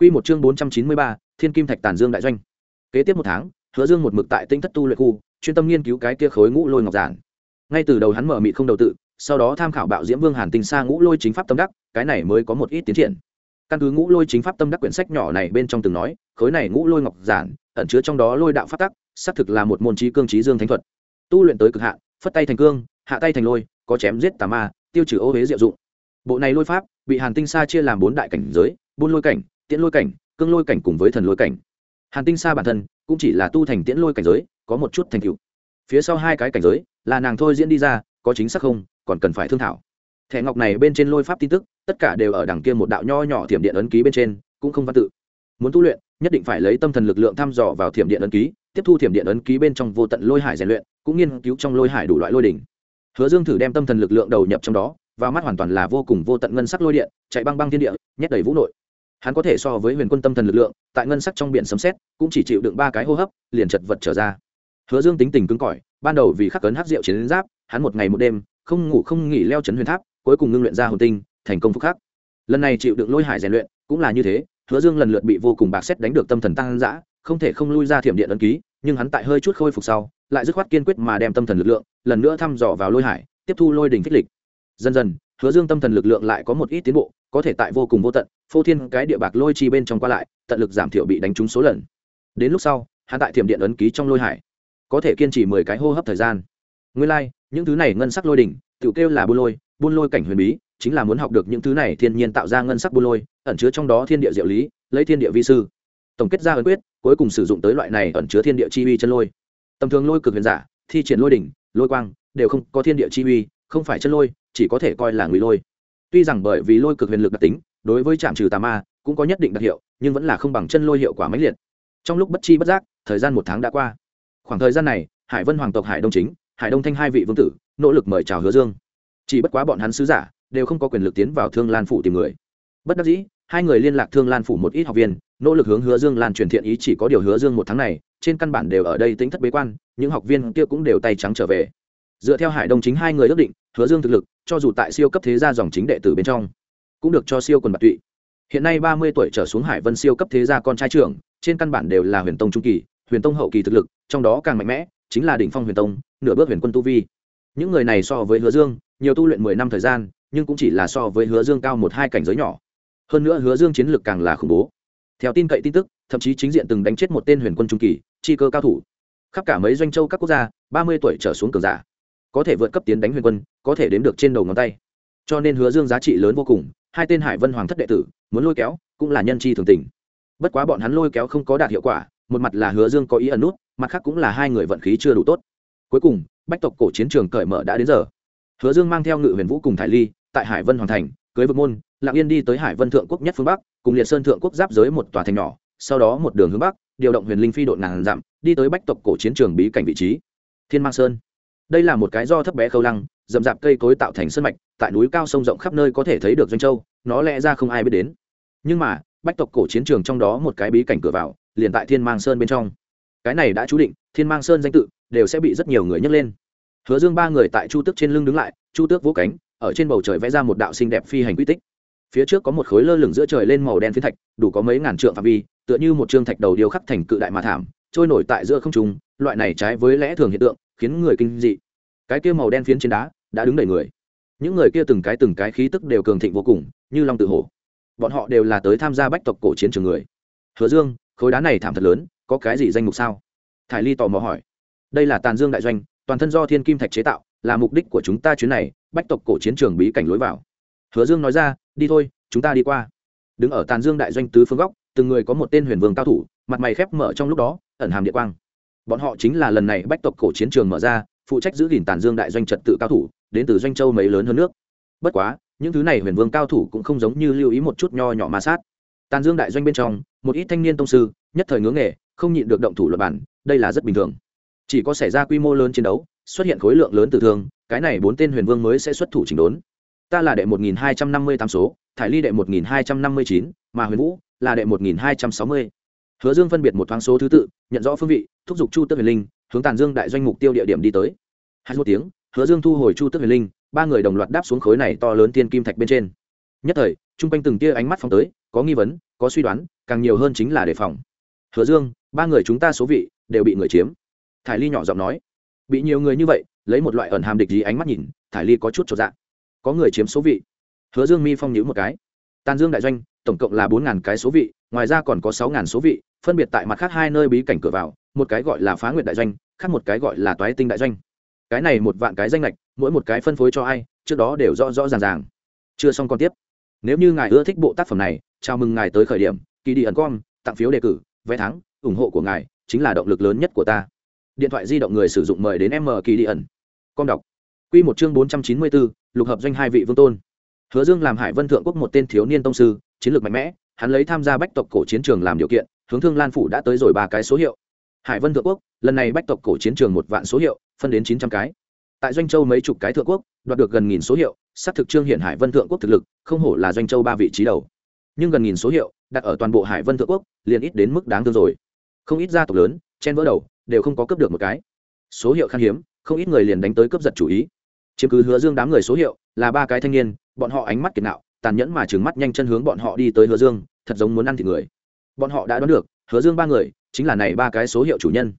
Quy một chương bốn trăm chín mươi ba, Thiên Kim Thạch Tản Dương đại doanh. Kế tiếp một tháng, Hứa Dương một mực tại Tinh Thất tu luyện khu, chuyên tâm nghiên cứu cái kia khối ngũ lôi ngọc giản. Ngay từ đầu hắn mở mịt không đầu tự, sau đó tham khảo bạo diễm vương Hàn Tinh Sa ngũ lôi chính pháp tâm đắc, cái này mới có một ít tiến triển. Căn cứ ngũ lôi chính pháp tâm đắc quyển sách nhỏ này bên trong từng nói, khối này ngũ lôi ngọc giản, ẩn chứa trong đó lôi đạo pháp tắc, xác thực là một môn chí cương chí dương thánh thuật. Tu luyện tới cực hạn, phất tay thành cương, hạ tay thành lôi, có chém giết tà ma, tiêu trừ ô hế diệu dụng. Bộ này lôi pháp bị Hàn Tinh Sa chia làm bốn đại cảnh giới, buôn lôi cảnh, tiễn lôi cảnh, cương lôi cảnh cùng với thần lôi cảnh. Hàn tinh sa bản thân cũng chỉ là tu thành tiễn lôi cảnh giới có một chút thành tựu. Phía sau hai cái cảnh giới là nàng thôi diễn đi ra có chính xác không còn cần phải thương thảo. Thẻ ngọc này bên trên lôi pháp tin tức tất cả đều ở đằng kia một đạo nho nhỏ thiểm điện ấn ký bên trên cũng không văn tự. Muốn tu luyện nhất định phải lấy tâm thần lực lượng thăm dò vào thiểm điện ấn ký tiếp thu thiểm điện ấn ký bên trong vô tận lôi hải rèn luyện cũng nghiên cứu trong lôi hải đủ loại lôi đỉnh. Hứa dương thử đem tâm thần lực lượng đầu nhập trong đó và mắt hoàn toàn là vô cùng vô tận ngân sắc lôi điện chạy băng băng thiên địa nhét đầy vũ nội hắn có thể so với huyền quân tâm thần lực lượng, tại ngân sắc trong biển sấm xét cũng chỉ chịu đựng ba cái hô hấp, liền chật vật trở ra. Hứa dương tính tình cứng cỏi, ban đầu vì khắc cấn hát rượu chiến giáp, hắn một ngày một đêm, không ngủ không nghỉ leo trấn huyền tháp, cuối cùng ngưng luyện ra hồn tinh, thành công phúc khắc. Lần này chịu đựng lôi hải rèn luyện, cũng là như thế, hứa dương lần lượt bị vô cùng bạc xét đánh được tâm thần tăng dã, không thể không lui ra thiểm điện ấn ký, nhưng hắn tại hơi chút khôi phục sau, lại dứt khoát kiên quyết mà đem tâm thần lực lượng, lần nữa thăm dò vào lôi hải, tiếp thu lôi đỉnh phích lịch. Dần dần, hứa dương tâm thần lực lượng lại có một ít tiến bộ, có thể tại vô cùng vô tận phô thiên cái địa bạc lôi chi bên trong qua lại tận lực giảm thiểu bị đánh trúng số lần. Đến lúc sau hắn tại thiểm điện ấn ký trong lôi hải. Có thể kiên trì mười cái hô hấp thời gian. Nguyên lai、like, những thứ này ngân sắc lôi đỉnh tự kêu là buôn lôi buôn lôi cảnh huyền bí chính là muốn học được những thứ này thiên nhiên tạo ra ngân sắc buôn lôi ẩn chứa trong đó thiên địa diệu lý lấy thiên địa vi sư. Tổng kết ra ấn quyết cuối cùng sử dụng tới loại này ẩn chứa thiên địa chi uy chân lôi. Tầm thường lôi cực huyền giả thi triển lôi đỉnh lôi quang đều không có thiên địa chi uy không phải chân lôi chỉ có thể coi là ngụy lôi. Tuy rằng bởi vì lôi cực huyền lực đặc tính đối với trạm trừ tà ma cũng có nhất định đặc hiệu, nhưng vẫn là không bằng chân lôi hiệu quả mãnh liệt. Trong lúc bất chi bất giác, thời gian một tháng đã qua. Khoảng thời gian này, hải vân hoàng tộc hải đông chính, hải đông thanh hai vị vương tử, nỗ lực mời chào hứa dương. Chỉ bất quá bọn hắn sứ giả đều không có quyền lực tiến vào thương lan phủ tìm người. Bất đắc dĩ, hai người liên lạc thương lan phủ một ít học viên, nỗ lực hướng hứa dương lan truyền thiện ý chỉ có điều hứa dương một tháng này, trên căn bản đều ở đây tính thất bế quan, những học viên kia cũng đều tay trắng trở về. Dựa theo hải đông chính hai người ước định, hứa dương thực lực, cho dù tại siêu cấp thế gia dòng chính đệ tử bên trong cũng được cho siêu quần bạc tụy. Hiện nay ba mươi tuổi trở xuống hải vân siêu cấp thế gia con trai trưởng, trên căn bản đều là huyền tông trung kỳ, huyền tông hậu kỳ thực lực, trong đó càng mạnh mẽ, chính là đỉnh phong huyền tông, nửa bước huyền quân tu vi. Những người này so với hứa dương, nhiều tu luyện mười năm thời gian, nhưng cũng chỉ là so với hứa dương cao một hai cảnh giới nhỏ. Hơn nữa hứa dương chiến lược càng là khủng bố. Theo tin cậy tin tức, thậm chí chính diện từng đánh chết một tên huyền quân trung kỳ, chi cơ cao thủ. Khắp cả mấy doanh châu các quốc gia, ba mươi tuổi trở xuống cường giả, có thể vượt cấp tiến đánh huyền quân, có thể đếm được trên đầu ngón tay cho nên hứa dương giá trị lớn vô cùng, hai tên hải vân hoàng thất đệ tử, muốn lôi kéo, cũng là nhân chi thường tình. Bất quá bọn hắn lôi kéo không có đạt hiệu quả, một mặt là hứa dương có ý ẩn nút, mặt khác cũng là hai người vận khí chưa đủ tốt. Cuối cùng, bách tộc cổ chiến trường cởi mở đã đến giờ. Hứa dương mang theo ngự huyền vũ cùng thải ly, tại hải vân hoàng thành, cưới vực môn, lạng yên đi tới hải vân thượng quốc nhất phương bắc, cùng liệt sơn thượng quốc giáp giới một tòa thành nhỏ, sau đó một đường hướng bắc, điều động huyền linh phi đội ngàn dặm, đi tới bách tộc cổ chiến trường bí cảnh vị trí. Thiên mang sơn. Đây là một cái do thấp bé khâu lăng dầm dạp cây cối tạo thành sân mạch tại núi cao sông rộng khắp nơi có thể thấy được doanh châu, nó lẽ ra không ai biết đến. Nhưng mà, bách tộc cổ chiến trường trong đó một cái bí cảnh cửa vào, liền tại thiên mang sơn bên trong. Cái này đã chú định, thiên mang sơn danh tự, đều sẽ bị rất nhiều người nhấc lên. Hứa dương ba người tại chu tước trên lưng đứng lại, chu tước vỗ cánh, ở trên bầu trời vẽ ra một đạo xinh đẹp phi hành quy tích. Phía trước có một khối lơ lửng giữa trời lên màu đen phiến thạch, đủ có mấy ngàn trượng phạm vi, tựa như một trương thạch đầu điêu khắc thành cự đại mà thảm, trôi nổi tại giữa không trung, loại này trái với lẽ thường hiện tượng, khiến người kinh dị. Cái kia màu đen phiến trên đá, đã đứng đầy người những người kia từng cái từng cái khí tức đều cường thịnh vô cùng, như long tự hổ. Bọn họ đều là tới tham gia bách tộc cổ chiến trường người. Hứa dương, khối đá này thảm thật lớn, có cái gì danh mục sao? Thải ly tò mò hỏi. Đây là tàn dương đại doanh, toàn thân do thiên kim thạch chế tạo, là mục đích của chúng ta chuyến này, bách tộc cổ chiến trường bí cảnh lối vào. Hứa dương nói ra, đi thôi, chúng ta đi qua. Đứng ở tàn dương đại doanh tứ phương góc, từng người có một tên huyền vương cao thủ, mặt mày khép mở trong lúc đó, ẩn hàm địa quang. Bọn họ chính là lần này bách tộc cổ chiến trường mở ra, phụ trách giữ gìn tàn dương đại doanh trật tự cao thủ đến từ doanh châu mấy lớn hơn nước. Bất quá, những thứ này huyền vương cao thủ cũng không giống như lưu ý một chút nho nhỏ ma sát. Tàn dương đại doanh bên trong, một ít thanh niên tông sư, nhất thời ngưỡng nghề, không nhịn được động thủ luật bản đây là rất bình thường. Chỉ có xảy ra quy mô lớn chiến đấu, xuất hiện khối lượng lớn tử thương, cái này bốn tên huyền vương mới sẽ xuất thủ chỉnh đốn. Ta là đệ một nghìn hai trăm năm mươi tám số, thải ly đệ một nghìn hai trăm năm mươi chín mà huyền vũ là đệ một nghìn hai trăm sáu mươi. Hứa dương phân biệt một thoáng số thứ tự, nhận rõ phương vị, thúc giục chu tước huyền linh, hướng tàn dương đại doanh mục tiêu địa điểm đi tới. Hai một tiếng hứa dương thu hồi chu tước huyền linh, ba người đồng loạt đáp xuống khối này to lớn tiên kim thạch bên trên. Nhất thời trung quanh từng tia ánh mắt phóng tới, có nghi vấn, có suy đoán, càng nhiều hơn chính là đề phòng. Hứa dương, ba người chúng ta số vị đều bị người chiếm. Thải ly nhỏ giọng nói. Bị nhiều người như vậy, lấy một loại ẩn hàm địch gì ánh mắt nhìn, thải ly có chút trọn dạng có người chiếm số vị? Hứa dương mi phong nhữ một cái. Tàn dương đại doanh, tổng cộng là bốn ngàn cái số vị, ngoài ra còn có sáu ngàn số vị, phân biệt tại mặt khác hai nơi bí cảnh cửa vào, một cái gọi là phá nguyện đại doanh, khác một cái gọi là toái tinh đại doanh cái này một vạn cái danh lệch, mỗi một cái phân phối cho ai, trước đó đều rõ rõ ràng ràng. Chưa xong còn tiếp. Nếu như ngài ưa thích bộ tác phẩm này, chào mừng ngài tới khởi điểm kỳ đi ẩn com tặng phiếu đề cử, vé thắng, ủng hộ của ngài chính là động lực lớn nhất của ta. Điện thoại di động người sử dụng mời đến m kỳ đi ẩn. Com đọc. Q một chương bốn trăm chín mươi bốn lục hợp doanh hai vị vương tôn. Hứa dương làm hải vân thượng quốc một tên thiếu niên tông sư, chiến lược mạnh mẽ, hắn lấy tham gia bách tộc cổ chiến trường làm điều kiện, hướng thương lan phủ đã tới rồi ba cái số hiệu. Hải vân thượng quốc lần này bách tộc cổ chiến trường một vạn số hiệu, phân đến chín trăm cái. Tại doanh châu mấy chục cái thượng quốc, đoạt được gần nghìn số hiệu, xác thực trương hiện hải vân thượng quốc thực lực, không hổ là doanh châu ba vị trí đầu. Nhưng gần nghìn số hiệu, đặt ở toàn bộ hải vân thượng quốc, liền ít đến mức đáng thương rồi. Không ít gia tộc lớn, chen vỡ đầu, đều không có cướp được một cái. Số hiệu khan hiếm, không ít người liền đánh tới cướp giật chủ ý. Chiếm cứ hứa dương đám người số hiệu, là ba cái thanh niên, bọn họ ánh mắt kiệt nạo, tàn nhẫn mà trừng mắt nhanh chân hướng bọn họ đi tới hứa dương, thật giống muốn ăn thịt người. Bọn họ đã đoán được, hứa dương ba người, chính là này ba cái số hiệu chủ nhân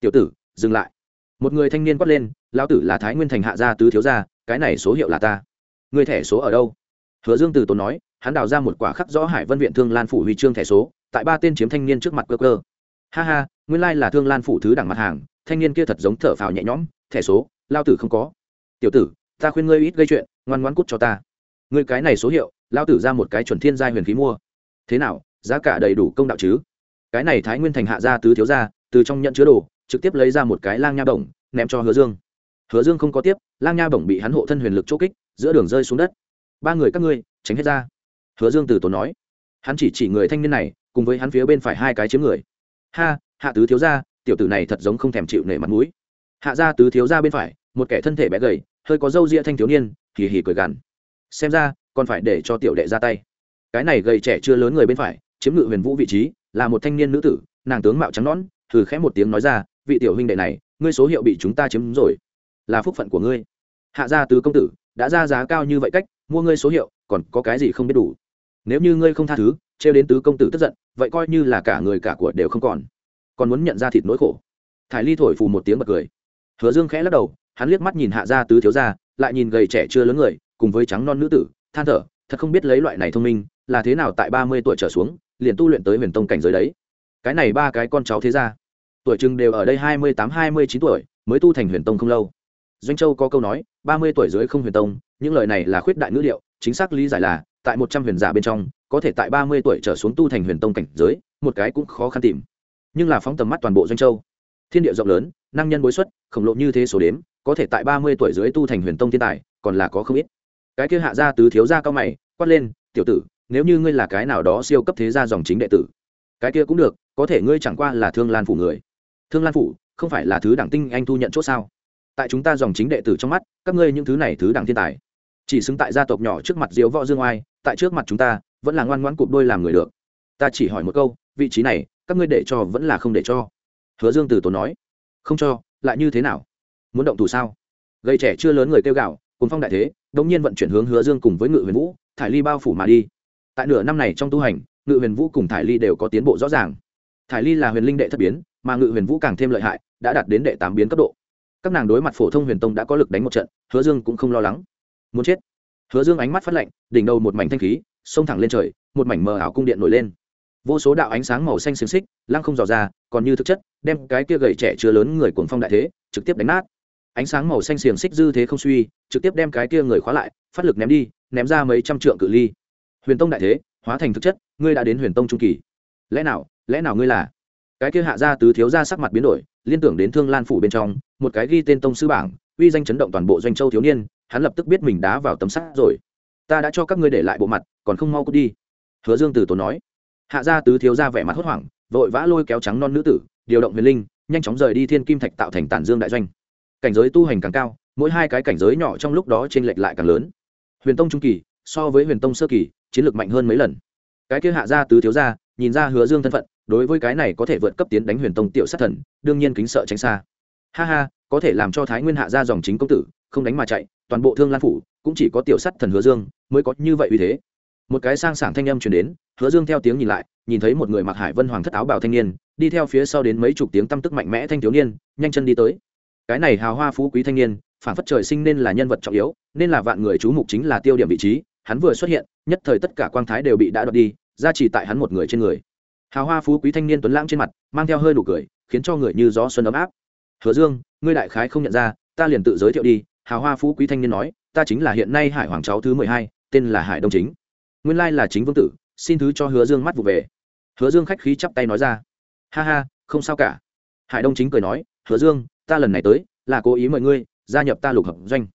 tiểu tử dừng lại. Một người thanh niên quát lên lão tử là thái nguyên thành hạ gia tứ thiếu gia cái này số hiệu là ta. Người thẻ số ở đâu? Hứa dương từ tốn nói hắn đào ra một quả khắc rõ hải vân viện thương lan phủ huy chương thẻ số tại ba tên chiếm thanh niên trước mặt cơ cơ. Ha ha nguyên lai là thương lan phủ thứ đẳng mặt hàng thanh niên kia thật giống thở phào nhẹ nhõm thẻ số lao tử không có. Tiểu tử ta khuyên ngươi ít gây chuyện ngoan ngoan cút cho ta. Ngươi cái này số hiệu lao tử ra một cái chuẩn thiên giai huyền khí mua. Thế nào giá cả đầy đủ công đạo chứ? Cái này thái nguyên thành hạ gia tứ thiếu gia, từ trong nhận chứa đồ trực tiếp lấy ra một cái lang nha bổng, ném cho hứa dương. Hứa dương không có tiếp, lang nha bổng bị hắn hộ thân huyền lực chỗ kích, giữa đường rơi xuống đất. Ba người các ngươi, tránh hết ra. Hứa dương từ tốn nói. Hắn chỉ chỉ người thanh niên này, cùng với hắn phía bên phải hai cái chiếm người. Ha, hạ tứ thiếu gia, tiểu tử này thật giống không thèm chịu nể mặt mũi. Hạ gia tứ thiếu gia bên phải, một kẻ thân thể bé gầy, hơi có râu ria thanh thiếu niên, hì hì cười gằn. Xem ra, còn phải để cho tiểu đệ ra tay. Cái này gầy trẻ chưa lớn người bên phải, chiếm ngự huyền vũ vị trí, là một thanh niên nữ tử, nàng tướng mạo trắng nõn thử khẽ một tiếng nói ra vị tiểu huynh đệ này, ngươi số hiệu bị chúng ta chiếm rồi. Là phúc phận của ngươi. Hạ gia tứ công tử, đã ra giá cao như vậy cách, mua ngươi số hiệu, còn có cái gì không biết đủ? Nếu như ngươi không tha thứ, trêu đến tứ công tử tức giận, vậy coi như là cả người cả của đều không còn. Còn muốn nhận ra thịt nỗi khổ. Thải ly thổi phù một tiếng bật cười. Hứa dương khẽ lắc đầu, hắn liếc mắt nhìn hạ gia tứ thiếu gia, lại nhìn gầy trẻ chưa lớn người, cùng với trắng non nữ tử, than thở, thật không biết lấy loại này thông minh, là thế nào tại ba mươi tuổi trở xuống, liền tu luyện tới huyền tông cảnh giới đấy. Cái này ba cái con cháu thế ra tuổi chừng đều ở đây hai mươi tám, hai mươi chín tuổi, mới tu thành huyền tông không lâu. Doanh châu có câu nói, ba mươi tuổi dưới không huyền tông, những lời này là khuyết đại ngữ điệu chính xác lý giải là, tại một trăm huyền giả bên trong, có thể tại ba mươi tuổi trở xuống tu thành huyền tông cảnh giới, một cái cũng khó khăn tìm. Nhưng là phóng tầm mắt toàn bộ doanh châu. Thiên địa rộng lớn, năng nhân bối xuất, khổng lộ như thế số đếm, có thể tại ba mươi tuổi dưới tu thành huyền tông thiên tài, còn là có không ít. Cái kia hạ gia tứ thiếu gia cao mày, quát lên, tiểu tử, nếu như ngươi là cái nào đó siêu cấp thế gia dòng chính đệ tử, cái kia cũng được, có thể ngươi chẳng qua là thương lan phủ người thương lan phủ, không phải là thứ đảng tinh anh thu nhận c h ỗ sao? Tại chúng ta dòng chính đệ tử trong mắt, các ngươi những thứ này thứ đảng thiên tài. Chỉ xứng tại gia tộc nhỏ trước mặt diếu võ dương oai, tại trước mặt chúng ta, vẫn là ngoan ngoãn cụp đôi làm người được. Ta chỉ hỏi một câu, vị trí này, các ngươi để cho vẫn là không để cho? Hứa dương từ tốn nói. Không cho, lại như thế nào? Muốn động thủ sao? Gây trẻ chưa lớn người kêu gạo cùng phong đại thế, đống nhiên vận chuyển hướng hứa dương cùng với ngự huyền vũ, thải ly bao phủ mà đi. Tại nửa năm này trong tu hành, ngự huyền vũ cùng thải ly đều có tiến bộ rõ ràng. Thải ly là huyền linh đệ thất biến mà ngự huyền vũ càng thêm lợi hại, đã đạt đến đệ tám biến cấp độ. Các nàng đối mặt phổ thông huyền tông đã có lực đánh một trận, hứa dương cũng không lo lắng. Muốn chết. Hứa dương ánh mắt phát lạnh, đỉnh đầu một mảnh thanh khí, xông thẳng lên trời, một mảnh mờ ảo cung điện nổi lên. Vô số đạo ánh sáng màu xanh xiềng xích, lăng không dò ra, còn như thực chất, đem cái kia gầy trẻ chưa lớn người cuồng phong đại thế, trực tiếp đánh nát. Ánh sáng màu xanh xiềng xích dư thế không suy, trực tiếp đem cái kia người khóa lại, phát lực ném đi, ném ra mấy trăm trượng cự ly. Huyền tông đại thế, hóa thành thực chất, ngươi đã đến huyền tông trung kỳ. Lẽ nào lẽ nào ngươi là cái kia hạ gia tứ thiếu gia sắc mặt biến đổi, liên tưởng đến thương lan phủ bên trong, một cái ghi tên tông sư bảng, uy danh chấn động toàn bộ doanh châu thiếu niên, hắn lập tức biết mình đá vào tấm sắt rồi. Ta đã cho các ngươi để lại bộ mặt, còn không mau cút đi. Hứa dương từ tốn nói. Hạ gia tứ thiếu gia vẻ mặt hốt hoảng, vội vã lôi kéo trắng non nữ tử, điều động huyền linh, nhanh chóng rời đi thiên kim thạch tạo thành tản dương đại doanh. Cảnh giới tu hành càng cao, mỗi hai cái cảnh giới nhỏ trong lúc đó t r ê n lệch lại càng lớn. Huyền tông trung kỳ, so với huyền tông sơ kỳ, chiến lược mạnh hơn mấy lần. Cái kia hạ gia tứ thiếu gia nhìn ra hứa dương thân phận, đối với cái này có thể vượt cấp tiến đánh huyền tông tiểu sát thần, đương nhiên kính sợ tránh xa. Ha ha, có thể làm cho thái nguyên hạ gia dòng chính công tử, không đánh mà chạy, toàn bộ thương lan phủ cũng chỉ có tiểu sát thần hứa dương mới có như vậy uy thế. Một cái sang sảng thanh âm truyền đến, hứa dương theo tiếng nhìn lại, nhìn thấy một người mặc hải vân hoàng thất áo bào thanh niên, đi theo phía sau đến mấy chục tiếng tâm tức mạnh mẽ thanh thiếu niên, nhanh chân đi tới. Cái này hào hoa phú quý thanh niên phản phất trời sinh nên là nhân vật trọng yếu, nên là vạn người chú mục chính là tiêu điểm vị trí, hắn vừa xuất hiện, nhất thời tất cả quang thái đều bị đã đoạt đi ra chỉ tại hắn một người trên người. Hào hoa phú quý thanh niên tuấn lãng trên mặt, mang theo hơi nụ cười, khiến cho người như gió xuân ấm áp. Hứa dương, ngươi đại khái không nhận ra, ta liền tự giới thiệu đi. Hào hoa phú quý thanh niên nói, ta chính là hiện nay hải hoàng cháu thứ mười hai, tên là hải đông chính. Nguyên lai là chính vương tử, xin thứ cho hứa dương mắt vụ về. Hứa dương khách khí chắp tay nói ra. Ha ha, không sao cả. Hải đông chính cười nói, hứa dương, ta lần này tới, là cố ý mời ngươi gia nhập ta lục hợp doanh.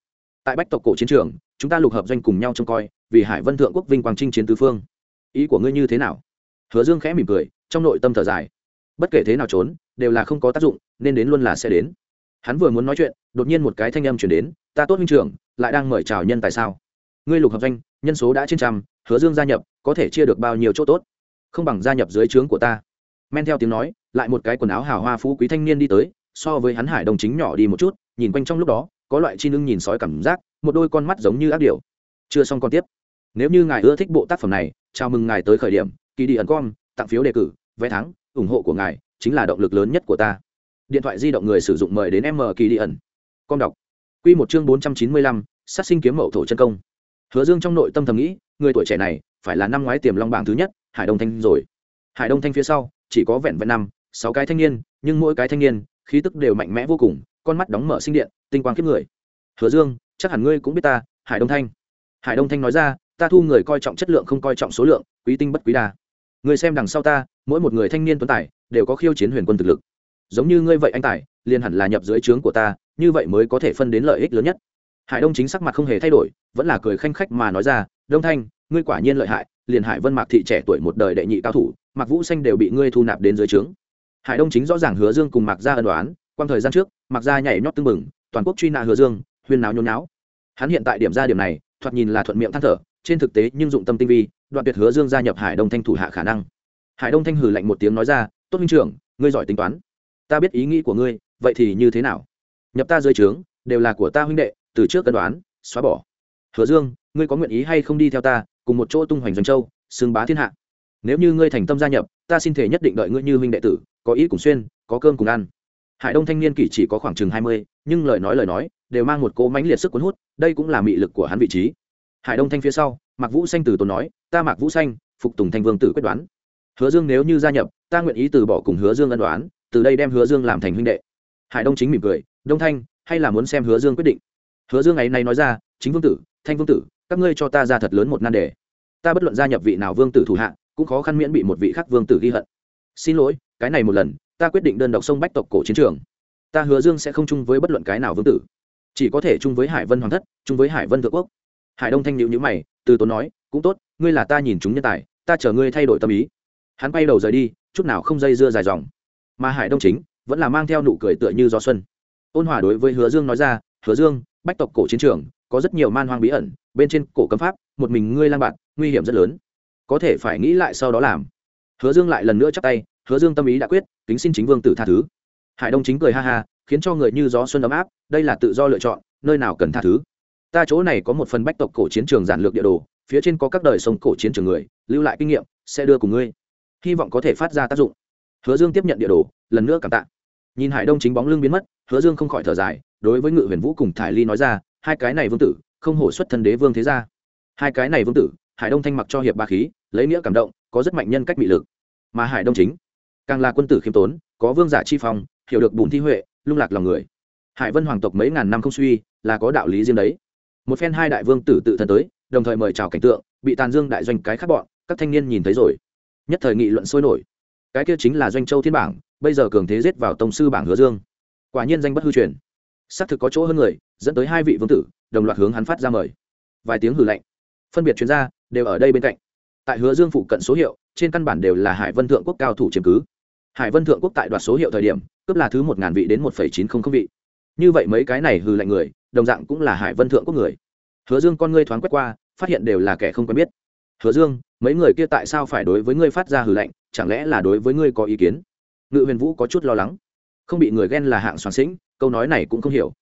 Tại bách tộc cổ chiến trường, chúng ta lục hợp doanh cùng nhau trông coi, vì hải vân thượng quốc vinh quang trinh chiến tứ phương ý của ngươi như thế nào? Hứa dương khẽ mỉm cười trong nội tâm thở dài. Bất kể thế nào trốn đều là không có tác dụng nên đến luôn là sẽ đến. Hắn vừa muốn nói chuyện đột nhiên một cái thanh âm chuyển đến ta tốt huynh trưởng lại đang mời chào nhân tại sao? Ngươi lục hợp danh, nhân số đã trên trăm hứa dương gia nhập có thể chia được bao nhiêu chỗ tốt? Không bằng gia nhập dưới trướng của ta. Men theo tiếng nói lại một cái quần áo hào hoa phú quý thanh niên đi tới so với hắn hải đồng chính nhỏ đi một chút nhìn quanh trong lúc đó có loại chi nưng nhìn sói cảm giác một đôi con mắt giống như ác điệu chưa xong con tiếp nếu như ngài ưa thích bộ tác phẩm này, chào mừng ngài tới khởi điểm kỳ đi ẩn com tặng phiếu đề cử, vé thắng, ủng hộ của ngài chính là động lực lớn nhất của ta. Điện thoại di động người sử dụng mời đến m kỳ đi ẩn com đọc. Q một chương bốn trăm chín mươi lăm, sát sinh kiếm mậu thổ chân công. Hứa dương trong nội tâm thầm nghĩ, người tuổi trẻ này phải là năm ngoái tiềm long bảng thứ nhất, hải đông thanh rồi. Hải đông thanh phía sau, chỉ có vẹn vẹn năm, sáu cái thanh niên, nhưng mỗi cái thanh niên, khí tức đều mạnh mẽ vô cùng, con mắt đóng mở sinh điện, tinh quang kiếp người. Hứa dương, chắc hẳn ngươi cũng biết ta, hải đông thanh. Hải đông thanh nói ra ta thu người coi trọng chất lượng không coi trọng số lượng, quý tinh bất quý đa. Người xem đằng sau ta, mỗi một người thanh niên tuấn tài, đều có khiêu chiến huyền quân thực lực. Giống như ngươi vậy anh tài, liền hẳn là nhập dưới trướng của ta, như vậy mới có thể phân đến lợi ích lớn nhất. Hải đông chính sắc mặt không hề thay đổi, vẫn là cười khanh khách mà nói ra, đông thanh, ngươi quả nhiên lợi hại, liền hải vân mạc thị trẻ tuổi một đời đệ nhị cao thủ, mạc vũ xanh đều bị ngươi thu nạp đến dưới trướng. Hải đông chính rõ ràng hứa dương cùng mạc gia ân đoán quan thời gian trước, mạc gia nhảy nhót tưng bừng, toàn quốc truy nã hứa dương, huyên náo nhôn náo hắn hiện tại điểm ra điểm này, thoạt nhìn là thuận miệng than thở trên thực tế, nhưng dụng tâm tinh vi, đoạn tuyệt hứa dương gia nhập hải đông thanh thủ hạ khả năng. Hải đông thanh hừ lạnh một tiếng nói ra, tốt minh trưởng, ngươi giỏi tính toán. Ta biết ý nghĩ của ngươi, vậy thì như thế nào? Nhập ta dưới trướng, đều là của ta huynh đệ, từ trước cân đoán, xóa bỏ. Hứa dương, ngươi có nguyện ý hay không đi theo ta, cùng một chỗ tung hoành doanh châu xương bá thiên hạ? Nếu như ngươi thành tâm gia nhập, ta xin thể nhất định đợi ngươi như huynh đệ tử, có ý cùng xuyên, có cơm cùng ăn. Hải đông thanh niên kỷ chỉ có khoảng chừng hai mươi, nhưng lời nói lời nói, đều mang một cỗ mãnh liệt sức cuốn hút, đây cũng là mị lực của hắn vị trí hải đông thanh phía sau, mạc vũ xanh từ tốn nói, ta mạc vũ xanh, phục tùng thanh vương tử quyết đoán. Hứa dương nếu như gia nhập, ta nguyện ý từ bỏ cùng hứa dương ân đoán từ đây đem hứa dương làm thành huynh đệ. Hải đông chính mỉm cười, đông thanh, hay là muốn xem hứa dương quyết định? Hứa dương ngày nay nói ra, chính vương tử, thanh vương tử, các ngươi cho ta ra thật lớn một nan đề. Ta bất luận gia nhập vị nào vương tử thủ hạ, cũng khó khăn miễn bị một vị khác vương tử ghi hận. Xin lỗi, cái này một lần, ta quyết định đơn độc sông bách tộc cổ chiến trường. Ta hứa dương sẽ không chung với bất luận cái nào vương tử. Chỉ có thể chung với hải vân hoàng thất, chung với hải vân thượng quốc hải đông thanh nhịu nhữ mày, từ tốn nói, cũng tốt, ngươi là ta nhìn chúng nhân tài, ta chờ ngươi thay đổi tâm ý. Hắn quay đầu rời đi, chút nào không dây dưa dài dòng. Mà hải đông chính, vẫn là mang theo nụ cười tựa như gió xuân. Ôn hòa đối với hứa dương nói ra, hứa dương, bách tộc cổ chiến trường, có rất nhiều man hoang bí ẩn, bên trên cổ cấm pháp, một mình ngươi lang bạn, nguy hiểm rất lớn. Có thể phải nghĩ lại sau đó làm. Hứa dương lại lần nữa chắp tay, hứa dương tâm ý đã quyết, kính xin chính vương tử tha thứ. Hải đông chính cười ha ha, khiến cho người như gió xuân ấm áp, đây là tự do lựa chọn, nơi nào cần tha thứ ta chỗ này có một phần bách tộc cổ chiến trường giản lược địa đồ, phía trên có các đời sông cổ chiến trường người, lưu lại kinh nghiệm, sẽ đưa cùng ngươi. Hy vọng có thể phát ra tác dụng. Hứa dương tiếp nhận địa đồ, lần nữa cảm tạ. Nhìn hải đông chính bóng lưng biến mất, hứa dương không khỏi thở dài, đối với ngự huyền vũ cùng thải ly nói ra, hai cái này vương tử, không hổ xuất thân đế vương thế gia. Hai cái này vương tử, hải đông thanh mặc cho hiệp ba khí, lấy nghĩa cảm động, có rất mạnh nhân cách bị lực. Mà hải đông chính, càng là quân tử khiêm tốn, có vương giả chi phong, hiểu được bùn thi huệ, lung lạc lòng người. Hải vân hoàng tộc mấy ngàn năm không suy, là có đạo lý riêng đấy một phen hai đại vương tử tự thân tới, đồng thời mời chào cảnh tượng, bị tàn dương đại doanh cái khác bọn, các thanh niên nhìn thấy rồi. Nhất thời nghị luận sôi nổi. Cái kia chính là doanh châu thiên bảng, bây giờ cường thế giết vào tông sư bảng hứa dương. Quả nhiên danh bất hư truyền. Xác thực có chỗ hơn người, dẫn tới hai vị vương tử, đồng loạt hướng hắn phát ra mời. Vài tiếng hử lạnh. Phân biệt chuyên gia, đều ở đây bên cạnh. Tại hứa dương phụ cận số hiệu, trên căn bản đều là hải vân thượng quốc cao thủ chiếm cứ. Hải vân thượng quốc tại đoạt số hiệu thời điểm, cướp là thứ một ngàn vị đến một phẩy chín không không vị như vậy mấy cái này hư lạnh người, đồng dạng cũng là hải vân thượng quốc người. Hứa dương con ngươi thoáng quét qua, phát hiện đều là kẻ không quen biết. Hứa dương, mấy người kia tại sao phải đối với ngươi phát ra hư lạnh, chẳng lẽ là đối với ngươi có ý kiến? Ngự huyền vũ có chút lo lắng. Không bị người ghen là hạng soàn sĩnh, câu nói này cũng không hiểu.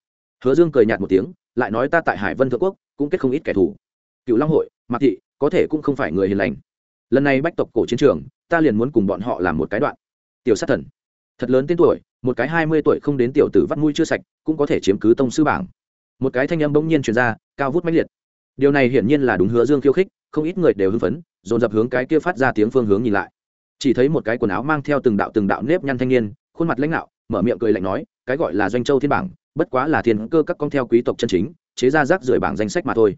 Hứa dương cười nhạt một tiếng, lại nói ta tại hải vân thượng quốc, cũng kết không ít kẻ thù. Cựu long hội, mạc thị, có thể cũng không phải người hiền lành. Lần này bách tộc cổ chiến trường, ta liền muốn cùng bọn họ làm một cái đoạn. Tiểu sát thần thật lớn tên tuổi, một cái hai mươi tuổi không đến tiểu tử vắt mũi chưa sạch, cũng có thể chiếm cứ tông sư bảng. Một cái thanh âm bỗng nhiên truyền ra, cao vút mãnh liệt. Điều này hiển nhiên là đúng hứa dương khiêu khích, không ít người đều hưng phấn, dồn dập hướng cái kia phát ra tiếng phương hướng nhìn lại. Chỉ thấy một cái quần áo mang theo từng đạo từng đạo nếp nhăn thanh niên, khuôn mặt lãnh đạo, mở miệng cười lạnh nói, cái gọi là doanh châu thiên bảng, bất quá là thiên cơ các con theo quý tộc chân chính, chế ra rác rưởi bảng danh sách mà thôi.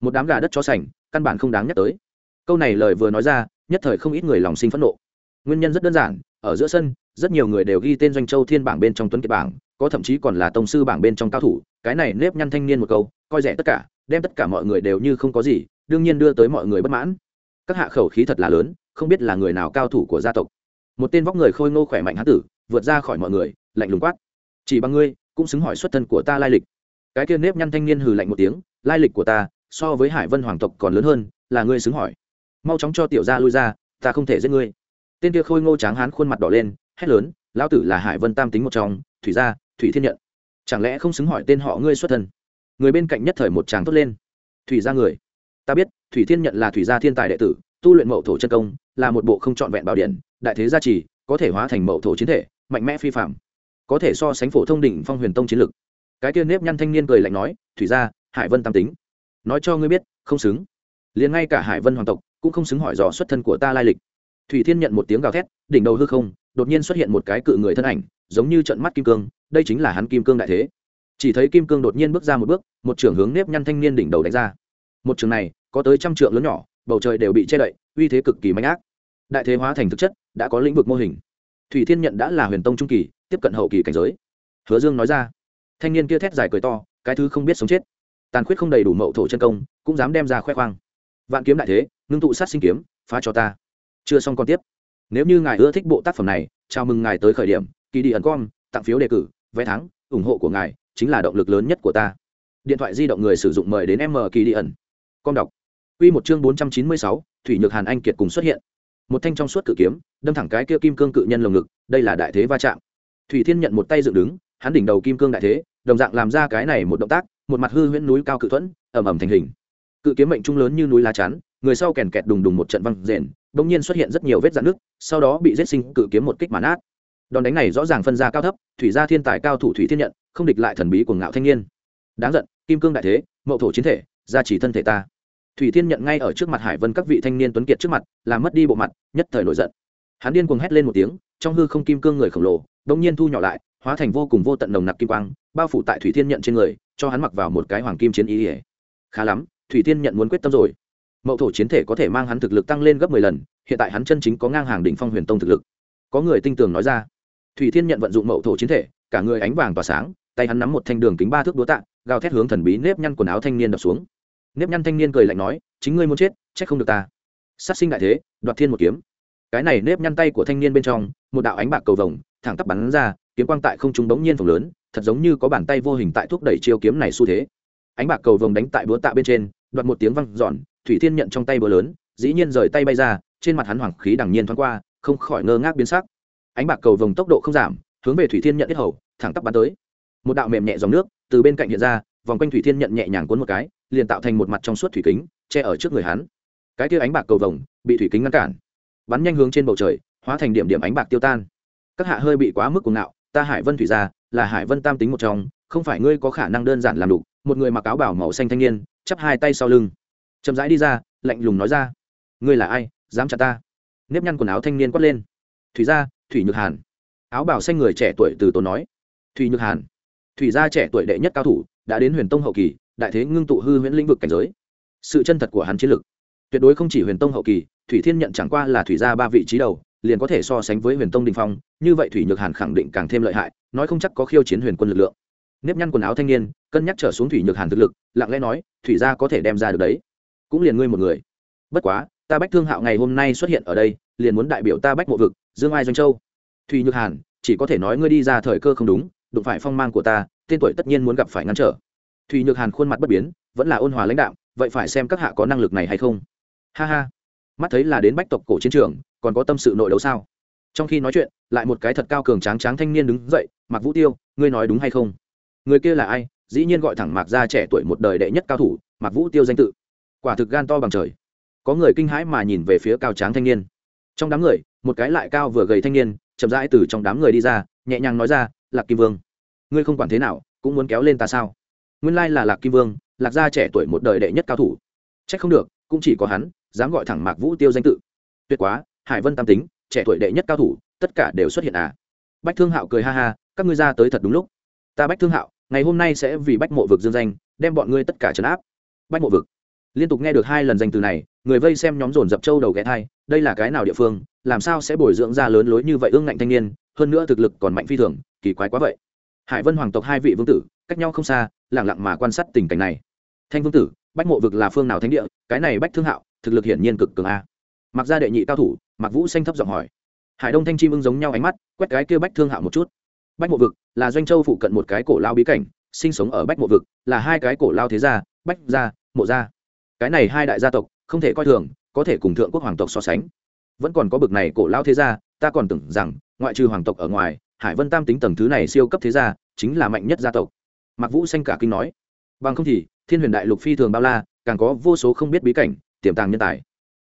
Một đám gà đất cho sành, căn bản không đáng nhắc tới. Câu này lời vừa nói ra, nhất thời không ít người lòng sinh phẫn nộ. Nguyên nhân rất đơn giản, ở giữa sân rất nhiều người đều ghi tên doanh châu thiên bảng bên trong tuấn kiệt bảng, có thậm chí còn là tông sư bảng bên trong cao thủ, cái này nếp nhăn thanh niên một câu, coi rẻ tất cả, đem tất cả mọi người đều như không có gì, đương nhiên đưa tới mọi người bất mãn. Các hạ khẩu khí thật là lớn, không biết là người nào cao thủ của gia tộc. Một tên vóc người khôi ngô khỏe mạnh hán tử, vượt ra khỏi mọi người, lạnh lùng quát. Chỉ bằng ngươi, cũng xứng hỏi xuất thân của ta lai lịch. Cái kia nếp nhăn thanh niên hừ lạnh một tiếng, lai lịch của ta, so với hải vân hoàng tộc còn lớn hơn, là ngươi xứng hỏi. Mau chóng cho tiểu gia lui ra, ta không thể giết ngươi. Tên kia khôi ngô tráng hán khuôn mặt đỏ lên hét lớn, lão tử là hải vân tam tính một trong, thủy gia, thủy thiên nhận. Chẳng lẽ không xứng hỏi tên họ ngươi xuất thân? Người bên cạnh nhất thời một tràng tốt lên, thủy gia người. Ta biết, thủy thiên nhận là thủy gia thiên tài đệ tử, tu luyện mậu thổ chân công, là một bộ không trọn vẹn bảo điện, đại thế gia trì, có thể hóa thành mậu thổ chiến thể, mạnh mẽ phi phạm có thể so sánh phổ thông đỉnh phong huyền tông chiến lực. Cái tiên nếp nhăn thanh niên cười lạnh nói, thủy gia, hải vân tam tính. Nói cho ngươi biết, không xứng. Liền ngay cả hải vân hoàng tộc cũng không xứng hỏi dò xuất thân của ta lai lịch. Thủy thiên nhận một tiếng gào thét, đỉnh đầu hư không đột nhiên xuất hiện một cái cự người thân ảnh, giống như trận mắt kim cương, đây chính là hắn kim cương đại thế. Chỉ thấy kim cương đột nhiên bước ra một bước, một trưởng hướng nếp nhăn thanh niên đỉnh đầu đánh ra. Một trường này, có tới trăm trượng lớn nhỏ, bầu trời đều bị che đậy, uy thế cực kỳ mạnh ác. Đại thế hóa thành thực chất, đã có lĩnh vực mô hình. Thủy thiên nhận đã là huyền tông trung kỳ, tiếp cận hậu kỳ cảnh giới. Hứa dương nói ra. Thanh niên kia thét dài cười to, cái thứ không biết sống chết. Tàn khuyết không đầy đủ mậu thổ chân công, cũng dám đem ra khoe khoang. Vạn kiếm đại thế, ngưng tụ sát sinh kiếm, phá cho ta. Chưa xong còn tiếp nếu như ngài ưa thích bộ tác phẩm này, chào mừng ngài tới khởi điểm kỳ đi ẩn com tặng phiếu đề cử, vé thắng, ủng hộ của ngài chính là động lực lớn nhất của ta. Điện thoại di động người sử dụng mời đến m kỳ đi ẩn com đọc. Quy một chương bốn trăm chín mươi sáu, thủy nhược hàn anh kiệt cùng xuất hiện. Một thanh trong suốt cự kiếm, đâm thẳng cái kia kim cương cự nhân lồng ngực, đây là đại thế va chạm. Thủy thiên nhận một tay dựng đứng, hắn đỉnh đầu kim cương đại thế, đồng dạng làm ra cái này một động tác, một mặt hư huyễn núi cao cự thuẫn ẩm ẩm thành hình. Cự kiếm mệnh trung lớn như núi lá chắn người sau kèn kẹt đùng đùng một trận văng rền bỗng nhiên xuất hiện rất nhiều vết dạn nước sau đó bị giết sinh cự kiếm một kích màn át đòn đánh này rõ ràng phân ra cao thấp, thủy gia thiên tài cao thủ thủy thiên nhận, không địch lại thần bí của ngạo thanh niên. Đáng giận, kim cương đại thế, mậu thổ chiến thể, gia chỉ thân thể ta. Thủy thiên nhận ngay ở trước mặt hải vân các vị thanh niên tuấn kiệt trước mặt làm mất đi bộ mặt, nhất thời nổi giận. Hắn điên cuồng hét lên một tiếng, trong hư không kim cương người khổng lồ đông nhiên thu nhỏ lại, hóa thành vô cùng vô tận nồng nặc kim quang, bao phủ tại thủy thiên nhận trên người, cho hắn mặc vào một cái hoàng kim chiến ý. Ỉa khá lắm, thủy thiên nhận muốn quyết tâm rồi mậu thổ chiến thể có thể mang hắn thực lực tăng lên gấp mười lần, hiện tại hắn chân chính có ngang hàng đỉnh phong huyền tông thực lực. Có người tinh tường nói ra. Thủy thiên nhận vận dụng mậu thổ chiến thể, cả người ánh vàng tỏa sáng, tay hắn nắm một thanh đường kính ba thước đúa tạ, gào thét hướng thần bí nếp nhăn quần áo thanh niên đập xuống. Nếp nhăn thanh niên cười lạnh nói, chính ngươi muốn chết trách không được ta. Sát sinh đại thế, đoạt thiên một kiếm. Cái này nếp nhăn tay của thanh niên bên trong, một đạo ánh bạc cầu vồng, thẳng tắp bắn ra, kiếm quang tại không trung bỗng nhiên phồng lớn, thật giống như có bàn tay vô hình tại thúc đẩy chiêu kiếm này xu thế. Ánh bạc cầu vồng đánh tại búa tạ bên trên, đoạt một tiếng văng giòn thủy thiên nhận trong tay bờ lớn, dĩ nhiên rời tay bay ra, trên mặt hắn hoàng khí đằng nhiên thoáng qua, không khỏi ngơ ngác biến sắc. Ánh bạc cầu vồng tốc độ không giảm, hướng về thủy thiên nhận hết hầu, thẳng tắp bắn tới. Một đạo mềm nhẹ dòng nước từ bên cạnh hiện ra, vòng quanh thủy thiên nhận nhẹ nhàng cuốn một cái, liền tạo thành một mặt trong suốt thủy kính, che ở trước người hắn. Cái kia ánh bạc cầu vồng bị thủy kính ngăn cản, bắn nhanh hướng trên bầu trời, hóa thành điểm điểm ánh bạc tiêu tan. Các hạ hơi bị quá mức cuồng ngạo, ta hải vân thủy gia, là hải vân tam tính một trong, không phải ngươi có khả năng đơn giản làm đủ. Một người mặc áo bảo màu xanh thanh niên, chắp hai tay sau lưng chậm rãi đi ra, lạnh lùng nói ra, ngươi là ai, dám chặt ta? Nếp nhăn quần áo thanh niên quát lên. Thủy gia, thủy nhược hàn. Áo bảo xanh người trẻ tuổi từ tốn nói. Thủy nhược hàn, thủy gia trẻ tuổi đệ nhất cao thủ, đã đến huyền tông hậu kỳ, đại thế ngưng tụ hư huyễn lĩnh vực cảnh giới. Sự chân thật của hắn chiến lực tuyệt đối không chỉ huyền tông hậu kỳ, thủy thiên nhận chẳng qua là thủy gia ba vị trí đầu, liền có thể so sánh với huyền tông đình phong, như vậy thủy nhược hàn khẳng định càng thêm lợi hại, nói không chắc có khiêu chiến huyền quân lực lượng. Nếp nhăn quần áo thanh niên, cân nhắc trở xuống thủy nhược hàn thực lực, lặng lẽ nói, thủy gia có thể đem ra được đấy cũng liền ngươi một người. Bất quá, ta bách thương hạo ngày hôm nay xuất hiện ở đây, liền muốn đại biểu ta bách mộ vực, dương ai doanh châu. Thủy nhược hàn, chỉ có thể nói ngươi đi ra thời cơ không đúng, đụng phải phong mang của ta, tên tuổi tất nhiên muốn gặp phải ngăn trở. Thủy nhược hàn khuôn mặt bất biến, vẫn là ôn hòa lãnh đạo vậy phải xem các hạ có năng lực này hay không. Ha ha. Mắt thấy là đến bách tộc cổ chiến trường, còn có tâm sự nội đấu sao? Trong khi nói chuyện, lại một cái thật cao cường tráng tráng thanh niên đứng dậy mặc vũ tiêu, ngươi nói đúng hay không? Người kia là ai? Dĩ nhiên gọi thẳng mạc gia trẻ tuổi một đời đệ nhất cao thủ, mạc vũ tiêu danh tự quả thực gan to bằng trời. Có người kinh hãi mà nhìn về phía cao tráng thanh niên. Trong đám người, một cái lại cao vừa gầy thanh niên, chậm rãi từ trong đám người đi ra, nhẹ nhàng nói ra, lạc kim vương, ngươi không quản thế nào, cũng muốn kéo lên ta sao? Nguyên lai là lạc kim vương, lạc gia trẻ tuổi một đời đệ nhất cao thủ. C h ắ c không được, cũng chỉ có hắn, dám gọi thẳng mạc vũ tiêu danh tự. Tuyệt quá, hải vân tam tính, trẻ tuổi đệ nhất cao thủ, tất cả đều xuất hiện à. Bách thương hạo cười ha ha, các ngươi ra tới thật đúng lúc. Ta bách thương hạo, ngày hôm nay sẽ vì bách mộ vực dương danh, đem bọn ngươi tất cả trấn áp. Bách mộ vực liên tục nghe được hai lần danh từ này, người vây xem nhóm dồn dập châu đầu ghé thai, đây là cái nào địa phương, làm sao sẽ bồi dưỡng ra lớn lối như vậy ương ngạnh thanh niên, hơn nữa thực lực còn mạnh phi thường, kỳ quái quá vậy. Hải vân hoàng tộc hai vị vương tử, cách nhau không xa lẳng lặng mà quan sát tình cảnh này. Thanh vương tử, bách mộ vực là phương nào thánh địa, cái này bách thương hạo, thực lực hiển nhiên cực cường a. Mặc ra đệ nhị cao thủ mặc vũ xanh thấp giọng hỏi. Hải đông thanh chim ưng giống nhau ánh mắt, quét cái kia bách thương hạo một chút. Bách mộ vực là doanh châu phụ cận một cái cổ lao bí cảnh, sinh sống ở bách mộ vực, là hai cái cổ lao thế gia, bách gia, mộ gia cái này hai đại gia tộc, không thể coi thường, có thể cùng thượng quốc hoàng tộc so sánh. Vẫn còn có bực này cổ lao thế gia, ta còn tưởng rằng, ngoại trừ hoàng tộc ở ngoài, hải vân tam tính tầng thứ này siêu cấp thế gia, chính là mạnh nhất gia tộc. Mạc vũ xanh cả kinh nói. Bằng không thì, thiên huyền đại lục phi thường bao la, càng có vô số không biết bí cảnh, tiềm tàng nhân tài.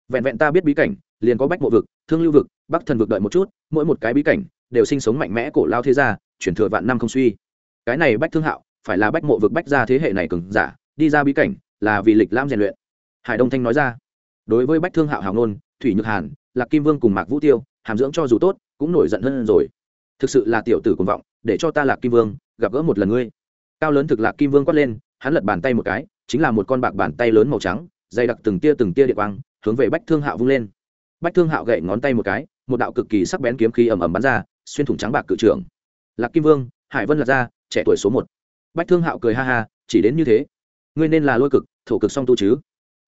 Vẹn vẹn ta biết bí cảnh, liền có bách mộ vực, thương lưu vực, bắc thần vực đợi một chút, mỗi một cái bí cảnh, đều sinh sống mạnh mẽ cổ lao thế gia, chuyển thừa vạn năm không suy. Cái này bách thương hạo, phải là bách mộ vực bách gia thế hệ này cứng giả, đi ra bí cảnh, là vì lịch lam rèn luyện hải đông thanh nói ra. Đối với bách thương hạo hào nôn, thủy nhược hàn, lạc kim vương cùng mạc vũ tiêu, hàm dưỡng cho dù tốt, cũng nổi giận hơn rồi. Thực sự là tiểu tử cuồng vọng, để cho ta lạc kim vương gặp gỡ một lần ngươi. Cao lớn thực lạc kim vương quát lên, hắn lật bàn tay một cái, chính là một con bạc bàn tay lớn màu trắng, dày đặc từng tia từng tia địa quang, hướng về bách thương hạo vung lên. Bách thương hạo gậy ngón tay một cái, một đạo cực kỳ sắc bén kiếm khí ầm ầm bắn ra, xuyên thủng trắng bạc cự trưởng. Lạc kim vương, hải vân lạc gia trẻ tuổi số một. Bách thương hạo cười ha ha, chỉ đến như thế. Ngươi nên là lôi cực, thổ cực song tu chứ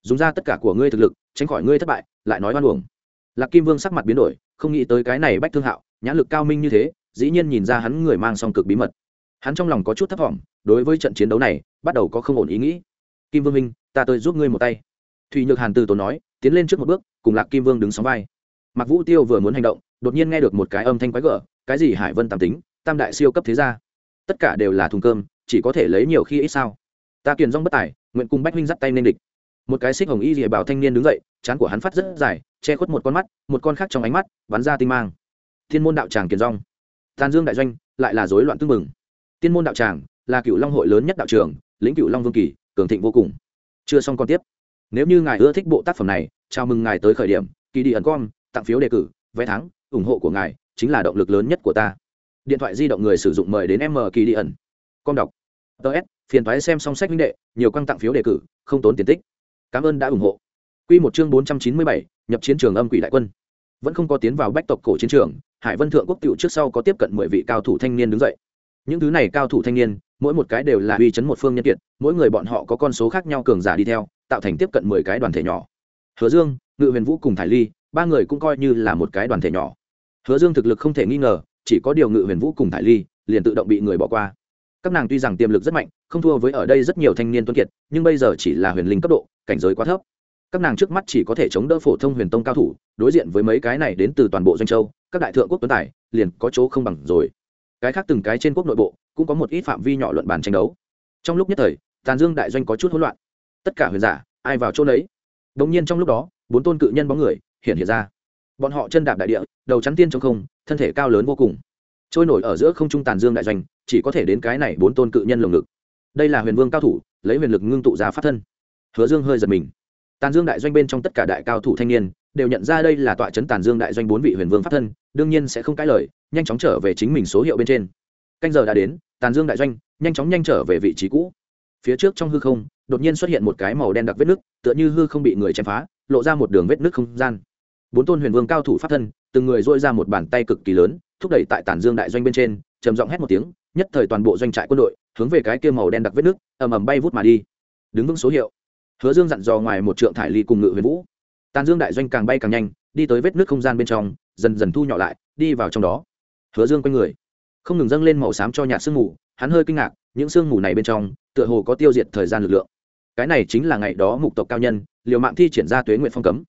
dùng ra tất cả của ngươi thực lực, tránh khỏi ngươi thất bại, lại nói oan uổng. Lạc kim vương sắc mặt biến đổi, không nghĩ tới cái này bách thương hạo, nhãn lực cao minh như thế, dĩ nhiên nhìn ra hắn người mang song cực bí mật. Hắn trong lòng có chút thấp t đối với trận chiến đấu này, bắt đầu có không ổn ý nghĩ. Kim vương minh, ta tới giúp ngươi một tay. Thùy nhược hàn từ tốn nói, tiến lên trước một bước, cùng lạc kim vương đứng sóng vai. Mặc vũ tiêu vừa muốn hành động, đột nhiên nghe được một cái âm thanh quái gở, cái gì hải vân tam tính, tam đại siêu cấp thế gia. Tất cả đều là thùng cơm, chỉ có thể lấy nhiều khi ít sao. Ta kiền rong bất tài, nguyện cùng bách huynh dắt tay nên địch một cái xích hồng y rìa bảo thanh niên đứng dậy chán của hắn phát rất dài, che khuất một con mắt, một con khác trong ánh mắt, bắn ra tinh mang. Thiên môn đạo tràng kiền rong. Tàn dương đại doanh, lại là rối loạn tưng mừng tiên môn đạo tràng, là cựu long hội lớn nhất đạo trường, lĩnh cựu long vương kỳ, cường thịnh vô cùng. Chưa xong còn tiếp. Nếu như ngài ưa thích bộ tác phẩm này, chào mừng ngài tới khởi điểm kỳ đi ẩn com, tặng phiếu đề cử, vé thắng, ủng hộ của ngài chính là động lực lớn nhất của ta. Điện thoại di động người sử dụng mời đến m kỳ đi ẩn. Com đọc. Ts phiền thoái xem song sách minh đệ, nhiều căng tặng phiếu đề cử, không tốn tiền tích cảm ơn đã ủng hộ. Quy một chương bốn trăm chín mươi bảy, nhập chiến trường âm quỷ đại quân. Vẫn không có tiến vào bách tộc cổ chiến trường, hải vân thượng quốc cựu trước sau có tiếp cận mười vị cao thủ thanh niên đứng dậy. Những thứ này cao thủ thanh niên, mỗi một cái đều là uy chấn một phương nhân kiệt, mỗi người bọn họ có con số khác nhau cường giả đi theo, tạo thành tiếp cận mười cái đoàn thể nhỏ. Hứa dương, ngự huyền vũ cùng thải ly, ba người cũng coi như là một cái đoàn thể nhỏ. Hứa dương thực lực không thể nghi ngờ, chỉ có điều ngự huyền vũ cùng thải ly liền tự động bị người bỏ qua. Các nàng tuy rằng tiềm lực rất mạnh, không thua với ở đây rất nhiều thanh niên tuân kiệt, nhưng bây giờ chỉ là huyền linh cấp độ cảnh giới quá thấp. Các nàng trước mắt chỉ có thể chống đỡ phổ thông huyền tông cao thủ, đối diện với mấy cái này đến từ toàn bộ doanh châu, các đại thượng quốc tuấn tài, liền có chỗ không bằng rồi. Cái khác từng cái trên quốc nội bộ, cũng có một ít phạm vi nhỏ luận bàn tranh đấu. Trong lúc nhất thời, tàn dương đại doanh có chút hỗn loạn. Tất cả huyền giả, ai vào chỗ đấy đống nhiên trong lúc đó, bốn tôn cự nhân bóng người hiện hiện ra. Bọn họ chân đạp đại địa, đầu chắn tiên trong không, thân thể cao lớn vô cùng. Trôi nổi ở giữa không trung tàn dương đại doanh, chỉ có thể đến cái này bốn tôn cự nhân lồng ngực. Đây là huyền vương cao thủ, lấy huyền lực ngưng tụ ra phát thân hứa dương hơi giật mình. Tàn dương đại doanh bên trong tất cả đại cao thủ thanh niên đều nhận ra đây là tọa chấn tàn dương đại doanh bốn vị huyền vương pháp thân, đương nhiên sẽ không cãi lời, nhanh chóng trở về chính mình số hiệu bên trên. Canh giờ đã đến, tàn dương đại doanh nhanh chóng nhanh trở về vị trí cũ. Phía trước trong hư không, đột nhiên xuất hiện một cái màu đen đặc vết nước, tựa như hư không bị người chém phá, lộ ra một đường vết nước không gian. Bốn tôn huyền vương cao thủ pháp thân, từng người dội ra một bàn tay cực kỳ lớn, thúc đẩy tại tàn dương đại doanh bên trên, trầm giọng hét một tiếng, nhất thời toàn bộ doanh trại quân đội hướng về cái kia màu đen đặc vết nước, ầm ầm bay vút mà đi. Đứng vững số hiệu hứa dương dặn dò ngoài một trượng thải ly cùng ngự huyền vũ. Tàn dương đại doanh càng bay càng nhanh, đi tới vết nước không gian bên trong, dần dần thu nhỏ lại, đi vào trong đó. Hứa dương quanh người, không ngừng dâng lên màu xám cho nhạt sương mù, hắn hơi kinh ngạc, những sương mù này bên trong, tựa hồ có tiêu diệt thời gian lực lượng. Cái này chính là ngày đó mục tộc cao nhân, liều mạng thi triển ra tuế nguyện phong cấm.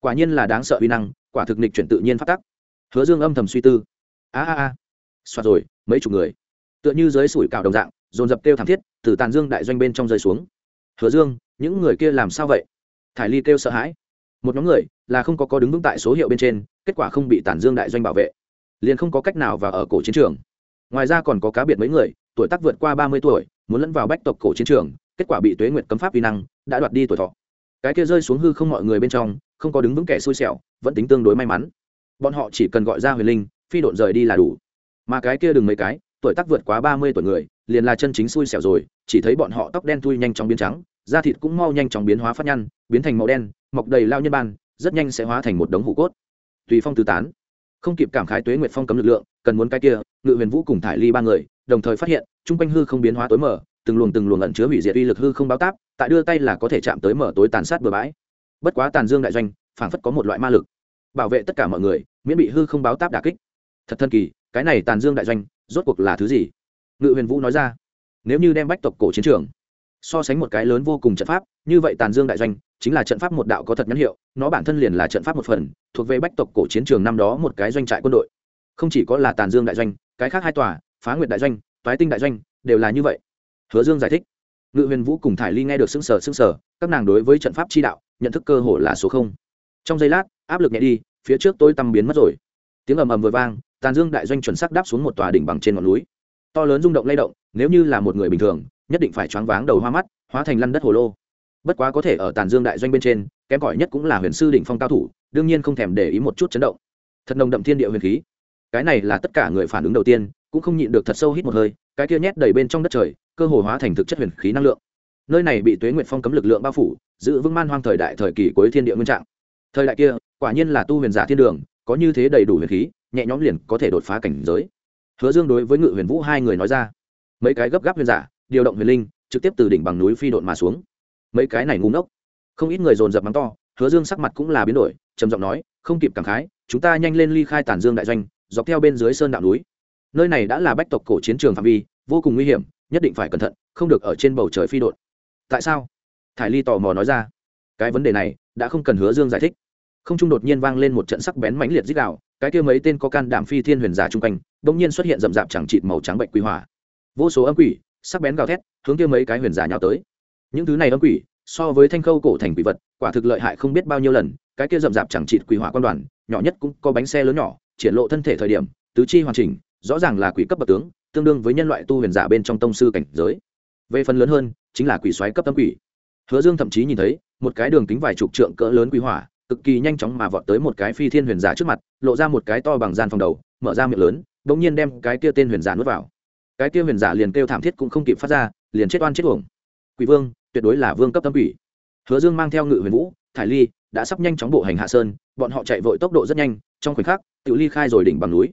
Quả nhiên là đáng sợ uy năng, quả thực nịch chuyển tự nhiên phát tắc. Hứa dương âm thầm suy tư. A a a. Soạt rồi, mấy chục người. Tựa như dưới sủi cào đồng dạng, dồn dập kêu thảm thiết, từ tàn dương đại doanh bên trong rơi xuống. Hứa dương những người kia làm sao vậy? Thải ly kêu sợ hãi. Một nhóm người là không có có đứng vững tại số hiệu bên trên, kết quả không bị tản dương đại doanh bảo vệ. Liền không có cách nào vào ở cổ chiến trường. Ngoài ra còn có cá biệt mấy người, tuổi tác vượt qua ba mươi tuổi, muốn lẫn vào bách tộc cổ chiến trường, kết quả bị tuế nguyệt cấm pháp vi năng, đã đoạt đi tuổi thọ. Cái kia rơi xuống hư không mọi người bên trong, không có đứng vững kẻ xui xẻo, vẫn tính tương đối may mắn. Bọn họ chỉ cần gọi ra huyền linh, phi độn rời đi là đủ. Mà cái kia đừng mấy cái, tuổi tác vượt quá ba mươi tuổi người, liền là chân chính xui xẻo rồi, chỉ thấy bọn họ tóc đen thui nhanh chóng biến trắng da thịt cũng mau nhanh chóng biến hóa phát nhăn, biến thành màu đen, mọc đầy lao nhân ban, rất nhanh sẽ hóa thành một đống hủ cốt. Tùy phong tứ tán. Không kịp cảm khái tuế nguyệt phong cấm lực lượng, cần muốn cái kia, ngự huyền vũ cùng thải ly ba người, đồng thời phát hiện, chung quanh hư không biến hóa tối mở từng luồng từng luồng ẩn chứa hủy diệt uy lực hư không báo táp, tại đưa tay là có thể chạm tới mở tối tàn sát bừa bãi. Bất quá tàn dương đại doanh, phảng phất có một loại ma lực, bảo vệ tất cả mọi người, miễn bị hư không báo táp đả kích. Thật thần kỳ, cái này tàn dương đại doanh, rốt cuộc là thứ gì? Ngự huyền vũ nói ra. Nếu như đem bách tộc cổ chiến trường so sánh một cái lớn vô cùng trận pháp, như vậy tàn dương đại doanh chính là trận pháp một đạo có thật nhãn hiệu, nó bản thân liền là trận pháp một phần, thuộc về bách tộc cổ chiến trường năm đó một cái doanh trại quân đội. Không chỉ có là tàn dương đại doanh, cái khác hai tòa, phá nguyệt đại doanh, toái tinh đại doanh đều là như vậy. Hứa dương giải thích. Ngự huyền vũ cùng thải ly nghe được xưng sở xưng sở các nàng đối với trận pháp chi đạo, nhận thức cơ hồ là số không. Trong giây lát, áp lực nhẹ đi, phía trước tôi tăm biến mất rồi. Tiếng ầm ầm vừa vang, tàn dương đại doanh chuẩn sắc đáp xuống một tòa đỉnh bằng trên ngọn núi. To lớn rung động lay động, nếu như là một người bình thường nhất định phải choáng váng đầu hoa mắt, hóa thành lăn đất hồ lô. Bất quá có thể ở tàn dương đại doanh bên trên, kém cỏi nhất cũng là huyền sư đỉnh phong cao thủ, đương nhiên không thèm để ý một chút chấn động. Thật nồng đậm thiên địa huyền khí. Cái này là tất cả người phản ứng đầu tiên, cũng không nhịn được thật sâu hít một hơi, cái kia nhét đầy bên trong đất trời, cơ hồ hóa thành thực chất huyền khí năng lượng. Nơi này bị tuế nguyệt phong cấm lực lượng bao phủ, giữ vững man hoang thời đại thời kỳ cuối thiên địa nguyên trạng. Thời đại kia, quả nhiên là tu huyền giả thiên đường, có như thế đầy đủ huyền khí, nhẹ nhõm liền có thể đột phá cảnh giới. Hứa dương đối với ngự huyền vũ hai người nói ra, mấy cái gấp gáp huyền giả điều động huyền linh, trực tiếp từ đỉnh bằng núi phi độn mà xuống. Mấy cái này ngu ngốc. Không ít người dồn dập mắng to, hứa dương sắc mặt cũng là biến đổi, trầm giọng nói, không kịp cảm khái, chúng ta nhanh lên ly khai tản dương đại doanh, dọc theo bên dưới sơn đạo núi. Nơi này đã là bách tộc cổ chiến trường phạm vi, vô cùng nguy hiểm, nhất định phải cẩn thận, không được ở trên bầu trời phi đột tại sao? Thải ly tò mò nói ra. Cái vấn đề này đã không cần hứa dương giải thích. Không trung đột nhiên vang lên một trận sắc bén mãnh liệt dích đạo cái kia mấy tên có can đảm phi thiên huyền giả chung quanh bỗng nhiên xuất hiện rậm rạp chẳng trịt màu trắng bệnh quy hỏa. Vô số âm quỷ sắc bén gào thét, hướng kia mấy cái huyền giả nhào tới. Những thứ này âm quỷ, so với thanh khâu cổ thành quỷ vật, quả thực lợi hại không biết bao nhiêu lần, cái kia rậm rạp chẳng chịt quỷ hỏa quan đoàn, nhỏ nhất cũng có bánh xe lớn nhỏ, triển lộ thân thể thời điểm, tứ chi hoàn chỉnh, rõ ràng là quỷ cấp bậc tướng, tương đương với nhân loại tu huyền giả bên trong tông sư cảnh giới. Về phần lớn hơn, chính là quỷ xoáy cấp tâm quỷ. Hứa dương thậm chí nhìn thấy, một cái đường kính vài chục trượng cỡ lớn quỷ hỏa, cực kỳ nhanh chóng mà vọt tới một cái phi thiên huyền giả trước mặt, lộ ra một cái to bằng gian phòng đầu, mở ra miệng lớn đ ỗ n g nhiên đem cái kia tên huyền giả nuốt vào cái kia huyền giả liền kêu thảm thiết cũng không kịp phát ra, liền chết oan chết uổng. Quỷ vương, tuyệt đối là vương cấp tâm quỷ. Hứa dương mang theo ngự huyền vũ, thải ly, đã sắp nhanh chóng bộ hành hạ sơn, bọn họ chạy vội tốc độ rất nhanh, trong khoảnh khắc tự ly khai rồi đỉnh bằng núi.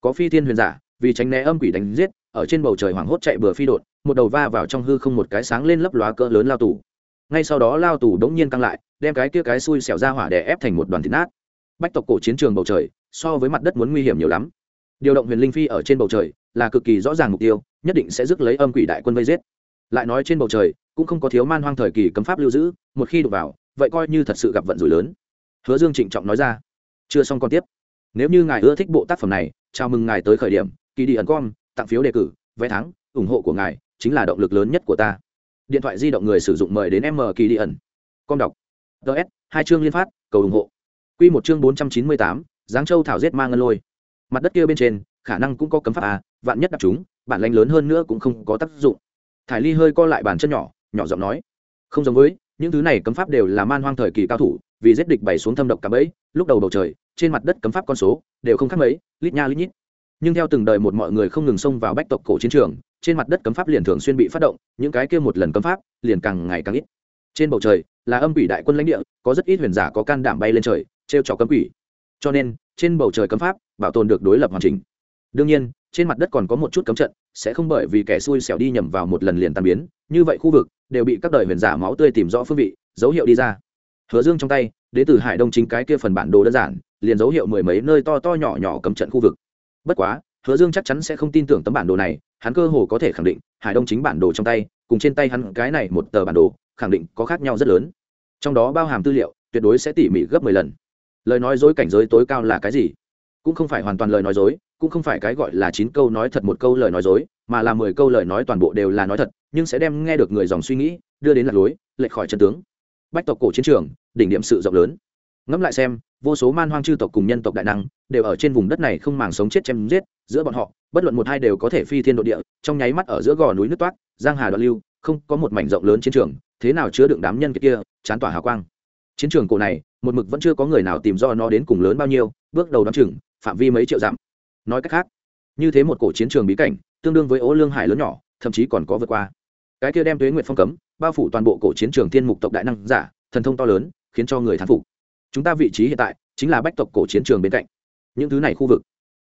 Có phi thiên huyền giả, vì tránh né âm quỷ đánh giết, ở trên bầu trời hoảng hốt chạy bừa phi đột, một đầu va vào trong hư không một cái sáng lên lấp lóa cỡ lớn lao tù. Ngay sau đó lao tù đống nhiên căng lại, đem cái kia cái xui xẻo ra hỏa để ép thành một đoàn thịt nát. Bách tộc cổ chiến trường bầu trời, so với mặt đất muốn nguy hiểm nhiều lắm. Điều động huyền linh phi ở trên bầu trời là cực kỳ rõ ràng mục tiêu, nhất định sẽ rước lấy âm quỷ đại quân vây giết. Lại nói trên bầu trời, cũng không có thiếu man hoang thời kỳ cấm pháp lưu giữ, một khi đụng vào, vậy coi như thật sự gặp vận rủi lớn. Hứa dương trịnh trọng nói ra. Chưa xong còn tiếp. Nếu như ngài ưa thích bộ tác phẩm này, chào mừng ngài tới khởi điểm, kỳ đi ẩn com, tặng phiếu đề cử, vé thắng, ủng hộ của ngài chính là động lực lớn nhất của ta. Điện thoại di động người sử dụng mời đến m kỳ đi ẩn. Com đọc. Ts hai chương liên phát, cầu ủng hộ. Q một chương bốn trăm chín mươi tám, giáng châu thảo giết mang ngân lôi. Mặt đất kia bên trên, khả năng cũng có cấm pháp à vạn nhất đập chúng, bản lanh lớn hơn nữa cũng không có tác dụng. Thải ly hơi co lại bàn chân nhỏ nhỏ giọng nói, không giống với, những thứ này cấm pháp đều là man hoang thời kỳ cao thủ, vì giết địch bày xuống thâm độc cả bẫy, lúc đầu bầu trời, trên mặt đất cấm pháp con số đều không khác mấy, lít nha lít nhít. Nhưng theo từng đời một mọi người không ngừng xông vào bách tộc cổ chiến trường, trên mặt đất cấm pháp liền thường xuyên bị phát động, những cái kia một lần cấm pháp liền càng ngày càng ít. Trên bầu trời là âm quỷ đại quân lãnh địa, có rất ít huyền giả có can đảm bay lên trời t r e o trò cấm quỷ. Cho nên, trên bầu trời cấm pháp bảo tồn được đối lập hoàn chỉnh. Đương nhiên trên mặt đất còn có một chút cấm trận, sẽ không bởi vì kẻ xui xẻo đi nhầm vào một lần liền tàn biến, như vậy khu vực đều bị các đời huyền giả máu tươi tìm rõ phương vị, dấu hiệu đi ra. Hứa dương trong tay, đến từ hải đông chính cái kia phần bản đồ đơn giản, liền dấu hiệu mười mấy nơi to to nhỏ nhỏ cấm trận khu vực. Bất quá, hứa dương chắc chắn sẽ không tin tưởng tấm bản đồ này, hắn cơ hồ có thể khẳng định, hải đông chính bản đồ trong tay, cùng trên tay hắn cái này một tờ bản đồ, khẳng định có khác nhau rất lớn. Trong đó bao hàm tư liệu, tuyệt đối sẽ tỉ mỉ gấp mười lần. Lời nói dối cảnh giới tối cao là cái gì? Cũng không phải hoàn toàn lời nói dối cũng không phải cái gọi là chín câu nói thật một câu lời nói dối mà là mười câu lời nói toàn bộ đều là nói thật nhưng sẽ đem nghe được người dòng suy nghĩ đưa đến lạc lối lệch khỏi chân tướng. Bách tộc cổ chiến trường đỉnh điểm sự rộng lớn. Ngẫm lại xem vô số man hoang chư tộc cùng nhân tộc đại năng đều ở trên vùng đất này không màng sống chết chém giết giữa bọn họ bất luận một hai đều có thể phi thiên độ địa trong nháy mắt ở giữa gò núi nước toát giang hà đoạn lưu không có một mảnh rộng lớn chiến trường thế nào chứa đựng đám nhân kia, kia chán tỏa hào quang. Chiến trường cổ này một mực vẫn chưa có người nào tìm do nó đến cùng lớn bao nhiêu bước đầu đ o chừng phạm vi mấy triệu dặm. Nói cách khác, như thế một cổ chiến trường bí cảnh, tương đương với ố lương hải lớn nhỏ, thậm chí còn có vượt qua. Cái kia đem tuế nguyện phong cấm, bao phủ toàn bộ cổ chiến trường thiên mục tộc đại năng giả, thần thông to lớn, khiến cho người thán phục. Chúng ta vị trí hiện tại, chính là bách tộc cổ chiến trường bên cạnh. Những thứ này khu vực,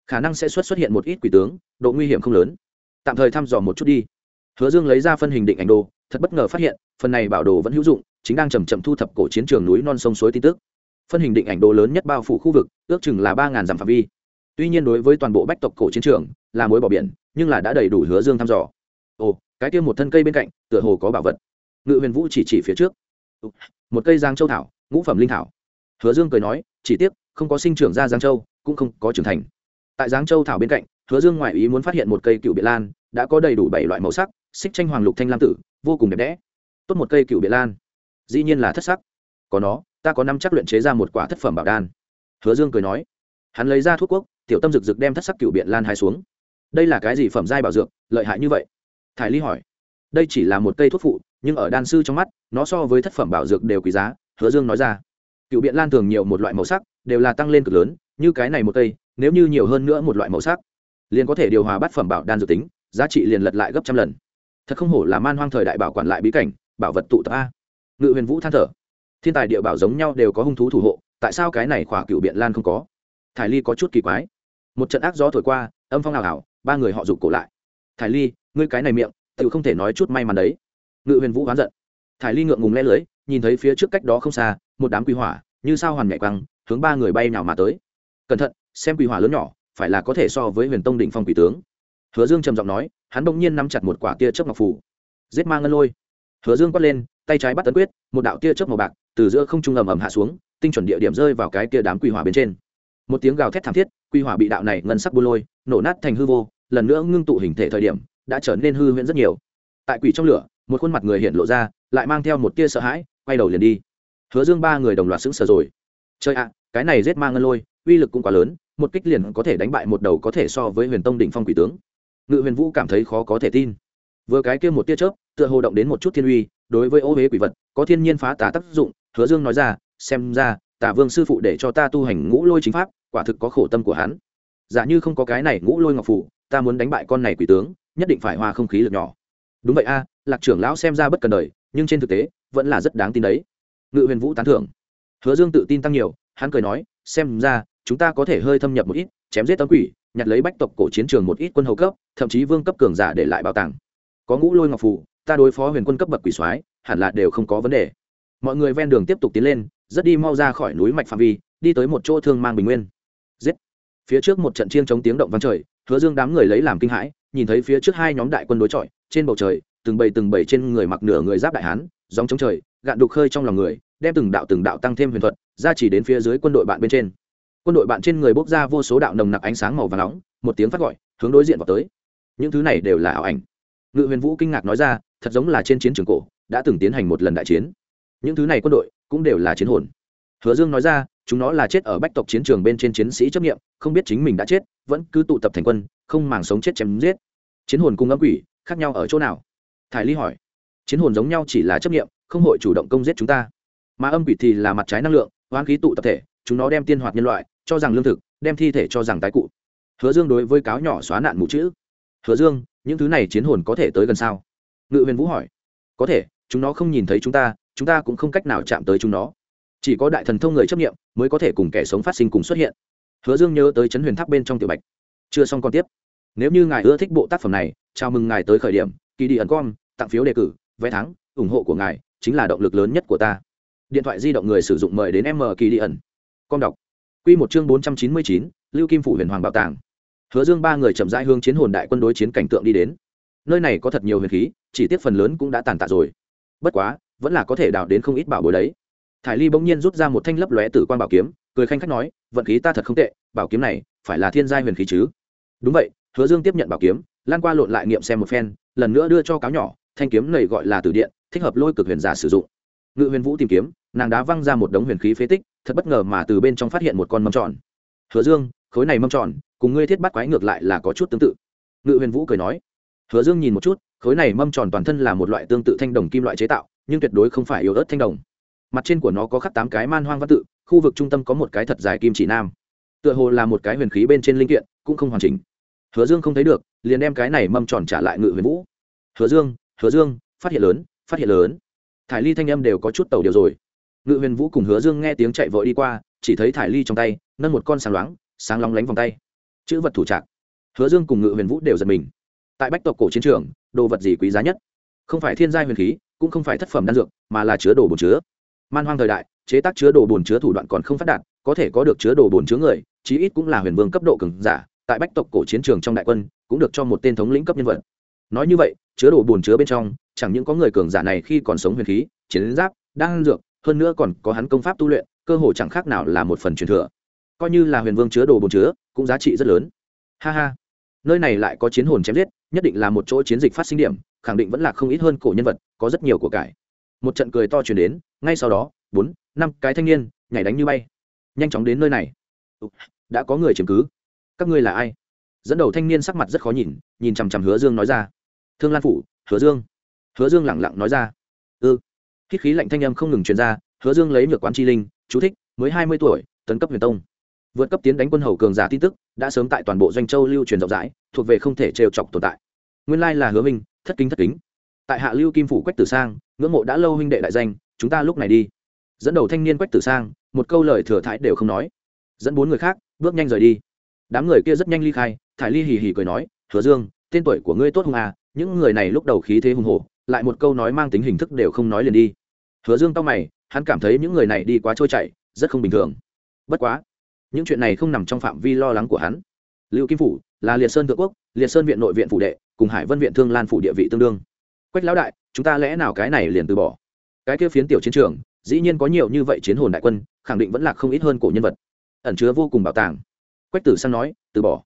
khả năng sẽ xuất xuất hiện một ít quỷ tướng, độ nguy hiểm không lớn. Tạm thời thăm dò một chút đi. Hứa dương lấy ra phân hình định ảnh đồ, thật bất ngờ phát hiện, phần này bảo đồ vẫn hữu dụng, chính đang chầm chậm thu thập cổ chiến trường núi non sông suối tin tức phân hình định ảnh đồ lớn nhất bao phủ khu vực, ước chừng là ba ngàn dặm phạm vi. Tuy nhiên đối với toàn bộ bách tộc cổ chiến trường, là mối bỏ biển, nhưng là đã đầy đủ hứa dương thăm dò. Ồ, cái kia một thân cây bên cạnh, tựa hồ có bảo vật. Ngự huyền vũ chỉ chỉ phía trước. Một cây giang châu thảo, ngũ phẩm linh thảo. Hứa dương cười nói, chỉ tiếc, không có sinh trưởng ra giang châu, cũng không có trưởng thành. Tại giang châu thảo bên cạnh, hứa dương ngoại ý muốn phát hiện một cây cựu biệt lan, đã có đầy đủ bảy loại màu sắc, xích tranh hoàng lục thanh lam tử, vô cùng đẹp đẽ. Tốt một cây cựu biệt lan. Dĩ nhiên là thất sắc có nó, ta có năm chắc luyện chế ra một quả thất phẩm bảo đan. Hứa dương cười nói. Hắn lấy ra thuốc quốc, tiểu tâm rực rực đem thất sắc cựu biện lan hai xuống. Đây là cái gì phẩm giai bảo dược, lợi hại như vậy? Thải ly hỏi. Đây chỉ là một cây thuốc phụ, nhưng ở đan sư trong mắt, nó so với thất phẩm bảo dược đều quý giá, hứa dương nói ra. Cựu biện lan thường nhiều một loại màu sắc, đều là tăng lên cực lớn, như cái này một cây, nếu như nhiều hơn nữa một loại màu sắc, liền có thể điều hòa bát phẩm bảo đan dược tính, giá trị liền lật lại gấp trăm lần. Thật không hổ là man hoang thời đại bảo quản lại bí cảnh, bảo vật tụ tập a. Ngự huyền vũ than thở thiên tài địa bảo giống nhau đều có hung thú thủ hộ, tại sao cái này khỏa cựu biện lan không có? Thải ly có chút kỳ quái. Một trận ác gió thổi qua, âm phong ảo ảo, ba người họ rụt cổ lại. Thải ly, ngươi cái này miệng tự không thể nói chút may mắn đấy. Ngự huyền vũ oán giận. Thải ly ngượng ngùng le lưới, nhìn thấy phía trước cách đó không xa, một đám quy hỏa, như sao hoàn nhạy quăng, hướng ba người bay nào mà tới. Cẩn thận, xem quy hỏa lớn nhỏ, phải là có thể so với huyền tông định phong quỷ tướng. Hứa dương trầm giọng nói, hắn bỗng nhiên nắm chặt một quả tia chớp ngọc phủ giết ma ngân lôi. Hứa dương quát lên, tay trái bắt tấn quyết, một đạo tia chớp màu bạc từ giữa không trung ầm ầm hạ xuống, tinh chuẩn địa điểm rơi vào cái kia đám quy hỏa bên trên. Một tiếng gào thét thảm thiết quy hỏa bị đạo này ngân sắc buôn lôi, nổ nát thành hư vô, lần nữa ngưng tụ hình thể thời điểm, đã trở nên hư huyễn rất nhiều. Tại quỷ trong lửa, một khuôn mặt người hiện lộ ra, lại mang theo một tia sợ hãi, quay đầu liền đi. Hứa dương ba người đồng loạt sững sờ rồi. Chơi ạ à, cái này giết ma ngân lôi, uy lực cũng quá lớn, một kích liền có thể đánh bại một đầu có thể so với huyền tông đỉnh phong quỷ tướng. Ngự huyền vũ cảm thấy khó có thể tin. Vừa cái kia một tia chớp, tựa hồ động đến một chút thiên uy, đối với ô huế quỷ vật, có thiên nhiên phá tả tác dụng hứa dương nói ra, xem ra, tả vương sư phụ để cho ta tu hành ngũ lôi chính pháp, quả thực có khổ tâm của hắn. Giả như không có cái này ngũ lôi ngọc phủ, ta muốn đánh bại con này quỷ tướng, nhất định phải hoa không khí lực nhỏ. Đúng vậy a, lạc trưởng lão xem ra bất cần đời, nhưng trên thực tế, vẫn là rất đáng tin đấy. Ngự huyền vũ tán thưởng. Hứa dương tự tin tăng nhiều, hắn cười nói, xem ra, chúng ta có thể hơi thâm nhập một ít, chém giết tấm quỷ, nhặt lấy bách tộc cổ chiến trường một ít quân hầu cấp, thậm chí vương cấp cường giả để lại bảo tàng. Có ngũ lôi ngọc phù ta đối phó huyền quân cấp bậc quỷ soái, hẳn là đều không có vấn đề mọi người ven đường tiếp tục tiến lên, rất đi mau ra khỏi núi mạch phạm vi, đi tới một chỗ thương mang bình nguyên. Giết! Phía trước một trận chiêng chống tiếng động vang trời, hứa dương đám người lấy làm kinh hãi, nhìn thấy phía trước hai nhóm đại quân đối chọi, trên bầu trời, từng bầy từng bầy trên người mặc nửa người giáp đại hán dòng chống trời, gạn đục khơi trong lòng người, đem từng đạo từng đạo tăng thêm huyền thuật, ra chỉ đến phía dưới quân đội bạn bên trên. Quân đội bạn trên người bốc ra vô số đạo nồng nặc ánh sáng màu và nóng, một tiếng phát gọi, hướng đối diện vào tới. Những thứ này đều là ảo ảnh. Ngự huyền vũ kinh ngạc nói ra, thật giống là trên chiến trường cổ, đã từng tiến hành một lần đại chiến những thứ này quân đội cũng đều là chiến hồn. Hứa dương nói ra, chúng nó là chết ở bách tộc chiến trường bên trên chiến sĩ chấp nghiệm, không biết chính mình đã chết, vẫn cứ tụ tập thành quân, không màng sống chết chém giết. Chiến hồn cùng âm quỷ khác nhau ở chỗ nào? Thải ly hỏi. Chiến hồn giống nhau chỉ là chấp nghiệm, không hội chủ động công giết chúng ta. Mà âm quỷ thì là mặt trái năng lượng hoang khí tụ tập thể, chúng nó đem tiên hoạt nhân loại, cho rằng lương thực, đem thi thể cho rằng tái cụ. Hứa dương đối với cáo nhỏ xóa nạn mũ chữ. Hứa dương, những thứ này chiến hồn có thể tới gần sao? Ngự huyền vũ hỏi. Có thể chúng nó không nhìn thấy chúng ta chúng ta cũng không cách nào chạm tới chúng nó. Chỉ có đại thần thông người chấp nghiệm mới có thể cùng kẻ sống phát sinh cùng xuất hiện. Hứa dương nhớ tới chấn huyền tháp bên trong tiểu bạch. Chưa xong còn tiếp. Nếu như ngài ưa thích bộ tác phẩm này, chào mừng ngài tới khởi điểm kỳ đi ẩn com, tặng phiếu đề cử, vé thắng, ủng hộ của ngài chính là động lực lớn nhất của ta. Điện thoại di động người sử dụng mời đến m kỳ đi ẩn. Com đọc. Q một chương bốn trăm chín mươi chín, lưu kim phủ huyền hoàng bảo tàng. Hứa dương ba người chậm rãi hướng chiến hồn đại quân đối chiến cảnh tượng đi đến. Nơi này có thật nhiều huyền khí, chỉ tiếc phần lớn cũng đã tàn tạ rồi bất quá, vẫn là có thể đào đến không ít bảo bối đấy. Thải ly bỗng nhiên rút ra một thanh lấp lóe tử quan bảo kiếm, cười khanh khách nói, vận khí ta thật không tệ, bảo kiếm này, phải là thiên giai huyền khí chứ. Đúng vậy, hứa dương tiếp nhận bảo kiếm, lan qua lộn lại nghiệm xem một phen, lần nữa đưa cho cáo nhỏ, thanh kiếm này gọi là từ điện, thích hợp lôi cực huyền giả sử dụng. Ngự huyền vũ tìm kiếm, nàng đá văng ra một đống huyền khí phế tích, thật bất ngờ mà từ bên trong phát hiện một con mâm tròn. Hứa dương, khối này mâm tròn, cùng ngươi thiết bắt quái ngược lại là có chút tương tự. Ngự huyền vũ cười nói hứa dương nhìn một chút, khối này mâm tròn toàn thân là một loại tương tự thanh đồng kim loại chế tạo, nhưng tuyệt đối không phải yếu ớt thanh đồng. Mặt trên của nó có khắc tám cái man hoang văn tự, khu vực trung tâm có một cái thật dài kim chỉ nam. Tựa hồ là một cái huyền khí bên trên linh kiện, cũng không hoàn chỉnh. Hứa dương không thấy được, liền đem cái này mâm tròn trả lại ngự huyền vũ. Hứa dương hứa dương, phát hiện lớn, phát hiện lớn. Thải ly thanh âm đều có chút tàu điều rồi. Ngự huyền vũ cùng hứa dương nghe tiếng chạy vội đi qua, chỉ thấy thải ly trong tay, nâng một con sáng loáng, sáng lóng lánh vòng tay. Chữ vật thủ trạc. Hứa dương cùng ngự huyền vũ đều giật mình tại bách tộc cổ chiến trường, đồ vật gì quý giá nhất? Không phải thiên gia huyền khí, cũng không phải thất phẩm đan dược, mà là chứa đồ bồn chứa. Man hoang thời đại, chế tác chứa đồ bồn chứa thủ đoạn còn không phát đạt, có thể có được chứa đồ bồn chứa người, chí ít cũng là huyền vương cấp độ cường giả, tại bách tộc cổ chiến trường trong đại quân, cũng được cho một tên thống lĩnh cấp nhân vật. Nói như vậy, chứa đồ bồn chứa bên trong, chẳng những có người cường giả này khi còn sống huyền khí, chiến giáp, đan dược, hơn nữa còn có hắn công pháp tu luyện, cơ hồ chẳng khác nào là một phần truyền thừa. Coi như là huyền vương chứa đồ bồn chứa, cũng giá trị rất lớn. Ha ha nơi này lại có chiến hồn chém giết, nhất định là một chỗ chiến dịch phát sinh điểm, khẳng định vẫn là không ít hơn cổ nhân vật, có rất nhiều của cải. Một trận cười to chuyển đến, ngay sau đó, bốn, năm, cái thanh niên, nhảy đánh như bay. Nhanh chóng đến nơi này. Đã có người chứng cứ. Các ngươi là ai? Dẫn đầu thanh niên sắc mặt rất khó nhìn nhìn chằm chằm hứa dương nói ra. Thương lan phủ, hứa dương. Hứa dương lẳng lặng nói ra. Ư ừ. khí khí lạnh thanh âm không ngừng truyền ra, hứa dương lấy nhược quán chi linh, chú thích, mới hai mươi tuổi, tấn cấp huyền tông vượt cấp tiến đánh quân hầu cường giả tin tức, đã sớm tại toàn bộ doanh châu lưu truyền rộng rãi, thuộc về không thể trêu chọc tồn tại. Nguyên lai là hứa minh, thất kính thất kính. Tại hạ lưu kim phủ quách tử sang, ngưỡng mộ đã lâu huynh đệ đại danh, chúng ta lúc này đi. Dẫn đầu thanh niên quách tử sang, một câu lời thừa thãi đều không nói. Dẫn bốn người khác, bước nhanh rời đi. Đám người kia rất nhanh ly khai, thải ly hì hì cười nói, hứa dương, tên tuổi của ngươi tốt hùng à những người này lúc đầu khí thế hùng hổ, lại một câu nói mang tính hình thức đều không nói liền đi. Hứa dương tao mày, hắn cảm thấy những người này đi quá trôi chảy, rất không bình thường. Bất quá những chuyện này không nằm trong phạm vi lo lắng của hắn. Lưu kim phủ, là liệt sơn thượng quốc, liệt sơn viện nội viện phủ đệ, cùng hải vân viện thương lan phủ địa vị tương đương. Quách lão đại, chúng ta lẽ nào cái này liền từ bỏ? Cái kia phiến tiểu chiến trường, dĩ nhiên có nhiều như vậy chiến hồn đại quân, khẳng định vẫn là không ít hơn cổ nhân vật. Ẩn chứa vô cùng bảo tàng. Quách tử sang nói, từ bỏ.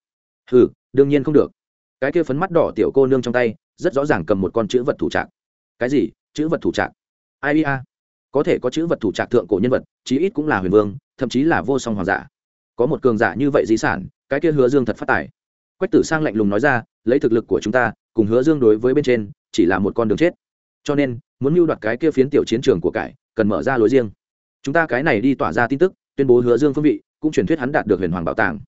Ừ đương nhiên không được. Cái kia phấn mắt đỏ tiểu cô nương trong tay, rất rõ ràng cầm một con chữ vật thủ trạc. Cái gì? Chữ vật thủ trạc? Ai ia có thể có chữ vật thủ trạc thượng cổ nhân vật, chí ít cũng là huyền vương, thậm chí là vô song hoàng giả có một cường giả như vậy di sản, cái kia hứa dương thật phát tài. Quách tử sang lạnh lùng nói ra, lấy thực lực của chúng ta, cùng hứa dương đối với bên trên, chỉ là một con đường chết. Cho nên, muốn mưu đoạt cái kia phiến tiểu chiến trường của cải, cần mở ra lối riêng. Chúng ta cái này đi tỏa ra tin tức, tuyên bố hứa dương phương vị, cũng truyền thuyết hắn đạt được huyền hoàng bảo tàng.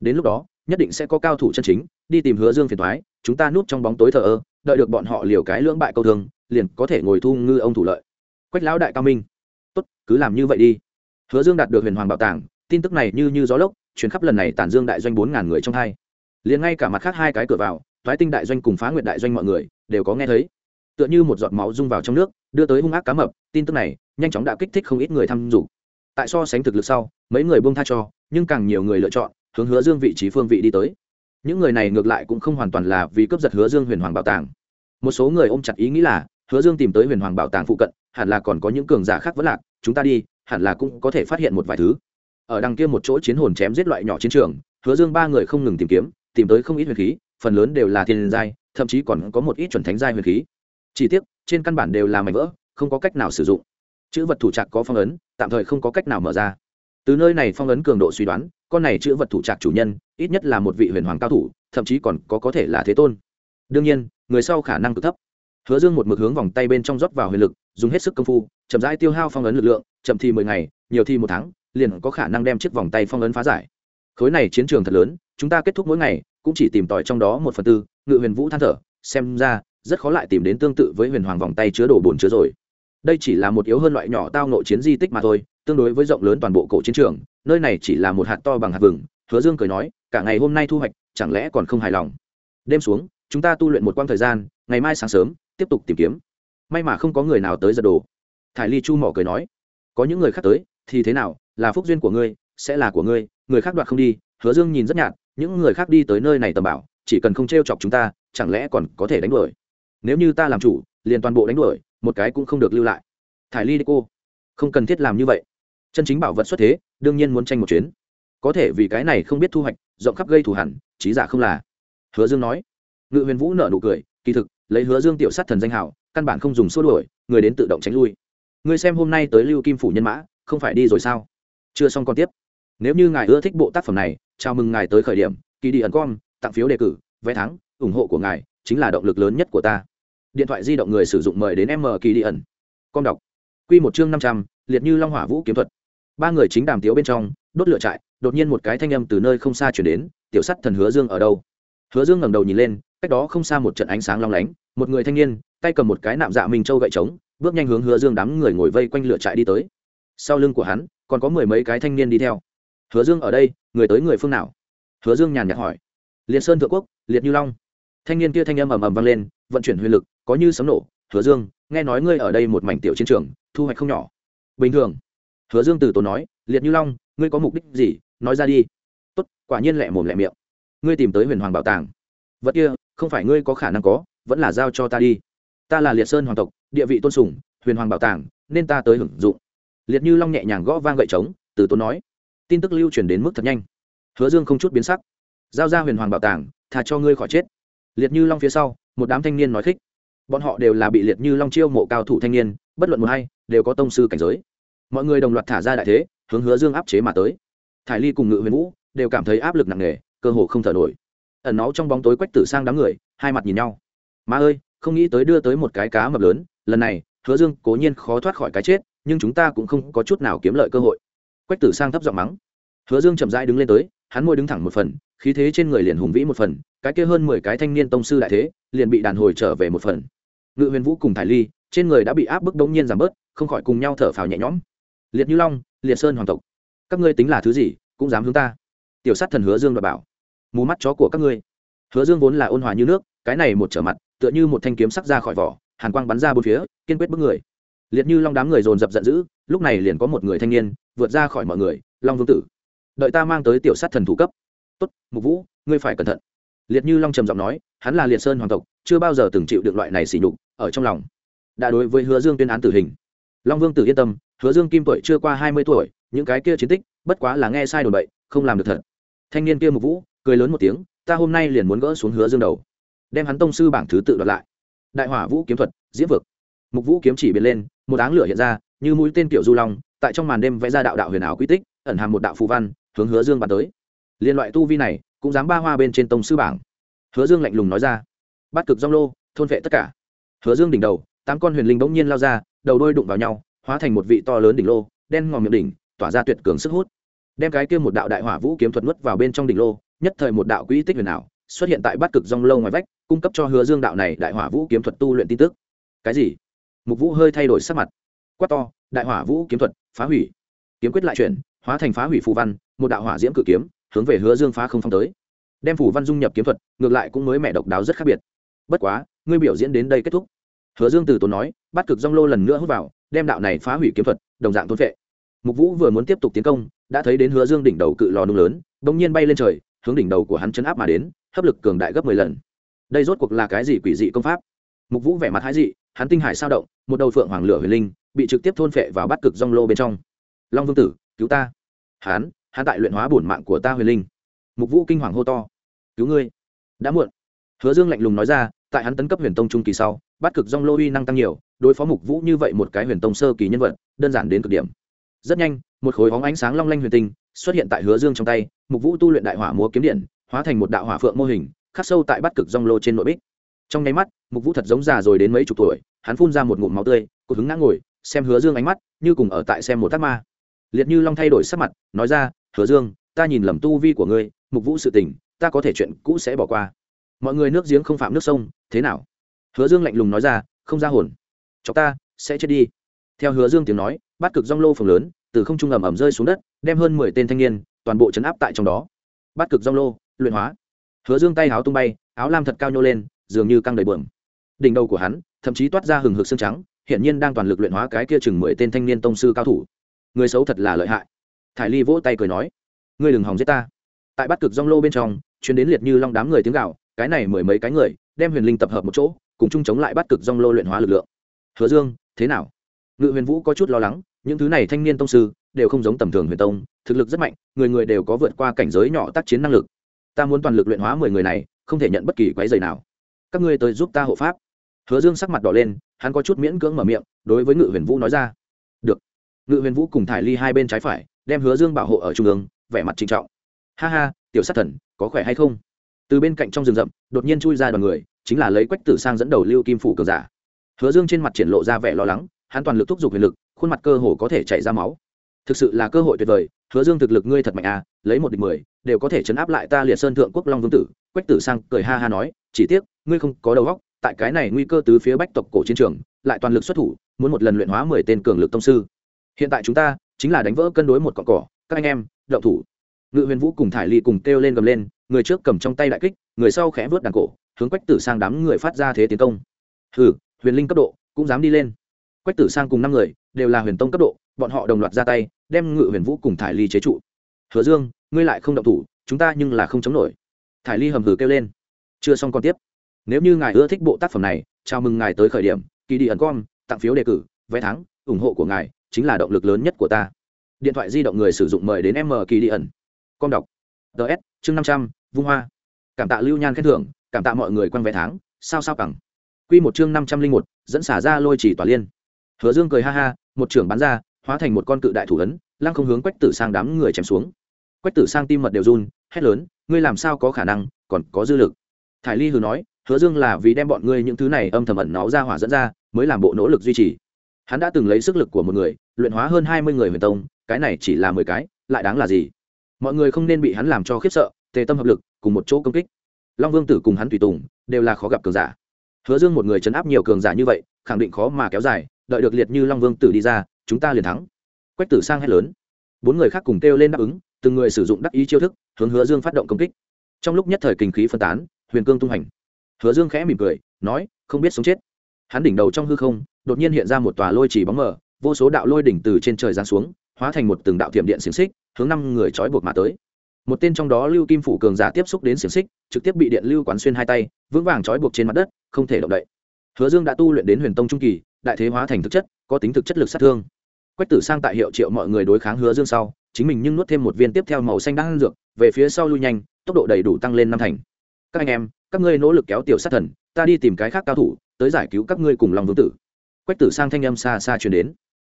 Đến lúc đó, nhất định sẽ có cao thủ chân chính, đi tìm hứa dương phiền thoái chúng ta núp trong bóng tối thờ ơ, đợi được bọn họ liều cái lưỡng bại câu thương, liền có thể ngồi thu ngư ông thủ lợi. Quách lão đại cao minh, tốt, cứ làm như vậy đi. Hứa dương đạt được huyền hoàng bảo tàng tin tức này như như gió lốc chuyến khắp lần này tản dương đại doanh bốn ngàn người trong hai. Liền ngay cả mặt khác hai cái cửa vào thoái tinh đại doanh cùng phá nguyệt đại doanh mọi người, đều có nghe thấy. Tựa như một giọt máu rung vào trong nước, đưa tới hung ác cá mập, tin tức này nhanh chóng đã kích thích không ít người tham dục tại so sánh thực lực sau, mấy người buông tha cho, nhưng càng nhiều người lựa chọn, hướng hứa dương vị trí phương vị đi tới. Những người này ngược lại cũng không hoàn toàn là vì cướp giật hứa dương huyền hoàng bảo tàng. Một số người ôm chặt ý nghĩ là, hứa dương tìm tới huyền hoàng bảo tàng phụ cận, hẳn là còn có những cường giả khác vẫn lạc, chúng ta đi, hẳn là cũng có thể phát hiện một vài thứ ở đằng kia một chỗ chiến hồn chém giết loại nhỏ chiến trường, hứa dương ba người không ngừng tìm kiếm, tìm tới không ít huyền khí, phần lớn đều là thiên giai, thậm chí còn có một ít chuẩn thánh giai huyền khí. Chỉ tiếc, trên căn bản đều là mảnh vỡ, không có cách nào sử dụng. Chữ vật thủ trạc có phong ấn, tạm thời không có cách nào mở ra. Từ nơi này phong ấn cường độ suy đoán, con này chữ vật thủ trạc chủ nhân, ít nhất là một vị huyền hoàng cao thủ, thậm chí còn có có thể là thế tôn. Đương nhiên, người sau khả năng cực thấp. Hứa dương một mực hướng vòng tay bên trong rót vào huyền lực, dùng hết sức công phu, chậm rãi tiêu hao phong ấn lực lượng, chậm thì mười ngày, nhiều thì một tháng liền có khả năng đem chiếc vòng tay phong ấn phá giải. Khối này chiến trường thật lớn, chúng ta kết thúc mỗi ngày, cũng chỉ tìm tòi trong đó một phần tư, ngự huyền vũ than thở, xem ra, rất khó lại tìm đến tương tự với huyền hoàng vòng tay chứa đồ bồn chứa rồi. Đây chỉ là một yếu hơn loại nhỏ tao nội chiến di tích mà thôi, tương đối với rộng lớn toàn bộ cổ chiến trường, nơi này chỉ là một hạt to bằng hạt vừng, hứa dương cười nói, cả ngày hôm nay thu hoạch, chẳng lẽ còn không hài lòng? Đêm xuống, chúng ta tu luyện một quãng thời gian, ngày mai sáng sớm, tiếp tục tìm kiếm. May mà không có người nào tới giật đồ. Thải ly chu mỏ cười nói, có những người khác tới thì thế nào, là phúc duyên của ngươi, sẽ là của ngươi, người khác đoạt không đi, hứa dương nhìn rất nhạt, những người khác đi tới nơi này tầm bảo, chỉ cần không t r e o chọc chúng ta, chẳng lẽ còn có thể đánh đuổi? Nếu như ta làm chủ, liền toàn bộ đánh đuổi, một cái cũng không được lưu lại. Thải ly đi cô. Không cần thiết làm như vậy. Chân chính bảo vật xuất thế, đương nhiên muốn tranh một chuyến. Có thể vì cái này không biết thu hoạch, rộng khắp gây thù hẳn trí giả không là. Hứa dương nói. Ngự huyền vũ nở nụ cười, kỳ thực, lấy hứa dương tiểu sát thần danh hảo, căn bản không dùng xua đuổi, người đến tự động tránh lui. Ngươi xem hôm nay tới lưu kim phủ nhân mã không phải đi rồi sao? Chưa xong còn tiếp. Nếu như ngài ưa thích bộ tác phẩm này, chào mừng ngài tới khởi điểm kỳ đi ẩn com, tặng phiếu đề cử, vé thắng, ủng hộ của ngài chính là động lực lớn nhất của ta. Điện thoại di động người sử dụng mời đến m kỳ đi ẩn. Com đọc. Q một chương năm trăm, liệt như long hỏa vũ kiếm thuật. Ba người chính đàm tiếu bên trong, đốt lửa trại, đột nhiên một cái thanh âm từ nơi không xa chuyển đến, tiểu sắt thần hứa dương ở đâu? Hứa dương ngẩng đầu nhìn lên, cách đó không xa một trận ánh sáng long lánh, một người thanh niên, tay cầm một cái nạm dạ minh châu gậy trống, bước nhanh hướng hứa dương đám người ngồi vây quanh lửa trại đi tới sau lưng của hắn, còn có mười mấy cái thanh niên đi theo. Hứa dương ở đây, người tới người phương nào? Hứa dương nhàn nhạt hỏi. Liệt sơn thượng quốc, liệt như long. Thanh niên kia thanh âm ầm ầm vang lên, vận chuyển huyền lực, có như sấm nổ. Hứa dương, nghe nói ngươi ở đây một mảnh tiểu chiến trường, thu hoạch không nhỏ. Bình thường. Hứa dương từ tốn nói, liệt như long, ngươi có mục đích gì? Nói ra đi. Tốt, quả nhiên lẹ mồm lẹ miệng. Ngươi tìm tới huyền hoàng bảo tàng. Vật kia, không phải ngươi có khả năng có, vẫn là giao cho ta đi. Ta là liệt sơn hoàng tộc, địa vị tôn sùng, huyền hoàng bảo tàng, nên ta tới hưởng dụng liệt như long nhẹ nhàng gõ vang gậy trống, từ tốn nói. Tin tức lưu truyền đến mức thật nhanh. Hứa dương không chút biến sắc. Giao ra huyền hoàng bảo tàng thà cho ngươi khỏi chết. Liệt như long phía sau, một đám thanh niên nói thích bọn họ đều là bị liệt như long chiêu mộ cao thủ thanh niên, bất luận một hay đều có tông sư cảnh giới. Mọi người đồng loạt thả ra đại thế, hướng hứa dương áp chế mà tới. Thải ly cùng ngự huyền vũ đều cảm thấy áp lực nặng nề, cơ hồ không thở nổi. Ẩn náu trong bóng tối quách tử sang đám người, hai mặt nhìn nhau. Má ơi, không nghĩ tới đưa tới một cái cá mập lớn, lần này hứa dương cố nhiên khó thoát khỏi cái chết, nhưng chúng ta cũng không có chút nào kiếm lợi cơ hội. Quách tử sang thấp giọng mắng. Hứa dương chậm rãi đứng lên tới, hắn môi đứng thẳng một phần, khí thế trên người liền hùng vĩ một phần, cái kia hơn mười cái thanh niên tông sư đại thế, liền bị đàn hồi trở về một phần. Ngự huyền vũ cùng thải ly, trên người đã bị áp bức đống nhiên giảm bớt, không khỏi cùng nhau thở phào nhẹ nhõm. Liệt như long, liệt sơn hoàng tộc, các ngươi tính là thứ gì, cũng dám hướng ta? Tiểu sát thần hứa dương đ bảo. Mù mắt chó của các ngươi. Hứa dương vốn là ôn hòa như nước, cái này một trở mặt, tựa như một thanh kiếm sắc ra khỏi vỏ hàn quang bắn ra bốn phía, kiên quyết bức người. Liệt như long đám người dồn dập giận dữ, lúc này liền có một người thanh niên vượt ra khỏi mọi người, long vương tử. Đợi ta mang tới tiểu sát thần thủ cấp. Tốt, mục vũ, ngươi phải cẩn thận. Liệt như long trầm giọng nói, hắn là liệt sơn hoàng tộc, chưa bao giờ từng chịu được loại này xỉ nhục ở trong lòng. Đã đối với hứa dương tuyên án tử hình. Long vương tử yên tâm, hứa dương kim tuổi chưa qua hai mươi tuổi, những cái kia chiến tích, bất quá là nghe sai đồn bậy, không làm được thật. Thanh niên kia mục vũ, cười lớn một tiếng, ta hôm nay liền muốn gỡ xuống hứa dương đầu. Đem hắn tông sư bảng thứ tự đoạt lại đại hỏa vũ kiếm thuật, diễm vực. Mục vũ kiếm chỉ biến lên, một áng lửa hiện ra, như mũi tên kiểu du long, tại trong màn đêm vẽ ra đạo đạo huyền ảo quy tích, ẩn hàm một đạo phù văn, hướng hứa dương bàn tới. Liên loại tu vi này, cũng dám ba hoa bên trên tông sư bảng. Hứa dương lạnh lùng nói ra bắt cực dong lô, thôn vệ tất cả. Hứa dương đỉnh đầu, tám con huyền linh bỗng nhiên lao ra, đầu đôi đụng vào nhau, hóa thành một vị to lớn đỉnh lô, đen ngòm miệng đỉnh, tỏa ra tuyệt cường sức hút. Đem cái kia một đạo đại hỏa vũ kiếm thuật nuốt vào bên trong đỉnh lô, nhất thời một đạo quỹ tích huyền ảo xuất hiện tại bát cực dong lô ngoài vách cung cấp cho hứa dương đạo này đại hỏa vũ kiếm thuật tu luyện tin tức. Cái gì? Mục vũ hơi thay đổi sắc mặt. Quát to, đại hỏa vũ kiếm thuật, phá hủy. Kiếm quyết lại chuyển, hóa thành phá hủy phù văn, một đạo hỏa diễm cự kiếm, hướng về hứa dương phá không phong tới. Đem phù văn dung nhập kiếm thuật, ngược lại cũng mới mẹ độc đáo rất khác biệt. Bất quá, ngươi biểu diễn đến đây kết thúc. Hứa dương từ tốn nói, bắt cực dong lô lần nữa hút vào, đem đạo này phá hủy kiếm thuật, đồng dạng thôn vệ. Mục vũ vừa muốn tiếp tục tiến công, đã thấy đến hứa dương đỉnh đầu cự lò nung lớn, bỗng nhiên bay lên trời, hướng đỉnh đầu của hắn chấn áp mà đến, hấp lực cường đại gấp mười lần đây rốt cuộc là cái gì quỷ dị công pháp? Mục vũ vẻ mặt hái dị, hắn tinh hải sao động, một đầu phượng hoàng lửa huyền linh, bị trực tiếp thôn phệ vào bắt cực rong lô bên trong. Long vương tử, cứu ta. Hắn hắn tại luyện hóa bổn mạng của ta huyền linh. Mục vũ kinh hoàng hô to. Cứu ngươi. Đã muộn. Hứa dương lạnh lùng nói ra, tại hắn tấn cấp huyền tông trung kỳ sau bắt cực rong lô uy năng tăng nhiều, đối phó mục vũ như vậy một cái huyền tông sơ kỳ nhân vật, đơn giản đến cực điểm. Rất nhanh, một khối hóng ánh sáng long lanh huyền tinh xuất hiện tại hứa dương trong tay, mục vũ tu luyện đại hỏa múa kiếm điện, hóa thành một đạo hỏa phượng mô hình khắc sâu tại bát cực rong lô trên nội bích. Trong nháy mắt, mục vũ thật giống già rồi đến mấy chục tuổi, hắn phun ra một ngụm máu tươi, cột hứng ngã ngồi, xem hứa dương ánh mắt, như cùng ở tại xem một tác ma. Liệt như long thay đổi sắc mặt, nói ra, hứa dương, ta nhìn lầm tu vi của ngươi, mục vũ sự tình, ta có thể chuyện cũ sẽ bỏ qua. Mọi người nước giếng không phạm nước sông, thế nào? Hứa dương lạnh lùng nói ra, không ra hồn. Chọc ta, sẽ chết đi. Theo hứa dương tiếng nói bát cực rong lô phường lớn, từ không trung ầm ầm rơi xuống đất, đem hơn mười tên thanh niên, toàn bộ chấn áp tại trong đó. Bát cực rong lô, luyện hóa hứa dương tay áo tung bay, áo lam thật cao nhô lên, dường như căng đầy bờm. Đỉnh đầu của hắn, thậm chí toát ra hừng hực xương trắng, hiển nhiên đang toàn lực luyện hóa cái kia chừng mười tên thanh niên tông sư cao thủ. Người xấu thật là lợi hại. Thải ly vỗ tay cười nói, ngươi đừng hòng giết ta. Tại bắt cực rong lô bên trong, chuyến đến liệt như long đám người tiếng gạo cái này mười mấy cái người, đem huyền linh tập hợp một chỗ, cùng chung chống lại bắt cực rong lô luyện hóa lực lượng. Hứa dương, thế nào? Ngự huyền vũ có chút lo lắng, những thứ này thanh niên tông sư đều không giống tầm thường huyền tông, thực lực rất mạnh, người người đều có vượt qua cảnh giới nhỏ tác chiến năng lực ta muốn toàn lực luyện hóa mười người này, không thể nhận bất kỳ quái dày nào. Các ngươi tới giúp ta hộ pháp. Hứa dương sắc mặt đỏ lên, hắn có chút miễn cưỡng mở miệng, đối với ngự huyền vũ nói ra. Được. Ngự huyền vũ cùng thải ly hai bên trái phải, đem hứa dương bảo hộ ở trung ương, vẻ mặt trinh trọng. Ha ha, tiểu sát thần, có khỏe hay không? Từ bên cạnh trong rừng rậm, đột nhiên chui ra đoàn người, chính là lấy quách tử sang dẫn đầu lưu kim phủ cường giả. Hứa dương trên mặt triển lộ ra vẻ lo lắng, hắn toàn lực thúc giục huyền lực, khuôn mặt cơ hồ có thể chảy ra máu. Thực sự là cơ hội tuyệt vời hứa dương thực lực ngươi thật mạnh à lấy một địch mười, đều có thể chấn áp lại ta liệt sơn thượng quốc long vương tử. Quách tử sang cười ha ha nói, chỉ tiếc, ngươi không có đầu óc, tại cái này nguy cơ tứ phía bách tộc cổ chiến trường, lại toàn lực xuất thủ, muốn một lần luyện hóa mười tên cường lực tông sư. Hiện tại chúng ta, chính là đánh vỡ cân đối một cọn cỏ. Các anh em đậu thủ. Ngự huyền vũ cùng thải ly cùng kêu lên gầm lên, người trước cầm trong tay đại kích, người sau khẽ vớt đàn cổ, hướng quách tử sang đám người phát ra thế tiến công. Hừ, huyền linh cấp độ, cũng dám đi lên. Quách tử sang cùng năm người, đều là huyền tông cấp độ, bọn họ đồng loạt ra tay đem ngự huyền vũ cùng thải ly chế trụ. Hứa dương, ngươi lại không động thủ, chúng ta nhưng là không chống nổi. Thải ly hầm hừ kêu lên. Chưa xong còn tiếp. Nếu như ngài ưa thích bộ tác phẩm này, chào mừng ngài tới khởi điểm, kỳ đi ẩn com, tặng phiếu đề cử, vé thắng, ủng hộ của ngài chính là động lực lớn nhất của ta. Điện thoại di động người sử dụng mời đến m kỳ đi ẩn. Com đọc. Ts chương năm trăm, vung hoa. Cảm tạ lưu nhan khen thưởng, cảm tạ mọi người quan vé tháng sao sao cẳng q một chương năm trăm linh một, dẫn xả ra lôi chỉ tỏa liên. Hứa dương cười ha ha, một trưởng bắn ra, hóa thành một con cự đại thủ ấn lăng không hướng quách tử sang đám người chém xuống. Quách tử sang tim mật đều run, hét lớn, ngươi làm sao có khả năng, còn có dư lực? Thải ly hừ nói, hứa dương là vì đem bọn ngươi những thứ này âm thầm ẩn nó ra hỏa dẫn ra, mới làm bộ nỗ lực duy trì. Hắn đã từng lấy sức lực của một người, luyện hóa hơn hai mươi người huyền tông, cái này chỉ là mười cái, lại đáng là gì? Mọi người không nên bị hắn làm cho khiếp sợ, tề tâm hợp lực, cùng một chỗ công kích. Long vương tử cùng hắn tùy tùng, đều là khó gặp cường giả. Hứa dương một người chấn áp nhiều cường giả như vậy, khẳng định khó mà kéo dài, đợi được liệt như long vương tử đi ra, chúng ta liền thắng quách tử sang hét lớn. Bốn người khác cùng kêu lên đáp ứng, từng người sử dụng đắc ý chiêu thức, hướng hứa dương phát động công kích. Trong lúc nhất thời kinh khí phân tán, huyền cương tung hành. Hứa dương khẽ mỉm cười, nói, không biết sống chết. Hắn đỉnh đầu trong hư không, đột nhiên hiện ra một tòa lôi chỉ bóng mờ, vô số đạo lôi đỉnh từ trên trời giáng xuống, hóa thành một từng đạo tiệm điện xiềng xích, hướng năm người trói buộc mà tới. Một tên trong đó lưu kim phủ cường giả tiếp xúc đến xiềng xích, trực tiếp bị điện lưu quán xuyên hai tay, vững vàng trói buộc trên mặt đất, không thể động đậy. Hứa dương đã tu luyện đến huyền tông trung kỳ, đại thế hóa thành thực chất, có tính thực chất lực sát thương quách tử sang tại hiệu triệu mọi người đối kháng hứa dương sau, chính mình nhưng nuốt thêm một viên tiếp theo màu xanh đang dược, về phía sau lui nhanh, tốc độ đầy đủ tăng lên năm thành. Các anh em, các ngươi nỗ lực kéo tiểu sát thần, ta đi tìm cái khác cao thủ, tới giải cứu các ngươi cùng lòng vương tử. Quách tử sang thanh âm xa xa truyền đến.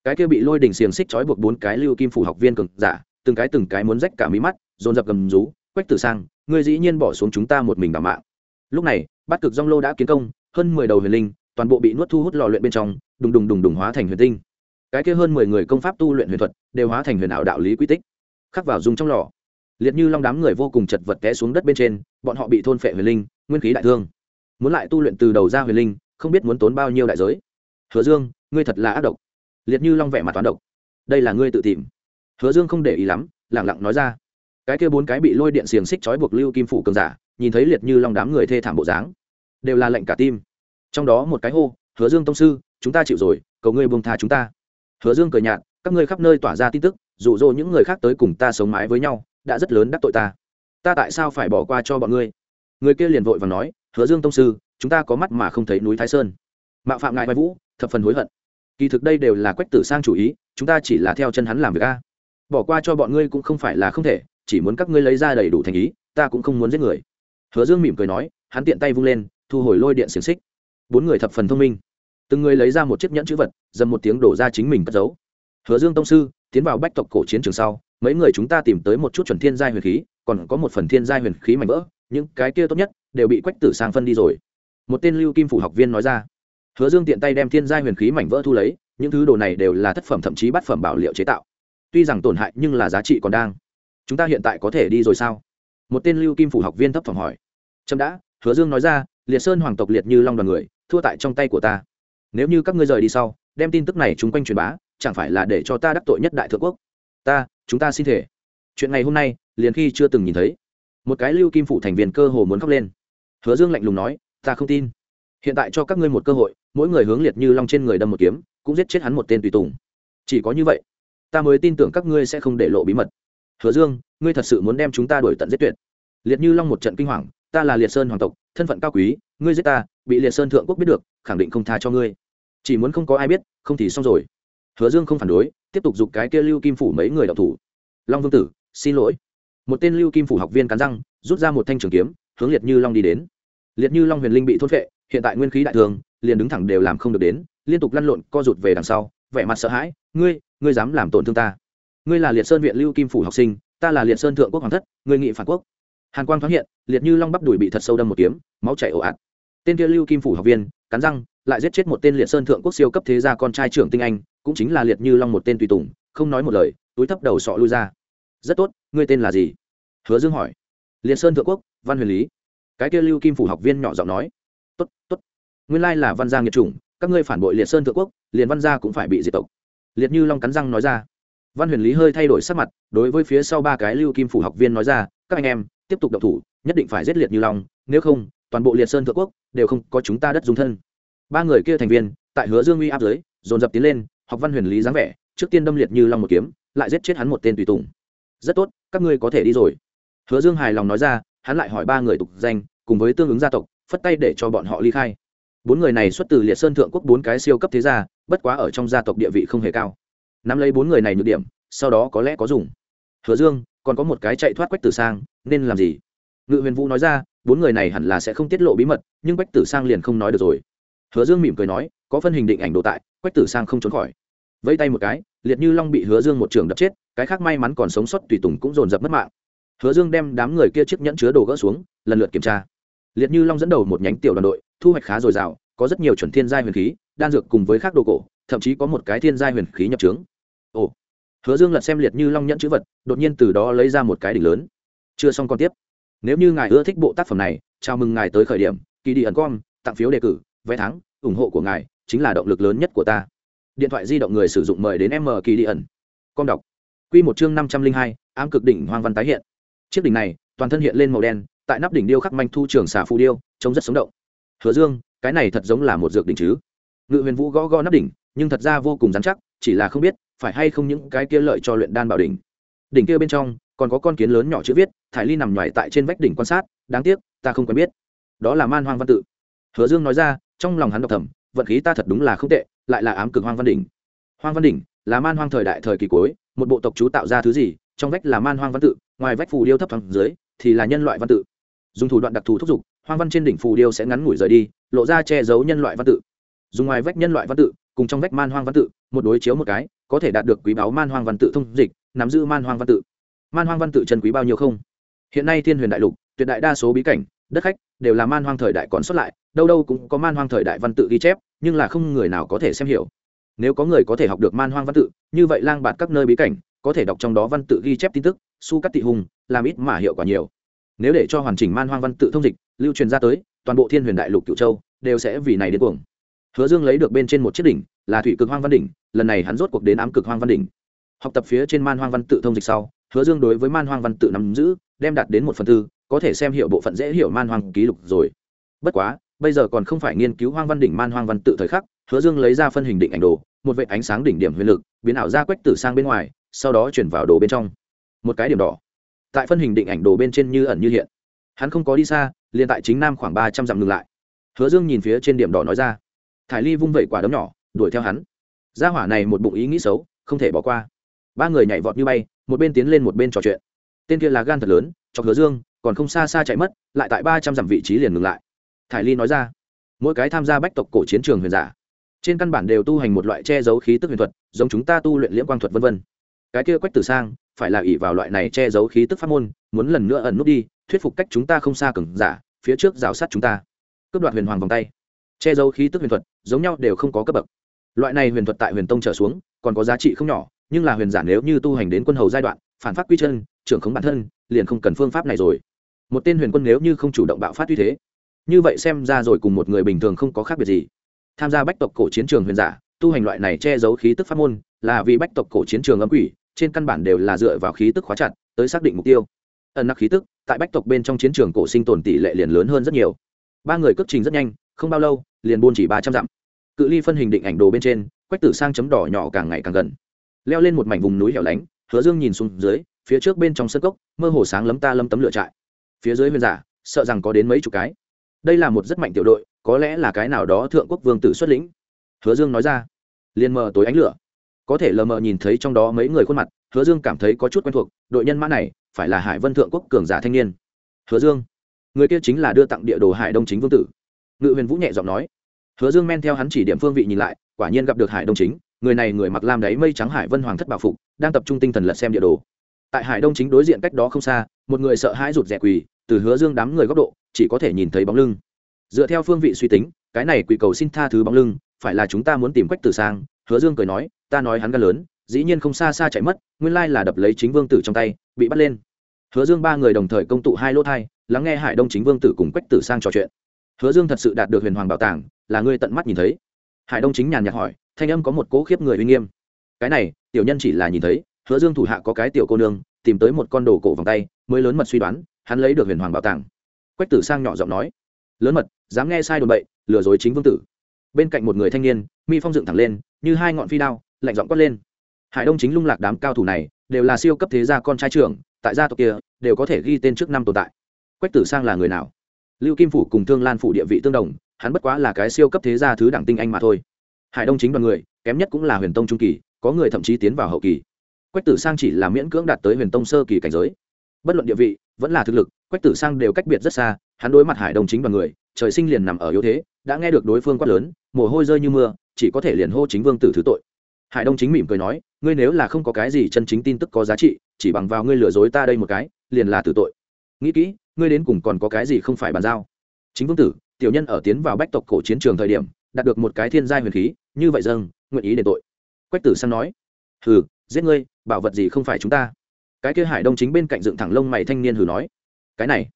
Cái kia bị lôi đỉnh xiềng xích trói buộc bốn cái lưu kim phủ học viên cực giả, từng cái từng cái muốn rách cả mí mắt, dồn dập gầm rú. Quách tử sang, ngươi dĩ nhiên bỏ xuống chúng ta một mình đảm mạng. Lúc này, bát cực dong lô đã kiến công, hơn mười đầu huyền linh, toàn bộ bị nuốt thu hút lò luyện bên trong, đùng đùng đùng đùng hóa thành huyền tinh cái kia hơn mười người công pháp tu luyện huyền thuật đều hóa thành huyền ảo đạo lý quy tích, khắc vào dùng trong lò. Liệt như long đám người vô cùng chật vật té xuống đất bên trên, bọn họ bị thôn phệ huyền linh, nguyên khí đại thương. Muốn lại tu luyện từ đầu ra huyền linh, không biết muốn tốn bao nhiêu đại giới. Hứa dương, ngươi thật là ác độc. Liệt như long vẻ mặt toán độc. Đây là ngươi tự tìm. Hứa dương không để ý lắm, lẳng lặng nói ra. Cái kia bốn cái bị lôi điện xiềng xích trói buộc lưu kim phủ cường giả, nhìn thấy liệt như long đám người thê thảm bộ dáng, đều là lệnh cả tim. Trong đó một cái hô, hứa dương tông sư, chúng ta chịu rồi, cầu ngươi buông tha chúng ta hứa dương cười nhạt, các ngươi khắp nơi tỏa ra tin tức, dụ dỗ những người khác tới cùng ta sống mái với nhau, đã rất lớn đắc tội ta. Ta tại sao phải bỏ qua cho bọn ngươi? Người kia liền vội và nói, hứa dương tông sư, chúng ta có mắt mà không thấy núi thái sơn. Mạo phạm ngài mai vũ, thập phần hối hận. Kỳ thực đây đều là quách tử sang chủ ý, chúng ta chỉ là theo chân hắn làm việc a. Bỏ qua cho bọn ngươi cũng không phải là không thể, chỉ muốn các ngươi lấy ra đầy đủ thành ý, ta cũng không muốn giết người. Hứa dương mỉm cười nói, hắn tiện tay vung lên, thu hồi lôi điện xiềng xích. Bốn người thập phần thông minh từng người lấy ra một chiếc nhẫn chữ vật, dầm một tiếng đổ ra chính mình cất giấu. Hứa dương tông sư, tiến vào bách tộc cổ chiến trường sau, mấy người chúng ta tìm tới một chút chuẩn thiên giai huyền khí, còn có một phần thiên giai huyền khí mạnh vỡ, những cái kia tốt nhất đều bị quách tử sang phân đi rồi. Một tên lưu kim phủ học viên nói ra. Hứa dương tiện tay đem thiên giai huyền khí mảnh vỡ thu lấy, những thứ đồ này đều là thất phẩm thậm chí bát phẩm bảo liệu chế tạo. Tuy rằng tổn hại nhưng là giá trị còn đang. Chúng ta hiện tại có thể đi rồi sao? Một tên lưu kim phủ học viên thấp phẩm hỏi. Trâm đã, hứa dương nói ra, liệt sơn hoàng tộc liệt như long đoàn người, thua tại trong tay của ta nếu như các ngươi rời đi sau, đem tin tức này chung quanh truyền bá, chẳng phải là để cho ta đắc tội nhất đại thượng quốc? Ta, chúng ta xin thể chuyện ngày hôm nay, liền khi chưa từng nhìn thấy. Một cái lưu kim phủ thành viên cơ hồ muốn khóc lên. Hứa dương lạnh lùng nói, ta không tin. Hiện tại cho các ngươi một cơ hội, mỗi người hướng liệt như long trên người đâm một kiếm, cũng giết chết hắn một tên tùy tùng. Chỉ có như vậy, ta mới tin tưởng các ngươi sẽ không để lộ bí mật. Hứa dương, ngươi thật sự muốn đem chúng ta đuổi tận giết tuyệt. Liệt như long một trận kinh hoàng, ta là liệt sơn hoàng tộc, thân phận cao quý, ngươi giết ta, bị liệt sơn thượng quốc biết được, khẳng định không tha cho ngươi chỉ muốn không có ai biết, không thì xong rồi. Hứa dương không phản đối, tiếp tục giục cái kia lưu kim phủ mấy người đọc thủ. Long vương tử, xin lỗi. Một tên lưu kim phủ học viên cắn răng, rút ra một thanh trường kiếm, hướng liệt như long đi đến. Liệt như long huyền linh bị thôn phệ, hiện tại nguyên khí đại thường, liền đứng thẳng đều làm không được đến, liên tục lăn lộn, co rụt về đằng sau, vẻ mặt sợ hãi, ngươi ngươi dám làm tổn thương ta? Ngươi là liệt sơn viện lưu kim phủ học sinh, ta là liệt sơn thượng quốc hoàng thất, ngươi nghị phản quốc. Hàn quang thoáng hiện, liệt như long bắp đùi bị thật sâu đâm một kiếm, máu chảy ồ ạt. Tên kia lưu kim phủ học viên, cắn răng lại giết chết một tên liệt sơn thượng quốc siêu cấp thế gia con trai trưởng tinh anh, cũng chính là liệt như long một tên tùy tùng, không nói một lời, túi thấp đầu sọ lui ra. Rất tốt, ngươi tên là gì? Hứa dương hỏi. Liệt sơn thượng quốc, văn huyền lý. Cái kia lưu kim phủ học viên nhỏ giọng nói. Tốt tốt. Nguyên lai là văn gia nghiệt chủng, các ngươi phản bội liệt sơn thượng quốc, liền văn gia cũng phải bị diệt tộc. Liệt như long cắn răng nói ra. Văn huyền lý hơi thay đổi sắc mặt, đối với phía sau ba cái lưu kim phủ học viên nói ra, các anh em, tiếp tục đậu thủ, nhất định phải giết liệt như long, nếu không, toàn bộ liệt sơn thượng quốc đều không có chúng ta đất dung thân ba người kia thành viên, tại hứa dương uy áp dưới, dồn dập tiến lên, học văn huyền lý dáng vẻ, trước tiên đâm liệt như long một kiếm, lại giết chết hắn một tên tùy tùng. Rất tốt, các ngươi có thể đi rồi. Hứa dương hài lòng nói ra, hắn lại hỏi ba người tục danh, cùng với tương ứng gia tộc, phất tay để cho bọn họ ly khai. Bốn người này xuất từ liệt sơn thượng quốc bốn cái siêu cấp thế gia, bất quá ở trong gia tộc địa vị không hề cao. Nắm lấy bốn người này nhược điểm, sau đó có lẽ có dùng. Hứa dương, còn có một cái chạy thoát quách tử sang, nên làm gì? Ngự huyền vũ nói ra, bốn người này hẳn là sẽ không tiết lộ bí mật, nhưng quách tử sang liền không nói được rồi hứa dương mỉm cười nói, có phân hình định ảnh đồ tại, quách tử sang không trốn khỏi. Vẫy tay một cái, liệt như long bị hứa dương một trường đập chết, cái khác may mắn còn sống sót tùy tùng cũng dồn dập mất mạng. Hứa dương đem đám người kia chiếc nhẫn chứa đồ gỡ xuống, lần lượt kiểm tra. Liệt như long dẫn đầu một nhánh tiểu đoàn đội, thu hoạch khá dồi dào, có rất nhiều chuẩn thiên giai huyền khí, đan dược cùng với khác đồ cổ, thậm chí có một cái thiên giai huyền khí nhập trướng. Ồ. Hứa dương lật xem liệt như long nhẫn chữ vật, đột nhiên từ đó lấy ra một cái đỉnh lớn. Chưa xong còn tiếp. Nếu như ngài ưa thích bộ tác phẩm này, chào mừng ngài tới khởi điểm, kỳ đi ẩn com tặng phiếu đề cử vé thắng ủng hộ của ngài chính là động lực lớn nhất của ta. Điện thoại di động người sử dụng mời đến m kỳ đi ẩn. Com đọc. Q một chương năm trăm linh hai, ám cực đỉnh hoang văn tái hiện. Chiếc đỉnh này, toàn thân hiện lên màu đen, tại nắp đỉnh điêu khắc manh thu trường xà phù điêu, trông rất sống động. Hứa dương, cái này thật giống là một dược đỉnh chứ? Ngự huyền vũ gõ gõ nắp đỉnh, nhưng thật ra vô cùng dán chắc, chỉ là không biết phải hay không những cái kia lợi cho luyện đan bảo đỉnh. Đỉnh kia bên trong, còn có con kiến lớn nhỏ chữ viết, thải ly nằm nhoài tại trên vách đỉnh quan sát, đáng tiếc, ta không quen biết. Đó là man hoang văn tự. Hứa dương nói ra trong lòng hắn độc thầm, vận khí ta thật đúng là không tệ, lại là ám cực hoang văn đỉnh. Hoang văn đỉnh là man hoang thời đại thời kỳ cuối, một bộ tộc chú tạo ra thứ gì, trong vách là man hoang văn tự, ngoài vách phù điêu thấp thẳng dưới thì là nhân loại văn tự. Dùng thủ đoạn đặc thù thúc giục, hoang văn trên đỉnh phù điêu sẽ ngắn ngủi rời đi, lộ ra che giấu nhân loại văn tự. Dùng ngoài vách nhân loại văn tự, cùng trong vách man hoang văn tự, một đối chiếu một cái, có thể đạt được quý báu man hoang văn tự thông dịch, nắm giữ man hoang văn tự. Man hoang văn tự chân quý bao nhiêu không? Hiện nay thiên huyền đại lục, tuyệt đại đa số bí cảnh đất khách, đều là man hoang thời đại còn xuất lại, đâu đâu cũng có man hoang thời đại văn tự ghi chép, nhưng là không người nào có thể xem hiểu. Nếu có người có thể học được man hoang văn tự, như vậy lang bạt các nơi bí cảnh, có thể đọc trong đó văn tự ghi chép tin tức, su cắt tị hùng, làm ít mà hiệu quả nhiều. Nếu để cho hoàn chỉnh man hoang văn tự thông dịch, lưu truyền ra tới, toàn bộ thiên huyền đại lục cựu châu đều sẽ vì này đến cuồng. Hứa dương lấy được bên trên một chiếc đỉnh, là thủy cực hoang văn đỉnh, lần này hắn rốt cuộc đến ám cực hoang văn đỉnh. Học tập phía trên man hoang văn tự thông dịch sau, hứa dương đối với man hoang văn tự nắm giữ, đem đạt đến một phần tư có thể xem hiệu bộ phận dễ hiểu man hoang ký lục rồi. Bất quá, bây giờ còn không phải nghiên cứu hoang văn đỉnh man hoang văn tự thời khắc, hứa dương lấy ra phân hình định ảnh đồ, một vệ ánh sáng đỉnh điểm huyền lực, biến ảo ra quách tử sang bên ngoài, sau đó chuyển vào đồ bên trong. Một cái điểm đỏ. Tại phân hình định ảnh đồ bên trên như ẩn như hiện. Hắn không có đi xa, liền tại chính nam khoảng ba trăm dặm ngừng lại. Hứa dương nhìn phía trên điểm đỏ nói ra, thải ly vung vẩy quả đấm nhỏ, đuổi theo hắn. Gia hỏa này một bụng ý nghĩ xấu, không thể bỏ qua. Ba người nhảy vọt như bay, một bên tiến lên một bên trò chuyện. Tên kia là gan thật lớn cho hứa dương còn không xa xa chạy mất, lại tại ba trăm dặm vị trí liền ngừng lại. Thải ly nói ra, mỗi cái tham gia bách tộc cổ chiến trường huyền giả, trên căn bản đều tu hành một loại che giấu khí tức huyền thuật, giống chúng ta tu luyện liễm quang thuật v v cái kia quách tử sang, phải là ỷ vào loại này che giấu khí tức pháp môn, muốn lần nữa ẩn nút đi, thuyết phục cách chúng ta không xa cừng giả, phía trước rào sát chúng ta. Cướp đoạt huyền hoàng vòng tay. Che giấu khí tức huyền thuật, giống nhau đều không có cấp bậc. Loại này huyền thuật tại huyền tông trở xuống, còn có giá trị không nhỏ, nhưng là huyền giả nếu như tu hành đến quân hầu giai đoạn, phản phát quy chân, trưởng khống bản thân, liền không cần phương pháp này rồi một tên huyền quân nếu như không chủ động bạo phát uy thế, như vậy xem ra rồi cùng một người bình thường không có khác biệt gì. Tham gia bách tộc cổ chiến trường huyền giả, tu hành loại này che giấu khí tức pháp môn, là vì bách tộc cổ chiến trường âm quỷ, trên căn bản đều là dựa vào khí tức khóa chặt, tới xác định mục tiêu. Ẩn nặc khí tức, tại bách tộc bên trong chiến trường cổ sinh tồn tỷ lệ liền lớn hơn rất nhiều. Ba người cất trình rất nhanh, không bao lâu, liền buôn chỉ ba trăm dặm. Cự ly phân hình định ảnh đồ bên trên, quách tử sang chấm đỏ nhỏ càng ngày càng gần. Leo lên một mảnh vùng núi hẻo lánh, hứa dương nhìn xuống dưới, phía trước bên trong sân cốc, mơ hồ sáng lấm ta lâm tấm lửa trại phía dưới huyền giả, sợ rằng có đến mấy chục cái. Đây là một rất mạnh tiểu đội, có lẽ là cái nào đó thượng quốc vương tử xuất lĩnh. Hứa dương nói ra. Liền mờ tối ánh lửa. Có thể lờ mờ nhìn thấy trong đó mấy người khuôn mặt, hứa dương cảm thấy có chút quen thuộc, đội nhân mã này, phải là hải vân thượng quốc cường giả thanh niên. Hứa dương, người kia chính là đưa tặng địa đồ hải đông chính vương tử. Ngự huyền vũ nhẹ giọng nói. Hứa dương men theo hắn chỉ điểm phương vị nhìn lại, quả nhiên gặp được hải đông chính, người này người mặc lam đáy mây trắng hải vân hoàng thất bảo phục, đang tập trung tinh thần lật xem địa đồ. Tại hải đông chính đối diện cách đó không xa, một người sợ hãi rụt rè quỳ từ hứa dương đám người góc độ, chỉ có thể nhìn thấy bóng lưng. Dựa theo phương vị suy tính, cái này quỳ cầu xin tha thứ bóng lưng, phải là chúng ta muốn tìm quách tử sang, hứa dương cười nói, ta nói hắn gan lớn, dĩ nhiên không xa xa chạy mất, nguyên lai là đập lấy chính vương tử trong tay, bị bắt lên. Hứa dương ba người đồng thời công tụ hai lỗ thai, lắng nghe hải đông chính vương tử cùng quách tử sang trò chuyện. Hứa dương thật sự đạt được huyền hoàng bảo tàng, là ngươi tận mắt nhìn thấy. Hải đông chính nhàn nhạt hỏi, thanh âm có một cố khiếp người uy nghiêm. Cái này, tiểu nhân chỉ là nhìn thấy, hứa dương thủ hạ có cái tiểu cô nương, tìm tới một con đồ cổ vòng tay, mới lớn mật suy đoán hắn lấy được huyền hoàng bảo tàng. Quách tử sang nhỏ giọng nói, lớn mật, dám nghe sai đồn bậy, lừa dối chính vương tử. Bên cạnh một người thanh niên, mi phong dựng thẳng lên, như hai ngọn phi đao, lạnh giọng quát lên, hải đông chính lung lạc đám cao thủ này, đều là siêu cấp thế gia con trai trưởng, tại gia tộc kia, đều có thể ghi tên trước năm tồn tại. Quách tử sang là người nào? Lưu kim phủ cùng thương lan phủ địa vị tương đồng, hắn bất quá là cái siêu cấp thế gia thứ đẳng tinh anh mà thôi. Hải đông chính đoàn người, kém nhất cũng là huyền tông trung kỳ, có người thậm chí tiến vào hậu kỳ. Quách tử sang chỉ là miễn cưỡng đạt tới huyền tông sơ kỳ cảnh giới bất luận địa vị, vẫn là thực lực, quách tử sang đều cách biệt rất xa, hắn đối mặt hải đông chính đoàn người, trời sinh liền nằm ở yếu thế, đã nghe được đối phương quát lớn, mồ hôi rơi như mưa, chỉ có thể liền hô chính vương tử thứ tội. Hải đông chính mỉm cười nói, ngươi nếu là không có cái gì chân chính tin tức có giá trị, chỉ bằng vào ngươi lừa dối ta đây một cái, liền là tử tội. Nghĩ kỹ, ngươi đến cùng còn có cái gì không phải bàn giao? Chính vương tử, tiểu nhân ở tiến vào bách tộc cổ chiến trường thời điểm, đạt được một cái thiên giai huyền khí, như vậy dâng, nguyện ý đền tội. Quách tử sang nói, hừ, giết ngươi, bảo vật gì không phải chúng ta? Cái kia hải đông chính bên cạnh dựng thẳng lông mày thanh niên hừ nói, cái này,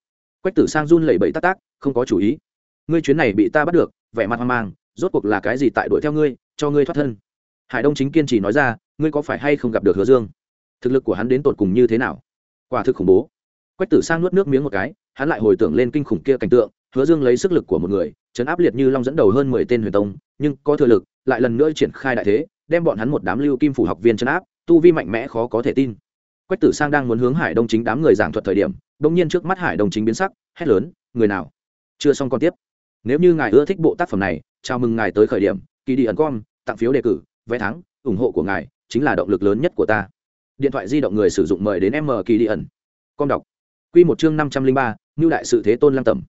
quách tử sang run lẩy bẩy tắc tác không có chủ ý. Ngươi chuyến này bị ta bắt được, vẻ mặt hoang mang, rốt cuộc là cái gì tại đuổi theo ngươi, cho ngươi thoát thân. Hải đông chính kiên trì nói ra, ngươi có phải hay không gặp được hứa dương? Thực lực của hắn đến tột cùng như thế nào? Quả thực khủng bố. Quách tử sang nuốt nước miếng một cái, hắn lại hồi tưởng lên kinh khủng kia cảnh tượng, hứa dương lấy sức lực của một người, chấn áp liệt như long dẫn đầu hơn mười tên huyền tông, nhưng có thừa lực, lại lần nữa triển khai đại thế, đem bọn hắn một đám lưu kim phủ học viên chấn áp, tu vi mạnh mẽ khó có thể tin quách tử sang đang muốn hướng hải đông chính đám người giảng thuật thời điểm đông nhiên trước mắt hải đông chính biến sắc, hét lớn, người nào? Chưa xong còn tiếp. Nếu như ngài ưa thích bộ tác phẩm này, chào mừng ngài tới khởi điểm, kỳ đi ẩn com tặng phiếu đề cử, vé thắng, ủng hộ của ngài chính là động lực lớn nhất của ta. Điện thoại di động người sử dụng mời đến m kỳ đi ẩn. Com đọc. Q một chương năm trăm linh ba như đại sự thế tôn lăng tẩm.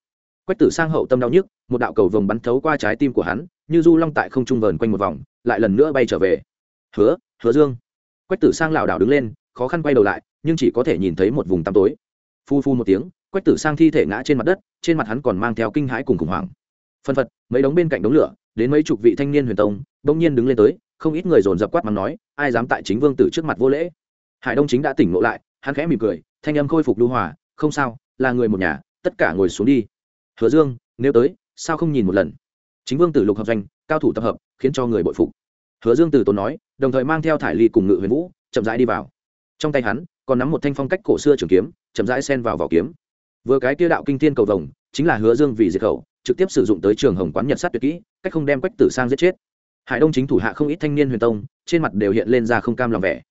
Quách tử sang hậu tâm đau nhức, một đạo cầu vồng bắn thấu qua trái tim của hắn, như du long tại không trung vờn quanh một vòng, lại lần nữa bay trở về. Hứa hứa dương. Quách tử sang lảo đảo đứng lên khó khăn quay đầu lại nhưng chỉ có thể nhìn thấy một vùng tăm tối. Phu phu một tiếng quách tử sang thi thể ngã trên mặt đất trên mặt hắn còn mang theo kinh hãi cùng khủng hoảng. Phân phật mấy đống bên cạnh đống lửa đến mấy chục vị thanh niên huyền tông đông nhiên đứng lên tới không ít người dồn dập quát mắng nói ai dám tại chính vương tử trước mặt vô lễ? Hải đông chính đã tỉnh ngộ lại hắn khẽ mỉm cười thanh âm khôi phục lưu hòa không sao là người một nhà tất cả ngồi xuống đi. Hứa dương nếu tới sao không nhìn một lần? Chính vương tử lục hợp danh, cao thủ tập hợp khiến cho người bội phục. Hứa dương tử tốn nói đồng thời mang theo thải ly cùng ngự huyền vũ chậm rãi đi vào trong tay hắn, còn nắm một thanh phong cách cổ xưa trường kiếm, chậm rãi sen vào vỏ kiếm. Vừa cái kia đạo kinh thiên cầu vồng, chính là hứa dương vì diệt khẩu, trực tiếp sử dụng tới trường hồng quán nhật sát tuyệt kỹ, cách không đem quách tử sang giết chết. Hải đông chính thủ hạ không ít thanh niên huyền tông, trên mặt đều hiện lên ra không cam lòng vẻ.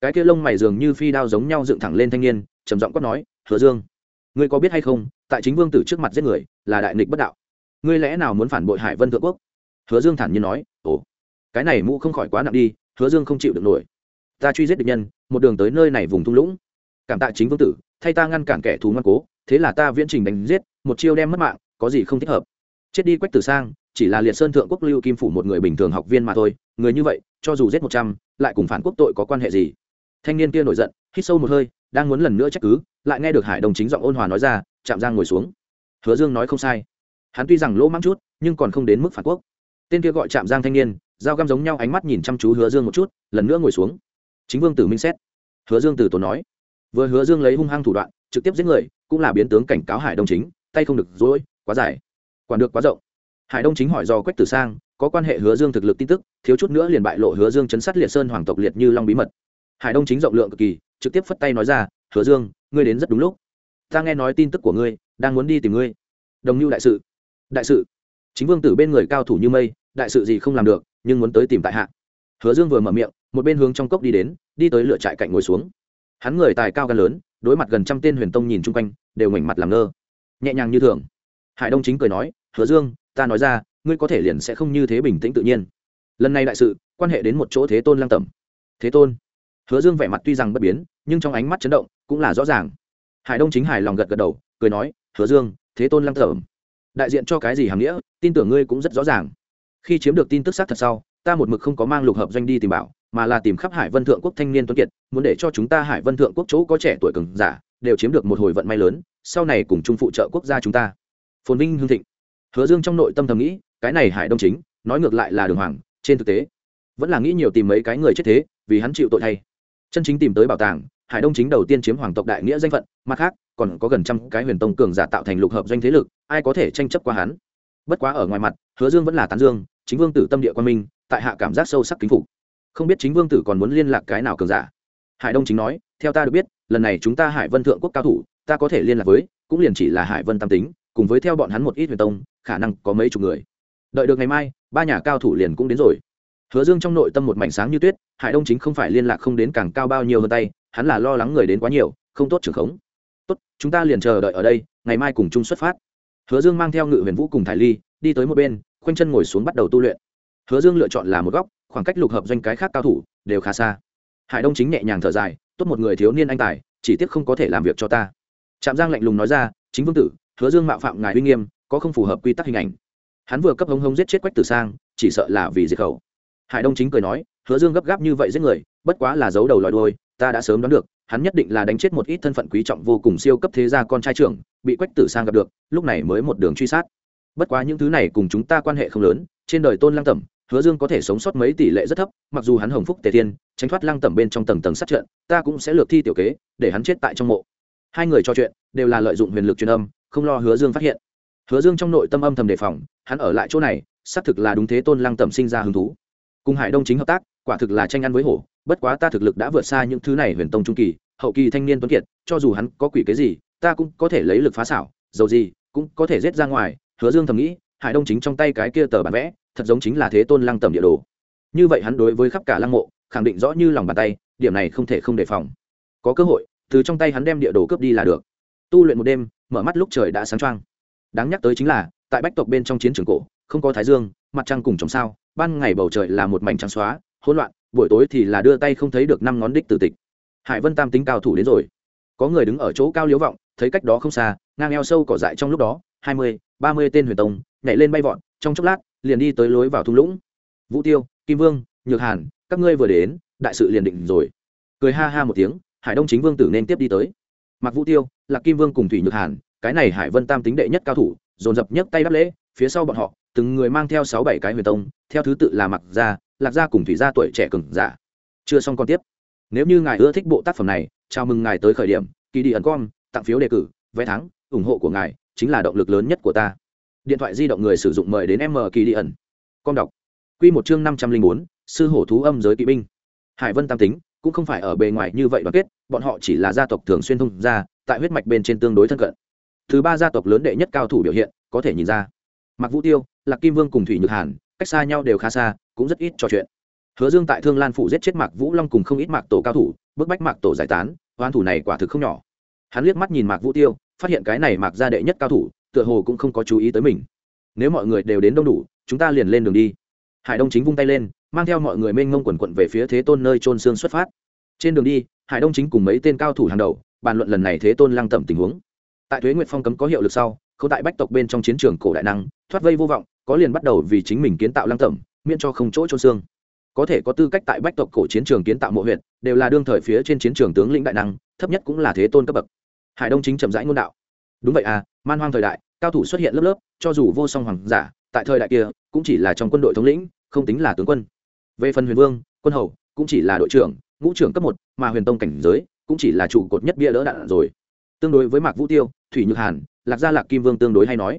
Cái kia lông mày dường như phi đao giống nhau dựng thẳng lên thanh niên, trầm giọng quát nói, hứa dương, ngươi có biết hay không, tại chính vương tử trước mặt giết người, là đại nghịch bất đạo. Ngươi lẽ nào muốn phản bội hải vân thượng quốc? Hứa dương thản nhiên nói, ồ, cái này mũ không khỏi quá nặng đi, hứa dương không chịu được nổi. Ta truy giết địch nhân một đường tới nơi này vùng thung lũng. Cảm tạ chính vương tử, thay ta ngăn cản kẻ thù ngoan cố, thế là ta viễn trình đánh giết, một chiêu đem mất mạng, có gì không thích hợp? Chết đi quách tử sang, chỉ là liệt sơn thượng quốc lưu kim phủ một người bình thường học viên mà thôi, người như vậy, cho dù giết một trăm, lại cùng phản quốc tội có quan hệ gì? Thanh niên kia nổi giận, hít sâu một hơi, đang muốn lần nữa trách cứ, lại nghe được hải đồng chính giọng ôn hòa nói ra, chạm giang ngồi xuống. Hứa dương nói không sai. Hắn tuy rằng lỗ mắng chút, nhưng còn không đến mức phản quốc. Tên kia gọi chạm giang thanh niên, dao găm giống nhau ánh mắt nhìn chăm chú hứa dương một chút, lần nữa ngồi xuống chính vương tử minh xét. Hứa dương tử tốn nói. Vừa hứa dương lấy hung hăng thủ đoạn, trực tiếp giết người, cũng là biến tướng cảnh cáo hải đông chính, tay không được dối, quá dài. Quản được quá rộng. Hải đông chính hỏi do quách tử sang, có quan hệ hứa dương thực lực tin tức, thiếu chút nữa liền bại lộ hứa dương chấn sát liệt sơn hoàng tộc liệt như long bí mật. Hải đông chính rộng lượng cực kỳ, trực tiếp phất tay nói ra, hứa dương, ngươi đến rất đúng lúc. Ta nghe nói tin tức của ngươi, đang muốn đi tìm ngươi. Đồng như đại sự. Đại sự. Chính vương tử bên người cao thủ như mây, đại sự gì không làm được, nhưng muốn tới tìm tại hạ. Hứa dương vừa mở miệng một bên hướng trong cốc đi đến, đi tới lựa trại cạnh ngồi xuống. Hắn người tài cao gan lớn, đối mặt gần trăm tên huyền tông nhìn chung quanh, đều ngoảnh mặt làm ngơ. Nhẹ nhàng như thường. Hải đông chính cười nói, hứa dương, ta nói ra, ngươi có thể liền sẽ không như thế bình tĩnh tự nhiên. Lần này đại sự, quan hệ đến một chỗ thế tôn lăng tẩm. Thế tôn? Hứa dương vẻ mặt tuy rằng bất biến, nhưng trong ánh mắt chấn động cũng là rõ ràng. Hải đông chính hài lòng gật gật đầu, cười nói, hứa dương, thế tôn lăng tẩm, đại diện cho cái gì hàm nghĩa, tin tưởng ngươi cũng rất rõ ràng. Khi chiếm được tin tức xác thật sau, ta một mực không có mang lục hợp doanh đi tìm bảo mà là tìm khắp hải vân thượng quốc thanh niên tuấn kiệt, muốn để cho chúng ta hải vân thượng quốc chỗ có trẻ tuổi cường giả, đều chiếm được một hồi vận may lớn, sau này cùng chung phụ trợ quốc gia chúng ta. Phồn vinh hương thịnh. Hứa dương trong nội tâm thầm nghĩ, cái này hải đông chính, nói ngược lại là đường hoàng, trên thực tế, vẫn là nghĩ nhiều tìm mấy cái người chết thế, vì hắn chịu tội thay. Chân chính tìm tới bảo tàng, hải đông chính đầu tiên chiếm hoàng tộc đại nghĩa danh phận, mặt khác, còn có gần trăm cái huyền tông cường giả tạo thành lục hợp doanh thế lực, ai có thể tranh chấp qua hắn? Bất quá ở ngoài mặt, hứa dương vẫn là tán dương, chính vương tử tâm địa quan minh, tại hạ cảm giác sâu sắc kính phục không biết chính vương tử còn muốn liên lạc cái nào cường giả. Hải đông chính nói, theo ta được biết, lần này chúng ta hải vân thượng quốc cao thủ, ta có thể liên lạc với, cũng liền chỉ là hải vân tam tính, cùng với theo bọn hắn một ít huyền tông, khả năng có mấy chục người. Đợi được ngày mai, ba nhà cao thủ liền cũng đến rồi. Hứa dương trong nội tâm một mảnh sáng như tuyết, hải đông chính không phải liên lạc không đến càng cao bao nhiêu hơn tay, hắn là lo lắng người đến quá nhiều, không tốt trưởng khống. Tốt, chúng ta liền chờ đợi ở đây, ngày mai cùng chung xuất phát. Hứa dương mang theo ngự huyền vũ cùng thải ly, đi tới một bên, khoanh chân ngồi xuống bắt đầu tu luyện. Hứa dương lựa chọn là một góc khoảng cách lục hợp doanh cái khác cao thủ đều khá xa. Hải đông chính nhẹ nhàng thở dài, tốt một người thiếu niên anh tài, chỉ tiếc không có thể làm việc cho ta. Trạm giang lạnh lùng nói ra, chính vương tử, hứa dương mạo phạm ngài uy nghiêm, có không phù hợp quy tắc hình ảnh. Hắn vừa cấp hống hống giết chết quách tử sang, chỉ sợ là vì diệt khẩu. Hải đông chính cười nói, hứa dương gấp gáp như vậy giết người, bất quá là giấu đầu lòi đôi ta đã sớm đoán được, hắn nhất định là đánh chết một ít thân phận quý trọng vô cùng siêu cấp thế gia con trai trưởng, bị quách tử sang gặp được, lúc này mới một đường truy sát. Bất quá những thứ này cùng chúng ta quan hệ không lớn, trên đời tôn lăng tẩm hứa dương có thể sống sót mấy tỷ lệ rất thấp, mặc dù hắn hồng phúc tề thiên, tránh thoát lăng tẩm bên trong tầng tầng sát trận, ta cũng sẽ lược thi tiểu kế, để hắn chết tại trong mộ. Hai người trò chuyện, đều là lợi dụng huyền lực truyền âm, không lo hứa dương phát hiện. Hứa dương trong nội tâm âm thầm đề phòng, hắn ở lại chỗ này, xác thực là đúng thế tôn lăng tẩm sinh ra hứng thú. Cùng hải đông chính hợp tác, quả thực là tranh ăn với hổ, bất quá ta thực lực đã vượt xa những thứ này huyền tông trung kỳ, hậu kỳ thanh niên tuấn kiệt, cho dù hắn có quỷ cái gì, ta cũng có thể lấy lực phá xảo, dầu gì, cũng có thể giết ra ngoài. Hứa dương thầm nghĩ, hải đông chính trong tay cái kia tờ bản vẽ thật giống chính là thế tôn lăng tẩm địa đồ. Như vậy hắn đối với khắp cả lăng mộ, khẳng định rõ như lòng bàn tay, điểm này không thể không đề phòng. Có cơ hội, từ trong tay hắn đem địa đồ cướp đi là được. Tu luyện một đêm, mở mắt lúc trời đã sáng trăng đáng nhắc tới chính là, tại bách tộc bên trong chiến trường cổ, không có thái dương, mặt trăng cùng trồng sao, ban ngày bầu trời là một mảnh trắng xóa, hỗn loạn, buổi tối thì là đưa tay không thấy được năm ngón đích tử tịch. Hải vân tam tính cao thủ đến rồi. Có người đứng ở chỗ cao liếu vọng, thấy cách đó không xa, ngang eo sâu cỏ dại trong lúc đó, hai mươi, ba mươi tên huyền tông, nhảy lên bay vọt, trong chốc lát liền đi tới lối vào thung lũng. Vũ tiêu, kim vương, nhược hàn, các ngươi vừa đến, đại sự liền định rồi. Cười ha ha một tiếng, hải đông chính vương tử nên tiếp đi tới. Mặc vũ tiêu, lạc kim vương cùng thủy nhược hàn, cái này hải vân tam tính đệ nhất cao thủ, dồn dập nhấc tay đáp lễ, phía sau bọn họ, từng người mang theo sáu bảy cái huyền tông, theo thứ tự là mặc gia, lạc gia cùng thủy gia tuổi trẻ cừng giả. Chưa xong còn tiếp. Nếu như ngài ưa thích bộ tác phẩm này, chào mừng ngài tới khởi điểm kỳ đi ẩn com, tặng phiếu đề cử, vé thắng, ủng hộ của ngài, chính là động lực lớn nhất của ta điện thoại di động người sử dụng mời đến m kỳ đi ẩn. Con đọc. Q một chương năm trăm linh bốn, sư hổ thú âm giới kỵ binh. Hải vân tam tính, cũng không phải ở bề ngoài như vậy đoàn kết, bọn họ chỉ là gia tộc thường xuyên thông ra tại huyết mạch bên trên tương đối thân cận. Thứ ba gia tộc lớn đệ nhất cao thủ biểu hiện, có thể nhìn ra. Mặc vũ tiêu, lạc kim vương cùng thủy nhược hàn, cách xa nhau đều khá xa, cũng rất ít trò chuyện. Hứa dương tại thương lan phủ giết chết mạc vũ long cùng không ít mạc tổ cao thủ, bức bách mạc tổ giải tán, oan thủ này quả thực không nhỏ. Hắn liếc mắt nhìn mạc vũ tiêu, phát hiện cái này mạc gia đệ nhất cao thủ tựa hồ cũng không có chú ý tới mình. Nếu mọi người đều đến đông đủ, chúng ta liền lên đường đi. Hải đông chính vung tay lên, mang theo mọi người mênh ngông quần quận về phía thế tôn nơi trôn xương xuất phát. Trên đường đi, hải đông chính cùng mấy tên cao thủ hàng đầu, bàn luận lần này thế tôn lăng tẩm tình huống. Tại thuế nguyệt phong cấm có hiệu lực sau không tại bách tộc bên trong chiến trường cổ đại năng, thoát vây vô vọng, có liền bắt đầu vì chính mình kiến tạo lăng tẩm, miễn cho không chỗ trôn xương. Có thể có tư cách tại bách tộc cổ chiến trường kiến tạo mộ huyện đều là đương thời phía trên chiến trường tướng lĩnh đại năng, thấp nhất cũng là thế tôn cấp bậc. Hải đông chính chậm rãi ngôn đạo. Đúng vậy à man hoang thời đại, cao thủ xuất hiện lớp lớp, cho dù vô song hoàng giả, tại thời đại kia, cũng chỉ là trong quân đội thống lĩnh, không tính là tướng quân. Về phần huyền vương, quân hầu, cũng chỉ là đội trưởng, ngũ trưởng cấp một, mà huyền tông cảnh giới, cũng chỉ là trụ cột nhất bia đỡ đạn rồi. Tương đối với mạc vũ tiêu, thủy nhược hàn, lạc gia lạc kim vương tương đối hay nói.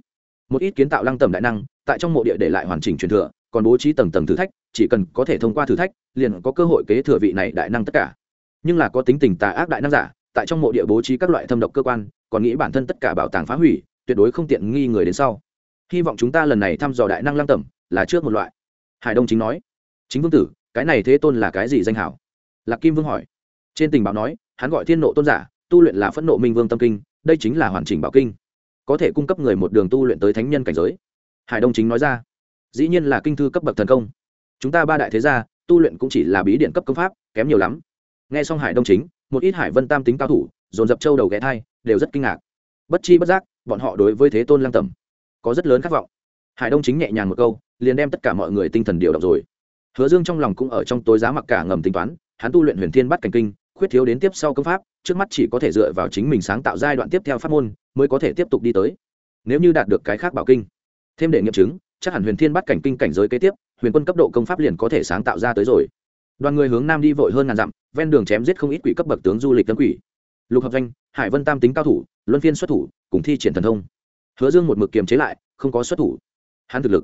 Một ít kiến tạo lăng tầm đại năng, tại trong mộ địa để lại hoàn chỉnh truyền thừa, còn bố trí tầng tầng thử thách, chỉ cần có thể thông qua thử thách, liền có cơ hội kế thừa vị này đại năng tất cả. Nhưng là có tính tình tà ác đại năng giả tại trong mộ địa bố trí các loại thâm độc cơ quan, còn nghĩ bản thân tất cả bảo tàng phá hủy, tuyệt đối không tiện nghi người đến sau. Hy vọng chúng ta lần này thăm dò đại năng lăng tẩm, là trước một loại. Hải đông chính nói. Chính vương tử, cái này thế tôn là cái gì danh hảo? Lạc kim vương hỏi. Trên tình báo nói, hắn gọi thiên nộ tôn giả, tu luyện là phẫn nộ minh vương tâm kinh, đây chính là hoàn chỉnh bảo kinh. Có thể cung cấp người một đường tu luyện tới thánh nhân cảnh giới. Hải đông chính nói ra. Dĩ nhiên là kinh thư cấp bậc thần công. Chúng ta ba đại thế gia, tu luyện cũng chỉ là bí điện cấp công pháp, kém nhiều lắm. Nghe xong hải đông chính một ít hải vân tam tính cao thủ, dồn dập châu đầu ghé thai, đều rất kinh ngạc. Bất chi bất giác, bọn họ đối với thế tôn lăng tẩm có rất lớn khát vọng. Hải đông chính nhẹ nhàng một câu, liền đem tất cả mọi người tinh thần điều động rồi. Hứa dương trong lòng cũng ở trong tối giá mặc cả ngầm tính toán, hắn tu luyện huyền thiên bắt cảnh kinh, khuyết thiếu đến tiếp sau công pháp, trước mắt chỉ có thể dựa vào chính mình sáng tạo giai đoạn tiếp theo pháp môn, mới có thể tiếp tục đi tới. Nếu như đạt được cái khác bảo kinh, thêm để nghiệm chứng, chắc hẳn huyền thiên bắt cảnh kinh cảnh giới kế tiếp, huyền quân cấp độ công pháp liền có thể sáng tạo ra tới rồi đoàn người hướng nam đi vội hơn ngàn dặm, ven đường chém giết không ít quỷ cấp bậc tướng du lịch tấn quỷ. Lục hợp danh hải vân tam tính cao thủ, luân phiên xuất thủ, cùng thi triển thần thông. Hứa dương một mực kiềm chế lại, không có xuất thủ. Hắn thực lực,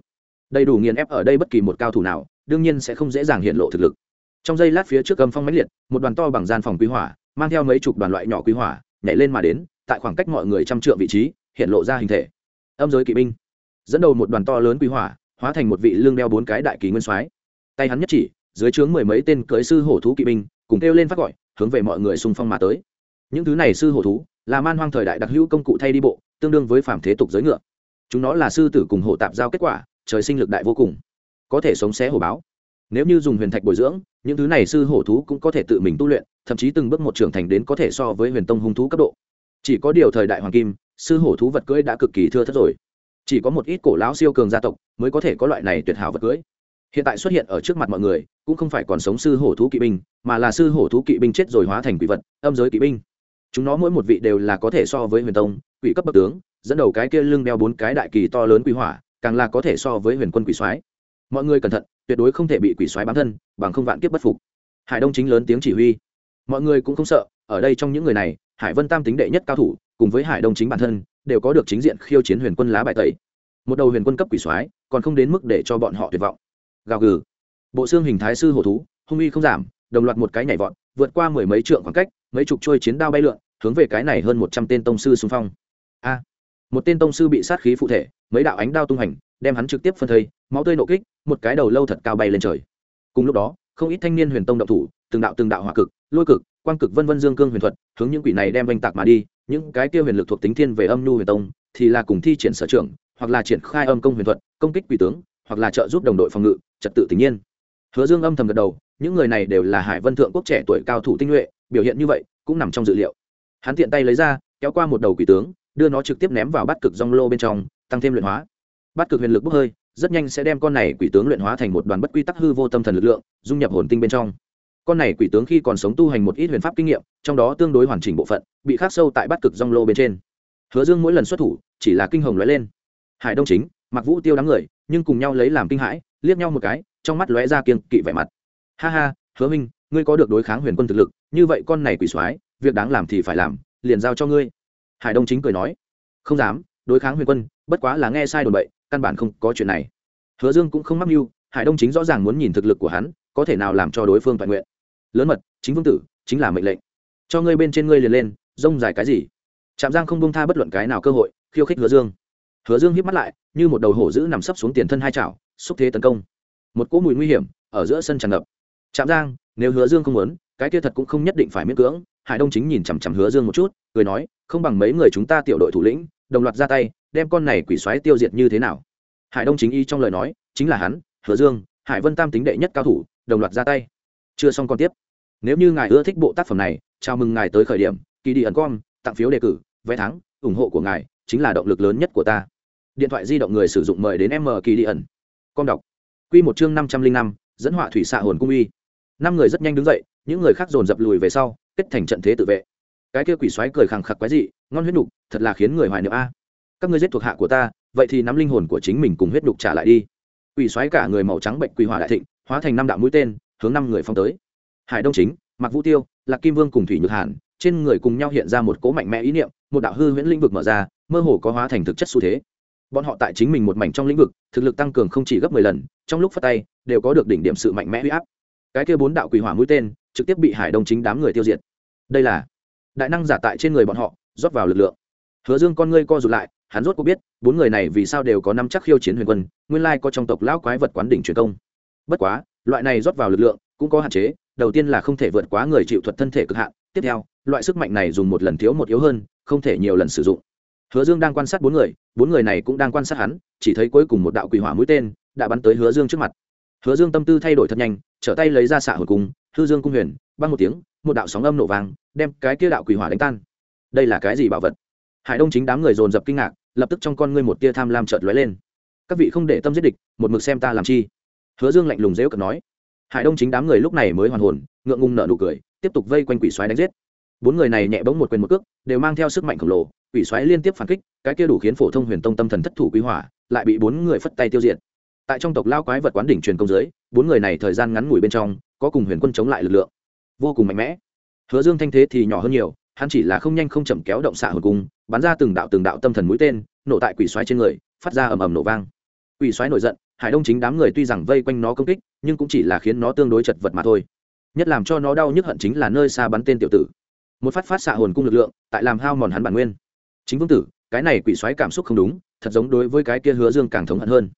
đầy đủ nghiền ép ở đây bất kỳ một cao thủ nào, đương nhiên sẽ không dễ dàng hiện lộ thực lực. Trong giây lát phía trước cầm phong mãnh liệt, một đoàn to bằng gian phòng quý hỏa, mang theo mấy chục đoàn loại nhỏ quý hỏa, nhảy lên mà đến, tại khoảng cách mọi người trăm trượng vị trí, hiện lộ ra hình thể. Âm giới kỵ binh, dẫn đầu một đoàn to lớn quý hỏa, hóa thành một vị lương đeo bốn cái đại kỳ nguyên soái. Tay hắn nhất chỉ dưới trướng mười mấy tên cưỡi sư hổ thú kỵ binh, cùng kêu lên phát gọi, hướng về mọi người xung phong mà tới. Những thứ này sư hổ thú, là man hoang thời đại đặc hữu công cụ thay đi bộ, tương đương với phàm thế tục giới ngựa. Chúng nó là sư tử cùng hổ tạp giao kết quả, trời sinh lực đại vô cùng. Có thể sống xé hổ báo. Nếu như dùng huyền thạch bồi dưỡng, những thứ này sư hổ thú cũng có thể tự mình tu luyện, thậm chí từng bước một trưởng thành đến có thể so với huyền tông hung thú cấp độ. Chỉ có điều thời đại hoàng kim, sư hổ thú vật cưỡi đã cực kỳ thưa thất rồi. Chỉ có một ít cổ lão siêu cường gia tộc mới có thể có loại này tuyệt hảo vật cưỡi hiện tại xuất hiện ở trước mặt mọi người, cũng không phải còn sống sư hổ thú kỵ binh, mà là sư hổ thú kỵ binh chết rồi hóa thành quỷ vật, âm giới kỵ binh. Chúng nó mỗi một vị đều là có thể so với huyền tông, quỷ cấp bậc tướng, dẫn đầu cái kia lưng đeo bốn cái đại kỳ to lớn quỷ hỏa, càng là có thể so với huyền quân quỷ soái. Mọi người cẩn thận, tuyệt đối không thể bị quỷ soái bám thân, bằng không vạn kiếp bất phục. Hải đông chính lớn tiếng chỉ huy. Mọi người cũng không sợ, ở đây trong những người này, hải vân tam tính đệ nhất cao thủ, cùng với hải đông chính bản thân, đều có được chính diện khiêu chiến huyền quân lá bài tẩy. Một đầu huyền quân cấp quỷ soái, còn không đến mức để cho bọn họ tuyệt vọng gào gừ. Bộ xương hình thái sư hổ thú, hung uy không giảm, đồng loạt một cái nhảy vọt, vượt qua mười mấy trượng khoảng cách, mấy chục trôi chiến đao bay lượn, hướng về cái này hơn một trăm tên tông sư xung phong. A! Một tên tông sư bị sát khí phụ thể, mấy đạo ánh đao tung hành, đem hắn trực tiếp phân thây, máu tươi nộ kích, một cái đầu lâu thật cao bay lên trời. Cùng lúc đó, không ít thanh niên huyền tông động thủ, từng đạo từng đạo hỏa cực, lôi cực, quang cực vân vân dương cương huyền thuật, hướng những quỷ này đem oanh tạc mà đi, những cái kia huyền lực thuộc tính thiên về âm nhu huyền tông, thì là cùng thi triển sở trường, hoặc là triển khai âm công huyền thuật, công kích quỷ tướng hoặc là trợ giúp đồng đội phòng ngự, trật tự tình nhiên. Hứa dương âm thầm gật đầu, những người này đều là hải vân thượng quốc trẻ tuổi cao thủ tinh nhuệ, biểu hiện như vậy, cũng nằm trong dự liệu. Hắn tiện tay lấy ra, kéo qua một đầu quỷ tướng, đưa nó trực tiếp ném vào bát cực rong lô bên trong, tăng thêm luyện hóa. Bát cực huyền lực bốc hơi, rất nhanh sẽ đem con này quỷ tướng luyện hóa thành một đoàn bất quy tắc hư vô tâm thần lực lượng, dung nhập hồn tinh bên trong. Con này quỷ tướng khi còn sống tu hành một ít huyền pháp kinh nghiệm, trong đó tương đối hoàn chỉnh bộ phận, bị khắc sâu tại bát cực rong lô bên trên. Hứa dương mỗi lần xuất thủ, chỉ là kinh hồng lóe lên. Hải đông chính mặc vũ tiêu đám người nhưng cùng nhau lấy làm kinh hãi, liếc nhau một cái, trong mắt lóe ra kiêng kỵ vẻ mặt. Ha ha, hứa minh, ngươi có được đối kháng huyền quân thực lực, như vậy con này quỷ soái, việc đáng làm thì phải làm, liền giao cho ngươi. Hải đông chính cười nói. Không dám, đối kháng huyền quân, bất quá là nghe sai đồn bậy, căn bản không có chuyện này. Hứa dương cũng không mắc mưu, hải đông chính rõ ràng muốn nhìn thực lực của hắn, có thể nào làm cho đối phương toàn nguyện. Lớn mật, chính vương tử, chính là mệnh lệnh. Cho ngươi bên trên ngươi liền lên, rông dài cái gì? Trạm giang không bông tha bất luận cái nào cơ hội, khiêu khích hứa dương hứa dương hiếp mắt lại, như một đầu hổ dữ nằm sấp xuống tiền thân hai chảo, xúc thế tấn công. Một cỗ mùi nguy hiểm ở giữa sân tràn ngập. Trạm giang, nếu hứa dương không muốn, cái kia thật cũng không nhất định phải miễn cưỡng. Hải đông chính nhìn chằm chằm hứa dương một chút, cười nói, không bằng mấy người chúng ta tiểu đội thủ lĩnh, đồng loạt ra tay, đem con này quỷ xoáy tiêu diệt như thế nào? Hải đông chính y trong lời nói, chính là hắn, hứa dương, hải vân tam tính đệ nhất cao thủ, đồng loạt ra tay. Chưa xong còn tiếp. Nếu như ngài ưa thích bộ tác phẩm này, chào mừng ngài tới khởi điểm, kỳ đi ẩn com tặng phiếu đề cử, vé thắng, ủng hộ của ngài, chính là động lực lớn nhất của ta điện thoại di động người sử dụng mời đến m kỳ đi ẩn. Con đọc. Q một chương năm trăm linh năm, dẫn họa thủy xạ hồn cung uy. Năm người rất nhanh đứng dậy, những người khác dồn dập lùi về sau, kết thành trận thế tự vệ. Cái kia quỷ xoáy cười khẳng khặc quái dị, ngon huyết nhục, thật là khiến người hoài niệm a. Các ngươi giết thuộc hạ của ta, vậy thì nắm linh hồn của chính mình cùng huyết nhục trả lại đi. Quỷ xoáy cả người màu trắng bệnh quỷ hỏa đại thịnh, hóa thành năm đạo mũi tên, hướng năm người phong tới. Hải đông chính mặc vũ tiêu, lạc kim vương cùng thủy nhược hàn, trên người cùng nhau hiện ra một cố mạnh mẽ ý niệm, một đạo hư huyễn lĩnh vực mở ra, mơ hồ có hóa thành thực chất xu thế bọn họ tại chính mình một mảnh trong lĩnh vực, thực lực tăng cường không chỉ gấp mười lần, trong lúc phát tay, đều có được đỉnh điểm sự mạnh mẽ huy áp. Cái kia bốn đạo quỷ hỏa mũi tên, trực tiếp bị hải đông chính đám người tiêu diệt. Đây là đại năng giả tại trên người bọn họ, rót vào lực lượng. Hứa dương con ngươi co rụt lại, hắn rốt cuộc biết, bốn người này vì sao đều có năm chắc khiêu chiến huyền quân, nguyên lai có trong tộc lão quái vật quán đỉnh truyền công. Bất quá, loại này rót vào lực lượng, cũng có hạn chế, đầu tiên là không thể vượt quá người chịu thuật thân thể cực hạn, tiếp theo, loại sức mạnh này dùng một lần thiếu một yếu hơn, không thể nhiều lần sử dụng hứa dương đang quan sát bốn người bốn người này cũng đang quan sát hắn, chỉ thấy cuối cùng một đạo quỷ hỏa mũi tên đã bắn tới hứa dương trước mặt. Hứa dương tâm tư thay đổi thật nhanh, trở tay lấy ra xạ hồi cung, hư dương cung huyền, băng một tiếng, một đạo sóng âm nổ vàng đem cái kia đạo quỷ hỏa đánh tan. Đây là cái gì bảo vật? Hải đông chính đám người dồn dập kinh ngạc, lập tức trong con ngươi một tia tham lam chợt lóe lên. Các vị không để tâm giết địch, một mực xem ta làm chi? Hứa dương lạnh lùng dễu cợt nói. Hải đông chính đám người lúc này mới hoàn hồn, ngượng ngùng nở nụ cười, tiếp tục vây quanh quỷ xoáy đánh giết bốn người này nhẹ bỗng một quyền một cước, đều mang theo sức mạnh khổng lồ, quỷ xoáy liên tiếp phản kích, cái kia đủ khiến phổ thông huyền tông tâm thần thất thủ quý hỏa, lại bị bốn người phất tay tiêu diệt. Tại trong tộc lao quái vật quán đỉnh truyền công giới, bốn người này thời gian ngắn ngủi bên trong, có cùng huyền quân chống lại lực lượng. Vô cùng mạnh mẽ. Hứa dương thanh thế thì nhỏ hơn nhiều, hắn chỉ là không nhanh không chậm kéo động xạ hồi cung, bắn ra từng đạo từng đạo tâm thần mũi tên, nổ tại quỷ xoáy trên người, phát ra ầm ầm nổ vang. Quỷ xoáy nổi giận, hải đông chính đám người tuy rằng vây quanh nó công kích, nhưng cũng chỉ là khiến nó tương đối chật vật mà thôi. Nhất làm cho nó đau nhức hận chính là nơi xa bắn tên tiểu tử một phát phát xạ hồn cung lực lượng, tại làm hao mòn hắn bản nguyên. Chính vương tử, cái này quỷ xoáy cảm xúc không đúng, thật giống đối với cái kia hứa dương càng thống hận hơn.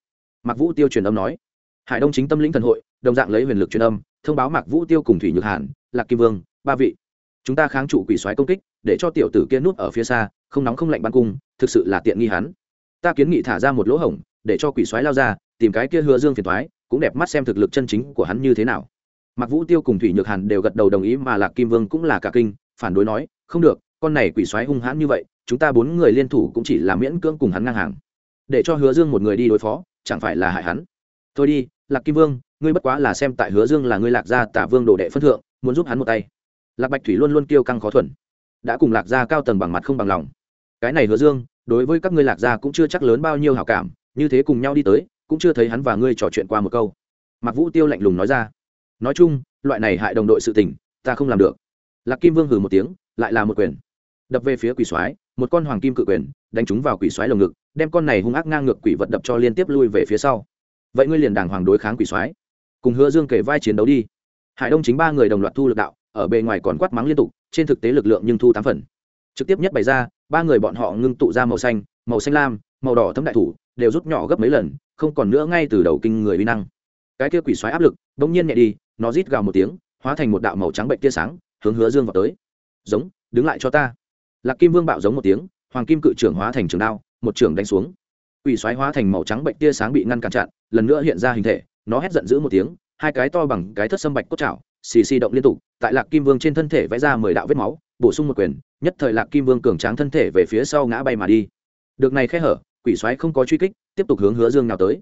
Mạc vũ tiêu truyền âm nói, hải đông chính tâm lĩnh thần hội, đồng dạng lấy huyền lực truyền âm, thông báo mạc vũ tiêu cùng thủy nhược hàn, lạc kim vương, ba vị. Chúng ta kháng trụ quỷ xoáy công kích, để cho tiểu tử kia núp ở phía xa, không nóng không lạnh bắn cung, thực sự là tiện nghi hắn. Ta kiến nghị thả ra một lỗ hổng, để cho quỷ xoáy lao ra, tìm cái kia hứa dương phiền thoái cũng đẹp mắt xem thực lực chân chính của hắn như thế nào. Mặc vũ tiêu cùng thủy nhược hàn đều gật đầu đồng ý mà lạc kim vương cũng là cả kinh phản đối nói, không được, con này quỷ xoáy hung hãn như vậy, chúng ta bốn người liên thủ cũng chỉ là miễn cưỡng cùng hắn ngang hàng. Để cho hứa dương một người đi đối phó, chẳng phải là hại hắn. Thôi đi, lạc kim vương, ngươi bất quá là xem tại hứa dương là ngươi lạc gia tả vương đồ đệ phân thượng, muốn giúp hắn một tay. Lạc bạch thủy luôn luôn kiêu căng khó thuần. Đã cùng lạc gia cao tầng bằng mặt không bằng lòng. Cái này hứa dương, đối với các ngươi lạc gia cũng chưa chắc lớn bao nhiêu hảo cảm, như thế cùng nhau đi tới, cũng chưa thấy hắn và ngươi trò chuyện qua một câu. Mặc vũ tiêu lạnh lùng nói ra. Nói chung, loại này hại đồng đội sự tình, ta không làm được lạc kim vương hừ một tiếng, lại là một quyền. Đập về phía quỷ soái, một con hoàng kim cự quyền, đánh trúng vào quỷ soái lồng ngực, đem con này hung ác ngang ngược quỷ vật đập cho liên tiếp lui về phía sau. Vậy ngươi liền đàng hoàng đối kháng quỷ soái, cùng hứa dương kể vai chiến đấu đi. Hải đông chính ba người đồng loạt thu lực đạo, ở bề ngoài còn quát mắng liên tục, trên thực tế lực lượng nhưng thu tám phần. Trực tiếp nhất bày ra, ba người bọn họ ngưng tụ ra màu xanh màu xanh lam, màu đỏ thấm đại thủ, đều rút nhỏ gấp mấy lần, không còn nữa ngay từ đầu kinh người uy năng. Cái kia quỷ xoáy áp lực, bỗng nhiên nhẹ đi, nó rít gào một tiếng, hóa thành một đạo màu trắng bệnh tia sáng hướng hứa dương vào tới. Giống, đứng lại cho ta. Lạc kim vương bạo giống một tiếng, hoàng kim cự trưởng hóa thành trường đao, một trường đánh xuống. Quỷ xoáy hóa thành màu trắng bệnh tia sáng bị ngăn cản chặn, lần nữa hiện ra hình thể, nó hét giận dữ một tiếng, hai cái to bằng cái thất sâm bạch cốt chảo xì xì động liên tục, tại lạc kim vương trên thân thể vẽ ra mười đạo vết máu, bổ sung một quyền, nhất thời lạc kim vương cường tráng thân thể về phía sau ngã bay mà đi. Được này khẽ hở, quỷ xoáy không có truy kích, tiếp tục hướng hứa dương nào tới.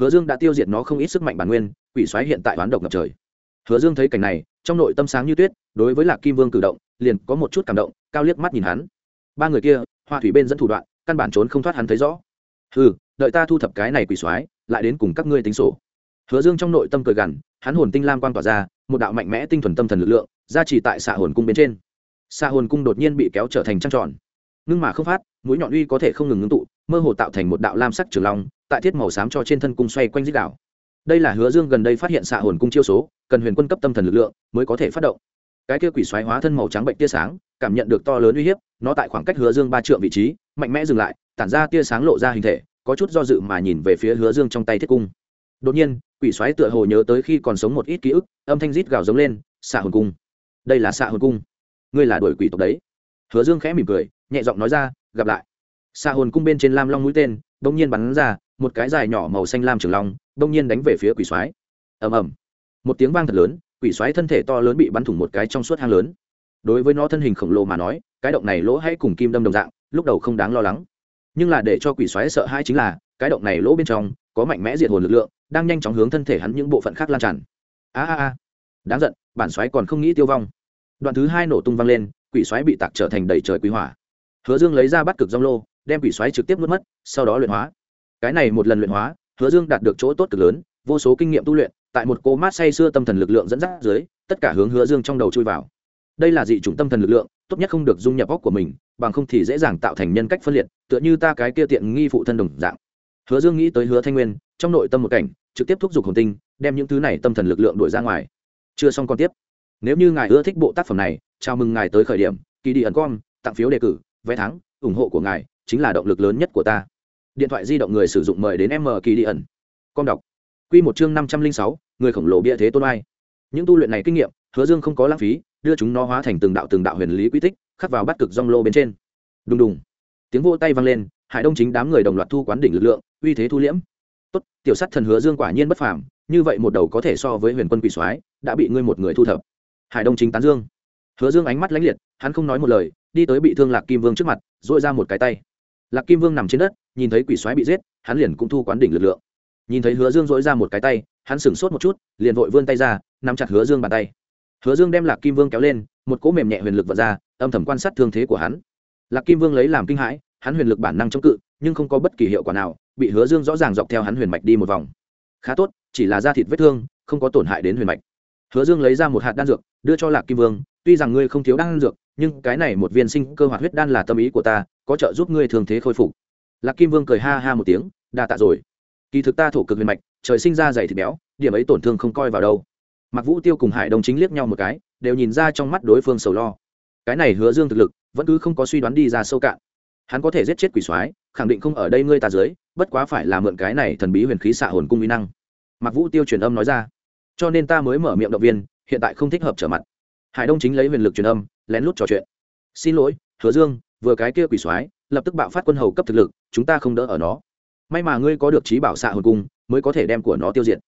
Hứa dương đã tiêu diệt nó không ít sức mạnh bản nguyên, quỷ xoáy hiện tại oán độc ngập trời. Hứa dương thấy cảnh này trong nội tâm sáng như tuyết, đối với lạc kim vương cử động, liền có một chút cảm động, cao liếc mắt nhìn hắn. Ba người kia hoa thủy bên dẫn thủ đoạn, căn bản trốn không thoát hắn thấy rõ. Ừ đợi ta thu thập cái này quỷ xoáy lại đến cùng các ngươi tính sổ. Hứa dương trong nội tâm cười gằn, hắn hồn tinh lam quan tỏa ra, một đạo mạnh mẽ tinh thuần tâm thần lực lượng, ra chỉ tại xạ hồn cung bên trên. Xạ hồn cung đột nhiên bị kéo trở thành trăng tròn. Ngưng mà không phát, mũi nhọn uy có thể không ngừng ngưng tụ, mơ hồ tạo thành một đạo lam sắc trường long, tại thiết màu xám cho trên thân cung xoay quanh dích đảo đây là hứa dương gần đây phát hiện xạ hồn cung chiêu số cần huyền quân cấp tâm thần lực lượng mới có thể phát động. Cái kia quỷ xoáy hóa thân màu trắng bệnh tia sáng, cảm nhận được to lớn uy hiếp, nó tại khoảng cách hứa dương ba trượng vị trí, mạnh mẽ dừng lại, tản ra tia sáng lộ ra hình thể, có chút do dự mà nhìn về phía hứa dương trong tay thiết cung. Đột nhiên, quỷ xoáy tựa hồ nhớ tới khi còn sống một ít ký ức, âm thanh rít gào giống lên, xạ hồn cung! Đây là xạ hồn cung! Ngươi là đuổi quỷ tộc đấy! Hứa dương khẽ mỉm cười, nhẹ giọng nói ra, gặp lại. Xạ hồn cung bên trên lam long mũi tên bỗng nhiên bắn ra, một cái dài nhỏ màu xanh lam trường long bỗng nhiên đánh về phía quỷ xoáy ầm ầm một tiếng vang thật lớn, quỷ xoáy thân thể to lớn bị bắn thủng một cái trong suốt hang lớn. Đối với nó thân hình khổng lồ mà nói, cái động này lỗ hay cùng kim đâm đồng dạng, lúc đầu không đáng lo lắng. Nhưng là để cho quỷ xoáy sợ hãi chính là, cái động này lỗ bên trong có mạnh mẽ diệt hồn lực lượng, đang nhanh chóng hướng thân thể hắn những bộ phận khác lan tràn. A a a. Đáng giận, bản xoáy còn không nghĩ tiêu vong. Đoạn thứ hai nổ tung vang lên, quỷ xoáy bị tạc trở thành đầy trời quý hỏa. Hứa dương lấy ra bắt cực rong lô, đem quỷ xoáy trực tiếp nuốt mất, sau đó luyện hóa. Cái này một lần luyện hóa, hứa dương đạt được chỗ tốt cực lớn, vô số kinh nghiệm tu luyện tại một cô mát say xưa tâm thần lực lượng dẫn dắt dưới, tất cả hướng hứa dương trong đầu chui vào. Đây là dị chủng tâm thần lực lượng, tốt nhất không được dung nhập óc của mình, bằng không thì dễ dàng tạo thành nhân cách phân liệt, tựa như ta cái kia tiện nghi phụ thân đồng dạng. Hứa dương nghĩ tới hứa thanh nguyên, trong nội tâm một cảnh, trực tiếp thúc giục hồn tinh, đem những thứ này tâm thần lực lượng đuổi ra ngoài. Chưa xong còn tiếp. Nếu như ngài ưa thích bộ tác phẩm này, chào mừng ngài tới khởi điểm kỳ đi ẩn com, tặng phiếu đề cử, vé thắng, ủng hộ của ngài chính là động lực lớn nhất của ta. Điện thoại di động người sử dụng mời đến m kỳ đi ẩn. Com đọc. Quy một chương năm trăm linh sáu, người khổng lồ bia thế tôn ai những tu luyện này kinh nghiệm, hứa dương không có lãng phí, đưa chúng nó hóa thành từng đạo từng đạo huyền lý quy tích, khắc vào bắt cực rong lô bên trên. Đùng đùng. Tiếng vỗ tay vang lên, hải đông chính đám người đồng loạt thu quán đỉnh lực lượng, uy thế thu liễm. Tốt, tiểu sắt thần hứa dương quả nhiên bất phàm, như vậy một đầu có thể so với huyền quân quỷ soái, đã bị ngươi một người thu thập. Hải đông chính tán dương. Hứa dương ánh mắt lãnh liệt, hắn không nói một lời, đi tới bị thương lạc kim vương trước mặt, duỗi ra một cái tay. Lạc kim vương nằm trên đất, nhìn thấy quỷ soái bị giết, hắn liền cũng thu quán đỉnh lực lượng nhìn thấy hứa dương dỗi ra một cái tay, hắn sửng sốt một chút, liền vội vươn tay ra, nắm chặt hứa dương bàn tay. Hứa dương đem lạc kim vương kéo lên, một cỗ mềm nhẹ huyền lực vật ra, âm thầm quan sát thương thế của hắn. Lạc kim vương lấy làm kinh hãi, hắn huyền lực bản năng chống cự, nhưng không có bất kỳ hiệu quả nào, bị hứa dương rõ ràng dọc theo hắn huyền mạch đi một vòng. Khá tốt, chỉ là da thịt vết thương, không có tổn hại đến huyền mạch. Hứa dương lấy ra một hạt đan dược, đưa cho lạc kim vương, tuy rằng ngươi không thiếu đan dược, nhưng cái này một viên sinh cơ hoạt huyết đan là tâm ý của ta, có trợ giúp ngươi thường thế khôi phục. Lạc kim vương cười ha ha một tiếng, đa tạ rồi kỳ thực ta thổ cực huyền mạch, trời sinh ra dày thịt béo, điểm ấy tổn thương không coi vào đâu. Mặc vũ tiêu cùng hải đông chính liếc nhau một cái, đều nhìn ra trong mắt đối phương sầu lo. Cái này hứa dương thực lực, vẫn cứ không có suy đoán đi ra sâu cạn. Hắn có thể giết chết quỷ soái, khẳng định không ở đây ngươi ta dưới, bất quá phải là mượn cái này thần bí huyền khí xạ hồn cung uy năng. Mặc vũ tiêu truyền âm nói ra. Cho nên ta mới mở miệng động viên, hiện tại không thích hợp trở mặt. Hải đông chính lấy huyền lực truyền âm, lén lút trò chuyện. Xin lỗi, hứa dương, vừa cái kia quỷ soái, lập tức bạo phát quân hầu cấp thực lực, chúng ta không đỡ ở nó may mà ngươi có được trí bảo xạ hồn cung, mới có thể đem của nó tiêu diệt.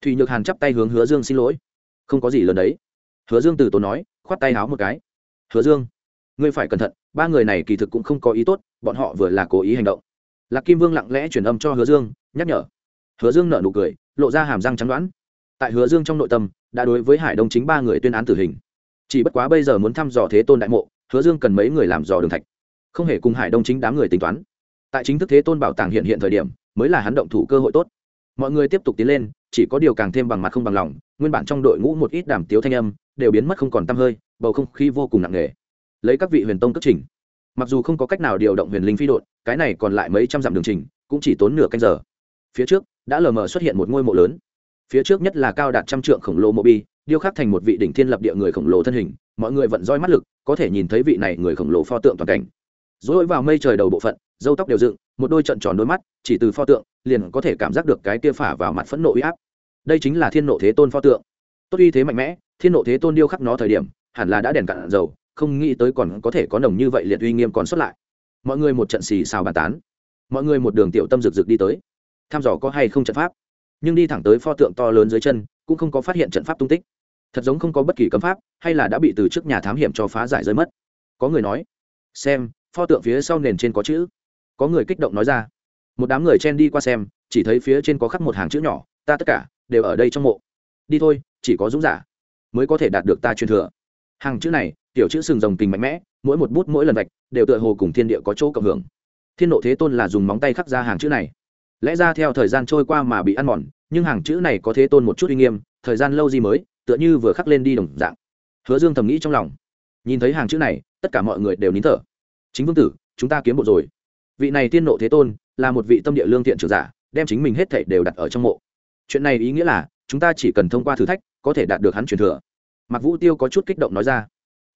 Thùy nhược hàn chắp tay hướng hứa dương xin lỗi. Không có gì lớn đấy. Hứa dương từ tốn nói, khoát tay háo một cái. Hứa dương, ngươi phải cẩn thận, ba người này kỳ thực cũng không có ý tốt, bọn họ vừa là cố ý hành động. Lạc kim vương lặng lẽ truyền âm cho hứa dương, nhắc nhở. Hứa dương nở nụ cười, lộ ra hàm răng trắng đoán. Tại hứa dương trong nội tâm, đã đối với hải đông chính ba người tuyên án tử hình. Chỉ bất quá bây giờ muốn thăm dò thế tôn đại mộ, hứa dương cần mấy người làm dò đường thạch. Không hề cùng hải đông chính đám người tính toán tại chính thức thế tôn bảo tàng hiện hiện thời điểm, mới là hắn động thủ cơ hội tốt. Mọi người tiếp tục tiến lên, chỉ có điều càng thêm bằng mặt không bằng lòng, nguyên bản trong đội ngũ một ít đàm tiếu thanh âm, đều biến mất không còn tăm hơi, bầu không khí vô cùng nặng nề. Lấy các vị huyền tông cất trình. Mặc dù không có cách nào điều động huyền linh phi đội cái này còn lại mấy trăm dặm đường trình, cũng chỉ tốn nửa canh giờ. Phía trước, đã lờ mờ xuất hiện một ngôi mộ lớn. Phía trước nhất là cao đạt trăm trượng khổng lồ mộ bi, điêu khắc thành một vị đỉnh thiên lập địa người khổng lồ thân hình. Mọi người vận roi mắt lực, có thể nhìn thấy vị này người khổng lồ pho tượng toàn cảnh. Dối vào mây trời đầu bộ phận dâu tóc đều dựng, một đôi trận tròn đôi mắt, chỉ từ pho tượng, liền có thể cảm giác được cái kia phả vào mặt phẫn nộ uy áp. Đây chính là thiên nộ thế tôn pho tượng. Tốt uy thế mạnh mẽ, thiên nộ thế tôn điêu khắc nó thời điểm, hẳn là đã đèn cạn dầu, không nghĩ tới còn có thể có nồng như vậy liệt uy nghiêm còn xuất lại. Mọi người một trận xì xào bàn tán. Mọi người một đường tiểu tâm rực rực đi tới. Thăm dò có hay không trận pháp. Nhưng đi thẳng tới pho tượng to lớn dưới chân, cũng không có phát hiện trận pháp tung tích. Thật giống không có bất kỳ cấm pháp, hay là đã bị từ trước nhà thám hiểm cho phá giải rơi mất. Có người nói, xem, pho tượng phía sau nền trên có chữ có người kích động nói ra. Một đám người chen đi qua xem, chỉ thấy phía trên có khắc một hàng chữ nhỏ, ta tất cả đều ở đây trong mộ. Đi thôi, chỉ có dũng giả mới có thể đạt được ta truyền thừa. Hàng chữ này, tiểu chữ sừng rồng tình mạnh mẽ, mỗi một bút mỗi lần vạch đều tựa hồ cùng thiên địa có chỗ cộng hưởng. Thiên nộ thế tôn là dùng móng tay khắc ra hàng chữ này. Lẽ ra theo thời gian trôi qua mà bị ăn mòn, nhưng hàng chữ này có thế tôn một chút uy nghiêm, thời gian lâu gì mới, tựa như vừa khắc lên đi đồng dạng. Hứa dương thầm nghĩ trong lòng. Nhìn thấy hàng chữ này, tất cả mọi người đều nín thở. Chính vương tử, chúng ta kiếm bộ rồi vị này tiên nộ thế tôn là một vị tâm địa lương thiện trưởng giả, đem chính mình hết thảy đều đặt ở trong mộ. Chuyện này ý nghĩa là, chúng ta chỉ cần thông qua thử thách, có thể đạt được hắn truyền thừa. Mặc vũ tiêu có chút kích động nói ra.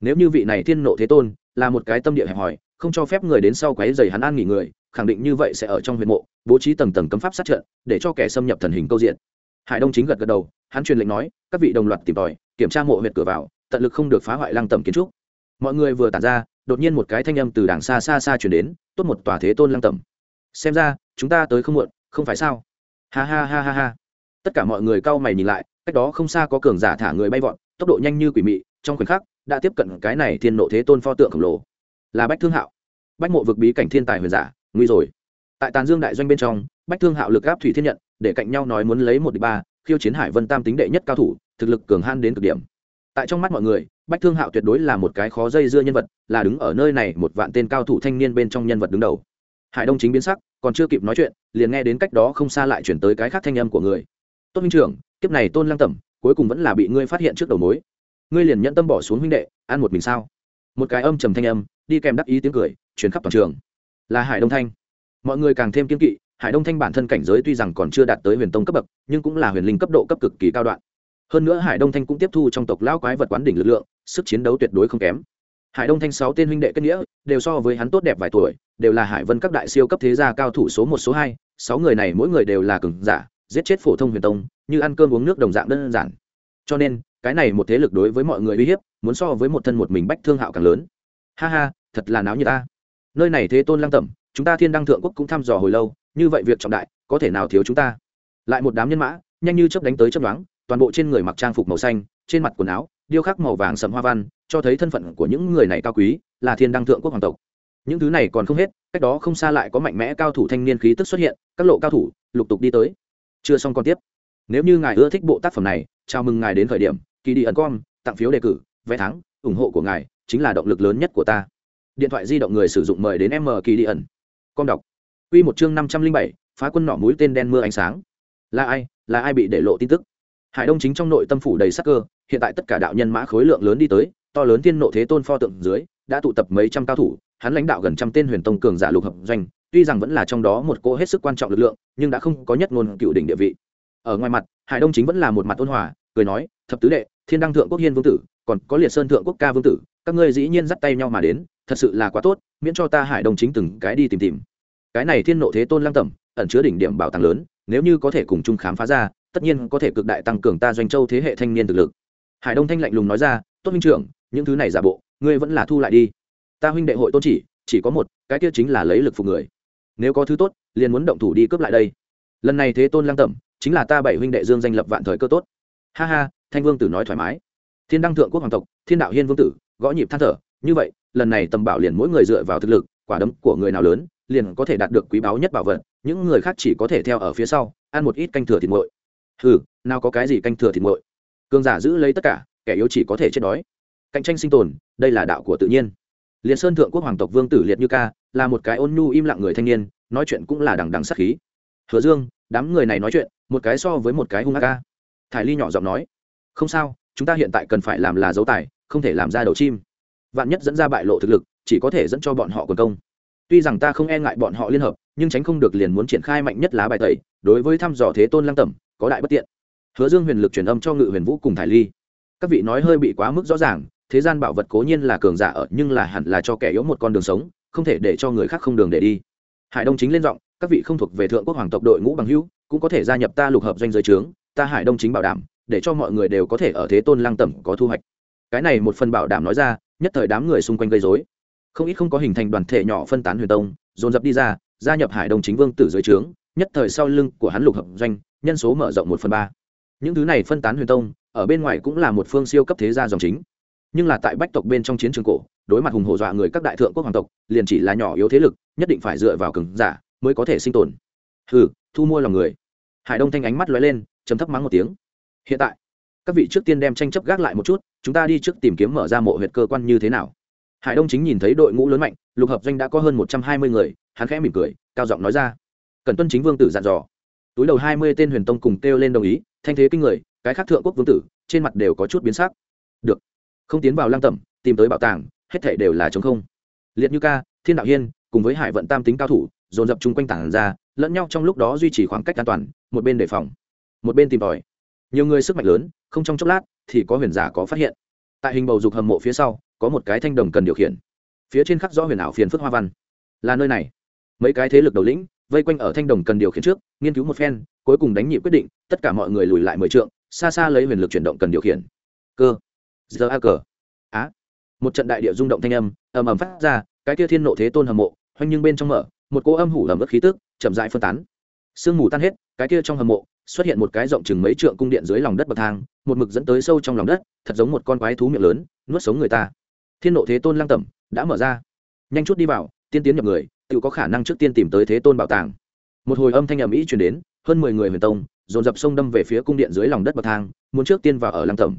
Nếu như vị này tiên nộ thế tôn là một cái tâm địa hẹp hòi, không cho phép người đến sau quấy giày hắn an nghỉ người, khẳng định như vậy sẽ ở trong huyện mộ, bố trí tầng tầng cấm pháp sát trận, để cho kẻ xâm nhập thần hình câu diện. Hải đông chính gật gật đầu, hắn truyền lệnh nói, các vị đồng loạt tìm tòi, kiểm tra mộ huyệt cửa vào, tận lực không được phá hoại lăng tầm kiến trúc. Mọi người vừa tản ra đột nhiên một cái thanh âm từ đàng xa xa xa chuyển đến, tốt một tòa thế tôn lăng tầm xem ra, chúng ta tới không muộn, không phải sao? Ha ha ha ha ha. Tất cả mọi người cau mày nhìn lại, cách đó không xa có cường giả thả người bay vọt, tốc độ nhanh như quỷ mị, trong khoảnh khắc, đã tiếp cận cái này thiên nộ thế tôn pho tượng khổng lồ. Là bách thương hạo. Bách mộ vực bí cảnh thiên tài huyền giả, nguy rồi. Tại tàn dương đại doanh bên trong, bách thương hạo lực gáp thủy thiên nhận, để cạnh nhau nói muốn lấy một đ ba, khiêu chiến hải vân tam tính đệ nhất cao thủ, thực lực cường han đến cực điểm tại trong mắt mọi người, bách thương hạo tuyệt đối là một cái khó dây dưa nhân vật, là đứng ở nơi này một vạn tên cao thủ thanh niên bên trong nhân vật đứng đầu. Hải đông chính biến sắc, còn chưa kịp nói chuyện, liền nghe đến cách đó không xa lại chuyển tới cái khác thanh âm của người. Tốt minh trưởng, kiếp này tôn lăng tẩm, cuối cùng vẫn là bị ngươi phát hiện trước đầu mối. Ngươi liền nhận tâm bỏ xuống huynh đệ, ăn một mình sao? Một cái âm trầm thanh âm, đi kèm đắc ý tiếng cười chuyển khắp toàn trường. Là hải đông thanh. Mọi người càng thêm kiên kỵ, hải đông thanh bản thân cảnh giới tuy rằng còn chưa đạt tới huyền tông cấp bậc, nhưng cũng là huyền linh cấp độ cấp cực kỳ cao đoạn hơn nữa hải đông thanh cũng tiếp thu trong tộc lão quái vật quán đỉnh lực lượng, sức chiến đấu tuyệt đối không kém. Hải đông thanh sáu tên huynh đệ kết nghĩa, đều so với hắn tốt đẹp vài tuổi, đều là hải vân các đại siêu cấp thế gia cao thủ số một, số hai, sáu người này mỗi người đều là cường giả, giết chết phổ thông huyền tông, như ăn cơm uống nước đồng dạng đơn giản. Cho nên, cái này một thế lực đối với mọi người uy hiếp, muốn so với một thân một mình bách thương hạo càng lớn. Ha ha, thật là náo như ta. Nơi này thế tôn lăng tẩm, chúng ta thiên đăng thượng quốc cũng thăm dò hồi lâu, như vậy việc trọng đại, có thể nào thiếu chúng ta? Lại một đám nhân mã, nhanh như chớp đánh tới chấp đoán toàn bộ trên người mặc trang phục màu xanh, trên mặt quần áo, điêu khắc màu vàng sầm hoa văn, cho thấy thân phận của những người này cao quý, là thiên đăng thượng quốc hoàng tộc. Những thứ này còn không hết, cách đó không xa lại có mạnh mẽ cao thủ thanh niên khí tức xuất hiện, các lộ cao thủ, lục tục đi tới. Chưa xong còn tiếp. Nếu như ngài ưa thích bộ tác phẩm này, chào mừng ngài đến khởi điểm kỳ đi ẩn com, tặng phiếu đề cử, vé thắng, ủng hộ của ngài chính là động lực lớn nhất của ta. Điện thoại di động người sử dụng mời đến m kỳ đi ẩn. Com đọc. Quy một chương năm trăm linh bảy, phá quân nỏ mũi tên đen mưa ánh sáng. Là ai? Là ai bị để lộ tin tức? Hải đông chính trong nội tâm phủ đầy sắc cơ, hiện tại tất cả đạo nhân mã khối lượng lớn đi tới, to lớn thiên nộ thế tôn pho tượng dưới, đã tụ tập mấy trăm cao thủ, hắn lãnh đạo gần trăm tên huyền tông cường giả lục hợp doanh, tuy rằng vẫn là trong đó một cỗ hết sức quan trọng lực lượng, nhưng đã không có nhất ngôn cựu đỉnh địa vị. Ở ngoài mặt, hải đông chính vẫn là một mặt ôn hòa, cười nói, thập tứ đệ, thiên đăng thượng quốc hiên vương tử, còn có liệt sơn thượng quốc ca vương tử, các ngươi dĩ nhiên dắt tay nhau mà đến, thật sự là quá tốt, miễn cho ta hải đông chính từng cái đi tìm tìm. Cái này thiên nộ thế tôn lăng tẩm, ẩn chứa đỉnh điểm bảo tàng lớn, nếu như có thể cùng chung khám phá ra tất nhiên có thể cực đại tăng cường ta doanh châu thế hệ thanh niên thực lực. Hải đông thanh lạnh lùng nói ra, tốt minh trưởng, những thứ này giả bộ, ngươi vẫn là thu lại đi. Ta huynh đệ hội tôn chỉ chỉ có một, cái kia chính là lấy lực phục người. Nếu có thứ tốt, liền muốn động thủ đi cướp lại đây. Lần này thế tôn lang tẩm, chính là ta bảy huynh đệ dương danh lập vạn thời cơ tốt. Ha ha, thanh vương tử nói thoải mái. Thiên đăng thượng quốc hoàng tộc, thiên đạo hiên vương tử, gõ nhịp than thở, như vậy, lần này tầm bảo liền mỗi người dựa vào thực lực, quả đấm của người nào lớn, liền có thể đạt được quý báu nhất bảo vật, những người khác chỉ có thể theo ở phía sau, ăn một ít canh thừa thịt nguội hừ, nào có cái gì canh thừa thịt nguội cường giả giữ lấy tất cả, kẻ yếu chỉ có thể chết đói. Cạnh tranh sinh tồn, đây là đạo của tự nhiên. Liệt sơn thượng quốc hoàng tộc vương tử liệt như ca là một cái ôn nhu im lặng người thanh niên, nói chuyện cũng là đằng đằng sắc khí. Hứa dương, đám người này nói chuyện, một cái so với một cái hung ác ca. Thải ly nhỏ giọng nói, không sao, chúng ta hiện tại cần phải làm là dấu tài, không thể làm ra đầu chim. Vạn nhất dẫn ra bại lộ thực lực, chỉ có thể dẫn cho bọn họ quần công. Tuy rằng ta không e ngại bọn họ liên hợp, nhưng tránh không được liền muốn triển khai mạnh nhất lá bài tẩy, đối với thăm dò thế tôn lăng tẩm có đại bất tiện. Hứa dương huyền lực truyền âm cho ngự huyền vũ cùng thải ly. Các vị nói hơi bị quá mức rõ ràng, thế gian bảo vật cố nhiên là cường giả ở, nhưng là hẳn là cho kẻ yếu một con đường sống, không thể để cho người khác không đường để đi. Hải đông chính lên giọng, các vị không thuộc về thượng quốc hoàng tộc đội ngũ bằng hữu, cũng có thể gia nhập ta lục hợp doanh giới trướng, ta hải đông chính bảo đảm, để cho mọi người đều có thể ở thế tôn lăng tẩm có thu hoạch. Cái này một phần bảo đảm nói ra, nhất thời đám người xung quanh gây dối không ít không có hình thành đoàn thể nhỏ phân tán huyền tông, dồn dập đi ra, gia nhập hải đông chính vương tử dưới trướng, nhất thời sau lưng của hắn lục hợp doanh nhân số mở rộng một phần ba. Những thứ này phân tán huyền tông, ở bên ngoài cũng là một phương siêu cấp thế gia dòng chính. Nhưng là tại bách tộc bên trong chiến trường cổ, đối mặt hùng hổ dọa người các đại thượng quốc hoàng tộc, liền chỉ là nhỏ yếu thế lực, nhất định phải dựa vào cường giả mới có thể sinh tồn. Hừ, thu mua lòng người. Hải đông thanh ánh mắt lóe lên chấm thấp mắng một tiếng. Hiện tại, các vị trước tiên đem tranh chấp gác lại một chút, chúng ta đi trước tìm kiếm mở ra mộ huyệt cơ quan như thế nào. Hải đông chính nhìn thấy đội ngũ lớn mạnh, lục hợp doanh đã có hơn một trăm hai mươi người, hắn khẽ mỉm cười, cao giọng nói ra. Cần tuân chính vương tử dặn dò túi đầu hai mươi tên huyền tông cùng kêu lên đồng ý, thanh thế kinh người, cái khác thượng quốc vương tử, trên mặt đều có chút biến sắc. Được, không tiến vào lang tẩm, tìm tới bảo tàng, hết thể đều là chống không. Liệt như ca, thiên đạo hiên, cùng với hải vận tam tính cao thủ, dồn dập chung quanh tảng ra, lẫn nhau trong lúc đó duy trì khoảng cách an toàn, một bên đề phòng, một bên tìm tòi. Nhiều người sức mạnh lớn, không trong chốc lát, thì có huyền giả có phát hiện. Tại hình bầu dục hầm mộ phía sau, có một cái thanh đồng cần điều khiển. Phía trên khắc rõ huyền ảo phiền phức hoa văn. Là nơi này. Mấy cái thế lực đầu lĩnh vây quanh ở thanh đồng cần điều khiển trước, nghiên cứu một phen, cuối cùng đánh nhị quyết định, tất cả mọi người lùi lại mười trượng, xa xa lấy huyền lực chuyển động cần điều khiển. Cơ. Giờ a cờ. Á. Một trận đại địa rung động thanh âm, ầm ầm phát ra, cái kia thiên nộ thế tôn hầm mộ hoanh nhưng bên trong mở, một cô âm hủ ẩm ướt khí tức, chậm rãi phân tán. Sương mù tan hết, cái kia trong hầm mộ, xuất hiện một cái rộng chừng mấy trượng cung điện dưới lòng đất bậc thang, một mực dẫn tới sâu trong lòng đất, thật giống một con quái thú miệng lớn, nuốt sống người ta. Thiên nộ thế tôn lăng tẩm, đã mở ra. Nhanh chút đi vào, tiên tiến nhập người tự có khả năng trước tiên tìm tới thế tôn bảo tàng. Một hồi âm thanh ầm ĩ truyền đến, hơn mười người huyền tông, dồn dập sông đâm về phía cung điện dưới lòng đất bậc thang, muốn trước tiên vào ở lăng tẩm.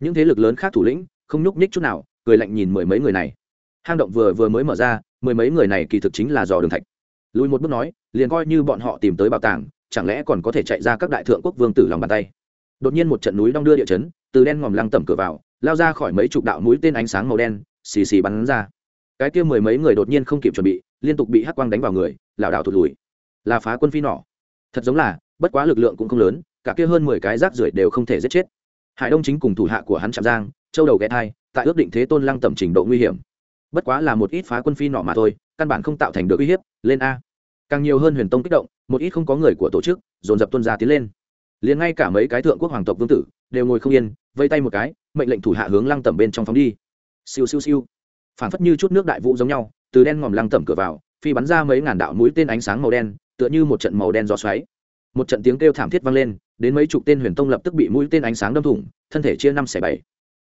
Những thế lực lớn khác thủ lĩnh, không nhúc nhích chút nào, cười lạnh nhìn mười mấy người này. Hang động vừa vừa mới mở ra, mười mấy người này kỳ thực chính là dò đường thạch. Lùi một bước nói, liền coi như bọn họ tìm tới bảo tàng, chẳng lẽ còn có thể chạy ra các đại thượng quốc vương tử lòng bàn tay? Đột nhiên một trận núi đong đưa địa chấn, từ đen ngòm lăng tẩm cửa vào, lao ra khỏi mấy chục đạo mũi tên ánh sáng màu đen, xì xì bắn ra cái kia mười mấy người đột nhiên không kịp chuẩn bị, liên tục bị hắc quang đánh vào người, lảo đảo thụt lùi. Là phá quân phi nỏ. Thật giống là, bất quá lực lượng cũng không lớn, cả kia hơn mười cái rác rưởi đều không thể giết chết. Hải đông chính cùng thủ hạ của hắn chạm giang, châu đầu ghé thai, tại ước định thế tôn lăng tẩm trình độ nguy hiểm. Bất quá là một ít phá quân phi nọ mà thôi, căn bản không tạo thành được uy hiếp, lên a. Càng nhiều hơn huyền tông kích động, một ít không có người của tổ chức, dồn dập tuân gia tiến lên. Liền ngay cả mấy cái thượng quốc hoàng tộc vương tử, đều ngồi không yên, vây tay một cái, mệnh lệnh thủ hạ hướng lăng tẩm bên trong phóng đi. Siêu siêu siêu phản phất như chút nước đại vũ giống nhau, từ đen ngòm lăng tẩm cửa vào, phi bắn ra mấy ngàn đạo mũi tên ánh sáng màu đen, tựa như một trận màu đen gió xoáy. Một trận tiếng kêu thảm thiết vang lên, đến mấy chục tên huyền tông lập tức bị mũi tên ánh sáng đâm thủng, thân thể chia năm xẻ bảy.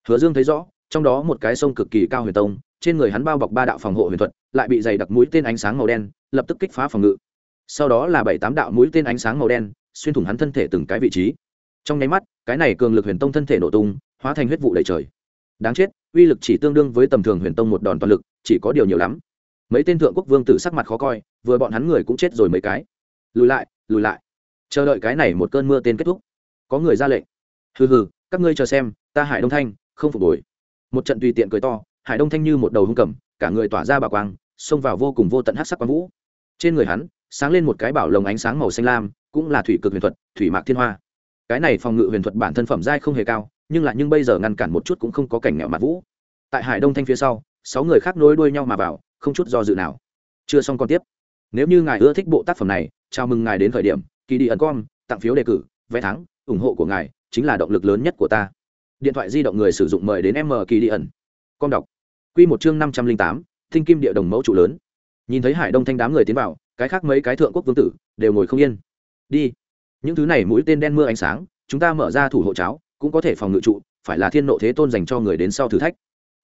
Hứa dương thấy rõ, trong đó một cái sông cực kỳ cao huyền tông, trên người hắn bao bọc ba đạo phòng hộ huyền thuật, lại bị dày đặc mũi tên ánh sáng màu đen, lập tức kích phá phòng ngự. Sau đó là bảy tám đạo mũi tên ánh sáng màu đen, xuyên thủng hắn thân thể từng cái vị trí. Trong nháy mắt, cái này cường lực huyền tông thân thể nổ tung, hóa thành huyết vụ đầy trời đáng chết, uy lực chỉ tương đương với tầm thường huyền tông một đòn toàn lực, chỉ có điều nhiều lắm. Mấy tên thượng quốc vương tử sắc mặt khó coi, vừa bọn hắn người cũng chết rồi mấy cái. Lùi lại lùi lại. Chờ đợi cái này một cơn mưa tên kết thúc. Có người ra lệnh. Hừ hừ, các ngươi chờ xem, ta hải đông thanh, không phục hồi. Một trận tùy tiện cười to, hải đông thanh như một đầu hung cầm, cả người tỏa ra bà quang, xông vào vô cùng vô tận hát sắc quang vũ. Trên người hắn, sáng lên một cái bảo lồng ánh sáng màu xanh lam, cũng là thủy cực huyền thuật, thủy mạc thiên hoa. Cái này phòng ngự huyền thuật bản thân phẩm giai không hề cao nhưng lại nhưng bây giờ ngăn cản một chút cũng không có cảnh nghèo mặt vũ. Tại hải đông thanh phía sau, sáu người khác nối đuôi nhau mà vào, không chút do dự nào. Chưa xong còn tiếp. Nếu như ngài ưa thích bộ tác phẩm này, chào mừng ngài đến thời điểm kỳ đi ẩn com tặng phiếu đề cử, vé thắng, ủng hộ của ngài chính là động lực lớn nhất của ta. Điện thoại di động người sử dụng mời đến m kỳ đi ẩn. Com đọc. Q một chương năm trăm linh tám, thinh kim địa đồng mẫu trụ lớn. Nhìn thấy hải đông thanh đám người tiến vào, cái khác mấy cái thượng quốc vương tử đều ngồi không yên. Đi. Những thứ này mũi tên đen mưa ánh sáng, chúng ta mở ra thủ hộ cháo cũng có thể phòng ngự trụ, phải là thiên nộ thế tôn dành cho người đến sau thử thách.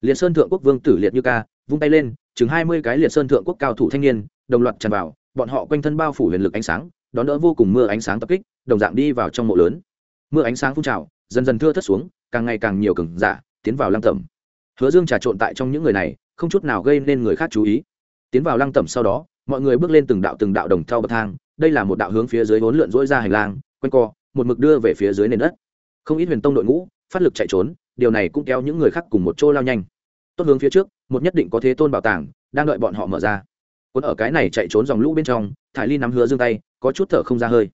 Liệt sơn thượng quốc vương tử liệt như ca, vung tay lên, chừng hai mươi cái liệt sơn thượng quốc cao thủ thanh niên, đồng loạt tràn vào, bọn họ quanh thân bao phủ huyền lực ánh sáng, đón đỡ vô cùng mưa ánh sáng tập kích, đồng dạng đi vào trong mộ lớn. Mưa ánh sáng phun trào, dần dần thưa thất xuống, càng ngày càng nhiều cường giả tiến vào lăng tẩm. Hứa dương trà trộn tại trong những người này, không chút nào gây nên người khác chú ý. Tiến vào lăng tẩm sau đó, mọi người bước lên từng đạo từng đạo đồng theo bậc thang, đây là một đạo hướng phía dưới vốn lượn dỗi ra hành lang, quanh co, một mực đưa về phía dưới nền đất không ít huyền tông đội ngũ phát lực chạy trốn, điều này cũng kéo những người khác cùng một chỗ lao nhanh. Tốt hướng phía trước, một nhất định có thế tôn bảo tàng, đang đợi bọn họ mở ra. Cuốn ở cái này chạy trốn dòng lũ bên trong, thải ly nắm hứa dương tay, có chút thở không ra hơi.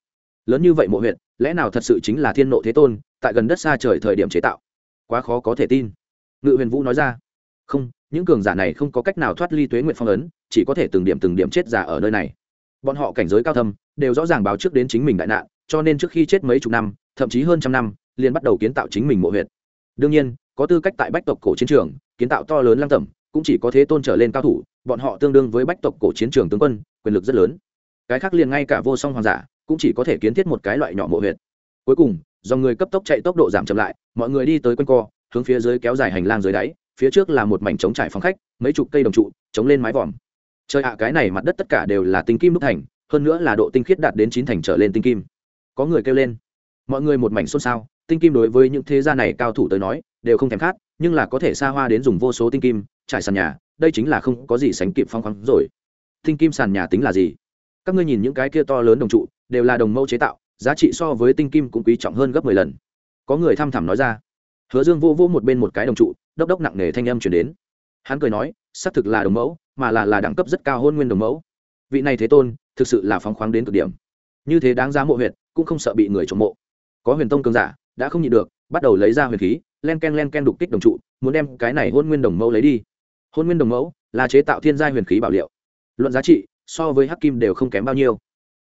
Lớn như vậy mộ huyện, lẽ nào thật sự chính là thiên nộ thế tôn, tại gần đất xa trời thời điểm chế tạo? Quá khó có thể tin. Ngự huyền vũ nói ra. Không, những cường giả này không có cách nào thoát ly tuế nguyện phong ấn, chỉ có thể từng điểm từng điểm chết giả ở nơi này. Bọn họ cảnh giới cao thâm, đều rõ ràng báo trước đến chính mình đại nạn, cho nên trước khi chết mấy chục năm, thậm chí hơn trăm năm liền bắt đầu kiến tạo chính mình mộ huyệt. đương nhiên, có tư cách tại bách tộc cổ chiến trường, kiến tạo to lớn lăng tẩm, cũng chỉ có thế tôn trở lên cao thủ, bọn họ tương đương với bách tộc cổ chiến trường tướng quân, quyền lực rất lớn. Cái khác liền ngay cả vô song hoàng giả, cũng chỉ có thể kiến thiết một cái loại nhỏ mộ huyệt. cuối cùng do người cấp tốc chạy tốc độ giảm chậm lại, mọi người đi tới quanh co, hướng phía dưới kéo dài hành lang dưới đáy, phía trước là một mảnh trống trải phòng khách, mấy chục cây đồng trụ, chống lên mái vòm. Trời ạ, cái này mặt đất tất cả đều là tinh kim đúc thành, hơn nữa là độ tinh khiết đạt đến chín thành trở lên tinh kim. Có người kêu lên. Mọi người một mảnh xôn xao tinh kim đối với những thế gia này cao thủ tới nói, đều không thèm khát, nhưng là có thể xa hoa đến dùng vô số tinh kim, trải sàn nhà, đây chính là không có gì sánh kịp phong khoáng rồi. Tinh kim sàn nhà tính là gì? Các ngươi nhìn những cái kia to lớn đồng trụ, đều là đồng mẫu chế tạo, giá trị so với tinh kim cũng quý trọng hơn gấp mười lần. Có người thăm thẳm nói ra. Hứa dương vô vô một bên một cái đồng trụ, đốc đốc nặng nề thanh âm chuyển đến. Hắn cười nói, xác thực là đồng mẫu, mà là là đẳng cấp rất cao hôn nguyên đồng mẫu. Vị này thế tôn, thực sự là phóng khoáng đến cực điểm. Như thế đáng giá mộ huyệt, cũng không sợ bị người trộm mộ. Có huyền tông cường giả đã không nhịn được, bắt đầu lấy ra huyền khí, len ken len ken đục kích đồng trụ, muốn đem cái này hôn nguyên đồng mẫu lấy đi. Hôn nguyên đồng mẫu là chế tạo thiên gia huyền khí bảo liệu. Luận giá trị, so với hắc kim đều không kém bao nhiêu.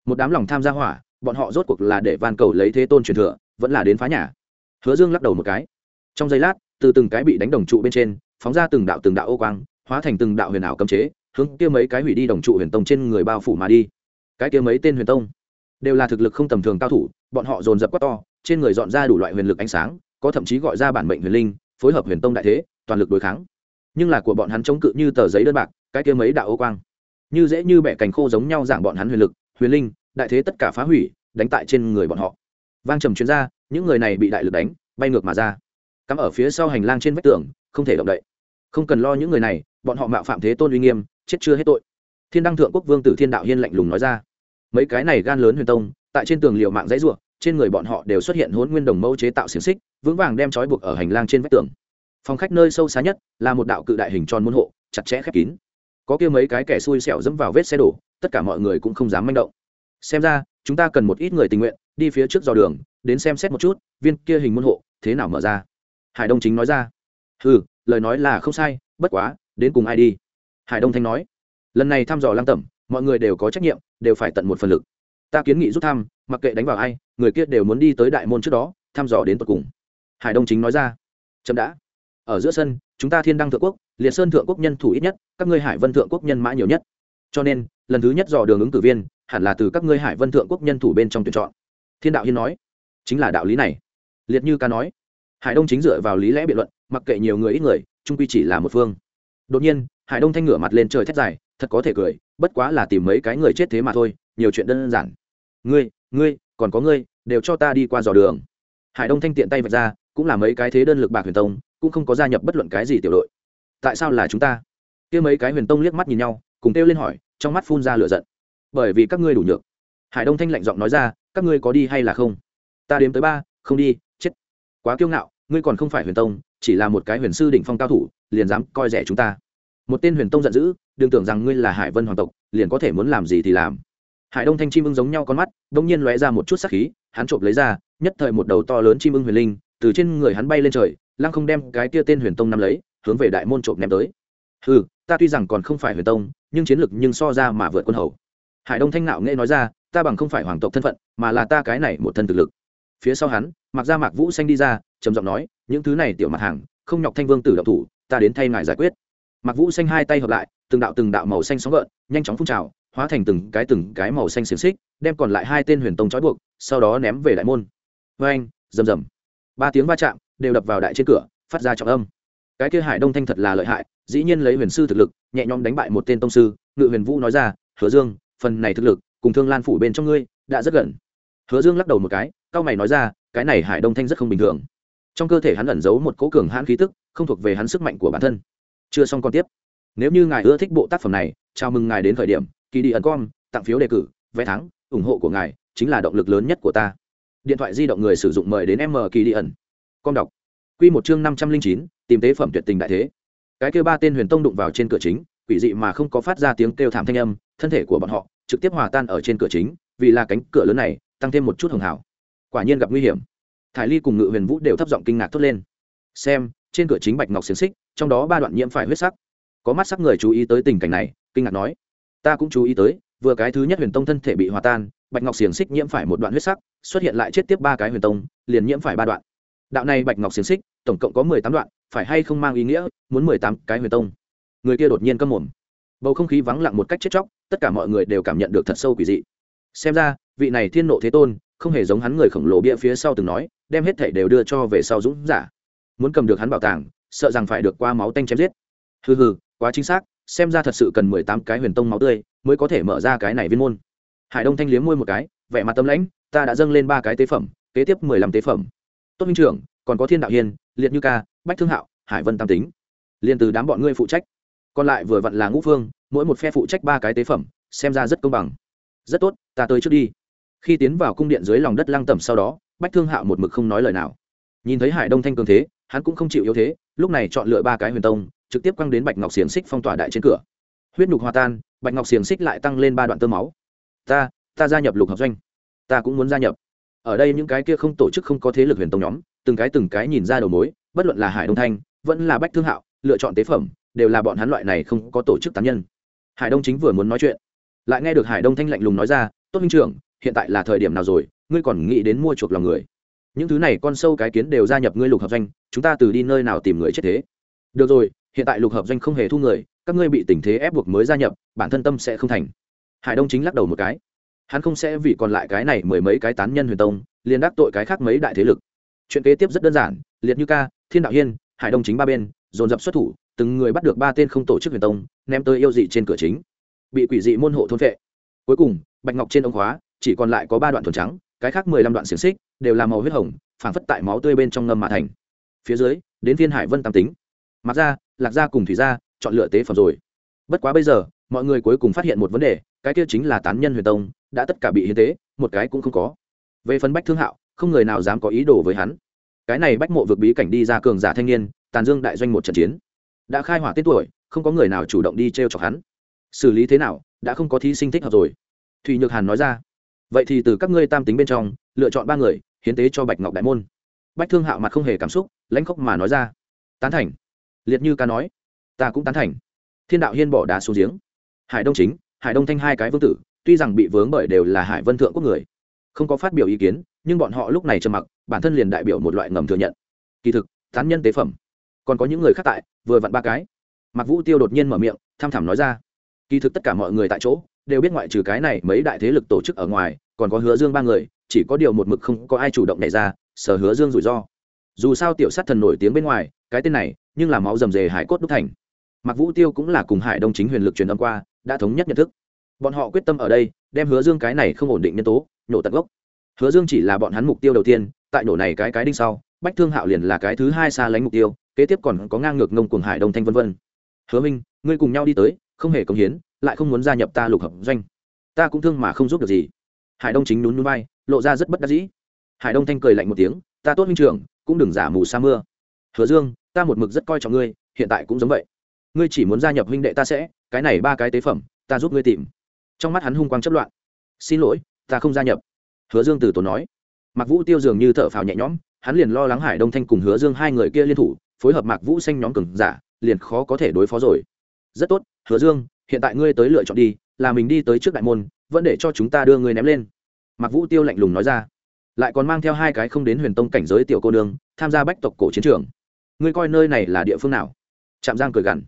Một đám lòng tham gia hỏa, bọn họ rốt cuộc là để van cầu lấy thế tôn truyền thừa, vẫn là đến phá nhà. Hứa dương lắc đầu một cái. Trong giây lát, từ từng cái bị đánh đồng trụ bên trên, phóng ra từng đạo từng đạo ô quang, hóa thành từng đạo huyền ảo cấm chế, hướng kia mấy cái hủy đi đồng trụ huyền tông trên người bao phủ mà đi. Cái kia mấy tên huyền tông, đều là thực lực không tầm thường cao thủ, bọn họ dồn dập quát to trên người dọn ra đủ loại huyền lực ánh sáng, có thậm chí gọi ra bản mệnh huyền linh, phối hợp huyền tông đại thế, toàn lực đối kháng. Nhưng là của bọn hắn chống cự như tờ giấy đơn bạc, cái kia mấy đạo ô quang, như dễ như bẻ cành khô giống nhau dạng bọn hắn huyền lực, huyền linh, đại thế tất cả phá hủy, đánh tại trên người bọn họ. Vang trầm chuyên ra, những người này bị đại lực đánh, bay ngược mà ra. Cắm ở phía sau hành lang trên vách tường, không thể động đậy. Không cần lo những người này, bọn họ mạo phạm thế tôn uy nghiêm, chết chưa hết tội. Thiên đăng thượng quốc vương tử thiên đạo hiên lạnh lùng nói ra. Mấy cái này gan lớn huyền tông, tại trên tường liều mạng dãy ruộng trên người bọn họ đều xuất hiện hỗn nguyên đồng mẫu chế tạo xiềng xích, vững vàng đem trói buộc ở hành lang trên vách tường. Phòng khách nơi sâu xa nhất là một đạo cự đại hình tròn môn hộ, chặt chẽ khép kín. Có kia mấy cái kẻ xui xẻo dẫm vào vết xe đổ, tất cả mọi người cũng không dám manh động. Xem ra, chúng ta cần một ít người tình nguyện, đi phía trước dò đường, đến xem xét một chút, viên kia hình môn hộ thế nào mở ra. Hải đông chính nói ra. Ừ lời nói là không sai, bất quá, đến cùng ai đi? Hải đông thanh nói. Lần này thăm dò lang tẩm, mọi người đều có trách nhiệm, đều phải tận một phần lực. Ta kiến nghị rút thăm, mặc kệ đánh vào ai người kia đều muốn đi tới đại môn trước đó, thăm dò đến tận cùng. Hải đông chính nói ra, chậm đã. Ở giữa sân, chúng ta thiên đăng thượng quốc, liệt sơn thượng quốc nhân thủ ít nhất, các ngươi hải vân thượng quốc nhân mã nhiều nhất. Cho nên, lần thứ nhất dò đường ứng cử viên, hẳn là từ các ngươi hải vân thượng quốc nhân thủ bên trong tuyển chọn. Thiên đạo hiên nói, chính là đạo lý này. Liệt như ca nói, hải đông chính dựa vào lý lẽ biện luận, mặc kệ nhiều người ít người trung quy chỉ là một phương. Đột nhiên, hải đông thanh ngửa mặt lên trời thét dài, thật có thể cười, bất quá là tìm mấy cái người chết thế mà thôi, nhiều chuyện đơn giản. Ngươi ngươi, còn có ngươi đều cho ta đi qua dò đường. Hải đông thanh tiện tay vạch ra, cũng là mấy cái thế đơn lực bạc huyền tông, cũng không có gia nhập bất luận cái gì tiểu đội. Tại sao là chúng ta? Kia mấy cái huyền tông liếc mắt nhìn nhau, cùng kêu lên hỏi, trong mắt phun ra lửa giận. Bởi vì các ngươi đủ nhược. Hải đông thanh lạnh giọng nói ra, các ngươi có đi hay là không? Ta đếm tới ba, không đi, chết. Quá kiêu ngạo, ngươi còn không phải huyền tông, chỉ là một cái huyền sư đỉnh phong cao thủ, liền dám coi rẻ chúng ta. Một tên huyền tông giận dữ, đừng tưởng rằng ngươi là hải vân hoàng tộc, liền có thể muốn làm gì thì làm hải đông thanh chim ưng giống nhau con mắt đ ỗ n g nhiên lóe ra một chút sắc khí, hắn trộm lấy ra, nhất thời một đầu to lớn chim ưng huyền linh, từ trên người hắn bay lên trời, lăng không đem cái kia tên huyền tông nắm lấy, hướng về đại môn trộm ném tới. Ừ ta tuy rằng còn không phải huyền tông, nhưng chiến lực nhưng so ra mà vượt quân hầu. Hải đông thanh nạo nghệ nói ra, ta bằng không phải hoàng tộc thân phận, mà là ta cái này một thân thực lực. Phía sau hắn mặc ra mạc vũ xanh đi ra, trầm giọng nói, những thứ này tiểu mặt hàng, không nhọc thanh vương tử động thủ, ta đến thay ngài giải quyết. Mặc vũ xanh hai tay hợp lại, từng đạo từng đạo màu xanh sóng gợn, nhanh chóng phun trào hóa thành từng cái từng cái màu xanh xiềng xích, đem còn lại hai tên huyền tông trói buộc, sau đó ném về đại môn. Vê anh, rầm rầm. Ba tiếng va chạm đều đập vào đại trên cửa, phát ra trọng âm. Cái kia hải đông thanh thật là lợi hại, dĩ nhiên lấy huyền sư thực lực, nhẹ nhõm đánh bại một tên tông sư, ngự huyền vũ nói ra, hứa dương, phần này thực lực, cùng thương lan phủ bên trong ngươi, đã rất gần. Hứa dương lắc đầu một cái cao mày nói ra, cái này hải đông thanh rất không bình thường. Trong cơ thể hắn ẩn giấu một cố cường hãn khí tức, không thuộc về hắn sức mạnh của bản thân. Chưa xong còn tiếp. Nếu như ngài ưa thích bộ tác phẩm này, chào mừng ngài đến khởi điểm kỳ đi ẩn com, tặng phiếu đề cử, vé thắng, ủng hộ của ngài, chính là động lực lớn nhất của ta. Điện thoại di động người sử dụng mời đến m kỳ đi ẩn. Com đọc. Q một chương năm trăm linh chín, tìm tế phẩm tuyệt tình đại thế. Cái kêu ba tên huyền tông đụng vào trên cửa chính, quỷ dị mà không có phát ra tiếng kêu thảm thanh âm, thân thể của bọn họ trực tiếp hòa tan ở trên cửa chính, vì là cánh cửa lớn này, tăng thêm một chút hưởng hảo. Quả nhiên gặp nguy hiểm. Thải ly cùng ngự huyền vũ đều thấp giọng kinh ngạc thốt lên. Xem, trên cửa chính bạch ngọc xiềng xích, trong đó ba đoạn nhiễm phải huyết sắc. Có mắt sắc người chú ý tới tình cảnh này, kinh ngạc nói ta cũng chú ý tới, vừa cái thứ nhất huyền tông thân thể bị hòa tan, bạch ngọc xiềng xích nhiễm phải một đoạn huyết sắc, xuất hiện lại chết tiếp ba cái huyền tông, liền nhiễm phải ba đoạn. Đạo này bạch ngọc xiềng xích, tổng cộng có mười tám đoạn, phải hay không mang ý nghĩa, muốn mười tám cái huyền tông? Người kia đột nhiên câm mồm. Bầu không khí vắng lặng một cách chết chóc, tất cả mọi người đều cảm nhận được thật sâu quỷ dị. Xem ra, vị này thiên nộ thế tôn, không hề giống hắn người khổng lồ bia phía sau từng nói, đem hết thảy đều đưa cho về sau dũng giả. Muốn cầm được hắn bảo tàng, sợ rằng phải được qua máu tanh chém giết. Hừ hừ, quá chính xác xem ra thật sự cần mười tám cái huyền tông máu tươi mới có thể mở ra cái này viên môn. Hải đông thanh liếm môi một cái, vẻ mặt tâm lãnh, ta đã dâng lên ba cái tế phẩm, kế tiếp mười lăm tế phẩm. Tốt minh trưởng, còn có thiên đạo hiên, liệt như ca, bách thương hạo, hải vân tam tính. Liền từ đám bọn ngươi phụ trách. Còn lại vừa vặn là ngũ phương, mỗi một phe phụ trách ba cái tế phẩm, xem ra rất công bằng. Rất tốt, ta tới trước đi. Khi tiến vào cung điện dưới lòng đất lăng tẩm sau đó, bách thương hạo một mực không nói lời nào. Nhìn thấy hải đông thanh cường thế, hắn cũng không chịu yếu thế, lúc này chọn lựa ba cái huyền tông trực tiếp quăng đến bạch ngọc xiềng xích phong tỏa đại trên cửa. Huyết nhục hòa tan, bạch ngọc xiềng xích lại tăng lên ba đoạn tơ máu. Ta ta gia nhập lục hợp doanh. Ta cũng muốn gia nhập. Ở đây những cái kia không tổ chức không có thế lực huyền tông nhóm, từng cái từng cái nhìn ra đầu mối, bất luận là hải đông thanh, vẫn là bách thương hạo, lựa chọn tế phẩm, đều là bọn hắn loại này không có tổ chức tán nhân. Hải đông chính vừa muốn nói chuyện, lại nghe được hải đông thanh lạnh lùng nói ra, tốt minh trưởng, hiện tại là thời điểm nào rồi? Ngươi còn nghĩ đến mua chuộc lòng người. Những thứ này con sâu cái kiến đều gia nhập ngươi lục hợp doanh, chúng ta từ đi nơi nào tìm người chết thế? Được rồi hiện tại lục hợp doanh không hề thu người, các ngươi bị tình thế ép buộc mới gia nhập, bản thân tâm sẽ không thành. Hải đông chính lắc đầu một cái. Hắn không sẽ vì còn lại cái này mười mấy cái tán nhân huyền tông, liền đắc tội cái khác mấy đại thế lực. Chuyện kế tiếp rất đơn giản, liệt như ca, thiên đạo hiên, hải đông chính ba bên, dồn dập xuất thủ, từng người bắt được ba tên không tổ chức huyền tông, ném tới yêu dị trên cửa chính. Bị quỷ dị môn hộ thôn vệ cuối cùng, bạch ngọc trên ống khóa, chỉ còn lại có ba đoạn thuần trắng, cái khác mười lăm đoạn xiềng xích đều là màu huyết hồng, phảng phất tại máu tươi bên trong ngâm mạ thành. Phía dưới, đến thiên hải vân tam tính. Mặc ra lạc gia cùng thủy gia chọn lựa tế phẩm rồi. Bất quá bây giờ, mọi người cuối cùng phát hiện một vấn đề, cái kia chính là tán nhân huyền tông, đã tất cả bị hiến tế, một cái cũng không có. Về phần bách thương hạo, không người nào dám có ý đồ với hắn. Cái này bách mộ vượt bí cảnh đi ra cường giả thanh niên, tàn dương đại doanh một trận chiến. Đã khai hỏa tên tuổi, không có người nào chủ động đi t r e o chọc hắn. Xử lý thế nào, đã không có thí sinh thích hợp rồi. Thùy nhược hàn nói ra. Vậy thì từ các ngươi tam tính bên trong, lựa chọn ba người, hiến tế cho bạch ngọc đại môn. Bách thương hạo mặt không hề cảm xúc, lãnh khóc mà nói ra. Tán thành liệt như ca nói, ta cũng tán thành. Thiên đạo hiên bỏ đá xuống giếng. Hải đông chính, hải đông thanh hai cái vương tử, tuy rằng bị vướng bởi đều là hải vân thượng quốc người, không có phát biểu ý kiến, nhưng bọn họ lúc này trầm mặc, bản thân liền đại biểu một loại ngầm thừa nhận. Kỳ thực, tán nhân tế phẩm. Còn có những người khác tại, vừa vặn ba cái. Mặc vũ tiêu đột nhiên mở miệng, tham thảm nói ra, kỳ thực tất cả mọi người tại chỗ, đều biết ngoại trừ cái này mấy đại thế lực tổ chức ở ngoài, còn có hứa dương ba người, chỉ có điều một mực không có ai chủ động nảy ra, sở hứa dương rủi ro. Dù sao tiểu sát thần nổi tiếng bên ngoài cái tên này, nhưng là máu rầm rề hải cốt đúc thành. Mặc vũ tiêu cũng là cùng hải đông chính huyền lực truyền âm qua, đã thống nhất nhận thức. Bọn họ quyết tâm ở đây, đem hứa dương cái này không ổn định nhân tố, nhổ tận gốc. Hứa dương chỉ là bọn hắn mục tiêu đầu tiên, tại nổ này cái cái đinh sau, bách thương hạo liền là cái thứ hai xa lánh mục tiêu, kế tiếp còn có ngang ngược ngông cuồng hải đông thanh vân vân. Hứa minh, ngươi cùng nhau đi tới, không hề công hiến, lại không muốn gia nhập ta lục hợp doanh. Ta cũng thương mà không giúp được gì. Hải đông chính nhún nhún vai, lộ ra rất bất đắc dĩ. Hải đông thanh cười lạnh một tiếng, ta tốt huynh trưởng, cũng đừng giả mù sa mưa hứa dương, ta một mực rất coi trọng ngươi, hiện tại cũng giống vậy. Ngươi chỉ muốn gia nhập huynh đệ ta sẽ, cái này ba cái tế phẩm, ta giúp ngươi tìm. Trong mắt hắn hung quang chấp loạn. Xin lỗi, ta không gia nhập. Hứa dương từ tốn nói. Mặc vũ tiêu dường như thở phào nhẹ nhõm, hắn liền lo lắng hải đông thanh cùng hứa dương hai người kia liên thủ, phối hợp mạc vũ xanh nhóm cừng giả, liền khó có thể đối phó rồi. Rất tốt, hứa dương, hiện tại ngươi tới lựa chọn đi, là mình đi tới trước đại môn, vẫn để cho chúng ta đưa ngươi ném lên. Mạc vũ tiêu lạnh lùng nói ra. Lại còn mang theo hai cái không đến huyền tông cảnh giới tiểu cô nương, tham gia bách tộc cổ chiến trường ngươi coi nơi này là địa phương nào? Trạm giang cười gằn.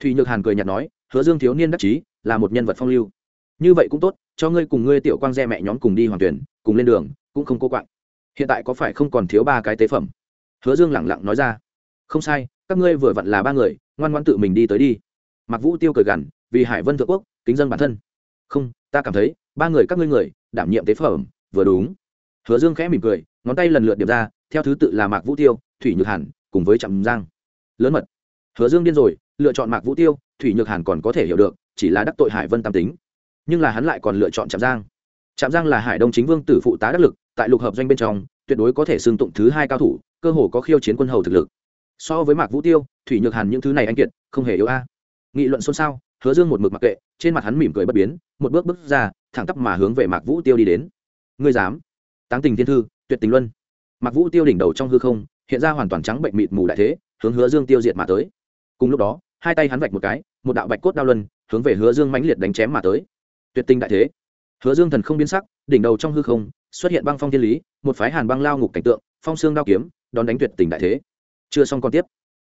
Thùy nhược hàn cười nhạt nói, hứa dương thiếu niên đắc chí, là một nhân vật phong lưu. Như vậy cũng tốt, cho ngươi cùng ngươi tiểu quang gia mẹ nhóm cùng đi hoàng tuyển, cùng lên đường, cũng không cô quạng. Hiện tại có phải không còn thiếu ba cái tế phẩm? Hứa dương lẳng lặng nói ra. Không sai, các ngươi vừa vặn là ba người, ngoan ngoan tự mình đi tới đi. Mặc vũ tiêu cười gằn, vì hải vân thượng quốc, kính dân bản thân. Không, ta cảm thấy, ba người các ngươi người, đảm nhiệm tế phẩm, vừa đúng. Hứa dương khẽ mỉm cười, ngón tay lần lượt điệp ra, theo thứ tự là mạc vũ tiêu, thủy nhược hàn cùng với trạm giang. Lớn mật. Hứa dương điên rồi, lựa chọn mạc vũ tiêu, thủy nhược hàn còn có thể hiểu được, chỉ là đắc tội hải vân tam tính. Nhưng là hắn lại còn lựa chọn trạm giang. Trạm giang là hải đông chính vương tử phụ tá đắc lực, tại lục hợp doanh bên trong, tuyệt đối có thể xưng tụng thứ hai cao thủ, cơ hồ có khiêu chiến quân hầu thực lực. So với mạc vũ tiêu, thủy nhược hàn những thứ này anh kiệt, không hề yếu a. Nghị luận xôn xao, hứa dương một mực mặc kệ, trên mặt hắn mỉm cười bất biến, một bước bước ra, thẳng tắp mà hướng về mạc vũ tiêu đi đến. Ngươi dám. Táng tình thiên thư, tuyệt tình luân. Mạc vũ tiêu đỉnh đầu trong hư không hiện ra hoàn toàn trắng bệnh mịt mù đại thế, hướng hứa dương tiêu diệt mà tới. Cùng lúc đó, hai tay hắn vạch một cái, một đạo bạch cốt đao luân, hướng về hứa dương mãnh liệt đánh chém mà tới. Tuyệt tình đại thế. Hứa dương thần không biến sắc, đỉnh đầu trong hư không, xuất hiện băng phong thiên lý, một phái hàn băng lao ngục cảnh tượng, phong xương đao kiếm, đón đánh tuyệt tình đại thế. Chưa xong còn tiếp.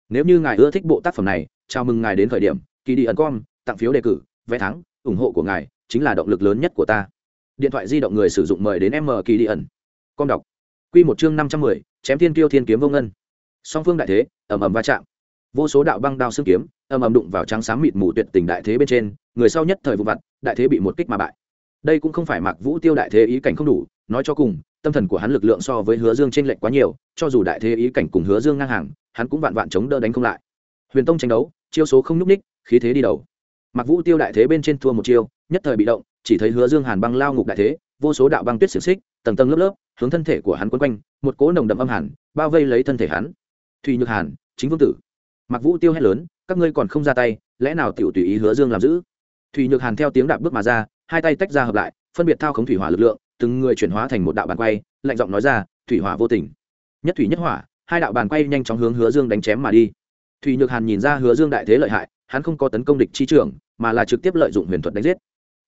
Nếu như ngài ưa thích bộ tác phẩm này, chào mừng ngài đến thời điểm kỳ đi ẩn com, tặng phiếu đề cử, vé thắng, ủng hộ của ngài chính là động lực lớn nhất của ta. Điện thoại di động người sử dụng mời đến m kỳ đi ẩn. Com đọc. Quy một chương năm trăm mười, chém thiên kiêu thiên kiếm vô ngân. Song phương đại thế, ầm ầm va chạm. Vô số đạo băng đao xương kiếm, ầm ầm đụng vào trắng sáng mịt mù tuyệt tình đại thế bên trên, người sau nhất thời vụ vặt, đại thế bị một kích mà bại. Đây cũng không phải mạc vũ tiêu đại thế ý cảnh không đủ, nói cho cùng, tâm thần của hắn lực lượng so với hứa dương chênh lệch quá nhiều, cho dù đại thế ý cảnh cùng hứa dương ngang hàng, hắn cũng vạn vạn chống đỡ đánh không lại. Huyền tông tranh đấu, chiêu số không nhúc ních khí thế đi đầu. Mạc vũ tiêu đại thế bên trên thua một chiêu, nhất thời bị động, chỉ thấy hứa dương hàn băng lao ngục đại thế, vô số đạo băng tuyết xiển xích tầng tầng lớp lớp, hướng thân thể của hắn quấn quanh, một cỗ nồng đậm âm hàn bao vây lấy thân thể hắn. Thùy nhược hàn, chính vương tử. Mặc vũ tiêu hét lớn, các ngươi còn không ra tay, lẽ nào tiểu tùy ý hứa dương làm giữ? Thùy nhược hàn theo tiếng đạp bước mà ra, hai tay tách ra hợp lại, phân biệt thao khống thủy hỏa lực lượng, từng người chuyển hóa thành một đạo bàn quay, lạnh giọng nói ra, thủy hỏa vô tình. Nhất thủy nhất hỏa, hai đạo bàn quay nhanh chóng hướng hứa dương đánh chém mà đi. Thùy nhược hàn nhìn ra hứa dương đại thế lợi hại, hắn không có tấn công địch chi trưởng, mà là trực tiếp lợi dụng huyền thuật đánh giết.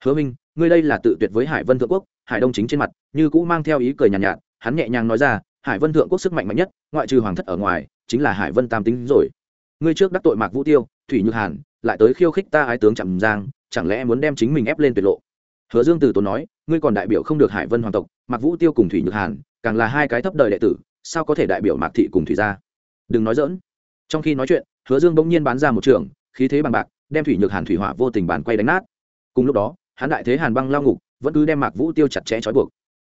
Hứa minh, ngươi đây là tự tuyệt với hải vân thượng quốc hải đông chính trên mặt như cũ mang theo ý cười nhàn nhạt, nhạt hắn nhẹ nhàng nói ra hải vân thượng quốc sức mạnh mạnh nhất ngoại trừ hoàng thất ở ngoài chính là hải vân tam tính rồi. Ngươi trước đắc tội mạc vũ tiêu thủy nhược hàn lại tới khiêu khích ta ái tướng chậm giang chẳng lẽ muốn đem chính mình ép lên tuyệt lộ? Hứa dương từ tốn nói ngươi còn đại biểu không được hải vân hoàng tộc mạc vũ tiêu cùng thủy nhược hàn càng là hai cái thấp đời đệ tử sao có thể đại biểu mạc thị cùng thủy gia? Đừng nói dỡn trong khi nói chuyện hứa dương bỗng nhiên bán ra một trường khí thế bằng bạc đem thủy nhược hàn thủy hỏa vô tình bàn quay đánh nát. Cùng lúc đó hắn đại thế hàn băng lao ngục vẫn cứ đem mạc vũ tiêu chặt chẽ trói buộc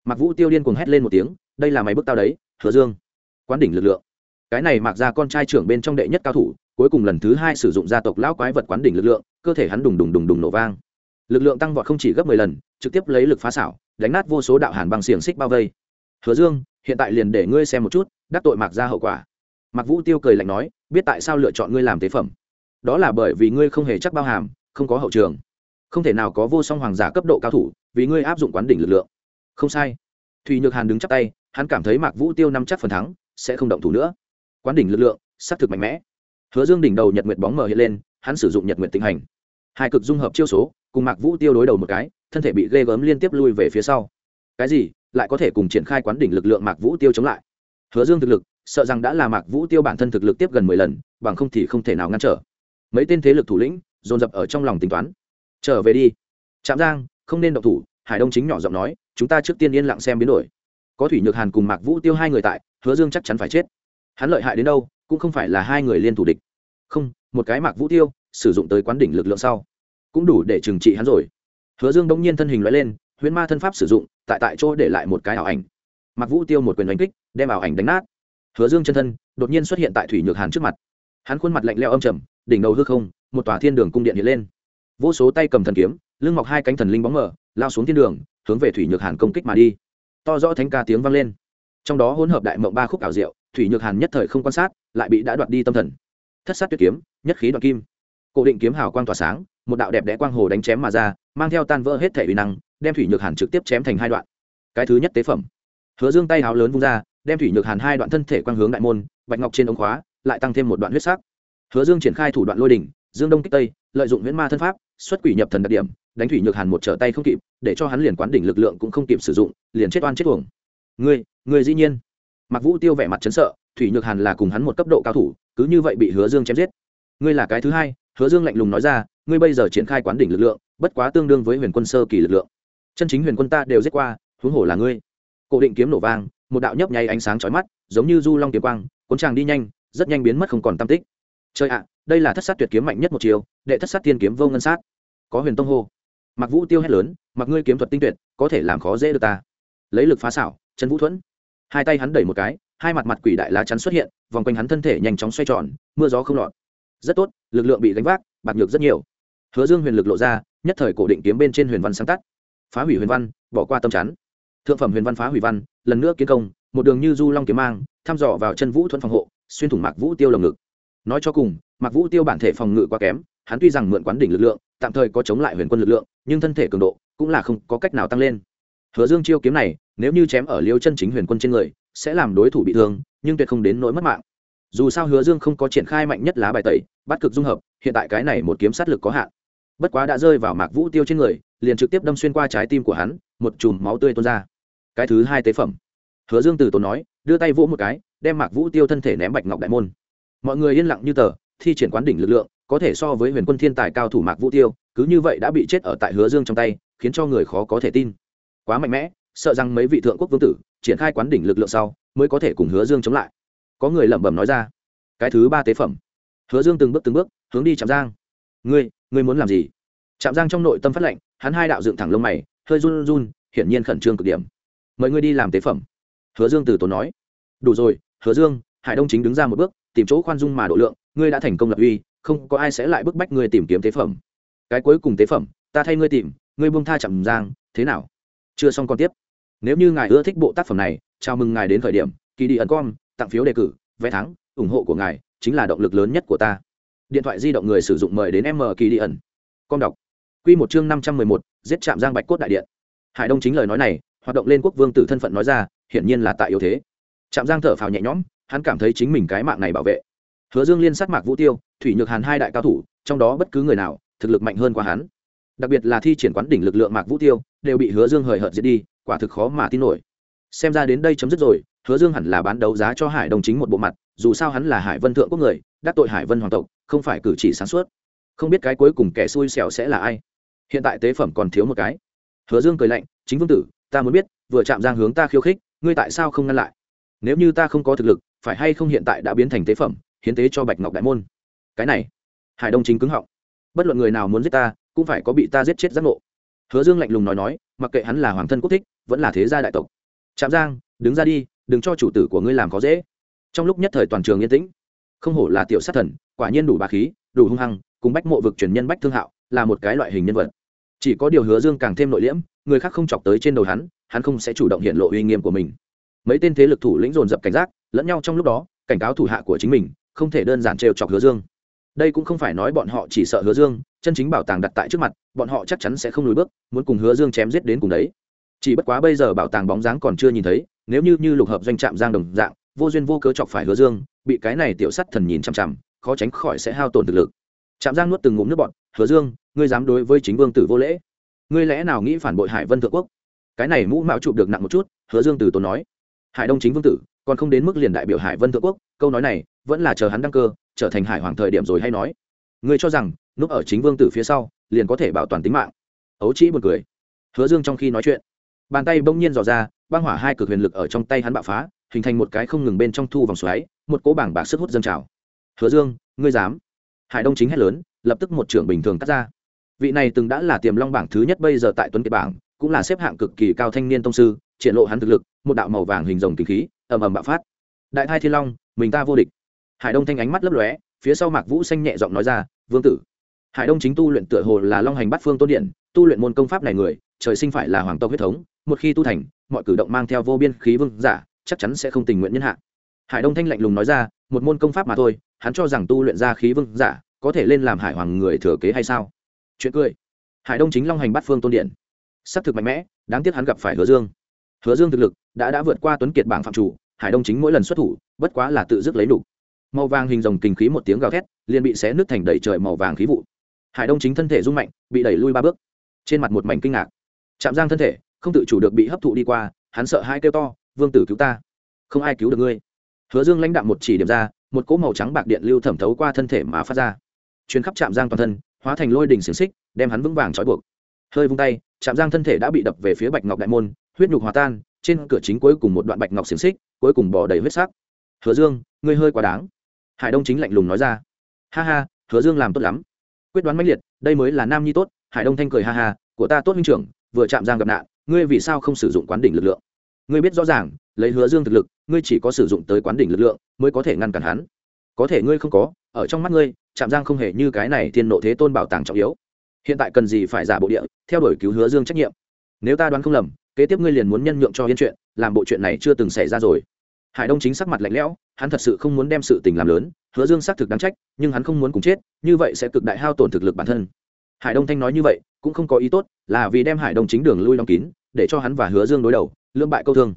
mạc vũ tiêu điên cuồng hét lên một tiếng đây là máy bước tao đấy hứa dương quán đỉnh lực lượng cái này mạc ra con trai trưởng bên trong đệ nhất cao thủ cuối cùng lần thứ hai sử dụng gia tộc lão quái vật quán đỉnh lực lượng cơ thể hắn đùng đùng đùng đùng nổ vang lực lượng tăng vọt không chỉ gấp mười lần trực tiếp lấy lực phá xảo đánh nát vô số đạo hàn bằng xiềng xích bao vây hứa dương hiện tại liền để ngươi xem một chút đắc tội mạc ra hậu quả mạc vũ tiêu cười lạnh nói biết tại sao lựa chọn ngươi làm tế phẩm đó là bởi vì ngươi không hề chắc bao hàm không có hậu trường không thể nào có vô song hoàng giả cấp độ cao thủ, vì ngươi áp dụng quán đỉnh lực lượng. Không sai. Thùy nhược hàn đứng chắp tay, hắn cảm thấy mạc vũ tiêu năm chắc phần thắng, sẽ không động thủ nữa. Quán đỉnh lực lượng xác thực mạnh mẽ. Hứa dương đỉnh đầu nhật nguyệt bóng mờ hiện lên, hắn sử dụng nhật nguyệt tình hành. Hai cực dung hợp chiêu số, cùng mạc vũ tiêu đối đầu một cái, thân thể bị ghê gớm liên tiếp lui về phía sau. Cái gì? Lại có thể cùng triển khai quán đỉnh lực lượng mạc vũ tiêu chống lại? Hứa dương thực lực, sợ rằng đã là mạc vũ tiêu bản thân thực lực tiếp gần mười lần, bằng không thì không thể nào ngăn trở. Mấy tên thế lực thủ lĩnh, dồn dập ở trong lòng tính toán trở về đi. Trạm giang, không nên động thủ, hải đông chính nhỏ giọng nói, chúng ta trước tiên yên lặng xem biến đổi. Có thủy nhược hàn cùng mạc vũ tiêu hai người tại, hứa dương chắc chắn phải chết. Hắn lợi hại đến đâu, cũng không phải là hai người liên thủ địch. Không, một cái mạc vũ tiêu, sử dụng tới quán đỉnh lực lượng sau, cũng đủ để trừng trị hắn rồi. Hứa dương bỗng nhiên thân hình loại lên, huyễn ma thân pháp sử dụng, tại tại chỗ để lại một cái ảo ảnh. Mặc vũ tiêu một quyền đánh kích, đem ảo ảnh đánh nát. Hứa dương chân thân, đột nhiên xuất hiện tại thủy nhược hàn trước mặt. Hắn khuôn mặt lạnh leo âm trầm, đỉnh đầu hư không, một tòa thiên đường cung điện hiện lên vô số tay cầm thần kiếm, lưng mọc hai cánh thần linh bóng mở lao xuống thiên đường, hướng về thủy nhược hàn công kích mà đi. To rõ thánh ca tiếng vang lên. Trong đó hỗn hợp đại mộng ba khúc ảo diệu, thủy nhược hàn nhất thời không quan sát, lại bị đã đoạt đi tâm thần. Thất sát tuyệt kiếm, nhất khí đoạt kim. Cổ định kiếm hào quang tỏa sáng, một đạo đẹp đẽ quang hồ đánh chém mà ra, mang theo tan vỡ hết thể uy năng, đem thủy nhược hàn trực tiếp chém thành hai đoạn. Cái thứ nhất tế phẩm. Hứa dương tay háo lớn vung ra, đem thủy nhược hàn hai đoạn thân thể quang hướng đại môn, bạch ngọc trên ống khóa, lại tăng thêm một đoạn huyết sắc. Hứa dương triển khai thủ đoạn lôi đỉnh, dương đông kích tây, lợi dụng huyễn ma thân pháp xuất quỷ nhập thần đặc điểm, đánh thủy nhược hàn một trở tay không kịp, để cho hắn liền quán đỉnh lực lượng cũng không kịp sử dụng, liền chết oan chết tuồng ngươi ngươi dĩ nhiên. Mặc vũ tiêu vẻ mặt chấn sợ, thủy nhược hàn là cùng hắn một cấp độ cao thủ, cứ như vậy bị hứa dương chém giết. Ngươi là cái thứ hai, hứa dương lạnh lùng nói ra, ngươi bây giờ triển khai quán đỉnh lực lượng, bất quá tương đương với huyền quân sơ kỳ lực lượng. Chân chính huyền quân ta đều giết qua, huống hồ là ngươi. Cổ định kiếm nổ vang, một đạo nhấp nháy ánh sáng chói mắt, giống như du long kiếm quang, cuốn chàng đi nhanh, rất nhanh biến mất không còn tam tích chơi ạ, đây là thất sát tuyệt kiếm mạnh nhất một chiều đệ thất sát tiên kiếm vô ngân sát. Có huyền tông hô. Mặc vũ tiêu hét lớn mặc ngươi kiếm thuật tinh tuyệt, có thể làm khó dễ được ta. Lấy lực phá xảo, trần vũ thuẫn. Hai tay hắn đẩy một cái, hai mặt mặt quỷ đại lá chắn xuất hiện, vòng quanh hắn thân thể nhanh chóng xoay tròn, mưa gió không lọt. Rất tốt, lực lượng bị đánh vác, bạc nhược rất nhiều. Hứa dương huyền lực lộ ra, nhất thời cổ định kiếm bên trên huyền văn sáng tắt. Phá hủy huyền văn, bỏ qua tâm chắn. Thượng phẩm huyền văn phá hủy văn, lần nữa kiến công, một đường như du long kiếm mang, thăm dò vào chân vũ thuẫn phòng hộ, xuyên thủng mạc vũ tiêu lồng ngực nói cho cùng mặc vũ tiêu bản thể phòng ngự quá kém, hắn tuy rằng mượn quán đỉnh lực lượng, tạm thời có chống lại huyền quân lực lượng, nhưng thân thể cường độ cũng là không có cách nào tăng lên. Hứa dương chiêu kiếm này, nếu như chém ở liêu chân chính huyền quân trên người, sẽ làm đối thủ bị thương, nhưng tuyệt không đến nỗi mất mạng. Dù sao hứa dương không có triển khai mạnh nhất lá bài tẩy, bắt cực dung hợp, hiện tại cái này một kiếm sát lực có hạn. Bất quá đã rơi vào mạc vũ tiêu trên người, liền trực tiếp đâm xuyên qua trái tim của hắn, một chùm máu tươi tuôn ra. Cái thứ hai tế phẩm. Hứa dương từ tốn nói, đưa tay vỗ một cái, đem mạc vũ tiêu thân thể ném bạch ngọc đại môn mọi người yên lặng như tờ, thi triển quán đỉnh lực lượng, có thể so với huyền quân thiên tài cao thủ mạc vũ tiêu, cứ như vậy đã bị chết ở tại hứa dương trong tay, khiến cho người khó có thể tin. Quá mạnh mẽ, sợ rằng mấy vị thượng quốc vương tử triển khai quán đỉnh lực lượng sau mới có thể cùng hứa dương chống lại. Có người lẩm bẩm nói ra, cái thứ ba tế phẩm. Hứa dương từng bước từng bước hướng đi trạm giang. Ngươi ngươi muốn làm gì? Trạm giang trong nội tâm phát lệnh, hắn hai đạo dựng thẳng lông mày, hơi run run, hiển nhiên khẩn trương cực điểm. Mời ngươi đi làm tế phẩm. Hứa dương từ tốn nói. Đủ rồi, hứa dương, hải đông chính đứng ra một bước tìm chỗ khoan dung mà độ lượng, ngươi đã thành công lập uy, không có ai sẽ lại bức bách ngươi tìm kiếm tế phẩm. Cái cuối cùng tế phẩm, ta thay ngươi tìm, ngươi buông tha chậm giang, thế nào? Chưa xong còn tiếp. Nếu như ngài ưa thích bộ tác phẩm này, chào mừng ngài đến khởi điểm kỳ đi ẩn com, tặng phiếu đề cử, vé thắng, ủng hộ của ngài chính là động lực lớn nhất của ta. Điện thoại di động người sử dụng mời đến m kỳ đi ẩn. Com đọc. Q một chương năm trăm mười một, giết chạm giang bạch cốt đại điện. Hải đông chính lời nói này, hoạt động lên quốc vương tử thân phận nói ra, hiển nhiên là tại yếu thế. Trạm giang thở phào nhẹ nhõm hắn cảm thấy chính mình cái mạng này bảo vệ. Hứa dương liên sát mạc vũ tiêu, thủy nhược hàn hai đại cao thủ, trong đó bất cứ người nào, thực lực mạnh hơn qua hắn. Đặc biệt là thi triển quán đỉnh lực lượng mạc vũ tiêu, đều bị hứa dương hời hợt giết đi, quả thực khó mà tin nổi. Xem ra đến đây chấm dứt rồi, hứa dương hẳn là bán đấu giá cho hải đồng chính một bộ mặt, dù sao hắn là hải vân thượng quốc người, đắc tội hải vân hoàng tộc, không phải cử chỉ sáng suốt. Không biết cái cuối cùng kẻ xui xẻo sẽ là ai. Hiện tại tế phẩm còn thiếu một cái. Hứa dương cười lạnh, chính vương tử, ta muốn biết, vừa chạm giang hướng ta khiêu khích, ngươi tại sao không ngăn lại? Nếu như ta không có thực lực, phải hay không hiện tại đã biến thành tế phẩm, hiến tế cho bạch ngọc đại môn? Cái này, hải đông chính cứng họng. Bất luận người nào muốn giết ta, cũng phải có bị ta giết chết giác ngộ. Hứa dương lạnh lùng nói nói, mặc kệ hắn là hoàng thân quốc thích, vẫn là thế gia đại tộc. Trạm giang, đứng ra đi, đừng cho chủ tử của ngươi làm khó dễ. Trong lúc nhất thời toàn trường yên tĩnh, không hổ là tiểu sát thần, quả nhiên đủ bà khí, đủ hung hăng, cùng bách mộ vực truyền nhân bách thương hạo là một cái loại hình nhân vật. Chỉ có điều hứa dương càng thêm nội liễm, người khác không chọc tới trên đầu hắn hắn không sẽ chủ động hiện lộ uy nghiêm của mình mấy tên thế lực thủ lĩnh dồn dập cảnh giác, lẫn nhau trong lúc đó, cảnh cáo thủ hạ của chính mình, không thể đơn giản trêu chọc hứa dương. Đây cũng không phải nói bọn họ chỉ sợ hứa dương, chân chính bảo tàng đặt tại trước mặt, bọn họ chắc chắn sẽ không lùi bước, muốn cùng hứa dương chém giết đến cùng đấy. Chỉ bất quá bây giờ bảo tàng bóng dáng còn chưa nhìn thấy, nếu như như lục hợp doanh trạm giang đồng dạng, vô duyên vô cớ chọc phải hứa dương, bị cái này tiểu sắt thần nhìn chằm chằm, khó tránh khỏi sẽ hao tổn thực lực. Trạm giang nuốt từng ngụm nước bọn hứa dương, ngươi dám đối với chính vương tử vô lễ? Ngươi lẽ nào nghĩ phản bội hải vân thượng quốc? Cái này mũ mạo chụp được nặng một chút, hứa dương từ tốn nói hải đông chính vương tử, còn không đến mức liền đại biểu hải vân thượng quốc, câu nói này vẫn là chờ hắn đăng cơ, trở thành hải hoàng thời điểm rồi hay nói. Ngươi cho rằng, núp ở chính vương tử phía sau, liền có thể bảo toàn tính mạng. Ấu trĩ buồn cười. Hứa dương trong khi nói chuyện, bàn tay bỗng nhiên dò ra, băng hỏa hai cực huyền lực ở trong tay hắn bạo phá, hình thành một cái không ngừng bên trong thu vòng xoáy, một cỗ bảng bạc sức hút dâng trào. Hứa dương, ngươi dám? Hải đông chính hét lớn, lập tức một trưởng bình thường cắt ra. Vị này từng đã là tiềm long bảng thứ nhất bây giờ tại tuấn kiệt bảng, cũng là xếp hạng cực kỳ cao thanh niên tông sư, triển lộ hắn thực lực một đạo màu vàng hình rồng kinh khí, ầm ầm bạo phát. Đại thai thiên long, mình ta vô địch. Hải đông thanh ánh mắt lấp lóe, phía sau mạc vũ xanh nhẹ giọng nói ra, vương tử. Hải đông chính tu luyện tựa hồ là long hành bắt phương tôn điện, tu luyện môn công pháp này người, trời sinh phải là hoàng tộc huyết thống, một khi tu thành, mọi cử động mang theo vô biên khí vương giả, chắc chắn sẽ không tình nguyện nhân hạ. Hải đông thanh lạnh lùng nói ra, một môn công pháp mà thôi, hắn cho rằng tu luyện ra khí vương giả, có thể lên làm hải hoàng người thừa kế hay sao? Chuyện cười. Hải đông chính long hành bắt phương tôn điện. S ắ c thực mạnh mẽ, đáng tiếc hắn gặp phải hứa dương hứa dương thực lực đã đã vượt qua tuấn kiệt bảng phạm chủ, hải đông chính mỗi lần xuất thủ, bất quá là tự dứt lấy đủ. Màu vàng hình rồng kinh khí một tiếng gào thét, liền bị xé nước thành đầy trời màu vàng khí vụ. Hải đông chính thân thể rung mạnh, bị đẩy lui ba bước. Trên mặt một mảnh kinh ngạc. Chạm giang thân thể, không tự chủ được bị hấp thụ đi qua, hắn sợ hai kêu to, vương tử cứu ta, không ai cứu được ngươi. Hứa dương lãnh đạm một chỉ điểm ra, một cỗ màu trắng bạc điện lưu thẩm thấu qua thân thể mà phát ra. Chuyến khắp chạm giang toàn thân, hóa thành lôi đỉnh xiềng xích, đem hắn vững vàng trói buộc. Hơi vung tay chạm giang thân thể đã bị đập về phía bạch ngọc đại môn huyết nhục hòa tan, trên cửa chính cuối cùng một đoạn bạch ngọc xiềng xích, cuối cùng bỏ đầy huyết sắc. Hứa dương, ngươi hơi quá đáng. Hải đông chính lạnh lùng nói ra. Ha ha, hứa dương làm tốt lắm. Quyết đoán mãnh liệt, đây mới là nam nhi tốt. Hải đông thanh cười ha ha. Của ta tốt minh trưởng, vừa chạm giang gặp nạn, ngươi vì sao không sử dụng quán đỉnh lực lượng? Ngươi biết rõ ràng, lấy hứa dương thực lực, ngươi chỉ có sử dụng tới quán đỉnh lực lượng mới có thể ngăn cản hắn. Có thể ngươi không có, ở trong mắt ngươi, chạm giang không hề như cái này thiên nộ thế tôn bảo tàng trọng yếu. Hiện tại cần gì phải giả bộ địa, theo đuổi cứu hứa dương trách nhiệm. Nếu ta đoán không lầm kế tiếp ngươi liền muốn nhân nhượng cho yên chuyện, làm bộ chuyện này chưa từng xảy ra rồi. Hải đông chính sắc mặt lạnh lẽo, hắn thật sự không muốn đem sự tình làm lớn, hứa dương xác thực đáng trách, nhưng hắn không muốn cùng chết, như vậy sẽ cực đại hao tổn thực lực bản thân. Hải đông thanh nói như vậy, cũng không có ý tốt, là vì đem hải đông chính đường lui đóng kín, để cho hắn và hứa dương đối đầu lương bại câu thương.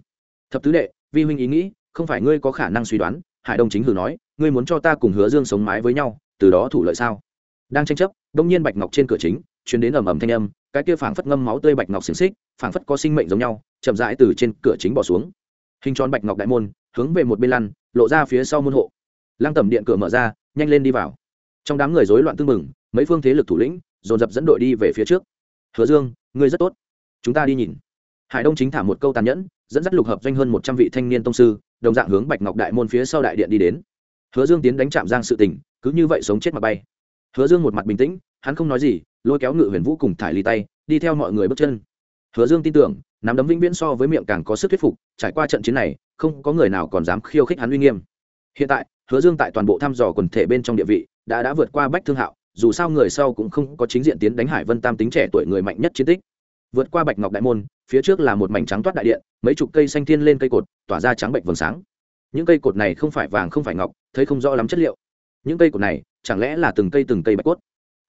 Thập tứ đệ, vi huynh ý nghĩ, không phải ngươi có khả năng suy đoán, hải đông chính hử nói, ngươi muốn cho ta cùng hứa dương sống mái với nhau, từ đó thủ lợi sao? Đang tranh chấp, đông nhiên bạch ngọc trên cửa chính chuyến đến ầm ầm thanh âm cái kia phảng phất ngâm máu tươi bạch ngọc xiềng xích, phảng phất có sinh mệnh giống nhau, chậm rãi từ trên cửa chính bỏ xuống. Hình tròn bạch ngọc đại môn, hướng về một bên lăn, lộ ra phía sau môn hộ. Lăng tẩm điện cửa mở ra, nhanh lên đi vào. Trong đám người rối loạn tương mừng mấy phương thế lực thủ lĩnh, dồn dập dẫn đội đi về phía trước. Hứa dương, ngươi rất tốt. Chúng ta đi nhìn. Hải đông chính thả một câu tàn nhẫn, dẫn dắt lục hợp doanh hơn một trăm vị thanh niên tông sư, đồng dạng hướng bạch ngọc đại môn phía sau đại điện đi đến. Hứa dương tiến đánh chạm giang sự tình, cứ như vậy sống chết mà bay. Hứa dương một mặt bình tĩnh hắn không nói gì, lôi kéo ngự huyền vũ cùng thải ly tay, đi theo mọi người bước chân. Hứa dương tin tưởng, nắm đấm vĩnh viễn so với miệng càng có sức thuyết phục, trải qua trận chiến này, không có người nào còn dám khiêu khích hắn uy nghiêm. Hiện tại, hứa dương tại toàn bộ thăm dò quần thể bên trong địa vị, đã đã vượt qua bách thương hạo, dù sao người sau cũng không có chính diện tiến đánh hải vân tam tính trẻ tuổi người mạnh nhất chiến tích. Vượt qua bạch ngọc đại môn, phía trước là một mảnh trắng toát đại điện, mấy chục cây xanh thiên lên cây cột, tỏa ra trắng bệnh vầng sáng. Những cây cột này không phải vàng không phải ngọc, thấy không rõ lắm chất liệu. Những cây cột này, chẳng lẽ là từng cây từng cây bạch cốt?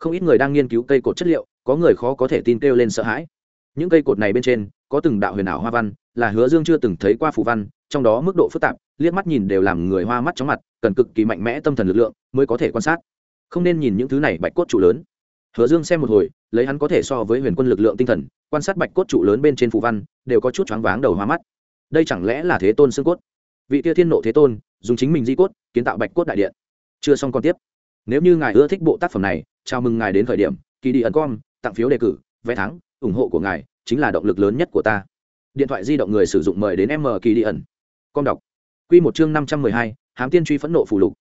Không ít người đang nghiên cứu cây cột chất liệu, có người khó có thể tin kêu lên sợ hãi. Những cây cột này bên trên, có từng đạo huyền ảo hoa văn, là hứa dương chưa từng thấy qua phù văn, trong đó mức độ phức tạp, liếc mắt nhìn đều làm người hoa mắt chóng mặt, cần cực kỳ mạnh mẽ tâm thần lực lượng mới có thể quan sát. Không nên nhìn những thứ này bạch cốt trụ lớn. Hứa dương xem một hồi, lấy hắn có thể so với huyền quân lực lượng tinh thần, quan sát bạch cốt trụ lớn bên trên phù văn, đều có chút choáng váng đầu hoa mắt. Đây chẳng lẽ là thế tôn xương cốt? Vị tia thiên nộ thế tôn, dùng chính mình di cốt, kiến tạo bạch cốt đại điện. Chưa xong còn tiếp. Nếu như ngài ưa thích bộ tác phẩm này chào mừng ngài đến khởi điểm, kỳ đi ẩn com, tặng phiếu đề cử, vé thắng, ủng hộ của ngài chính là động lực lớn nhất của ta. Điện thoại di động người sử dụng mời đến m kỳ đi ẩn. Com đọc. Q một chương năm trăm mười hai, hám tiên truy phẫn nộ phủ lục.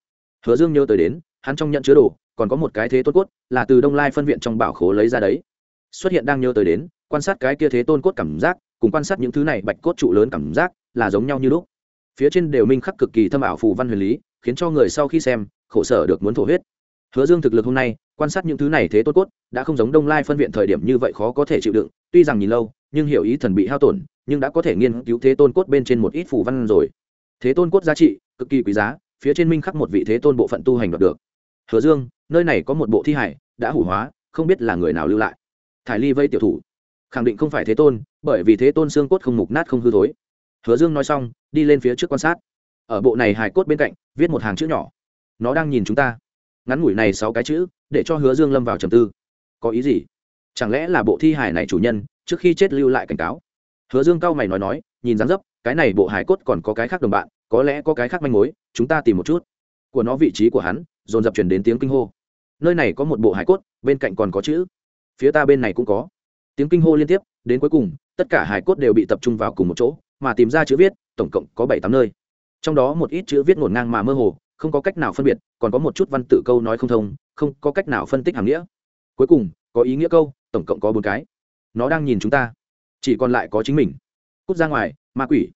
Hứa dương nhớ tới đến, hắn trong nhận chứa đồ, còn có một cái thế tôn cốt, là từ đông lai phân viện trong bảo khố lấy ra đấy. Xuất hiện đang nhớ tới đến, quan sát cái kia thế tôn cốt cảm giác, cùng quan sát những thứ này bạch cốt trụ lớn cảm giác, là giống nhau như lúc. Phía trên đều minh khắc cực kỳ thâm ảo phù văn huyền lý, khiến cho người sau khi xem, khổ sở được muốn thổ huyết. Hứa dương thực lực hôm nay quan sát những thứ này thế tôn cốt, đã không giống đông lai phân viện thời điểm như vậy khó có thể chịu đựng, tuy rằng nhìn lâu, nhưng hiểu ý thần bị hao tổn, nhưng đã có thể nghiên cứu thế tôn cốt bên trên một ít phù văn rồi. Thế tôn cốt giá trị, cực kỳ quý giá, phía trên minh khắc một vị thế tôn bộ phận tu hành đoạt được. Hứa dương, nơi này có một bộ thi hải, đã hủ hóa, không biết là người nào lưu lại. Thải ly vây tiểu thủ. Khẳng định không phải thế tôn, bởi vì thế tôn xương cốt không mục nát không hư thối. Hứa dương nói xong, đi lên phía trước quan sát. Ở bộ này hài cốt bên cạnh, viết một hàng chữ nhỏ. Nó đang nhìn chúng ta ngắn ngủi này sáu cái chữ, để cho hứa dương lâm vào trầm tư. Có ý gì? Chẳng lẽ là bộ thi hài này chủ nhân, trước khi chết lưu lại cảnh cáo? Hứa dương cao mày nói nói, nhìn dáng dấp, cái này bộ hài cốt còn có cái khác đồng bạn, có lẽ có cái khác manh mối, chúng ta tìm một chút. Của nó vị trí của hắn, dồn dập chuyển đến tiếng kinh hô. Nơi này có một bộ hài cốt, bên cạnh còn có chữ. Phía ta bên này cũng có. Tiếng kinh hô liên tiếp, đến cuối cùng, tất cả hài cốt đều bị tập trung vào cùng một chỗ, mà tìm ra chữ viết, tổng cộng có bảy tám nơi. Trong đó một ít chữ viết ngổn ngang mà mơ hồ không có cách nào phân biệt, còn có một chút văn tự câu nói không thông, không có cách nào phân tích hàm nghĩa. Cuối cùng, có ý nghĩa câu, tổng cộng có bốn cái. Nó đang nhìn chúng ta. Chỉ còn lại có chính mình. Cút ra ngoài, ma quỷ.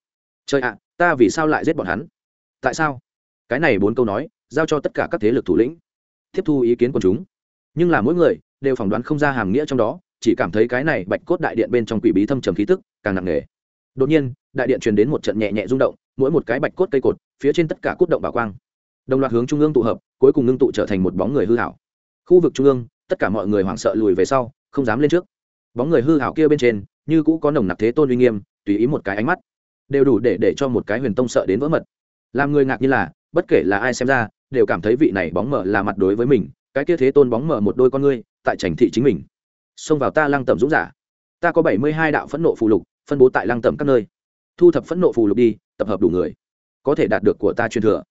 Trời ạ, ta vì sao lại giết bọn hắn? Tại sao? Cái này bốn câu nói, giao cho tất cả các thế lực thủ lĩnh. Tiếp thu ý kiến của chúng. Nhưng là mỗi người đều phỏng đoán không ra hàm nghĩa trong đó, chỉ cảm thấy cái này bạch cốt đại điện bên trong quỷ bí thâm trầm khí tức càng nặng nề. Đột nhiên, đại điện truyền đến một trận nhẹ nhẹ rung động, mỗi một cái bạch cốt cây cột, phía trên tất cả cốt động bảo quang đồng loạt hướng trung ương tụ hợp, cuối cùng ngưng tụ trở thành một bóng người hư hảo. Khu vực trung ương, tất cả mọi người hoảng sợ lùi về sau, không dám lên trước. Bóng người hư hảo kia bên trên, như cũ có nồng nặc thế tôn uy nghiêm, tùy ý một cái ánh mắt, đều đủ để để cho một cái huyền tông sợ đến vỡ mật. Làm người ngạc như là, bất kể là ai xem ra, đều cảm thấy vị này bóng mở là mặt đối với mình, cái kia thế tôn bóng mở một đôi con ngươi, tại trành thị chính mình. Xông vào ta lăng tẩm dũng giả. Ta có bảy mươi hai đạo phẫn nộ phù lục, phân bố tại lăng tẩm các nơi. Thu thập phẫn nộ phù lục đi, tập hợp đủ người. Có thể đạt được của ta truyền thừa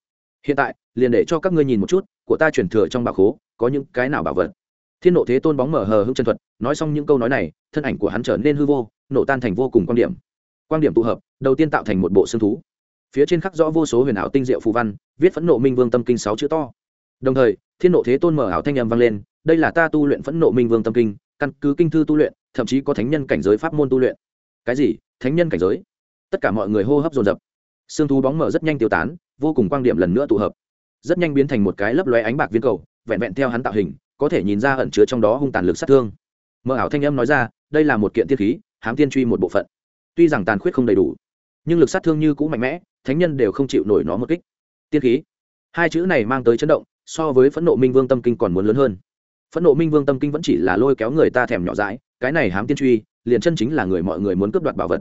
hiện tại, liền để cho các ngươi nhìn một chút, của ta chuyển thừa trong bảo khố, có những cái nào bảo vật. Thiên nộ thế tôn bóng mở hờ hưng chân thuật, nói xong những câu nói này, thân ảnh của hắn trở nên hư vô, nổ tan thành vô cùng quan điểm. Quan điểm tụ hợp, đầu tiên tạo thành một bộ xương thú. Phía trên khắc rõ vô số huyền ảo tinh diệu phù văn, viết phẫn nộ minh vương tâm kinh sáu chữ to. Đồng thời, thiên nộ thế tôn mở ảo thanh âm vang lên, đây là ta tu luyện phẫn nộ minh vương tâm kinh, căn cứ kinh thư tu luyện, thậm chí có thánh nhân cảnh giới pháp môn tu luyện. Cái gì? Thánh nhân cảnh giới? Tất cả mọi người hô hấp dồn dập xương thú bóng mở rất nhanh tiêu tán, vô cùng quan điểm lần nữa tụ hợp. Rất nhanh biến thành một cái lấp lóe ánh bạc viên cầu, vẹn vẹn theo hắn tạo hình, có thể nhìn ra ẩn chứa trong đó hung tàn lực sát thương. Mờ ảo thanh âm nói ra, đây là một kiện tiên khí, hám tiên truy một bộ phận. Tuy rằng tàn khuyết không đầy đủ, nhưng lực sát thương như cũng mạnh mẽ, thánh nhân đều không chịu nổi nó một kích. Tiên khí. Hai chữ này mang tới chấn động, so với phẫn nộ minh vương tâm kinh còn muốn lớn hơn. Phẫn nộ minh vương tâm kinh vẫn chỉ là lôi kéo người ta thèm nhỏ dãi, cái này hám tiên truy, liền chân chính là người mọi người muốn cướp đoạt bảo vật.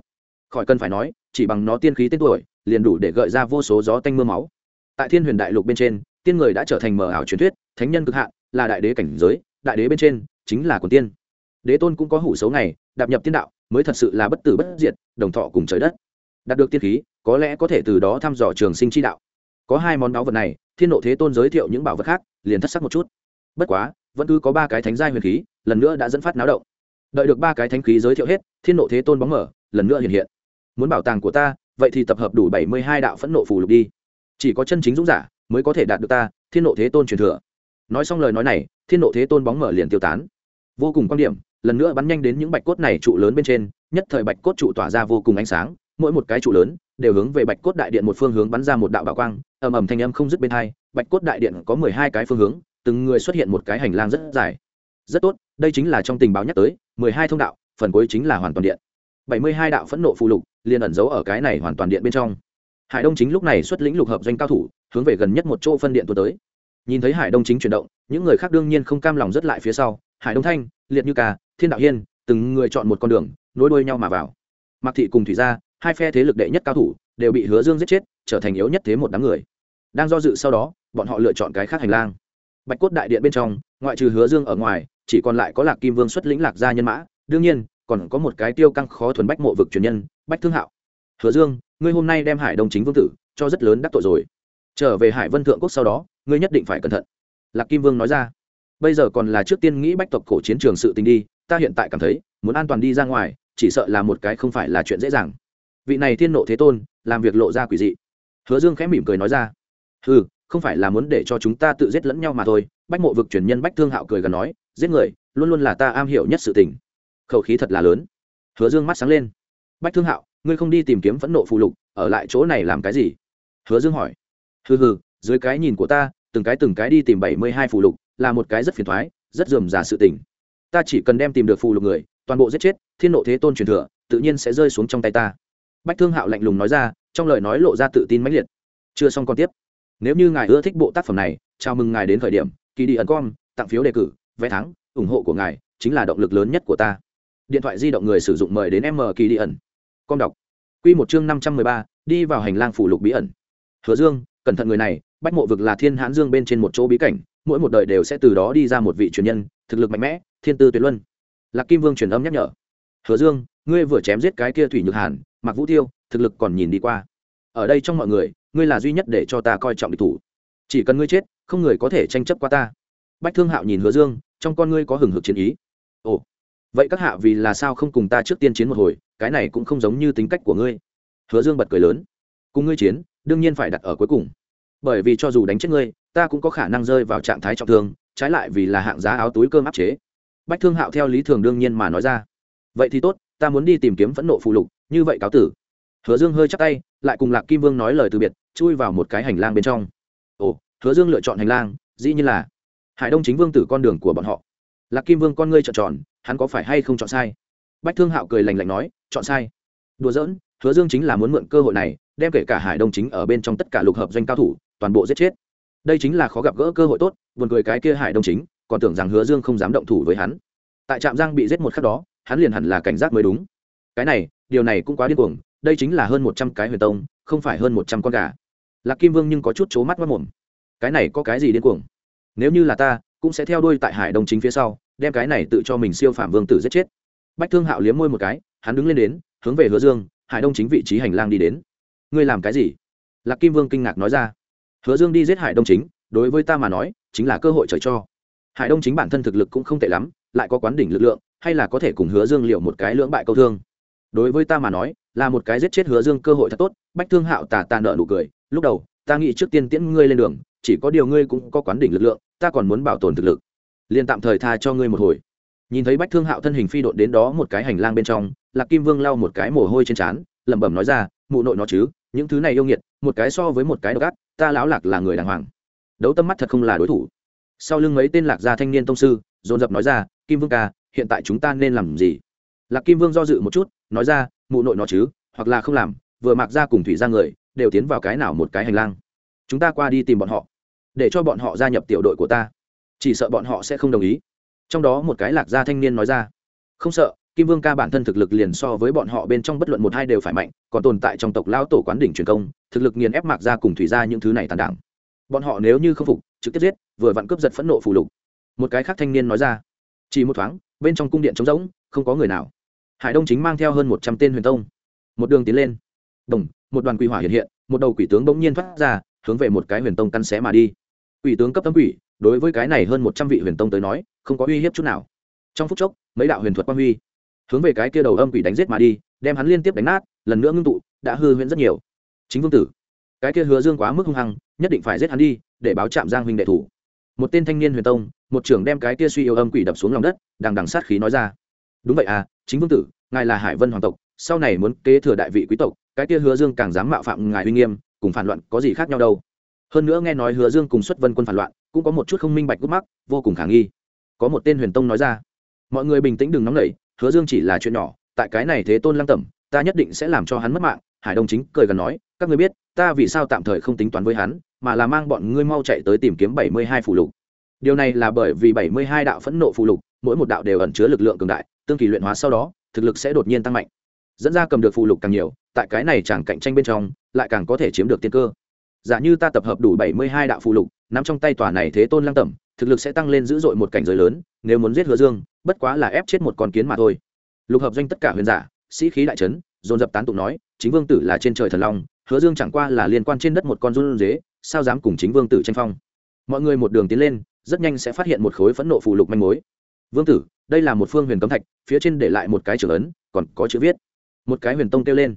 Khỏi cần phải nói, chỉ bằng nó tiên khí tên tuổi liền đủ để gợi ra vô số gió tanh mưa máu. Tại thiên huyền đại lục bên trên, tiên người đã trở thành mờ ảo truyền thuyết, thánh nhân cực hạn, là đại đế cảnh giới, đại đế bên trên chính là quần tiên. Đế tôn cũng có hủ xấu này đạp nhập tiên đạo, mới thật sự là bất tử bất diệt, đồng thọ cùng trời đất. Đạt được tiên khí, có lẽ có thể từ đó thăm dò trường sinh chi đạo. Có hai món báu vật này, thiên nộ thế tôn giới thiệu những bảo vật khác, liền thất sắc một chút. Bất quá, vẫn cứ có ba cái thánh giai huyền khí, lần nữa đã dẫn phát náo động. Đợi được ba cái thánh khí giới thiệu hết, thiên nộ thế tôn bóng mở, lần nữa hiện hiện. Muốn bảo tàng của ta vậy thì tập hợp đủ bảy mươi hai đạo phẫn nộ phù lục đi. Chỉ có chân chính dũng giả mới có thể đạt được ta, thiên nộ thế tôn truyền thừa. Nói xong lời nói này, thiên nộ thế tôn bóng mở liền tiêu tán. Vô cùng quan điểm, lần nữa bắn nhanh đến những bạch cốt này trụ lớn bên trên, nhất thời bạch cốt trụ tỏa ra vô cùng ánh sáng, mỗi một cái trụ lớn đều hướng về bạch cốt đại điện một phương hướng bắn ra một đạo bảo quang, ầm ầm thanh âm không dứt bên hai, bạch cốt đại điện có mười hai cái phương hướng, từng người xuất hiện một cái hành lang rất dài. Rất tốt, đây chính là trong tình báo nhắc tới, mười hai thông đạo, phần cuối chính là hoàn toàn điện bảy mươi hai đạo phẫn nộ phù lục liền ẩn giấu ở cái này hoàn toàn điện bên trong. Hải đông chính lúc này xuất lĩnh lục hợp doanh cao thủ, hướng về gần nhất một chỗ phân điện tuần tới. Nhìn thấy hải đông chính chuyển động, những người khác đương nhiên không cam lòng rất lại phía sau. Hải đông thanh, liệt như ca, thiên đạo hiên, từng người chọn một con đường, nối đuôi nhau mà vào. Mặc thị cùng thủy gia, hai phe thế lực đệ nhất cao thủ, đều bị hứa dương giết chết, trở thành yếu nhất thế một đám người. Đang do dự sau đó, bọn họ lựa chọn cái khác hành lang. Bạch cốt đại điện bên trong, ngoại trừ hứa dương ở ngoài, chỉ còn lại có lạc kim vương xuất lĩnh lạc gia nhân mã. Đương nhiên còn có một cái tiêu căng khó thuần bách mộ vực truyền nhân, bách thương hạo. Hứa dương, ngươi hôm nay đem hải đông chính vương tử cho rất lớn đắc tội rồi. Trở về hải vân thượng quốc sau đó, ngươi nhất định phải cẩn thận. Lạc kim vương nói ra. Bây giờ còn là trước tiên nghĩ bách tộc cổ chiến trường sự tình đi, ta hiện tại cảm thấy, muốn an toàn đi ra ngoài, chỉ sợ là một cái không phải là chuyện dễ dàng. Vị này thiên nộ thế tôn, làm việc lộ ra quỷ dị. Hứa dương khẽ mỉm cười nói ra. Ừ không phải là muốn để cho chúng ta tự giết lẫn nhau mà thôi. Bách mộ vực truyền nhân bách thương hạo cười gần nói, giết người, luôn luôn là ta am hiểu nhất sự tình khẩu khí thật là lớn. Hứa dương mắt sáng lên. Bách thương hạo, ngươi không đi tìm kiếm phẫn nộ phụ lục, ở lại chỗ này làm cái gì? Hứa dương hỏi. Hừ hừ, dưới cái nhìn của ta, từng cái từng cái đi tìm bảy mươi hai phụ lục, là một cái rất phiền thoái, rất dườm già sự tình. Ta chỉ cần đem tìm được phụ lục người, toàn bộ giết chết, thiên nộ thế tôn truyền thừa, tự nhiên sẽ rơi xuống trong tay ta. Bách thương hạo lạnh lùng nói ra, trong lời nói lộ ra tự tin mãnh liệt. Chưa xong còn tiếp. Nếu như ngài ưa thích bộ tác phẩm này, chào mừng ngài đến khởi điểm, kỳ đi ẩn com, tặng phiếu đề cử, vé thắng, ủng hộ của ngài, chính là động lực lớn nhất của ta điện thoại di động người sử dụng mời đến m kỳ đi ẩn. Con đọc. Q một chương năm trăm mười ba, đi vào hành lang phủ lục bí ẩn. Hứa dương, cẩn thận người này, bách mộ vực là thiên hãn dương bên trên một chỗ bí cảnh, mỗi một đời đều sẽ từ đó đi ra một vị truyền nhân, thực lực mạnh mẽ, thiên tư tuyệt luân. Lạc kim vương truyền âm nhắc nhở. Hứa dương, ngươi vừa chém giết cái kia thủy nhược hàn mặc vũ tiêu thực lực còn nhìn đi qua. Ở đây trong mọi người, ngươi là duy nhất để cho ta coi trọng địch thủ. Chỉ cần ngươi chết, không người có thể tranh chấp qua ta. Bách thương hạo nhìn hứa dương, trong con ngươi có hừng hực chiến ý. Ồ vậy các hạ vì là sao không cùng ta trước tiên chiến một hồi, cái này cũng không giống như tính cách của ngươi. Hứa dương bật cười lớn. Cùng ngươi chiến, đương nhiên phải đặt ở cuối cùng. Bởi vì cho dù đánh chết ngươi, ta cũng có khả năng rơi vào trạng thái trọng thương, trái lại vì là hạng giá áo túi cơm áp chế. Bách thương hạo theo lý thường đương nhiên mà nói ra. Vậy thì tốt, ta muốn đi tìm kiếm phẫn nộ phụ lục, như vậy cáo tử. Hứa dương hơi chắc tay, lại cùng lạc kim vương nói lời từ biệt, chui vào một cái hành lang bên trong. Ồ, hứa dương lựa chọn hành lang, dĩ nhiên là hải đông chính vương tử con đường của bọn họ. Lạc kim vương con ngươi chọn tròn hắn có phải hay không chọn sai? Bách thương hạo cười lành lạnh nói, chọn sai. Đùa giỡn, hứa dương chính là muốn mượn cơ hội này, đem kể cả hải đông chính ở bên trong tất cả lục hợp doanh cao thủ, toàn bộ giết chết. Đây chính là khó gặp gỡ cơ hội tốt, buồn cười cái kia hải đông chính, còn tưởng rằng hứa dương không dám động thủ với hắn. Tại trạm giang bị giết một khắc đó, hắn liền hẳn là cảnh giác mới đúng. Cái này, điều này cũng quá điên cuồng, đây chính là hơn một trăm cái huyền tông, không phải hơn một trăm con gà. Lạc kim vương nhưng có chút c mắt mất mồm. Cái này có cái gì điên cuồng? Nếu như là ta, cũng sẽ theo đuôi tại hải đông chính phía sau đem cái này tự cho mình siêu phạm vương tử giết chết. Bách thương hạo liếm môi một cái, hắn đứng lên đến, hướng về hứa dương, hải đông chính vị trí hành lang đi đến. Ngươi làm cái gì? Lạc kim vương kinh ngạc nói ra. Hứa dương đi giết hải đông chính, đối với ta mà nói, chính là cơ hội trời cho. Hải đông chính bản thân thực lực cũng không tệ lắm, lại có quán đỉnh lực lượng, hay là có thể cùng hứa dương liệu một cái lưỡng bại câu thương. Đối với ta mà nói, là một cái giết chết hứa dương cơ hội thật tốt, bách thương hạo tà tà nợ nụ cười, lúc đầu, ta nghĩ trước tiên tiễn ngươi lên đường, chỉ có điều ngươi cũng có quán đỉnh lực lượng, ta còn muốn bảo tồn thực lực liền tạm thời tha cho ngươi một hồi. Nhìn thấy bách thương hạo thân hình phi độn đến đó một cái hành lang bên trong, lạc kim vương lau một cái mồ hôi trên trán, lẩm bẩm nói ra, mụ nội nó chứ, những thứ này yêu nghiệt, một cái so với một cái độc ác, ta lão lạc là người đàng hoàng. Đấu tâm mắt thật không là đối thủ. Sau lưng mấy tên lạc gia thanh niên tông sư, dồn dập nói ra, kim vương ca, hiện tại chúng ta nên làm gì? Lạc kim vương do dự một chút, nói ra, mụ nội nó chứ, hoặc là không làm, vừa mặc ra cùng thủy ra người, đều tiến vào cái nào một cái hành lang. Chúng ta qua đi tìm bọn họ, để cho bọn họ gia nhập tiểu đội của ta chỉ sợ bọn họ sẽ không đồng ý. Trong đó một cái lạc gia thanh niên nói ra, không sợ, kim vương ca bản thân thực lực liền so với bọn họ bên trong bất luận một hai đều phải mạnh, còn tồn tại trong tộc lao tổ quán đỉnh truyền công, thực lực nghiền ép mạc ra cùng thủy ra những thứ này tàn đảng. Bọn họ nếu như không phục, trực tiếp giết, vừa vặn cướp giật phẫn nộ phù lục. Một cái khác thanh niên nói ra, chỉ một thoáng, bên trong cung điện trống rỗng, không có người nào. Hải đông chính mang theo hơn một trăm tên huyền tông. Một đường tiến lên. Đồng, một đoàn quỷ hỏa hiện hiện, một đầu quỷ tướng bỗng nhiên thoát ra, hướng về một cái huyền tông căn xé mà đi. Quỷ tướng cấp tấm quỷ đối với cái này hơn một trăm vị huyền tông tới nói, không có uy hiếp chút nào. Trong phút chốc, mấy đạo huyền thuật quang huy hướng về cái kia đầu âm quỷ đánh giết mà đi, đem hắn liên tiếp đánh nát, lần nữa ngưng tụ, đã hư huyễn rất nhiều. Chính vương tử, cái kia hứa dương quá mức hung hăng, nhất định phải giết hắn đi, để báo chạm giang huynh đệ thủ. Một tên thanh niên huyền tông, một trưởng đem cái kia suy yếu âm quỷ đập xuống lòng đất, đằng đằng sát khí nói ra. Đúng vậy à chính vương tử, ngài là hải vân hoàng tộc, sau này muốn kế thừa đại vị quý tộc, cái kia hứa dương càng dám mạo phạm ngài uy nghiêm, cùng phản loạn có gì khác nhau đâu. Hơn nữa nghe nói hứa dương cùng xuất vân quân phản loạn cũng có một chút không minh bạch gút mắc, vô cùng khả nghi. Có một tên huyền tông nói ra, mọi người bình tĩnh đừng nóng nảy, hứa dương chỉ là chuyện nhỏ, tại cái này thế tôn lăng tẩm, ta nhất định sẽ làm cho hắn mất mạng. Hải đông chính cười gần nói, các ngươi biết, ta vì sao tạm thời không tính toán với hắn, mà là mang bọn ngươi mau chạy tới tìm kiếm bảy mươi hai phù lục. Điều này là bởi vì bảy mươi hai đạo phẫn nộ phù lục, mỗi một đạo đều ẩn chứa lực lượng cường đại, tương kỳ luyện hóa sau đó, thực lực sẽ đột nhiên tăng mạnh. Dẫn ra cầm được phù lục càng nhiều, tại cái này chẳng cạnh tranh bên trong, lại càng có thể chiếm được tiên cơ. Giả như ta tập hợp đủ bảy mươi hai đạo phù lục nắm trong tay tòa này thế tôn lăng tẩm, thực lực sẽ tăng lên dữ dội một cảnh giới lớn, nếu muốn giết hứa dương, bất quá là ép chết một con kiến mà thôi. Lục hợp doanh tất cả huyền giả, sĩ khí đại trấn dồn dập tán tụng nói, chính vương tử là trên trời thần long, hứa dương chẳng qua là liên quan trên đất một con run dế sao dám cùng chính vương tử tranh phong? Mọi người một đường tiến lên, rất nhanh sẽ phát hiện một khối phẫn nộ phù lục manh mối. Vương tử, đây là một phương huyền cấm thạch, phía trên để lại một cái trưởng ấn, còn có chữ viết. Một cái huyền tông kêu lên.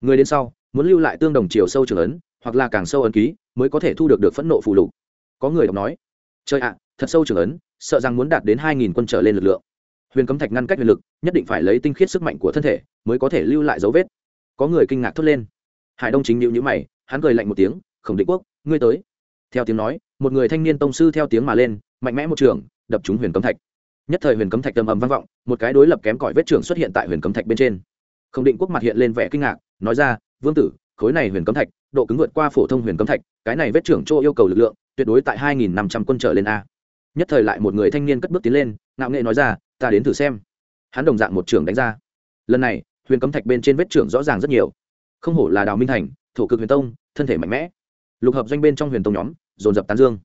Người đến sau, muốn lưu lại tương đồng chiều sâu trưởng ấn, hoặc là càng sâu ấn ký, mới có thể thu được được phẫn nộ phù lục có người đọc nói, trời ạ, thật sâu trưởng ấn, sợ rằng muốn đạt đến hai nghìn quân trở lên lực lượng. Huyền cấm thạch ngăn cách huyền lực, nhất định phải lấy tinh khiết sức mạnh của thân thể mới có thể lưu lại dấu vết. Có người kinh ngạc thốt lên. Hải đông chính nhịu nhữ mày, hắn cười lạnh một tiếng, khổng định quốc, ngươi tới. Theo tiếng nói, một người thanh niên tông sư theo tiếng mà lên, mạnh mẽ một trường, đập trúng huyền cấm thạch. Nhất thời huyền cấm thạch tầm ầm vang vọng, một cái đối lập kém cỏi vết trường xuất hiện tại huyền cấm thạch bên trên. Khổng định quốc mặt hiện lên vẻ kinh ngạc, nói ra, vương tử, khối này huyền cấm thạch, độ cứng vượt qua phổ thông huyền cấm thạch, cái này vết trưởng chỗ yêu cầu lực lượng tuyệt đối tại hai nghìn năm trăm quân trở lên a. Nhất thời lại một người thanh niên cất bước tiến lên, ngạo nghệ nói ra, ta đến thử xem. Hắn đồng dạng một trưởng đánh ra. Lần này, huyền cấm thạch bên trên vết trưởng rõ ràng rất nhiều. Không hổ là đào minh thành, thổ cực huyền tông, thân thể mạnh mẽ. Lục hợp doanh bên trong huyền tông nhóm, dồn dập tán dương.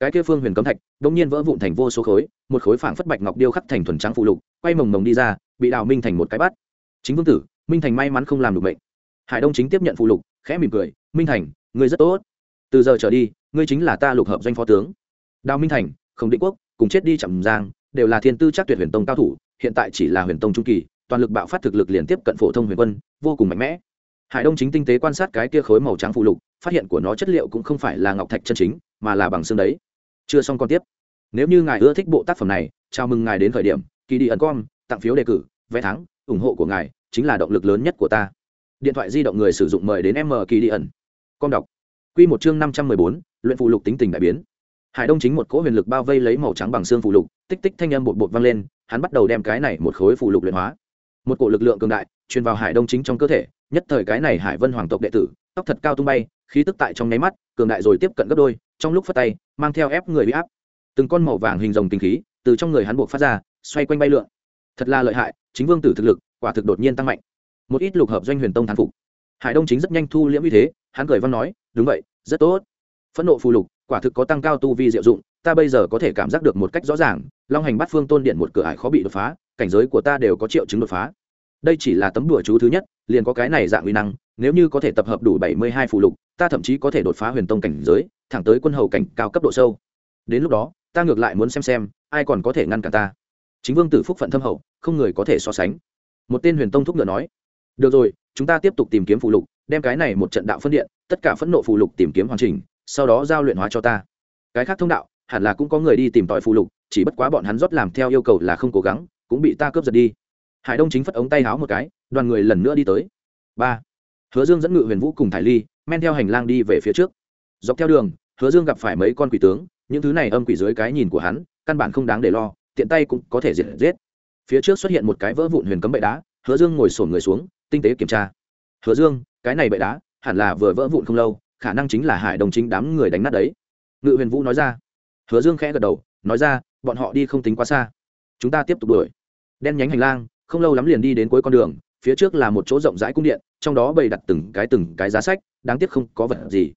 Cái kia phương huyền cấm thạch đ ỗ n g nhiên vỡ vụn thành vô số khối, một khối phảng phất bạch ngọc điêu khắc thành thuần trắng phụ lục, quay mồng mồng đi ra, bị đào minh thành một cái bắt. Chính vương tử, minh thành may mắn không làm được bệnh hải đông chính tiếp nhận phụ lục, khẽ mỉm cười, minh thành, ngươi rất tốt. Từ giờ trở đi ngươi chính là ta lục hợp doanh phó tướng. Đào minh thành không định quốc, cùng chết đi chậm giang, đều là thiên tư chắc tuyệt huyền tông cao thủ, hiện tại chỉ là huyền tông trung kỳ, toàn lực bạo phát thực lực liên tiếp cận phổ thông huyền quân, vô cùng mạnh mẽ. Hải đông chính tinh tế quan sát cái kia khối màu trắng phụ lục, phát hiện của nó chất liệu cũng không phải là ngọc thạch chân chính, mà là bằng xương đấy. Chưa xong còn tiếp. Nếu như ngài ưa thích bộ tác phẩm này, chào mừng ngài đến thời điểm kỳ đi ẩn com, tặng phiếu đề cử, vé thắng, ủng hộ của ngài chính là động lực lớn nhất của ta. Điện thoại di động người sử dụng mời đến m kỳ đi ẩn. Con đọc. Quy một chương năm trăm mười bốn, luyện phụ lục tính tình đại biến. Hải đông chính một cỗ huyền lực bao vây lấy màu trắng bằng xương phụ lục, tích tích thanh âm bột bột vang lên, hắn bắt đầu đem cái này một khối phụ lục luyện hóa. Một cỗ lực lượng cường đại truyền vào hải đông chính trong cơ thể, nhất thời cái này hải vân hoàng tộc đệ tử, tóc thật cao tung bay, khí tức tại trong nháy mắt, cường đại rồi tiếp cận gấp đôi, trong lúc phát tay, mang theo ép người bị áp. Từng con màu vàng hình rồng tinh khí từ trong người hắn buộc phát ra, xoay quanh bay lượn. Thật là lợi hại, chính vương tử thực lực, quả thực đột nhiên tăng mạnh. Một ít lục hợp doanh huyền tông thán phục. Hải đông chính rất nhanh thu liễm uy thế hắn cười văn nói, đúng vậy, rất tốt. Phẫn nộ phù lục, quả thực có tăng cao tu vi diệu dụng, ta bây giờ có thể cảm giác được một cách rõ ràng, long hành bắt phương tôn điện một cửa ải khó bị đột phá, cảnh giới của ta đều có triệu chứng đột phá. Đây chỉ là tấm đùa chú thứ nhất, liền có cái này dạng uy năng, nếu như có thể tập hợp đủ bảy mươi hai phù lục, ta thậm chí có thể đột phá huyền tông cảnh giới, thẳng tới quân hầu cảnh cao cấp độ sâu. Đến lúc đó, ta ngược lại muốn xem xem, ai còn có thể ngăn cản ta. Chính vương tử phúc phận thâm hậu, không người có thể so sánh. Một tên huyền tông thúc ngựa nói, được rồi, chúng ta tiếp tục tìm kiếm phù lục đem cái này một trận đạo phân điện, tất cả phẫn nộ phù lục tìm kiếm hoàn chỉnh, sau đó giao luyện hóa cho ta. Cái khác thông đạo, hẳn là cũng có người đi tìm tòi phù lục, chỉ bất quá bọn hắn rót làm theo yêu cầu là không cố gắng, cũng bị ta cướp giật đi. Hải đông chính phất ống tay háo một cái, đoàn người lần nữa đi tới. Ba. Hứa dương dẫn ngự huyền vũ cùng thải ly, men theo hành lang đi về phía trước. Dọc theo đường, hứa dương gặp phải mấy con quỷ tướng, những thứ này âm quỷ dưới cái nhìn của hắn, căn bản không đáng để lo, tiện tay cũng có thể diệt giết. Phía trước xuất hiện một cái vỡ vụn huyền cấm bệ đá, hứa dương ngồi sổn người xuống, tinh tế kiểm tra. Hứa dương cái này bệ đá, hẳn là vừa vỡ vụn không lâu, khả năng chính là hải đồng chính đám người đánh nát đấy. Ngự huyền vũ nói ra. Hứa dương khẽ gật đầu, nói ra, bọn họ đi không tính quá xa. Chúng ta tiếp tục đuổi. Đen nhánh hành lang, không lâu lắm liền đi đến cuối con đường, phía trước là một chỗ rộng rãi cung điện, trong đó bày đặt từng cái từng cái giá sách, đáng tiếc không có vật gì.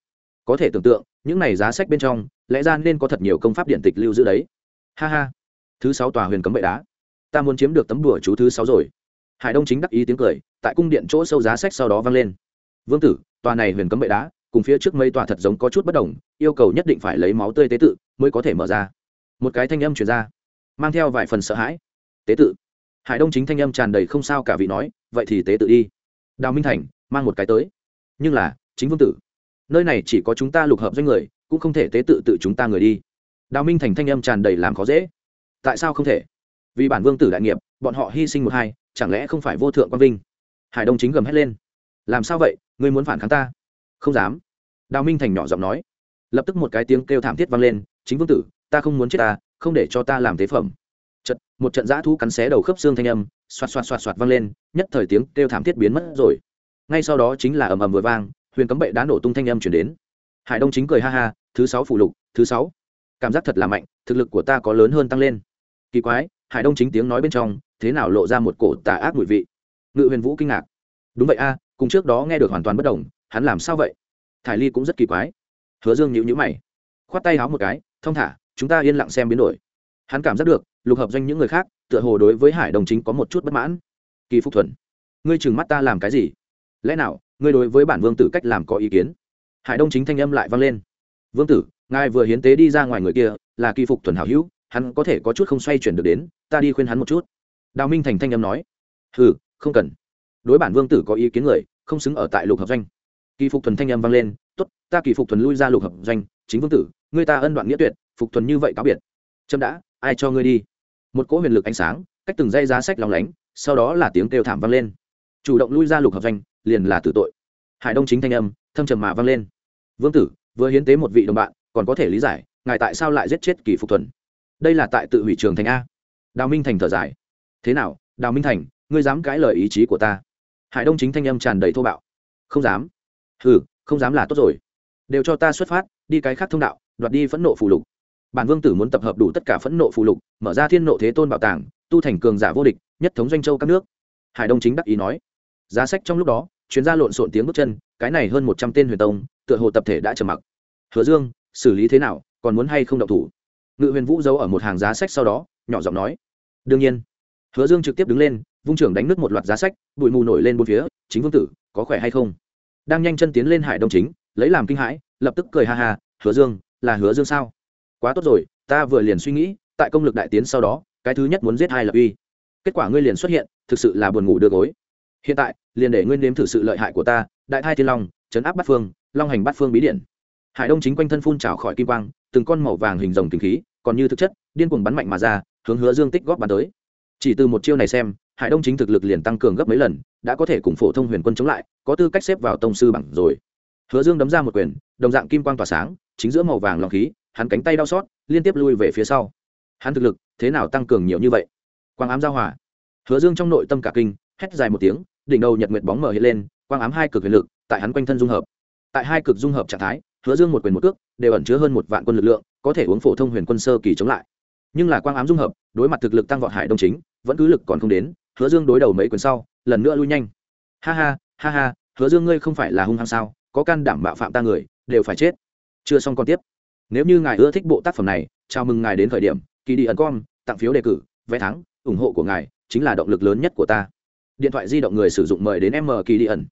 Có thể tưởng tượng, những này giá sách bên trong, lẽ ra nên có thật nhiều công pháp điện tịch lưu giữ đấy. Ha ha. Thứ sáu tòa huyền cấm bệ đá. Ta muốn chiếm được tấm đùa chú thứ sáu rồi. Hải đông chính đắc ý tiếng cười, tại cung điện chỗ sâu giá sách sau đó vang lên vương tử, tòa này huyền cấm bệ đá, cùng phía trước mấy tòa thật giống có chút bất đồng, yêu cầu nhất định phải lấy máu tươi tế tự mới có thể mở ra. Một cái thanh âm truyền ra, mang theo vài phần sợ hãi. Tế tự. Hải đông chính thanh âm tràn đầy không sao cả vị nói, vậy thì tế tự đi. Đào minh thành, mang một cái tới. Nhưng là, chính vương tử. Nơi này chỉ có chúng ta lục hợp doanh người, cũng không thể tế tự tự chúng ta người đi. Đào minh thành thanh âm tràn đầy làm khó dễ. Tại sao không thể? Vì bản vương tử đại nghiệp, bọn họ hy sinh một hai, chẳng lẽ không phải vô thượng quang vinh? Hải đông chính gầm hét lên. Làm sao vậy? Ngươi muốn phản kháng ta? Không dám. Đào minh thành nhỏ giọng nói. Lập tức một cái tiếng kêu thảm thiết vang lên chính vương tử ta không muốn chết ta không để cho ta làm tế phẩm. Chật, một trận giã thu cắn xé đầu khớp xương thanh âm xoạt xoạt xoạt xoạt vang lên nhất thời tiếng kêu thảm thiết biến mất rồi. Ngay sau đó chính là ầm ầm vừa vang huyền cấm bệ đá nổ tung thanh âm chuyển đến. Hải đông chính cười ha ha thứ sáu phủ lục thứ sáu. Cảm giác thật là mạnh thực lực của ta có lớn hơn tăng lên. Kỳ quái hải đông chính tiếng nói bên trong thế nào lộ ra một cổ tà ác mùi vị? Ngự huyền vũ kinh ngạc. Đúng vậy a cùng trước đó nghe được hoàn toàn bất đồng, hắn làm sao vậy? Thải ly cũng rất kỳ quái. Hứa dương nhịu nhữ mày, khoát tay háo một cái, thông thả, chúng ta yên lặng xem biến đổi. Hắn cảm giác được, lục hợp doanh những người khác, tựa hồ đối với hải đồng chính có một chút bất mãn. Kỳ phúc thuần, ngươi chừng mắt ta làm cái gì? Lẽ nào, ngươi đối với bản vương tử cách làm có ý kiến? Hải đông chính thanh âm lại vang lên. Vương tử, ngài vừa hiến tế đi ra ngoài người kia, là kỳ phục thuần hảo hữu, hắn có thể có chút không xoay chuyển được đến, ta đi khuyên hắn một chút. Đào minh thành thanh âm nói. Ừ không cần đối bản vương tử có ý kiến người, không xứng ở tại lục hợp doanh. Kỳ phục thuần thanh âm vang lên t ố t ta kỳ phục thuần lui ra lục hợp doanh, chính vương tử, ngươi ta ân đoạn nghĩa tuyệt, phục thuần như vậy cáo biệt. Trâm đã, ai cho ngươi đi? Một cỗ huyền lực ánh sáng, cách từng dây giá sách lòng lánh, sau đó là tiếng kêu thảm vang lên. Chủ động lui ra lục hợp doanh, liền là tử tội. Hải đông chính thanh âm, thâm trầm mà vang lên. Vương tử, vừa hiến tế một vị đồng bạn, còn có thể lý giải, ngài tại sao lại giết chết kỳ phục thuần? Đây là tại tự hủy trường thành a. Đào minh thành thở dài. Thế nào, đào minh thành, ngươi dám cãi lời ý chí của ta? Hải đông chính thanh âm tràn đầy thô bạo. Không dám. Ừ không dám là tốt rồi. Đều cho ta xuất phát, đi cái khác thông đạo, đoạt đi phẫn nộ phù lục. Bản vương tử muốn tập hợp đủ tất cả phẫn nộ phù lục, mở ra thiên nộ thế tôn bảo tàng, tu thành cường giả vô địch, nhất thống doanh châu các nước. Hải đông chính đắc ý nói. Giá sách trong lúc đó chuyến ra lộn xộn tiếng bước chân, cái này hơn một trăm tên huyền tông, tựa hồ tập thể đã trầm mặc. Hứa dương, xử lý thế nào, còn muốn hay không động thủ? Ngự huyền vũ giấu ở một hàng giá sách sau đó, nhỏ giọng nói. Đương nhiên hứa dương trực tiếp đứng lên, vung trưởng đánh nước một loạt giá sách, bụi mù nổi lên bốn phía, chính vương tử, có khỏe hay không? Đang nhanh chân tiến lên hải đông chính, lấy làm kinh hãi, lập tức cười ha ha, hứa dương, là hứa dương sao? Quá tốt rồi, ta vừa liền suy nghĩ, tại công lực đại tiến sau đó, cái thứ nhất muốn giết hai lập uy. Kết quả ngươi liền xuất hiện, thực sự là buồn ngủ đưa gối. Hiện tại, liền để ngươi nếm thử sự lợi hại của ta, đại thai thiên long chấn áp bát phương, long hành bát phương bí điển hải đông chính quanh thân phun trào khỏi kim quang, từng con màu vàng hình rồng kinh khí, còn như thực chất, điên cuồng bắn mạnh mà ra, hướng hứa dương tích góp bắn tới chỉ từ một chiêu này xem, hải đông chính thực lực liền tăng cường gấp mấy lần, đã có thể cùng phổ thông huyền quân chống lại, có tư cách xếp vào tông sư bằng rồi. Hứa dương đấm ra một quyền, đồng dạng kim quang tỏa sáng, chính giữa màu vàng lòng khí, hắn cánh tay đau xót, liên tiếp lui về phía sau. Hắn thực lực, thế nào tăng cường nhiều như vậy? Quang ám giao hòa. Hứa dương trong nội tâm cả kinh, hét dài một tiếng, đỉnh đầu nhật nguyệt bóng mở hiện lên, quang ám hai cực huyền lực, tại hắn quanh thân dung hợp. Tại hai cực dung hợp trạng thái, hứa dương một quyền một cước, đều ẩn chứa hơn một vạn quân lực lượng, có thể uống phổ thông huyền quân sơ kỳ chống lại nhưng là quang ám dung hợp, đối mặt thực lực tăng vọt hải đông chính, vẫn cứ lực còn không đến, hứa dương đối đầu mấy quyền sau, lần nữa lui nhanh. Ha ha ha ha, hứa dương ngươi không phải là hung hăng sao, có can đảm bạo phạm ta người, đều phải chết. Chưa xong còn tiếp. Nếu như ngài ưa thích bộ tác phẩm này, chào mừng ngài đến khởi điểm kỳ đi ẩn com, tặng phiếu đề cử, vé thắng, ủng hộ của ngài chính là động lực lớn nhất của ta. Điện thoại di động người sử dụng mời đến m kỳ đi ẩn.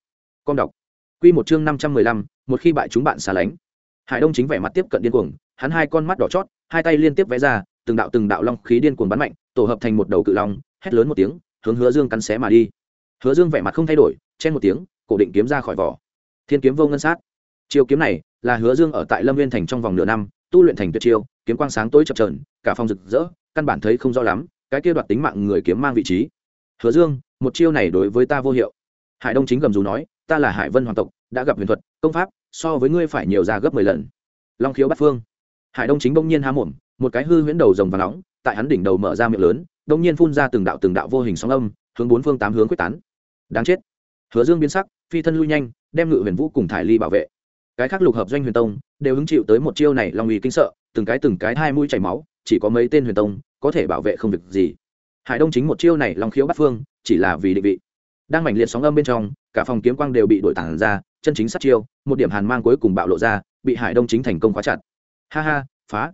Com đọc. Q một chương năm trăm mười lăm, một khi bại chúng bạn xa lánh. Hải đông chính vẻ mặt tiếp cận điên cuồng, hắn hai con mắt đỏ chót, hai tay liên tiếp vẽ ra từng đạo từng đạo long khí điên cuồng bắn mạnh, tổ hợp thành một đầu cự long, hét lớn một tiếng, hướng hứa dương cắn xé mà đi. Hứa dương vẻ mặt không thay đổi, chen một tiếng, cổ định kiếm ra khỏi vỏ. Thiên kiếm vô ngân sát. Chiêu kiếm này là hứa dương ở tại lâm viên thành trong vòng nửa năm, tu luyện thành tuyệt chiêu, kiếm quang sáng tối chập trờn cả phòng rực rỡ, căn bản thấy không rõ lắm, cái kia đoạt tính mạng người kiếm mang vị trí. Hứa dương, một chiêu này đối với ta vô hiệu. Hải đông chính gầm dù nói, ta là hải vân hoàng tộc, đã gặp huyền thuật, công pháp, so với ngươi phải nhiều ra gấp mười lần. Long khiếu bắt phương. Hải đông chính bỗng nhiên há mồm một cái hư huyễn đầu rồng và nóng, tại hắn đỉnh đầu mở ra miệng lớn, đông nhiên phun ra từng đạo từng đạo vô hình sóng âm, hướng bốn phương tám hướng quyết tán. Đáng chết. Hứa dương biến sắc, phi thân lui nhanh, đem ngự huyền vũ cùng thải ly bảo vệ. Cái khác lục hợp doanh huyền tông đều hứng chịu tới một chiêu này long uy kinh sợ, từng cái từng cái hai mũi chảy máu, chỉ có mấy tên huyền tông có thể bảo vệ không việc gì. Hải đông chính một chiêu này long khiếu bắt phương, chỉ là vì định vị. Đang mảnh liệt sóng âm bên trong, cả phòng kiếm quang đều bị đổi tản ra, chân chính sát chiêu, một điểm hàn mang cuối cùng bạo lộ ra, bị hải đông chính thành công khóa chặt. Ha ha, phá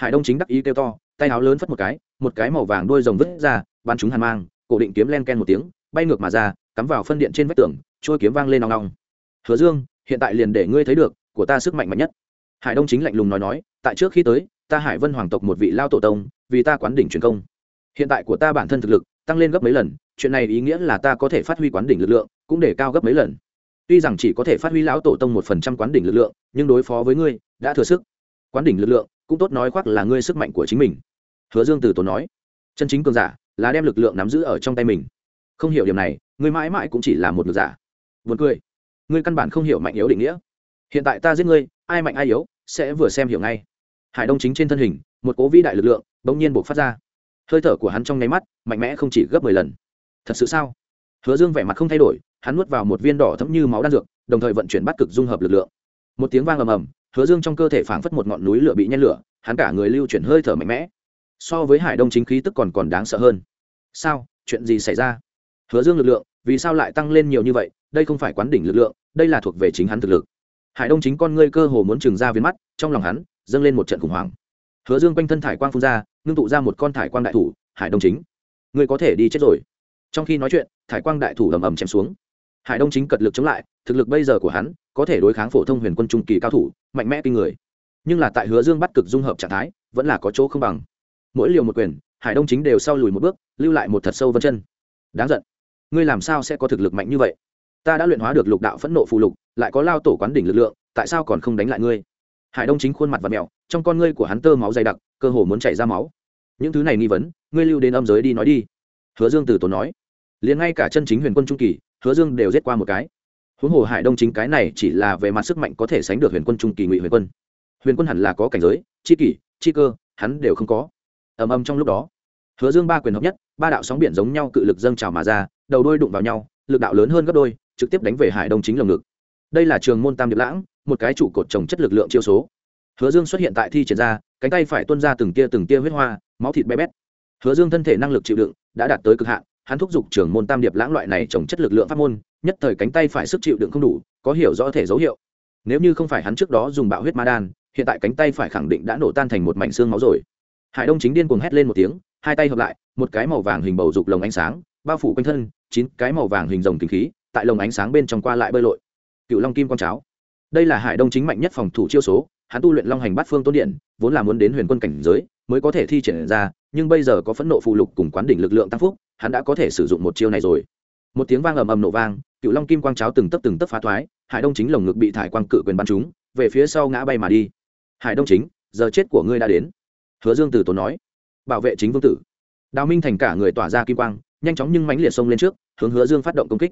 hải đông chính đắc ý kêu to, tay áo lớn phất một cái một cái màu vàng đuôi rồng vứt ra, bắn chúng hàn mang, cổ định kiếm len ken một tiếng, bay ngược mà ra, cắm vào phân điện trên vách tường, trôi kiếm vang lên nòng nòng hứa dương, hiện tại liền để ngươi thấy được, của ta sức mạnh mạnh nhất. Hải đông chính lạnh lùng nói nói, tại trước khi tới, ta hải vân hoàng tộc một vị lao tổ tông, vì ta quán đỉnh truyền công. Hiện tại của ta bản thân thực lực tăng lên gấp mấy lần, chuyện này ý nghĩa là ta có thể phát huy quán đỉnh lực lượng, cũng để cao gấp mấy lần. Tuy rằng chỉ có thể phát huy lão tổ tông một phần trăm quán đỉnh lực lượng, nhưng đối phó với ngươi đã thừa sức. Quán đỉnh lực lượng cũng tốt nói khoác là ngươi sức mạnh của chính mình. Hứa dương từ tốn nói, chân chính cường giả là đem lực lượng nắm giữ ở trong tay mình. Không hiểu điểm này, ngươi mãi mãi cũng chỉ là một ngược giả. Vượt cười, ngươi căn bản không hiểu mạnh yếu định nghĩa. Hiện tại ta giết ngươi, ai mạnh ai yếu, sẽ vừa xem hiểu ngay. Hải đông chính trên thân hình, một cố vĩ đại lực lượng bỗng nhiên buộc phát ra. Hơi thở của hắn trong nháy mắt, mạnh mẽ không chỉ gấp mười lần. Thật sự sao? Hứa dương vẻ mặt không thay đổi, hắn nuốt vào một viên đỏ thấm như máu đan dược, đồng thời vận chuyển bắt cực dung hợp lực lượng. Một tiếng vang ầm ầm hứa dương trong cơ thể phảng phất một ngọn núi lửa bị nhen lửa, hắn cả người lưu chuyển hơi thở mạnh mẽ. So với hải đông chính khí tức còn còn đáng sợ hơn. Sao? Chuyện gì xảy ra? Hứa dương lực lượng, vì sao lại tăng lên nhiều như vậy? Đây không phải quán đỉnh lực lượng, đây là thuộc về chính hắn thực lực. Hải đông chính con ngươi cơ hồ muốn trừng ra viên mắt, trong lòng hắn dâng lên một trận khủng hoảng. Hứa dương quanh thân thải quang phun ra, ngưng tụ ra một con thải quang đại thủ, hải đông chính, ngươi có thể đi chết rồi. Trong khi nói chuyện, thải quang đại thủ ầm ầm chém xuống. Hải đông chính cật lực chống lại, thực lực bây giờ của hắn có thể đối kháng phổ thông huyền quân trung kỳ cao thủ, mạnh mẽ kinh người. Nhưng là tại hứa dương bắt cực dung hợp trạng thái, vẫn là có chỗ không bằng. Mỗi liều một quyền, hải đông chính đều sau lùi một bước, lưu lại một thật sâu vân chân. Đáng giận. Ngươi làm sao sẽ có thực lực mạnh như vậy? Ta đã luyện hóa được lục đạo phẫn nộ phù lục, lại có lao tổ quán đỉnh lực lượng, tại sao còn không đánh lại ngươi? Hải đông chính khuôn mặt và mẹo trong con ngươi của hắn tơ máu dày đặc, cơ hồ muốn chảy ra máu. Những thứ này nghi vấn, ngươi lưu đến âm giới đi nói đi. Hứa dương từ tốn nói. Liền ngay cả chân chính huyền quân trung kỳ, hứa dương đều giết qua một cái huống hồ hải đông chính cái này chỉ là về mặt sức mạnh có thể sánh được huyền quân trung kỳ ngụy huyền quân. Huyền quân hẳn là có cảnh giới, chi kỷ, chi cơ, hắn đều không có. Ầm ầm trong lúc đó, hứa dương ba quyền hợp nhất, ba đạo sóng biển giống nhau cự lực dâng trào mà ra, đầu đôi đụng vào nhau, lực đạo lớn hơn gấp đôi, trực tiếp đánh về hải đông chính lồng ngực. Đây là trường môn tam điệp lãng, một cái trụ cột trồng chất lực lượng chiêu số. Hứa dương xuất hiện tại thi triển ra, cánh tay phải tuôn ra từng tia từng tia huyết hoa, máu thịt bé bét. Hứa dương thân thể năng lực chịu đựng đã đạt tới cực hạn hắn thúc giục trưởng môn tam điệp lãng loại này trồng chất lực lượng pháp môn, nhất thời cánh tay phải sức chịu đựng không đủ, có hiểu rõ thể dấu hiệu. Nếu như không phải hắn trước đó dùng bạo huyết ma đan, hiện tại cánh tay phải khẳng định đã nổ tan thành một mảnh xương máu rồi. Hải đông chính điên cuồng hét lên một tiếng, hai tay hợp lại, một cái màu vàng hình bầu dục lồng ánh sáng, bao phủ quanh thân, chín cái màu vàng hình rồng kinh khí, tại lồng ánh sáng bên trong qua lại bơi lội. Cựu long kim quang cháo. Đây là hải đông chính mạnh nhất phòng thủ chiêu số, hắn tu luyện long hành bát phương tôn điện, vốn là muốn đến huyền quân cảnh giới, mới có thể thi triển ra, nhưng bây giờ có phẫn nộ phụ lục cùng quán đỉnh lực lượng tăng phúc hắn đã có thể sử dụng một chiêu này rồi. Một tiếng vang ầm ầm nổ vang, cựu long kim quang cháo từng tấc từng tấc phá thoái, hải đông chính lồng ngực bị thải quang cự quyền bắn trúng, về phía sau ngã bay mà đi. Hải đông chính, giờ chết của ngươi đã đến. Hứa dương tử tốn nói. Bảo vệ chính vương tử. Đào minh thành cả người tỏa ra kim quang, nhanh chóng nhưng mãnh liệt xông lên trước, hướng hứa dương phát động công kích.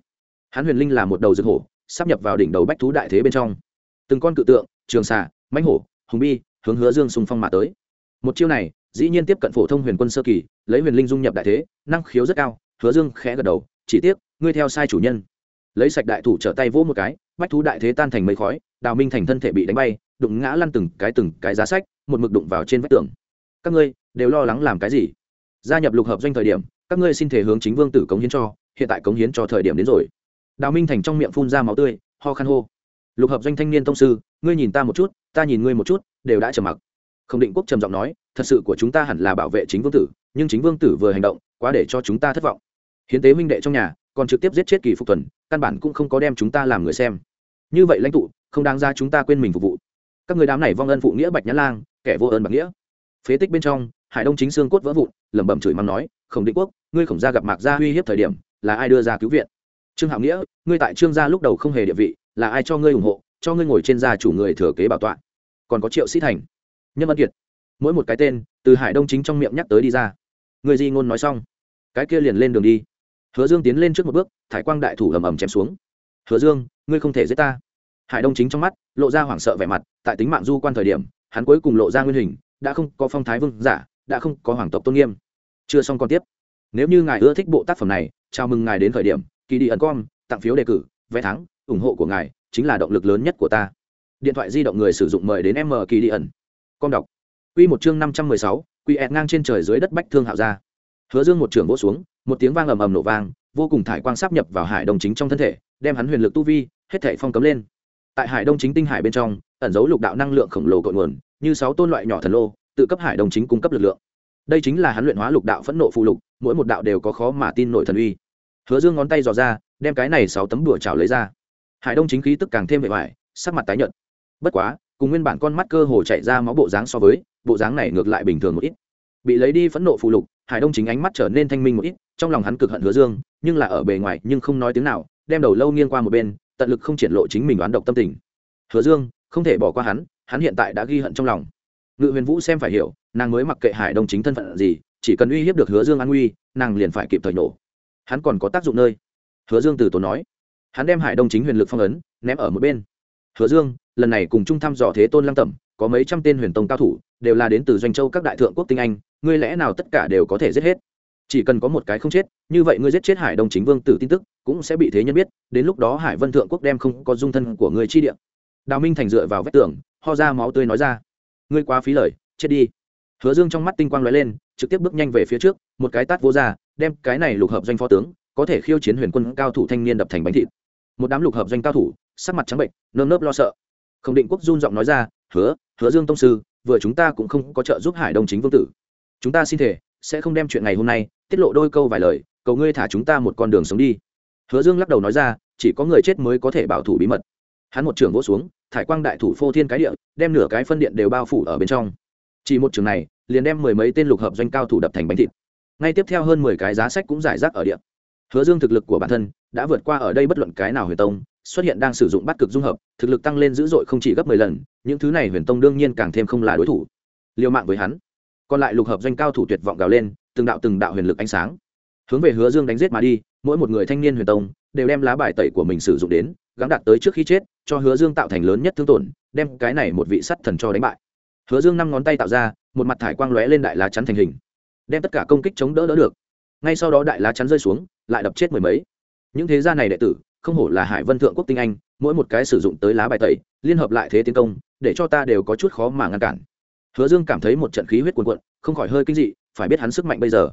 Hắn huyền linh là một đầu rực hổ, sắp nhập vào đỉnh đầu bách thú đại thế bên trong. Từng con cự tượng, trường xà, mãnh hổ, hùng bi, hướng hứa dương xung phong mà tới. Một chiêu này dĩ nhiên tiếp cận phổ thông huyền quân sơ kỳ, lấy huyền linh dung nhập đại thế, năng khiếu rất cao, hứa dương khẽ gật đầu, chỉ tiếc, ngươi theo sai chủ nhân. Lấy sạch đại thủ trở tay vỗ một cái, bách thú đại thế tan thành mây khói, đào minh thành thân thể bị đánh bay, đụng ngã lăn từng cái từng cái giá sách, một mực đụng vào trên vách tường. Các ngươi đều lo lắng làm cái gì? Gia nhập lục hợp doanh thời điểm, các ngươi xin thể hướng chính vương tử cống hiến cho, hiện tại cống hiến cho thời điểm đến rồi. Đào minh thành trong miệng phun ra máu tươi, ho khăn hô. Lục hợp doanh thanh niên tông sư, ngươi nhìn ta một chút, ta nhìn ngươi một chút, đều đã trầm mặc không định quốc trầm giọng nói, thật sự của chúng ta hẳn là bảo vệ chính vương tử, nhưng chính vương tử vừa hành động, quá để cho chúng ta thất vọng. Hiến tế minh đệ trong nhà, còn trực tiếp giết chết kỳ phục tuần căn bản cũng không có đem chúng ta làm người xem. Như vậy lãnh tụ, không đáng ra chúng ta quên mình phục vụ. Các người đám này vong ân phụ nghĩa bạch nhã lang, kẻ vô ơn bạc nghĩa. Phế tích bên trong, hải đông chính xương cốt vỡ vụn, lẩm bẩm chửi mắng nói, khổng định quốc, ngươi khổng gia gặp mạc gia uy hiếp thời điểm, là ai đưa ra cứu viện? Trương hạo nghĩa, ngươi tại trương gia lúc đầu không hề địa vị, là ai cho ngươi ủng hộ, cho ngươi ngồi trên gia chủ người thừa kế bảo tọa? Còn có triệu sĩ thành nhâm ân kiệt. Mỗi một cái tên, từ hải đông chính trong miệng nhắc tới đi ra. Người di ngôn nói xong, cái kia liền lên đường đi. Hứa dương tiến lên trước một bước, thải quang đại thủ ầm ầm chém xuống. Hứa dương, ngươi không thể giết ta. Hải đông chính trong mắt lộ ra hoảng sợ vẻ mặt, tại tính mạng du quan thời điểm, hắn cuối cùng lộ ra nguyên hình, đã không có phong thái vương giả, đã không có hoàng tộc tôn nghiêm. Chưa xong còn tiếp. Nếu như ngài ưa thích bộ tác phẩm này, chào mừng ngài đến khởi điểm kỳ đi ẩn com, tặng phiếu đề cử, vé thắng, ủng hộ của ngài chính là động lực lớn nhất của ta. Điện thoại di động người sử dụng mời đến m kỳ đi ẩn con đọc. Quy một chương năm trăm mười sáu, quy ẹt ngang trên trời dưới đất bách thương hạo ra. Hứa dương một trường vỗ xuống, một tiếng vang ầm ầm nổ vang, vô cùng thải quang sắp nhập vào hải đông chính trong thân thể, đem hắn huyền lực tu vi, hết thảy phong cấm lên. Tại hải đông chính tinh hải bên trong, ẩn dấu lục đạo năng lượng khổng lồ cội nguồn, như sáu tôn loại nhỏ thần lô, tự cấp hải đông chính cung cấp lực lượng. Đây chính là hắn luyện hóa lục đạo phẫn nộ phụ lục, mỗi một đạo đều có khó mà tin nổi thần uy. Hứa dương ngón tay dò ra, đem cái này sáu tấm đùa chảo lấy ra. Hải đông chính khí tức càng thêm vẻ vải, sắc mặt tái nhợt. Bất quá cùng nguyên bản con mắt cơ hồ chạy ra máu bộ dáng so với, bộ dáng này ngược lại bình thường một ít. Bị lấy đi phẫn nộ phụ lục, hải đông chính ánh mắt trở nên thanh minh một ít, trong lòng hắn cực hận hứa dương, nhưng là ở bề ngoài nhưng không nói tiếng nào, đem đầu lâu nghiêng qua một bên, tận lực không triển lộ chính mình đoán độc tâm tình. Hứa dương, không thể bỏ qua hắn hắn hiện tại đã ghi hận trong lòng. Ngự huyền vũ xem phải hiểu, nàng mới mặc kệ hải đông chính thân phận gì, chỉ cần uy hiếp được hứa dương an nguy, nàng liền phải kịp thời nổ. Hắn còn có tác dụng nơi. Hứa dương từ tốn nói. Hắn đem hải đông chính huyền lực phong ấn, ném ở một bên hứa dương, lần này cùng chung thăm dò thế tôn lăng tẩm, có mấy trăm tên huyền tông cao thủ, đều là đến từ doanh châu các đại thượng quốc tinh anh, ngươi lẽ nào tất cả đều có thể giết hết? Chỉ cần có một cái không chết, như vậy ngươi giết chết hải đông chính vương tử tin tức, cũng sẽ bị thế nhân biết, đến lúc đó hải vân thượng quốc đem không có dung thân của ngươi chi địa. Đào minh thành dựa vào vách tường, ho ra máu tươi nói ra. Ngươi quá phí lời, chết đi. Hứa dương trong mắt tinh quang lóe lên, trực tiếp bước nhanh về phía trước, một cái tát vô ra, đem cái này lục hợp doanh phó tướng, có thể khiêu chiến huyền quân cao thủ thanh niên đập thành bánh thịt. Một đám lục hợp doanh cao thủ sắc mặt trắng bệnh, nơm nớp lo sợ. Không định quốc run giọng nói ra, hứa hứa dương tông sư, vừa chúng ta cũng không có trợ giúp hải đông chính vương tử. Chúng ta xin thể, sẽ không đem chuyện ngày hôm nay, tiết lộ đôi câu vài lời, cầu ngươi thả chúng ta một con đường sống đi. Hứa dương lắc đầu nói ra, chỉ có người chết mới có thể bảo thủ bí mật. Hắn một trường vỗ xuống, thải quang đại thủ phô thiên cái địa, đem nửa cái phân điện đều bao phủ ở bên trong. Chỉ một trường này, liền đem mười mấy tên lục hợp doanh cao thủ đập thành bánh thịt. Ngay tiếp theo hơn mười cái giá sách cũng giải rác ở điện hứa dương thực lực của bản thân đã vượt qua ở đây bất luận cái nào huyền tông xuất hiện đang sử dụng bắt cực dung hợp, thực lực tăng lên dữ dội không chỉ gấp mười lần, những thứ này huyền tông đương nhiên càng thêm không là đối thủ. Liều mạng với hắn. Còn lại lục hợp doanh cao thủ tuyệt vọng gào lên, từng đạo từng đạo huyền lực ánh sáng, hướng về hứa dương đánh giết mà đi, mỗi một người thanh niên huyền tông đều đem lá bài tẩy của mình sử dụng đến gắn đạt tới trước khi chết, cho hứa dương tạo thành lớn nhất thương tổn, đem cái này một vị sắt thần cho đánh bại. Hứa dương năm ngón tay tạo ra, một mặt thải quang lóe lên đại lá chắn thành hình, đem tất cả công kích chống đỡ đỡ được. Ngay sau đó đại lá chắn rơi xuống, lại đập chết mười mấy. Những thế gia này đệ tử không hổ là hải vân thượng quốc tinh anh, mỗi một cái sử dụng tới lá bài tẩy, liên hợp lại thế tiến công, để cho ta đều có chút khó mà ngăn cản. Hứa dương cảm thấy một trận khí huyết cuồn cuộn, không khỏi hơi kinh dị, phải biết hắn sức mạnh bây giờ.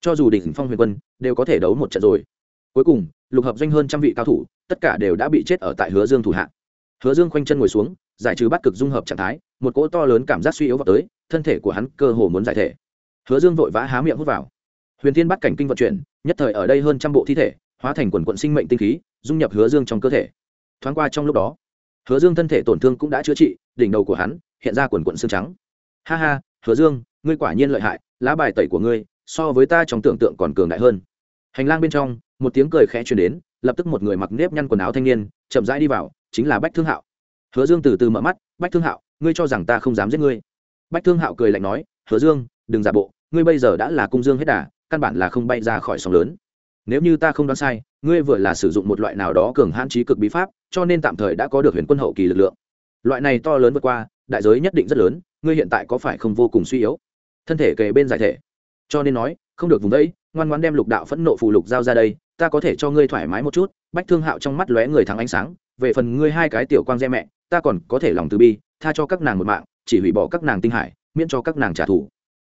Cho dù đỉnh phong huyền quân, đều có thể đấu một trận rồi. Cuối cùng, lục hợp doanh hơn trăm vị cao thủ, tất cả đều đã bị chết ở tại hứa dương thủ hạ. Hứa dương khoanh chân ngồi xuống, giải trừ bắt cực dung hợp trạng thái, một cỗ to lớn cảm giác suy yếu vào tới, thân thể của hắn cơ hồ muốn giải thể. Hứa dương vội vã há miệng hút vào. Huyền thiên bắt cảnh kinh vận chuyển, nhất thời ở đây hơn trăm bộ thi thể, hóa thành quần quận sinh mệnh tinh khí dung nhập hứa dương trong cơ thể. Thoáng qua trong lúc đó, hứa dương thân thể tổn thương cũng đã chữa trị, đỉnh đầu của hắn hiện ra quần quận xương trắng. Ha ha, hứa dương, ngươi quả nhiên lợi hại, lá bài tẩy của ngươi so với ta trong tưởng tượng còn cường đại hơn. Hành lang bên trong, một tiếng cười khẽ truyền đến, lập tức một người mặc nếp nhăn quần áo thanh niên chậm rãi đi vào, chính là bách thương hạo. Hứa dương từ từ mở mắt, bách thương hạo, ngươi cho rằng ta không dám giết ngươi? Bách thương hạo cười lạnh nói, hứa dương, đừng giả bộ, ngươi bây giờ đã là cung dương hết đà, căn bản là không bay ra khỏi sóng lớn nếu như ta không đoán sai, ngươi vừa là sử dụng một loại nào đó cường hãn trí cực bí pháp, cho nên tạm thời đã có được huyền quân hậu kỳ lực lượng. Loại này to lớn vượt qua, đại giới nhất định rất lớn, ngươi hiện tại có phải không vô cùng suy yếu? Thân thể kề bên giải thể. Cho nên nói, không được vùng đấy ngoan ngoan đem lục đạo phẫn nộ phù lục giao ra đây, ta có thể cho ngươi thoải mái một chút, bách thương hạo trong mắt lóe người thắng ánh sáng, về phần ngươi hai cái tiểu quang re mẹ, ta còn có thể lòng từ bi, tha cho các nàng một mạng, chỉ hủy bỏ các nàng tinh hải, miễn cho các nàng trả thù.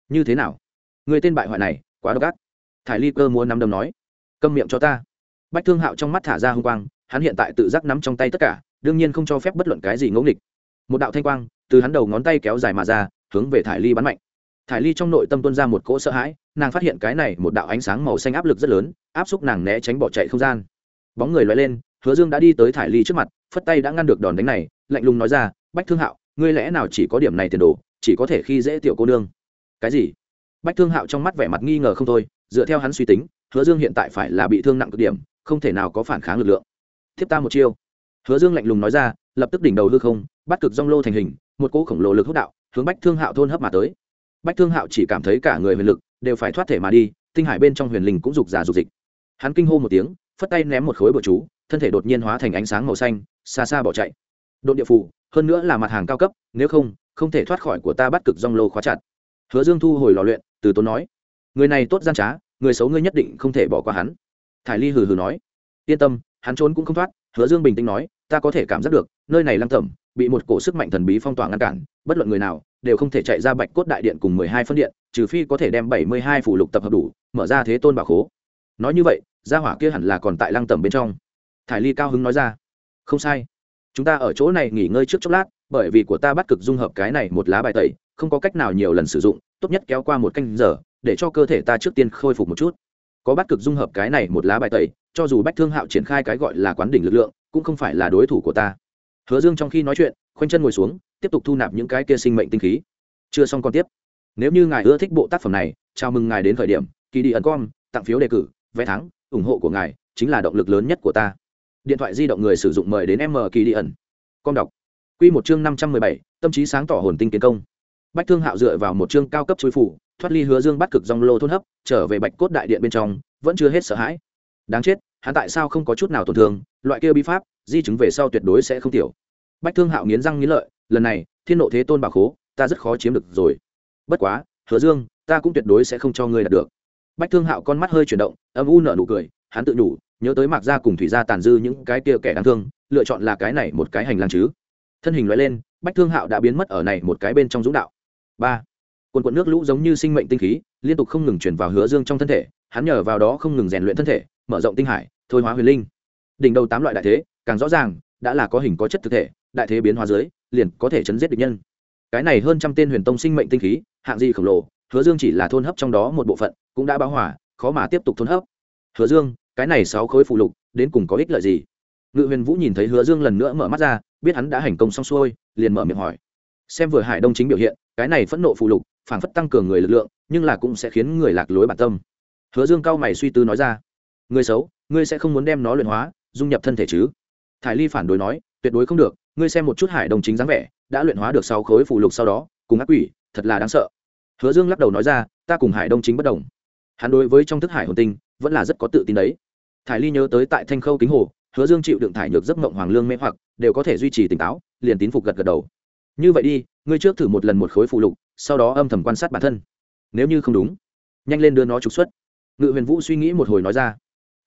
Như thế nào? Người tên bại hoại này, quá độc ác. Thải ly cơ muốn nắm đấm nói câm miệng cho ta. Bách thương hạo trong mắt thả ra h ư n g quang, hắn hiện tại tự giác nắm trong tay tất cả, đương nhiên không cho phép bất luận cái gì ngẫu nghịch. Một đạo thanh quang từ hắn đầu ngón tay kéo dài mà ra, hướng về thải ly bắn mạnh. Thải ly trong nội tâm tuân ra một cỗ sợ hãi, nàng phát hiện cái này một đạo ánh sáng màu xanh áp lực rất lớn, áp xúc nàng né tránh bỏ chạy không gian. Bóng người loay lên, hứa dương đã đi tới thải ly trước mặt, phất tay đã ngăn được đòn đánh này, lạnh lùng nói ra, bách thương hạo, ngươi lẽ nào chỉ có điểm này tiền đồ, chỉ có thể khi dễ tiểu cô nương? Cái gì? Bách thương hạo trong mắt vẻ mặt nghi ngờ không thôi, dựa theo hắn suy tính hứa dương hiện tại phải là bị thương nặng cực điểm, không thể nào có phản kháng lực lượng. Thiếp ta một chiêu. Hứa dương lạnh lùng nói ra, lập tức đỉnh đầu hư không, bắt cực rong lô thành hình, một cỗ khổng lồ lực hút đạo, hướng bách thương hạo thôn hấp mà tới. Bách thương hạo chỉ cảm thấy cả người huyền lực đều phải thoát thể mà đi, tinh hải bên trong huyền linh cũng rục giả rục dịch. Hắn kinh hô một tiếng, phất tay ném một khối bờ chú, thân thể đột nhiên hóa thành ánh sáng màu xanh, xa xa bỏ chạy. Đội địa phủ hơn nữa là mặt hàng cao cấp, nếu không không thể thoát khỏi của ta bắt cực rong lô khóa chặt. Hứa dương thu hồi lò luyện, từ tốn nói, người này tốt gian trá người xấu ngươi nhất định không thể bỏ qua hắn. Thải ly hừ hừ nói, yên tâm, hắn trốn cũng không thoát, hứa dương bình tĩnh nói, ta có thể cảm giác được, nơi này lăng tẩm, bị một cổ sức mạnh thần bí phong tỏa ngăn cản, bất luận người nào, đều không thể chạy ra bạch cốt đại điện cùng mười hai phân điện, trừ phi có thể đem bảy mươi hai phủ lục tập hợp đủ, mở ra thế tôn bảo khố. Nói như vậy, gia hỏa kia hẳn là còn tại lăng tẩm bên trong. Thải ly cao hứng nói ra, không sai. Chúng ta ở chỗ này nghỉ ngơi trước chốc lát, bởi vì của ta bắt cực dung hợp cái này một lá bài tẩy, không có cách nào nhiều lần sử dụng, tốt nhất kéo qua một canh giờ để cho cơ thể ta trước tiên khôi phục một chút. Có bắt cực dung hợp cái này một lá bài tẩy, cho dù bách thương hạo triển khai cái gọi là quán đỉnh lực lượng, cũng không phải là đối thủ của ta. Hứa dương trong khi nói chuyện, khoanh chân ngồi xuống, tiếp tục thu nạp những cái kia sinh mệnh tinh khí. Chưa xong còn tiếp. Nếu như ngài ưa thích bộ tác phẩm này, chào mừng ngài đến khởi điểm, kỳ đi ẩn com tặng phiếu đề cử, vé thắng, ủng hộ của ngài chính là động lực lớn nhất của ta. Điện thoại di động người sử dụng mời đến m kỳ đi ẩn. Com đọc. Q một chương năm trăm mười bảy, tâm trí sáng tỏ hồn tinh kiến công bách thương hạo dựa vào một chương cao cấp chuối phủ, thoát ly hứa dương bắt cực dòng lô thôn hấp, trở về bạch cốt đại điện bên trong, vẫn chưa hết sợ hãi. Đáng chết, hắn tại sao không có chút nào tổn thương, loại kia bi pháp, di chứng về sau tuyệt đối sẽ không tiểu. Bách thương hạo nghiến răng nghiến lợi, lần này, thiên nộ thế tôn bà khố, ta rất khó chiếm được rồi. Bất quá, hứa dương, ta cũng tuyệt đối sẽ không cho ngươi đạt được. Bách thương hạo con mắt hơi chuyển động, âm u nở nụ cười, hắn tự nhủ, nhớ tới mạc gia cùng thủy gia tàn dư những cái kia kẻ đáng thương, lựa chọn là cái này một cái hành lang chứ. Thân hình loại lên, bách thương hạo đã biến mất ở này một cái bên trong dũng đạo ba. Quần quận nước lũ giống như sinh mệnh tinh khí, liên tục không ngừng chuyển vào hứa dương trong thân thể, hắn nhờ vào đó không ngừng rèn luyện thân thể, mở rộng tinh hải, thôi hóa huyền linh. Đỉnh đầu tám loại đại thế, càng rõ ràng, đã là có hình có chất thực thể, đại thế biến hóa dưới, liền có thể chấn giết địch nhân. Cái này hơn trăm tên huyền tông sinh mệnh tinh khí, hạng gì khổng lồ, hứa dương chỉ là thôn hấp trong đó một bộ phận, cũng đã báo hỏa khó mà tiếp tục thôn hấp. Hứa dương, cái này sáu khối phụ lục, đến cùng có ích lợi gì? Ngự huyền vũ nhìn thấy hứa dương lần nữa mở mắt ra, biết hắn đã hành công xong xuôi, liền mở miệng hỏi xem vừa hải đông chính biểu hiện, cái này phẫn nộ phụ lục phản phất tăng cường người lực lượng, nhưng là cũng sẽ khiến người lạc lối bản tâm. Hứa dương cao mày suy tư nói ra người xấu, ngươi sẽ không muốn đem nó luyện hóa, dung nhập thân thể chứ? Thải ly phản đối nói, tuyệt đối không được, ngươi xem một chút hải đồng chính dáng vẻ, đã luyện hóa được sáu khối phù lục sau đó, cùng ác quỷ, thật là đáng sợ. Hứa dương lắc đầu nói ra, ta cùng hải đông chính bất đồng. Hắn đối với trong thức hải hồn tinh, vẫn là rất có tự tin đấy. Thải ly nhớ tới tại thanh khâu kính hồ, hứa dương chịu đựng thải nhược giấc mộng hoàng lương mê hoặc, đều có thể duy trì tỉnh táo, liền tín phục gật gật đầu như vậy đi, ngươi trước thử một lần một khối phụ lục, sau đó âm thầm quan sát bản thân. Nếu như không đúng, nhanh lên đưa nó trục xuất. Ngự huyền vũ suy nghĩ một hồi nói ra.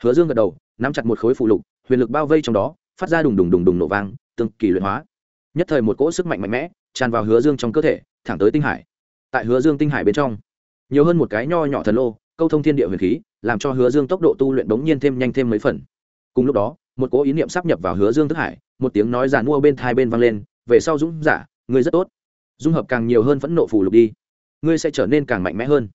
Hứa dương gật đầu, nắm chặt một khối phụ lục, huyền lực bao vây trong đó, phát ra đùng đùng đùng đùng nổ vang từng kỳ luyện hóa. Nhất thời một cỗ sức mạnh mạnh mẽ tràn vào hứa dương trong cơ thể, thẳng tới tinh hải. Tại hứa dương tinh hải bên trong, nhiều hơn một cái nho nhỏ thần lô, câu thông thiên địa huyền khí, làm cho hứa dương tốc độ tu luyện bỗng nhiên thêm nhanh thêm mấy phần. Cùng lúc đó, một cỗ ý niệm sắp nhập vào hứa dương thức hải, một tiếng nói giàn mua bên thai bên vang lên, về sau dũng giả ngươi rất tốt. Dung hợp càng nhiều hơn phẫn nộ phù lục đi, ngươi sẽ trở nên càng mạnh mẽ hơn.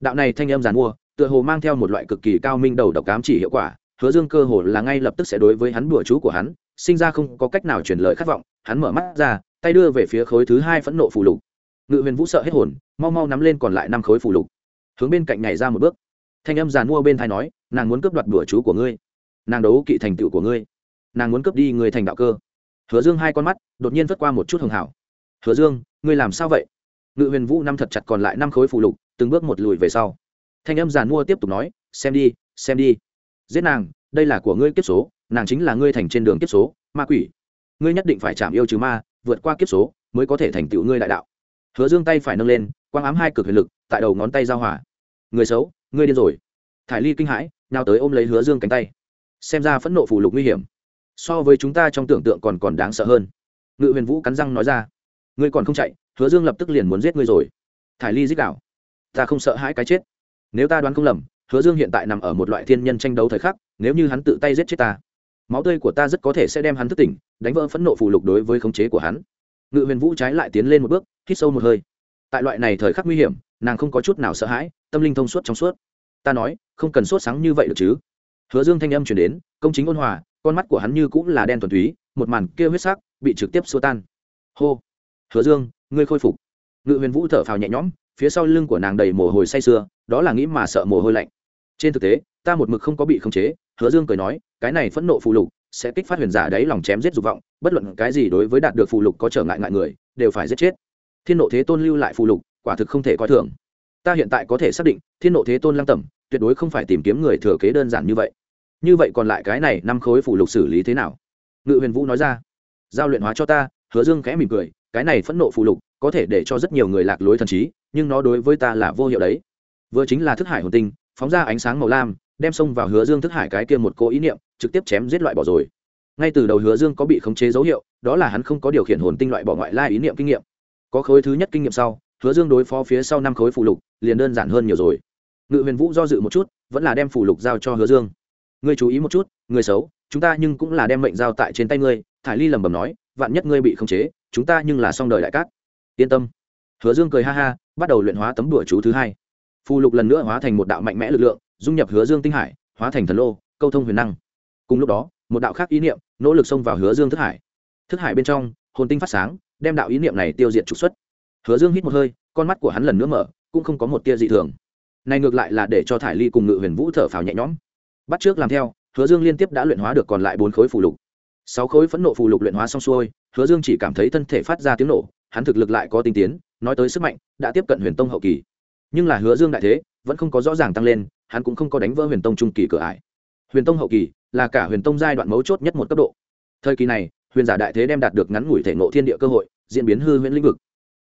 Đạo này thanh âm giàn mua, tựa hồ mang theo một loại cực kỳ cao minh đầu độc cám chỉ hiệu quả, hứa dương cơ hồ là ngay lập tức sẽ đối với hắn đùa chú của hắn, sinh ra không có cách nào truyền lời khát vọng, hắn mở mắt ra, tay đưa về phía khối thứ hai phẫn nộ phù lục. Ngự huyền vũ sợ hết hồn, mau mau nắm lên còn lại năm khối phù lục. Hướng bên cạnh nhảy ra một bước. Thanh âm giàn mua bên thai nói, nàng muốn cướp đoạt đùa chú của ngươi. Nàng đấu kỵ thành tựu của ngươi. Nàng muốn cướp đi người thành đạo cơ. Hứa dương hai con mắt đột nhiên vất qua một chút hường hảo hứa dương, ngươi làm sao vậy? Ngự huyền vũ năm thật chặt còn lại năm khối phù lục, từng bước một lùi về sau. Thanh âm giàn mua tiếp tục nói, xem đi xem đi. Giết nàng, đây là của ngươi kiếp số, nàng chính là ngươi thành trên đường kiếp số, ma quỷ. Ngươi nhất định phải chạm yêu trừ ma, vượt qua kiếp số, mới có thể thành tựu ngươi đại đạo. Hứa dương tay phải nâng lên, quang ám hai cực huyền lực, tại đầu ngón tay giao hỏa người xấu, ngươi điên rồi. Thải ly kinh hãi nào tới ôm lấy hứa dương cánh tay. Xem ra phẫn nộ phù lục nguy hiểm. So với chúng ta trong tưởng tượng còn còn đáng sợ hơn. Ngự huyền vũ cắn răng nói ra ngươi còn không chạy, hứa dương lập tức liền muốn giết ngươi rồi. Thải ly dích đạo ta không sợ hãi cái chết. Nếu ta đoán không lầm, hứa dương hiện tại nằm ở một loại thiên nhân tranh đấu thời khắc, nếu như hắn tự tay giết chết ta, máu tươi của ta rất có thể sẽ đem hắn thức tỉnh, đánh vỡ phẫn nộ phù lục đối với khống chế của hắn. Ngự huyền vũ trái lại tiến lên một bước, hít sâu một hơi. Tại loại này thời khắc nguy hiểm, nàng không có chút nào sợ hãi, tâm linh thông suốt trong suốt. Ta nói, không cần sốt sáng như vậy được chứ? Hứa dương thanh âm chuyển đến, công chính ôn hòa, con mắt của hắn như cũng là đen thuần túy, một màn kia huyết sắc bị trực tiếp xua tan. Hô hứa dương, ngươi khôi phục. Ngự huyền vũ thở phào nhẹ nhõm, phía sau lưng của nàng đầy mồ hôi say sưa, đó là nghĩ mà sợ mồ hôi lạnh. Trên thực tế, ta một mực không có bị khống chế, hứa dương cười nói, cái này phẫn nộ phù lục, sẽ kích phát huyền giả đấy lòng chém giết dục vọng, bất luận cái gì đối với đạt được phù lục có trở ngại ngại người, đều phải giết chết. Thiên nộ thế tôn lưu lại phù lục, quả thực không thể coi thường. Ta hiện tại có thể xác định, thiên nộ thế tôn lăng tẩm, tuyệt đối không phải tìm kiếm người thừa kế đơn giản như vậy. Như vậy còn lại cái này năm khối phù lục xử lý thế nào? Ngự huyền vũ nói ra. Giao luyện hóa cho ta. Hứa dương khẽ mỉm cười cái này phẫn nộ phụ lục có thể để cho rất nhiều người lạc lối thần trí, nhưng nó đối với ta là vô hiệu đấy. Vừa chính là thức hải hồn tinh, phóng ra ánh sáng màu lam, đem xông vào hứa dương thức hải cái kia một cố ý niệm, trực tiếp chém giết loại bỏ rồi. Ngay từ đầu hứa dương có bị khống chế dấu hiệu, đó là hắn không có điều khiển hồn tinh loại bỏ ngoại lai ý niệm kinh nghiệm. Có khối thứ nhất kinh nghiệm sau, hứa dương đối phó phía sau năm khối phụ lục, liền đơn giản hơn nhiều rồi. Ngự huyền vũ do dự một chút, vẫn là đem phụ lục giao cho hứa dương. Ngươi chú ý một chút người xấu, chúng ta nhưng cũng là đem mệnh giao tại trên tay ngươi, thải ly lẩm bẩm nói, vạn nhất ngươi bị khống chế chúng ta nhưng là xong đời đại cát. Yên tâm. Hứa dương cười ha ha, bắt đầu luyện hóa tấm đùa chú thứ hai. Phù lục lần nữa hóa thành một đạo mạnh mẽ lực lượng, dung nhập hứa dương tinh hải, hóa thành thần lô, câu thông huyền năng. Cùng lúc đó, một đạo khác ý niệm nỗ lực xông vào hứa dương thức hải. Thức hải bên trong, hồn tinh phát sáng, đem đạo ý niệm này tiêu diệt trục xuất. Hứa dương hít một hơi, con mắt của hắn lần nữa mở, cũng không có một tia dị thường. Này ngược lại là để cho thải ly cùng ngự huyền vũ thở phào nhẹ nhõm. Bắt trước làm theo, hứa dương liên tiếp đã luyện hóa được còn lại bốn khối phù lục sáu khối phẫn nộ phù lục luyện hóa xong xuôi, hứa dương chỉ cảm thấy thân thể phát ra tiếng nổ, hắn thực lực lại có tinh tiến, nói tới sức mạnh, đã tiếp cận huyền tông hậu kỳ. Nhưng là hứa dương đại thế, vẫn không có rõ ràng tăng lên, hắn cũng không có đánh vỡ huyền tông trung kỳ cửa ải. Huyền tông hậu kỳ, là cả huyền tông giai đoạn mấu chốt nhất một cấp độ. Thời kỳ này, huyền giả đại thế đem đạt được ngắn ngủi thể ngộ thiên địa cơ hội, diễn biến hư huyễn lĩnh vực.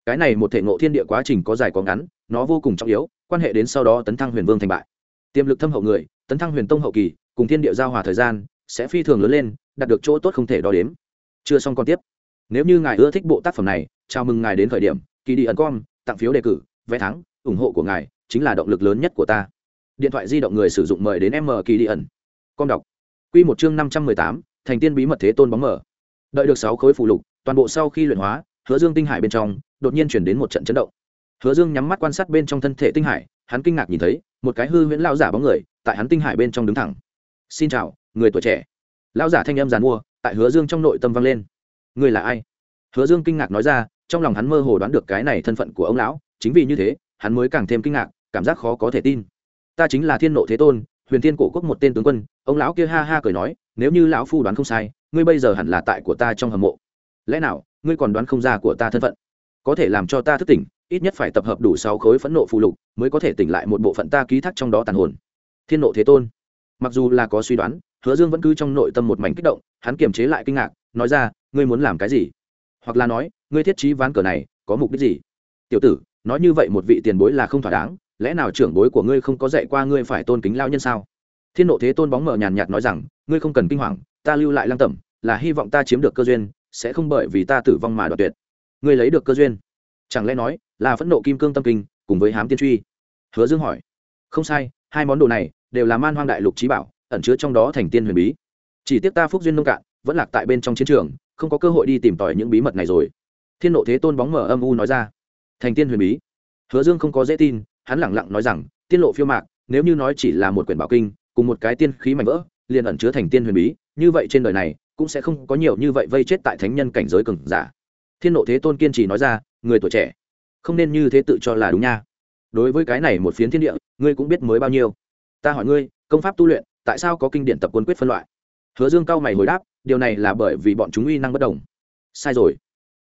Cái này một thể ngộ thiên địa quá trình có dài có ngắn, nó vô cùng trọng yếu, quan hệ đến sau đó tấn thăng huyền vương thành bại. Tiềm lực thâm hậu người, tấn thăng huyền tông hậu kỳ, cùng thiên địa giao hòa thời gian, sẽ phi thường lớn lên đạt được chỗ tốt không thể đo đếm. Chưa xong còn tiếp. Nếu như ngài ưa thích bộ tác phẩm này, chào mừng ngài đến khởi điểm kỳ đi ẩn com tặng phiếu đề cử, vé thắng, ủng hộ của ngài chính là động lực lớn nhất của ta. Điện thoại di động người sử dụng mời đến m kỳ đi ẩn. Com đọc. Q một chương năm trăm mười tám, thành tiên bí mật thế tôn bóng mở đợi được sáu khối phụ lục, toàn bộ sau khi luyện hóa, hứa dương tinh hải bên trong, đột nhiên chuyển đến một trận chấn động. Hứa dương nhắm mắt quan sát bên trong thân thể tinh hải, hắn kinh ngạc nhìn thấy, một cái hư huyễn lao giả bóng người, tại hắn tinh hải bên trong đứng thẳng. Xin chào, người tuổi trẻ lão giả thanh âm giàn mua, tại hứa dương trong nội tâm vang lên. Người là ai? Hứa dương kinh ngạc nói ra, trong lòng hắn mơ hồ đoán được cái này thân phận của ông lão, chính vì như thế, hắn mới càng thêm kinh ngạc, cảm giác khó có thể tin. Ta chính là thiên nộ thế tôn, huyền thiên cổ quốc một tên tướng quân, ông lão kia ha ha cười nói, nếu như lão phu đoán không sai, ngươi bây giờ hẳn là tại của ta trong hầm mộ. Lẽ nào, ngươi còn đoán không ra của ta thân phận? Có thể làm cho ta thức tỉnh, ít nhất phải tập hợp đủ sáu khối phẫn nộ phù lục, mới có thể tỉnh lại một bộ phận ta ký thác trong đó tàn hồn. Thiên nộ thế tôn. Mặc dù là có suy đoán hứa dương vẫn cứ trong nội tâm một mảnh kích động, hắn kiềm chế lại kinh ngạc, nói ra, ngươi muốn làm cái gì? Hoặc là nói, ngươi thiết trí ván cờ này, có mục đích gì? Tiểu tử, nói như vậy một vị tiền bối là không thỏa đáng, lẽ nào trưởng bối của ngươi không có dạy qua ngươi phải tôn kính lao nhân sao? Thiên nộ thế tôn bóng mờ nhàn nhạt nói rằng, ngươi không cần kinh hoàng, ta lưu lại lăng tẩm, là hy vọng ta chiếm được cơ duyên, sẽ không bởi vì ta tử vong mà đoạt tuyệt. Ngươi lấy được cơ duyên? Chẳng lẽ nói, là phẫn nộ kim cương tâm kinh, cùng với hám tiên truy? Hứa dương hỏi. Không sai, hai món đồ này đều là man hoang đại lục trí bảo ẩn chứa trong đó thành tiên huyền bí. Chỉ tiếc ta phúc duyên nông cạn, vẫn lạc tại bên trong chiến trường, không có cơ hội đi tìm tòi những bí mật này rồi. Thiên nộ thế tôn bóng mở âm u nói ra. Thành tiên huyền bí? Hứa dương không có dễ tin, hắn lẳng lặng nói rằng, tiên lộ phiêu mạc, nếu như nói chỉ là một quyển bảo kinh, cùng một cái tiên khí mạnh vỡ, liền ẩn chứa thành tiên huyền bí, như vậy trên đời này, cũng sẽ không có nhiều như vậy vây chết tại thánh nhân cảnh giới cường giả. Thiên nộ thế tôn kiên trì nói ra, người tuổi trẻ, không nên như thế tự cho là đúng nha. Đối với cái này một phiến thiên địa, ngươi cũng biết mới bao nhiêu. Ta hỏi ngươi, công pháp tu luyện tại sao có kinh điển tập quân quyết phân loại? Hứa dương cao mày hồi đáp, điều này là bởi vì bọn chúng uy năng bất đồng. Sai rồi.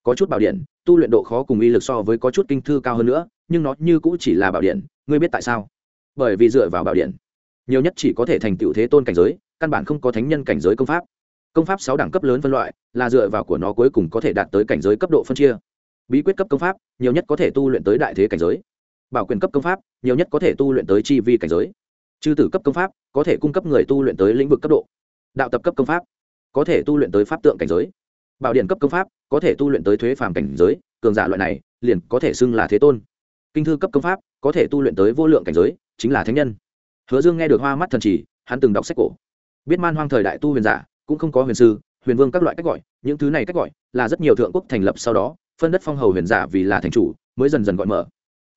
Có chút bảo điện, tu luyện độ khó cùng uy lực so với có chút kinh thư cao hơn nữa, nhưng nó như cũ chỉ là bảo điện, ngươi biết tại sao? Bởi vì dựa vào bảo điện, nhiều nhất chỉ có thể thành tựu thế tôn cảnh giới, căn bản không có thánh nhân cảnh giới công pháp. Công pháp sáu đẳng cấp lớn phân loại là dựa vào của nó cuối cùng có thể đạt tới cảnh giới cấp độ phân chia. Bí quyết cấp công pháp, nhiều nhất có thể tu luyện tới đại thế cảnh giới. Bảo quyền cấp công pháp, nhiều nhất có thể tu luyện tới chi vi cảnh giới chư tử cấp công pháp, có thể cung cấp người tu luyện tới lĩnh vực cấp độ. Đạo tập cấp công pháp, có thể tu luyện tới pháp tượng cảnh giới. Bảo điện cấp công pháp, có thể tu luyện tới thuế phàm cảnh giới. Cường giả loại này, liền có thể xưng là thế tôn. Kinh thư cấp công pháp, có thể tu luyện tới vô lượng cảnh giới, chính là thánh nhân. Hứa dương nghe được hoa mắt thần chỉ hắn từng đọc sách cổ. Biết man hoang thời đại tu huyền giả, cũng không có huyền sư, huyền vương các loại cách gọi, những thứ này cách gọi là rất nhiều thượng quốc thành lập sau đó, phân đất phong hầu huyền giả vì là thành chủ, mới dần dần gọi mở.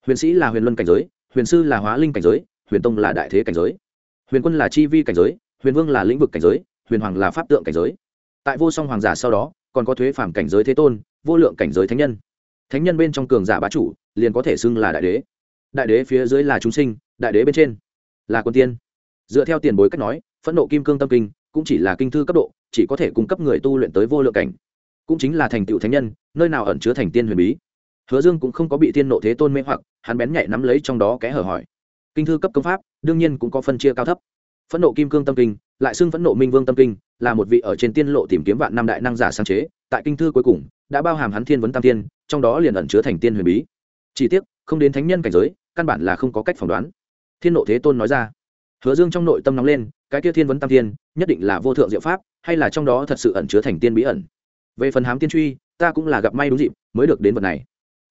Huyền sĩ là huyền luân cảnh giới, huyền sư là hóa linh cảnh giới huyền tông là đại thế cảnh giới, huyền quân là chi vi cảnh giới, huyền vương là lĩnh vực cảnh giới, huyền hoàng là pháp tượng cảnh giới. Tại vô song hoàng giả sau đó, còn có thuế phàm cảnh giới thế tôn, vô lượng cảnh giới thánh nhân. Thánh nhân bên trong cường giả bá chủ, liền có thể xưng là đại đế. Đại đế phía dưới là chúng sinh, đại đế bên trên là quân tiên. Dựa theo tiền bối cách nói, phẫn nộ kim cương tâm kinh, cũng chỉ là kinh thư cấp độ, chỉ có thể cung cấp người tu luyện tới vô lượng cảnh. Cũng chính là thành tựu thánh nhân, nơi nào ẩn chứa thành tiên huyền bí. Hứa dương cũng không có bị tiên nộ thế tôn mê hoặc, hắn bén nhạy nắm lấy trong đó kẽ hở hỏi kinh thư cấp công pháp, đương nhiên cũng có phân chia cao thấp. Phẫn nộ kim cương tâm kinh, lại xưng phẫn nộ minh vương tâm kinh, là một vị ở trên tiên lộ tìm kiếm vạn năm đại năng giả sáng chế, tại kinh thư cuối cùng, đã bao hàm hắn thiên vấn tam tiên, trong đó liền ẩn chứa thành tiên huyền bí. Chỉ tiếc, không đến thánh nhân cảnh giới, căn bản là không có cách phỏng đoán. Thiên nộ thế tôn nói ra, hứa dương trong nội tâm nóng lên, cái kia thiên vấn tam tiên, nhất định là vô thượng diệu pháp, hay là trong đó thật sự ẩn chứa thành tiên bí ẩn? Về phần hám tiên truy, ta cũng là gặp may đúng dịp, mới được đến vật này.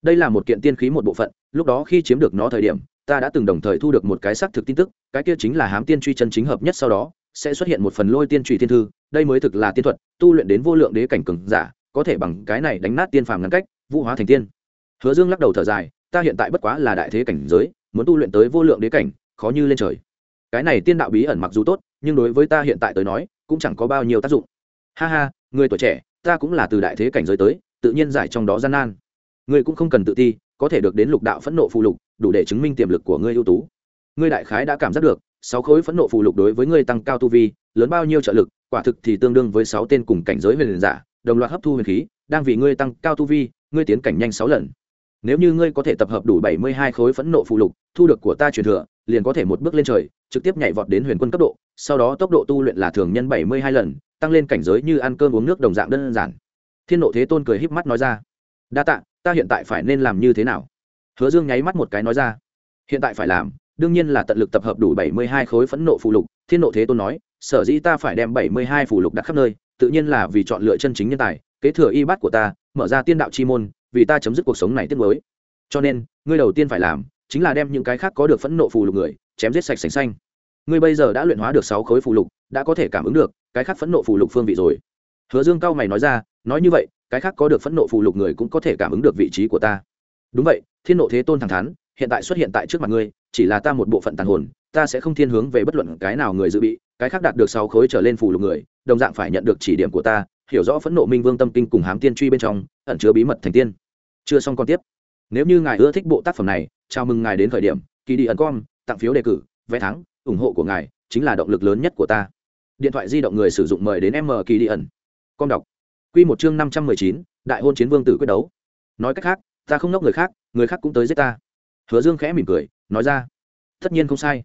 Đây là một kiện tiên khí một bộ phận, lúc đó khi chiếm được nó thời điểm ta đã từng đồng thời thu được một cái xác thực tin tức, cái kia chính là hám tiên truy chân chính hợp nhất sau đó, sẽ xuất hiện một phần lôi tiên truy tiên thư, đây mới thực là tiên thuật, tu luyện đến vô lượng đế cảnh cường giả, có thể bằng cái này đánh nát tiên phàm ngăn cách, vũ hóa thành tiên. Hứa dương lắc đầu thở dài, ta hiện tại bất quá là đại thế cảnh giới, muốn tu luyện tới vô lượng đế cảnh, khó như lên trời. Cái này tiên đạo bí ẩn mặc dù tốt, nhưng đối với ta hiện tại tới nói, cũng chẳng có bao nhiêu tác dụng. Ha ha, người tuổi trẻ, ta cũng là từ đại thế cảnh giới tới, tự nhiên giải trong đó gian nan. Ngươi cũng không cần tự ti, có thể được đến lục đạo phẫn nộ phụ lục đủ để chứng minh tiềm lực của ngươi ưu tú. Ngươi đại khái đã cảm giác được, sáu khối phẫn nộ phụ lục đối với ngươi tăng cao tu vi, lớn bao nhiêu trợ lực, quả thực thì tương đương với sáu tên cùng cảnh giới huyền giả, đồng loạt hấp thu huyền khí, đang vì ngươi tăng cao tu vi, ngươi tiến cảnh nhanh sáu lần. Nếu như ngươi có thể tập hợp đủ bảy mươi hai khối phẫn nộ phụ lục, thu được của ta truyền thừa, liền có thể một bước lên trời, trực tiếp nhảy vọt đến huyền quân cấp độ, sau đó tốc độ tu luyện là thường nhân bảy mươi hai lần, tăng lên cảnh giới như ăn cơm uống nước đồng dạng đơn giản. Thiên nộ thế tôn cười híp mắt nói ra, đa tạ, ta hiện tại phải nên làm như thế nào? Hứa dương nháy mắt một cái nói ra. Hiện tại phải làm, đương nhiên là tận lực tập hợp đủ bảy mươi hai khối phẫn nộ phụ lục, thiên nộ thế tôn nói, sở dĩ ta phải đem bảy mươi hai phụ lục đặt khắp nơi, tự nhiên là vì chọn lựa chân chính nhân tài, kế thừa y bát của ta, mở ra tiên đạo chi môn, vì ta chấm dứt cuộc sống này tiết mới cho nên, ngươi đầu tiên phải làm, chính là đem những cái khác có được phẫn nộ phù lục người, chém giết sạch sành xanh. Ngươi bây giờ đã luyện hóa được sáu khối phù lục, đã có thể cảm ứng được, cái khác phẫn nộ phù lục phương vị rồi. Hứa dương cao mày nói ra, nói như vậy, cái khác có được phẫn nộ phù lục người cũng có thể cảm ứng được vị trí của ta. Đúng vậy thiên nộ thế tôn thẳng thắn, hiện tại xuất hiện tại trước mặt ngươi, chỉ là ta một bộ phận tàn hồn, ta sẽ không thiên hướng về bất luận cái nào người dự bị, cái khác đạt được sáu khối trở lên phù lục người, đồng dạng phải nhận được chỉ điểm của ta, hiểu rõ phẫn nộ minh vương tâm kinh cùng hám tiên truy bên trong, ẩn chứa bí mật thành tiên. Chưa xong còn tiếp. Nếu như ngài ưa thích bộ tác phẩm này, chào mừng ngài đến khởi điểm kỳ đi ẩn com, tặng phiếu đề cử, vé thắng, ủng hộ của ngài chính là động lực lớn nhất của ta. Điện thoại di động người sử dụng mời đến m kỳ đi ẩn. Com đọc. Q một chương năm trăm mười chín, đại hôn chiến vương tử quyết đấu. Nói cách khác ta không nốc người khác người khác cũng tới giết ta. Hứa dương khẽ mỉm cười, nói ra, tất nhiên không sai.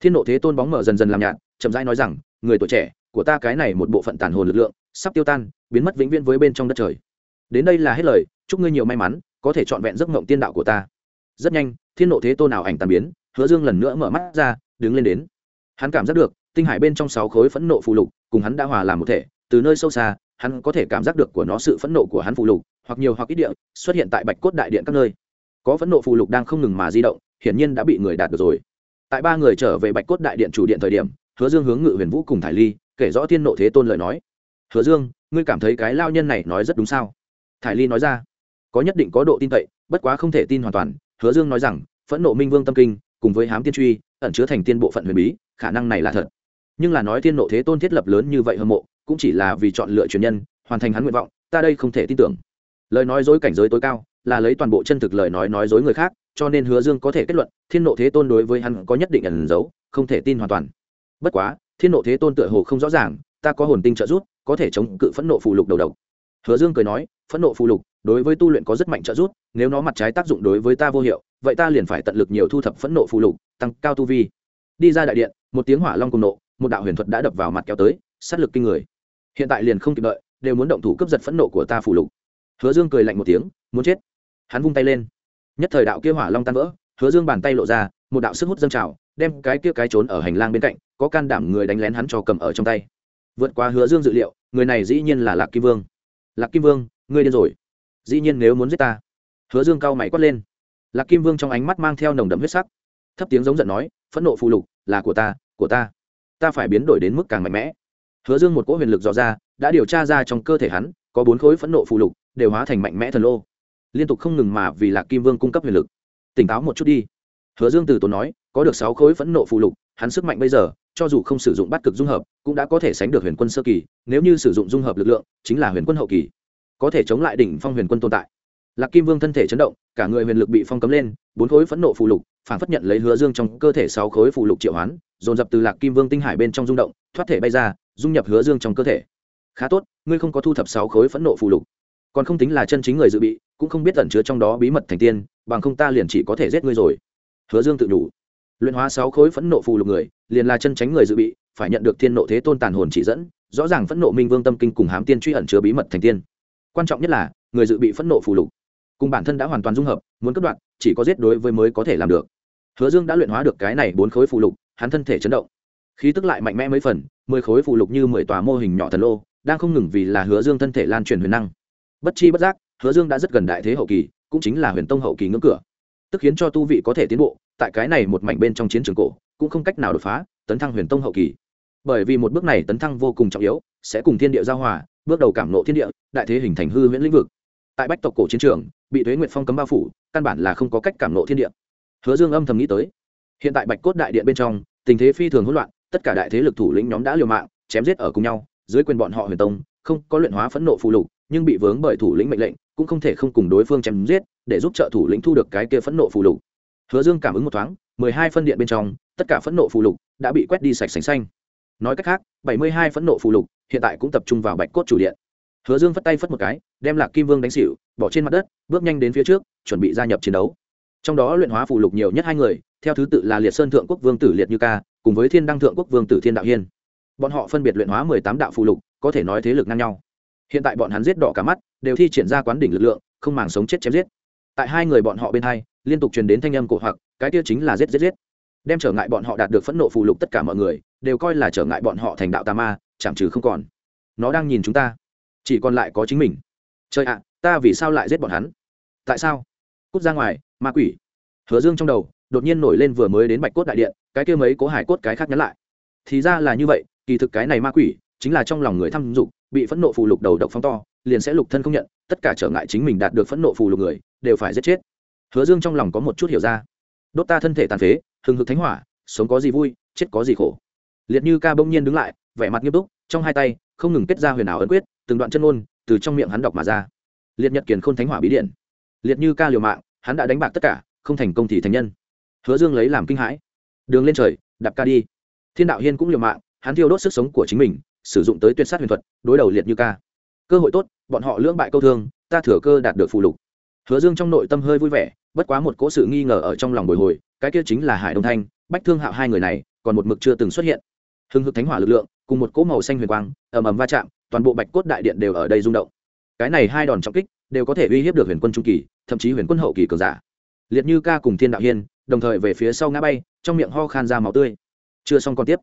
Thiên nộ thế tôn bóng mở dần dần làm nhạt, chậm rãi nói rằng, người tuổi trẻ, của ta cái này một bộ phận tàn hồn lực lượng, sắp tiêu tan, biến mất vĩnh viễn với bên trong đất trời. Đến đây là hết lời, chúc ngươi nhiều may mắn, có thể trọn vẹn giấc mộng tiên đạo của ta. Rất nhanh, thiên nộ thế tôn nào ảnh tàn biến, hứa dương lần nữa mở mắt ra, đứng lên đến. Hắn cảm giác được, tinh hải bên trong sáu khối phẫn nộ phụ lục cùng hắn đã hòa làm một thể, từ nơi sâu xa, hắn có thể cảm giác được của nó sự phẫn nộ của hắn phụ lục hoặc nhiều hoặc ít địa, xuất hiện tại bạch cốt đại điện các nơi. Có phẫn nộ phù lục đang không ngừng mà di động, hiển nhiên đã bị người đạt được rồi. Tại ba người trở về bạch cốt đại điện chủ điện thời điểm, hứa dương hướng ngự huyền vũ cùng thải ly, kể rõ thiên nộ thế tôn lời nói. Hứa dương, ngươi cảm thấy cái lao nhân này nói rất đúng sao? Thải ly nói ra. Có nhất định có độ tin cậy, bất quá không thể tin hoàn toàn. Hứa dương nói rằng, phẫn nộ minh vương tâm kinh, cùng với hám tiên truy, ẩn chứa thành tiên bộ phận huyền bí, khả năng này là thật. Nhưng là nói thiên nộ thế tôn thiết lập lớn như vậy hâm mộ, cũng chỉ là vì chọn lựa truyền nhân, hoàn thành hắn nguyện vọng, ta đây không thể tin tưởng lời nói dối cảnh giới tối cao là lấy toàn bộ chân thực lời nói nói dối người khác, cho nên hứa dương có thể kết luận, thiên nộ thế tôn đối với hắn có nhất định ẩn giấu không thể tin hoàn toàn. Bất quá, thiên nộ thế tôn tựa hồ không rõ ràng, ta có hồn tinh trợ giúp, có thể chống cự phẫn nộ phù lục đầu độc. Hứa dương cười nói, phẫn nộ phù lục, đối với tu luyện có rất mạnh trợ giúp, nếu nó mặt trái tác dụng đối với ta vô hiệu, vậy ta liền phải tận lực nhiều thu thập phẫn nộ phù lục, tăng cao tu vi. Đi ra đại điện, một tiếng hỏa long cùng nộ, một đạo huyền thuật đã đập vào mặt kéo tới, sát lực kinh người. Hiện tại liền không kịp đợi, đều muốn động thủ cướp giật phẫn nộ của ta phủ lục hứa dương cười lạnh một tiếng, muốn chết. Hắn vung tay lên. Nhất thời đạo kia hỏa long tan vỡ, hứa dương bàn tay lộ ra, một đạo sức hút dâng trào, đem cái kia cái trốn ở hành lang bên cạnh, có can đảm người đánh lén hắn cho cầm ở trong tay. Vượt qua hứa dương dự liệu, người này dĩ nhiên là lạc kim vương. Lạc kim vương, ngươi điên rồi. Dĩ nhiên nếu muốn giết ta. Hứa dương cao mày quát lên. Lạc kim vương trong ánh mắt mang theo nồng đậm huyết sắc. Thấp tiếng giống giận nói, phẫn nộ phù lục, là của ta của ta. Ta phải biến đổi đến mức càng mạnh mẽ. Hứa dương một cỗ huyền lực dò ra, đã điều tra ra trong cơ thể hắn có bốn khối phẫn nộ phụ lục, đều hóa thành mạnh mẽ thần lô. Liên tục không ngừng mà vì lạc kim vương cung cấp huyền lực. Tỉnh táo một chút đi. Hứa dương từ tốn nói, có được sáu khối phẫn nộ phụ lục, hắn sức mạnh bây giờ, cho dù không sử dụng bắt cực dung hợp, cũng đã có thể sánh được huyền quân sơ kỳ, nếu như sử dụng dung hợp lực lượng, chính là huyền quân hậu kỳ. Có thể chống lại đỉnh phong huyền quân tồn tại. Lạc kim vương thân thể chấn động, cả người huyền lực bị phong cấm lên, bốn khối phẫn nộ phụ lục, phản phất nhận lấy hứa dương trong cơ thể sáu khối phụ lục triệu hoán, dồn dập từ lạc kim vương tinh hải bên trong rung động, thoát thể bay ra, dung nhập hứa dương trong cơ thể khá tốt, ngươi không có thu thập sáu khối phẫn nộ phù lục. Còn không tính là chân chính người dự bị, cũng không biết ẩn chứa trong đó bí mật thành tiên, bằng không ta liền chỉ có thể giết ngươi rồi. Hứa dương tự nhủ. Luyện hóa sáu khối phẫn nộ phù lục người, liền là chân tránh người dự bị, phải nhận được thiên nộ thế tôn tàn hồn chỉ dẫn, rõ ràng phẫn nộ minh vương tâm kinh cùng hám tiên truy ẩn chứa bí mật thành tiên. Quan trọng nhất là, người dự bị phẫn nộ phù lục cùng bản thân đã hoàn toàn dung hợp, muốn cất đoạn, chỉ có giết đối với mới có thể làm được. Hứa dương đã luyện hóa được cái này bốn khối phù lục, hắn thân thể chấn động. Khí tức lại mạnh mẽ mấy phần, mười khối phù lục như mười tòa mô hình nhỏ thần lô đang không ngừng vì là hứa dương thân thể lan truyền huyền năng. Bất chi bất giác, hứa dương đã rất gần đại thế hậu kỳ, cũng chính là huyền tông hậu kỳ ngưỡng cửa. Tức khiến cho tu vị có thể tiến bộ, tại cái này một mảnh bên trong chiến trường cổ, cũng không cách nào đột phá, tấn thăng huyền tông hậu kỳ. Bởi vì một bước này tấn thăng vô cùng trọng yếu, sẽ cùng thiên địa giao hòa, bước đầu cảm nộ thiên địa, đại thế hình thành hư huyễn lĩnh vực. Tại bách tộc cổ chiến trường, bị thuế nguyệt phong cấm bao phủ, căn bản là không có cách cảm nộ thiên địa. Hứa dương âm thầm nghĩ tới, hiện tại bạch cốt đại điện bên trong, tình thế phi thường hỗn loạn, tất cả đại thế lực thủ lĩnh nhóm đã liều mạng, chém giết ở cùng nhau dưới quyền bọn họ huyền tông, không có luyện hóa phẫn nộ phù lục, nhưng bị vướng bởi thủ lĩnh mệnh lệnh, cũng không thể không cùng đối phương chém giết, để giúp trợ thủ lĩnh thu được cái kia phẫn nộ phù lục. Hứa dương cảm ứng một thoáng, mười hai phân điện bên trong, tất cả phẫn nộ phù lục đã bị quét đi sạch sành xanh. Nói cách khác, bảy mươi hai phẫn nộ phù lục hiện tại cũng tập trung vào bạch cốt chủ điện. Hứa dương phất tay phất một cái, đem lạc kim vương đánh xịu bỏ trên mặt đất, bước nhanh đến phía trước, chuẩn bị gia nhập chiến đấu. Trong đó luyện hóa phù lục nhiều nhất hai người, theo thứ tự là liệt sơn thượng quốc vương tử liệt như ca, cùng với thiên đăng thượng quốc vương tử thiên đạo hiên bọn họ phân biệt luyện hóa mười tám đạo phù lục, có thể nói thế lực ngang nhau. Hiện tại bọn hắn giết đỏ cả mắt, đều thi triển ra quán đỉnh lực lượng, không màng sống chết chém giết. Tại hai người bọn họ bên hai, liên tục truyền đến thanh âm cổ hoặc, cái kia chính là giết giết giết. Đem trở ngại bọn họ đạt được phẫn nộ phù lục tất cả mọi người, đều coi là trở ngại bọn họ thành đạo tà ma, chạm trừ không còn. Nó đang nhìn chúng ta. Chỉ còn lại có chính mình. Trời ạ, ta vì sao lại giết bọn hắn? Tại sao? Cút ra ngoài, ma quỷ. Hứa dương trong đầu, đột nhiên nổi lên vừa mới đến bạch cốt đại điện, cái kia mấy cố hải cốt cái khác nhắn lại. Thì ra là như vậy kỳ thực cái này ma quỷ chính là trong lòng người thăm dục, bị phẫn nộ phù lục đầu độc phóng to, liền sẽ lục thân không nhận, tất cả trở ngại chính mình đạt được phẫn nộ phù lục người, đều phải giết chết. Hứa dương trong lòng có một chút hiểu ra. Đốt ta thân thể tàn phế, hừng hực thánh hỏa, sống có gì vui, chết có gì khổ. Liệt như ca bỗng nhiên đứng lại, vẻ mặt nghiêm túc, trong hai tay, không ngừng kết ra huyền ảo ấn quyết, từng đoạn chân ôn từ trong miệng hắn đọc mà ra. Liệt nhật kiền k h ô n thánh hỏa bí điện. Liệt như ca liều mạng, hắn đã đánh bạc tất cả, không thành công thì thành nhân. Hứa dương lấy làm kinh hãi. Đường lên trời, đạp ca đi. Thiên đạo hiên cũng liều mạng hắn thiêu đốt sức sống của chính mình, sử dụng tới tuyệt sát huyền thuật, đối đầu liệt như ca. Cơ hội tốt, bọn họ lưỡng bại câu thương, ta thừa cơ đạt được phụ lục. Hứa dương trong nội tâm hơi vui vẻ, bất quá một cỗ sự nghi ngờ ở trong lòng bồi hồi, cái kia chính là hải đông thanh, bách thương hạo hai người này, còn một mực chưa từng xuất hiện. Hưng hực thánh hỏa lực lượng, cùng một cỗ màu xanh huyền quang, ầm ầm va chạm, toàn bộ bạch cốt đại điện đều ở đây rung động. Cái này hai đòn trọng kích, đều có thể uy hiếp được huyền quân trung kỳ, thậm chí huyền quân hậu kỳ cường giả. Liệt như ca cùng thiên đạo hiên, đồng thời về phía sau ngã bay, trong miệng ho khan ra máu tươi. Chưa xong còn tiếp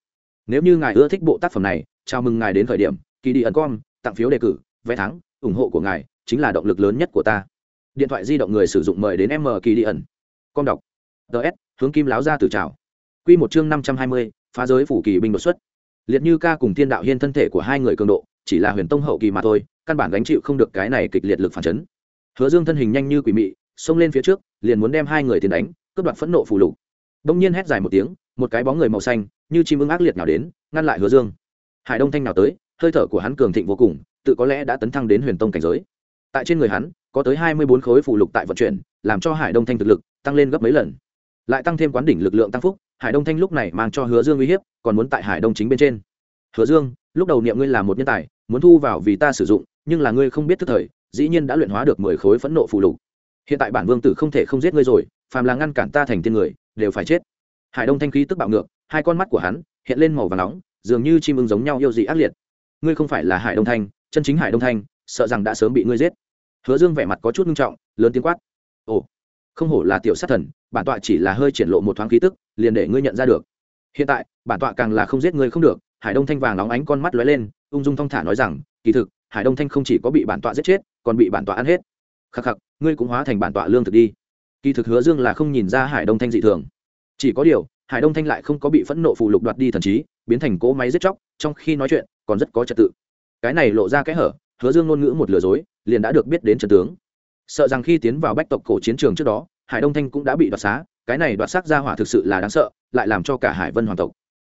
nếu như ngài ưa thích bộ tác phẩm này, chào mừng ngài đến khởi điểm kỳ đi ẩn com tặng phiếu đề cử, vé thắng, ủng hộ của ngài chính là động lực lớn nhất của ta. Điện thoại di động người sử dụng mời đến m kỳ đi ẩn com đọc. Ts hướng kim láo ra từ trào q một chương năm trăm hai mươi, phá giới phủ kỳ binh đột xuất. Liệt như ca cùng thiên đạo hiên thân thể của hai người cường độ, chỉ là huyền tông hậu kỳ mà thôi, căn bản gánh chịu không được cái này kịch liệt lực phản chấn. Hứa dương thân hình nhanh như quỷ mị, xông lên phía trước, liền muốn đem hai người tiền đánh, cướp đoạt phẫn nộ phù lục. Đông nhiên hét dài một tiếng, một cái bóng người màu xanh như chim ưng ác liệt nào đến, ngăn lại hứa dương. Hải đông thanh nào tới, hơi thở của hắn cường thịnh vô cùng, tự có lẽ đã tấn thăng đến huyền tông cảnh giới. Tại trên người hắn, có tới hai mươi bốn khối phù lục tại vận chuyển, làm cho hải đông thanh thực lực tăng lên gấp mấy lần. Lại tăng thêm quán đỉnh lực lượng tăng phúc, hải đông thanh lúc này mang cho hứa dương uy hiếp, còn muốn tại hải đông chính bên trên. Hứa dương, lúc đầu niệm ngươi là một nhân tài, muốn thu vào vì ta sử dụng, nhưng là ngươi không biết thức thời, dĩ nhiên đã luyện hóa được mười khối phẫn nộ phù lục. Hiện tại bản vương tử không thể không giết ngươi rồi, phàm là ngăn cản ta thành tiên người, đều phải chết. Hải đông thanh khí tức bạo ngược hai con mắt của hắn hiện lên màu và nóng, dường như chim ưng giống nhau yêu dị ác liệt. Ngươi không phải là hải đông thanh, chân chính hải đông thanh, sợ rằng đã sớm bị ngươi giết. Hứa dương vẻ mặt có chút nghiêm trọng, lớn tiếng quát. Ồ, không hổ là tiểu sát thần, bản tọa chỉ là hơi triển lộ một thoáng khí tức, liền để ngươi nhận ra được. Hiện tại, bản tọa càng là không giết ngươi không được, hải đông thanh vàng nóng ánh con mắt lóe lên, ung dung thong thả nói rằng, kỳ thực, hải đông thanh không chỉ có bị bản tọa giết chết, còn bị bản tọa ăn hết. Khắc khắc, ngươi cũng hóa thành bản tọa lương thực đi. Kỳ thực hứa dương là không nhìn ra hải đông thanh dị thường. Chỉ có điều hải đông thanh lại không có bị phẫn nộ phụ lục đoạt đi thần trí, biến thành cỗ máy giết chóc, trong khi nói chuyện còn rất có trật tự. Cái này lộ ra kẽ hở, hứa dương ngôn ngữ một lừa dối, liền đã được biết đến trần tướng. Sợ rằng khi tiến vào bách tộc cổ chiến trường trước đó, hải đông thanh cũng đã bị đoạt xá, cái này đoạt xác ra hỏa thực sự là đáng sợ, lại làm cho cả hải vân hoàng tộc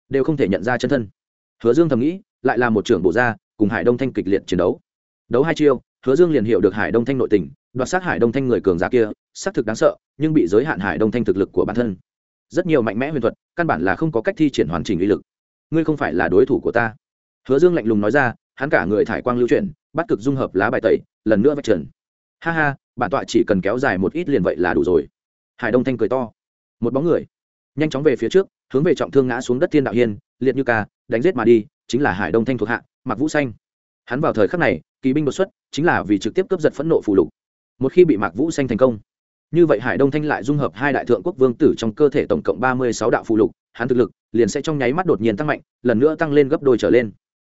đều không thể nhận ra chân thân. Hứa dương thầm nghĩ, lại là một trưởng bộ gia, cùng hải đông thanh kịch liệt chiến đấu. Đấu hai chiêu, hứa dương liền hiểu được hải đông thanh nội tình, đoạt sát hải đông thanh người cường giả kia, xác thực đáng sợ, nhưng bị giới hạn hải đông thanh thực lực của bản thân rất nhiều mạnh mẽ huyền thuật, căn bản là không có cách thi triển hoàn chỉnh uy lực. Ngươi không phải là đối thủ của ta. Hứa dương lạnh lùng nói ra, hắn cả người thải quang lưu chuyển, bắt cực dung hợp lá bài tẩy, lần nữa vạch trần. Ha ha, bản tọa chỉ cần kéo dài một ít liền vậy là đủ rồi. Hải đông thanh cười to. Một bóng người, nhanh chóng về phía trước, hướng về trọng thương ngã xuống đất thiên đạo hiên, liệt như ca, đánh giết mà đi, chính là hải đông thanh thuộc hạ mặc vũ xanh. Hắn vào thời khắc này, kỳ binh đột xuất, chính là vì trực tiếp cướp giật phẫn nộ phù lục. Một khi bị mạc vũ xanh thành công như vậy hải đông thanh lại dung hợp hai đại thượng quốc vương tử trong cơ thể tổng cộng ba mươi sáu đạo phụ lục, hắn thực lực liền sẽ trong nháy mắt đột nhiên tăng mạnh, lần nữa tăng lên gấp đôi trở lên.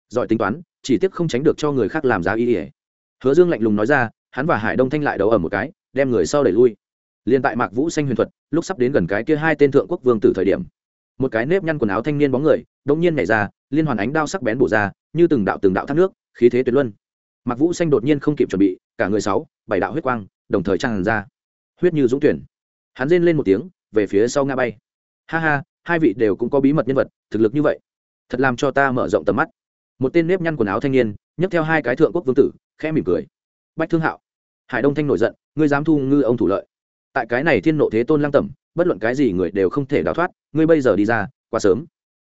Giỏi tính toán, chỉ tiếc không tránh được cho người khác làm giá ý ỉa hứa dương lạnh lùng nói ra, hắn và hải đông thanh lại đấu ở một cái, đem người sau đẩy lui. Liền tại mạc vũ xanh huyền thuật, lúc sắp đến gần cái kia hai tên thượng quốc vương tử thời điểm, một cái nếp nhăn quần áo thanh niên bóng người, đột nhiên nhảy ra, liên hoàn ánh đao sắc bén bổ ra, như từng đạo từng đạo thác nước, khí thế tuyệt luân. Mạc vũ xanh đột nhiên không kịp chuẩn bị, cả người sáu, bảy đạo huyết quang đồng thời tràn ra huyết như dũng tuyển. Hắn rên lên một tiếng, về phía sau nga bay. Ha ha, hai vị đều cũng có bí mật nhân vật, thực lực như vậy, thật làm cho ta mở rộng tầm mắt. Một tên nếp nhăn quần áo thanh niên, nhấc theo hai cái thượng quốc vương tử, khẽ mỉm cười. Bách thương hạo. Hải đông thanh nổi giận, ngươi dám thu ngư ông thủ lợi. Tại cái này thiên nộ thế tôn lăng tẩm, bất luận cái gì người đều không thể đào thoát, ngươi bây giờ đi ra, quá sớm.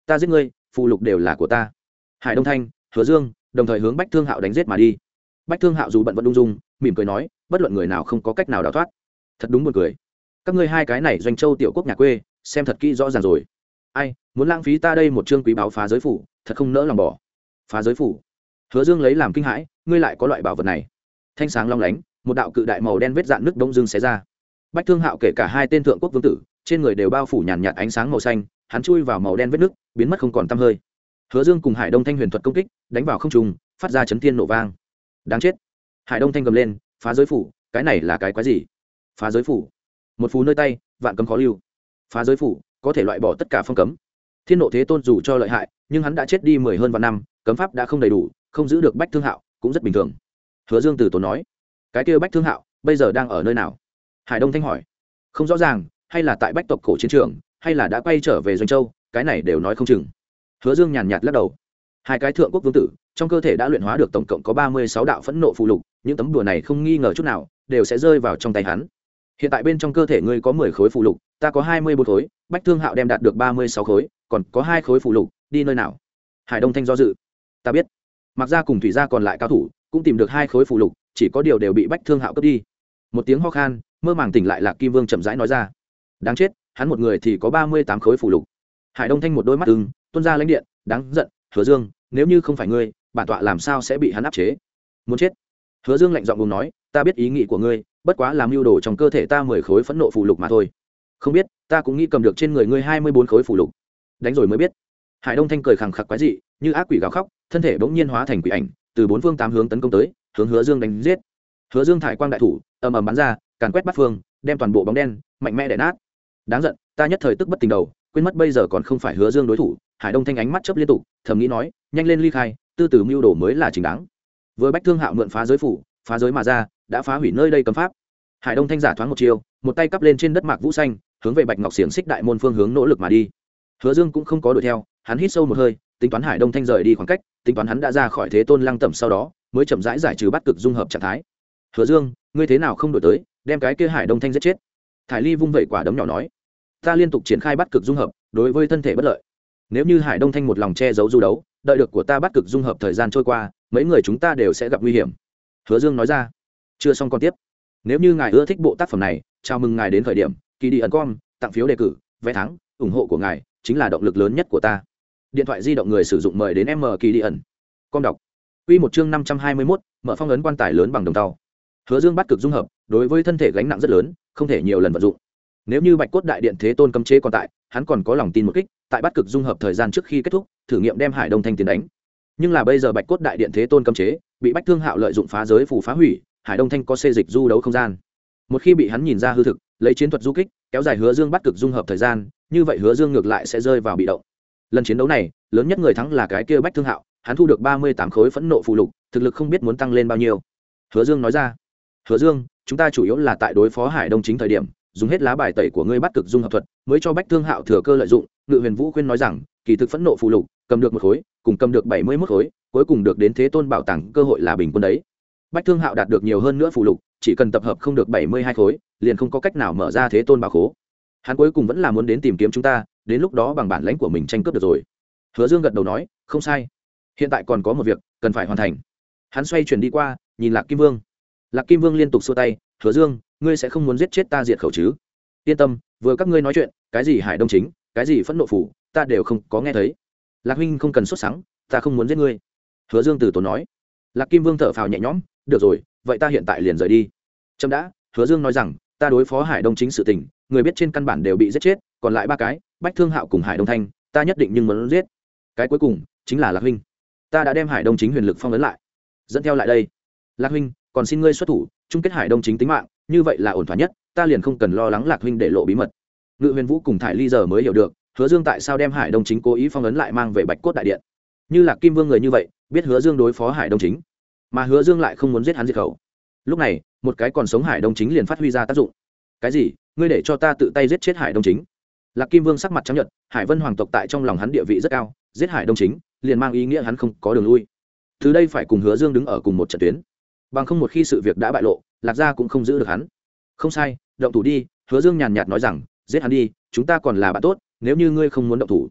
Ta giết ngươi phụ lục đều là của ta. Hải đông thanh, hứa dương, đồng thời hướng bách thương hạo đánh giết mà đi. Bách thương hạo dù bận vẫn ung dung, mỉm cười nói, bất luận người nào không có cách nào đào thoát thật đúng một cười. Các ngươi hai cái này doanh châu tiểu quốc nhà quê, xem thật kỹ rõ ràng rồi. Ai, muốn lãng phí ta đây một chương quý báo phá giới phủ, thật không nỡ lòng bỏ. Phá giới phủ? Hứa dương lấy làm kinh hãi, ngươi lại có loại bảo vật này. Thanh sáng long lánh, một đạo cự đại màu đen vết dạn nước đông dương xé ra. Bách thương hạo kể cả hai tên thượng quốc vương tử, trên người đều bao phủ nhàn nhạt ánh sáng màu xanh, hắn chui vào màu đen vết nước, biến mất không còn tăm hơi. Hứa dương cùng hải đông thanh huyền thuật công kích, đánh vào không trùng phát ra chấn thiên nổ vang. Đáng chết. Hải đông thanh gầm lên, phá giới phủ, cái này là cái quái gì? Phá giới phủ. Một phú nơi tay, vạn cấm khó lưu. Phá giới phủ, có thể loại bỏ tất cả phong cấm. Thiên nộ thế tôn dù cho lợi hại, nhưng hắn đã chết đi mười hơn vạn năm, cấm pháp đã không đầy đủ, không giữ được bách thương hạo, cũng rất bình thường. Hứa dương từ tốn nói, cái kia bách thương hạo, bây giờ đang ở nơi nào? Hải đông thanh hỏi, không rõ ràng, hay là tại bách tộc cổ chiến trường, hay là đã quay trở về doanh châu, cái này đều nói không chừng. Hứa dương nhàn nhạt lắc đầu, hai cái thượng quốc vương tử, trong cơ thể đã luyện hóa được tổng cộng có ba mươi sáu đạo phẫn nộ phụ lục, những tấm đùa này không nghi ngờ chút nào, đều sẽ rơi vào trong tay hắn hiện tại bên trong cơ thể ngươi có mười khối phụ lục, ta có hai mươi bốn khối, bách thương hạo đem đạt được ba mươi sáu khối, còn có hai khối phụ lục, đi nơi nào? Hải đông thanh do dự. Ta biết. Mặc ra cùng thủy gia còn lại cao thủ, cũng tìm được hai khối phụ lục, chỉ có điều đều bị bách thương hạo cướp đi. Một tiếng ho khan, mơ màng tỉnh lại lạc kim vương chậm rãi nói ra. Đáng chết, hắn một người thì có ba mươi tám khối phụ lục. Hải đông thanh một đôi mắt ưng tuân ra lãnh điện, đáng giận, hứa dương, nếu như không phải ngươi, bản tọa làm sao sẽ bị hắn áp chế? Muốn chết. Hứa dương lạnh giọng cùng nói, ta biết ý nghĩ của ngươi bất quá làm mưu đồ trong cơ thể ta mười khối phẫn nộ phụ lục mà thôi. Không biết, ta cũng nghĩ cầm được trên người ngươi hai mươi bốn khối phụ lục. Đánh rồi mới biết. Hải đông thanh cười khẳng khặc quái dị, như ác quỷ gào khóc, thân thể bỗng nhiên hóa thành quỷ ảnh, từ bốn phương tám hướng tấn công tới, hướng hứa dương đánh giết. Hứa dương thải quang đại thủ, ầm ầm bắn ra, càn quét bắt phương, đem toàn bộ bóng đen, mạnh mẽ đẻ nát. Đáng giận, ta nhất thời tức bất tình đầu, quên mất bây giờ còn không phải hứa dương đối thủ, hải đông thanh ánh mắt chấp liên tục, thầm nghĩ nói, nhanh lên ly khai, tư tử mưu đồ mới là chính đáng. Với bách thương hạo mượn phá giới phủ, phá giới mà ra đã phá hủy nơi đây cấm pháp. Hải đông thanh giả thoáng một chiều một tay cắp lên trên đất mạc vũ xanh, hướng về bạch ngọc xiềng xích đại môn phương hướng nỗ lực mà đi. Hứa dương cũng không có đuổi theo, hắn hít sâu một hơi, tính toán hải đông thanh rời đi khoảng cách, tính toán hắn đã ra khỏi thế tôn lăng tẩm sau đó, mới chậm rãi giải trừ bắt cực dung hợp trạng thái. Hứa dương, ngươi thế nào không đổi tới, đem cái kia hải đông thanh giết chết? Thải ly vung vẩy quả đấm nhỏ nói. Ta liên tục triển khai bắt cực dung hợp, đối với thân thể bất lợi. Nếu như hải đông thanh một lòng che giấu du đấu, đợi được của ta bắt cực dung hợp thời gian trôi qua, mấy người chúng ta đều sẽ gặp nguy hiểm. Hứa dương nói ra chưa xong còn tiếp nếu như ngài ưa thích bộ tác phẩm này chào mừng ngài đến khởi điểm kỳ đi ẩn com tặng phiếu đề cử vé thắng ủng hộ của ngài chính là động lực lớn nhất của ta điện thoại di động người sử dụng mời đến m kỳ đi ẩn con đọc Quy một chương năm trăm hai mươi mốt mở phong ấn quan tài lớn bằng đồng tàu. Hứa Dương bắt cực dung hợp, đối với thân thể gánh nặng rất lớn, không thể nhiều lần vận dụng. Nếu như Bạch cốt đại điện thế tôn cấm chế còn tại, hắn còn có lòng tin một kích, tại bắt cực dung hợp thời gian trước khi kết thúc, thử nghiệm đem Hải Đông Thanh tiến đánh. Nhưng là bây giờ Bạch cốt đại điện thế tôn cấm chế, bị Bách Thương Hạo lợi dụng phá giới phù phá hủy, Hải Đông Thanh có xê dịch du đấu không gian. Một khi bị hắn nhìn ra hư thực, lấy chiến thuật du kích, kéo dài Hứa Dương bắt cực dung hợp thời gian, như vậy Hứa Dương ngược lại sẽ rơi vào bị động. Lần chiến đấu này, lớn nhất người thắng là cái kia Bách Thương Hạo, hắn thu được ba mươi tám khối phẫn nộ phụ lục, thực lực không biết muốn tăng lên bao nhiêu. Hứa Dương nói ra. Hứa Dương, chúng ta chủ yếu là tại đối phó Hải Đông chính thời điểm, dùng hết lá bài tẩy của ngươi bắt cực dung hợp thuật, mới cho Bách Thương Hạo thừa cơ lợi dụng. Ngự Huyền Vũ khuyên nói rằng, kỳ thực phẫn nộ phụ lục, cầm được một khối, cùng cầm được bảy mươi mốt khối, cuối cùng được đến Thế Tôn bảo tàng, cơ hội là bình quân đấy. Bách Thương Hạo đạt được nhiều hơn nữa phụ lục, chỉ cần tập hợp không được bảy mươi hai khối, liền không có cách nào mở ra Thế Tôn bảo khố. Hắn cuối cùng vẫn là muốn đến tìm kiếm chúng ta, đến lúc đó bằng bản lãnh của mình tranh cướp được rồi. Hứa Dương gật đầu nói, không sai. Hiện tại còn có một việc cần phải hoàn thành. Hắn xoay chuyển đi qua, nhìn Lạc Kim Vương. Lạc Kim Vương liên tục xua tay, "Hứa Dương, ngươi sẽ không muốn giết chết ta diệt khẩu chứ?" Yên tâm, vừa các ngươi nói chuyện, cái gì Hải Đông chính, cái gì phẫn nộ phủ, ta đều không có nghe thấy. Lạc huynh không cần xuất sáng, ta không muốn giết ngươi. Hứa Dương từ tốn nói. Lạc Kim Vương thở phào nhẹ nhõm, "Được rồi, vậy ta hiện tại liền rời đi." Trâm đã, Hứa Dương nói rằng, "Ta đối phó Hải Đông chính sự tình, người biết trên căn bản đều bị giết chết, còn lại ba cái, Bách Thương Hạo cùng Hải Đông Thanh, ta nhất định nhưng muốn giết. Cái cuối cùng chính là Lạc huynh. Ta đã đem Hải Đông chính huyền lực phong ấn lại. Dẫn theo lại đây. Lạc huynh, còn xin ngươi xuất thủ, chung kết Hải Đông chính tính mạng, như vậy là ổn thỏa nhất, ta liền không cần lo lắng Lạc huynh để lộ bí mật." Ngự Huyền Vũ cùng Thải Ly giờ mới hiểu được, Hứa Dương tại sao đem Hải Đông chính cố ý phong ấn lại mang về Bạch Cốt đại điện. Như Lạc Kim Vương người như vậy, biết Hứa Dương đối phó Hải Đông chính, mà Hứa Dương lại không muốn giết hắn diệt khẩu. Lúc này, một cái còn sống Hải Đông chính liền phát huy ra tác dụng. Cái gì? Ngươi để cho ta tự tay giết chết Hải Đông chính? Lạc Kim Vương sắc mặt trắng nhợt, Hải Vân hoàng tộc tại trong lòng hắn địa vị rất cao, giết Hải Đông chính, liền mang ý nghĩa hắn không có đường lui. Từ đây phải cùng Hứa Dương đứng ở cùng một trận tuyến. Bằng không một khi sự việc đã bại lộ, Lạc gia cũng không giữ được hắn. Không sai, động thủ đi, Hứa Dương nhàn nhạt nói rằng, giết hắn đi, chúng ta còn là bạn tốt, nếu như ngươi không muốn động thủ,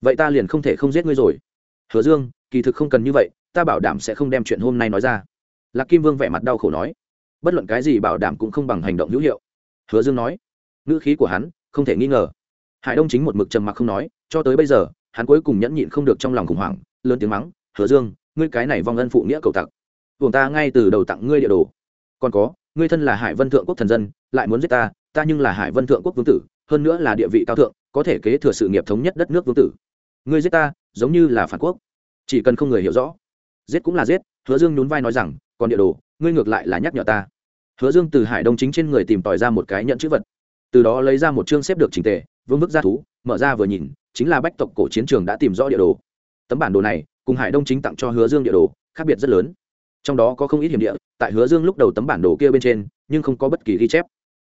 vậy ta liền không thể không giết ngươi rồi. Hứa Dương, kỳ thực không cần như vậy, ta bảo đảm sẽ không đem chuyện hôm nay nói ra. Lạc Kim Vương vẻ mặt đau khổ nói, bất luận cái gì bảo đảm cũng không bằng hành động hữu hiệu. Hứa Dương nói, ngữ khí của hắn không thể nghi ngờ. Hải Đông chính một mực trầm mặc không nói, cho tới bây giờ, hắn cuối cùng nhẫn nhịn không được trong lòng khủng hoảng, lớn tiếng mắng, "Hứa Dương, ngươi cái này vong ân phụ nghĩa cầu tặc. Vùng ta ngay từ đầu tặng ngươi địa đồ. Còn có, ngươi thân là Hải Vân thượng quốc thần dân, lại muốn giết ta, ta nhưng là Hải Vân thượng quốc vương tử, hơn nữa là địa vị cao thượng, có thể kế thừa sự nghiệp thống nhất đất nước vương tử. Ngươi giết ta, giống như là phản quốc. Chỉ cần không người hiểu rõ, giết cũng là giết." Hứa Dương nhún vai nói rằng, "Còn địa đồ, ngươi ngược lại là nhắc nhở ta." Hứa Dương từ Hải Đông chính trên người tìm tòi ra một cái nhận chữ vật, từ đó lấy ra một chương xếp được chỉnh tề, vương vức ra thú, mở ra vừa nhìn, chính là bách tộc cổ chiến trường đã tìm rõ địa đồ. Tấm bản đồ này, cùng Hải Đông chính tặng cho Hứa Dương địa đồ, khác biệt rất lớn. Trong đó có không ít hiểm địa, tại Hứa Dương lúc đầu tấm bản đồ kia bên trên, nhưng không có bất kỳ ghi chép.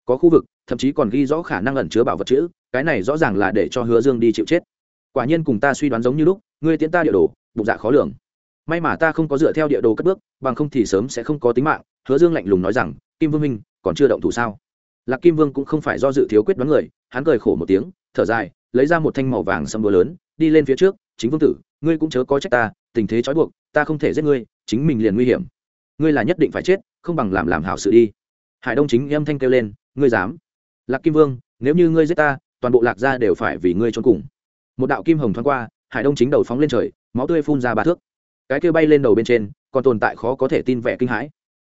Có khu vực, thậm chí còn ghi rõ khả năng ẩn chứa bảo vật chữ, cái này rõ ràng là để cho Hứa Dương đi chịu chết. Quả nhiên cùng ta suy đoán giống như lúc, ngươi tiễn ta địa đồ, bụng dạ khó lường. May mà ta không có dựa theo địa đồ cất bước, bằng không thì sớm sẽ không có tính mạng. Hứa Dương lạnh lùng nói rằng, Kim Vương Minh, còn chưa động thủ sao? Lạc Kim Vương cũng không phải do dự thiếu quyết đoán người, hắn cười khổ một tiếng, thở dài, lấy ra một thanh màu vàng xâm búa lớn, đi lên phía trước, "Chính vương tử, ngươi cũng chớ có trách ta, tình thế trói buộc, ta không thể giết ngươi, chính mình liền nguy hiểm. Ngươi là nhất định phải chết, không bằng làm làm hảo sự đi." Hải Đông chính âm thanh kêu lên, "Ngươi dám?" Lạc Kim Vương, nếu như ngươi giết ta, toàn bộ Lạc gia đều phải vì ngươi trốn cùng. Một đạo kim hồng thoáng qua, Hải Đông chính đầu phóng lên trời, máu tươi phun ra ba thước. Cái kia bay lên đầu bên trên, còn tồn tại khó có thể tin vẻ kinh hãi.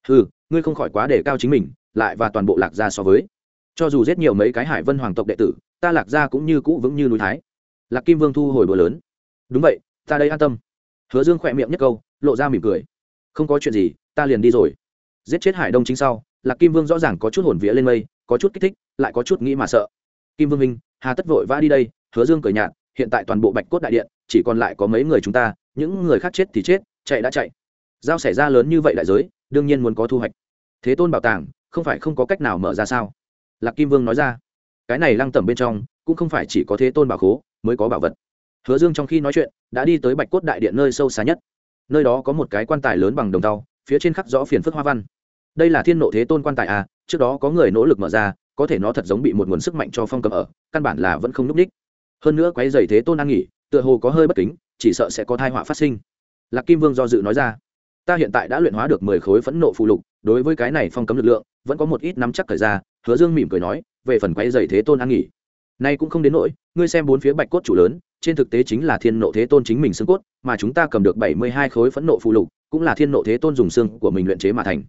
ừ, ngươi không khỏi quá để cao chính mình, lại và toàn bộ Lạc gia so với." cho dù giết nhiều mấy cái hải vân hoàng tộc đệ tử ta lạc gia cũng như cũ vững như núi thái. Lạc kim vương thu hồi bữa lớn. Đúng vậy ta đây an tâm. Hứa dương khỏe miệng nhất câu lộ ra mỉm cười. Không có chuyện gì ta liền đi rồi. Giết chết hải đông chính sau lạc kim vương rõ ràng có chút hồn vía lên mây có chút kích thích lại có chút nghĩ mà sợ. Kim vương minh hà tất vội vã đi đây hứa dương cười nhạt hiện tại toàn bộ bạch cốt đại điện chỉ còn lại có mấy người chúng ta, những người khác chết thì chết, chạy đã chạy. Giao xảy ra lớn như vậy đại giới, đương nhiên muốn có thu hoạch. Thế tôn bảo tàng, không phải không có cách nào mở ra sao? Lạc kim vương nói ra. Cái này lăng tẩm bên trong, cũng không phải chỉ có thế tôn bảo khố, mới có bảo vật. Hứa dương trong khi nói chuyện, đã đi tới bạch cốt đại điện nơi sâu xa nhất. Nơi đó có một cái quan tài lớn bằng đồng tàu phía trên khắc rõ phiền phức hoa văn. Đây là thiên nộ thế tôn quan tài à trước đó có người nỗ lực mở ra, có thể nó thật giống bị một nguồn sức mạnh cho phong cầm ở, căn bản là vẫn không núp ních hơn nữa quái dày thế tôn ăn nghỉ tựa hồ có hơi bất kính, chỉ sợ sẽ có thai họa phát sinh. Lạc kim vương do dự nói ra, ta hiện tại đã luyện hóa được mười khối phẫn nộ phụ lục, đối với cái này phong cấm lực lượng, vẫn có một ít nắm chắc thời ra hứa dương mỉm cười nói, về phần quay dày thế tôn an nghỉ, nay cũng không đến nỗi, ngươi xem bốn phía bạch cốt chủ lớn, trên thực tế chính là thiên nộ thế tôn chính mình xương cốt, mà chúng ta cầm được bảy mươi hai khối phẫn nộ phụ lục, cũng là thiên nộ thế tôn dùng xương của mình luyện chế mà thành.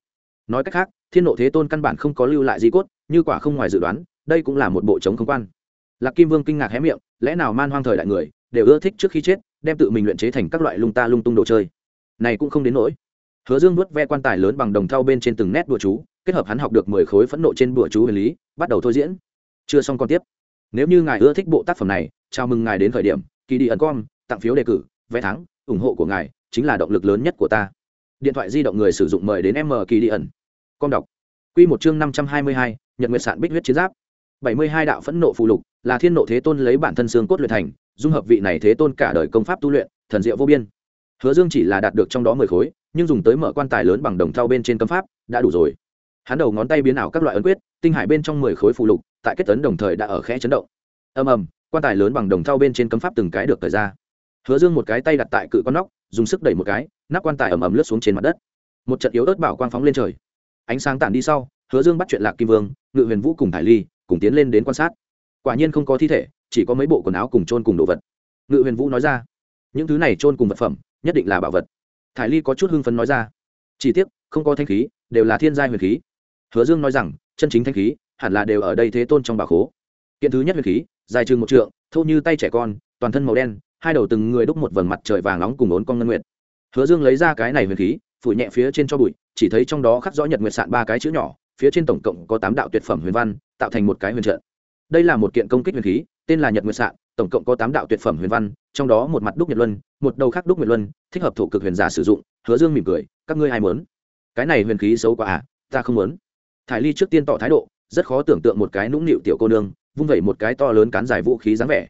Nói cách khác, thiên nộ thế tôn căn bản không có lưu lại di cốt, như quả không ngoài dự đoán, đây cũng là một bộ chống không quan. Lạc kim vương kinh ngạc hé miệng, lẽ nào man hoang thời đại người đều ưa thích trước khi chết, đem tự mình luyện chế thành các loại lung ta lung tung đồ chơi. Này cũng không đến nỗi. Hứa dương nuốt ve quan tài lớn bằng đồng thau bên trên từng nét bùa chú, kết hợp hắn học được mười khối phẫn nộ trên bùa chú huyền lý, bắt đầu thôi diễn. Chưa xong còn tiếp. Nếu như ngài ưa thích bộ tác phẩm này, chào mừng ngài đến khởi điểm, kỳ đi ẩn com, tặng phiếu đề cử, vé thắng, ủng hộ của ngài chính là động lực lớn nhất của ta. Điện thoại di động người sử dụng mời đến m kỳ đi ẩn. Com đọc. Q một chương năm trăm hai mươi hai, nhật nguyệt sạn bích huyết chiến giáp. Bảy mươi hai đạo phẫn nộ phụ lục, là thiên nộ thế tôn lấy bản thân xương cốt luyện thành dung hợp vị này thế tôn cả đời công pháp tu luyện, thần diệu vô biên. Hứa dương chỉ là đạt được trong đó mười khối, nhưng dùng tới mở quan tài lớn bằng đồng thau bên trên cấm pháp, đã đủ rồi. Hắn đầu ngón tay biến ảo các loại ấn quyết, tinh hải bên trong mười khối phụ lục, tại kết tấn đồng thời đã ở khẽ chấn động. Ầm ầm, quan tài lớn bằng đồng thau bên trên cấm pháp từng cái được thời ra. Hứa dương một cái tay đặt tại cự con nóc, dùng sức đẩy một cái, nắp quan tài ầm ầm lướt xuống trên mặt đất. Một trận yếu ớt bảo quang phóng lên trời. Ánh sáng tản đi sau, hứa dương bắt chuyện lạc kim vương, ngự huyền vũ cùng thải ly, cùng tiến lên đến quan sát. Quả nhiên không có thi thể chỉ có mấy bộ quần áo cùng trôn cùng đồ vật. Ngự huyền vũ nói ra, những thứ này trôn cùng vật phẩm, nhất định là bảo vật. Thải ly có chút hưng phấn nói ra, chỉ tiếc, không có thanh khí, đều là thiên gia huyền khí. Hứa dương nói rằng, chân chính thanh khí, hẳn là đều ở đây thế tôn trong bà khố. Kiện thứ nhất huyền khí, dài chừng một trượng, thô như tay trẻ con, toàn thân màu đen, hai đầu từng người đúc một vầng mặt trời vàng nóng cùng ốn con ngân nguyệt. Hứa dương lấy ra cái này huyền khí, phủi nhẹ phía trên cho bụi, chỉ thấy trong đó khắc rõ nhật nguyệt sạn ba cái chữ nhỏ, phía trên tổng cộng có tám đạo tuyệt phẩm huyền văn, tạo thành một cái huyền trận đây là một kiện công kích huyền khí, tên là nhật nguyệt sạn, tổng cộng có tám đạo tuyệt phẩm huyền văn, trong đó một mặt đúc nhật luân, một đầu khác đúc nguyệt luân, thích hợp thổ cực huyền giả sử dụng, hứa dương mỉm cười, các ngươi ai muốn? Cái này huyền khí xấu quá à ta không muốn. Thải ly trước tiên tỏ thái độ, rất khó tưởng tượng một cái nũng nịu tiểu cô nương, vung vẩy một cái to lớn cán dài vũ khí dáng vẻ.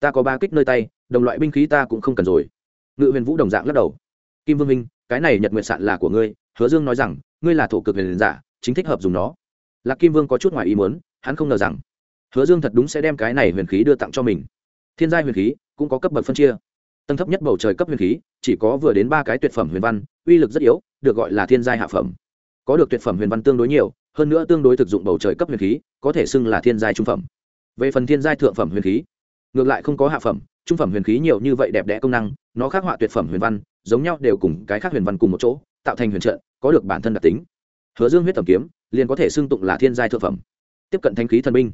Ta có ba kích nơi tay, đồng loại binh khí ta cũng không cần rồi. Ngự huyền vũ đồng dạng lắc đầu. Kim vương minh, cái này nhật nguyệt sạn là của ngươi, hứa dương nói rằng, ngươi là thổ cực huyền giả, chính thích hợp dùng nó. Lạc kim vương có chút ngoài ý muốn, hắn không ngờ rằng hứa dương thật đúng sẽ đem cái này huyền khí đưa tặng cho mình. Thiên giai huyền khí cũng có cấp bậc phân chia. Tầng thấp nhất bầu trời cấp huyền khí chỉ có vừa đến ba cái tuyệt phẩm huyền văn, uy lực rất yếu, được gọi là thiên giai hạ phẩm. Có được tuyệt phẩm huyền văn tương đối nhiều, hơn nữa tương đối thực dụng bầu trời cấp huyền khí, có thể xưng là thiên giai trung phẩm. Về phần thiên giai thượng phẩm huyền khí, ngược lại không có hạ phẩm, trung phẩm huyền khí nhiều như vậy đẹp đẽ công năng, nó khắc họa tuyệt phẩm huyền văn, giống nhau đều cùng cái khác huyền văn cùng một chỗ, tạo thành huyền trận, có được bản thân đặc tính. Hứa dương huyết tầm kiếm, liền có thể xưng tụng là thiên giai thượng phẩm. Tiếp cận thanh khí thần binh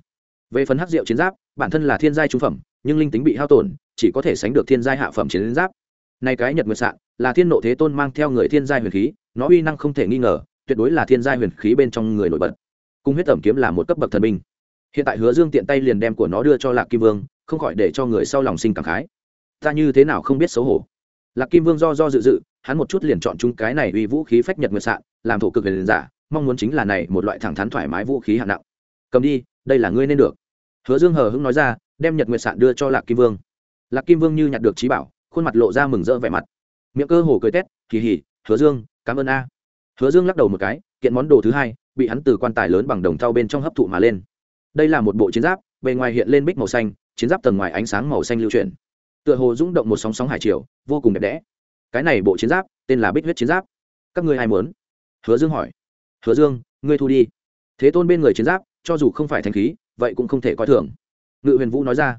về phần hắc diệu chiến giáp, bản thân là thiên giai trung phẩm, nhưng linh tính bị hao tổn, chỉ có thể sánh được thiên giai hạ phẩm chiến giáp. Này cái nhật nguyệt sạn là thiên nộ thế tôn mang theo người thiên giai huyền khí, nó uy năng không thể nghi ngờ, tuyệt đối là thiên giai huyền khí bên trong người nổi bật. Cung huyết tẩm kiếm là một cấp bậc thần binh. Hiện tại hứa dương tiện tay liền đem của nó đưa cho lạc kim vương, không khỏi để cho người sau lòng sinh cảm khái. Ta như thế nào không biết xấu hổ? Lạc kim vương do do dự dự, hắn một chút liền chọn chúng cái này uy vũ khí phách nhật nguyệt sạn, làm thổ cực liền giả, mong muốn chính là này một loại thẳng thắn thoải mái vũ khí hạng nặng. Cầm đi, đây là ngươi nên được hứa dương hờ hững nói ra, đem nhật nguyệt sạn đưa cho lạc kim vương. Lạc kim vương như nhặt được trí bảo, khuôn mặt lộ ra mừng rỡ vẻ mặt. Miệng cơ hồ cười tét, kỳ hỉ, hứa dương, cảm ơn a. Hứa dương lắc đầu một cái, kiện món đồ thứ hai, bị hắn từ quan tài lớn bằng đồng thau bên trong hấp thụ mà lên. Đây là một bộ chiến giáp, bề ngoài hiện lên bích màu xanh, chiến giáp tầng ngoài ánh sáng màu xanh lưu chuyển. Tựa hồ rung động một sóng sóng hải triều, vô cùng đẹp đẽ. Cái này bộ chiến giáp, tên là bích huyết chiến giáp. Các ngươi ai muốn? Hứa dương hỏi. Hứa dương, ngươi thu đi. Thế tôn bên người chiến giáp, cho dù không phải thanh khí vậy cũng không thể coi thường. Ngự huyền vũ nói ra.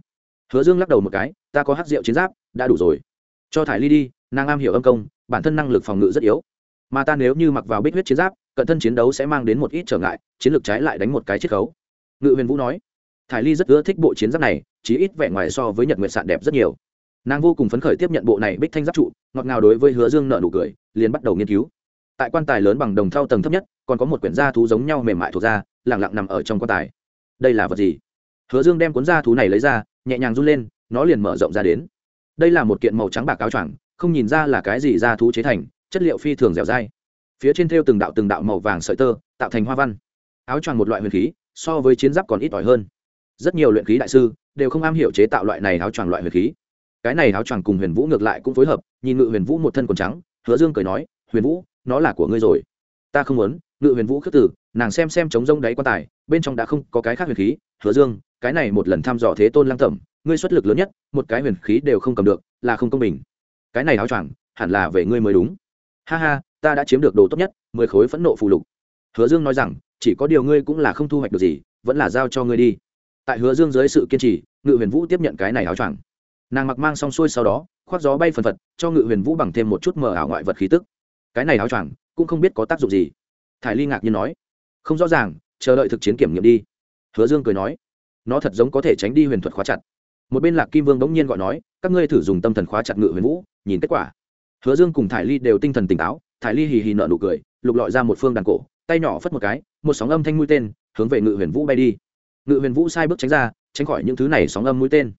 Hứa dương lắc đầu một cái, ta có hát rượu chiến giáp, đã đủ rồi. Cho thải ly đi, nàng am hiểu âm công, bản thân năng lực phòng ngự rất yếu. Mà ta nếu như mặc vào bích huyết chiến giáp, cận thân chiến đấu sẽ mang đến một ít trở ngại, chiến lược trái lại đánh một cái chiết khấu. Ngự huyền vũ nói. Thải ly rất ưa thích bộ chiến giáp này, chí ít vẻ ngoài so với nhật nguyệt sạn đẹp rất nhiều. Nàng vô cùng phấn khởi tiếp nhận bộ này bích thanh giáp trụ, ngọt ngào đối với hứa dương nợ nụ cười, liền bắt đầu nghiên cứu. Tại quan tài lớn bằng đồng thau tầng thấp nhất, còn có một quyển da thú giống nhau mềm mại thuộc da lẳng lặng nằm ở trong quan tài đây là vật gì? Hứa dương đem cuốn da thú này lấy ra, nhẹ nhàng run lên, nó liền mở rộng ra đến. Đây là một kiện màu trắng bạc áo choàng, không nhìn ra là cái gì da thú chế thành, chất liệu phi thường dẻo dai. Phía trên thêu từng đạo từng đạo màu vàng sợi tơ, tạo thành hoa văn. Áo choàng một loại huyền khí, so với chiến giáp còn ít ỏi hơn. Rất nhiều luyện khí đại sư đều không am hiểu chế tạo loại này áo choàng loại huyền khí. Cái này áo choàng cùng huyền vũ ngược lại cũng phối hợp, nhìn ngự huyền vũ một thân quần trắng, hứa dương cười nói, huyền vũ, nó là của ngươi rồi. Ta không muốn, ngự huyền vũ khước tử nàng xem xem trống rông đáy quan tài, bên trong đã không có cái khác huyền khí, hứa dương, cái này một lần thăm dò thế tôn lăng thẩm, ngươi xuất lực lớn nhất, một cái huyền khí đều không cầm được, là không công bình. Cái này áo choàng, hẳn là về ngươi mới đúng. Ha ha, ta đã chiếm được đồ tốt nhất, mười khối phẫn nộ phù lục. Hứa dương nói rằng, chỉ có điều ngươi cũng là không thu hoạch được gì, vẫn là giao cho ngươi đi. Tại hứa dương dưới sự kiên trì, ngự huyền vũ tiếp nhận cái này áo choàng. Nàng mặc mang xong xuôi sau đó, khoác gió bay phần phật, cho ngự huyền vũ bằng thêm một chút mờ ảo ngoại vật khí tức. Cái này áo choàng, cũng không biết có tác dụng gì. Thải ly ngạc nhiên nói không rõ ràng, chờ đợi thực chiến kiểm nghiệm đi. Hứa dương cười nói. Nó thật giống có thể tránh đi huyền thuật khóa chặt. Một bên lạc kim vương bỗng nhiên gọi nói, các ngươi thử dùng tâm thần khóa chặt ngự huyền vũ, nhìn kết quả. Hứa dương cùng thải ly đều tinh thần tỉnh táo, thải ly hì hì nợ nụ cười, lục lọi ra một phương đàn cổ, tay nhỏ phất một cái, một sóng âm thanh mũi tên, hướng về ngự huyền vũ bay đi. Ngự huyền vũ sai bước tránh ra, tránh khỏi những thứ này sóng âm mũi tên.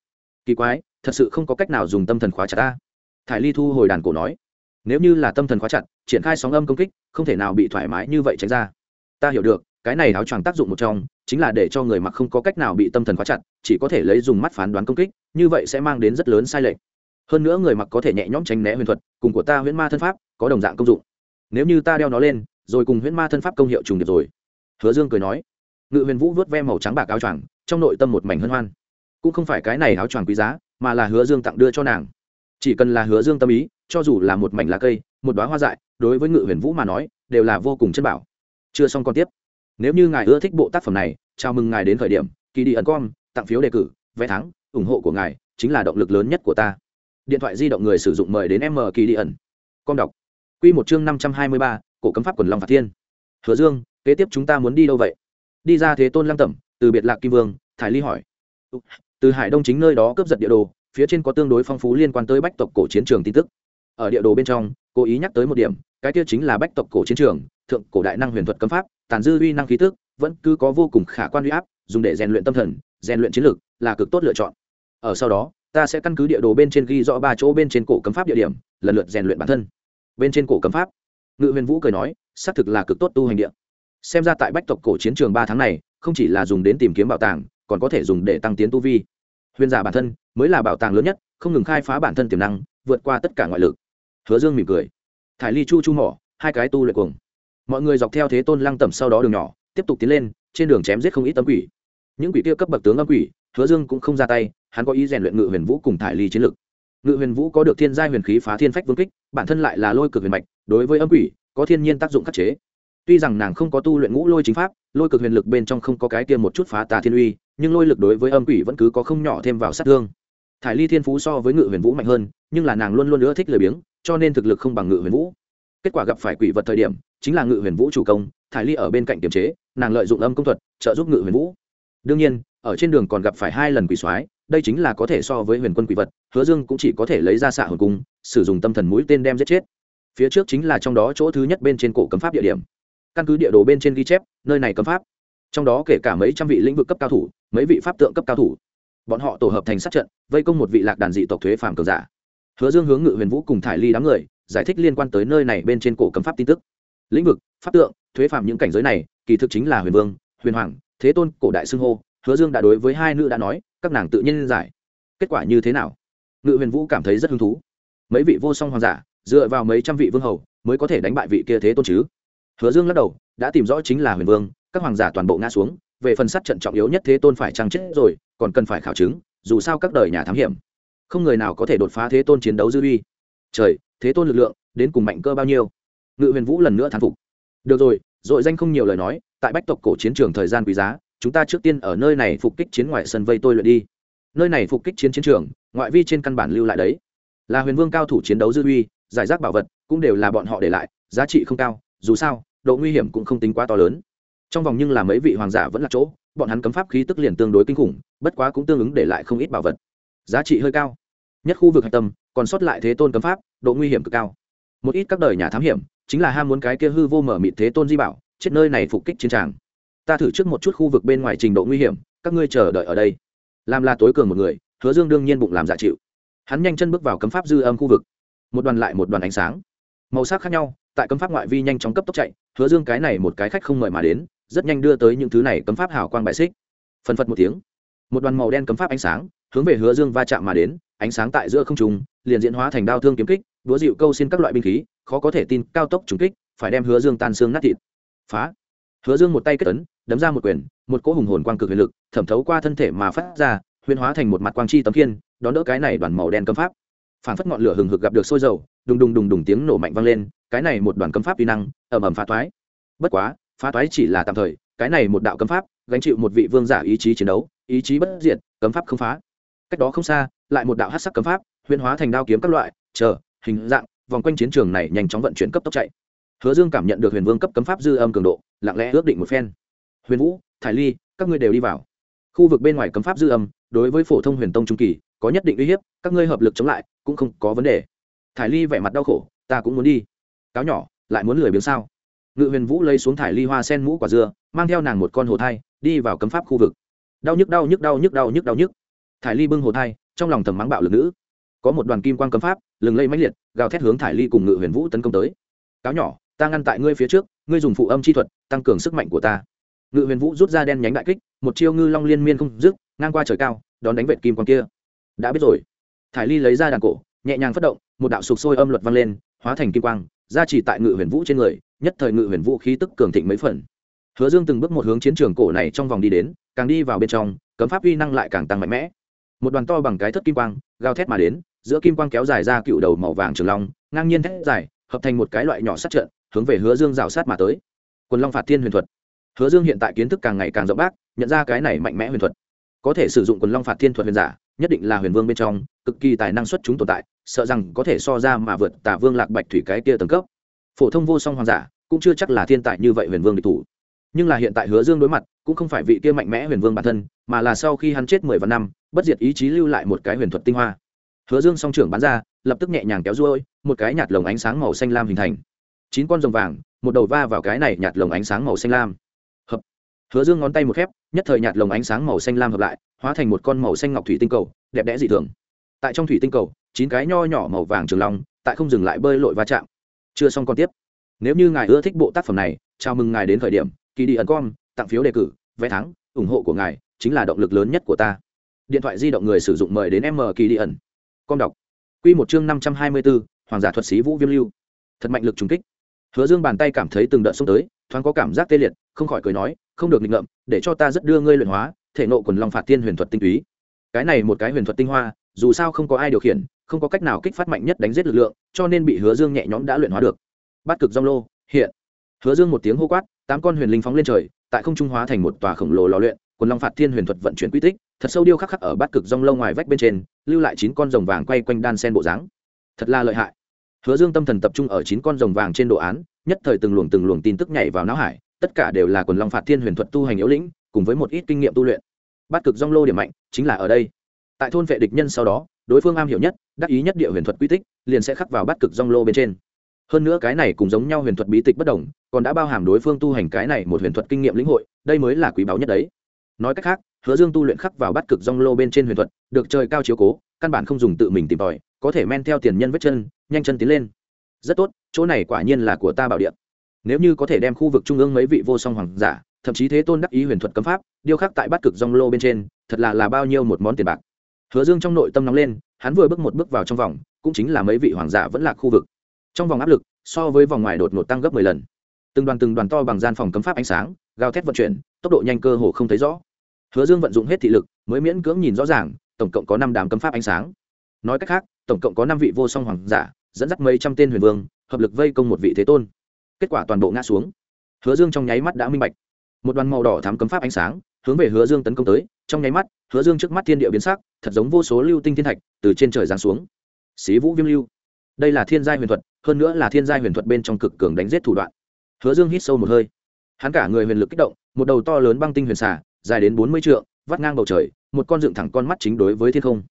Kỳ quái, thật sự không có cách nào dùng tâm thần khóa chặt ta. Thải ly thu hồi đàn cổ nói. Nếu như là tâm thần khóa chặt, triển khai sóng âm công kích, không thể nào bị thoải mái như vậy tránh ra ta hiểu được, cái này áo choàng tác dụng một trong, chính là để cho người mặc không có cách nào bị tâm thần khóa chặt, chỉ có thể lấy dùng mắt phán đoán công kích, như vậy sẽ mang đến rất lớn sai lệch. Hơn nữa người mặc có thể nhẹ nhõm tránh né huyền thuật, cùng của ta huyễn ma thân pháp có đồng dạng công dụng. Nếu như ta đeo nó lên, rồi cùng huyễn ma thân pháp công hiệu trùng điệp rồi. Hứa dương cười nói. Ngự huyền vũ vớt ve màu trắng bạc áo choàng, trong nội tâm một mảnh hân hoan. Cũng không phải cái này áo choàng quý giá, mà là hứa dương tặng đưa cho nàng. Chỉ cần là hứa dương tâm ý, cho dù là một mảnh lá cây, một đoá hoa dại, đối với ngự huyền vũ mà nói, đều là vô cùng chân bảo chưa xong còn tiếp. Nếu như ngài ưa thích bộ tác phẩm này, chào mừng ngài đến khởi điểm kỳ đi ẩn com, tặng phiếu đề cử, vé thắng, ủng hộ của ngài chính là động lực lớn nhất của ta. Điện thoại di động người sử dụng mời đến m kỳ đi ẩn. Com đọc. Q một chương năm trăm hai mươi ba, cổ cấm pháp quần long phạt thiên. Hứa dương, kế tiếp chúng ta muốn đi đâu vậy? Đi ra thế tôn lăng tẩm, từ biệt lạc kim vương, thải ly hỏi. Từ hải đông chính nơi đó cướp giật địa đồ, phía trên có tương đối phong phú liên quan tới bách tộc cổ chiến trường tin tức. Ở địa đồ bên trong, cố ý nhắc tới một điểm, cái kia chính là bách tộc cổ chiến trường thượng cổ đại năng huyền thuật cấm pháp, tàn dư uy năng khí tức, vẫn cứ có vô cùng khả quan uy áp, dùng để rèn luyện tâm thần, rèn luyện chiến lược là cực tốt lựa chọn. Ở sau đó, ta sẽ căn cứ địa đồ bên trên ghi rõ ba chỗ bên trên cổ cấm pháp địa điểm, lần lượt rèn luyện bản thân. Bên trên cổ cấm pháp, ngự huyền vũ cười nói, xác thực là cực tốt tu hành địa. Xem ra tại bách tộc cổ chiến trường ba tháng này, không chỉ là dùng đến tìm kiếm bảo tàng, còn có thể dùng để tăng tiến tu vi. Huyền giả bản thân mới là bảo tàng lớn nhất, không ngừng khai phá bản thân tiềm năng, vượt qua tất cả ngoại lực. Hứa dương mỉm cười. Thải ly chu chu mỏ, hai cái tu luyện cuồng mọi người dọc theo thế tôn lăng tẩm sau đó đường nhỏ, tiếp tục tiến lên, trên đường chém giết không ít tấm quỷ. Những quỷ kia cấp bậc tướng âm quỷ, hứa dương cũng không ra tay, hắn có ý rèn luyện ngự huyền vũ cùng thải ly chiến lực. Ngự huyền vũ có được thiên gia huyền khí phá thiên phách vương kích, bản thân lại là lôi cực huyền mạch, đối với âm quỷ, có thiên nhiên tác dụng khắc chế. Tuy rằng nàng không có tu luyện ngũ lôi chính pháp, lôi cực huyền lực bên trong không có cái kia một chút phá tà thiên uy, nhưng lôi lực đối với âm quỷ vẫn cứ có không nhỏ thêm vào sát thương. Thải ly thiên phú so với ngự huyền vũ mạnh hơn, nhưng là nàng luôn luôn ưa thích lười biếng, cho nên thực lực không bằng ngự huyền vũ. Kết quả gặp phải quỷ vật thời điểm chính là ngự huyền vũ chủ công, thải ly ở bên cạnh kiềm chế, nàng lợi dụng âm công thuật, trợ giúp ngự huyền vũ. Đương nhiên, ở trên đường còn gặp phải hai lần quỷ soái, đây chính là có thể so với huyền quân quỷ vật, hứa dương cũng chỉ có thể lấy ra xạ hồn cung, sử dụng tâm thần mũi tên đem giết chết. Phía trước chính là trong đó chỗ thứ nhất bên trên cổ cấm pháp địa điểm. Căn cứ địa đồ bên trên ghi chép, nơi này cấm pháp. Trong đó kể cả mấy trăm vị lĩnh vực cấp cao thủ, mấy vị pháp tượng cấp cao thủ. Bọn họ tổ hợp thành sát trận, vây công một vị lạc đàn dị tộc thuế phàm cường giả. Hứa dương hướng ngự huyền vũ cùng thải ly đám người, giải thích liên quan tới nơi này bên trên cổ cấm pháp tin tức lĩnh vực, pháp tượng, thuế phạm những cảnh giới này, kỳ thực chính là huyền vương, huyền hoàng, thế tôn, cổ đại xưng hô, hứa dương đã đối với hai nữ đã nói, các nàng tự nhiên giải. Kết quả như thế nào? Ngự huyền vũ cảm thấy rất hứng thú. Mấy vị vô song hoàng giả, dựa vào mấy trăm vị vương hầu, mới có thể đánh bại vị kia thế tôn chứ? Hứa dương lắc đầu, đã tìm rõ chính là huyền vương, các hoàng giả toàn bộ ngã xuống, về phần sát trận trọng yếu nhất thế tôn phải trăng chết rồi, còn cần phải khảo chứng, dù sao các đời nhà thám hiểm. Không người nào có thể đột phá thế tôn chiến đấu dư uy. Trời, thế tôn lực lượng, đến cùng mạnh cơ bao nhiêu? Ngự huyền vũ lần nữa thán phục. Được rồi, dội danh không nhiều lời nói, tại bách tộc cổ chiến trường thời gian quý giá, chúng ta trước tiên ở nơi này phục kích chiến ngoại sân vây tôi luyện đi. Nơi này phục kích chiến chiến trường, ngoại vi trên căn bản lưu lại đấy. Là huyền vương cao thủ chiến đấu dư uy, giải rác bảo vật, cũng đều là bọn họ để lại, giá trị không cao, dù sao, độ nguy hiểm cũng không tính quá to lớn. Trong vòng nhưng là mấy vị hoàng giả vẫn là chỗ, bọn hắn cấm pháp khí tức liền tương đối kinh khủng, bất quá cũng tương ứng để lại không ít bảo vật. Giá trị hơi cao. Nhất khu vực hạch tâm, còn sót lại thế tôn cấm pháp, độ nguy hiểm cực cao. Một ít các đời nhà thám hiểm chính là ham muốn cái kia hư vô mở mịt thế tôn di bảo, chết nơi này phục kích chiến tràng. Ta thử trước một chút khu vực bên ngoài trình độ nguy hiểm, các ngươi chờ đợi ở đây. Làm là tối cường một người, hứa dương đương nhiên bụng làm giả chịu. Hắn nhanh chân bước vào cấm pháp dư âm khu vực. Một đoàn lại một đoàn ánh sáng. Màu sắc khác nhau, tại cấm pháp ngoại vi nhanh chóng cấp tốc chạy, hứa dương cái này một cái khách không mời mà đến, rất nhanh đưa tới những thứ này cấm pháp hào quang bại xích. Phần phật một tiếng. Một đoàn màu đen cấm pháp ánh sáng, hướng về hứa dương va chạm mà đến, ánh sáng tại giữa không trùng liền diễn hóa thành đao thương kiếm kích đúa dịu câu xin các loại binh khí khó có thể tin cao tốc trùng kích, phải đem hứa dương tan xương nát thịt. Phá. Hứa dương một tay kết ấn, đấm ra một quyền, một cỗ hùng hồn quang cực huyền lực, thẩm thấu qua thân thể mà phát ra, huyền hóa thành một mặt quang chi tấm kiên đón đỡ cái này đoàn màu đen cấm pháp. Phản phất ngọn lửa hừng hực gặp được sôi dầu, đùng đùng đùng đùng tiếng nổ mạnh vang lên, cái này một đoàn cấm pháp vi năng ẩm ẩm phá toái. Bất quá, phá toái chỉ là tạm thời, cái này một đạo cấm pháp, gánh chịu một vị vương giả ý chí chiến đấu, ý chí bất diệt, cấm pháp không phá. Cách đó không xa, lại một đạo hát sắc cấm pháp huyễn hóa thành đao kiếm các loại, chờ, hình dạng vòng quanh chiến trường này nhanh chóng vận chuyển cấp tốc chạy. Hứa dương cảm nhận được huyền vương cấp cấm pháp dư âm cường độ, lặng lẽ ước định một phen. Huyền vũ, thải ly, các ngươi đều đi vào. Khu vực bên ngoài cấm pháp dư âm, đối với phổ thông huyền tông trung kỳ, có nhất định uy hiếp, các ngươi hợp lực chống lại, cũng không có vấn đề. Thải ly vẻ mặt đau khổ, ta cũng muốn đi. Cáo nhỏ, lại muốn lười biếng sao? Ngự huyền vũ lấy xuống thải ly hoa sen mũ quả dưa, mang theo nàng một con hồ thai, đi vào cấm pháp khu vực. Đau nhức đau nhức đau nhức đau nhức đau nhức. Thải ly bưng hồ thai, trong lòng thầm mắng bạo lực nữ có một đoàn kim quang cấm pháp, lừng lây mãnh liệt, gào thét hướng thải ly cùng ngự huyền vũ tấn công tới. Cáo nhỏ, ta ngăn tại ngươi phía trước, ngươi dùng phụ âm chi thuật, tăng cường sức mạnh của ta. Ngự huyền vũ rút ra đen nhánh đại kích, một chiêu ngư long liên miên không dứt, ngang qua trời cao, đón đánh vệ kim quang kia. Đã biết rồi. Thải ly lấy ra đàn cổ, nhẹ nhàng phát động, một đạo sục sôi âm luật vang lên, hóa thành kim quang ra chỉ tại ngự huyền vũ trên người, nhất thời ngự huyền vũ khí tức cường thịnh mấy phần. Hứa dương từng bước một hướng chiến trường cổ này trong vòng đi đến, càng đi vào bên trong, cấm pháp uy năng lại càng tăng mạnh mẽ. Một đoàn to bằng cái thất kim quang, gào thét mà đến giữa kim quang kéo dài ra cựu đầu màu vàng trường long, ngang nhiên thét dài, hợp thành một cái loại nhỏ sát trận hướng về hứa dương rào sát mà tới. Quần long phạt thiên huyền thuật. Hứa dương hiện tại kiến thức càng ngày càng rộng bác, nhận ra cái này mạnh mẽ huyền thuật. Có thể sử dụng quần long phạt thiên thuật huyền giả, nhất định là huyền vương bên trong, cực kỳ tài năng xuất chúng tồn tại, sợ rằng có thể so ra mà vượt tả vương lạc bạch thủy cái kia tầng cấp. Phổ thông vô song hoàng giả, cũng chưa chắc là thiên tài như vậy huyền vương địch thủ. Nhưng là hiện tại hứa dương đối mặt, cũng không phải vị kia mạnh mẽ huyền vương bản thân, mà là sau khi hắn chết mười vạn năm, bất diệt ý chí lưu lại một cái huyền thuật tinh hoa hứa dương song trưởng bắn ra, lập tức nhẹ nhàng kéo ruôi, một cái nhạt lồng ánh sáng màu xanh lam hình thành. Chín con rồng vàng, một đầu va vào cái này nhạt lồng ánh sáng màu xanh lam. Hợp. Hứa dương ngón tay một khép, nhất thời nhạt lồng ánh sáng màu xanh lam hợp lại, hóa thành một con màu xanh ngọc thủy tinh cầu, đẹp đẽ dị thường. Tại trong thủy tinh cầu, chín cái nho nhỏ màu vàng trường long, tại không dừng lại bơi lội va chạm. Chưa xong còn tiếp. Nếu như ngài ưa thích bộ tác phẩm này, chào mừng ngài đến khởi điểm kỳ đi ẩn com, tặng phiếu đề cử, vé thắng, ủng hộ của ngài chính là động lực lớn nhất của ta. Điện thoại di động người sử dụng mời đến m kỳ đi ẩn con đọc. Quy một chương năm trăm hai mươi bốn hoàng giả thuật sĩ vũ viêm lưu. Thật mạnh lực trùng kích. Hứa dương bàn tay cảm thấy từng đợt xung tới, thoáng có cảm giác tê liệt, không khỏi cười nói, không được nghịch ngợm, để cho ta rất đưa ngươi luyện hóa, thể nộ quần long phạt tiên huyền thuật tinh túy. Cái này một cái huyền thuật tinh hoa, dù sao không có ai điều khiển, không có cách nào kích phát mạnh nhất đánh giết lực lượng, cho nên bị hứa dương nhẹ nhõm đã luyện hóa được. Bát cực rong lô, hiện. Hứa dương một tiếng hô quát, tám con huyền linh phóng lên trời, tại không trung hóa thành một tòa khổng lồ lò luyện quần long phạt thiên huyền thuật vận chuyển quy tích, thật sâu điêu khắc khắc ở bát cực rong lâu ngoài vách bên trên, lưu lại chín con rồng vàng quay quanh đan sen bộ dáng. Thật là lợi hại. Hứa dương tâm thần tập trung ở chín con rồng vàng trên đồ án, nhất thời từng luồng từng luồng tin tức nhảy vào não hải, tất cả đều là quần long phạt thiên huyền thuật tu hành yếu lĩnh, cùng với một ít kinh nghiệm tu luyện. Bát cực rong lô điểm mạnh, chính là ở đây. Tại thôn vệ địch nhân sau đó, đối phương am hiểu nhất, đắc ý nhất địa huyền thuật quy tích, liền sẽ khắc vào bát cực rong lô bên trên. Hơn nữa cái này cũng giống nhau huyền thuật bí tịch bất đồng, còn đã bao hàm đối phương tu hành cái này một huyền thuật kinh nghiệm lĩnh hội, đây mới là quý báu nhất đấy nói cách khác, hứa dương tu luyện khắc vào bắt cực rong lô bên trên huyền thuật, được trời cao chiếu cố, căn bản không dùng tự mình tìm tòi, có thể men theo tiền nhân vết chân, nhanh chân tiến lên. Rất tốt, chỗ này quả nhiên là của ta bảo điện nếu như có thể đem khu vực trung ương mấy vị vô song hoàng giả, thậm chí thế tôn đắc ý huyền thuật cấm pháp, điêu khắc tại bát cực rong lô bên trên, thật là là bao nhiêu một món tiền bạc. Hứa dương trong nội tâm nóng lên, hắn vừa bước một bước vào trong vòng, cũng chính là mấy vị hoàng giả vẫn là khu vực. Trong vòng áp lực, so với vòng ngoài đột ngột tăng gấp mười lần. Từng đoàn từng đoàn to bằng gian phòng cấm pháp ánh sáng, gào thét vận chuyển tốc độ nhanh cơ hồ không thấy rõ. Hứa dương vận dụng hết thị lực, mới miễn cưỡng nhìn rõ ràng, tổng cộng có năm đám cấm pháp ánh sáng. Nói cách khác, tổng cộng có năm vị vô song hoàng giả, dẫn dắt mấy trăm tên huyền vương, hợp lực vây công một vị thế tôn. Kết quả toàn bộ ngã xuống. Hứa dương trong nháy mắt đã minh bạch. Một đoàn màu đỏ thám cấm pháp ánh sáng, hướng về hứa dương tấn công tới, trong nháy mắt, hứa dương trước mắt thiên địa biến sắc, thật giống vô số lưu tinh thiên thạch, từ trên trời giáng xuống. Xí vũ viêm lưu. Đây là thiên gia huyền thuật, hơn nữa là thiên gia huyền thuật bên trong cực cường đánh giết thủ đoạn. Hứa dương hít sâu một hơi. Hắn cả người huyền lực kích động một đầu to lớn băng tinh huyền xả dài đến bốn mươi trượng, vắt ngang bầu trời, một con dựng thẳng con mắt chính đối với thiên không.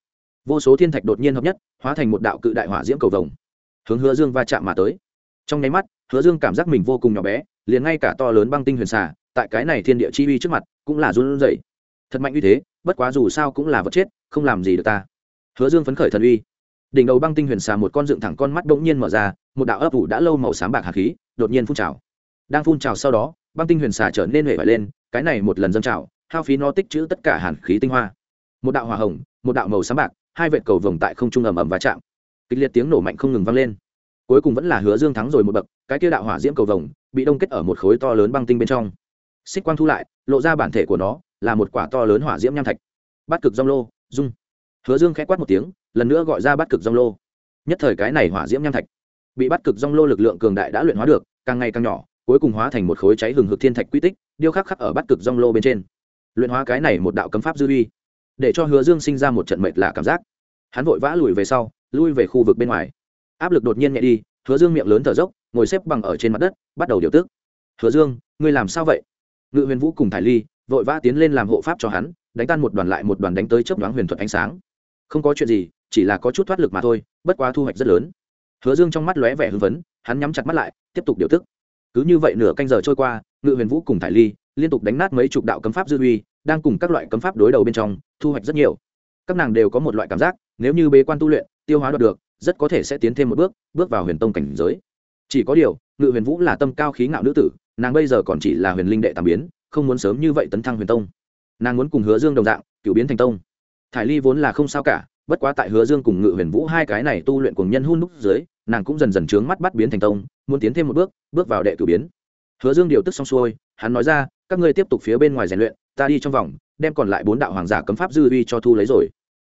Vô số thiên thạch đột nhiên hợp nhất, hóa thành một đạo cự đại hỏa diễm cầu vồng, hướng hứa dương va chạm mà tới. Trong nháy mắt, hứa dương cảm giác mình vô cùng nhỏ bé, liền ngay cả to lớn băng tinh huyền xả tại cái này thiên địa chi uy trước mặt, cũng là run rẩy. Thật mạnh uy thế, bất quá dù sao cũng là vật chết, không làm gì được ta. Hứa dương phấn khởi thần uy. Đỉnh đầu băng tinh huyền xà một con dựng thẳng con mắt bỗng nhiên mở ra, một đạo ấp ủ đã lâu màu xám bạc hạt khí, đột nhiên phun trào. Đang phun trào sau đó băng tinh huyền xà trở nên huệ vải lên, cái này một lần dâng trào, hao phí nó tích trữ tất cả hàn khí tinh hoa. Một đạo hỏa hồng, một đạo màu xám bạc, hai vệt cầu vồng tại không trung ầm ầm và chạm. Kịch liệt tiếng nổ mạnh không ngừng vang lên. Cuối cùng vẫn là hứa dương thắng rồi một bậc, cái kia đạo hỏa diễm cầu vồng bị đông kết ở một khối to lớn băng tinh bên trong. Xích quang thu lại, lộ ra bản thể của nó, là một quả to lớn hỏa diễm nham thạch. Bát cực rong lô dung hứa dương k h ẽ quát một tiếng, lần nữa gọi ra bát cực rong lô. Nhất thời cái này hỏa diễm nham thạch, bị bát cực rong lô lực lượng cường đại đã luyện hóa được, càng ngày càng nhỏ cuối cùng hóa thành một khối cháy hừng hực thiên thạch quy tích, điêu khắc khắc ở bát cực rong lô bên trên. Luyện hóa cái này một đạo cấm pháp dư uy, để cho hứa dương sinh ra một trận mệt lạ cảm giác. Hắn vội vã lùi về sau, lui về khu vực bên ngoài. Áp lực đột nhiên nhẹ đi, hứa dương miệng lớn thở dốc, ngồi xếp bằng ở trên mặt đất, bắt đầu điều tức. Hứa dương, ngươi làm sao vậy? Ngự huyền vũ cùng thải ly vội vã tiến lên làm hộ pháp cho hắn, đánh tan một đoàn lại một đoàn đánh tới chớp nhoáng huyền thuật ánh sáng. Không có chuyện gì, chỉ là có chút thoát lực mà thôi, bất quá thu hoạch rất lớn. Hứa dương trong mắt lóe vẻ hưng phấn, hắn nhắm chặt mắt lại, tiếp tục điều tức cứ như vậy nửa canh giờ trôi qua, ngự huyền vũ cùng thải ly liên tục đánh nát mấy chục đạo cấm pháp dư uy, đang cùng các loại cấm pháp đối đầu bên trong, thu hoạch rất nhiều. Các nàng đều có một loại cảm giác, nếu như bế quan tu luyện, tiêu hóa đoạt được, rất có thể sẽ tiến thêm một bước bước vào huyền tông cảnh giới. Chỉ có điều, ngự huyền vũ là tâm cao khí ngạo nữ tử, nàng bây giờ còn chỉ là huyền linh đệ tạm biến, không muốn sớm như vậy tấn thăng huyền tông. Nàng muốn cùng hứa dương đồng dạng cựu biến thành tông. Thải ly vốn là không sao cả, bất quá tại hứa dương cùng ngự huyền vũ hai cái này tu luyện cùng nhân hun đúc dưới nàng cũng dần dần trướng mắt bắt biến thành tông, muốn tiến thêm một bước bước vào đệ cử biến. Hứa dương điều tức xong xuôi, hắn nói ra, các ngươi tiếp tục phía bên ngoài rèn luyện, ta đi trong vòng, đem còn lại bốn đạo hoàng giả cấm pháp dư uy cho thu lấy rồi.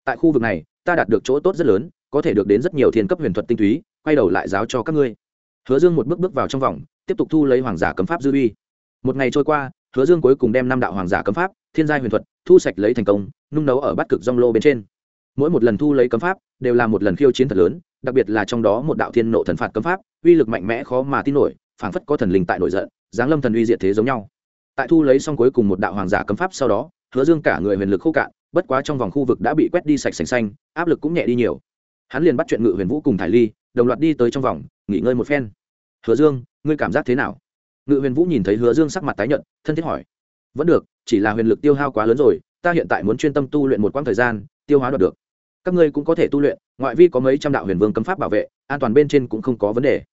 Tại khu vực này, ta đạt được chỗ tốt rất lớn, có thể được đến rất nhiều thiên cấp huyền thuật tinh túy, quay đầu lại giáo cho các ngươi. Hứa dương một bước bước vào trong vòng, tiếp tục thu lấy hoàng giả cấm pháp dư uy. một ngày trôi qua, hứa dương cuối cùng đem năm đạo hoàng giả cấm pháp, thiên gia huyền thuật, thu sạch lấy thành công, nung nấu ở bát cực rong lô bên trên. Mỗi một lần thu lấy cấm pháp, đều là một lần khiêu chiến thật lớn đặc biệt là trong đó một đạo thiên nộ thần phạt cấm pháp, uy lực mạnh mẽ khó mà tin nổi, phảng phất có thần linh tại nổi giận, giáng lâm thần uy diệt thế giống nhau. Tại thu lấy xong cuối cùng một đạo hoàng giả cấm pháp sau đó, hứa dương cả người huyền lực khô cạn, bất quá trong vòng khu vực đã bị quét đi sạch sành xanh, áp lực cũng nhẹ đi nhiều. Hắn liền bắt chuyện ngự huyền vũ cùng thải ly, đồng loạt đi tới trong vòng, nghỉ ngơi một phen. Hứa dương, ngươi cảm giác thế nào? Ngự huyền vũ nhìn thấy hứa dương sắc mặt tái nhợt, thân thiết hỏi. Vẫn được, chỉ là huyền lực tiêu hao quá lớn rồi, ta hiện tại muốn chuyên tâm tu luyện một quãng thời gian, tiêu hóa đoạt được các ngươi cũng có thể tu luyện, ngoại vi có mấy trăm đạo huyền vương cấm pháp bảo vệ, an toàn bên trên cũng không có vấn đề.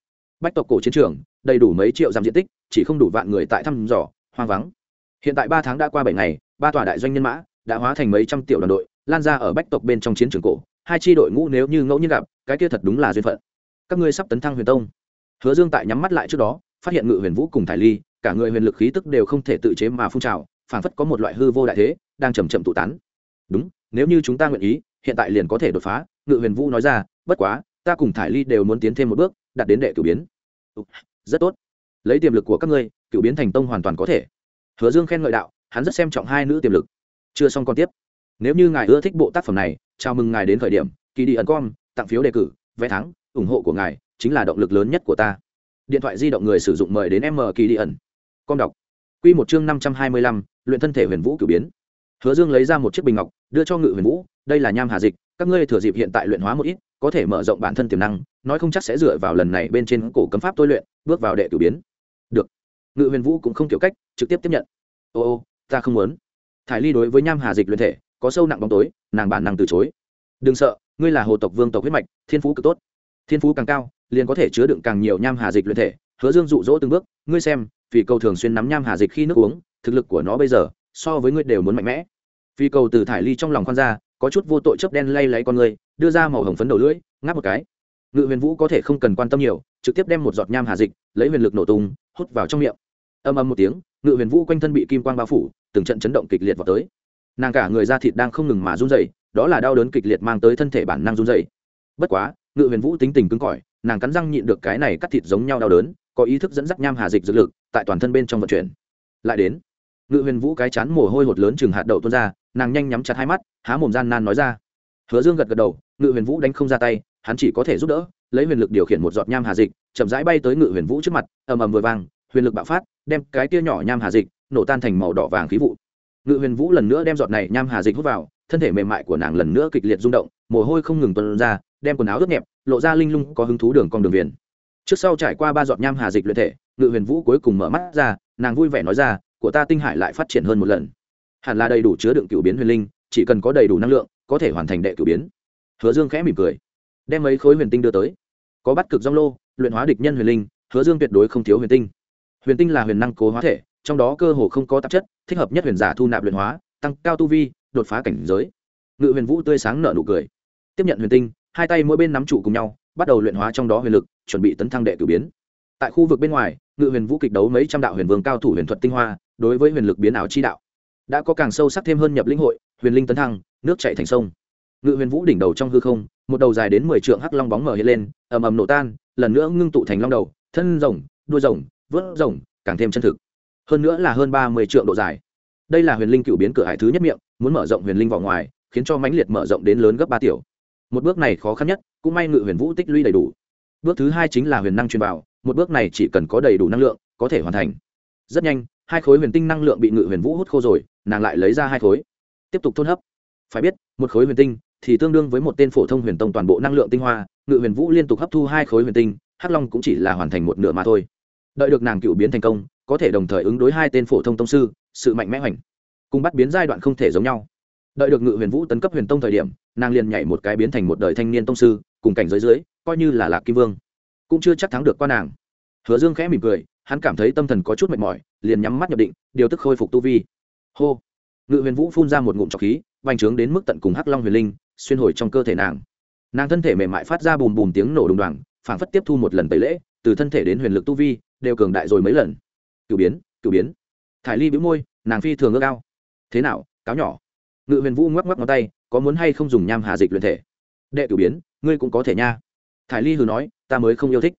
Bách tộc cổ chiến trường, đầy đủ mấy triệu dặm diện tích, chỉ không đủ vạn người tại thăm dò, hoang vắng. Hiện tại ba tháng đã qua bảy ngày, ba tòa đại doanh nhân mã đã hóa thành mấy trăm tiểu đoàn đội, lan ra ở bách tộc bên trong chiến trường cổ. Hai tri đội ngũ nếu như ngẫu nhiên gặp, cái kia thật đúng là duyên phận. Các ngươi sắp tấn thăng huyền tông. Hứa dương tại nhắm mắt lại trước đó, phát hiện ngự huyền vũ cùng thải ly, cả người huyền lực khí tức đều không thể tự chế mà phun trào, phảng phất có một loại hư vô đại thế, đang chầm chậm tụ tán. Đúng, nếu như chúng ta nguyện ý hiện tại liền có thể đột phá, ngự huyền vũ nói ra, bất quá, ta cùng thải ly đều muốn tiến thêm một bước, đạt đến đệ cửu biến. Rất tốt. Lấy tiềm lực của các ngươi, cửu biến thành tông hoàn toàn có thể. Hứa dương khen ngợi đạo, hắn rất xem trọng hai nữ tiềm lực. Chưa xong còn tiếp. Nếu như ngài ưa thích bộ tác phẩm này, chào mừng ngài đến khởi điểm, kỳ đi ẩn com tặng phiếu đề cử, vé thắng, ủng hộ của ngài chính là động lực lớn nhất của ta. Điện thoại di động người sử dụng mời đến m kỳ đi ẩn. Com đọc. Q một chương năm trăm hai mươi lăm, luyện thân thể huyền vũ cửu biến. Hứa dương lấy ra một chiếc bình ngọc, đưa cho ngự huyền vũ đây là nham hà dịch, các ngươi thừa dịp hiện tại luyện hóa một ít, có thể mở rộng bản thân tiềm năng, nói không chắc sẽ dựa vào lần này bên trên cổ cấm pháp tôi luyện, bước vào đệ cử biến. Được. Ngự huyền vũ cũng không kiểu cách, trực tiếp tiếp nhận. Ô ô, ta không muốn. Thải ly đối với nham hà dịch luyện thể, có sâu nặng bóng tối, nàng bản năng từ chối. Đừng sợ, ngươi là hồ tộc vương tộc huyết mạch, thiên phú cực tốt. Thiên phú càng cao, liền có thể chứa đựng càng nhiều nham hà dịch luyện thể. Hứa dương dụ dỗ từng bước, ngươi xem vì cầu thường xuyên nắm nham hà dịch khi nước uống, thực lực của nó bây giờ, so với ngươi đều muốn mạnh mẽ. Phi cầu từ thải ly trong lòng khoan ra có chút vô tội chớp đen lay lấy con người, đưa ra màu hồng phấn đầu lưỡi, ngáp một cái. Ngự huyền vũ có thể không cần quan tâm nhiều, trực tiếp đem một giọt nham hà dịch, lấy huyền lực nổ tung, hút vào trong miệng. Âm âm một tiếng, ngự huyền vũ quanh thân bị kim quang bao phủ, từng trận chấn động kịch liệt vào tới. Nàng cả người da thịt đang không ngừng mà run dày đó là đau đớn kịch liệt mang tới thân thể bản năng run dày bất quá, ngự huyền vũ tính tình cứng cỏi, nàng cắn răng nhịn được cái này cắt thịt giống nhau đau đớn, có ý thức dẫn dắt nham hà dịch dược lực, tại toàn thân bên trong vận chuyển. Lại đến, ngự huyền vũ cái chán mồ hôi hột lớn chừng hạt đậu tuôn ra nàng nhanh nhắm chặt hai mắt, há mồm gian nan nói ra. Hứa dương gật gật đầu, ngự huyền vũ đánh không ra tay, hắn chỉ có thể giúp đỡ, lấy huyền lực điều khiển một giọt nham hà dịch, chậm rãi bay tới ngự huyền vũ trước mặt, ầm ầm vừa vang, huyền lực bạo phát, đem cái tia nhỏ nham hà dịch nổ tan thành màu đỏ vàng khí vụ. Ngự huyền vũ lần nữa đem giọt này nham hà dịch hút vào, thân thể mềm mại của nàng lần nữa kịch liệt rung động, mồ hôi không ngừng tuân ra, đem quần áo ướt nhẹp, lộ ra linh lung có hứng thú đường con đường viền. Trước sau trải qua ba giọt nham hà dịch luyện thể, ngự huyền vũ cuối cùng mở mắt ra, nàng vui vẻ nói ra, của ta tinh hải lại phát triển hơn một lần hẳn là đầy đủ chứa đựng cựu biến huyền linh, chỉ cần có đầy đủ năng lượng, có thể hoàn thành đệ cựu biến. Hứa dương khẽ mỉm cười. Đem mấy khối huyền tinh đưa tới. Có bắt cực dong lô, luyện hóa địch nhân huyền linh, hứa dương tuyệt đối không thiếu huyền tinh. Huyền tinh là huyền năng cố hóa thể, trong đó cơ hồ không có tạp chất, thích hợp nhất huyền giả thu nạp luyện hóa, tăng cao tu vi, đột phá cảnh giới. Ngự huyền vũ tươi sáng nở nụ cười. Tiếp nhận huyền tinh, hai tay mỗi bên nắm trụ cùng nhau, bắt đầu luyện hóa trong đó huyền lực, chuẩn bị tấn thăng đệ cử biến. Tại khu vực bên ngoài, ngự huyền vũ kịch đấu mấy trăm đạo huyền vương cao thủ huyền thuật tinh hoa, đối với huyền lực biến ảo chi đạo đã có càng sâu sắc thêm hơn nhập lĩnh hội, huyền linh tấn thăng, nước chạy thành sông. Ngự huyền vũ đỉnh đầu trong hư không, một đầu dài đến mười trượng hắc long bóng mở hiện lên, ầm ầm nổ tan, lần nữa ngưng tụ thành long đầu, thân rồng, đuôi rồng, vớt rồng, càng thêm chân thực. Hơn nữa là hơn ba mươi trượng độ dài. Đây là huyền linh cựu biến cửa hải thứ nhất miệng, muốn mở rộng huyền linh vào ngoài, khiến cho mãnh liệt mở rộng đến lớn gấp ba tiểu. Một bước này khó khăn nhất, cũng may ngự huyền vũ tích lũy đầy đủ. Bước thứ hai chính là huyền năng truyền vào, một bước này chỉ cần có đầy đủ năng lượng, có thể hoàn thành. Rất nhanh hai khối huyền tinh năng lượng bị ngự huyền vũ hút khô rồi, nàng lại lấy ra hai khối. Tiếp tục thôn hấp. Phải biết, một khối huyền tinh thì tương đương với một tên phổ thông huyền tông toàn bộ năng lượng tinh hoa, ngự huyền vũ liên tục hấp thu hai khối huyền tinh, hắc long cũng chỉ là hoàn thành một nửa mà thôi. Đợi được nàng cựu biến thành công, có thể đồng thời ứng đối hai tên phổ thông tông sư, sự mạnh mẽ hoành, cùng bắt biến giai đoạn không thể giống nhau. Đợi được ngự huyền vũ tấn cấp huyền tông thời điểm, nàng liền nhảy một cái biến thành một đời thanh niên tông sư, cùng cảnh giới dưới, coi như là lạc kim vương. Cũng chưa chắc thắng được qua nàng. Hứa dương khẽ mỉm cười hắn cảm thấy tâm thần có chút mệt mỏi, liền nhắm mắt nhập định, điều tức khôi phục tu vi. Hô! Ngự huyền vũ phun ra một ngụm trọc khí, vành trướng đến mức tận cùng hắc long huyền linh, xuyên hồi trong cơ thể nàng. Nàng thân thể mềm mại phát ra bùm bùm tiếng nổ đùng đoàng, phảng phất tiếp thu một lần tẩy lễ, từ thân thể đến huyền lực tu vi, đều cường đại rồi mấy lần. Cửu biến cửu biến. Thải ly bĩu môi, nàng phi thường ước ao. Thế nào, cáo nhỏ? Ngự huyền vũ ngoắc ngoắc ngón tay, có muốn hay không dùng nham hà dịch luyện thể? Đệ cửu biến, ngươi cũng có thể nha. Thải ly hừ nói, ta mới không yêu thích.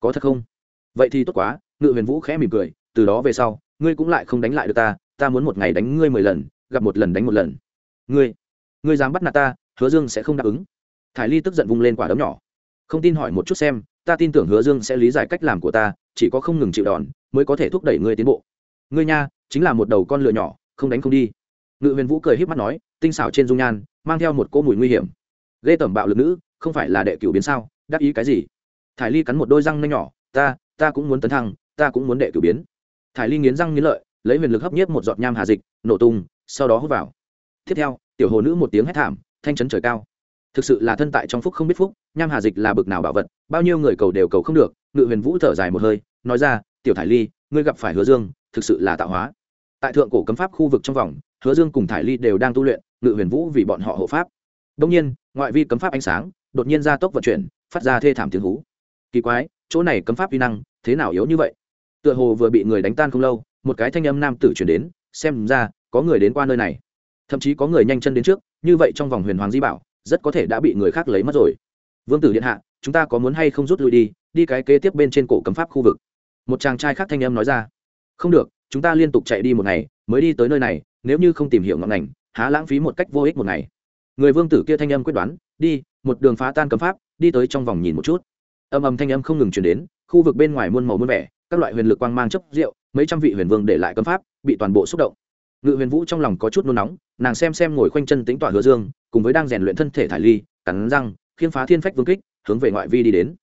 Có thật không? Vậy thì tốt quá ngự huyền vũ khẽ mỉm cười, từ đó về sau, ngươi cũng lại không đánh lại được ta ta muốn một ngày đánh ngươi mười lần, gặp một lần đánh một lần. Ngươi ngươi dám bắt nạt ta, hứa dương sẽ không đáp ứng. Thải ly tức giận vung lên quả đấm nhỏ. Không tin hỏi một chút xem, ta tin tưởng hứa dương sẽ lý giải cách làm của ta, chỉ có không ngừng chịu đòn, mới có thể thúc đẩy ngươi tiến bộ. Ngươi nha, chính là một đầu con lừa nhỏ, không đánh không đi. Ngự huyền vũ cười h í p mắt nói, tinh xảo trên dung nhan, mang theo một cỗ mùi nguy hiểm. Ghê tẩm bạo lực nữ, không phải là đệ cửu biến sao, đắc ý cái gì? Thải ly cắn một đôi răng nanh nhỏ, ta ta cũng muốn tấn thăng ta cũng muốn đệ cửu biến. Thải ly nghiến răng nghiến lợi, lấy huyền lực hấp nhiếp một giọt nham hà dịch, nổ tung, sau đó hút vào. Tiếp theo, tiểu hồ nữ một tiếng hét thảm, thanh chấn trời cao. Thực sự là thân tại trong phúc không biết phúc, nham hà dịch là bực nào bảo vật, bao nhiêu người cầu đều cầu không được, ngự huyền vũ thở dài một hơi, nói ra, tiểu thải ly, ngươi gặp phải hứa dương, thực sự là tạo hóa. Tại thượng cổ cấm pháp khu vực trong vòng, hứa dương cùng thải ly đều đang tu luyện, ngự huyền vũ vì bọn họ hộ pháp. Đông nhiên, ngoại vi cấm pháp ánh sáng, đột nhiên ra tốc vận chuyển, phát ra thê thảm tiếng hú. Kỳ quái, chỗ này cấm pháp vi năng, thế nào yếu như vậy? Tựa hồ vừa bị người đánh tan không lâu, một cái thanh âm nam tử chuyển đến, xem ra, có người đến qua nơi này. Thậm chí có người nhanh chân đến trước, như vậy trong vòng huyền hoàng di bảo, rất có thể đã bị người khác lấy mất rồi. Vương tử điện hạ, chúng ta có muốn hay không rút lui đi đi cái kế tiếp bên trên cổ cấm pháp khu vực? Một chàng trai khác thanh âm nói ra. Không được, chúng ta liên tục chạy đi một ngày, mới đi tới nơi này, nếu như không tìm hiểu ngọn ngành, há lãng phí một cách vô ích một ngày. Người vương tử kia thanh âm quyết đoán, đi, một đường phá tan cấm pháp, đi tới trong vòng nhìn một chút. Âm âm thanh âm không ngừng chuyển đến, khu vực bên ngoài muôn màu muôn vẻ các loại huyền lực quang mang chấp rượu, mấy trăm vị huyền vương để lại cấm pháp, bị toàn bộ xúc động. Ngự huyền vũ trong lòng có chút nôn nóng, nàng xem xem ngồi khoanh chân tính tỏa hứa dương, cùng với đang rèn luyện thân thể thải ly, cắn răng khiên phá thiên phách vương kích, hướng về ngoại vi đi đến.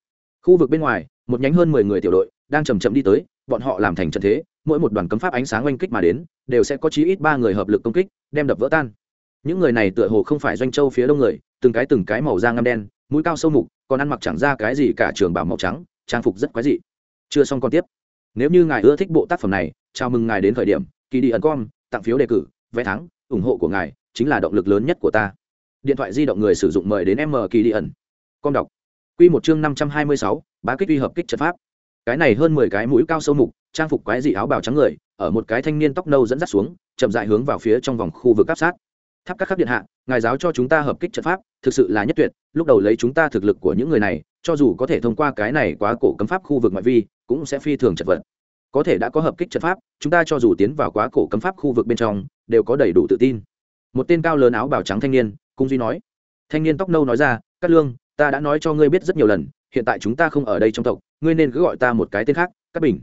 Khu vực bên ngoài, một nhánh hơn mười người tiểu đội đang chầm chậm đi tới, bọn họ làm thành trận thế, mỗi một đoàn cấm pháp ánh sáng oanh kích mà đến, đều sẽ có chí ít ba người hợp lực công kích, đem đập vỡ tan. Những người này tựa hồ không phải doanh châu phía đông người, từng cái từng cái màu da ngăm đen, mũi cao sâu mục, còn ăn mặc chẳng ra cái gì cả trường bảo màu trắng, trang phục rất quái dị. Chưa xong còn tiếp nếu như ngài ưa thích bộ tác phẩm này, chào mừng ngài đến khởi điểm kỳ đi ẩn com, tặng phiếu đề cử, vé thắng, ủng hộ của ngài chính là động lực lớn nhất của ta. Điện thoại di động người sử dụng mời đến m kỳ đi ẩn com đọc. Q một chương năm trăm hai mươi sáu, bá kích uy hợp kích trận pháp. Cái này hơn mười cái mũi cao sâu mục, trang phục quái dị áo bào trắng người, ở một cái thanh niên tóc nâu dẫn dắt xuống, chậm dại hướng vào phía trong vòng khu vực áp sát. Tháp các khắc điện hạ, ngài giáo cho chúng ta hợp kích trận pháp, thực sự là nhất tuyệt, lúc đầu lấy chúng ta thực lực của những người này cho dù có thể thông qua cái này quá cổ cấm pháp khu vực ngoại vi, cũng sẽ phi thường chật vật. Có thể đã có hợp kích trận pháp, chúng ta cho dù tiến vào quá cổ cấm pháp khu vực bên trong, đều có đầy đủ tự tin. Một tên cao lớn áo bào trắng thanh niên, cung duy nói. Thanh niên tóc nâu nói ra, cát lương, ta đã nói cho ngươi biết rất nhiều lần, hiện tại chúng ta không ở đây trong tộc, ngươi nên cứ gọi ta một cái tên khác, cát bình.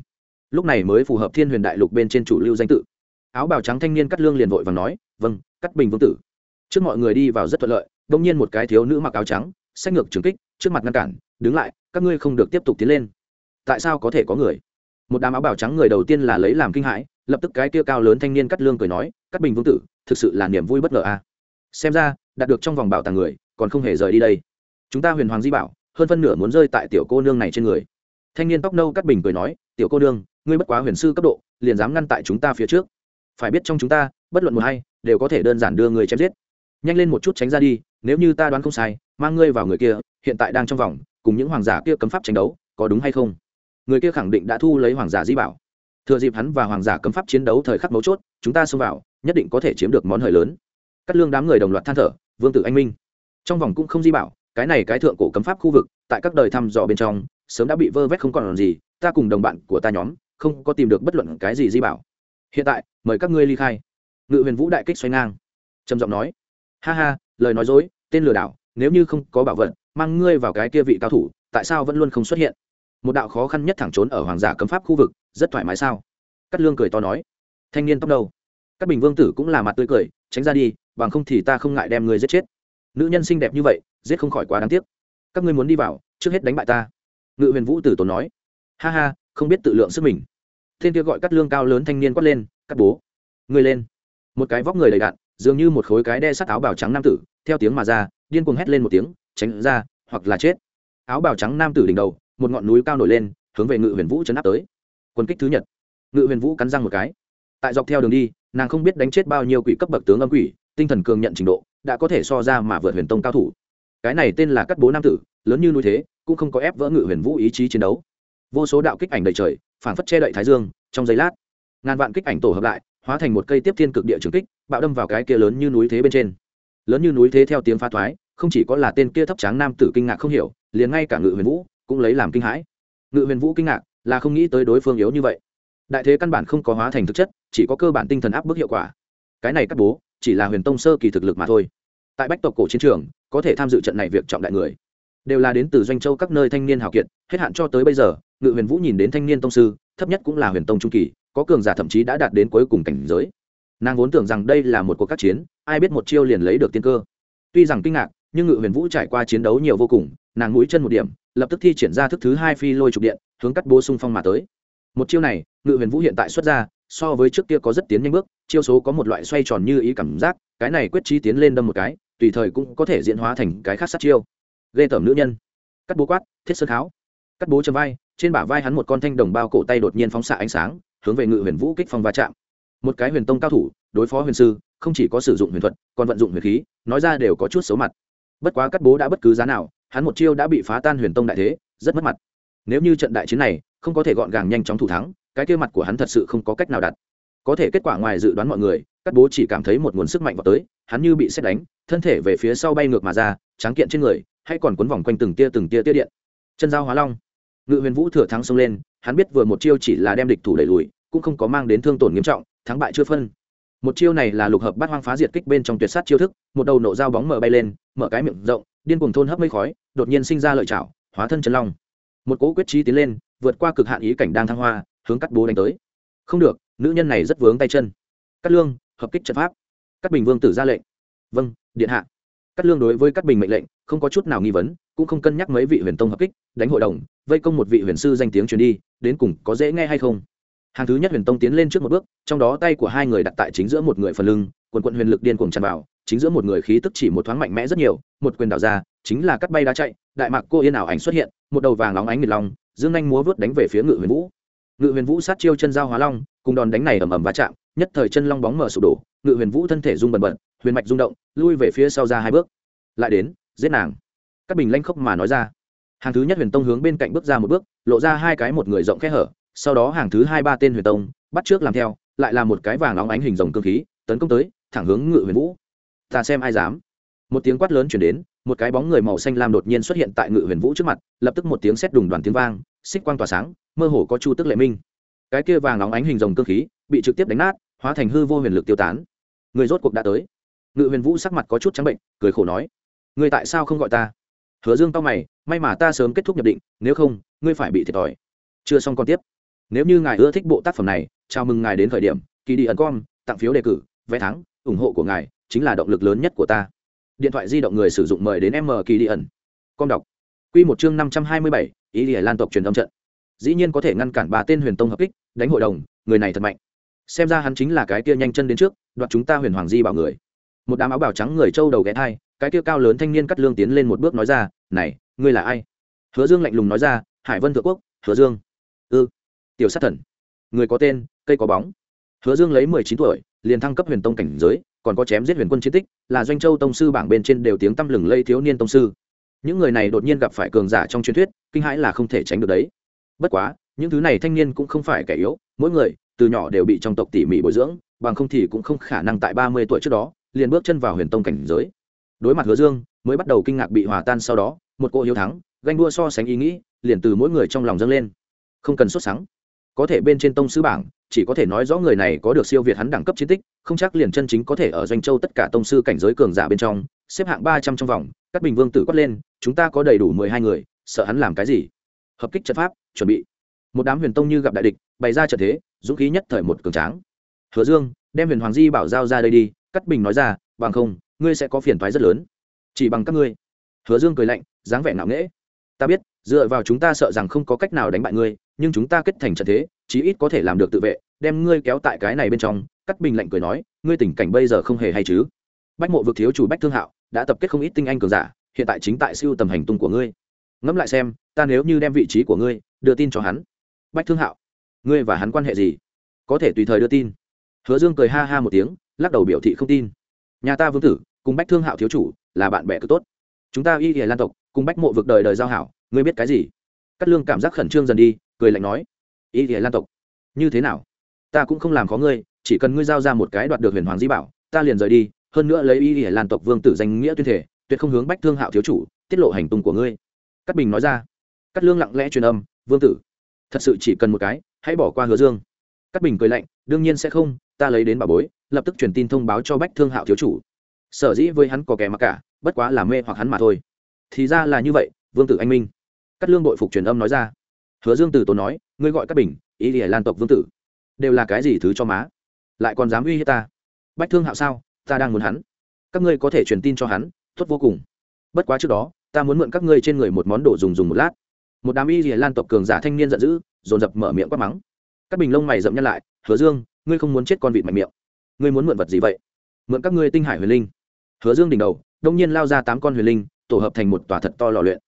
Lúc này mới phù hợp thiên huyền đại lục bên trên chủ lưu danh tự. Áo bào trắng thanh niên cát lương liền vội và nói vâng cát bình vương tử. Trước mọi người đi vào rất thuận lợi, đông nhiên một cái thiếu nữ mặc áo trắng, sách ngược trường kích, trước mặt ngăn cản đứng lại, các ngươi không được tiếp tục tiến lên. Tại sao có thể có người? Một đám áo bào trắng người đầu tiên là lấy làm kinh hãi, lập tức cái kia cao lớn thanh niên cắt lương cười nói, cắt bình vương tử, thực sự là niềm vui bất ngờ a à. xem ra, đạt được trong vòng bảo tàng người, còn không hề rời đi đây. Chúng ta huyền hoàng di bảo, hơn phân nửa muốn rơi tại tiểu cô nương này trên người. Thanh niên tóc nâu cắt bình cười nói, tiểu cô nương, ngươi bất quá huyền sư cấp độ, liền dám ngăn tại chúng ta phía trước. Phải biết trong chúng ta, bất luận một hay đều có thể đơn giản đưa người chém giết. Nhanh lên một chút tránh ra đi, nếu như ta đoán không sai, mang ngươi vào người kia, hiện tại đang trong vòng cùng những hoàng giả kia cấm pháp tranh đấu, có đúng hay không? Người kia khẳng định đã thu lấy hoàng giả di bảo. Thừa dịp hắn và hoàng giả cấm pháp chiến đấu thời khắc mấu chốt, chúng ta xông vào, nhất định có thể chiếm được món hời lớn. Cắt lương đám người đồng loạt than thở, vương tử anh minh. Trong vòng cũng không di bảo, cái này cái thượng cổ cấm pháp khu vực, tại các đời thăm dò bên trong, sớm đã bị vơ vét không còn làm gì, ta cùng đồng bạn của ta nhóm, không có tìm được bất luận cái gì di bảo. Hiện tại, mời các ngươi ly khai. Ngự huyền vũ đại kích xoay ngang, trầm giọng nói, ha ha, lời nói dối, tên lừa đảo, nếu như không có bảo vật mang ngươi vào cái kia vị cao thủ, tại sao vẫn luôn không xuất hiện? Một đạo khó khăn nhất thẳng trốn ở hoàng giả cấm pháp khu vực, rất thoải mái sao? Cắt lương cười to nói. Thanh niên tóc đầu. Các bình vương tử cũng là mặt tươi cười, tránh ra đi, bằng không thì ta không ngại đem ngươi giết chết. Nữ nhân xinh đẹp như vậy, giết không khỏi quá đáng tiếc. Các ngươi muốn đi vào, trước hết đánh bại ta. Ngự huyền vũ tử tốn nói. Ha ha, không biết tự lượng sức mình. Thiên kia gọi cắt lương cao lớn thanh niên quát lên cắt bố, ngươi lên. Một cái vóc người đầy đạn dường như một khối cái đe sắt áo bào trắng nam tử, theo tiếng mà ra, điên cuồng hét lên một tiếng tránh ra, hoặc là chết. Áo bào trắng nam tử đỉnh đầu, một ngọn núi cao nổi lên, hướng về ngự huyền vũ chấn áp tới. Quân kích thứ nhật. Ngự huyền vũ cắn răng một cái. Tại dọc theo đường đi, nàng không biết đánh chết bao nhiêu quỷ cấp bậc tướng âm quỷ, tinh thần cường nhận trình độ, đã có thể so ra mà vượt huyền tông cao thủ. Cái này tên là cắt bố nam tử, lớn như núi thế, cũng không có ép vỡ ngự huyền vũ ý chí chiến đấu. Vô số đạo kích ảnh đầy trời, phảng phất che đậy thái dương, trong giây lát, ngàn vạn kích ảnh tổ hợp lại, hóa thành một cây tiếp thiên cực địa trường kích, bạo đâm vào cái kia lớn như núi thế bên trên. Lớn như núi thế theo tiếng pha thoái không chỉ có là tên kia thấp tráng nam tử kinh ngạc không hiểu, liền ngay cả ngự huyền vũ cũng lấy làm kinh hãi. Ngự huyền vũ kinh ngạc là không nghĩ tới đối phương yếu như vậy. Đại thế căn bản không có hóa thành thực chất, chỉ có cơ bản tinh thần áp bức hiệu quả. Cái này cắt bố, chỉ là huyền tông sơ kỳ thực lực mà thôi. Tại bách tộc cổ chiến trường, có thể tham dự trận này việc trọng đại người, đều là đến từ doanh châu các nơi thanh niên hào kiệt, hết hạn cho tới bây giờ, ngự huyền vũ nhìn đến thanh niên tông sư, thấp nhất cũng là huyền tông trung kỳ, có cường giả thậm chí đã đạt đến cuối cùng cảnh giới. Nàng vốn tưởng rằng đây là một cuộc các chiến, ai biết một chiêu liền lấy được tiên cơ. Tuy rằng kinh ngạc nhưng ngự huyền vũ trải qua chiến đấu nhiều vô cùng, nàng mũi chân một điểm, lập tức thi triển ra thức thứ hai phi lôi trục điện, hướng cắt bố xung phong mà tới. Một chiêu này, ngự huyền vũ hiện tại xuất ra, so với trước kia có rất tiến nhanh bước, chiêu số có một loại xoay tròn như ý cảm giác, cái này quyết trí tiến lên đâm một cái, tùy thời cũng có thể diễn hóa thành cái khác sát chiêu. Ghê tởm nữ nhân. Cắt bố quát, thiết sơn kháo. Cắt bố chầm vai, trên bả vai hắn một con thanh đồng bao cổ tay đột nhiên phóng xạ ánh sáng, hướng về ngự huyền vũ kích phong va chạm. Một cái huyền tông cao thủ, đối phó huyền sư, không chỉ có sử dụng huyền thuật, còn vận dụng huyền khí, nói ra đều có chút xấu mặt bất quá cắt bố đã bất cứ giá nào, hắn một chiêu đã bị phá tan huyền tông đại thế, rất mất mặt. Nếu như trận đại chiến này không có thể gọn gàng nhanh chóng thủ thắng, cái kia mặt của hắn thật sự không có cách nào đặt có thể kết quả ngoài dự đoán mọi người cắt bố chỉ cảm thấy một nguồn sức mạnh vào tới, hắn như bị xét đánh, thân thể về phía sau bay ngược mà ra, tráng kiện trên người, hay còn cuốn vòng quanh từng tia từng tia tia điện. Chân dao hóa long. Ngự huyền vũ thừa thắng xông lên, hắn biết vừa một chiêu chỉ là đem địch thủ đẩy lùi, cũng không có mang đến thương tổn nghiêm trọng, thắng bại chưa phân một chiêu này là lục hợp bát hoang phá diệt kích bên trong tuyệt sát chiêu thức, một đầu nổ dao bóng mở bay lên, mở cái miệng rộng, điên cuồng thôn hấp mây khói, đột nhiên sinh ra lợi chảo hóa thân chân long. Một cỗ quyết trí tiến lên, vượt qua cực hạn ý cảnh đang thăng hoa, hướng cắt bố đánh tới. Không được, nữ nhân này rất vướng tay chân. Cắt lương, hợp kích trận pháp. Cắt bình vương tử ra lệnh. Vâng điện hạ. Cắt lương đối với cắt bình mệnh lệnh, không có chút nào nghi vấn, cũng không cân nhắc mấy vị huyền tông hợp kích, đánh hội đồng, vây công một vị huyền sư danh tiếng truyền đi, đến cùng có dễ nghe hay không? Hàng thứ nhất huyền tông tiến lên trước một bước, trong đó tay của hai người đặt tại chính giữa một người phần lưng, quần quận huyền lực điên cuồng tràn vào, chính giữa một người khí tức chỉ một thoáng mạnh mẽ rất nhiều, một quyền đảo ra, chính là cắt bay đá chạy, đại mạc cô yên ảo ảnh xuất hiện, một đầu vàng óng ánh nghiệt long, dương anh múa vớt đánh về phía ngự huyền vũ. Ngự huyền vũ sát chiêu chân dao hóa long, cùng đòn đánh này ầm ầm va chạm, nhất thời chân long bóng mở sụp đổ, ngự huyền vũ thân thể rung bần bật, huyền mạch rung động, lui về phía sau ra hai bước. Lại đến, giết nàng. Các bình lanh khốc mà nói ra. Hàng thứ nhất huyền tông hướng bên cạnh bước ra một bước, lộ ra hai cái một người rộng khe hở sau đó hàng thứ hai ba tên huyền tông, bắt trước làm theo, lại là một cái vàng óng ánh hình rồng cơ khí, tấn công tới, thẳng hướng ngự huyền vũ. Ta xem ai dám. Một tiếng quát lớn chuyển đến, một cái bóng người màu xanh lam đột nhiên xuất hiện tại ngự huyền vũ trước mặt, lập tức một tiếng sét đùng đoàn tiếng vang, xích quang tỏa sáng, mơ hồ có chu tức lệ minh. Cái kia vàng óng ánh hình rồng cơ khí bị trực tiếp đánh nát, hóa thành hư vô huyền lực tiêu tán. Người rốt cuộc đã tới. Ngự huyền vũ sắc mặt có chút trắng bệnh, cười khổ nói người tại sao không gọi ta? Hứa dương tao mày, may mà ta sớm kết thúc nhập định, nếu không, ngươi phải bị thiệt thòi. Chưa xong còn tiếp nếu như ngài ưa thích bộ tác phẩm này, chào mừng ngài đến khởi điểm kỳ đi ẩn com tặng phiếu đề cử, vé thắng, ủng hộ của ngài chính là động lực lớn nhất của ta. Điện thoại di động người sử dụng mời đến m kỳ đi ẩn com đọc. Q một chương năm trăm hai mươi bảy, ý lìa lan tộc truyền thông trận. Dĩ nhiên có thể ngăn cản bà tên huyền tông hợp kích, đánh hội đồng, người này thật mạnh. Xem ra hắn chính là cái kia nhanh chân đến trước, đoạt chúng ta huyền hoàng di bảo người. Một đám áo bào trắng người trâu đầu ghé thai, cái kia cao lớn thanh niên cắt lương tiến lên một bước nói ra, này, ngươi là ai? Hứa dương lạnh lùng nói ra, hải vân thượng quốc, hứa dương. Ư tiểu sát thần. Người có tên, cây có bóng. Hứa dương lấy mười chín tuổi, liền thăng cấp huyền tông cảnh giới, còn có chém giết huyền quân chiến tích, là doanh châu tông sư bảng bên trên đều tiếng tăm lừng lây thiếu niên tông sư. Những người này đột nhiên gặp phải cường giả trong truyền thuyết, kinh hãi là không thể tránh được đấy. Bất quá, những thứ này thanh niên cũng không phải kẻ yếu, mỗi người, từ nhỏ đều bị trong tộc tỉ mỉ bồi dưỡng, bằng không thì cũng không khả năng tại ba mươi tuổi trước đó, liền bước chân vào huyền tông cảnh giới. Đối mặt hứa dương, mới bắt đầu kinh ngạc bị hòa tan sau đó, một cô hiếu thắng, ganh đua so sánh ý nghĩ, liền từ mỗi người trong lòng dâng lên. Không cần sốt sáng có thể bên trên tông sư bảng, chỉ có thể nói rõ người này có được siêu việt hắn đẳng cấp chiến tích, không chắc liền chân chính có thể ở doanh châu tất cả tông sư cảnh giới cường giả bên trong, xếp hạng ba trăm trong vòng, các bình vương tử quát lên, chúng ta có đầy đủ mười hai người, sợ hắn làm cái gì? Hợp kích trận pháp, chuẩn bị. Một đám huyền tông như gặp đại địch, bày ra trận thế, dũng khí nhất thời một cường tráng. Hứa dương, đem huyền hoàng di bảo giao ra đây đi. Cắt bình nói ra, bằng không, ngươi sẽ có phiền toái rất lớn. Chỉ bằng các ngươi. Hứa dương cười lạnh, dáng vẻ ngạo nghễ. Ta biết, dựa vào chúng ta sợ rằng không có cách nào đánh bại ngươi nhưng chúng ta kết thành trận thế, chí ít có thể làm được tự vệ, đem ngươi kéo tại cái này bên trong. Cắt bình lạnh cười nói, ngươi tình cảnh bây giờ không hề hay chứ? Bách mộ vực thiếu chủ bách thương hạo đã tập kết không ít tinh anh cường giả, hiện tại chính tại siêu tầm hành tung của ngươi. Ngẫm lại xem, ta nếu như đem vị trí của ngươi đưa tin cho hắn. Bách thương hạo, ngươi và hắn quan hệ gì? Có thể tùy thời đưa tin. Hứa dương cười ha ha một tiếng, lắc đầu biểu thị không tin. Nhà ta vương tử, cùng bách thương hạo thiếu chủ là bạn bè cực tốt. Chúng ta y hiền lan tộc, cùng bách mộ vực đời đời giao hảo, ngươi biết cái gì? Cắt lương cảm giác khẩn trương dần đi cười lạnh nói, ý nghĩa lan tộc, như thế nào? Ta cũng không làm khó ngươi, chỉ cần ngươi giao ra một cái đoạt được huyền hoàng di bảo, ta liền rời đi, hơn nữa lấy ý nghĩa lan tộc vương tử danh nghĩa tuyên thể, tuyệt không hướng bách thương hạo thiếu chủ, tiết lộ hành tung của ngươi. Cắt bình nói ra. Cắt lương lặng lẽ truyền âm, vương tử, thật sự chỉ cần một cái, hãy bỏ qua hứa dương. Cắt bình cười lạnh, đương nhiên sẽ không, ta lấy đến bà bối, lập tức truyền tin thông báo cho bách thương hạo thiếu chủ. Sở dĩ với hắn có kẻ mặc cả, bất quá là mê hoặc hắn mà thôi. Thì ra là như vậy, vương tử anh minh. Cắt lương bội phục truyền âm nói ra hứa dương tử tốn nói, ngươi gọi các bình, ý thì lan tộc vương tử. Đều là cái gì thứ cho má? Lại còn dám uy hiếp ta? Bách thương hạo sao? Ta đang muốn hắn. Các ngươi có thể truyền tin cho hắn, tốt vô cùng. Bất quá trước đó, ta muốn mượn các ngươi trên người một món đồ dùng dùng một lát. Một đám y lan tộc cường giả thanh niên giận dữ, dồn dập mở miệng quát mắng. Các bình lông mày rậm nhăn lại, hứa dương, ngươi không muốn chết con vịt mạnh miệng. Ngươi muốn mượn vật gì vậy? Mượn các ngươi tinh hải huyền linh. Hứa dương đỉnh đầu, đông nhiên lao ra tám con huyền linh, tổ hợp thành một tòa thật to lò luyện.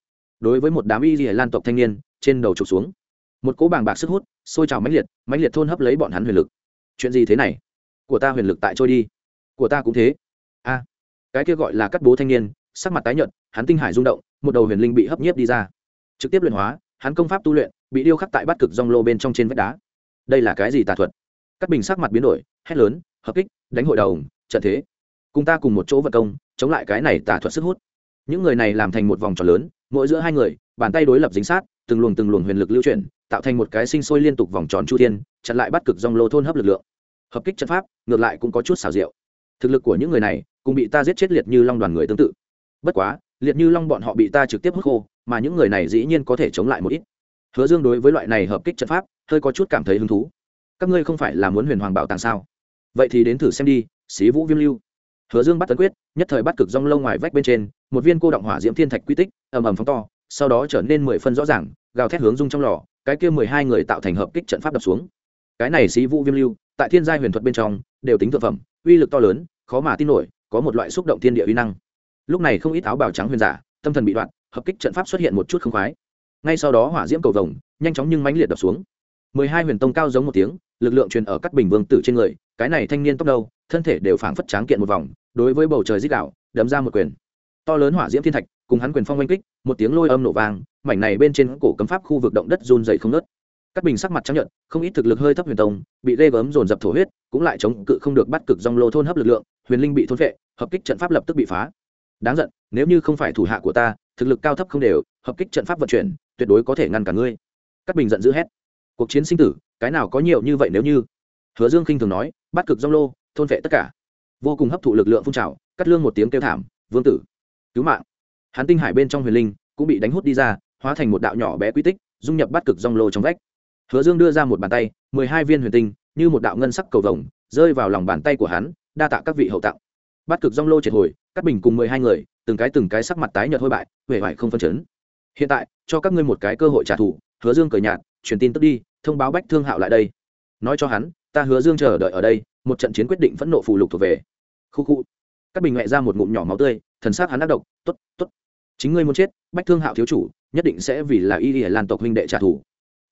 Đối với một đám y lan tộc thanh niên trên đầu trục xuống. Một cỗ bàng bạc sức hút sôi trào mãnh liệt mãnh liệt thôn hấp lấy bọn hắn huyền lực. Chuyện gì thế này? Của ta huyền lực tại trôi đi. Của ta cũng thế. A. Cái kia gọi là cắt bố thanh niên, sắc mặt tái nhợt, hắn tinh hải rung động, một đầu huyền linh bị hấp nhiếp đi ra. Trực tiếp luyện hóa, hắn công pháp tu luyện bị điêu khắc tại bát cực rong lô bên trong trên vách đá. Đây là cái gì tà thuật? Cắt bình sắc mặt biến đổi, hét lớn, hợp kích, đánh hội đầu trận thế. Cùng ta cùng một chỗ vận công, chống lại cái này tà thuật sức hút. Những người này làm thành một vòng tròn lớn, mỗi giữa hai người, bàn tay đối lập dính sát từng luồng từng luồng huyền lực lưu chuyển, tạo thành một cái sinh sôi liên tục vòng tròn chu thiên, chặn lại bắt cực dòng lô thôn hấp lực lượng. Hợp kích trận pháp, ngược lại cũng có chút xảo diệu. Thực lực của những người này, cũng bị ta giết chết liệt như long đoàn người tương tự. Bất quá, liệt như long bọn họ bị ta trực tiếp hút khô, mà những người này dĩ nhiên có thể chống lại một ít. Hứa dương đối với loại này hợp kích trận pháp, hơi có chút cảm thấy hứng thú. Các ngươi không phải là muốn huyền hoàng bảo tàng sao? Vậy thì đến thử xem đi, xí vũ viêm lưu. Hứa dương bắt tấn quyết, nhất thời bắt cực rong lâu ngoài vách bên trên, một viên cô động hỏa diễm thiên thạch quy tích, ầm ầm phóng to sau đó trở nên mười phân rõ ràng, gào thét hướng dung trong lò, cái kia mười hai người tạo thành hợp kích trận pháp đập xuống. Cái này xí vũ viêm lưu, tại thiên gia huyền thuật bên trong, đều tính thực phẩm, uy lực to lớn, khó mà tin nổi, có một loại xúc động thiên địa uy năng. Lúc này không ít áo bào trắng huyền giả, tâm thần bị đoạn, hợp kích trận pháp xuất hiện một chút không khoái. Ngay sau đó hỏa diễm cầu vồng, nhanh chóng nhưng mãnh liệt đập xuống. Mười hai huyền tông cao giống một tiếng, lực lượng truyền ở các bình vương tử trên người, cái này thanh niên tóc đâu thân thể đều phảng phất tráng kiện một vòng, đối với bầu trời dích đạo, đấm ra một quyền. To lớn hỏa diễm thiên thạch cùng hắn quyền phong oanh kích, một tiếng lôi âm nổ vang, mảnh này bên trên cổ cấm pháp khu vực động đất run dày không nớt các bình sắc mặt trắng nhận không ít thực lực hơi thấp huyền tông, bị ghê gớm dồn dập thổ huyết, cũng lại chống cự không được bắt cực dòng lô thôn hấp lực lượng, huyền linh bị thôn vệ hợp kích trận pháp lập tức bị phá. Đáng giận, nếu như không phải thủ hạ của ta, thực lực cao thấp không đều, hợp kích trận pháp vận chuyển, tuyệt đối có thể ngăn cả ngươi. Các bình giận dữ hét. Cuộc chiến sinh tử, cái nào có nhiều như vậy nếu như? Hứa dương khinh thường nói, bắt cực dòng lô, thôn vệ tất cả. Vô cùng hấp thụ lực lượng phun trào, cắt lương một tiếng kêu thảm, vương tử, cứu mạng hắn tinh hải bên trong huyền linh cũng bị đánh hút đi ra, hóa thành một đạo nhỏ bé quy tích, dung nhập bắt cực rong lô trong vách. Hứa dương đưa ra một bàn tay, mười hai viên huyền tinh, như một đạo ngân sắc cầu vồng, rơi vào lòng bàn tay của hắn, đa tạ các vị hậu tặng. Bắt cực rong lô triệt hồi cắt bình cùng mười hai người, từng cái từng cái sắc mặt tái nhợt hôi bại huệ vải không phân chấn. Hiện tại, cho các ngươi một cái cơ hội trả thù, hứa dương cởi nhạt, truyền tin tức đi, thông báo bách thương hạo lại đây. Nói cho hắn, ta hứa dương chờ đợi ở đây, một trận chiến quyết định phẫn nộ phù lục thuộc về. Khu khu. Các bình ngoại ra một ngụm nhỏ máu tươi thần s á c hắn ác độc t ố t t ố t chính ngươi muốn chết, bách thương hạo thiếu chủ, nhất định sẽ vì là y y lan tộc huynh đệ trả thù.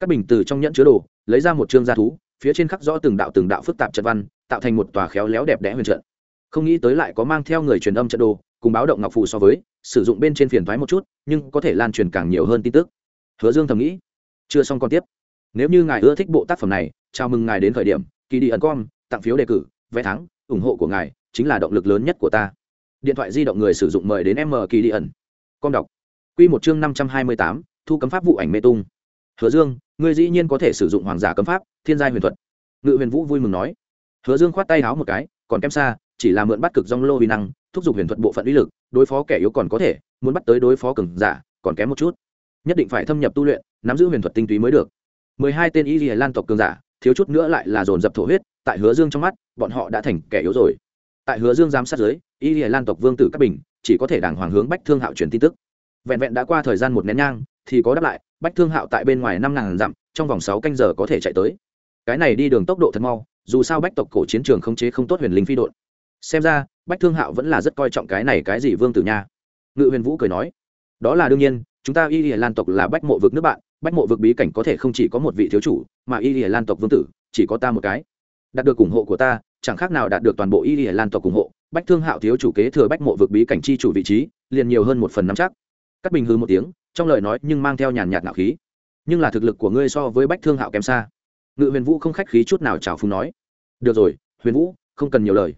Các bình từ trong nhẫn chứa đồ, lấy ra một chương gia thú, phía trên khắc rõ từng đạo từng đạo phức tạp trận văn, tạo thành một tòa khéo léo đẹp đẽ huyền trận. Không nghĩ tới lại có mang theo người truyền âm trận đồ, cùng báo động ngọc phù so với, sử dụng bên trên phiền thoái một chút, nhưng có thể lan truyền càng nhiều hơn tin tức. Hứa dương thầm nghĩ. Chưa xong còn tiếp. Nếu như ngài ưa thích bộ tác phẩm này, chào mừng ngài đến khởi điểm kỳ đi ẩn com tặng phiếu đề cử, vé thắng, ủng hộ của ngài chính là động lực lớn nhất của ta điện thoại di động người sử dụng mời đến m kỳ đi ẩn Con đọc. Q một chương năm trăm hai mươi tám, thu cấm pháp vụ ảnh mê tung. Hứa dương, ngươi dĩ nhiên có thể sử dụng hoàng giả cấm pháp, thiên gia huyền thuật. Ngự huyền vũ vui mừng nói. Hứa dương khoát tay háo một cái, còn kém xa, chỉ là mượn bắt cực dong lô vi năng, thúc giục huyền thuật bộ phận uy lực, đối phó kẻ yếu còn có thể, muốn bắt tới đối phó cường giả, còn kém một chút. Nhất định phải thâm nhập tu luyện, nắm giữ huyền thuật tinh túy mới được. Mười hai tên y lan tộc cường giả, thiếu chút nữa lại là dồn dập thổ huyết, tại hứa dương trong mắt, bọn họ đã thành kẻ yếu rồi tại hứa dương giám sát giới y lan tộc vương tử các bình chỉ có thể đàng hoàng hướng bách thương hạo truyền tin tức. Vẹn vẹn đã qua thời gian một nén nhang, thì có đáp lại, bách thương hạo tại bên ngoài năm ngàn dặm, trong vòng sáu canh giờ có thể chạy tới. Cái này đi đường tốc độ thật mau, dù sao bách tộc cổ chiến trường không chế không tốt huyền linh phi đội. xem ra, bách thương hạo vẫn là rất coi trọng cái này cái gì vương tử nha. Ngự huyền vũ cười nói, đó là đương nhiên, chúng ta y lan tộc là bách mộ vực nước bạn, bách mộ vực bí cảnh có thể không chỉ có một vị thiếu chủ, mà y lan tộc vương tử chỉ có ta một cái. Đạt được ủng hộ của ta chẳng khác nào đạt được toàn bộ y lan tộc ủng hộ, bách thương hạo thiếu chủ kế thừa bách mộ vực bí cảnh chi chủ vị trí, liền nhiều hơn một phần năm chắc. Cắt bình hư một tiếng, trong lời nói nhưng mang theo nhàn nhạt ngạo khí. Nhưng là thực lực của ngươi so với bách thương hạo kém xa. Ngự huyền vũ không khách khí chút nào chào phúng nói. Được rồi, huyền vũ, không cần nhiều lời.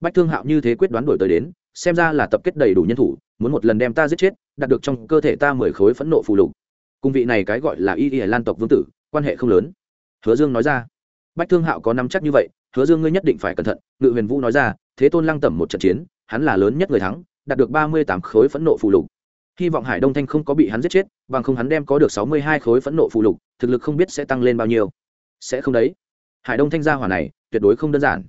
Bách thương hạo như thế quyết đoán đổi tới đến, xem ra là tập kết đầy đủ nhân thủ, muốn một lần đem ta giết chết, đạt được trong cơ thể ta mười khối phẫn nộ phù lục. Cung vị này cái gọi là y y lan tộc vương tử, quan hệ không lớn. Hứa dương nói ra. Bách thương hạo có nắm chắc như vậy hứa dương ngươi nhất định phải cẩn thận, ngự huyền vũ nói ra, thế tôn lăng tẩm một trận chiến, hắn là lớn nhất người thắng, đạt được ba mươi tám khối phẫn nộ phù lục. Hy vọng hải đông thanh không có bị hắn giết chết, bằng không hắn đem có được sáu mươi hai khối phẫn nộ phù lục, thực lực không biết sẽ tăng lên bao nhiêu. Sẽ không đấy. Hải đông thanh gia hỏa này, tuyệt đối không đơn giản.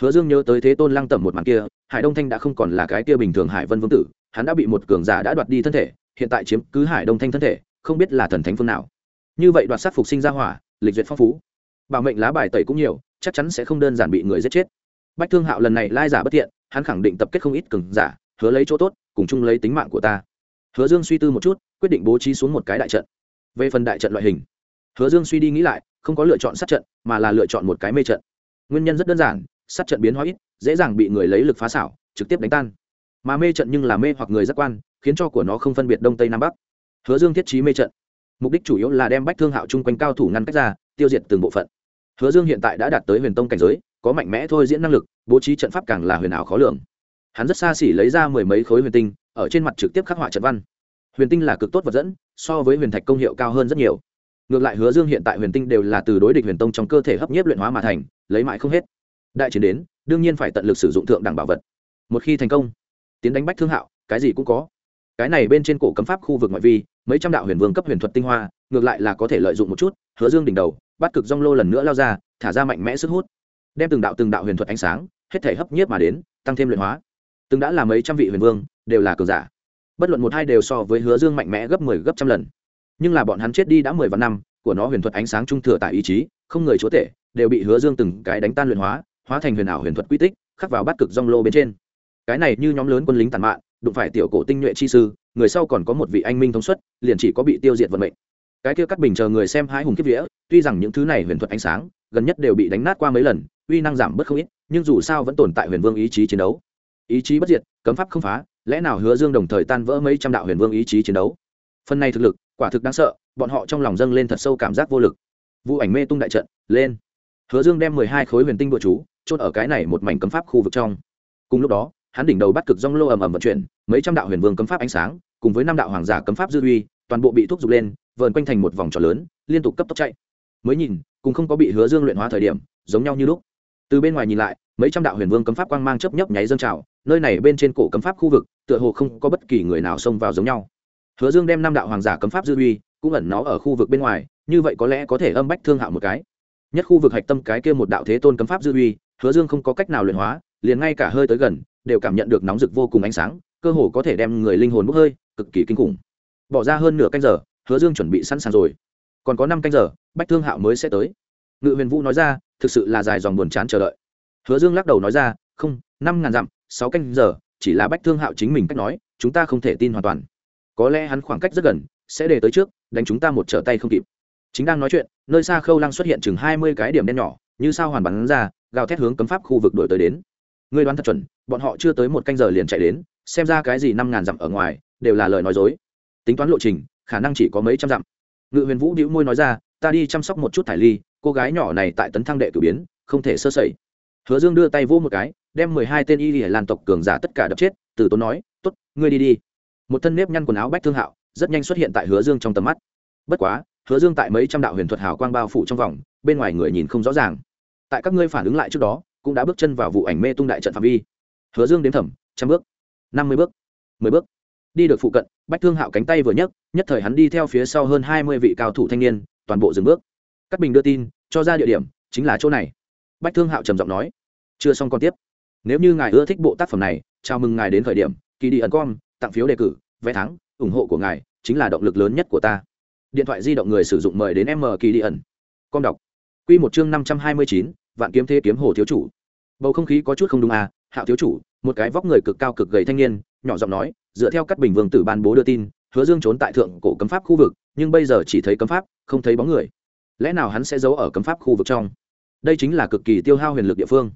Hứa dương nhớ tới thế tôn lăng tẩm một màn kia, hải đông thanh đã không còn là cái kia bình thường hải vân vương tử, hắn đã bị một cường giả đã đoạt đi thân thể, hiện tại chiếm cứ hải đông thanh thân thể, không biết là thần thánh phương nào. Như vậy đoạt sát phục sinh ra hỏa, lịch duyệt phong phú. Bảo mệnh lá bài tẩy cũng nhiều chắc chắn sẽ không đơn giản bị người giết chết. Bách thương hạo lần này lai giả bất thiện, hắn khẳng định tập kết không ít cường giả, hứa lấy chỗ tốt, cùng chung lấy tính mạng của ta. Hứa dương suy tư một chút, quyết định bố trí xuống một cái đại trận. Về phần đại trận loại hình, hứa dương suy đi nghĩ lại, không có lựa chọn sát trận, mà là lựa chọn một cái mê trận. Nguyên nhân rất đơn giản, sát trận biến hóa ít, dễ dàng bị người lấy lực phá xảo, trực tiếp đánh tan. Mà mê trận nhưng là mê hoặc người giác quan, khiến cho của nó không phân biệt đông tây nam bắc. Hứa dương thiết trí mê trận. Mục đích chủ yếu là đem bách thương hạo chung quanh cao thủ ngăn cách ra, tiêu diệt từng bộ phận hứa dương hiện tại đã đạt tới huyền tông cảnh giới, có mạnh mẽ thôi diễn năng lực, bố trí trận pháp càng là huyền ảo khó lường. Hắn rất xa xỉ lấy ra mười mấy khối huyền tinh, ở trên mặt trực tiếp khắc họa trận văn. Huyền tinh là cực tốt vật dẫn, so với huyền thạch công hiệu cao hơn rất nhiều. Ngược lại hứa dương hiện tại huyền tinh đều là từ đối địch huyền tông trong cơ thể hấp nhiếp luyện hóa mà thành, lấy mãi không hết. Đại chiến đến, đương nhiên phải tận lực sử dụng thượng đẳng bảo vật. Một khi thành công, tiến đánh bách thương hạo, cái gì cũng có. Cái này bên trên cổ cấm pháp khu vực ngoại vi, mấy trăm đạo huyền vương cấp huyền thuật tinh hoa, ngược lại là có thể lợi dụng một chút, hứa dương đỉnh đầu bắt cực rong lô lần nữa lao ra, thả ra mạnh mẽ sức hút, đem từng đạo từng đạo huyền thuật ánh sáng, hết thể hấp nhiếp mà đến, tăng thêm luyện hóa. Từng đã là mấy trăm vị huyền vương, đều là cường giả. Bất luận một hai đều so với hứa dương mạnh mẽ gấp mười 10 gấp trăm lần. Nhưng là bọn hắn chết đi đã mười vạn năm, của nó huyền thuật ánh sáng trung thừa tại ý chí, không người chúa tể, đều bị hứa dương từng cái đánh tan luyện hóa hóa thành huyền ảo huyền thuật quy tích, khắc vào bát cực rong lô bên trên. Cái này như nhóm lớn quân lính tàn mạn, đụng phải tiểu cổ tinh nhuệ chi sư, người sau còn có một vị anh minh thống suất, liền chỉ có bị tiêu diệt vận mệnh cái kia cắt bình chờ người xem hai hùng kiếp vía, tuy rằng những thứ này huyền thuật ánh sáng, gần nhất đều bị đánh nát qua mấy lần, uy năng giảm bớt không ít, nhưng dù sao vẫn tồn tại huyền vương ý chí chiến đấu. Ý chí bất diệt, cấm pháp không phá, lẽ nào hứa dương đồng thời tan vỡ mấy trăm đạo huyền vương ý chí chiến đấu? Phần này thực lực, quả thực đáng sợ, bọn họ trong lòng dâng lên thật sâu cảm giác vô lực. Vụ ảnh mê tung đại trận, lên. Hứa dương đem mười hai khối huyền tinh bội chú, chốt ở cái này một mảnh cấm pháp khu vực trong. Cùng lúc đó, hắn đỉnh đầu bắt cực rong lô ầm ầm vận chuyển, mấy trăm đạo huyền vương cấm pháp ánh sáng, cùng với năm đạo hoàng giả cấm pháp dư uy, toàn bộ bị thúc giục lên vờn quanh thành một vòng tròn lớn, liên tục cấp tốc chạy. Mới nhìn, cũng không có bị hứa dương luyện hóa thời điểm, giống nhau như lúc. Từ bên ngoài nhìn lại, mấy trăm đạo huyền vương cấm pháp quang mang chấp nhấp nháy dâng trào, nơi này bên trên cổ cấm pháp khu vực, tựa hồ không có bất kỳ người nào xông vào giống nhau. Hứa dương đem năm đạo hoàng giả cấm pháp dư uy, cũng ẩn nó ở khu vực bên ngoài, như vậy có lẽ có thể âm bách thương hạo một cái. Nhất khu vực hạch tâm cái kia một đạo thế tôn cấm pháp dư uy, hứa dương không có cách nào luyện hóa, liền ngay cả hơi tới gần, đều cảm nhận được nóng rực vô cùng ánh sáng, cơ hồ có thể đem người linh hồn bốc hơi, cực kỳ kinh khủng. Bỏ ra hơn nửa canh giờ hứa dương chuẩn bị sẵn sàng rồi. Còn có năm canh giờ, bách thương hạo mới sẽ tới. Ngự huyền vũ nói ra, thực sự là dài dòng buồn chán chờ đợi. Hứa dương lắc đầu nói ra, không, năm ngàn dặm, sáu canh giờ, chỉ là bách thương hạo chính mình cách nói, chúng ta không thể tin hoàn toàn. Có lẽ hắn khoảng cách rất gần, sẽ để tới trước, đánh chúng ta một trở tay không kịp. Chính đang nói chuyện, nơi xa khâu lăng xuất hiện chừng hai mươi cái điểm đen nhỏ, như sao hoàn bắn ra, gào thét hướng cấm pháp khu vực đổi tới đến. Ngươi đoán thật chuẩn, bọn họ chưa tới một canh giờ liền chạy đến, xem ra cái gì năm ngàn dặm ở ngoài, đều là lời nói dối. Tính toán lộ trình khả năng chỉ có mấy trăm dặm. Ngự huyền vũ đĩu môi nói ra, ta đi chăm sóc một chút thải ly, cô gái nhỏ này tại tấn thăng đệ cử biến, không thể sơ sẩy. Hứa dương đưa tay vô một cái, đem mười hai tên y lìa làn tộc cường giả tất cả đập chết, từ tốn nói t ố t ngươi đi đi. Một thân nếp nhăn quần áo bách thương hạo, rất nhanh xuất hiện tại hứa dương trong tầm mắt. Bất quá, hứa dương tại mấy trăm đạo huyền thuật hào quang bao phủ trong vòng, bên ngoài người nhìn không rõ ràng. Tại các ngươi phản ứng lại trước đó, cũng đã bước chân vào vụ ảnh mê tung đại trận phạm vi. Hứa dương đến thẩm trăm bước, năm mươi bước, mười bước đi được phụ cận, bách thương hạo cánh tay vừa nhấc, nhất thời hắn đi theo phía sau hơn hai mươi vị cao thủ thanh niên, toàn bộ dừng bước. Cắt bình đưa tin, cho ra địa điểm, chính là chỗ này. Bách thương hạo trầm giọng nói, chưa xong còn tiếp. Nếu như ngài ưa thích bộ tác phẩm này, chào mừng ngài đến khởi điểm kỳ đi ẩn com, tặng phiếu đề cử, vé thắng, ủng hộ của ngài chính là động lực lớn nhất của ta. Điện thoại di động người sử dụng mời đến m kỳ đi ẩn. Com đọc. Q một chương năm trăm hai mươi chín, vạn kiếm thế kiếm hồ thiếu chủ. Bầu không khí có chút không đúng à hạo thiếu chủ, một cái vóc người cực cao cực gầy thanh niên, nhỏ giọng nói dựa theo các bình vương tử ban bố đưa tin, hứa dương trốn tại thượng cổ cấm pháp khu vực, nhưng bây giờ chỉ thấy cấm pháp, không thấy bóng người. Lẽ nào hắn sẽ giấu ở cấm pháp khu vực trong? Đây chính là cực kỳ tiêu hao huyền lực địa phương.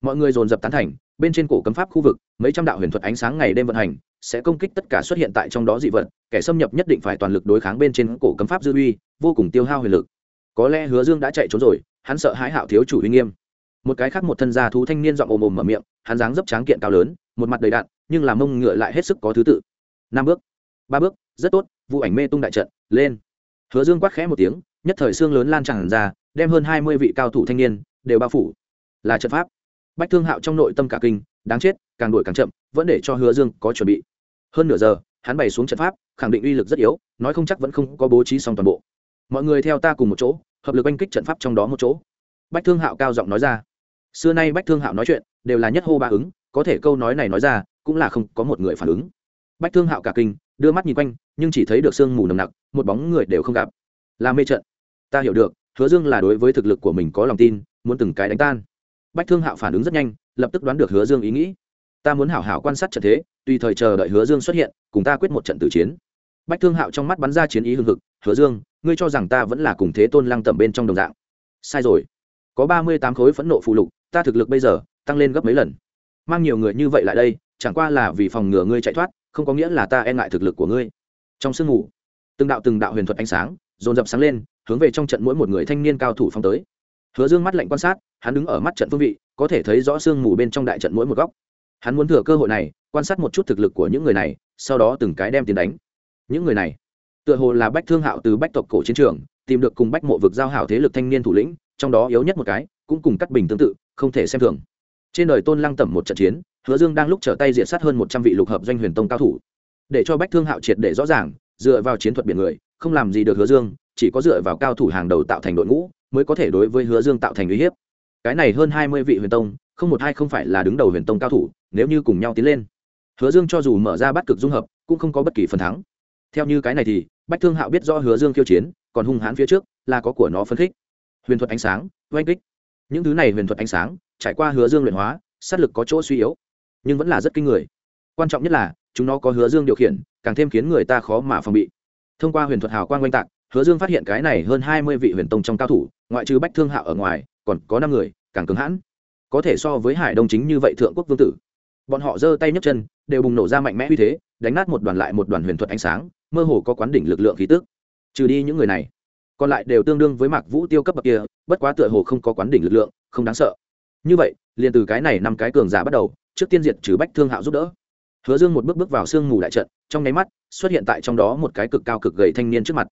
Mọi người dồn dập tán thành, bên trên cổ cấm pháp khu vực, mấy trăm đạo huyền thuật ánh sáng ngày đêm vận hành, sẽ công kích tất cả xuất hiện tại trong đó dị vật, kẻ xâm nhập nhất định phải toàn lực đối kháng bên trên cổ cấm pháp dư uy, vô cùng tiêu hao huyền lực. Có lẽ hứa dương đã chạy trốn rồi, hắn sợ hãi hạo thiếu chủ uy nghiêm. Một cái khác một thân gia thú thanh niên dọn ồm ồm mở miệng, hắn dáng dấp tráng kiện cao lớn, một mặt đầy đạn nhưng làm mông ngựa lại hết sức có thứ tự. Năm bước. Ba bước. Rất tốt vụ ảnh mê tung đại trận, lên. Hứa dương quát khẽ một tiếng, nhất thời xương lớn lan tràn ra, đem hơn hai mươi vị cao thủ thanh niên đều bao phủ. Là trận pháp. Bách thương hạo trong nội tâm cả kinh, đáng chết, càng đuổi càng chậm, vẫn để cho hứa dương có chuẩn bị. Hơn nửa giờ, hắn bày xuống trận pháp, khẳng định uy lực rất yếu, nói không chắc vẫn không có bố trí xong toàn bộ. Mọi người theo ta cùng một chỗ, hợp lực oanh kích trận pháp trong đó một chỗ. Bách thương hạo cao giọng nói ra. Xưa nay bách thương hạo nói chuyện, đều là nhất hô ba ứng, có thể câu nói này nói ra cũng là không có một người phản ứng. Bách thương hạo cả kinh, đưa mắt nhìn quanh, nhưng chỉ thấy được sương mù nồng nặc, một bóng người đều không gặp. Là mê trận. Ta hiểu được, hứa dương là đối với thực lực của mình có lòng tin, muốn từng cái đánh tan. Bách thương hạo phản ứng rất nhanh, lập tức đoán được hứa dương ý nghĩ. Ta muốn hảo hảo quan sát trận thế, tùy thời chờ đợi hứa dương xuất hiện, cùng ta quyết một trận tử chiến. Bách thương hạo trong mắt bắn ra chiến ý hưng hực, hứa dương, ngươi cho rằng ta vẫn là cùng thế tôn lăng tẩm bên trong đồng dạng? Sai rồi. Có ba mươi tám khối phẫn nộ phụ lục, ta thực lực bây giờ tăng lên gấp mấy lần. Mang nhiều người như vậy lại đây chẳng qua là vì phòng ngừa ngươi chạy thoát, không có nghĩa là ta e ngại thực lực của ngươi. Trong sương ngủ từng đạo từng đạo huyền thuật ánh sáng dồn dập sáng lên, hướng về trong trận mỗi một người thanh niên cao thủ phong tới. Hứa dương mắt lạnh quan sát, hắn đứng ở mắt trận phương vị, có thể thấy rõ sương mù bên trong đại trận mỗi một góc. Hắn muốn thừa cơ hội này, quan sát một chút thực lực của những người này, sau đó từng cái đem tiền đánh. Những người này, tựa hồ là bách thương hạo từ bách tộc cổ chiến trường, tìm được cùng bách mộ vực giao hảo thế lực thanh niên thủ lĩnh, trong đó yếu nhất một cái, cũng cùng cắt bình tương tự, không thể xem thường. Trên đời tôn lăng tẩm một trận chiến hứa dương đang lúc trở tay diện sát hơn một trăm vị lục hợp doanh huyền tông cao thủ. Để cho bách thương hạo triệt để rõ ràng, dựa vào chiến thuật biển người, không làm gì được hứa dương, chỉ có dựa vào cao thủ hàng đầu tạo thành đội ngũ, mới có thể đối với hứa dương tạo thành uy hiếp. Cái này hơn hai mươi vị huyền tông, không một hai không phải là đứng đầu huyền tông cao thủ, nếu như cùng nhau tiến lên. Hứa dương cho dù mở ra bắt cực dung hợp, cũng không có bất kỳ phần thắng. Theo như cái này thì, bách thương hạo biết rõ hứa dương khiêu chiến, còn hung hãn phía trước, là có của nó phân khích. Huyền thuật ánh sáng, oanh kích. Những thứ này huyền thuật ánh sáng, trải qua hứa dương luyện hóa, sát lực có chỗ suy yếu nhưng vẫn là rất kinh người. Quan trọng nhất là, chúng nó có hứa dương điều khiển, càng thêm khiến người ta khó mà phòng bị. Thông qua huyền thuật hào quang oanh tạc, hứa dương phát hiện cái này hơn hai mươi vị huyền tông trong cao thủ, ngoại trừ bách thương hạo ở ngoài, còn có năm người, càng cứng hãn. Có thể so với hải đông chính như vậy thượng quốc vương tử. Bọn họ giơ tay nhấc chân, đều bùng nổ ra mạnh mẽ uy thế, đánh nát một đoàn lại một đoàn huyền thuật ánh sáng, mơ hồ có quán đỉnh lực lượng khí tức. Trừ đi những người này, còn lại đều tương đương với mạc vũ tiêu cấp bậc kia, bất quá tựa hồ không có quán đỉnh lực lượng, không đáng sợ. Như vậy, liền từ cái này năm cái cường giả bắt đầu trước tiên diệt trừ bách thương hạo giúp đỡ. Hứa dương một bước bước vào sương mù đại trận, trong nháy mắt, xuất hiện tại trong đó một cái cực cao cực gầy thanh niên trước mặt.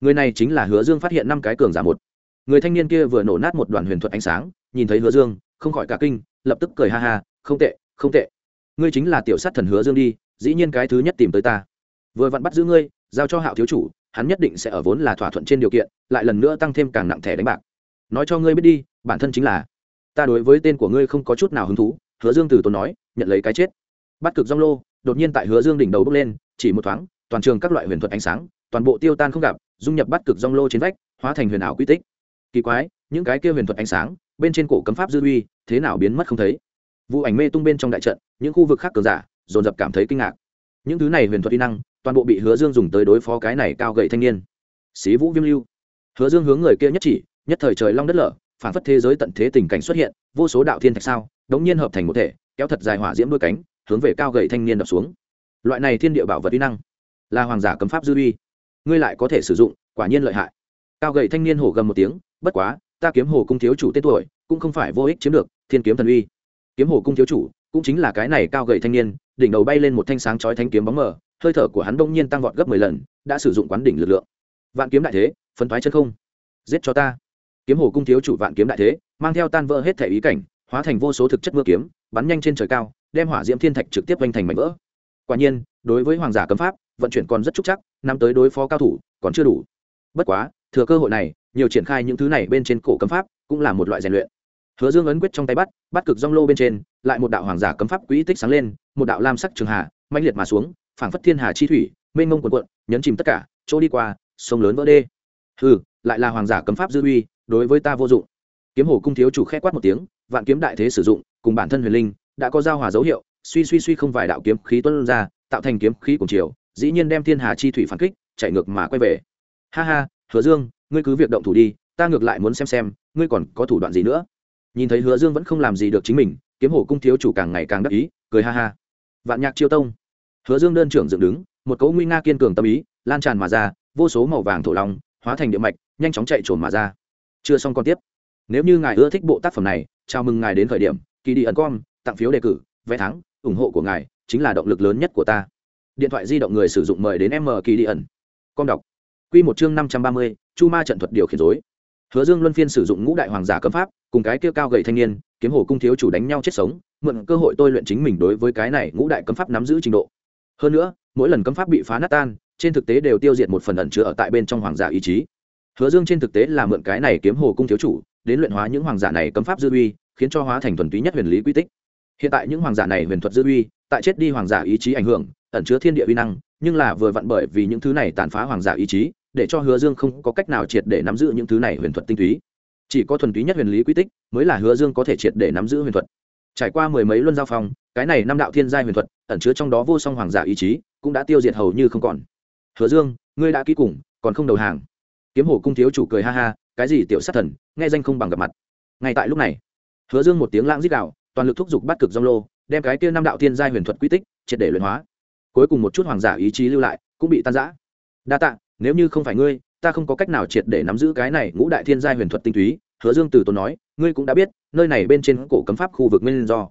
Người này chính là hứa dương phát hiện năm cái cường giả một. Người thanh niên kia vừa nổ nát một đoàn huyền thuật ánh sáng, nhìn thấy hứa dương, không khỏi cả kinh, lập tức cười ha ha, không tệ không tệ. Ngươi chính là tiểu sát thần hứa dương đi, dĩ nhiên cái thứ nhất tìm tới ta. Vừa vặn bắt giữ ngươi, giao cho hạo thiếu chủ, hắn nhất định sẽ ở vốn là thỏa thuận trên điều kiện, lại lần nữa tăng thêm càng nặng thẻ đánh bạc. Nói cho ngươi biết đi, bản thân chính là, ta đối với tên của ngươi không có chút nào hứng thú hứa dương từ tốn nói, nhận lấy cái chết. Bắt cực rong lô, đột nhiên tại hứa dương đỉnh đầu bốc lên, chỉ một thoáng, toàn trường các loại huyền thuật ánh sáng, toàn bộ tiêu tan không gặp, dung nhập bắt cực rong lô trên vách, hóa thành huyền ảo quy tích. Kỳ quái, những cái kia huyền thuật ánh sáng, bên trên cổ cấm pháp dư uy, thế nào biến mất không thấy? Vụ ảnh mê tung bên trong đại trận, những khu vực khác cường giả, dồn dập cảm thấy kinh ngạc. Những thứ này huyền thuật uy năng, toàn bộ bị hứa dương dùng tới đối phó cái này cao gậy thanh niên. Xí vũ viêm lưu. Hứa dương hướng người kia nhất chỉ, nhất thời trời long đất lở phản phất thế giới tận thế tình cảnh xuất hiện, vô số đạo thiên thạch sao đống nhiên hợp thành một thể, kéo thật dài hỏa diễm đôi cánh, hướng về cao gậy thanh niên đập xuống. Loại này thiên địa bảo vật uy năng, là hoàng giả cấm pháp dư uy. Ngươi lại có thể sử dụng, quả nhiên lợi hại. Cao gậy thanh niên hổ gầm một tiếng, bất quá, ta kiếm hồ cung thiếu chủ tên tuổi, cũng không phải vô ích chiếm được, thiên kiếm thần uy. Kiếm hồ cung thiếu chủ, cũng chính là cái này cao gậy thanh niên, đỉnh đầu bay lên một thanh sáng chói thanh kiếm bóng mờ, hơi thở của hắn đông nhiên tăng vọt gấp mười lần, đã sử dụng quán đỉnh lực lượng. Vạn kiếm đại thế, phân thoái chân không. Giết cho ta. Kiếm hồ cung thiếu chủ vạn kiếm đại thế, mang theo tan vỡ hết thể ý cảnh hóa thành vô số thực chất mưa kiếm, bắn nhanh trên trời cao, đem hỏa diễm thiên thạch trực tiếp vanh thành mảnh vỡ. Quả nhiên, đối với hoàng giả cấm pháp, vận chuyển còn rất trúc chắc, năm tới đối phó cao thủ còn chưa đủ. Bất quá, thừa cơ hội này, nhiều triển khai những thứ này bên trên cổ cấm pháp cũng là một loại rèn luyện. Hứa dương ấn quyết trong tay bắt bắt cực rong lô bên trên, lại một đạo hoàng giả cấm pháp quỹ tích sáng lên, một đạo lam sắc trường hà mạnh liệt mà xuống, phảng phất thiên hà chi thủy, mênh mông quần quận nhấn chìm tất cả, chỗ đi qua, sông lớn vỡ đê. Ừ lại là hoàng giả cấm pháp dư uy, đối với ta vô dụng. Kiếm hồ cung thiếu chủ khẽ quát một tiếng vạn kiếm đại thế sử dụng, cùng bản thân huyền linh, đã có giao hòa dấu hiệu, suy suy suy không vài đạo kiếm khí tuân ra, tạo thành kiếm khí cùng chiều, dĩ nhiên đem thiên hà chi thủy phản kích, chạy ngược mà quay về. Ha ha, hứa dương, ngươi cứ việc động thủ đi, ta ngược lại muốn xem xem, ngươi còn có thủ đoạn gì nữa? Nhìn thấy hứa dương vẫn không làm gì được chính mình, kiếm Hổ cung thiếu chủ càng ngày càng đắc ý, cười ha ha. Vạn nhạc chiêu tông. Hứa dương đơn trưởng dựng đứng, một cấu nguy nga kiên cường tâm ý, lan tràn mà ra, vô số màu vàng thổ lòng hóa thành địa mạch, nhanh chóng chạy trồn mà ra. Chưa xong còn tiếp nếu như ngài ưa thích bộ tác phẩm này, chào mừng ngài đến khởi điểm kỳ đi ẩn com, tặng phiếu đề cử, vé thắng, ủng hộ của ngài chính là động lực lớn nhất của ta. Điện thoại di động người sử dụng mời đến m kỳ đi ẩn com đọc. Q một chương năm trăm ba mươi, chu ma trận thuật điều khiển dối hứa dương luân phiên sử dụng ngũ đại hoàng giả cấm pháp, cùng cái kia cao gầy thanh niên, kiếm hồ cung thiếu chủ đánh nhau chết sống, mượn cơ hội tôi luyện chính mình đối với cái này ngũ đại cấm pháp nắm giữ trình độ. Hơn nữa, mỗi lần cấm pháp bị phá nát tan, trên thực tế đều tiêu diệt một phần ẩn chứa ở tại bên trong hoàng giả ý chí. Hứa dương trên thực tế là mượn cái này kiếm hồ cung thiếu chủ đến luyện hóa những hoàng giả này cấm pháp dư uy, khiến cho hóa thành thuần túy nhất huyền lý quy tích. Hiện tại những hoàng giả này huyền thuật dư uy, tại chết đi hoàng giả ý chí ảnh hưởng, ẩn chứa thiên địa uy năng, nhưng là vừa vặn bởi vì những thứ này tàn phá hoàng giả ý chí, để cho hứa dương không có cách nào triệt để nắm giữ những thứ này huyền thuật tinh túy. Chỉ có thuần túy nhất huyền lý quy tích mới là hứa dương có thể triệt để nắm giữ huyền thuật. Trải qua mười mấy luân giao phong, cái này năm đạo thiên giai huyền thuật ẩn chứa trong đó vô song hoàng giả ý chí cũng đã tiêu diệt hầu như không còn. Hứa dương, ngươi đã ký cùng, còn không đầu hàng. Kiếm hổ cung thiếu chủ cười ha ha cái gì tiểu sát thần, nghe danh không bằng gặp mặt. Ngay tại lúc này, hứa dương một tiếng lãng dích đạo toàn lực thúc giục bắt cực dông lô, đem cái kia năm đạo thiên giai huyền thuật quy tích triệt để luyện hóa. Cuối cùng một chút hoàng giả ý chí lưu lại, cũng bị tan giã đa tạ, nếu như không phải ngươi, ta không có cách nào triệt để nắm giữ cái này ngũ đại thiên giai huyền thuật tinh túy, hứa dương từ tốn nói, ngươi cũng đã biết, nơi này bên trên cổ cấm pháp khu vực nguyên do.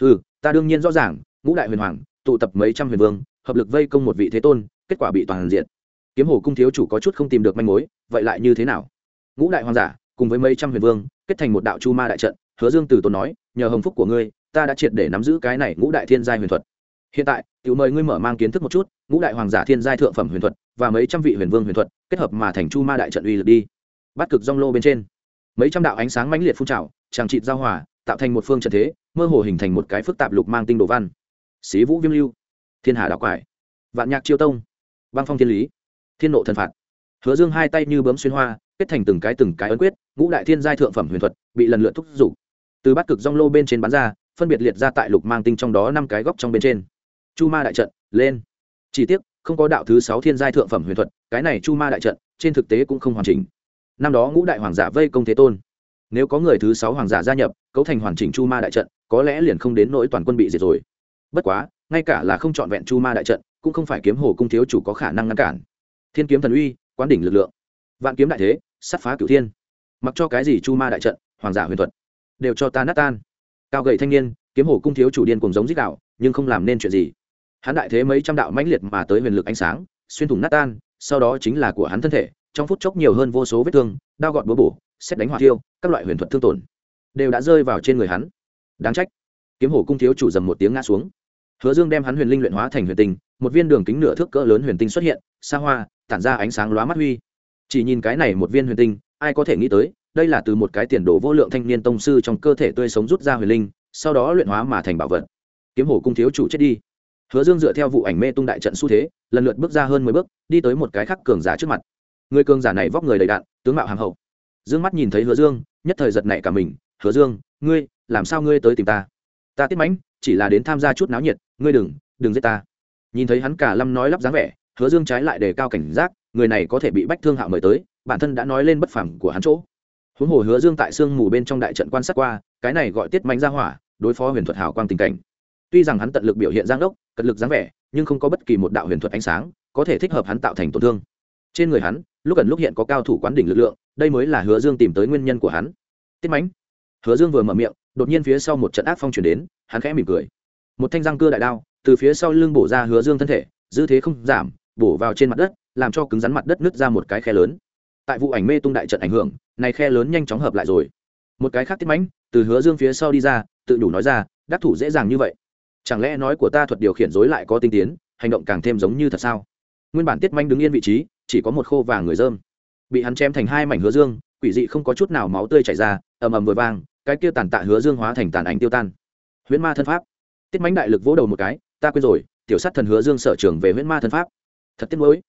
Ừ ta đương nhiên rõ ràng, ngũ đại huyền hoàng, tụ tập mấy trăm huyền vương, hợp lực vây công một vị thế tôn, kết quả bị toàn diện. Kiếm hồ cung thiếu chủ có chút không tìm được manh mối, vậy lại như thế nào? Ngũ đại hoàng giả, cùng với mấy trăm huyền vương, kết thành một đạo chu ma đại trận, hứa dương từ tốn nói, nhờ hồng phúc của ngươi, ta đã triệt để nắm giữ cái này ngũ đại thiên giai huyền thuật. Hiện tại, tiểu mời ngươi mở mang kiến thức một chút, ngũ đại hoàng giả thiên giai thượng phẩm huyền thuật và mấy trăm vị huyền vương huyền thuật kết hợp mà thành chu ma đại trận uy lực đi. Bắt cực rong lô bên trên, mấy trăm đạo ánh sáng mãnh liệt phun trào, tràng trịt giao hòa, tạo thành một phương trận thế, mơ hồ hình thành một cái phức tạp lục mang tinh đồ văn. Xí vũ viêm lưu, thiên hà đạo quải, vạn nhạc chiêu tông, băng phong thiên lý, thiên nộ thần phạt. Hứa dương hai tay như bấm xuyên hoa kết thành từng cái từng cái ấn quyết, ngũ đại thiên giai thượng phẩm huyền thuật bị lần lượt thúc giục. Từ bát cực rong lô bên trên bán ra, phân biệt liệt ra tại lục mang tinh trong đó năm cái góc trong bên trên. Chu ma đại trận, lên. Chỉ tiếc, không có đạo thứ sáu thiên giai thượng phẩm huyền thuật, cái này chu ma đại trận, trên thực tế cũng không hoàn chỉnh. Năm đó ngũ đại hoàng giả vây công thế tôn. Nếu có người thứ sáu hoàng giả gia nhập, cấu thành hoàn chỉnh chu ma đại trận, có lẽ liền không đến nỗi toàn quân bị diệt rồi. Bất quá, ngay cả là không trọn vẹn chu ma đại trận, cũng không phải kiếm hồ cung thiếu chủ có khả năng ngăn cản. Thiên kiếm thần uy, quán đỉnh lực lượng. Vạn kiếm đại thế sắt phá cửu thiên. Mặc cho cái gì chu ma đại trận, hoàng giả huyền thuật, đều cho ta nát tan. Cao gầy thanh niên, kiếm hồ cung thiếu chủ điên cùng giống dích đạo nhưng không làm nên chuyện gì. Hắn đại thế mấy trăm đạo mãnh liệt mà tới huyền lực ánh sáng, xuyên thủng nát tan, sau đó chính là của hắn thân thể, trong phút chốc nhiều hơn vô số vết thương, đao gọt búa bổ, xét đánh hỏa tiêu các loại huyền thuật thương tổn, đều đã rơi vào trên người hắn. Đáng trách. Kiếm hổ cung thiếu chủ dầm một tiếng ngã xuống. Hứa dương đem hắn huyền linh luyện hóa thành huyền tinh, một viên đường kính nửa thước cỡ lớn huyền tinh xuất hiện, xa hoa, tản ra ánh sáng lóa mắt huy chỉ nhìn cái này một viên huyền tinh, ai có thể nghĩ tới, đây là từ một cái tiền đồ vô lượng thanh niên tông sư trong cơ thể tươi sống rút ra huyền linh, sau đó luyện hóa mà thành bảo vật. Kiếm hổ cung thiếu chủ chết đi. Hứa dương dựa theo vụ ảnh mê tung đại trận xu thế, lần lượt bước ra hơn mười bước, đi tới một cái khắc cường giả trước mặt. Người cường giả này vóc người đầy đạn tướng mạo hàng hậu. Dương mắt nhìn thấy hứa dương, nhất thời giật nảy cả mình, hứa dương, ngươi, làm sao ngươi tới tìm ta? Ta tiết mãnh, chỉ là đến tham gia chút náo nhiệt, ngươi đừng đừng giết ta. Nhìn thấy hắn cả lâm nói lắp dáng vẻ, hứa dương trái lại đề cao cảnh giác người này có thể bị bách thương hạo mời tới, bản thân đã nói lên bất phẳng của hắn chỗ. Huống hồ hứa dương tại sương mù bên trong đại trận quan sát qua, cái này gọi tiết mánh ra hỏa, đối phó huyền thuật hào quang tình cảnh. Tuy rằng hắn tận lực biểu hiện giang đốc, cật lực dáng vẻ, nhưng không có bất kỳ một đạo huyền thuật ánh sáng có thể thích hợp hắn tạo thành tổn thương. Trên người hắn, lúc gần lúc hiện có cao thủ quán đỉnh lực lượng, đây mới là hứa dương tìm tới nguyên nhân của hắn. Tiết mánh hứa dương vừa mở miệng, đột nhiên phía sau một trận ác phong chuyển đến, hắn khẽ mỉm cười. Một thanh răng cưa đại đao, từ phía sau lưng bổ ra hứa dương thân thể dư thế không giảm, bổ vào trên mặt đất làm cho cứng rắn mặt đất nứt ra một cái khe lớn. Tại vụ ảnh mê tung đại trận ảnh hưởng, này khe lớn nhanh chóng hợp lại rồi. Một cái khác tiết mãnh, từ hứa dương phía sau đi ra, tự đủ nói ra, đắc thủ dễ dàng như vậy. Chẳng lẽ nói của ta thuật điều khiển dối lại có tinh tiến, hành động càng thêm giống như thật sao? Nguyên bản tiết manh đứng yên vị trí, chỉ có một khô vàng người dơm. Bị hắn chém thành hai mảnh hứa dương, quỷ dị không có chút nào máu tươi chảy ra, ầm ầm vừa vang, cái kia tàn tạ hứa dương hóa thành tàn ảnh tiêu tan. Huyễn ma thân pháp. Tiết mánh đại lực vỗ đầu một cái, ta quên rồi, tiểu sát thần hứa dương sở trường về huyễn ma thân pháp. Thật tiếc nuối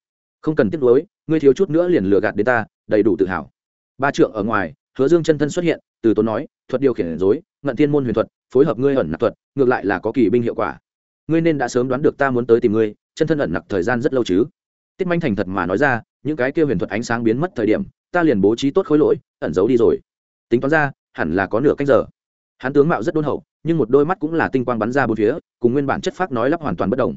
không cần tiếc nuối, ngươi thiếu chút nữa liền lừa gạt đến ta, đầy đủ tự hào. Ba trượng ở ngoài, hứa dương chân thân xuất hiện, từ tốn nói, thuật điều khiển dối ngận thiên môn huyền thuật, phối hợp ngươi ẩn nặc thuật, ngược lại là có kỳ binh hiệu quả. Ngươi nên đã sớm đoán được ta muốn tới tìm ngươi, chân thân ẩn nặc thời gian rất lâu chứ. Tiết manh thành thật mà nói ra, những cái kia huyền thuật ánh sáng biến mất thời điểm, ta liền bố trí tốt khối lỗi, ẩn giấu đi rồi. Tính toán ra, hẳn là có nửa cách giờ. Hắn tướng mạo rất đôn hậu, nhưng một đôi mắt cũng là tinh quang bắn ra bốn phía, cùng nguyên bản chất phác nói lắp hoàn toàn bất đồng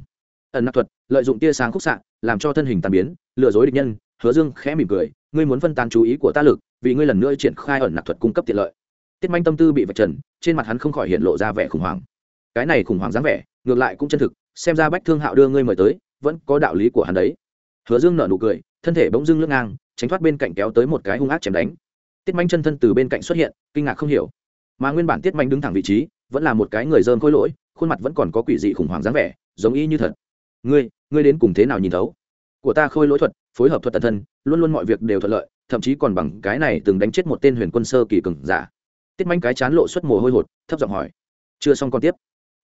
ẩn nặc thuật, lợi dụng tia sáng khúc xạ, làm cho thân hình tàn biến, lừa dối địch nhân, hứa dương khẽ mỉm cười, ngươi muốn phân tán chú ý của ta lực, vì ngươi lần nữa triển khai ẩn nặc thuật cung cấp tiện lợi. Tiết manh tâm tư bị vạch trần, trên mặt hắn không khỏi hiện lộ ra vẻ khủng hoảng. Cái này khủng hoảng dáng vẻ, ngược lại cũng chân thực, xem ra bách thương hạo đưa ngươi mời tới, vẫn có đạo lý của hắn đấy. Hứa dương nở nụ cười, thân thể bỗng dưng lướt ngang, tránh thoát bên cạnh kéo tới một cái hung ác chém đánh. Tiết manh chân thân từ bên cạnh xuất hiện, kinh ngạc không hiểu. Mà nguyên bản tiết manh đứng thẳng vị trí, vẫn là một cái người dơm khôi lỗi, khuôn mặt vẫn còn có quỷ dị khủng hoảng dáng vẻ, giống y như thật ngươi ngươi đến cùng thế nào nhìn thấu? Của ta khôi lỗi thuật phối hợp thuật tận thân luôn luôn mọi việc đều thuận lợi thậm chí còn bằng cái này từng đánh chết một tên huyền quân sơ kỳ cường giả. Tiết manh cái chán lộ xuất mồ hôi hột thấp giọng hỏi. Chưa xong còn tiếp.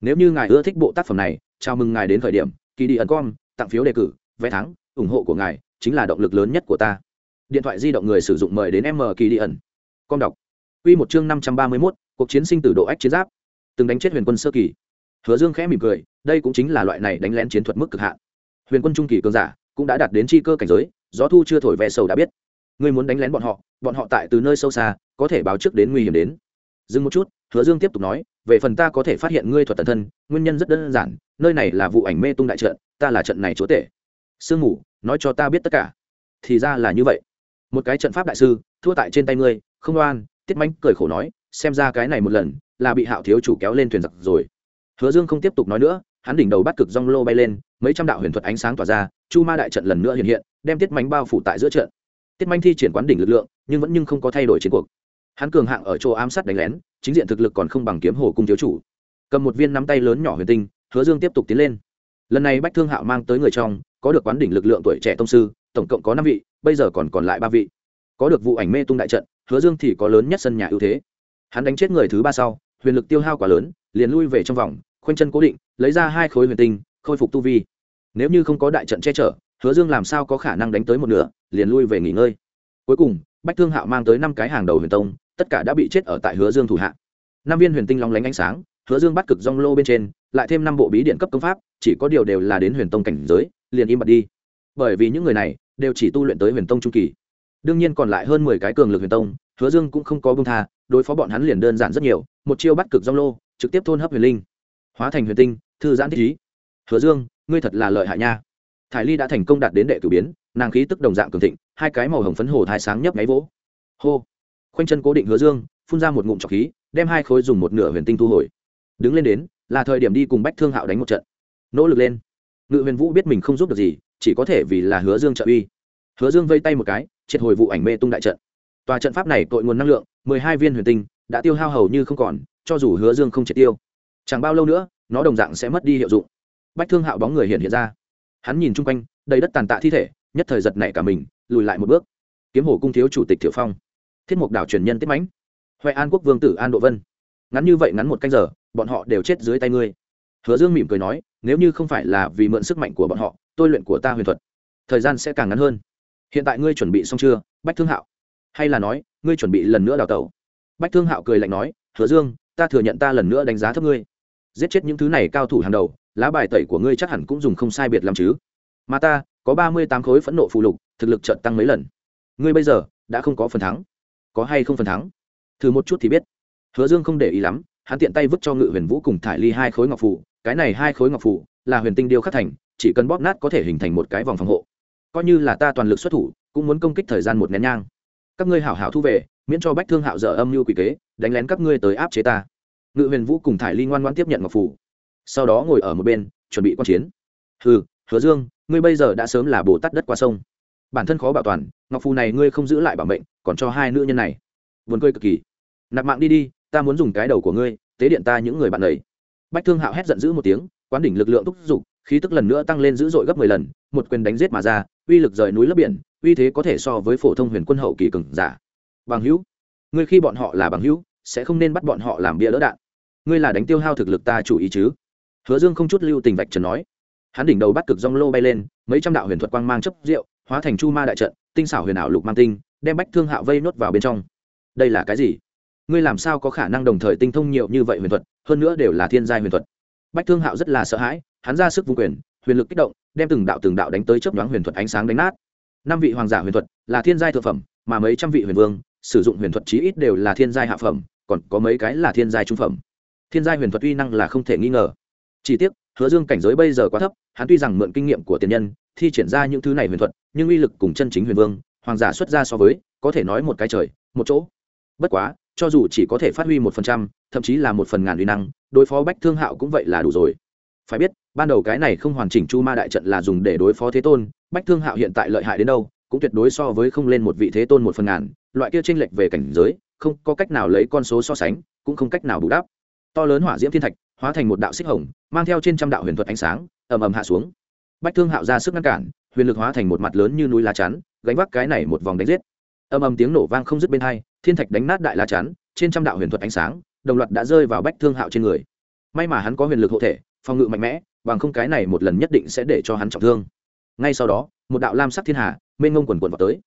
Nếu như ngài ưa thích bộ tác phẩm này chào mừng ngài đến thời điểm kỳ đi ẩn com tặng phiếu đề cử vé thắng ủng hộ của ngài chính là động lực lớn nhất của ta. Điện thoại di động người sử dụng mời đến m kỳ đi ẩn. Com đọc. Quy một chương năm trăm ba mươi 531, cuộc chiến sinh tử độ ách chiến giáp. Từng đánh chết huyền quân sơ kỳ hứa dương khẽ mỉm cười đây cũng chính là loại này đánh lén chiến thuật mức cực hạn. Huyền quân trung kỳ cường giả cũng đã đạt đến chi cơ cảnh giới gió thu chưa thổi ve sầu đã biết. Ngươi muốn đánh lén bọn họ bọn họ tại từ nơi sâu xa có thể báo trước đến nguy hiểm đến. Dừng một chút hứa dương tiếp tục nói về phần ta có thể phát hiện ngươi thuật tần thân nguyên nhân rất đơn giản nơi này là vụ ảnh mê tung đại trận ta là trận này chúa tể. Sương mù nói cho ta biết tất cả. Thì ra là như vậy. Một cái trận pháp đại sư thua tại trên tay ngươi không oan, tiết mánh cười khổ nói xem ra cái này một lần là bị hạo thiếu chủ kéo lên thuyền giặc rồi hứa dương không tiếp tục nói nữa, hắn đỉnh đầu bắt cực rong lô bay lên, mấy trăm đạo huyền thuật ánh sáng tỏa ra, chu ma đại trận lần nữa hiện hiện, đem tiết mánh bao phủ tại giữa trận. Tiết manh thi triển quán đỉnh lực lượng, nhưng vẫn nhưng không có thay đổi chiến cuộc. Hắn cường hạng ở chỗ ám sát đánh lén, chính diện thực lực còn không bằng kiếm hồ cung thiếu chủ. Cầm một viên nắm tay lớn nhỏ huyền tinh, hứa dương tiếp tục tiến lên. Lần này bách thương hạo mang tới người trong, có được quán đỉnh lực lượng tuổi trẻ tông sư, tổng cộng có năm vị, bây giờ còn còn lại ba vị. Có được vụ ảnh mê tung đại trận, hứa dương thì có lớn nhất sân nhà ưu thế. Hắn đánh chết người thứ ba sau, huyền lực tiêu hao quá lớn, liền lui về trong vòng khoanh chân cố định, lấy ra hai khối huyền tinh, khôi phục tu vi. Nếu như không có đại trận che chở, hứa dương làm sao có khả năng đánh tới một nửa, liền lui về nghỉ ngơi. Cuối cùng, bách thương hạo mang tới năm cái hàng đầu huyền tông, tất cả đã bị chết ở tại hứa dương thủ hạ. Năm viên huyền tinh long lánh ánh sáng, hứa dương bắt cực rong lô bên trên, lại thêm năm bộ bí điện cấp công pháp, chỉ có điều đều là đến huyền tông cảnh giới, liền im bặt đi. Bởi vì những người này đều chỉ tu luyện tới huyền tông trung kỳ. Đương nhiên còn lại hơn mười cái cường lực huyền tông, hứa dương cũng không có bông tha, đối phó bọn hắn liền đơn giản rất nhiều, một chiêu bắt cực rong lô, trực tiếp thôn hấp huyền linh hóa thành huyền tinh, thư giãn thích ý. Hứa dương, ngươi thật là lợi hại nha. Thải ly đã thành công đạt đến đệ cử biến, nàng khí tức đồng dạng cường thịnh, hai cái màu hồng phấn hồ thai sáng nhấp nháy vỗ. Hô. Khoanh chân cố định hứa dương, phun ra một ngụm trọc khí, đem hai khối dùng một nửa huyền tinh thu hồi. Đứng lên đến, là thời điểm đi cùng bách thương hạo đánh một trận. Nỗ lực lên. Ngự huyền vũ biết mình không giúp được gì, chỉ có thể vì là hứa dương trợ uy. Hứa dương vây tay một cái, triệt hồi vụ ảnh mê tung đại trận. Tòa trận pháp này tội nguồn năng lượng, mười hai viên huyền tinh, đã tiêu hao hầu như không còn, cho dù hứa dương không triệt tiêu chẳng bao lâu nữa, nó đồng dạng sẽ mất đi hiệu dụng. Bách thương hạo bóng người hiện hiện ra. Hắn nhìn chung quanh, đầy đất tàn tạ thi thể, nhất thời giật nảy cả mình, lùi lại một bước. Kiếm hồ cung thiếu chủ tịch thiệu phong. Thiết mục đảo truyền nhân tiết mãnh. Huệ an quốc vương tử an độ vân. Ngắn như vậy ngắn một canh giờ, bọn họ đều chết dưới tay ngươi. Hứa dương mỉm cười nói, nếu như không phải là vì mượn sức mạnh của bọn họ, tôi luyện của ta huyền thuật, thời gian sẽ càng ngắn hơn. Hiện tại ngươi chuẩn bị xong chưa, bách thương hạo? Hay là nói, ngươi chuẩn bị lần nữa đào tẩu? Bách thương hạo cười lạnh nói, hứa dương, ta thừa nhận ta lần nữa đánh giá thấp ngươi giết chết những thứ này cao thủ hàng đầu, lá bài tẩy của ngươi chắc hẳn cũng dùng không sai biệt làm chứ. Mà ta, có ba mươi tám khối phẫn nộ phụ lục, thực lực trợt tăng mấy lần. Ngươi bây giờ, đã không có phần thắng. Có hay không phần thắng? Thử một chút thì biết. Hứa dương không để ý lắm, hắn tiện tay vứt cho ngự huyền vũ cùng thải ly hai khối ngọc phủ cái này hai khối ngọc phủ là huyền tinh điêu khắc thành, chỉ cần bóp nát có thể hình thành một cái vòng phòng hộ. Coi như là ta toàn lực xuất thủ, cũng muốn công kích thời gian một nén nhang. Các ngươi hảo hảo thu về, miễn cho bách thương hạo dở âm mưu quỷ kế, đánh lén các ngươi tới áp chế ta ngự huyền vũ cùng thải ly ngoan ngoan tiếp nhận ngọc phủ. Sau đó ngồi ở một bên, chuẩn bị q u a n chiến. Hừ, hứa dương, ngươi bây giờ đã sớm là bồ tát đất qua sông. Bản thân khó bảo toàn, ngọc phù này ngươi không giữ lại bảo mệnh, còn cho hai nữ nhân này. Vườn cười cực kỳ. Nạp mạng đi đi, ta muốn dùng cái đầu của ngươi, tế điện ta những người bạn ấy bách thương hạo hét giận dữ một tiếng, quán đỉnh lực lượng thúc giục, khí tức lần nữa tăng lên dữ dội gấp mười lần, một quyền đánh giết mà ra, uy lực rời núi lấp biển, uy thế có thể so với phổ thông huyền quân hậu kỳ cường giả. Bằng hữu, ngươi khi bọn họ là bằng hữu sẽ không nên bắt bọn họ làm bia đỡ đạn. Ngươi là đánh tiêu hao thực lực ta chủ ý chứ? Hứa dương không chút lưu tình vạch trần nói. Hắn đỉnh đầu bắt cực rong lô bay lên, mấy trăm đạo huyền thuật quang mang chấp rượu, hóa thành chu ma đại trận, tinh xảo huyền ảo lục mang tinh, đem bách thương hạo vây nốt vào bên trong. Đây là cái gì? Ngươi làm sao có khả năng đồng thời tinh thông nhiều như vậy huyền thuật, hơn nữa đều là thiên giai huyền thuật? Bách thương hạo rất là sợ hãi, hắn ra sức vung quyền, huyền lực kích động, đem từng đạo từng đạo đánh tới chớp nhoáng huyền thuật ánh sáng đánh nát. Năm vị hoàng giả huyền thuật là thiên giai thượng phẩm, mà mấy trăm vị huyền vương sử dụng huyền thuật chí ít đều là thiên giai hạ phẩm còn có mấy cái là thiên giai trung phẩm. Thiên giai huyền thuật uy năng là không thể nghi ngờ. Chỉ tiếc, hứa dương cảnh giới bây giờ quá thấp, hắn tuy rằng mượn kinh nghiệm của tiền nhân, thi triển ra những thứ này huyền thuật, nhưng uy lực cùng chân chính huyền vương, hoàng giả xuất ra so với, có thể nói một cái trời, một chỗ. Bất quá, cho dù chỉ có thể phát huy một phần trăm, thậm chí là một phần ngàn uy năng, đối phó bách thương hạo cũng vậy là đủ rồi. Phải biết, ban đầu cái này không hoàn chỉnh chu ma đại trận là dùng để đối phó thế tôn, bách thương hạo hiện tại lợi hại đến đâu, cũng tuyệt đối so với không lên một vị thế tôn một phần ngàn, loại kia tranh lệch về cảnh giới không có cách nào lấy con số so sánh, cũng không cách nào bù đắp. To lớn hỏa diễm thiên thạch, hóa thành một đạo xích hồng, mang theo trên trăm đạo huyền thuật ánh sáng, ầm ầm hạ xuống. Bách thương hạo ra sức ngăn cản, huyền lực hóa thành một mặt lớn như núi lá chắn, gánh vác cái này một vòng đánh giết. Ầm ầm tiếng nổ vang không dứt bên hai, thiên thạch đánh nát đại lá chắn, trên trăm đạo huyền thuật ánh sáng, đồng loạt đã rơi vào bách thương hạo trên người. May mà hắn có huyền lực hộ thể, phòng ngự mạnh mẽ, bằng không cái này một lần nhất định sẽ để cho hắn trọng thương. Ngay sau đó, một đạo lam sắc thiên hà, mênh ngông quần quần vào tới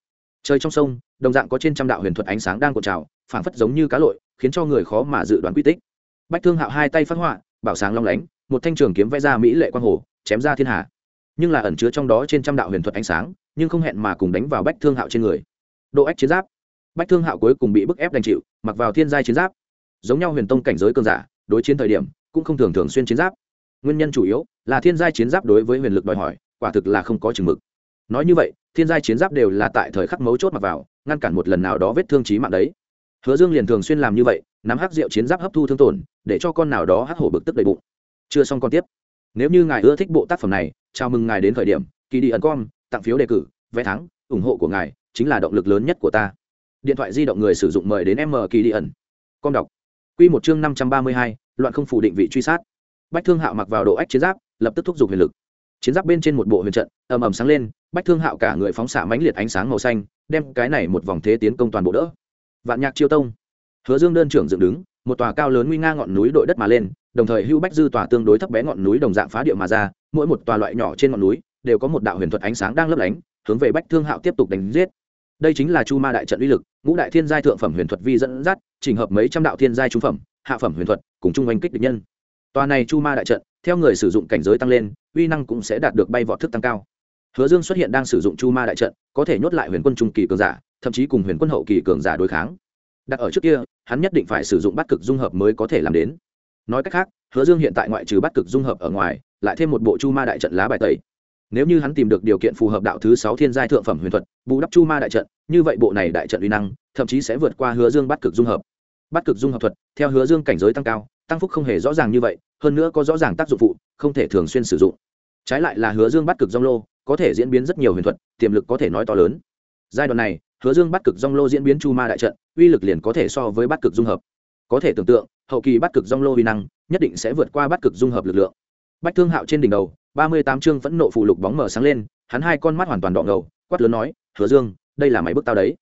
trời trong sông, đồng dạng có trên trăm đạo huyền thuật ánh sáng đang cuộn trào, phảng phất giống như cá lội, khiến cho người khó mà dự đoán quy tích. Bách thương hạo hai tay phát họa, bảo sáng long lánh, một thanh trường kiếm vẽ ra mỹ lệ quang hồ, chém ra thiên hà nhưng là ẩn chứa trong đó trên trăm đạo huyền thuật ánh sáng, nhưng không hẹn mà cùng đánh vào bách thương hạo trên người. Độ ách chiến giáp. Bách thương hạo cuối cùng bị bức ép đành chịu, mặc vào thiên giai chiến giáp. Giống nhau huyền tông cảnh giới cường giả, đối chiến thời điểm, cũng không thường thường xuyên chiến giáp. Nguyên nhân chủ yếu là thiên giai chiến giáp đối với huyền lực đòi hỏi, quả thực là không có chừng mực nói như vậy, thiên giai chiến giáp đều là tại thời khắc mấu chốt mặc vào, ngăn cản một lần nào đó vết thương trí mạng đấy. Hứa dương liền thường xuyên làm như vậy, nắm hắc rượu chiến giáp hấp thu thương tổn, để cho con nào đó hắc hổ bực tức đầy bụng. Chưa xong con tiếp. Nếu như ngài ưa thích bộ tác phẩm này, chào mừng ngài đến khởi điểm, kỳ đi ẩn com tặng phiếu đề cử, vé thắng, ủng hộ của ngài chính là động lực lớn nhất của ta. Điện thoại di động người sử dụng mời đến m kỳ đi ẩn. Com đọc. Q một chương năm trăm ba mươi hai, loạn không phủ định vị truy sát. Bách thương hạo mặc vào độ ách chiến giáp, lập tức thúc giục huyền lực chiến giáp bên trên một bộ huyền trận, ầm ầm sáng lên, bách thương hạo cả người phóng xạ mãnh liệt ánh sáng màu xanh, đem cái này một vòng thế tiến công toàn bộ đỡ. Vạn nhạc chiêu tông. Hứa dương đơn trưởng dựng đứng, một tòa cao lớn nguy nga ngọn núi đội đất mà lên, đồng thời hưu bách dư tòa tương đối thấp bé ngọn núi đồng dạng phá địa mà ra, mỗi một tòa loại nhỏ trên ngọn núi đều có một đạo huyền thuật ánh sáng đang lấp lánh, hướng về bách thương hạo tiếp tục đánh giết. Đây chính là chu ma đại trận uy lực, ngũ đại thiên giai thượng phẩm huyền thuật vi dẫn dắt trình hợp mấy trăm đạo thiên giai trung phẩm, hạ phẩm huyền thuật, cùng chung oanh kích địch nhân tòa này chu ma đại trận, theo người sử dụng cảnh giới tăng lên, uy năng cũng sẽ đạt được bay vọt thức tăng cao. Hứa dương xuất hiện đang sử dụng chu ma đại trận, có thể nhốt lại huyền quân trung kỳ cường giả, thậm chí cùng huyền quân hậu kỳ cường giả đối kháng. Đặt ở trước kia, hắn nhất định phải sử dụng bắt cực dung hợp mới có thể làm đến. Nói cách khác, hứa dương hiện tại ngoại trừ bắt cực dung hợp ở ngoài, lại thêm một bộ chu ma đại trận lá bài tẩy. Nếu như hắn tìm được điều kiện phù hợp đạo thứ sáu thiên giai thượng phẩm huyền thuật, bù đắp chu ma đại trận, như vậy bộ này đại trận uy năng, thậm chí sẽ vượt qua hứa dương bắt cực dung hợp. Bắt cực dung hợp thuật, theo hứa dương cảnh giới tăng cao tăng phúc không hề rõ ràng như vậy, hơn nữa có rõ ràng tác dụng phụ, không thể thường xuyên sử dụng. Trái lại là hứa dương bắt cực dông lô, có thể diễn biến rất nhiều huyền thuật, tiềm lực có thể nói to lớn. Giai đoạn này, hứa dương bắt cực dông lô diễn biến chu ma đại trận, uy lực liền có thể so với bắt cực dung hợp. Có thể tưởng tượng, hậu kỳ bắt cực dông lô uy năng, nhất định sẽ vượt qua bắt cực dung hợp lực lượng. Bách thương hạo trên đỉnh đầu, ba mươi tám chương phẫn nộ phụ lục bóng mở sáng lên, hắn hai con mắt hoàn toàn đỏ ngầu, quát lớn nói, hứa dương, đây là máy bước tao đấy.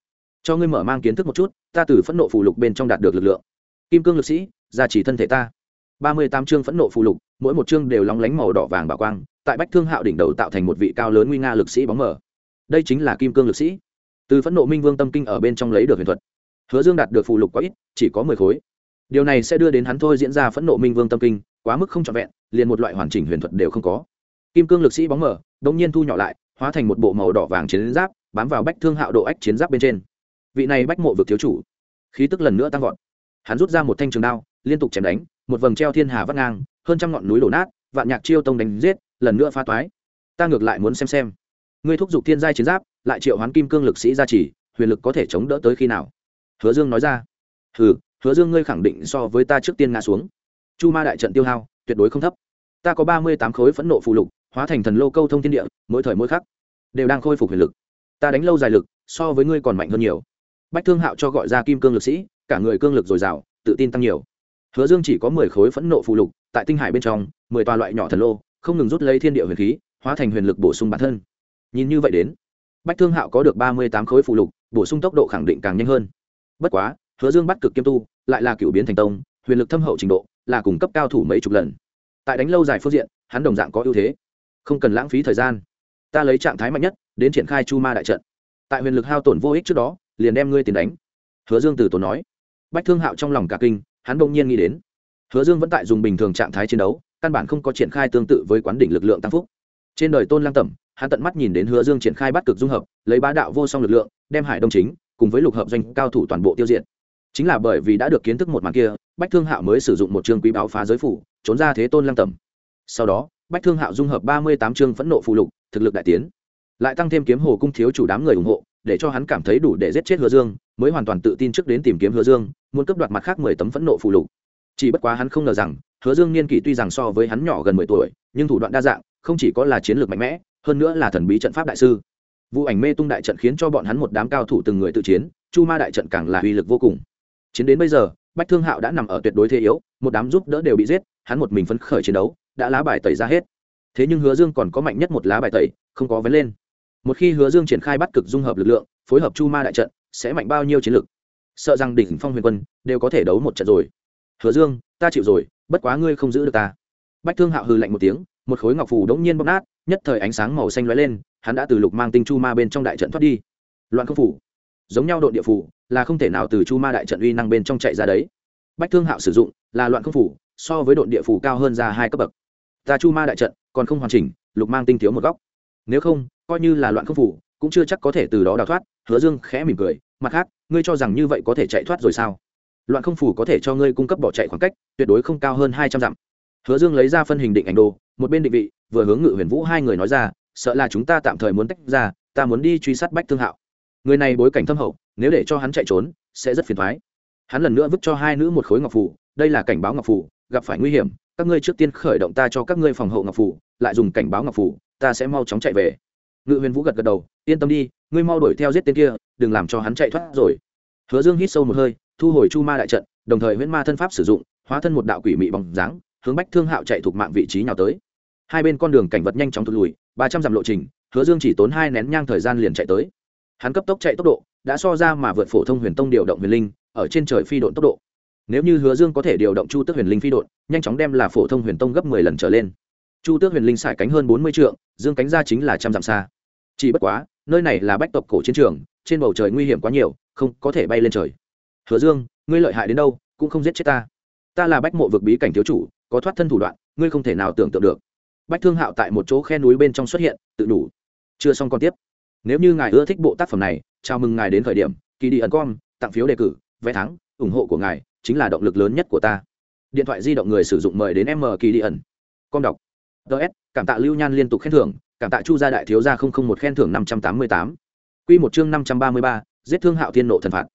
Cho ngươi mở mang kiến thức một chút, ta từ phẫn nộ phụ lục bên trong đạt được lực lượng. Kim cương lực sĩ gia trì thân thể ta. Ba mươi tám chương phẫn nộ phụ lục, mỗi một chương đều lóng lánh màu đỏ vàng bảo quang, tại bách thương hạo đỉnh đầu tạo thành một vị cao lớn nguy nga lực sĩ bóng mở đây chính là kim cương lực sĩ. Từ phẫn nộ minh vương tâm kinh ở bên trong lấy được huyền thuật. Hứa dương đạt được phụ lục quá ít, chỉ có mười khối. Điều này sẽ đưa đến hắn thôi diễn ra phẫn nộ minh vương tâm kinh, quá mức không trọn vẹn, liền một loại hoàn chỉnh huyền thuật đều không có. Kim cương lực sĩ bóng mở đông nhiên thu nhỏ lại, hóa thành một bộ màu đỏ vàng chiến giáp, bám vào bách thương hạo độ ách chiến giáp bên trên. Vị này bách mộ vực thiếu chủ, khí tức lần nữa tăng vọt. Hắn rút ra một thanh trường đao liên tục chém đánh, một vầng treo thiên hà vắt ngang, hơn trăm ngọn núi đổ nát, vạn nhạc chiêu tông đánh giết, lần nữa phá toái. Ta ngược lại muốn xem xem. Ngươi thúc giục thiên giai chiến giáp, lại triệu hoán kim cương lực sĩ gia trì, huyền lực có thể chống đỡ tới khi nào? Hứa dương nói ra. Hừ, hứa dương ngươi khẳng định so với ta trước tiên ngã xuống. Chu ma đại trận tiêu hao, tuyệt đối không thấp. Ta có ba mươi tám khối phẫn nộ phụ lục, hóa thành thần lô câu thông thiên địa, mỗi thời mỗi khắc đều đang khôi phục huyền lực. Ta đánh lâu dài lực, so với ngươi còn mạnh hơn nhiều. Bách thương hạo cho gọi ra kim cương lực sĩ, cả người cương lực dồi dào, tự tin tăng nhiều hứa dương chỉ có mười khối phẫn nộ phụ lục, tại tinh hải bên trong, mười tòa loại nhỏ thần lô, không ngừng rút lấy thiên địa huyền khí, hóa thành huyền lực bổ sung bản thân. Nhìn như vậy đến, bách thương hạo có được ba mươi tám khối phụ lục, bổ sung tốc độ khẳng định càng nhanh hơn. Bất quá, hứa dương bắt cực kiêm tu, lại là cựu biến thành tông, huyền lực thâm hậu trình độ, là cung cấp cao thủ mấy chục lần. Tại đánh lâu dài phương diện, hắn đồng dạng có ưu thế. Không cần lãng phí thời gian. Ta lấy trạng thái mạnh nhất, đến triển khai chu ma đại trận. Tại huyền lực hao tổn vô ích trước đó, liền đem ngươi tiền đánh. Hứa dương từ tốn nói. Bách thương hạo trong lòng cả kinh hắn đông nhiên nghĩ đến. Hứa dương vẫn tại dùng bình thường trạng thái chiến đấu, căn bản không có triển khai tương tự với quán đỉnh lực lượng tăng phúc. Trên đời tôn lang tẩm, hắn tận mắt nhìn đến hứa dương triển khai bắt cực dung hợp, lấy bá đạo vô song lực lượng, đem hải đông chính, cùng với lục hợp doanh cao thủ toàn bộ tiêu diệt. Chính là bởi vì đã được kiến thức một màn kia, bách thương hạo mới sử dụng một chương quý báo phá giới phủ, trốn ra thế tôn lang tẩm. Sau đó, bách thương hạo dung hợp ba mươi tám chương phẫn nộ phụ lục, thực lực đại tiến. Lại tăng thêm kiếm hồ cung thiếu chủ đám người ủng hộ, để cho hắn cảm thấy đủ để giết chết hứa dương, mới hoàn toàn tự tin trước đến tìm kiếm hứa dương muốn cấp đoạt mặt khác mười tấm phẫn nộ phụ lục. Chỉ bất quá hắn không ngờ rằng, hứa dương niên kỷ tuy rằng so với hắn nhỏ gần mười tuổi, nhưng thủ đoạn đa dạng, không chỉ có là chiến lược mạnh mẽ, hơn nữa là thần bí trận pháp đại sư. Vụ ảnh mê tung đại trận khiến cho bọn hắn một đám cao thủ từng người tự chiến, chu ma đại trận càng là uy lực vô cùng. Chiến đến bây giờ, bách thương hạo đã nằm ở tuyệt đối thế yếu, một đám giúp đỡ đều bị giết, hắn một mình phấn khởi chiến đấu, đã lá bài tẩy ra hết. Thế nhưng hứa dương còn có mạnh nhất một lá bài tẩy, không có vấn lên. Một khi hứa dương triển khai bắt cực dung hợp lực lượng, phối hợp chu ma đại trận, sẽ mạnh bao nhiêu chiến lực? Sợ rằng đỉnh phong huyền quân đều có thể đấu một trận rồi. Hứa dương, ta chịu rồi, bất quá ngươi không giữ được ta. Bách thương hạo hư lạnh một tiếng, một khối ngọc phù đống nhiên bóc nát, nhất thời ánh sáng màu xanh lóe lên, hắn đã từ lục mang tinh chu ma bên trong đại trận thoát đi. Loạn không phủ giống nhau đội địa phủ là không thể nào từ chu ma đại trận uy năng bên trong chạy ra đấy. Bách thương hạo sử dụng, là loạn không phủ so với đội địa phủ cao hơn ra hai cấp bậc. Ta chu ma đại trận, còn không hoàn chỉnh, lục mang tinh thiếu một góc. Nếu không, coi như là loạn không phủ cũng chưa chắc có thể từ đó đào thoát, hứa dương khẽ mỉm cười mặt khác, ngươi cho rằng như vậy có thể chạy thoát rồi sao? Loạn không phủ có thể cho ngươi cung cấp bỏ chạy khoảng cách, tuyệt đối không cao hơn hai trăm dặm. Hứa dương lấy ra phân hình định ảnh đồ, một bên định vị, vừa hướng ngự huyền vũ hai người nói ra, sợ là chúng ta tạm thời muốn tách ra, ta muốn đi truy sát bách thương hạo. Người này bối cảnh thâm hậu, nếu để cho hắn chạy trốn, sẽ rất phiền thoái hắn lần nữa vứt cho hai nữ một khối ngọc phủ đây là cảnh báo ngọc phủ gặp phải nguy hiểm, các ngươi trước tiên khởi động ta cho các ngươi phòng hậu ngọc phủ lại dùng cảnh báo ngọc phủ ta sẽ mau chóng chạy về. Ngự huyền vũ gật gật đầu, yên tâm đi ngươi mau đuổi theo giết tên kia, đừng làm cho hắn chạy thoát rồi. Hứa dương hít sâu một hơi, thu hồi chu ma đại trận, đồng thời huyễn ma thân pháp sử dụng, hóa thân một đạo quỷ mị bóng dáng, hướng bách thương hạo chạy thuộc mạng vị trí nhào tới. Hai bên con đường cảnh vật nhanh chóng thụt lùi, ba trăm dặm lộ trình, hứa dương chỉ tốn hai nén nhang thời gian liền chạy tới. Hắn cấp tốc chạy tốc độ, đã so ra mà vượt phổ thông huyền tông điều động huyền linh, ở trên trời phi độn tốc độ. Nếu như hứa dương có thể điều động chu tước huyền linh phi độn, nhanh chóng đem là phổ thông huyền tông gấp mười lần trở lên. Chu tước huyền linh xài cánh hơn bốn mươi trượng, dương cánh ra chính là trăm dặm xa chỉ bất quá, nơi này là bách tộc cổ chiến trường, trên bầu trời nguy hiểm quá nhiều, không có thể bay lên trời. Hứa dương, ngươi lợi hại đến đâu, cũng không giết chết ta. Ta là bách mộ vực bí cảnh thiếu chủ, có thoát thân thủ đoạn, ngươi không thể nào tưởng tượng được. Bách thương hạo tại một chỗ khe núi bên trong xuất hiện, tự đủ. Chưa xong còn tiếp. Nếu như ngài ưa thích bộ tác phẩm này, chào mừng ngài đến khởi điểm kỳ đi ẩn com, tặng phiếu đề cử, vé thắng, ủng hộ của ngài chính là động lực lớn nhất của ta. Điện thoại di động người sử dụng mời đến m kỳ đi ẩn. Com đọc. Ts cảm tạ lưu nhan liên tục khen thưởng cảm tạ chu gia đại thiếu gia không không một khen thưởng năm trăm tám mươi tám. Q một chương năm trăm ba mươi ba, giết thương hạo thiên nộ thần phạt.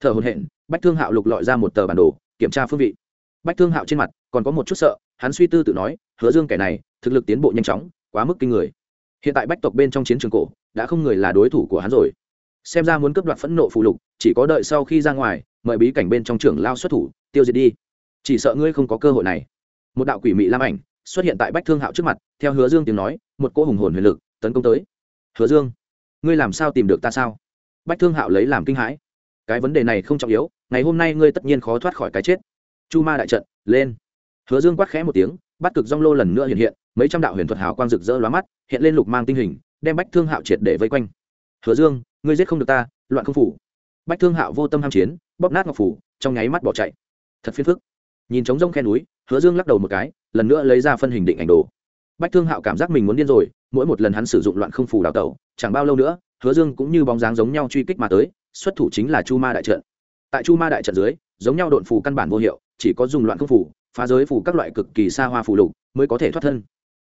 Thở hồn hện bách thương hạo lục lọi ra một tờ bản đồ, kiểm tra phương vị. Bách thương hạo trên mặt còn có một chút sợ, hắn suy tư tự nói, hứa dương kẻ này, thực lực tiến bộ nhanh chóng, quá mức kinh người. Hiện tại bách tộc bên trong chiến trường cổ, đã không người là đối thủ của hắn rồi. Xem ra muốn cướp đoạt phẫn nộ phụ lục, chỉ có đợi sau khi ra ngoài, mời bí cảnh bên trong trưởng lao xuất thủ, tiêu diệt đi. Chỉ sợ ngươi không có cơ hội này. Một đạo quỷ mị lam ảnh xuất hiện tại bách thương hạo trước mặt, theo hứa dương tiếng nói, một cỗ hùng hồn huyền lực tấn công tới. Hứa dương, ngươi làm sao tìm được ta sao? Bách thương hạo lấy làm kinh hãi. Cái vấn đề này không trọng yếu, ngày hôm nay ngươi tất nhiên khó thoát khỏi cái chết. Chu ma đại trận, lên. Hứa dương quát khẽ một tiếng, bắt cực rong lô lần nữa hiện hiện, mấy trăm đạo huyền thuật hào quang rực rỡ lóa mắt, hiện lên lục mang tinh hình, đem bách thương hạo triệt để vây quanh. Hứa dương, ngươi giết không được ta, loạn không phủ. Bách thương hạo vô tâm ham chiến, bóp nát ngọc phủ, trong nháy mắt bỏ chạy. Thật phiền phức nhìn trống rông khe núi, hứa dương lắc đầu một cái, lần nữa lấy ra phân hình định ảnh đồ. Bách thương hạo cảm giác mình muốn điên rồi, mỗi một lần hắn sử dụng loạn không phủ đào tẩu, chẳng bao lâu nữa, hứa dương cũng như bóng dáng giống nhau truy kích mà tới, xuất thủ chính là chu ma đại trận. Tại chu ma đại trận dưới, giống nhau độn phủ căn bản vô hiệu, chỉ có dùng loạn không phủ phá giới phủ các loại cực kỳ xa hoa phủ lục mới có thể thoát thân.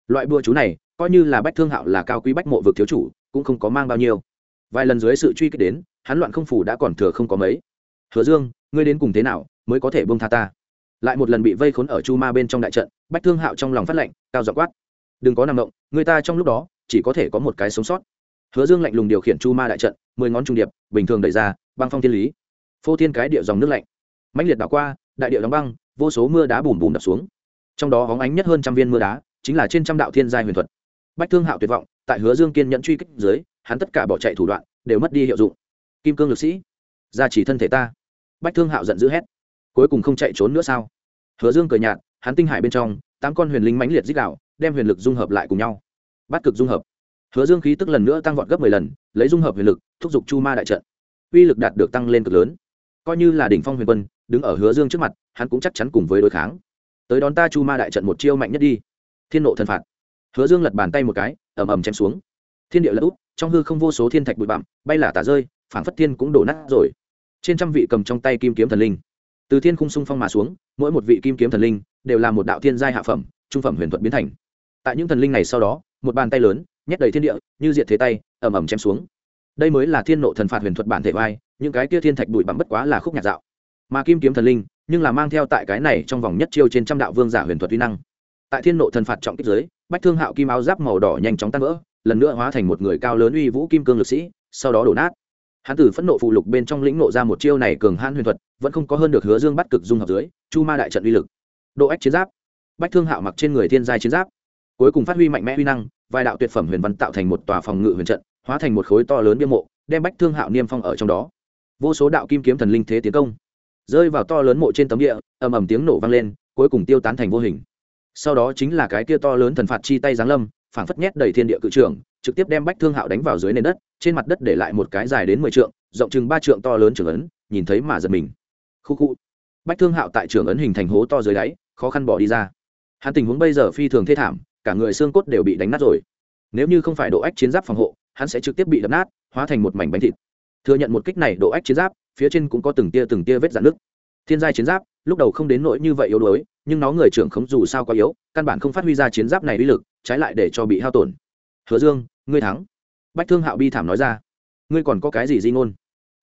Loại bùa chú này, coi như là bách thương hạo là cao quý bách mộ vực thiếu chủ, cũng không có mang bao nhiêu. Vài lần dưới sự truy kích đến, hắn loạn không phủ đã còn thừa không có mấy. Hứa dương, ngươi đến cùng thế nào mới có thể bông tha ta? Lại một lần bị vây khốn ở chu ma bên trong đại trận, bách thương hạo trong lòng phát lệnh, cao dọ quát. Đừng có nằm động, người ta trong lúc đó chỉ có thể có một cái sống sót. Hứa dương lạnh lùng điều khiển chu ma đại trận, mười ngón trung điệp, bình thường đẩy ra, băng phong thiên lý. Phô thiên cái địa dòng nước lạnh. Mãnh liệt đảo qua, đại địa đóng băng, vô số mưa đá bùm bùm đập xuống. Trong đó hóng ánh nhất hơn trăm viên mưa đá, chính là trên trăm đạo thiên giai huyền thuật. Bách thương hạo tuyệt vọng, tại hứa dương kiên nhận truy kích dưới, hắn tất cả bỏ chạy thủ đoạn, đều mất đi hiệu dụng. Kim cương lực sĩ gia chỉ thân thể ta. Bách thương hạo giận dữ hét. Cuối cùng không chạy trốn nữa sao? Hứa dương cười nhạt, hắn tinh hải bên trong, tám con huyền linh mãnh liệt dích đạo đem huyền lực dung hợp lại cùng nhau. Bắt cực dung hợp. Hứa dương khí tức lần nữa tăng vọt gấp mười lần, lấy dung hợp huyền lực, thúc giục chu ma đại trận. Uy lực đạt được tăng lên cực lớn. Coi như là đỉnh phong huyền quân, đứng ở hứa dương trước mặt, hắn cũng chắc chắn cùng với đối kháng. Tới đón ta chu ma đại trận một chiêu mạnh nhất đi. Thiên nộ thần phạt. Hứa dương lật bàn tay một cái, ầm ầm chém xuống. Thiên địa lật úp, trong hư không vô số thiên thạch bụi bặm, bay là tả rơi, phảng phất thiên cũng đổ nát rồi. Trên trăm vị cầm trong tay kim kiếm thần linh, từ thiên khung xung phong mà xuống mỗi một vị kim kiếm thần linh đều là một đạo thiên giai hạ phẩm, trung phẩm huyền thuật biến thành. Tại những thần linh này sau đó, một bàn tay lớn, nhét đầy thiên địa, như diệt thế tay, ầm ầm chém xuống. Đây mới là thiên nộ thần phạt huyền thuật bản thể vai, những cái kia thiên thạch bụi bặm bất quá là khúc nhạc dạo. Mà kim kiếm thần linh, nhưng là mang theo tại cái này trong vòng nhất chiêu trên trăm đạo vương giả huyền thuật uy năng. Tại thiên nộ thần phạt trọng kích giới bách thương hạo kim áo giáp màu đỏ nhanh chóng tan vỡ, lần nữa hóa thành một người cao lớn uy vũ kim cương lực sĩ, sau đó đổ nát hắn tử phẫn nộ phụ lục bên trong lĩnh nộ ra một chiêu này cường hãn huyền thuật, vẫn không có hơn được hứa dương bắt cực dung hợp dưới, chu ma đại trận uy lực. Độ ách chiến giáp. Bách thương hạo mặc trên người thiên giai chiến giáp. Cuối cùng phát huy mạnh mẽ uy năng, vài đạo tuyệt phẩm huyền văn tạo thành một tòa phòng ngự huyền trận, hóa thành một khối to lớn biên mộ, đem bách thương hạo niêm phong ở trong đó. Vô số đạo kim kiếm thần linh thế tiến công. Rơi vào to lớn mộ trên tấm địa ầm ầm tiếng nổ vang lên, cuối cùng tiêu tán thành vô hình. Sau đó chính là cái kia to lớn thần phạt chi tay giáng lâm phảng phất nhét đầy thiên địa cự trường, trực tiếp đem bách thương hạo đánh vào dưới nền đất trên mặt đất để lại một cái dài đến mười trượng rộng chừng ba trượng to lớn trưởng ấn nhìn thấy mà giật mình. Khu khu. Bách thương hạo tại trưởng ấn hình thành hố to dưới đáy khó khăn bỏ đi ra. Hắn tình huống bây giờ phi thường thê thảm cả người xương cốt đều bị đánh nát rồi. Nếu như không phải độ ách chiến giáp phòng hộ hắn sẽ trực tiếp bị đập nát hóa thành một mảnh bánh thịt. Thừa nhận một kích này độ ách chiến giáp phía trên cũng có từng tia từng tia vết dạn nước thiên giai chiến giáp, lúc đầu không đến nỗi như vậy yếu đuối, nhưng nó người trưởng không dù sao quá yếu, căn bản không phát huy ra chiến giáp này uy lực, trái lại để cho bị hao tổn. Hứa dương, ngươi thắng. Bách thương hạo bi thảm nói ra. Ngươi còn có cái gì di ngôn?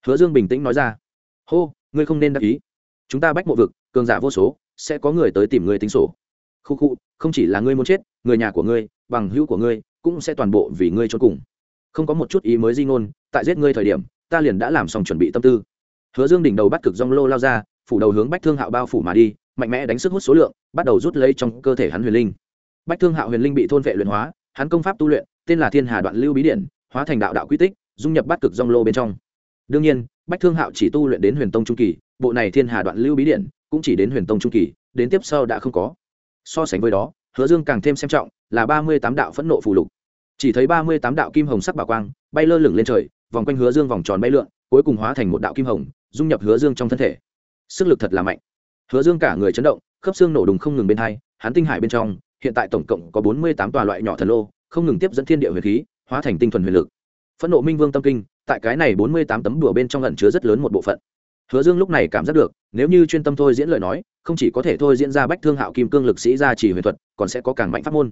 Hứa dương bình tĩnh nói ra. Hô, ngươi không nên đắc ý. Chúng ta bách mộ vực, cường giả vô số, sẽ có người tới tìm ngươi tính sổ. Khu khu, không chỉ là ngươi muốn chết, người nhà của ngươi, bằng hữu của ngươi, cũng sẽ toàn bộ vì ngươi cho cùng. Không có một chút ý mới di ngôn, tại giết ngươi thời điểm, ta liền đã làm xong chuẩn bị tâm tư. Hứa dương đỉnh đầu bắt cực rong lô lao ra phủ đầu hướng bách thương hạo bao phủ mà đi, mạnh mẽ đánh sức hút số lượng, bắt đầu rút lấy trong cơ thể hắn huyền linh. Bách thương hạo huyền linh bị thôn vệ luyện hóa, hắn công pháp tu luyện, tên là thiên hà đoạn lưu bí điện, hóa thành đạo đạo quy tích, dung nhập bắt cực rong lô bên trong. Đương nhiên, bách thương hạo chỉ tu luyện đến huyền tông trung kỳ, bộ này thiên hà đoạn lưu bí điện cũng chỉ đến huyền tông trung kỳ, đến tiếp sau đã không có. So sánh với đó, hứa dương càng thêm xem trọng là ba mươi tám đạo phẫn nộ phù lục. Chỉ thấy ba mươi tám đạo kim hồng sắc bảo quang bay lơ lửng lên trời, vòng quanh hứa dương vòng tròn bay lượn, cuối cùng hóa thành một đạo kim hồng, dung nhập hứa dương trong thân thể sức lực thật là mạnh. Hứa dương cả người chấn động, khớp xương nổ đùng không ngừng bên hai, hắn tinh hải bên trong, hiện tại tổng cộng có bốn mươi tám tòa loại nhỏ thần lô, không ngừng tiếp dẫn thiên địa huyền khí, hóa thành tinh thuần huyền lực. Phẫn nộ minh vương tâm kinh, tại cái này bốn mươi tám tấm đùa bên trong lẩn chứa rất lớn một bộ phận. Hứa dương lúc này cảm giác được, nếu như chuyên tâm thôi diễn lời nói, không chỉ có thể thôi diễn ra bách thương hạo kim cương lực sĩ ra chỉ huyền thuật, còn sẽ có càng mạnh pháp môn.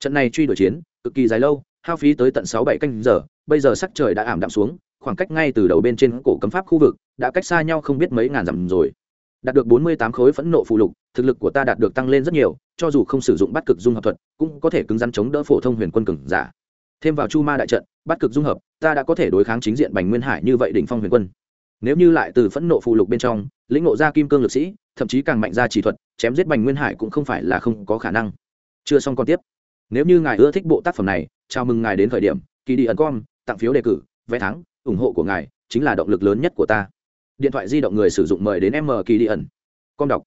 Trận này truy đuổi chiến, cực kỳ dài lâu, hao phí tới tận sáu bảy canh giờ, bây giờ sắc trời đã ảm đạm xuống khoảng cách ngay từ đầu bên trên cổ cấm pháp khu vực đã cách xa nhau không biết mấy ngàn dặm rồi. Đạt được bốn mươi tám khối phẫn nộ phụ lục, thực lực của ta đạt được tăng lên rất nhiều, cho dù không sử dụng bắt cực dung hợp thuật, cũng có thể cứng rắn chống đỡ phổ thông huyền quân cường giả. Thêm vào chu ma đại trận, bắt cực dung hợp, ta đã có thể đối kháng chính diện bành nguyên hải như vậy đỉnh phong huyền quân. Nếu như lại từ phẫn nộ phụ lục bên trong, lĩnh ngộ ra kim cương lực sĩ, thậm chí càng mạnh ra chỉ thuật, chém giết bành nguyên hải cũng không phải là không có khả năng. Chưa xong còn tiếp. Nếu như ngài ưa thích bộ tác phẩm này, chào mừng ngài đến thời điểm. Kỳ đi ẩn com, tặng phiếu đề cử, vé thắng ủng hộ của ngài chính là động lực lớn nhất của ta. Điện thoại di động người sử dụng mời đến m kỳ đi ẩn. Con đọc.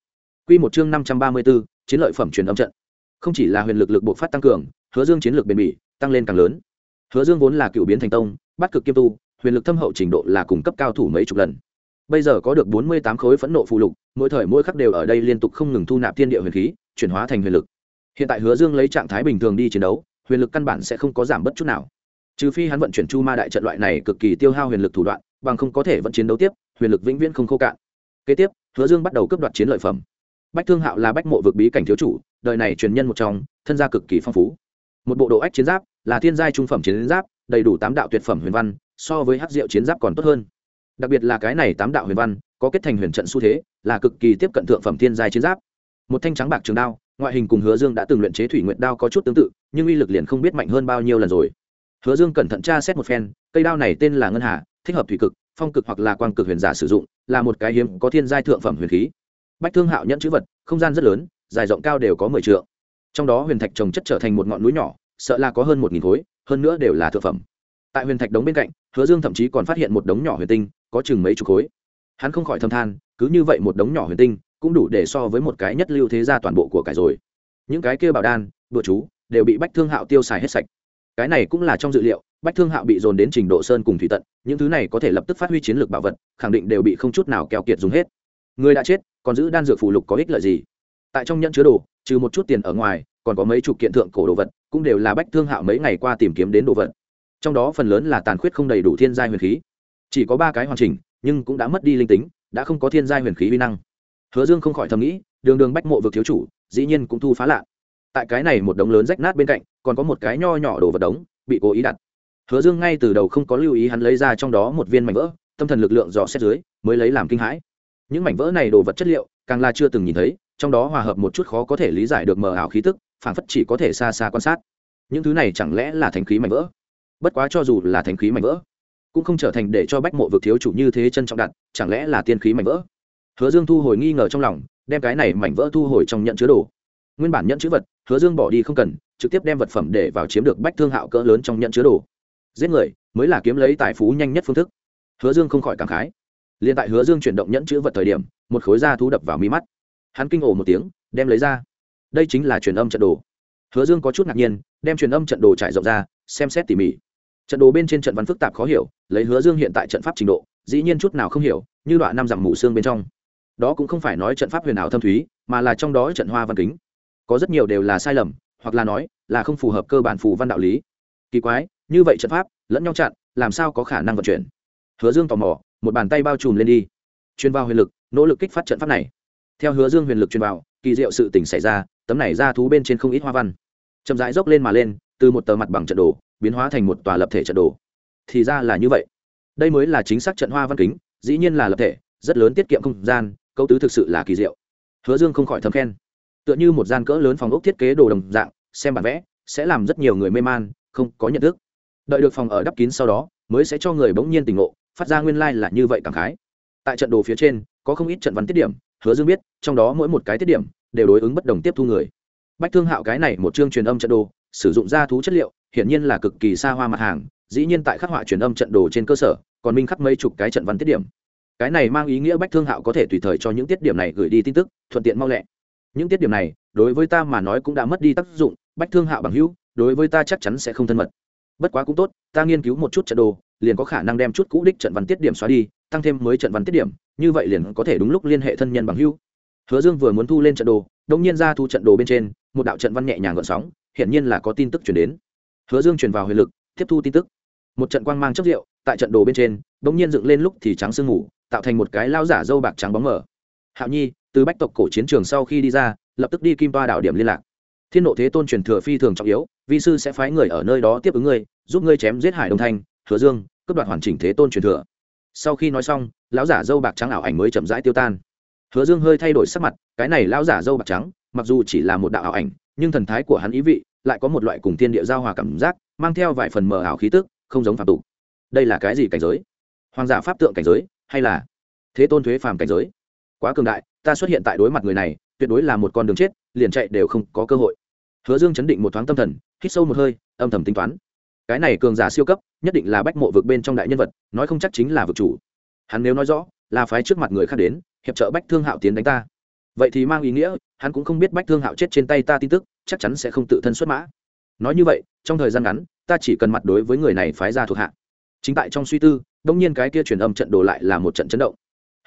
Q một chương năm trăm ba mươi b ố chiến lợi phẩm truyền âm trận. Không chỉ là huyền lực lực bộ phát tăng cường, hứa dương chiến lược bền bỉ, tăng lên càng lớn. Hứa dương vốn là cựu biến thành tông, bắt cực kiêm tu, huyền lực thâm hậu trình độ là cung cấp cao thủ mấy chục lần. Bây giờ có được bốn mươi tám khối phẫn nộ phụ lục, mỗi thời mỗi khắc đều ở đây liên tục không ngừng thu nạp thiên địa huyền khí, chuyển hóa thành huyền lực. Hiện tại hứa dương lấy trạng thái bình thường đi chiến đấu, huyền lực căn bản sẽ không có giảm bất chút nào trừ phi hắn vận chuyển chu ma đại trận loại này cực kỳ tiêu hao huyền lực thủ đoạn, bằng không có thể vẫn chiến đấu tiếp, huyền lực vĩnh viễn không khô cạn. Kế tiếp, hứa dương bắt đầu cướp đoạt chiến lợi phẩm. Bách thương hạo là bách mộ vực bí cảnh thiếu chủ, đời này truyền nhân một trong, thân gia cực kỳ phong phú. Một bộ độ ách chiến giáp, là thiên giai trung phẩm chiến giáp, đầy đủ tám đạo tuyệt phẩm huyền văn, so với hát diệu chiến giáp còn tốt hơn. Đặc biệt là cái này tám đạo huyền văn, có kết thành huyền trận xu thế, là cực kỳ tiếp cận thượng phẩm thiên giai chiến giáp. Một thanh trắng bạc trường đao, ngoại hình cùng hứa dương đã từng luyện chế thủy nguyện đao có chút tương tự, nhưng uy lực liền không biết mạnh hơn bao nhiêu lần rồi hứa dương cẩn thận tra xét một phen cây đao này tên là ngân hà thích hợp thủy cực phong cực hoặc là quang cực huyền giả sử dụng là một cái hiếm có thiên giai thượng phẩm huyền khí. Bách thương hạo nhẫn chữ vật không gian rất lớn dài rộng cao đều có mười trượng, trong đó huyền thạch trồng chất trở thành một ngọn núi nhỏ sợ là có hơn một nghìn khối hơn nữa đều là thực phẩm. Tại huyền thạch đống bên cạnh hứa dương thậm chí còn phát hiện một đống nhỏ huyền tinh có chừng mấy chục khối. Hắn không khỏi thâm than cứ như vậy một đống nhỏ huyền tinh cũng đủ để so với một cái nhất lưu thế gia toàn bộ của cải rồi. Những cái kia bảo đan bữa chú đều bị bách thương hạo tiêu xài hết sạch cái này cũng là trong dự liệu, bách thương hạo bị dồn đến trình độ sơn cùng thủy tận, những thứ này có thể lập tức phát huy chiến lược bảo vật, khẳng định đều bị không chút nào keo kiệt dùng hết. Người đã chết, còn giữ đan dược phù lục có ích lợi gì? Tại trong nhẫn chứa đồ, trừ một chút tiền ở ngoài, còn có mấy chục kiện thượng cổ đồ vật, cũng đều là bách thương hạo mấy ngày qua tìm kiếm đến đồ vật. Trong đó phần lớn là tàn khuyết không đầy đủ thiên giai huyền khí. Chỉ có ba cái hoàn chỉnh, nhưng cũng đã mất đi linh tính, đã không có thiên giai huyền khí vi năng. Hứa dương không khỏi thầm nghĩ, đường đường bách mộ vực thiếu chủ, dĩ nhiên cũng thu phá lạ tại cái này một đống lớn rách nát bên cạnh, còn có một cái nho nhỏ đồ vật đống, bị cố ý đặt. Hứa dương ngay từ đầu không có lưu ý hắn lấy ra trong đó một viên mảnh vỡ, tâm thần lực lượng dò xét dưới, mới lấy làm kinh hãi. Những mảnh vỡ này đồ vật chất liệu, càng là chưa từng nhìn thấy, trong đó hòa hợp một chút khó có thể lý giải được mờ ảo khí tức phản phất chỉ có thể xa xa quan sát. Những thứ này chẳng lẽ là thánh khí mảnh vỡ? Bất quá cho dù là thánh khí mảnh vỡ, cũng không trở thành để cho bách mộ vực thiếu chủ như thế chân trọng đặt, chẳng lẽ là tiên khí mảnh vỡ? Hứa dương thu hồi nghi ngờ trong lòng, đem cái này mảnh vỡ thu hồi trong nhận chứa đồ nguyên bản nhận chữ vật, hứa dương bỏ đi không cần, trực tiếp đem vật phẩm để vào chiếm được bách thương hạo cỡ lớn trong nhận chứa đồ. Giết người, mới là kiếm lấy tài phú nhanh nhất phương thức. Hứa dương không khỏi cảm khái. Liền tại hứa dương chuyển động nhẫn chữ vật thời điểm, một khối da thú đập vào mi mắt. Hắn kinh ồ một tiếng, đem lấy ra. Đây chính là truyền âm trận đồ. Hứa dương có chút ngạc nhiên, đem truyền âm trận đồ trải rộng ra, xem xét tỉ mỉ. Trận đồ bên trên trận văn phức tạp khó hiểu, lấy hứa dương hiện tại trận pháp trình độ, dĩ nhiên chút nào không hiểu, như đoạn năm dặm mù xương bên trong. Đó cũng không phải nói trận pháp huyền ảo thâm thúy, mà là trong đó trận hoa văn kính có rất nhiều đều là sai lầm, hoặc là nói là không phù hợp cơ bản phù văn đạo lý. Kỳ quái, như vậy trận pháp, lẫn nhau chặn, làm sao có khả năng vận chuyển? Hứa dương tò mò, một bàn tay bao trùm lên đi. Chuyên vào huyền lực, nỗ lực kích phát trận pháp này. Theo hứa dương huyền lực truyền vào, kỳ diệu sự tình xảy ra, tấm này ra thú bên trên không ít hoa văn. Chậm rãi dốc lên mà lên, từ một tờ mặt bằng trận đồ, biến hóa thành một tòa lập thể trận đồ. Thì ra là như vậy. Đây mới là chính xác trận hoa văn kính, dĩ nhiên là lập thể, rất lớn tiết kiệm không gian câu tứ thực sự là kỳ diệu. Hứa dương không khỏi thầm khen tựa như một gian cỡ lớn phòng ốc thiết kế đồ đồng dạng, xem bản vẽ, sẽ làm rất nhiều người mê man, không có nhận thức. Đợi được phòng ở đắp kín sau đó, mới sẽ cho người bỗng nhiên tỉnh ngộ, phát ra nguyên lai là như vậy cảm khái. Tại trận đồ phía trên, có không ít trận văn tiết điểm, hứa dương biết, trong đó mỗi một cái tiết điểm, đều đối ứng bất đồng tiếp thu người. Bách thương hạo cái này một chương truyền âm trận đồ, sử dụng ra thú chất liệu, hiển nhiên là cực kỳ xa hoa mặt hàng, dĩ nhiên tại khắc họa truyền âm trận đồ trên cơ sở, còn minh khắc mấy chục cái trận văn tiết điểm. Cái này mang ý nghĩa bách thương hạo có thể tùy thời cho những tiết điểm này gửi đi tin tức, thuận tiện mau lẹ những tiết điểm này, đối với ta mà nói cũng đã mất đi tác dụng, bách thương hạo bằng hữu, đối với ta chắc chắn sẽ không thân mật. Bất quá cũng tốt, ta nghiên cứu một chút trận đồ, liền có khả năng đem chút cũ đích trận văn tiết điểm xóa đi, tăng thêm mới trận văn tiết điểm, như vậy liền có thể đúng lúc liên hệ thân nhân bằng hữu. Hứa dương vừa muốn thu lên trận đồ đông nhiên ra thu trận đồ bên trên, một đạo trận văn nhẹ nhàng gợn sóng, hiển nhiên là có tin tức chuyển đến. Hứa dương truyền vào huyền lực, tiếp thu tin tức. Một trận quang mang chất rượu, tại trận đồ bên trên đông nhiên dựng lên lúc thì trắng sương ngủ tạo thành một cái lao giả dâu bạc trắng bóng mở hạo nhi từ bách tộc cổ chiến trường sau khi đi ra, lập tức đi kim toa đảo điểm liên lạc. Thiên nộ thế tôn truyền thừa phi thường trọng yếu, vi sư sẽ phái người ở nơi đó tiếp ứng ngươi, giúp ngươi chém giết hải đông thanh Thừa dương, cướp đoạt hoàn chỉnh thế tôn truyền thừa. Sau khi nói xong, lão giả dâu bạc trắng ảo ảnh mới chậm rãi tiêu tan. Hứa dương hơi thay đổi sắc mặt, cái này lão giả dâu bạc trắng, mặc dù chỉ là một đạo ảo ảnh, nhưng thần thái của hắn ý vị lại có một loại cùng thiên địa giao hòa cảm giác, mang theo vài phần mờ ảo khí tức, không giống phạm tục. Đây là cái gì cảnh giới? Hoàng giả pháp tượng cảnh giới, hay là thế tôn thuế phàm cảnh giới? Quá cường đại ta xuất hiện tại đối mặt người này, tuyệt đối là một con đường chết, liền chạy đều không có cơ hội. Hứa dương chấn định một thoáng tâm thần, hít sâu một hơi, âm thầm tính toán. Cái này cường giả siêu cấp, nhất định là bách mộ vực bên trong đại nhân vật, nói không chắc chính là vực chủ. Hắn nếu nói rõ, là phái trước mặt người khác đến, hiệp trợ bách thương hạo tiến đánh ta. Vậy thì mang ý nghĩa, hắn cũng không biết bách thương hạo chết trên tay ta tin tức, chắc chắn sẽ không tự thân xuất mã. Nói như vậy, trong thời gian ngắn, ta chỉ cần mặt đối với người này phái ra thuộc hạ. Chính tại trong suy tư, đông nhiên cái kia truyền âm trận đồ lại là một trận chấn động.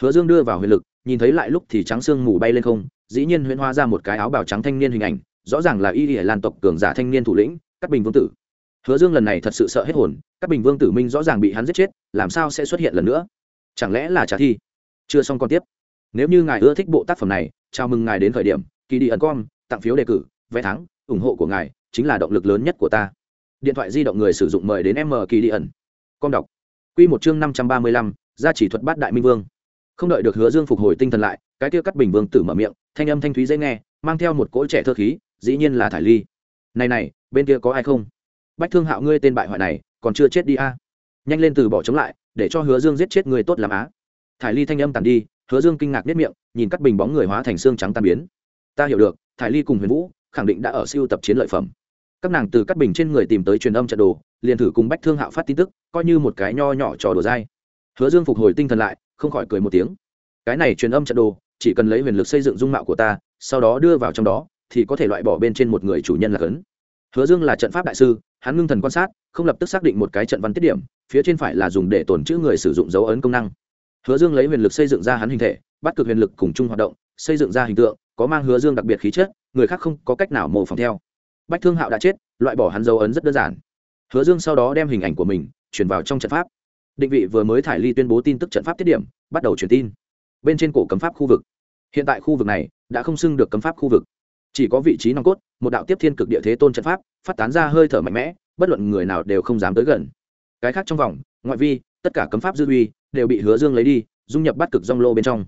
Hứa dương đưa vào huyền lực nhìn thấy lại lúc thì trắng sương mù bay lên không, dĩ nhiên huyễn hóa ra một cái áo bào trắng thanh niên hình ảnh, rõ ràng là y ỉa lan tộc cường giả thanh niên thủ lĩnh các bình vương tử. Hứa dương lần này thật sự sợ hết hồn các bình vương tử minh rõ ràng bị hắn giết chết, làm sao sẽ xuất hiện lần nữa? Chẳng lẽ là trả thi? Chưa xong còn tiếp. Nếu như ngài ưa thích bộ tác phẩm này, chào mừng ngài đến thời điểm, kỳ đi ẩn com tặng phiếu đề cử, vé thắng, ủng hộ của ngài chính là động lực lớn nhất của ta. Điện thoại di động người sử dụng mời đến m kỳ đi ẩn com đọc. Q một chương năm trăm ba mươi lăm, gia chỉ thuật bát đại minh vương không đợi được hứa dương phục hồi tinh thần lại, cái kia cắt bình vương tử mở miệng, thanh âm thanh thúy dễ nghe, mang theo một cỗ trẻ thơ khí, dĩ nhiên là thải ly. Này này, bên kia có ai không? Bách thương hạo ngươi tên bại hoại này, còn chưa chết đi a. Nhanh lên từ bỏ chống lại, để cho hứa dương giết chết người tốt làm á. Thải ly thanh âm tàn đi, hứa dương kinh ngạc nếp miệng, nhìn cắt bình bóng người hóa thành xương trắng tan biến. Ta hiểu được, thải ly cùng huyền vũ, khẳng định đã ở siêu tập chiến lợi phẩm. Các nàng từ cắt bình trên người tìm tới truyền âm trận đồ, liền thử cùng bách thương hạo phát tin tức, coi như một cái nho nhỏ trò đùa dai. Hứa dương phục hồi tinh thần lại không khỏi cười một tiếng. Cái này truyền âm trận đồ, chỉ cần lấy huyền lực xây dựng dung mạo của ta, sau đó đưa vào trong đó, thì có thể loại bỏ bên trên một người chủ nhân là cấn hứa dương là trận pháp đại sư, hắn ngưng thần quan sát, không lập tức xác định một cái trận văn tiết điểm, phía trên phải là dùng để tổn chữ người sử dụng dấu ấn công năng. Hứa dương lấy huyền lực xây dựng ra hắn hình thể, bắt cực huyền lực cùng chung hoạt động, xây dựng ra hình tượng, có mang hứa dương đặc biệt khí chất, người khác không có cách nào mô phỏng theo. Bách thương hạo đã chết, loại bỏ hắn dấu ấn rất đơn giản. Hứa dương sau đó đem hình ảnh của mình chuyển vào trong trận pháp định vị vừa mới thải ly tuyên bố tin tức trận pháp tiết điểm, bắt đầu truyền tin. Bên trên cổ cấm pháp khu vực. Hiện tại khu vực này đã không xưng được cấm pháp khu vực. Chỉ có vị trí nòng cốt, một đạo tiếp thiên cực địa thế tôn trận pháp, phát tán ra hơi thở mạnh mẽ, bất luận người nào đều không dám tới gần. Cái khác trong vòng, ngoại vi, tất cả cấm pháp dư uy đều bị hứa dương lấy đi, dung nhập bắt cực rong lô bên trong.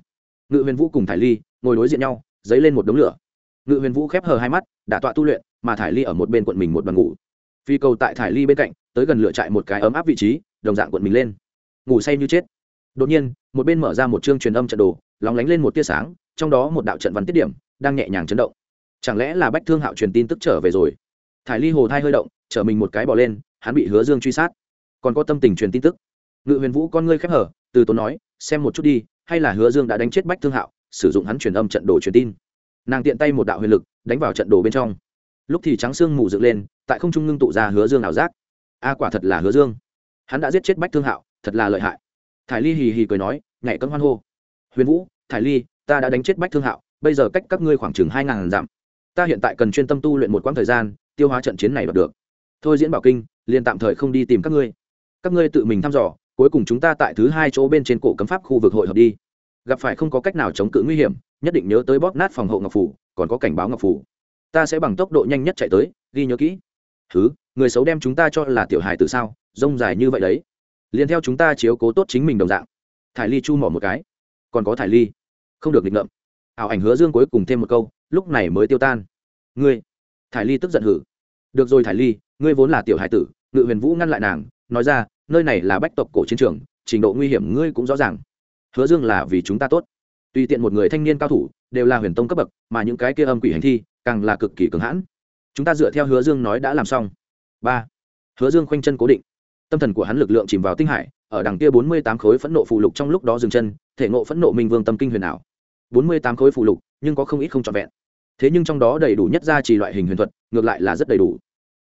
Ngự huyền vũ cùng thải ly ngồi đối diện nhau dấy lên một đống lửa. Ngự huyền vũ khép hờ hai mắt, đã tọa tu luyện, mà thải ly ở một bên quận mình một bàn ngủ. Phi cầu tại thải ly bên cạnh tới gần lửa trại một cái ấm áp vị trí, đồng dạng quận mình lên. Ngủ say như chết. Đột nhiên, một bên mở ra một chương truyền âm trận đồ, lóng lánh lên một tia sáng, trong đó một đạo trận văn tiết điểm, đang nhẹ nhàng chấn động. Chẳng lẽ là bách thương hạo truyền tin tức trở về rồi? Thải ly hồ thai hơi động chở mình một cái bỏ lên, hắn bị hứa dương truy sát. Còn có tâm tình truyền tin tức. Ngự huyền vũ con ngươi khép hở, từ tốn nói, xem một chút đi, hay là hứa dương đã đánh chết bách thương hạo, sử dụng hắn truyền âm trận đồ truyền tin. Nàng tiện tay một đạo huyền lực, đánh vào trận đồ bên trong. Lúc thì trắng xương mù dựng lên, tại không trung ngưng tụ ra hứa dương ảo giác a quả thật là hứa dương. Hắn đã giết chết bách thương hạo, thật là lợi hại. Thải ly hì hì cười nói, nhảy cân hoan hô. Huyền vũ, thải ly, ta đã đánh chết bách thương hạo, bây giờ cách các ngươi khoảng chừng hai ngàn dặm. Ta hiện tại cần chuyên tâm tu luyện một quãng thời gian, tiêu hóa trận chiến này đạt được. Thôi diễn bảo kinh, liền tạm thời không đi tìm các ngươi. Các ngươi tự mình thăm dò, cuối cùng chúng ta tại thứ hai chỗ bên trên cổ cấm pháp khu vực hội hợp đi. Gặp phải không có cách nào chống cự nguy hiểm, nhất định nhớ tới bóp nát phòng hộ ngọc phủ, còn có cảnh báo ngọc phủ. Ta sẽ bằng tốc độ nhanh nhất chạy tới, ghi nhớ kỹ thứ, người xấu đem chúng ta cho là tiểu hài từ sao? Rông dài như vậy đấy. Liền theo chúng ta chiếu cố tốt chính mình đồng dạng. Thải ly chu mỏ một cái. Còn có thải ly. Không được nghịch ngợm. Ảo ảnh hứa dương cuối cùng thêm một câu, lúc này mới tiêu tan. Ngươi. Thải ly tức giận hử. Được rồi thải ly, ngươi vốn là tiểu hải tử, ngự huyền vũ ngăn lại nàng, nói ra, nơi này là bách tộc cổ chiến trường, trình độ nguy hiểm ngươi cũng rõ ràng. Hứa dương là vì chúng ta tốt. Tùy tiện một người thanh niên cao thủ, đều là huyền tông cấp bậc, mà những cái kia âm quỷ hành thi, càng là cực kỳ cường hãn chúng ta dựa theo hứa dương nói đã làm xong. Ba, hứa dương khoanh chân cố định. Tâm thần của hắn lực lượng chìm vào tinh hải, ở đằng kia bốn mươi tám khối phẫn nộ phù lục trong lúc đó dừng chân, thể ngộ phẫn nộ minh vương tâm kinh huyền ảo. bốn mươi tám khối phù lục, nhưng có không ít không trọn vẹn. Thế nhưng trong đó đầy đủ nhất ra chỉ loại hình huyền thuật, ngược lại là rất đầy đủ.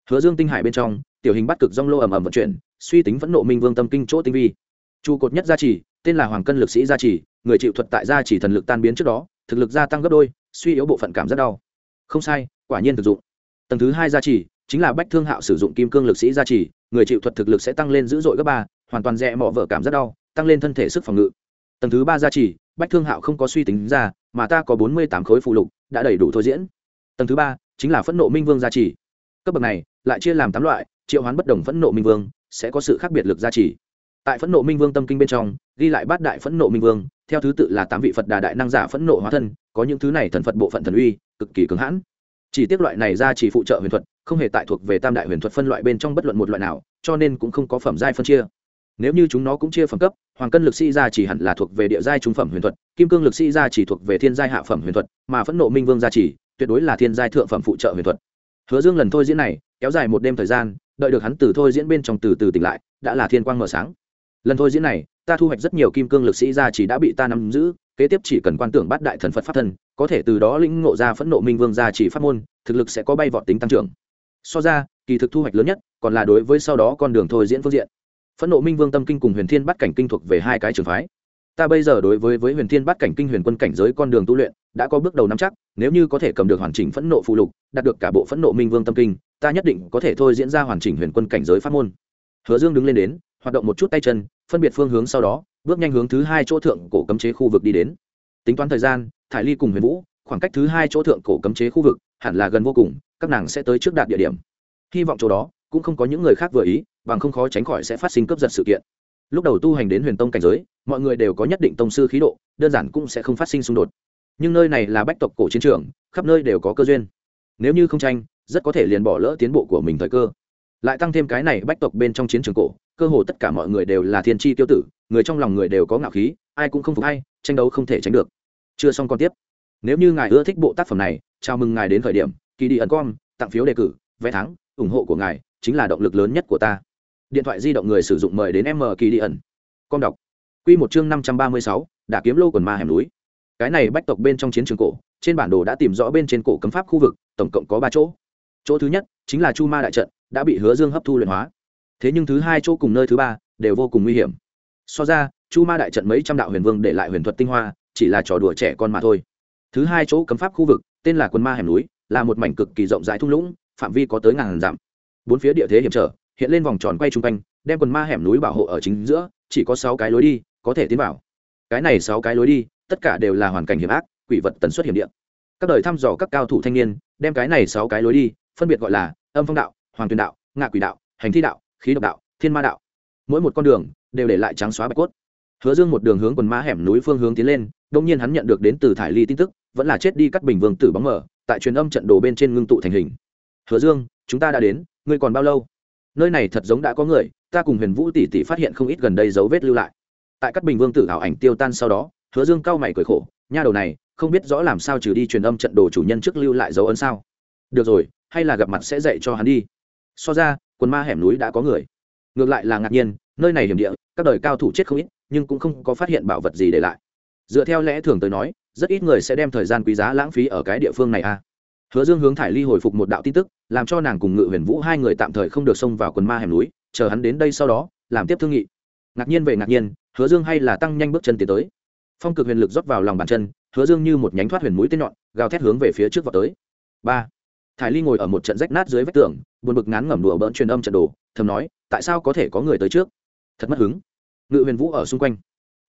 Hứa dương tinh hải bên trong, tiểu hình bắt cực rong lô ầm ầm vận chuyển, suy tính phẫn nộ minh vương tâm kinh chỗ tinh vi. Trụ cột nhất gia trì, tên là hoàng cân lực sĩ gia trì, người chịu thuật tại gia trì thần lực tan biến trước đó, thực lực gia tăng gấp đôi, suy yếu bộ phận cảm rất đau. Không sai, quả nhiên thực dụng tầng thứ hai gia trì chính là bách thương hạo sử dụng kim cương lực sĩ gia trì, người chịu thuật thực lực sẽ tăng lên dữ dội gấp ba, hoàn toàn rẽ mọ vợ cảm rất đau, tăng lên thân thể sức phòng ngự. Tầng thứ ba gia trì, bách thương hạo không có suy tính ra, mà ta có bốn mươi tám khối phụ lục, đã đầy đủ thôi diễn. Tầng thứ ba chính là phẫn nộ minh vương gia trì. Cấp bậc này lại chia làm tám loại, triệu hoán bất đồng phẫn nộ minh vương, sẽ có sự khác biệt lực gia trì. Tại phẫn nộ minh vương tâm kinh bên trong, ghi lại bát đại phẫn nộ minh vương, theo thứ tự là tám vị phật đà đại năng giả phẫn nộ hóa thân, có những thứ này thần phật bộ phận thần uy, cực kỳ cứng hãn chỉ tiếc loại này ra chỉ phụ trợ huyền thuật, không hề tại thuộc về tam đại huyền thuật phân loại bên trong bất luận một loại nào, cho nên cũng không có phẩm giai phân chia. Nếu như chúng nó cũng chia phẩm cấp, hoàng cân lực sĩ gia chỉ hẳn là thuộc về địa giai trung phẩm huyền thuật, kim cương lực sĩ gia chỉ thuộc về thiên giai hạ phẩm huyền thuật, mà phẫn nộ minh vương gia chỉ, tuyệt đối là thiên giai thượng phẩm phụ trợ huyền thuật. Hứa dương lần thôi diễn này, kéo dài một đêm thời gian, đợi được hắn từ thôi diễn bên trong từ từ tỉnh lại, đã là thiên quang mở sáng. Lần thôi diễn này, ta thu hoạch rất nhiều kim cương lực sĩ gia chỉ đã bị ta nắm giữ kế tiếp chỉ cần quan tưởng bắt đại thần phật pháp thân, có thể từ đó lĩnh ngộ ra phẫn nộ minh vương gia chỉ pháp môn, thực lực sẽ có bay vọt tính tăng trưởng. So ra, kỳ thực thu hoạch lớn nhất, còn là đối với sau đó con đường thôi diễn phương diện. Phẫn nộ minh vương tâm kinh cùng huyền thiên bắt cảnh kinh thuộc về hai cái trường phái. Ta bây giờ đối với với huyền thiên bắt cảnh kinh huyền quân cảnh giới con đường tu luyện, đã có bước đầu nắm chắc, nếu như có thể cầm được hoàn chỉnh phẫn nộ phụ lục, đạt được cả bộ phẫn nộ minh vương tâm kinh, ta nhất định có thể thôi diễn ra hoàn chỉnh huyền quân cảnh giới pháp môn. Hứa dương đứng lên đến hoạt động một chút tay chân, phân biệt phương hướng sau đó, bước nhanh hướng thứ hai chỗ thượng cổ cấm chế khu vực đi đến. Tính toán thời gian, thải ly cùng huyền vũ, khoảng cách thứ hai chỗ thượng cổ cấm chế khu vực hẳn là gần vô cùng, các nàng sẽ tới trước đạt địa điểm. Hy vọng chỗ đó cũng không có những người khác vừa ý, bằng không khó tránh khỏi sẽ phát sinh cướp giật sự kiện. Lúc đầu tu hành đến huyền tông cảnh giới, mọi người đều có nhất định tông sư khí độ, đơn giản cũng sẽ không phát sinh xung đột. Nhưng nơi này là bách tộc cổ chiến trường, khắp nơi đều có cơ duyên. Nếu như không tranh, rất có thể liền bỏ lỡ tiến bộ của mình thời cơ lại tăng thêm cái này bách tộc bên trong chiến trường cổ, cơ hồ tất cả mọi người đều là thiên tri tiêu tử, người trong lòng người đều có ngạo khí, ai cũng không phục hay tranh đấu không thể tránh được. Chưa xong còn tiếp. Nếu như ngài ưa thích bộ tác phẩm này, chào mừng ngài đến khởi điểm kỳ đi ẩn com, tặng phiếu đề cử, vé thắng, ủng hộ của ngài chính là động lực lớn nhất của ta. Điện thoại di động người sử dụng mời đến m kỳ đi ẩn com đọc. Q một chương năm trăm ba mươi sáu đã kiếm lô quần ma hẻm núi. Cái này bách tộc bên trong chiến trường cổ, trên bản đồ đã tìm rõ bên trên cổ cấm pháp khu vực, tổng cộng có ba chỗ. Chỗ thứ nhất chính là chu ma đại trận đã bị hứa dương hấp thu luyện hóa. Thế nhưng thứ hai chỗ cùng nơi thứ ba đều vô cùng nguy hiểm. So ra, chu ma đại trận mấy trăm đạo huyền vương để lại huyền thuật tinh hoa, chỉ là trò đùa trẻ con mà thôi. Thứ hai chỗ cấm pháp khu vực, tên là quần ma hẻm núi, là một mảnh cực kỳ rộng rãi thung lũng, phạm vi có tới ngàn dặm. Bốn phía địa thế hiểm trở, hiện lên vòng tròn quay chung quanh, đem quần ma hẻm núi bảo hộ ở chính giữa, chỉ có sáu cái lối đi, có thể tiến vào. Cái này sáu cái lối đi, tất cả đều là hoàn cảnh hiểm ác, quỷ vật tần suất hiểm địa. Các đời thăm dò các cao thủ thanh niên, đem cái này sáu cái lối đi, phân biệt gọi là âm phong đạo hoàng tuyền đạo, ngạ quỷ đạo, hành thi đạo, khí độc đạo, thiên ma đạo. Mỗi một con đường đều để lại trắng xóa bạch cốt. Hứa dương một đường hướng quần ma hẻm núi phương hướng tiến lên đông nhiên hắn nhận được đến từ thải ly tin tức, vẫn là chết đi cắt bình vương tử bóng mở tại truyền âm trận đồ bên trên ngưng tụ thành hình. Hứa dương, chúng ta đã đến, ngươi còn bao lâu? Nơi này thật giống đã có người, ta cùng huyền vũ tỷ tỷ phát hiện không ít gần đây dấu vết lưu lại. Tại các bình vương tử ảo ảnh tiêu tan sau đó, hứa dương cau mày cười khổ, nha đầu này, không biết rõ làm sao trừ đi truyền âm trận đồ chủ nhân trước lưu lại dấu ấn sao? Được rồi, hay là gặp mặt sẽ dạy cho hắn đi so ra, quần ma hẻm núi đã có người. Ngược lại là ngạc nhiên, nơi này hiểm địa, các đời cao thủ chết không ít, nhưng cũng không có phát hiện bảo vật gì để lại. Dựa theo lẽ thường tới nói, rất ít người sẽ đem thời gian quý giá lãng phí ở cái địa phương này a à. hứa dương hướng thải ly hồi phục một đạo tin tức, làm cho nàng cùng ngự huyền vũ hai người tạm thời không được xông vào quần ma hẻm núi, chờ hắn đến đây sau đó, làm tiếp thương nghị. Ngạc nhiên về ngạc nhiên, hứa dương hay là tăng nhanh bước chân tiến tới. Phong cực huyền lực rót vào lòng bàn chân, hứa dương như một nhánh thoát huyền mũi tên nhọn, gào thét hướng về phía trước vào tới. Ba thải ly ngồi ở một trận rách nát dưới vách tường, buồn bực ngán ngẩm đùa bỡn truyền âm trận đồ, thầm nói, tại sao có thể có người tới trước? Thật mất hứng. Ngự huyền vũ ở xung quanh.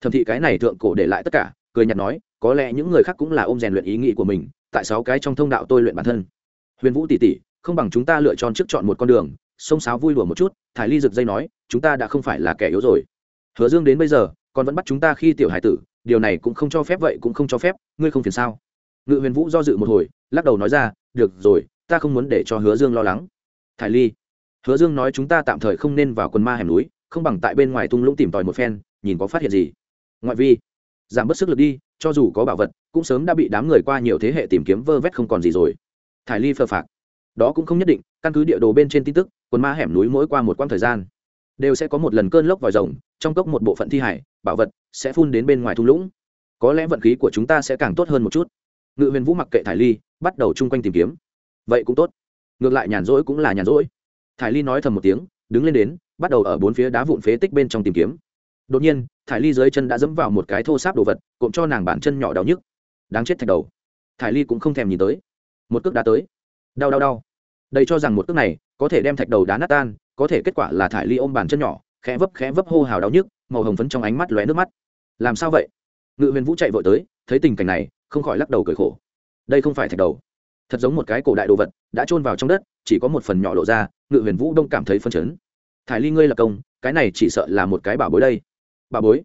Thầm thị cái này thượng cổ để lại tất cả, cười nhạt nói, có lẽ những người khác cũng là ôm rèn luyện ý nghĩ của mình, tại sáu cái trong thông đạo tôi luyện bản thân. Huyền vũ tỷ tỷ không bằng chúng ta lựa chọn trước chọn một con đường xông sáo vui đùa một chút, thải ly rực dây nói, chúng ta đã không phải là kẻ yếu rồi. Hứa dương đến bây giờ, còn vẫn bắt chúng ta khi tiểu hải tử, điều này cũng không cho phép vậy cũng không cho phép, ngươi không phiền sao? Ngự huyền vũ do dự một hồi, lắc đầu nói ra, được rồi ta không muốn để cho hứa dương lo lắng. Thải ly, hứa dương nói chúng ta tạm thời không nên vào quần ma hẻm núi, không bằng tại bên ngoài tung lũng tìm tòi một phen, nhìn có phát hiện gì. Ngoại vi, giảm bớt sức lực đi, cho dù có bảo vật, cũng sớm đã bị đám người qua nhiều thế hệ tìm kiếm vơ vét không còn gì rồi. Thải ly phờ phạc. Đó cũng không nhất định, căn cứ địa đồ bên trên tin tức, quần ma hẻm núi mỗi qua một quãng thời gian, đều sẽ có một lần cơn lốc vòi rồng, trong cốc một bộ phận thi hải, bảo vật sẽ phun đến bên ngoài thung lũng. Có lẽ vận khí của chúng ta sẽ càng tốt hơn một chút. Ngự huyền vũ mặc kệ thải ly, bắt đầu chung quanh tìm kiếm vậy cũng tốt. Ngược lại nhàn rỗi cũng là nhàn rỗi. Thải ly nói thầm một tiếng, đứng lên đến, bắt đầu ở bốn phía đá vụn phế tích bên trong tìm kiếm. Đột nhiên, thải ly dưới chân đã dẫm vào một cái thô sáp đồ vật, cộm cho nàng bản chân nhỏ đau nhức. Đáng chết thạch đầu. Thải ly cũng không thèm nhìn tới. Một cước đá tới. Đau đau đau. Đây cho rằng một cước này có thể đem thạch đầu đá nát tan, có thể kết quả là thải ly ôm bàn chân nhỏ, khẽ vấp khẽ vấp hô hào đau nhức, màu hồng phấn trong ánh mắt lóe nước mắt. Làm sao vậy? Ngự huyền vũ chạy vội tới, thấy tình cảnh này, không khỏi lắc đầu cười khổ. Đây không phải thạch đầu thật giống một cái cổ đại đồ vật, đã chôn vào trong đất, chỉ có một phần nhỏ lộ ra, ngự huyền vũ đông cảm thấy phân chấn. Thải ly ngươi là công, cái này chỉ sợ là một cái bảo bối đây. Bảo bối?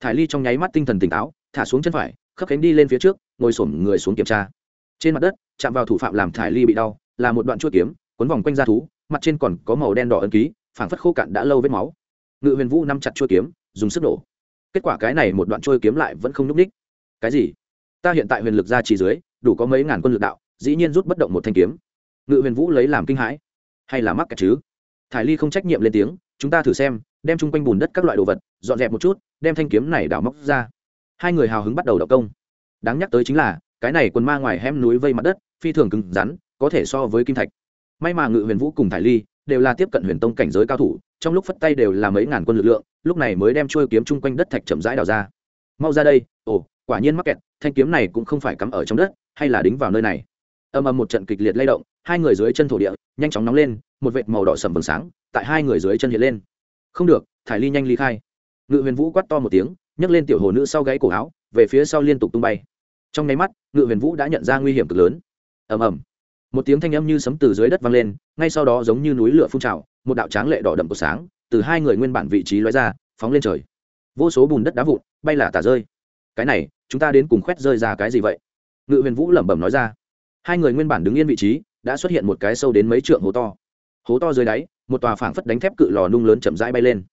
Thải ly trong nháy mắt tinh thần tỉnh táo, thả xuống chân phải, khấp cánh đi lên phía trước, ngồi xổm người xuống kiểm tra. Trên mặt đất, chạm vào thủ phạm làm thải ly bị đau, là một đoạn chuỗi kiếm quấn vòng quanh da thú, mặt trên còn có màu đen đỏ ấn ký, phảng phất khô cạn đã lâu vết máu. Ngự huyền vũ nắm chặt chuôi kiếm, dùng sức nổ. Kết quả cái này một đoạn trôi kiếm lại vẫn không nhúc ních cái gì? Ta hiện tại huyền lực ra chỉ dưới, đủ có mấy ngàn quân lực đạo dĩ nhiên rút bất động một thanh kiếm. Ngự huyền vũ lấy làm kinh hãi. Hay là mắc kẹt chứ? Thải ly không trách nhiệm lên tiếng, chúng ta thử xem, đem chung quanh bùn đất các loại đồ vật, dọn dẹp một chút, đem thanh kiếm này đào móc ra. Hai người hào hứng bắt đầu đọc công. Đáng nhắc tới chính là, cái này quần ma ngoài hem núi vây mặt đất, phi thường cứng rắn, có thể so với kim thạch. May mà ngự huyền vũ cùng thải ly đều là tiếp cận huyền tông cảnh giới cao thủ, trong lúc phất tay đều là mấy ngàn quân lực lượng, lúc này mới đem trôi kiếm chung quanh đất thạch chậm rãi đào ra. Mau ra đây, ồ, quả nhiên mắc kẹt, thanh kiếm này cũng không phải cắm ở trong đất, hay là đính vào nơi này âm âm một trận kịch liệt lay động, hai người dưới chân thổ địa nhanh chóng nóng lên, một vệt màu đỏ sầm vầng sáng tại hai người dưới chân hiện lên. Không được, thải ly nhanh ly khai. Ngự huyền vũ quát to một tiếng, nhấc lên tiểu hồ nữ sau gáy cổ áo, về phía sau liên tục tung bay. Trong nháy mắt, ngự huyền vũ đã nhận ra nguy hiểm cực lớn. Ầm ầm. Một tiếng thanh âm như sấm từ dưới đất vang lên, ngay sau đó giống như núi lửa phun trào, một đạo tráng lệ đỏ đậm của sáng từ hai người nguyên bản vị trí lóe ra, phóng lên trời. Vô số bùn đất đá vụn, bay là tả rơi. Cái này, chúng ta đến cùng khoét rơi ra cái gì vậy? Ngự huyền vũ lẩm bẩm nói ra hai người nguyên bản đứng yên vị trí, đã xuất hiện một cái sâu đến mấy trượng hố to. Hố to dưới đáy, một tòa phảng phất đánh thép cự lò nung lớn chậm rãi bay lên.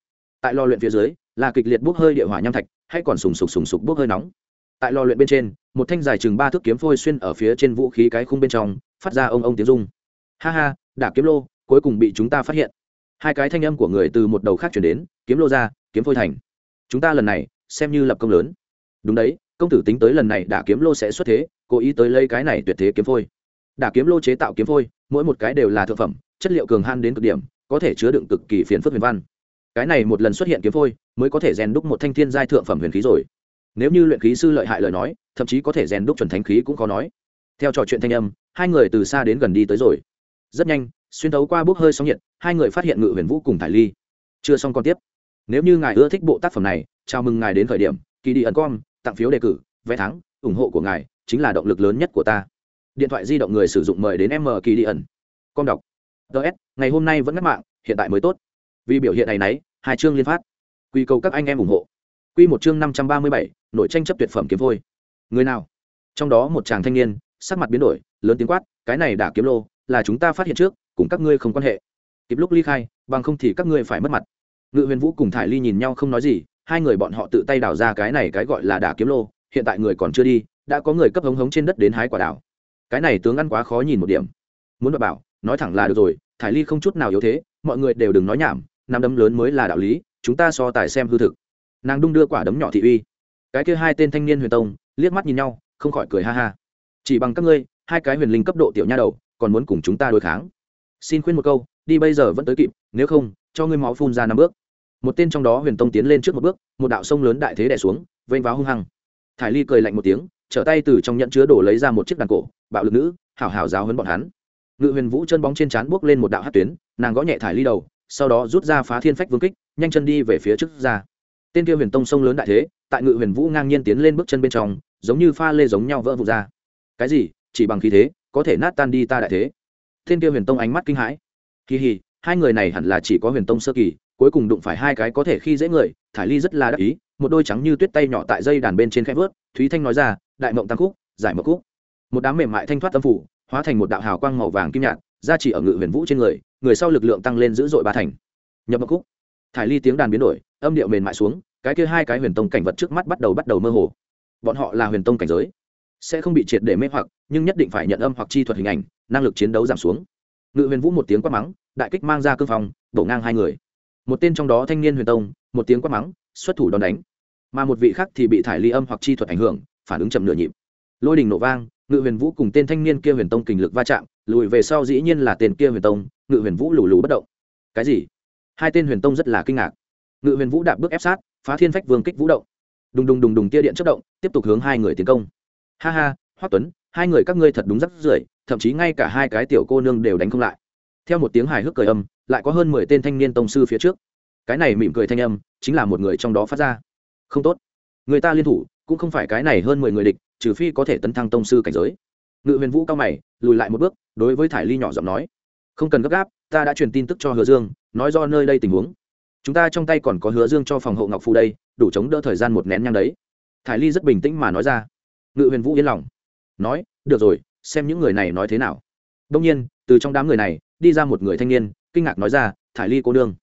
Tại lò luyện phía dưới, là kịch liệt bốc hơi địa hỏa nham thạch, hay còn sùng sục sùng sục bốc hơi nóng. Tại lò luyện bên trên, một thanh dài chừng ba thước kiếm phôi xuyên ở phía trên vũ khí cái khung bên trong, phát ra ông ông tiếng rung. Ha ha, đả kiếm lô, cuối cùng bị chúng ta phát hiện. Hai cái thanh âm của người từ một đầu khác chuyển đến, kiếm lô ra, kiếm phôi thành. Chúng ta lần này, xem như lập công lớn. Đúng đấy công tử tính tới lần này đả kiếm lô sẽ xuất thế, cố ý tới lấy cái này tuyệt thế kiếm phôi. Đả kiếm lô chế tạo kiếm phôi, mỗi một cái đều là thực phẩm, chất liệu cường han đến cực điểm, có thể chứa đựng cực kỳ phiền phức huyền văn. Cái này một lần xuất hiện kiếm phôi, mới có thể rèn đúc một thanh thiên giai thượng phẩm huyền khí rồi. Nếu như luyện khí sư lợi hại lời nói, thậm chí có thể rèn đúc chuẩn thánh khí cũng khó nói. Theo trò chuyện thanh âm, hai người từ xa đến gần đi tới rồi. Rất nhanh, xuyên thấu qua bốc hơi sóng nhiệt, hai người phát hiện ngự huyền vũ cùng thải ly. Chưa xong còn tiếp. Nếu như ngài ưa thích bộ tác phẩm này, chào mừng ngài đến khởi điểm kỳ đi ẩn com tặng phiếu đề cử, vé thắng, ủng hộ của ngài chính là động lực lớn nhất của ta. Điện thoại di động người sử dụng mời đến m kỳ đi ẩn. Com đọc. Ts ngày hôm nay vẫn ngắt mạng, hiện tại mới tốt. Vì biểu hiện này nấy, hai chương liên phát. Quy cầu các anh em ủng hộ. Quy một chương năm trăm ba mươi bảy nội tranh chấp tuyệt phẩm kiếm vôi người nào? Trong đó một chàng thanh niên, sắc mặt biến đổi, lớn tiếng quát, cái này đã kiếm lô, là chúng ta phát hiện trước, cùng các ngươi không quan hệ. Kịp lúc ly khai, bằng không thì các ngươi phải mất mặt. Ngự huyền vũ cùng thải ly nhìn nhau không nói gì hai người bọn họ tự tay đào ra cái này cái gọi là đả kiếm lô, hiện tại người còn chưa đi, đã có người cấp hống hống trên đất đến hái quả đào. Cái này tướng ăn quá khó nhìn một điểm. Muốn bảo, nói thẳng là được rồi, thải ly không chút nào yếu thế, mọi người đều đừng nói nhảm, năm đấm lớn mới là đạo lý, chúng ta so tài xem hư thực. Nàng đung đưa quả đấm nhỏ thị uy. Cái kia hai tên thanh niên huyền tông, liếc mắt nhìn nhau, không khỏi cười ha ha. Chỉ bằng các ngươi, hai cái huyền linh cấp độ tiểu nha đầu, còn muốn cùng chúng ta đối kháng. Xin khuyên một câu, đi bây giờ vẫn tới kịp, nếu không, cho ngươi máu phun ra năm bước một tên trong đó huyền tông tiến lên trước một bước, một đạo sông lớn đại thế đẻ xuống, vênh váo hung hăng. Thải ly cười lạnh một tiếng, trở tay từ trong nhận chứa đổ lấy ra một chiếc đàn cổ, bạo lực nữ, hảo hảo giáo hấn bọn hắn. Ngự huyền vũ chân bóng trên trán buốc lên một đạo hát tuyến, nàng gõ nhẹ thải ly đầu, sau đó rút ra phá thiên phách vương kích, nhanh chân đi về phía trước ra. Tên kia huyền tông sông lớn đại thế, tại ngự huyền vũ ngang nhiên tiến lên bước chân bên trong, giống như pha lê giống nhau vỡ vụt ra. Cái gì? Chỉ bằng khí thế, có thể nát tan đi ta đại thế. Tên kia huyền tông ánh mắt kinh hãi. Kỳ hì hai người này hẳn là chỉ có huyền tông sơ kỳ cuối cùng đụng phải hai cái có thể khi dễ người, thải ly rất là đắc ý, một đôi trắng như tuyết tay nhỏ tại dây đàn bên trên khẽ vớt, thúy thanh nói ra, đại mộng tam khúc, giải mộng khúc. Một đám mềm mại thanh thoát tâm phủ, hóa thành một đạo hào quang màu vàng kim nhạt, ra chỉ ở ngự huyền vũ trên người người sau lực lượng tăng lên dữ dội ba thành. Nhập mộng khúc. Thải ly tiếng đàn biến đổi, âm điệu mềm mại xuống, cái kia hai cái huyền tông cảnh vật trước mắt bắt đầu bắt đầu mơ hồ. Bọn họ là huyền tông cảnh giới, sẽ không bị triệt để mê hoặc, nhưng nhất định phải nhận âm hoặc chi thuật hình ảnh, năng lực chiến đấu giảm xuống. Ngự huyền vũ một tiếng quát mắng, đại kích mang ra cương phòng, đổ ngang hai người một tên trong đó thanh niên huyền tông, một tiếng quát mắng, xuất thủ đòn đánh. Mà một vị khác thì bị thải ly âm hoặc chi thuật ảnh hưởng, phản ứng chậm nửa nhịp. Lôi đình nổ vang, ngự huyền vũ cùng tên thanh niên kia huyền tông kình lực va chạm, lùi về sau dĩ nhiên là tên kia huyền tông, ngự huyền vũ lù lù bất động. Cái gì? Hai tên huyền tông rất là kinh ngạc. Ngự huyền vũ đạp bước ép sát, phá thiên phách vương kích vũ động. Đùng đùng đùng đùng tia điện chất động, tiếp tục hướng hai người tiến công. Ha ha, hoắc tuấn, hai người các ngươi thật đúng rất rưởi, thậm chí ngay cả hai cái tiểu cô nương đều đánh không lại. Theo một tiếng hài hước cười âm lại có hơn mười tên thanh niên tông sư phía trước. Cái này mỉm cười thanh âm, chính là một người trong đó phát ra. Không tốt. Người ta liên thủ, cũng không phải cái này hơn mười người địch, trừ phi có thể tấn thăng tông sư cảnh giới. Ngự huyền vũ cao mày, lùi lại một bước, đối với thải ly nhỏ giọng nói. Không cần gấp gáp, ta đã truyền tin tức cho hứa dương, nói do nơi đây tình huống. Chúng ta trong tay còn có hứa dương cho phòng hộ ngọc phù đây, đủ chống đỡ thời gian một nén nhang đấy. Thải ly rất bình tĩnh mà nói ra. Ngự huyền vũ yên lòng. Nói, được rồi, xem những người này nói thế nào. Đông nhiên, từ trong đám người này, đi ra một người thanh niên kinh ngạc nói ra thải ly cô nương.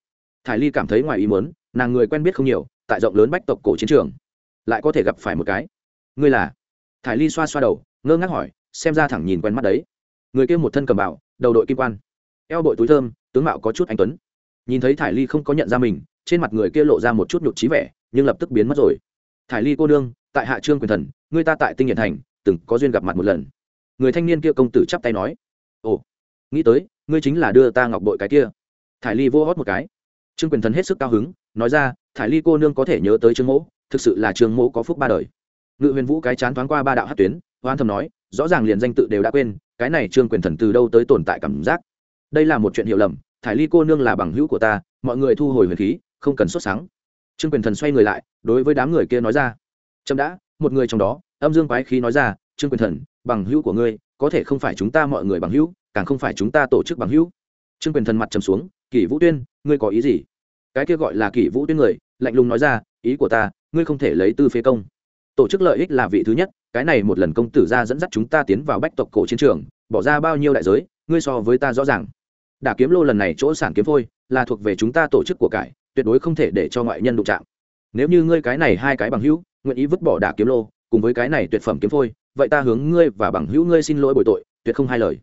Thải ly cảm thấy ngoài ý muốn nàng người quen biết không nhiều tại rộng lớn bách tộc cổ chiến trường lại có thể gặp phải một cái. Ngươi là? Thải ly xoa xoa đầu ngơ ngác hỏi xem ra thẳng nhìn quen mắt đấy. Người kia một thân cầm bảo đầu đội kim quan eo bội túi thơm tướng mạo có chút anh tuấn. Nhìn thấy thải ly không có nhận ra mình trên mặt người kia lộ ra một chút nhục trí vẻ nhưng lập tức biến mất rồi. Thải ly cô đương, tại hạ trương quyền thần người ta tại tinh nhiệt thành từng có duyên gặp mặt một lần. Người thanh niên kia công tử chắp tay nói. Ồ nghĩ tới ngươi chính là đưa ta ngọc bội cái kia. Thải ly vô hót một cái. Trương quyền thần hết sức cao hứng, nói ra, thải ly cô nương có thể nhớ tới trương mỗ, thực sự là trương mỗ có phúc ba đời. Ngự huyền vũ cái chán thoáng qua ba đạo hát tuyến, hoan thầm nói, rõ ràng liền danh tự đều đã quên, cái này trương quyền thần từ đâu tới tồn tại cảm giác? Đây là một chuyện hiểu lầm, thải ly cô nương là bằng hữu của ta, mọi người thu hồi huyền khí, không cần xuất sáng trương quyền thần xoay người lại, đối với đám người kia nói ra trâm đã, một người trong đó. Âm dương quái khí nói ra, trương quyền thần, bằng hữu của ngươi, có thể không phải chúng ta mọi người bằng hữu càng không phải chúng ta tổ chức bằng hữu. Trương quyền thần mặt trầm xuống, kỷ vũ tuyên, ngươi có ý gì? Cái kia gọi là kỷ vũ tuyên người, lạnh lùng nói ra, ý của ta, ngươi không thể lấy tư phế công. Tổ chức lợi ích là vị thứ nhất, cái này một lần công tử ra dẫn dắt chúng ta tiến vào bách tộc cổ chiến trường, bỏ ra bao nhiêu đại giới, ngươi so với ta rõ ràng. Đả kiếm lô lần này chỗ sản kiếm phôi, là thuộc về chúng ta tổ chức của cải, tuyệt đối không thể để cho ngoại nhân đụng chạm. Nếu như ngươi cái này hai cái bằng hữu, nguyện ý vứt bỏ đả kiếm lô, cùng với cái này tuyệt phẩm kiếm phôi, vậy ta hướng ngươi và bằng hữu ngươi xin lỗi bồi tội, tuyệt không hai lời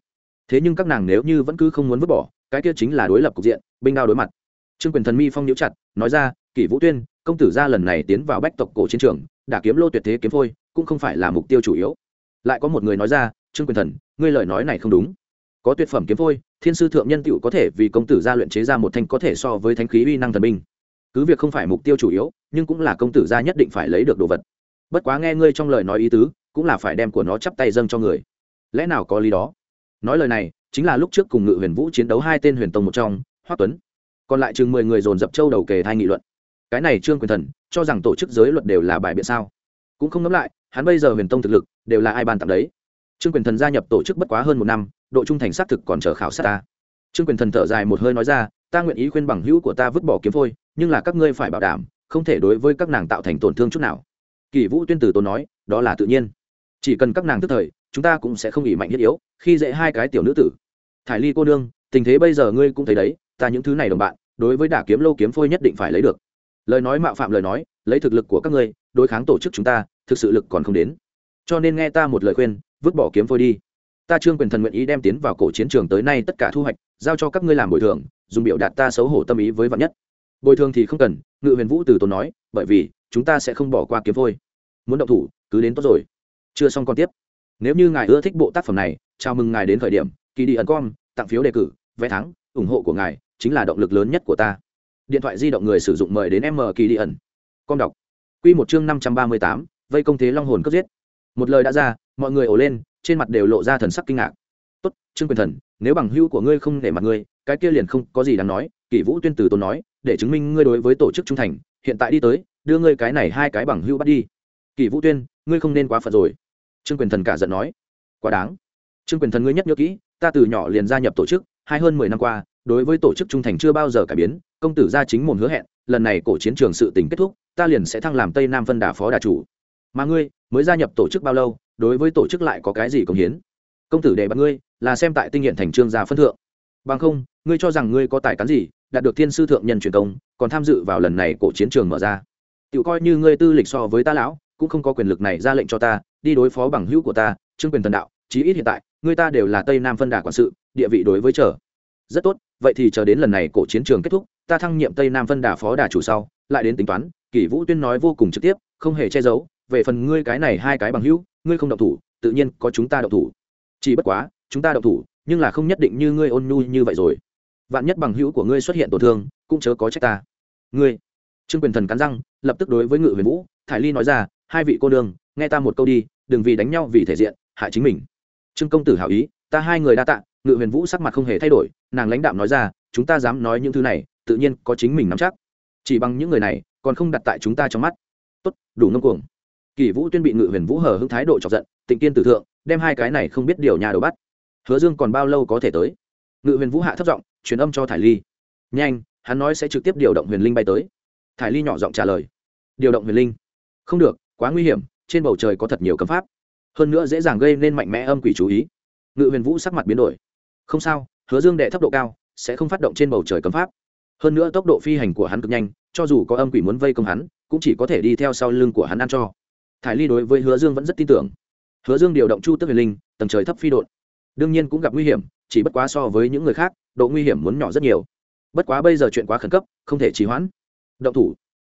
thế nhưng các nàng nếu như vẫn cứ không muốn vứt bỏ, cái kia chính là đối lập cục diện, binh đao đối mặt. Trương quyền thần mi phong nhiễu chặt, nói ra, kỷ vũ tuyên, công tử gia lần này tiến vào bách tộc cổ chiến trường, đả kiếm lô tuyệt thế kiếm phôi, cũng không phải là mục tiêu chủ yếu. Lại có một người nói ra, trương quyền thần, ngươi lời nói này không đúng. Có tuyệt phẩm kiếm phôi, thiên sư thượng nhân tựu có thể vì công tử gia luyện chế ra một thanh có thể so với thanh khí uy năng thần binh. Cứ việc không phải mục tiêu chủ yếu, nhưng cũng là công tử gia nhất định phải lấy được đồ vật. Bất quá nghe ngươi trong lời nói ý tứ, cũng là phải đem của nó chắp tay dâng cho người. Lẽ nào có lý đó? Nói lời này, chính là lúc trước cùng ngự huyền vũ chiến đấu hai tên huyền tông một trong, hoắc tuấn. Còn lại chừng mười người dồn dập châu đầu kề thai nghị luận. Cái này trương quyền thần, cho rằng tổ chức giới luật đều là bài biện sao? Cũng không ngẫm lại, hắn bây giờ huyền tông thực lực, đều là ai bàn tặng đấy? Trương quyền thần gia nhập tổ chức bất quá hơn một năm, độ trung thành xác thực còn chờ khảo sát ta. Trương quyền thần thở dài một hơi nói ra, ta nguyện ý khuyên bằng hữu của ta vứt bỏ kiếm phôi, nhưng là các ngươi phải bảo đảm, không thể đối với các nàng tạo thành tổn thương chút nào. Kỳ vũ tuyên tử tôi nói, đó là tự nhiên. Chỉ cần các nàng tức thời chúng ta cũng sẽ không ỉ mạnh thiết yếu, khi dễ hai cái tiểu nữ tử. Thải ly cô nương, tình thế bây giờ ngươi cũng thấy đấy, ta những thứ này đồng bạn, đối với đả kiếm lô kiếm phôi nhất định phải lấy được. Lời nói mạo phạm lời nói, lấy thực lực của các ngươi, đối kháng tổ chức chúng ta, thực sự lực còn không đến. Cho nên nghe ta một lời khuyên, vứt bỏ kiếm phôi đi. Ta trương quyền thần nguyện ý đem tiến vào cổ chiến trường tới nay tất cả thu hoạch, giao cho các ngươi làm bồi thường, dùng biểu đạt ta xấu hổ tâm ý với vạn nhất. Bồi thường thì không cần, ngự huyền vũ từ tốn nói, bởi vì, chúng ta sẽ không bỏ qua kiếm phôi. Muốn động thủ, cứ đến tốt rồi. Chưa xong còn tiếp nếu như ngài ưa thích bộ tác phẩm này, chào mừng ngài đến khởi điểm kỳ đi ẩn com, tặng phiếu đề cử, vé thắng, ủng hộ của ngài chính là động lực lớn nhất của ta. Điện thoại di động người sử dụng mời đến m kỳ đi ẩn com đọc. Q một chương năm trăm ba mươi tám, vây công thế long hồn cướp giết. Một lời đã ra, mọi người ổ lên, trên mặt đều lộ ra thần sắc kinh ngạc. Tốt, trương quyền thần, nếu bằng hữu của ngươi không để mặt ngươi, cái kia liền không có gì đáng nói, kỷ vũ tuyên từ tốn nói, để chứng minh ngươi đối với tổ chức trung thành, hiện tại đi tới, đưa ngươi cái này hai cái bằng hữu bắt đi. Kỷ vũ tuyên, ngươi không nên quá phận rồi trương quyền thần cả giận nói, quá đáng. Trương quyền thần ngươi nhất nhớ kỹ, ta từ nhỏ liền gia nhập tổ chức, hai hơn mười năm qua, đối với tổ chức trung thành chưa bao giờ cải biến, công tử gia chính mồm hứa hẹn, lần này cổ chiến trường sự tình kết thúc, ta liền sẽ thăng làm tây nam phân đà phó đà chủ. Mà ngươi, mới gia nhập tổ chức bao lâu, đối với tổ chức lại có cái gì công hiến? Công tử đề bắt ngươi, là xem tại tinh hiện thành trương gia phân thượng. Bằng không, ngươi cho rằng ngươi có tài cán gì, đạt được thiên sư thượng nhân truyền công, còn tham dự vào lần này cổ chiến trường mở ra. Tự coi như ngươi tư lịch so với ta lão, cũng không có quyền lực này ra lệnh cho ta đi đối phó bằng hữu của ta trương quyền thần đạo chí ít hiện tại người ta đều là tây nam phân đà quản sự địa vị đối với trở rất tốt vậy thì chờ đến lần này cổ chiến trường kết thúc ta thăng nhiệm tây nam phân đà phó đà chủ sau lại đến tính toán kỷ vũ tuyên nói vô cùng trực tiếp không hề che giấu về phần ngươi cái này hai cái bằng hữu ngươi không động thủ tự nhiên có chúng ta động thủ. Chỉ bất quá chúng ta động thủ nhưng là không nhất định như ngươi ôn nhu như vậy rồi. Vạn nhất bằng hữu của ngươi xuất hiện tổn thương cũng chớ có trách ta. Ngươi trương quyền thần cắn răng lập tức đối với ngự huyền vũ thải ly nói ra hai vị cô đường, nghe ta một câu đi đừng vì đánh nhau vì thể diện, hại chính mình. Trương công tử hảo ý, ta hai người đa tạ, ngự huyền vũ sắc mặt không hề thay đổi, nàng lãnh đạm nói ra, chúng ta dám nói những thứ này, tự nhiên có chính mình nắm chắc. Chỉ bằng những người này, còn không đặt tại chúng ta trong mắt. Tốt, đủ ngông cuồng. Kỷ vũ tuyên bị ngự huyền vũ hờ hững thái độ chọc giận, tịnh tiên tử thượng, đem hai cái này không biết điều nhà đầu bắt. Hứa dương còn bao lâu có thể tới? Ngự huyền vũ hạ thấp giọng, truyền âm cho thải ly. Nhanh, hắn nói sẽ trực tiếp điều động huyền linh bay tới. Thải ly nhỏ giọng trả lời. Điều động huyền linh. Không được, quá nguy hiểm trên bầu trời có thật nhiều cấm pháp. Hơn nữa dễ dàng gây nên mạnh mẽ âm quỷ chú ý. Ngự huyền vũ sắc mặt biến đổi. Không sao, hứa dương đệ thấp độ cao, sẽ không phát động trên bầu trời cấm pháp. Hơn nữa tốc độ phi hành của hắn cực nhanh, cho dù có âm quỷ muốn vây công hắn, cũng chỉ có thể đi theo sau lưng của hắn ăn cho. Thải ly đối với hứa dương vẫn rất tin tưởng. Hứa dương điều động chu tức huyền linh, tầng trời thấp phi đột đương nhiên cũng gặp nguy hiểm, chỉ bất quá so với những người khác, độ nguy hiểm muốn nhỏ rất nhiều. Bất quá bây giờ chuyện quá khẩn cấp, không thể trì hoãn. Động thủ.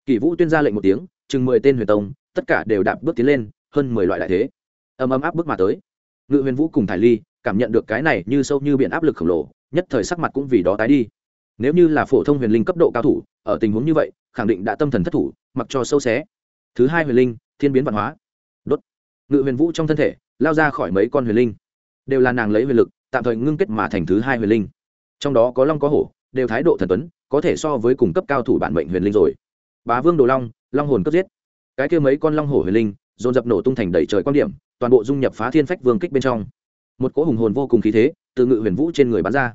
Kỷ vũ tuyên ra lệnh một tiếng, chừng mười tên huyền tông tất cả đều đạp bước tiến lên, hơn mười loại đại thế. Âm âm áp bước mà tới. Ngự huyền vũ cùng thải ly cảm nhận được cái này như sâu như biển áp lực khổng lồ, nhất thời sắc mặt cũng vì đó tái đi. Nếu như là phổ thông huyền linh cấp độ cao thủ, ở tình huống như vậy, khẳng định đã tâm thần thất thủ, mặc cho sâu xé. Thứ hai huyền linh, thiên biến văn hóa. Đốt. Ngự huyền vũ trong thân thể, lao ra khỏi mấy con huyền linh. Đều là nàng lấy huyền lực, tạm thời ngưng kết mà thành thứ hai huyền linh. Trong đó có long có hổ, đều thái độ thần tuấn, có thể so với cùng cấp cao thủ bản mệnh huyền linh rồi. Bá vương đồ long long hồn cấp giết cái kia mấy con long hổ huyền linh, dồn dập nổ tung thành đầy trời quan điểm, toàn bộ dung nhập phá thiên phách vương kích bên trong. Một cỗ hùng hồn vô cùng khí thế, từ ngự huyền vũ trên người bắn ra.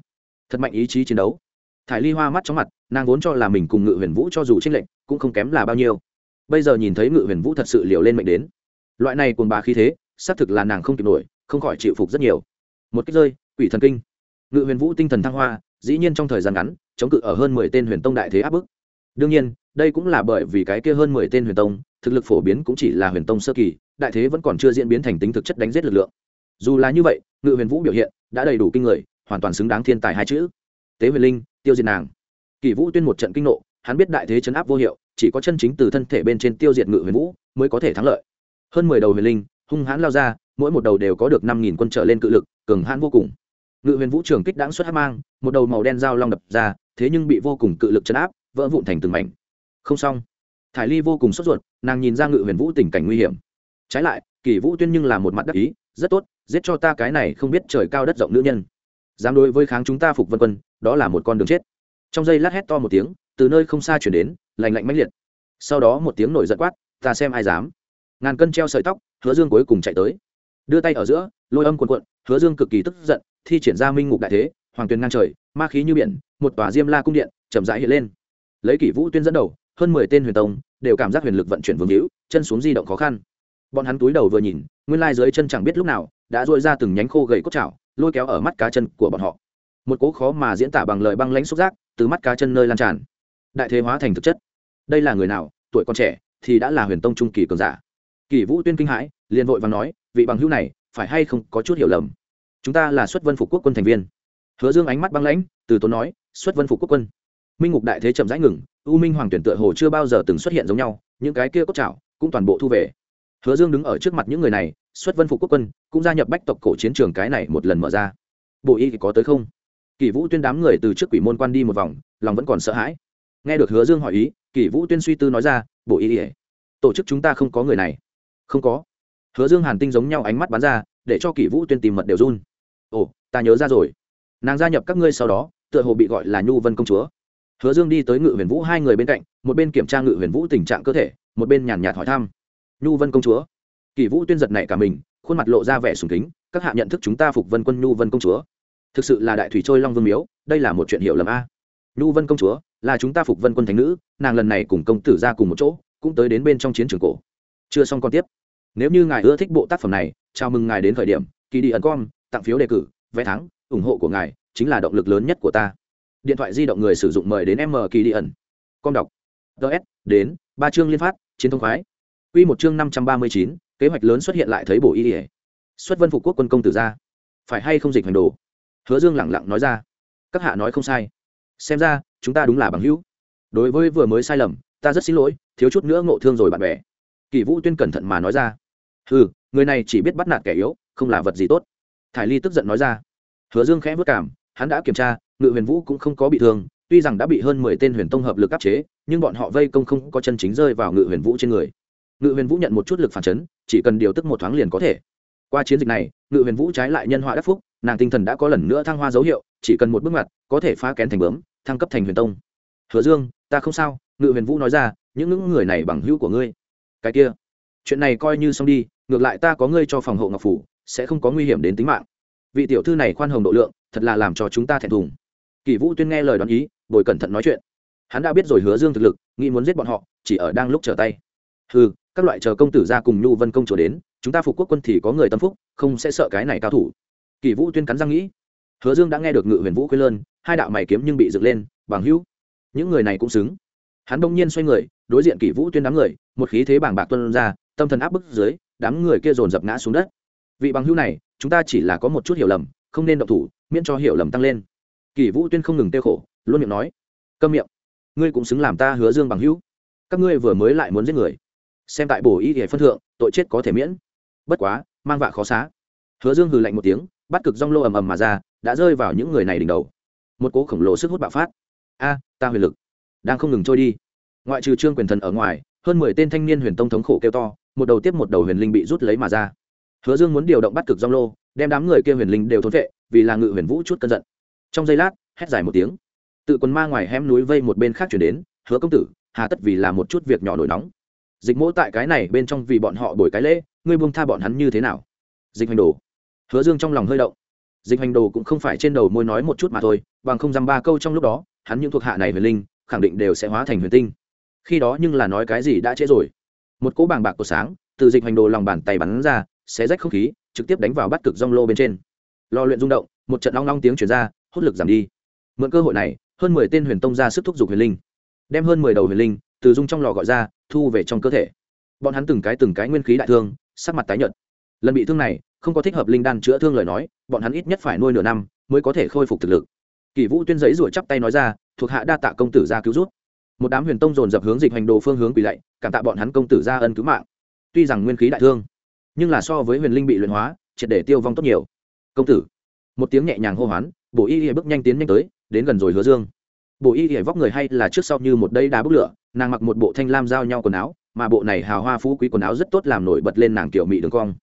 Thật mạnh ý chí chiến đấu. Thải ly hoa mắt chóng mặt, nàng vốn cho là mình cùng ngự huyền vũ cho dù tranh lệnh cũng không kém là bao nhiêu. Bây giờ nhìn thấy ngự huyền vũ thật sự liều lên mệnh đến. Loại này cùng bà khí thế, xác thực là nàng không kịp nổi, không khỏi chịu phục rất nhiều. Một cách rơi, quỷ thần kinh. Ngự huyền vũ tinh thần thăng hoa, dĩ nhiên trong thời gian ngắn, chống cự ở hơn mười tên huyền tông đại thế áp bức. Đương nhiên, đây cũng là bởi vì cái kia hơn mười tên huyền tông thực lực phổ biến cũng chỉ là huyền tông sơ kỳ, đại thế vẫn còn chưa diễn biến thành tính thực chất đánh giết lực lượng. Dù là như vậy, ngự huyền vũ biểu hiện đã đầy đủ kinh người, hoàn toàn xứng đáng thiên tài hai chữ. Tế huyền linh, tiêu diệt nàng. Kỷ vũ tuyên một trận kinh nộ, hắn biết đại thế chấn áp vô hiệu, chỉ có chân chính từ thân thể bên trên tiêu diệt ngự huyền vũ mới có thể thắng lợi. Hơn mười đầu huyền linh, hung hãn lao ra, mỗi một đầu đều có được năm nghìn quân trở lên cự lực, cường hãn vô cùng. Ngự huyền vũ trường kích đáng xuất hát mang, một đầu màu đen dao long đập ra, thế nhưng bị vô cùng cự lực chấn áp, vỡ vụn thành từng mảnh. Không xong thải ly vô cùng sốt ruột, nàng nhìn ra ngự huyền vũ tình cảnh nguy hiểm. Trái lại, Kỳ vũ tuyên nhưng là một mặt đắc ý, rất tốt, giết cho ta cái này không biết trời cao đất rộng nữ nhân. Dám đối với kháng chúng ta phục vân quân, đó là một con đường chết. Trong giây lát hét to một tiếng, từ nơi không xa chuyển đến lành lạnh mãnh liệt. Sau đó một tiếng nổi giận quát, ta xem ai dám. Ngàn cân treo sợi tóc, hứa dương cuối cùng chạy tới. Đưa tay ở giữa, lôi âm quần quận hứa dương cực kỳ tức giận, thi triển ra minh ngục đại thế, hoàng tuyền ngang trời, ma khí như biển, một tòa diêm la cung điện, chậm rãi hiện lên. Lấy kỷ vũ tuyên dẫn đầu hơn mười tên huyền tông đều cảm giác huyền lực vận chuyển vương hữu, chân xuống di động khó khăn. Bọn hắn túi đầu vừa nhìn, nguyên lai dưới chân chẳng biết lúc nào đã dội ra từng nhánh khô gầy cốt chảo, lôi kéo ở mắt cá chân của bọn họ. Một cố khó mà diễn tả bằng lời băng lãnh xúc giác từ mắt cá chân nơi lan tràn. Đại thế hóa thành thực chất. Đây là người nào, tuổi còn trẻ thì đã là huyền tông trung kỳ cường giả. Kỳ vũ tuyên kinh hãi, liền vội và nói, vị bằng hữu này phải hay không có chút hiểu lầm. Chúng ta là xuất vân phục quốc quân thành viên. Hứa dương ánh mắt băng lãnh, từ tốn nói, xuất vân phục quốc quân. Minh ngục đại thế chậm rãi ngừng u minh hoàng tuyển tựa hồ chưa bao giờ từng xuất hiện giống nhau, những cái kia cốt trào cũng toàn bộ thu về. Hứa dương đứng ở trước mặt những người này, xuất vân phục quốc quân, cũng gia nhập bách tộc cổ chiến trường cái này một lần mở ra. Bộ y thì có tới không? Kỷ vũ tuyên đám người từ trước quỷ môn quan đi một vòng, lòng vẫn còn sợ hãi. Nghe được hứa dương hỏi ý, Kỷ vũ tuyên suy tư nói ra, bộ y ỉa tổ chức chúng ta không có người này. Không có. Hứa dương hàn tinh giống nhau ánh mắt bắn ra, để cho Kỷ vũ tuyên tìm mật đều run. Ồ, ta nhớ ra rồi. Nàng gia nhập các ngươi sau đó, tựa hồ bị gọi là nhu vân công chúa hứa dương đi tới ngự huyền vũ hai người bên cạnh, một bên kiểm tra ngự huyền vũ tình trạng cơ thể, một bên nhàn nhạt hỏi thăm. Nhu vân công chúa. Kỳ vũ tuyên giật này cả mình, khuôn mặt lộ ra vẻ sùng kính, các hạ nhận thức chúng ta phục vân quân nhu vân công chúa. Thực sự là đại thủy trôi long vương miếu, đây là một chuyện hiểu lầm a. Nhu vân công chúa, là chúng ta phục vân quân thánh nữ, nàng lần này cùng công tử ra cùng một chỗ, cũng tới đến bên trong chiến trường cổ. Chưa xong còn tiếp. Nếu như ngài ưa thích bộ tác phẩm này, chào mừng ngài đến khởi điểm kỳ đi ẩn com, tặng phiếu đề cử, vé thắng, ủng hộ của ngài, chính là động lực lớn nhất của ta điện thoại di động người sử dụng mời đến m kỳ đi ẩn. Com đọc. Ts đến, ba chương liên phát, chiến thông khoái. Quy một chương năm trăm ba mươi chín, kế hoạch lớn xuất hiện lại thấy bổ y ỉa xuất vân phục quốc quân công tử ra. Phải hay không dịch hành đồ? Hứa dương lẳng lặng nói ra. Các hạ nói không sai. Xem ra, chúng ta đúng là bằng hữu. Đối với vừa mới sai lầm, ta rất xin lỗi, thiếu chút nữa ngộ thương rồi bạn bè. Kỳ vũ tuyên cẩn thận mà nói ra. Ừ người này chỉ biết bắt nạt kẻ yếu, không là vật gì tốt. Thải ly tức giận nói ra. Hứa dương khẽ vất cảm hắn đã kiểm tra ngự huyền vũ cũng không có bị thương tuy rằng đã bị hơn mười tên huyền tông hợp lực áp chế nhưng bọn họ vây công không có chân chính rơi vào ngự huyền vũ trên người. Ngự huyền vũ nhận một chút lực phản chấn chỉ cần điều tức một thoáng liền có thể. Qua chiến dịch này ngự huyền vũ trái lại nhân họa đắc phúc nàng tinh thần đã có lần nữa thăng hoa dấu hiệu chỉ cần một bước ngoặt, có thể phá kén thành bướm thăng cấp thành huyền tông. Hứa dương ta không sao ngự huyền vũ nói ra những những người này bằng hữu của ngươi. Cái kia chuyện này coi như xong đi ngược lại ta có ngươi cho phòng hộ ngọc phủ sẽ không có nguy hiểm đến tính mạng. Vị tiểu thư này khoan hồng độ lượng thật là làm cho chúng ta thẹn thùng. Kỳ vũ tuyên nghe lời đoán ý, bồi cẩn thận nói chuyện. Hắn đã biết rồi hứa dương thực lực, nghĩ muốn giết bọn họ, chỉ ở đang lúc trở tay. Ừ các loại chờ công tử ra cùng nhu vân công trở đến, chúng ta phục quốc quân thì có người tâm phúc, không sẽ sợ cái này cao thủ. Kỳ vũ tuyên cắn răng nghĩ. Hứa dương đã nghe được ngự huyền vũ quê lơn, hai đạo mày kiếm nhưng bị dựng lên, bằng hữu. Những người này cũng xứng. Hắn đông nhiên xoay người, đối diện kỷ vũ tuyên đám người, một khí thế bảng bạc tuân ra, tâm thần áp bức dưới, đám người kia dồn dập ngã xuống đất. Vị bằng hữu này, chúng ta chỉ là có một chút hiểu lầm không nên động thủ, miễn cho hiểu lầm tăng lên. Kỳ vũ tuyên không ngừng tiêu khổ, luôn miệng nói, câm miệng. Ngươi cũng xứng làm ta hứa dương bằng hữu. Các ngươi vừa mới lại muốn giết người. Xem tại bổ y hệ phân thượng, tội chết có thể miễn. Bất quá, mang vạ khó xá. Hứa dương hừ lạnh một tiếng, bắt cực rong lô ầm ầm mà ra, đã rơi vào những người này đỉnh đầu. Một cố khổng lồ sức hút bạo phát. A, ta huyền lực đang không ngừng trôi đi. Ngoại trừ trương quyền thần ở ngoài, hơn mười tên thanh niên huyền tông thống khổ kêu to, một đầu tiếp một đầu huyền linh bị rút lấy mà ra. Hứa dương muốn điều động bắt cực rong lô đem đám người kia huyền linh đều thốn vệ vì là ngự huyền vũ chút cơn giận. Trong giây lát, hét dài một tiếng. Tự quần ma ngoài hẻm núi vây một bên khác chuyển đến, hứa công tử, hà tất vì là một chút việc nhỏ nổi nóng. Dịch mỗ tại cái này bên trong vì bọn họ đổi cái lễ, ngươi buông tha bọn hắn như thế nào? Dịch hành đồ. Hứa dương trong lòng hơi động. Dịch hành đồ cũng không phải trên đầu môi nói một chút mà thôi, bằng không dăm ba câu trong lúc đó, hắn những thuộc hạ này huyền linh, khẳng định đều sẽ hóa thành huyền tinh. Khi đó nhưng là nói cái gì đã trễ rồi. Một cỗ bàng bạc của sáng, từ dịch hành đồ lòng bàn tay bắn ra, xé rách không khí trực tiếp đánh vào bắt cực rong lô bên trên. Lò luyện rung động, một trận long long tiếng chuyển ra hốt lực giảm đi. Mượn cơ hội này, hơn mười tên huyền tông ra sức thúc giục huyền linh. Đem hơn mười đầu huyền linh từ dung trong lò gọi ra, thu về trong cơ thể. Bọn hắn từng cái từng cái nguyên khí đại thương, sắc mặt tái nhợt. Lần bị thương này, không có thích hợp linh đan chữa thương lời nói, bọn hắn ít nhất phải nuôi nửa năm mới có thể khôi phục thực lực. Kỷ vũ tuyên giấy ruổi chắp tay nói ra, thuộc hạ đa tạ công tử ra cứu rút một đám huyền tông dồn dập hướng dịch hành đồ phương hướng quỳ lạy, cảm tạ bọn hắn công tử ra ân cứu mạng. Tuy rằng nguyên khí đại thương nhưng là so với huyền linh bị luyện hóa, triệt để tiêu vong tốt nhiều. Công tử. Một tiếng nhẹ nhàng hô hoán bộ y y bước nhanh tiến nhanh tới, đến gần rồi hứa dương. Bộ y y vóc người hay là trước sau như một đây đá bức lửa, nàng mặc một bộ thanh lam giao nhau quần áo, mà bộ này hào hoa phú quý quần áo rất tốt làm nổi bật lên nàng kiểu mị đường cong.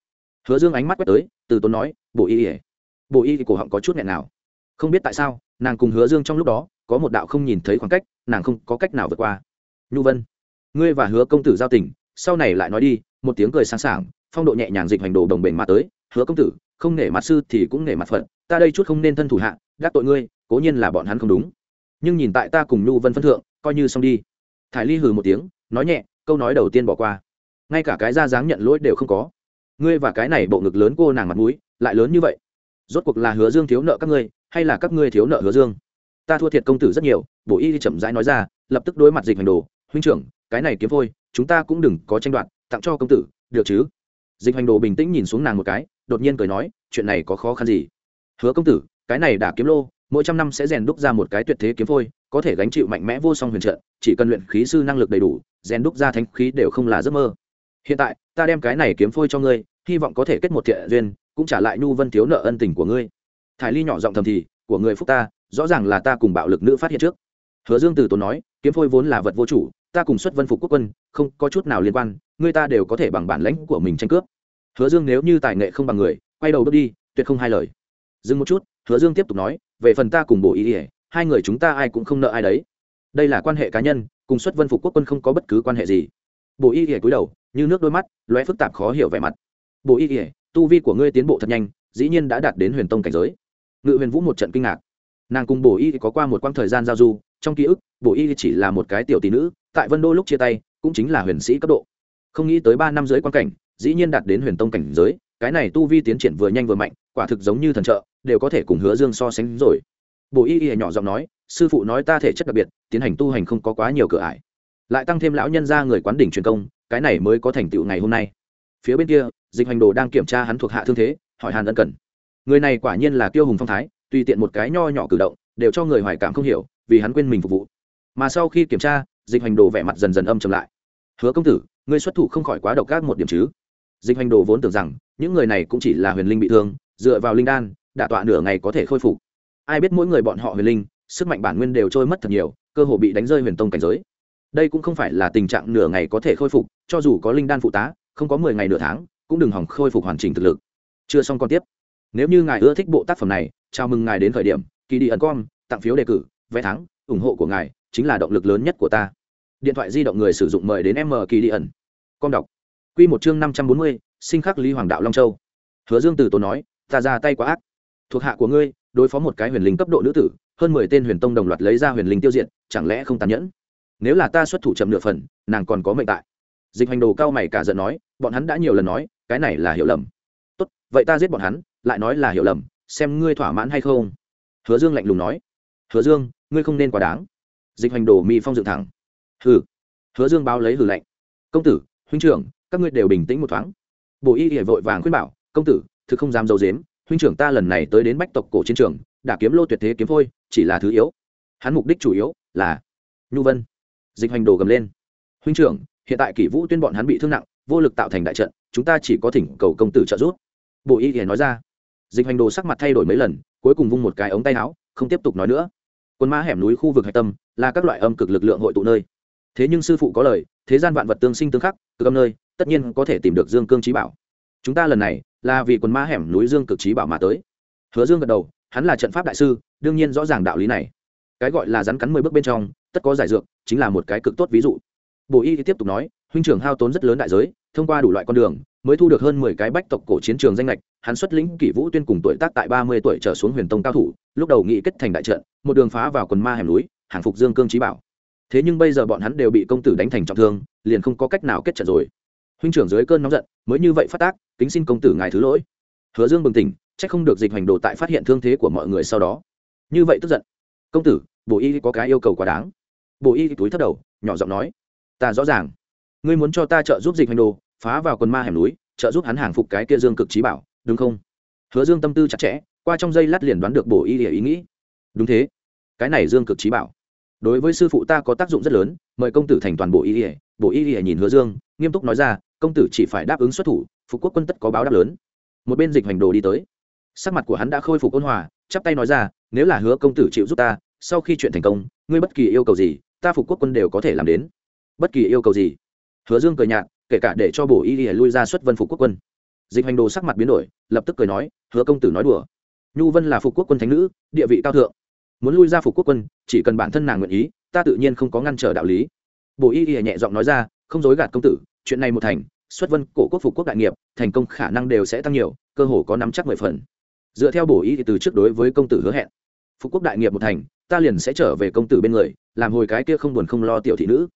Hứa dương ánh mắt quét tới, từ tốn nói bộ y y. Bộ y cổ họng có chút nghẹn nào. Không biết tại sao, nàng cùng hứa dương trong lúc đó, có một đạo không nhìn thấy khoảng cách, nàng không có cách nào vượt qua. Nhu vân. Ngươi và hứa công tử giao tình, sau này lại nói đi. Một tiếng cười sáng sảng phong độ nhẹ nhàng dịch hành đồ đồng bền mà tới, hứa công tử, không nể mặt sư thì cũng nể mặt phận ta đây chút không nên thân thủ hạ, gác tội ngươi, cố nhiên là bọn hắn không đúng. Nhưng nhìn tại ta cùng nhu vân phân thượng, coi như xong đi. Thải ly hừ một tiếng, nói nhẹ, câu nói đầu tiên bỏ qua. Ngay cả cái ra dáng nhận lỗi đều không có. Ngươi và cái này bộ ngực lớn cô nàng mặt mũi, lại lớn như vậy, rốt cuộc là hứa dương thiếu nợ các ngươi, hay là các ngươi thiếu nợ hứa dương? Ta thua thiệt công tử rất nhiều, bổ y chậm rãi nói ra, lập tức đối mặt dịch hành đồ, huynh trưởng, cái này kiếm phôi, chúng ta cũng đừng có tranh đoạt, tặng cho công tử, được chứ? Dịch hành đồ bình tĩnh nhìn xuống nàng một cái, đột nhiên cười nói, chuyện này có khó khăn gì? Hứa công tử, cái này đã kiếm lô, mỗi trăm năm sẽ rèn đúc ra một cái tuyệt thế kiếm phôi, có thể gánh chịu mạnh mẽ vô song huyền trợ chỉ cần luyện khí sư năng lực đầy đủ, rèn đúc ra thánh khí đều không là giấc mơ. Hiện tại, ta đem cái này kiếm phôi cho ngươi, hy vọng có thể kết một thiện duyên, cũng trả lại nhu vân thiếu nợ ân tình của ngươi. Thải ly nhỏ giọng thầm thì, của người phúc ta, rõ ràng là ta cùng bạo lực nữ phát hiện trước. Hứa dương từ tốn nói kiếm phôi vốn là vật vô chủ, ta cùng xuất vân phục quốc quân, không có chút nào liên quan người ta đều có thể bằng bản lãnh của mình tranh cướp. Hứa dương nếu như tài nghệ không bằng người, quay đầu bước đi, tuyệt không hai lời. Dừng một chút, hứa dương tiếp tục nói, về phần ta cùng bổ ý ỉa hai người chúng ta ai cũng không nợ ai đấy. Đây là quan hệ cá nhân, cùng xuất vân phục quốc quân không có bất cứ quan hệ gì. Bổ y ỉa cúi đầu, như nước đôi mắt loé phức tạp khó hiểu vẻ mặt. Bổ y ỉa tu vi của ngươi tiến bộ thật nhanh, dĩ nhiên đã đạt đến huyền tông cảnh giới. Ngự huyền vũ một trận kinh ngạc. Nàng cùng bổ y có qua một quãng thời gian giao du trong ký ức, bộ y chỉ là một cái tiểu tỷ nữ, tại vân đô lúc chia tay, cũng chính là huyền sĩ cấp độ. Không nghĩ tới ba năm dưới quan cảnh, dĩ nhiên đạt đến huyền tông cảnh giới, cái này tu vi tiến triển vừa nhanh vừa mạnh, quả thực giống như thần trợ, đều có thể cùng hứa dương so sánh rồi. Bộ y y nhỏ giọng nói, sư phụ nói ta thể chất đặc biệt, tiến hành tu hành không có quá nhiều cửa ải. Lại tăng thêm lão nhân ra người quán đỉnh truyền công, cái này mới có thành tựu ngày hôm nay. Phía bên kia, dịch hành đồ đang kiểm tra hắn thuộc hạ thương thế, hỏi hàn ân cần. Người này quả nhiên là Tiêu hùng phong thái, tùy tiện một cái nho nhỏ cử động, đều cho người hoài cảm không hiểu vì hắn quên mình phục vụ. Mà sau khi kiểm tra, dịch hành đồ vẻ mặt dần dần âm trầm lại. Hứa công tử, ngươi xuất thủ không khỏi quá độc ác một điểm chứ? Dịch hành đồ vốn tưởng rằng, những người này cũng chỉ là huyền linh bị thương, dựa vào linh đan đả tọa nửa ngày có thể khôi phục. Ai biết mỗi người bọn họ huyền linh, sức mạnh bản nguyên đều trôi mất thật nhiều, cơ hồ bị đánh rơi huyền tông cảnh giới. Đây cũng không phải là tình trạng nửa ngày có thể khôi phục, cho dù có linh đan phụ tá, không có mười ngày nửa tháng, cũng đừng hỏng khôi phục hoàn chỉnh thực lực. Chưa xong còn tiếp. Nếu như ngài ưa thích bộ tác phẩm này, chào mừng ngài đến khởi điểm kỳ đi ẩn com, tặng phiếu đề cử vé thắng, ủng hộ của ngài chính là động lực lớn nhất của ta. Điện thoại di động người sử dụng mời đến m kỳ đi ẩn. Com đọc. Q một chương năm trăm bốn mươi, sinh khắc lý hoàng đạo long châu. Hứa dương từ tốn nói, ta ra tay quá ác. Thuộc hạ của ngươi đối phó một cái huyền linh cấp độ nữ tử, hơn mười tên huyền tông đồng loạt lấy ra huyền linh tiêu diện chẳng lẽ không tàn nhẫn? Nếu là ta xuất thủ chậm nửa phần, nàng còn có mệnh tại. Dịch hành đồ cao mày cả giận nói, bọn hắn đã nhiều lần nói, cái này là hiểu lầm. Tốt, vậy ta giết bọn hắn, lại nói là hiểu lầm, xem ngươi thỏa mãn hay không. Hứa dương lạnh lùng nói. Hứa dương ngươi không nên quá đáng. Dịch Hoành đồ mi phong dựng thẳng. Hừ. Hứa dương báo lấy hừ lạnh. Công tử, huynh trưởng, các ngươi đều bình tĩnh một thoáng. Bộ y hệ vội vàng khuyên bảo, công tử, thực không dám dâu dếm huynh trưởng ta lần này tới đến bách tộc cổ chiến trường, đã kiếm lô tuyệt thế kiếm phôi, chỉ là thứ yếu. Hắn mục đích chủ yếu là nhu vân. Dịch Hoành đồ gầm lên. Huynh trưởng, hiện tại kỷ vũ tuyên bọn hắn bị thương nặng, vô lực tạo thành đại trận, chúng ta chỉ có thỉnh cầu công tử trợ giúp. Bộ y thì nói ra. Dịch Hoành đồ sắc mặt thay đổi mấy lần, cuối cùng vung một cái ống tay áo, không tiếp tục nói nữa quân mã hẻm núi khu vực hạch tâm là các loại âm cực lực lượng hội tụ nơi. Thế nhưng sư phụ có lời, thế gian vạn vật tương sinh tương khắc, cực âm nơi, tất nhiên có thể tìm được dương cương trí bảo. Chúng ta lần này là vì quân mã hẻm núi dương cực trí bảo mà tới. Hứa dương gật đầu, hắn là trận pháp đại sư, đương nhiên rõ ràng đạo lý này. Cái gọi là rắn cắn mười bước bên trong, tất có giải dược, chính là một cái cực tốt ví dụ. Bộ y tiếp tục nói, huynh trưởng hao tốn rất lớn đại giới, thông qua đủ loại con đường mới thu được hơn mười cái bách tộc cổ chiến trường danh lệch hắn xuất lĩnh kỷ vũ tuyên cùng tuổi tác tại ba mươi tuổi trở xuống huyền tông cao thủ, lúc đầu nghị kết thành đại trận, một đường phá vào quần ma hẻm núi, hàng phục dương cương trí bảo. Thế nhưng bây giờ bọn hắn đều bị công tử đánh thành trọng thương, liền không có cách nào kết trận rồi. Huynh trưởng dưới cơn nóng giận, mới như vậy phát tác, kính xin công tử ngài thứ lỗi. Hứa dương bừng tỉnh c không được dịch hành đồ tại phát hiện thương thế của mọi người sau đó. Như vậy tức giận. Công tử bộ y có cái yêu cầu quá đáng. Bộ y túi thấp đầu, nhỏ giọng nói. Ta rõ ràng. Ngươi muốn cho ta trợ giúp dịch hành đồ phá vào quần ma hẻm núi, trợ giúp hắn hàng phục cái kia dương cực trí bảo, đúng không? Hứa dương tâm tư chặt chẽ, qua trong giây lát liền đoán được bổ y ý nghĩ. Đúng thế. Cái này dương cực trí bảo. Đối với sư phụ ta có tác dụng rất lớn, mời công tử thành toàn bộ y ỉa bộ y ỉa nhìn hứa dương, nghiêm túc nói ra, công tử chỉ phải đáp ứng xuất thủ, phục quốc quân tất có báo đáp lớn. Một bên dịch hành đồ đi tới. Sắc mặt của hắn đã khôi phục ôn hòa, chắp tay nói ra, nếu là hứa công tử chịu giúp ta, sau khi chuyện thành công, ngươi bất kỳ yêu cầu gì, ta phục quốc quân đều có thể làm đến. Bất kỳ yêu cầu gì? Hứa dương cười nhạt kể cả để cho bổ y ỉa lui ra xuất vân phục quốc quân. Dịch hành đồ sắc mặt biến đổi, lập tức cười nói, hứa công tử nói đùa. Nhu vân là phục quốc quân thánh nữ, địa vị cao thượng. Muốn lui ra phục quốc quân, chỉ cần bản thân nàng nguyện ý, ta tự nhiên không có ngăn trở đạo lý. Bổ y ỉa nhẹ giọng nói ra, không dối gạt công tử, chuyện này một thành, xuất vân cổ quốc phục quốc đại nghiệp, thành công khả năng đều sẽ tăng nhiều, cơ hồ có nắm chắc mười phần. Dựa theo bổ y thì từ trước đối với công tử hứa hẹn, phục quốc đại nghiệp một thành, ta liền sẽ trở về công tử bên người, làm hồi cái kia không buồn không lo tiểu thị nữ.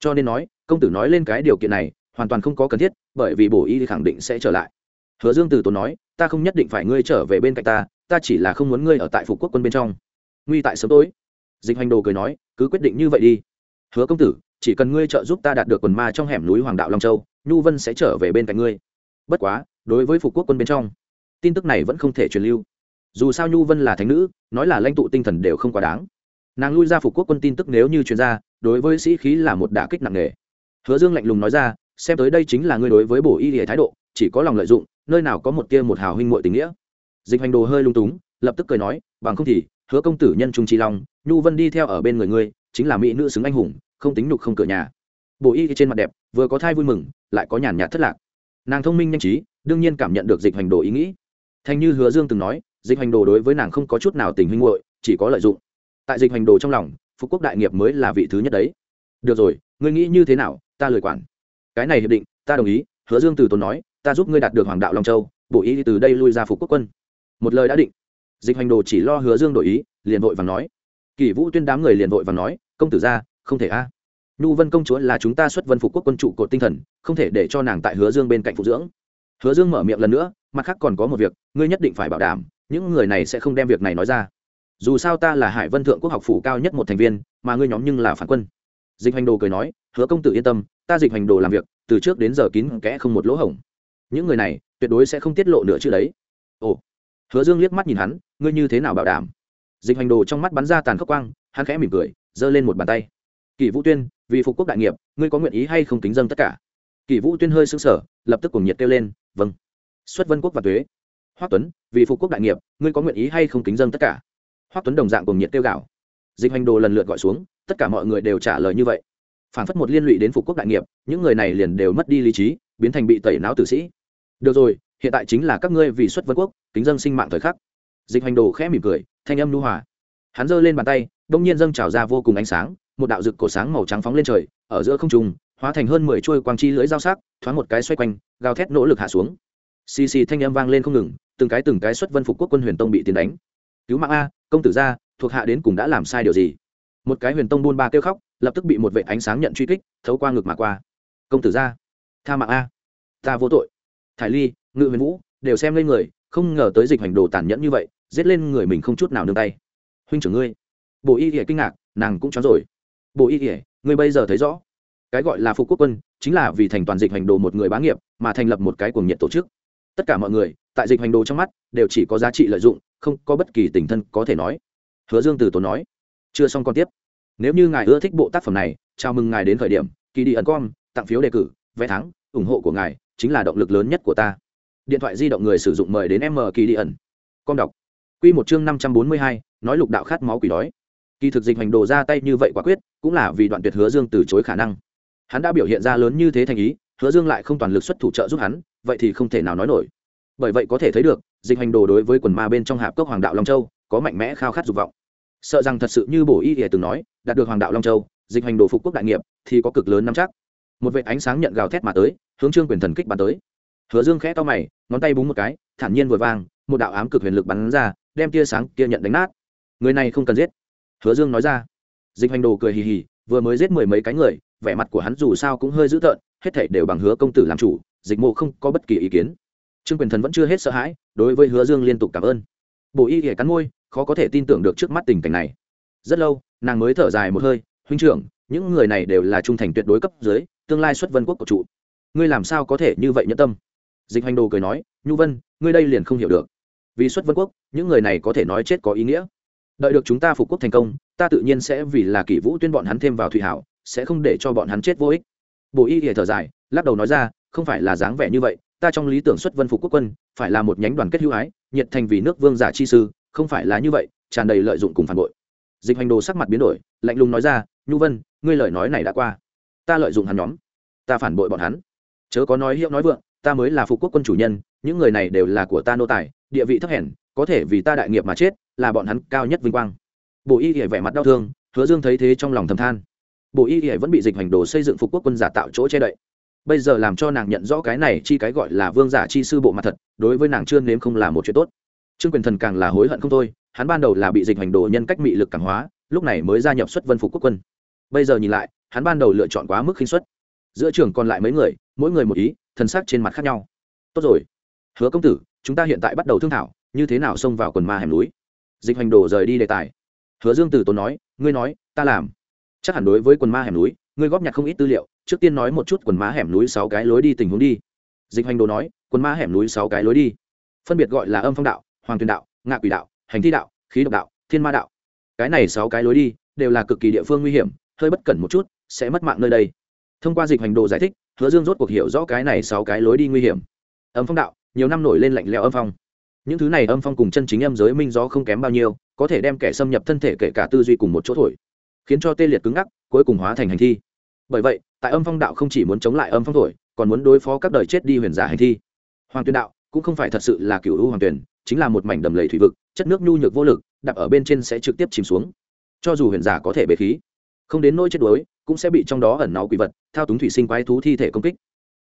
Cho nên nói, công tử nói lên cái điều kiện này hoàn toàn không có cần thiết, bởi vì bổ y khẳng định sẽ trở lại. Hứa dương từ tốn nói, ta không nhất định phải ngươi trở về bên cạnh ta ta chỉ là không muốn ngươi ở tại phục quốc quân bên trong. Nguy tại sớm tối. Dịch hành đồ cười nói, cứ quyết định như vậy đi. Hứa công tử, chỉ cần ngươi trợ giúp ta đạt được quần ma trong hẻm núi hoàng đạo long châu, nhu vân sẽ trở về bên cạnh ngươi. Bất quá, đối với phục quốc quân bên trong, tin tức này vẫn không thể truyền lưu. Dù sao nhu vân là thánh nữ, nói là lãnh tụ tinh thần đều không quá đáng. Nàng lui ra phục quốc quân tin tức nếu như truyền ra, đối với sĩ khí là một đả kích nặng nề. Hứa dương lạnh lùng nói ra xem tới đây chính là ngươi đối với bổ y hệ thái độ, chỉ có lòng lợi dụng, nơi nào có một tia một hào huynh muội tình nghĩa. Dịch hành đồ hơi lung túng, lập tức cười nói, bằng không thì, hứa công tử nhân trung trí long, nhu vân đi theo ở bên người ngươi, chính là mỹ nữ xứng anh hùng, không tính nhục không cửa nhà. Bổ y trên mặt đẹp, vừa có thai vui mừng, lại có nhàn nhạt thất lạc. Nàng thông minh nhanh trí, đương nhiên cảm nhận được dịch hành đồ ý nghĩ. Thành như hứa dương từng nói, dịch hành đồ đối với nàng không có chút nào tình huynh muội, chỉ có lợi dụng. Tại dịch hành đồ trong lòng, phú quốc đại nghiệp mới là vị thứ nhất đấy. Được rồi, ngươi nghĩ như thế nào, ta lời quản cái này hiệp định, ta đồng ý, hứa dương từ tốn nói, ta giúp ngươi đạt được hoàng đạo long châu, bộ ý từ đây lui ra phục quốc quân. Một lời đã định. Dịch hành đồ chỉ lo hứa dương đổi ý, liền vội và nói. Kỷ vũ tuyên đám người liền vội và nói, công tử ra, không thể a. À. nhu vân công chúa là chúng ta xuất vân phục quốc quân trụ cột tinh thần, không thể để cho nàng tại hứa dương bên cạnh phụ dưỡng. Hứa dương mở miệng lần nữa, mặt khác còn có một việc, ngươi nhất định phải bảo đảm, những người này sẽ không đem việc này nói ra. Dù sao ta là hải vân thượng quốc học phủ cao nhất một thành viên, mà ngươi nhóm nhưng là phản quân dịch hành đồ cười nói, hứa công tử yên tâm, ta dịch hành đồ làm việc, từ trước đến giờ kín kẽ không một lỗ hổng. Những người này, tuyệt đối sẽ không tiết lộ nữa chứ đấy. Ồ. Hứa dương liếc mắt nhìn hắn, ngươi như thế nào bảo đảm? Dịch hành đồ trong mắt bắn ra tàn khốc quang, hắn khẽ mỉm cười, giơ lên một bàn tay. Kỷ vũ tuyên, vì phục quốc đại nghiệp, ngươi có nguyện ý hay không kính dâng tất cả? Kỷ vũ tuyên hơi xứng sở lập tức cùng nhiệt kêu lên vâng. Xuất vân quốc và thuế hoắc tuấn, vì phục quốc đại nghiệp, ngươi có nguyện ý hay không kính dâng tất cả? Hoắc tuấn đồng dạng cùng nhiệt kêu gạo dịch hành đồ lần lượt gọi xuống tất cả mọi người đều trả lời như vậy. Phản phất một liên lụy đến phục quốc đại nghiệp, những người này liền đều mất đi lý trí, biến thành bị tẩy não tử sĩ. Được rồi, hiện tại chính là các ngươi vì xuất vân quốc, kính dân sinh mạng thời khắc. Dịch hành đồ khẽ mỉm cười, thanh âm nu hòa. Hắn giơ lên bàn tay, đông nhiên dâng trào ra vô cùng ánh sáng, một đạo rực cổ sáng màu trắng phóng lên trời, ở giữa không trung, hóa thành hơn mười chuôi quang chi lưỡi dao sắc, thoáng một cái xoay quanh, gào thét nỗ lực hạ xuống. Xì xì thanh âm vang lên không ngừng, từng cái từng cái xuất vân phục quốc quân huyền tông bị tiền đánh. Cứu mạng a, công tử gia, thuộc hạ đến cùng đã làm sai điều gì? Một cái huyền tông buôn ba kêu khóc, lập tức bị một vệ ánh sáng nhận truy kích, thấu qua ngực mà qua. Công tử gia tha mạng a. Ta vô tội. Thải ly, ngự huyền vũ, đều xem lên người, không ngờ tới dịch hành đồ tàn nhẫn như vậy, giết lên người mình không chút nào nương tay. Huynh trưởng ngươi. Bộ y ỉa kinh ngạc, nàng cũng chó rồi. Bộ y ỉa ngươi bây giờ thấy rõ. Cái gọi là phục quốc quân, chính là vì thành toàn dịch hành đồ một người bá nghiệp, mà thành lập một cái cuồng nhiệt tổ chức. Tất cả mọi người, tại dịch hành đồ trong mắt, đều chỉ có giá trị lợi dụng, không có bất kỳ tình thân có thể nói. Hứa dương từ tốn nói chưa xong còn tiếp. Nếu như ngài ưa thích bộ tác phẩm này, chào mừng ngài đến khởi điểm. Kỳ đi ẩn com tặng phiếu đề cử, vé thắng, ủng hộ của ngài chính là động lực lớn nhất của ta. Điện thoại di động người sử dụng mời đến m kỳ đi ẩn com đọc. Q một chương năm trăm bốn mươi hai, nói lục đạo khát máu quỷ đói. Kỳ thực dịch hành đồ ra tay như vậy quả quyết, cũng là vì đoạn tuyệt hứa dương từ chối khả năng. Hắn đã biểu hiện ra lớn như thế thành ý, hứa dương lại không toàn lực xuất thủ trợ giúp hắn, vậy thì không thể nào nói nổi. Bởi vậy có thể thấy được, dịch hành đồ đối với quần ma bên trong hạp cốc hoàng đạo long châu có mạnh mẽ khao khát dục vọng sợ rằng thật sự như bổ y ỉa từng nói, đạt được hoàng đạo long châu, dịch hành đồ phục quốc đại nghiệp, thì có cực lớn nắm chắc. Một vệ ánh sáng nhận gào thét mà tới, hướng trương quyền thần kích bắn tới. Hứa dương khẽ to mày, ngón tay búng một cái, thản nhiên vừa vang, một đạo ám cực huyền lực bắn ra, đem tia sáng kia nhận đánh nát. Người này không cần giết. Hứa dương nói ra. Dịch hành đồ cười hì hì, vừa mới giết mười mấy cái người, vẻ mặt của hắn dù sao cũng hơi dữ tợn, hết thảy đều bằng hứa công tử làm chủ, dịch mộ không có bất kỳ ý kiến. Trương quyền thần vẫn chưa hết sợ hãi, đối với hứa dương liên tục cảm ơn bộ y ỉa cắn môi, khó có thể tin tưởng được trước mắt tình cảnh này. Rất lâu, nàng mới thở dài một hơi, huynh trưởng, những người này đều là trung thành tuyệt đối cấp dưới, tương lai xuất vân quốc của trụ ngươi làm sao có thể như vậy nhẫn tâm? Dịch hành đồ cười nói, nhu vân, ngươi đây liền không hiểu được. Vì xuất vân quốc, những người này có thể nói chết có ý nghĩa. Đợi được chúng ta phục quốc thành công, ta tự nhiên sẽ vì là kỷ vũ tuyên bọn hắn thêm vào thủy hảo, sẽ không để cho bọn hắn chết vô ích. Bộ y ỉa thở dài, lắc đầu nói ra, không phải là dáng vẻ như vậy, ta trong lý tưởng xuất vân phục quốc quân phải là một nhánh đoàn kết hữu ái, nhiệt thành vì nước vương giả chi sư, không phải là như vậy, tràn đầy lợi dụng cùng phản bội. Dịch hành đồ sắc mặt biến đổi, lạnh lùng nói ra, nhu vân, ngươi lời nói này đã qua. Ta lợi dụng hắn nhóm. Ta phản bội bọn hắn. Chớ có nói hiệu nói vượng, ta mới là phụ quốc quân chủ nhân, những người này đều là của ta nô tài, địa vị thấp hèn, có thể vì ta đại nghiệp mà chết, là bọn hắn cao nhất vinh quang. Bộ y ỉa vẻ mặt đau thương, hứa dương thấy thế trong lòng thầm than. Bộ y ỉa vẫn bị dịch hành đồ xây dựng phục quốc quân giả tạo chỗ che đậy bây giờ làm cho nàng nhận rõ cái này chi cái gọi là vương giả chi sư bộ mặt thật, đối với nàng chưa nếm không là một chuyện tốt. Trương quyền thần càng là hối hận không thôi, hắn ban đầu là bị dịch hành đồ nhân cách mị lực cảm hóa, lúc này mới gia nhập xuất vân phục quốc quân. Bây giờ nhìn lại, hắn ban đầu lựa chọn quá mức khinh suất. Giữa trường còn lại mấy người, mỗi người một ý, thần sắc trên mặt khác nhau. Tốt rồi. Hứa công tử, chúng ta hiện tại bắt đầu thương thảo, như thế nào xông vào quần ma hẻm núi? Dịch hành đồ rời đi đề tài. Hứa dương tử tốn nói, ngươi nói, ta làm. Chắc hẳn đối với quần ma hẻm núi, ngươi góp nhặt không ít tư liệu trước tiên nói một chút quần ma hẻm núi sáu cái lối đi tình huống đi. Dịch hành đồ nói, quần ma hẻm núi sáu cái lối đi. Phân biệt gọi là âm phong đạo, hoàng tuyền đạo, ngạ quỷ đạo, hành thi đạo, khí độc đạo, thiên ma đạo. Cái này sáu cái lối đi đều là cực kỳ địa phương nguy hiểm, hơi bất cẩn một chút sẽ mất mạng nơi đây. Thông qua dịch hành đồ giải thích, hứa dương rốt cuộc hiểu rõ cái này sáu cái lối đi nguy hiểm. Âm phong đạo, nhiều năm nổi lên lạnh lẽo âm phong. Những thứ này âm phong cùng chân chính âm giới minh gió không kém bao nhiêu, có thể đem kẻ xâm nhập thân thể kể cả tư duy cùng một chỗ thổi, khiến cho tê liệt cứng ngắc, cuối cùng hóa thành hành thi bởi vậy, tại âm phong đạo không chỉ muốn chống lại âm phong thổi, còn muốn đối phó các đời chết đi huyền giả hành thi. Hoàng tuyên đạo, cũng không phải thật sự là cựu u hoàng tuyển chính là một mảnh đầm lầy thủy vực, chất nước nhu nhược vô lực đập ở bên trên sẽ trực tiếp chìm xuống. Cho dù huyền giả có thể bế khí, không đến nỗi chết đuối, cũng sẽ bị trong đó ẩn náu quỷ vật, thao túng thủy sinh quái thú thi thể công kích.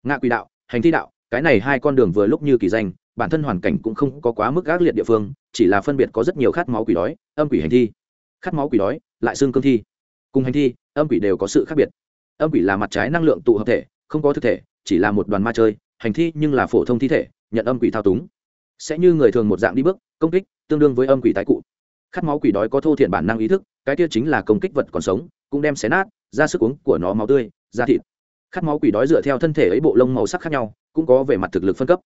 Ngạ quỷ đạo, hành thi đạo, cái này hai con đường vừa lúc như kỳ danh, bản thân hoàn cảnh cũng không có quá mức gác liệt địa phương, chỉ là phân biệt có rất nhiều khát máu quỷ đói, âm quỷ hành thi. Khát máu quỷ đói, lại xương cương thi. Cùng hành thi, âm quỷ đều có sự khác biệt âm quỷ là mặt trái năng lượng tụ hợp thể, không có thực thể, chỉ là một đoàn ma chơi, hành thi nhưng là phổ thông thi thể, nhận âm quỷ thao túng. Sẽ như người thường một dạng đi bước, công kích, tương đương với âm quỷ tái cụ. Khát máu quỷ đói có thô thiện bản năng ý thức, cái kia chính là công kích vật còn sống, cũng đem xé nát, ra sức uống của nó máu tươi da thịt. Khát máu quỷ đói dựa theo thân thể ấy bộ lông màu sắc khác nhau, cũng có về mặt thực lực phân cấp.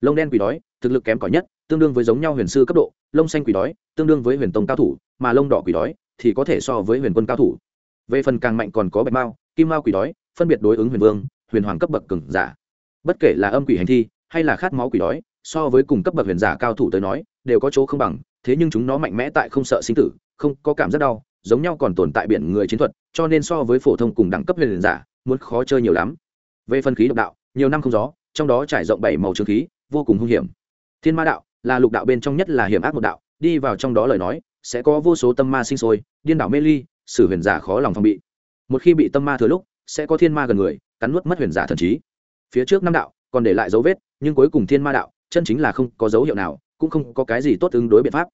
Lông đen quỷ đói, thực lực kém cỏi nhất, tương đương với giống nhau huyền sư cấp độ, lông xanh quỷ đói, tương đương với huyền tông cao thủ, mà lông đỏ quỷ đói thì có thể so với huyền quân cao thủ. Về phần càng mạnh còn có bạch mao kim mao quỷ đói, phân biệt đối ứng huyền vương, huyền hoàng cấp bậc cừng giả. Bất kể là âm quỷ hành thi, hay là khát máu quỷ đói, so với cùng cấp bậc huyền giả cao thủ tới nói, đều có chỗ không bằng, thế nhưng chúng nó mạnh mẽ tại không sợ sinh tử, không có cảm giác đau, giống nhau còn tồn tại biển người chiến thuật, cho nên so với phổ thông cùng đẳng cấp huyền giả, muốn khó chơi nhiều lắm. Về phân khí độc đạo, nhiều năm không gió, trong đó trải rộng bảy màu trường khí, vô cùng hung hiểm. Thiên ma đạo, là lục đạo bên trong nhất là hiểm ác một đạo, đi vào trong đó lời nói, sẽ có vô số tâm ma sinh sôi, điên đảo mê ly, sử huyền giả khó lòng phòng bị một khi bị tâm ma thừa lúc sẽ có thiên ma gần người cắn nuốt mất huyền giả thần trí. Phía trước năm đạo còn để lại dấu vết nhưng cuối cùng thiên ma đạo chân chính là không có dấu hiệu nào cũng không có cái gì tốt ứng đối biện pháp.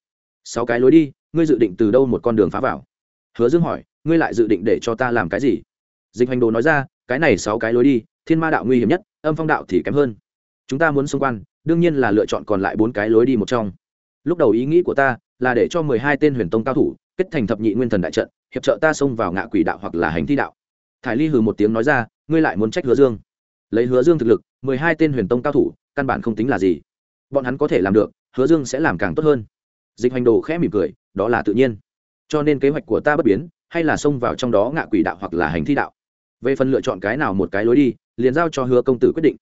Sáu cái lối đi ngươi dự định từ đâu một con đường phá vào? Hứa dương hỏi ngươi lại dự định để cho ta làm cái gì? Dịch hành đồ nói ra cái này sáu cái lối đi thiên ma đạo nguy hiểm nhất âm phong đạo thì kém hơn. Chúng ta muốn xung quanh, đương nhiên là lựa chọn còn lại bốn cái lối đi một trong. Lúc đầu ý nghĩ của ta là để cho mười hai tên huyền tông cao thủ kết thành thập nhị nguyên thần đại trận, hiệp trợ ta xông vào ngạ quỷ đạo hoặc là hành thi đạo. Thải ly hừ một tiếng nói ra, ngươi lại muốn trách hứa dương. Lấy hứa dương thực lực, mười hai tên huyền tông cao thủ, căn bản không tính là gì. Bọn hắn có thể làm được, hứa dương sẽ làm càng tốt hơn. Dịch hành đồ khẽ mỉm cười, đó là tự nhiên. Cho nên kế hoạch của ta bất biến, hay là xông vào trong đó ngạ quỷ đạo hoặc là hành thi đạo. Về phần lựa chọn cái nào một cái lối đi, liền giao cho hứa công tử quyết định.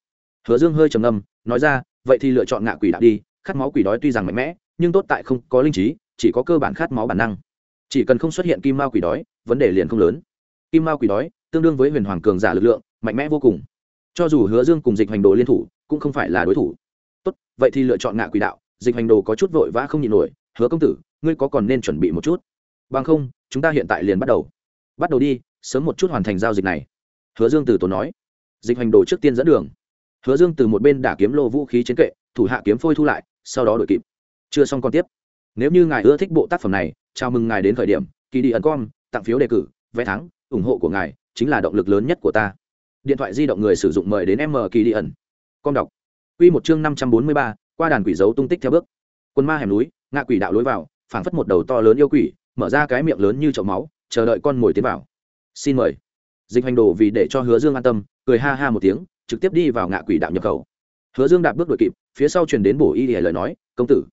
Hứa dương hơi trầm ngâm, nói ra, vậy thì lựa chọn ngạ quỷ đạo đi, khát máu quỷ đói tuy rằng mạnh mẽ, nhưng tốt tại không có linh trí, chỉ có cơ bản khát máu bản năng chỉ cần không xuất hiện kim mao quỷ đói, vấn đề liền không lớn. Kim mao quỷ đói, tương đương với huyền hoàng cường giả lực lượng, mạnh mẽ vô cùng. Cho dù hứa dương cùng dịch hành đồ liên thủ, cũng không phải là đối thủ. Tốt, vậy thì lựa chọn ngạ quỷ đạo. Dịch hành đồ có chút vội vã không nhịn nổi, hứa công tử, ngươi có còn nên chuẩn bị một chút? Bằng không, chúng ta hiện tại liền bắt đầu. Bắt đầu đi, sớm một chút hoàn thành giao dịch này. Hứa dương từ tốn nói. Dịch hành đồ trước tiên dẫn đường. Hứa dương từ một bên đả kiếm lô vũ khí chiến kệ, thủ hạ kiếm phôi thu lại, sau đó đổi kịp. Chưa xong còn tiếp. Nếu như ngài ưa thích bộ tác phẩm này chào mừng ngài đến khởi điểm, kỳ đi ẩn com, tặng phiếu đề cử, vé thắng, ủng hộ của ngài chính là động lực lớn nhất của ta. Điện thoại di động người sử dụng mời đến m kỳ đi ẩn. Com đọc. Q một chương năm trăm bốn mươi ba, qua đàn quỷ dấu tung tích theo bước. Quân ma hẻm núi, ngạ quỷ đạo lối vào, phảng phất một đầu to lớn yêu quỷ, mở ra cái miệng lớn như chậu máu, chờ đợi con mồi tiến vào. Xin mời. Dịch hành đồ vì để cho hứa dương an tâm, cười ha ha một tiếng, trực tiếp đi vào ngạ quỷ đạo nhập khẩu. Hứa dương đạp bước đội kịp, phía sau truyền đến bổ y hề lời nói, công tử.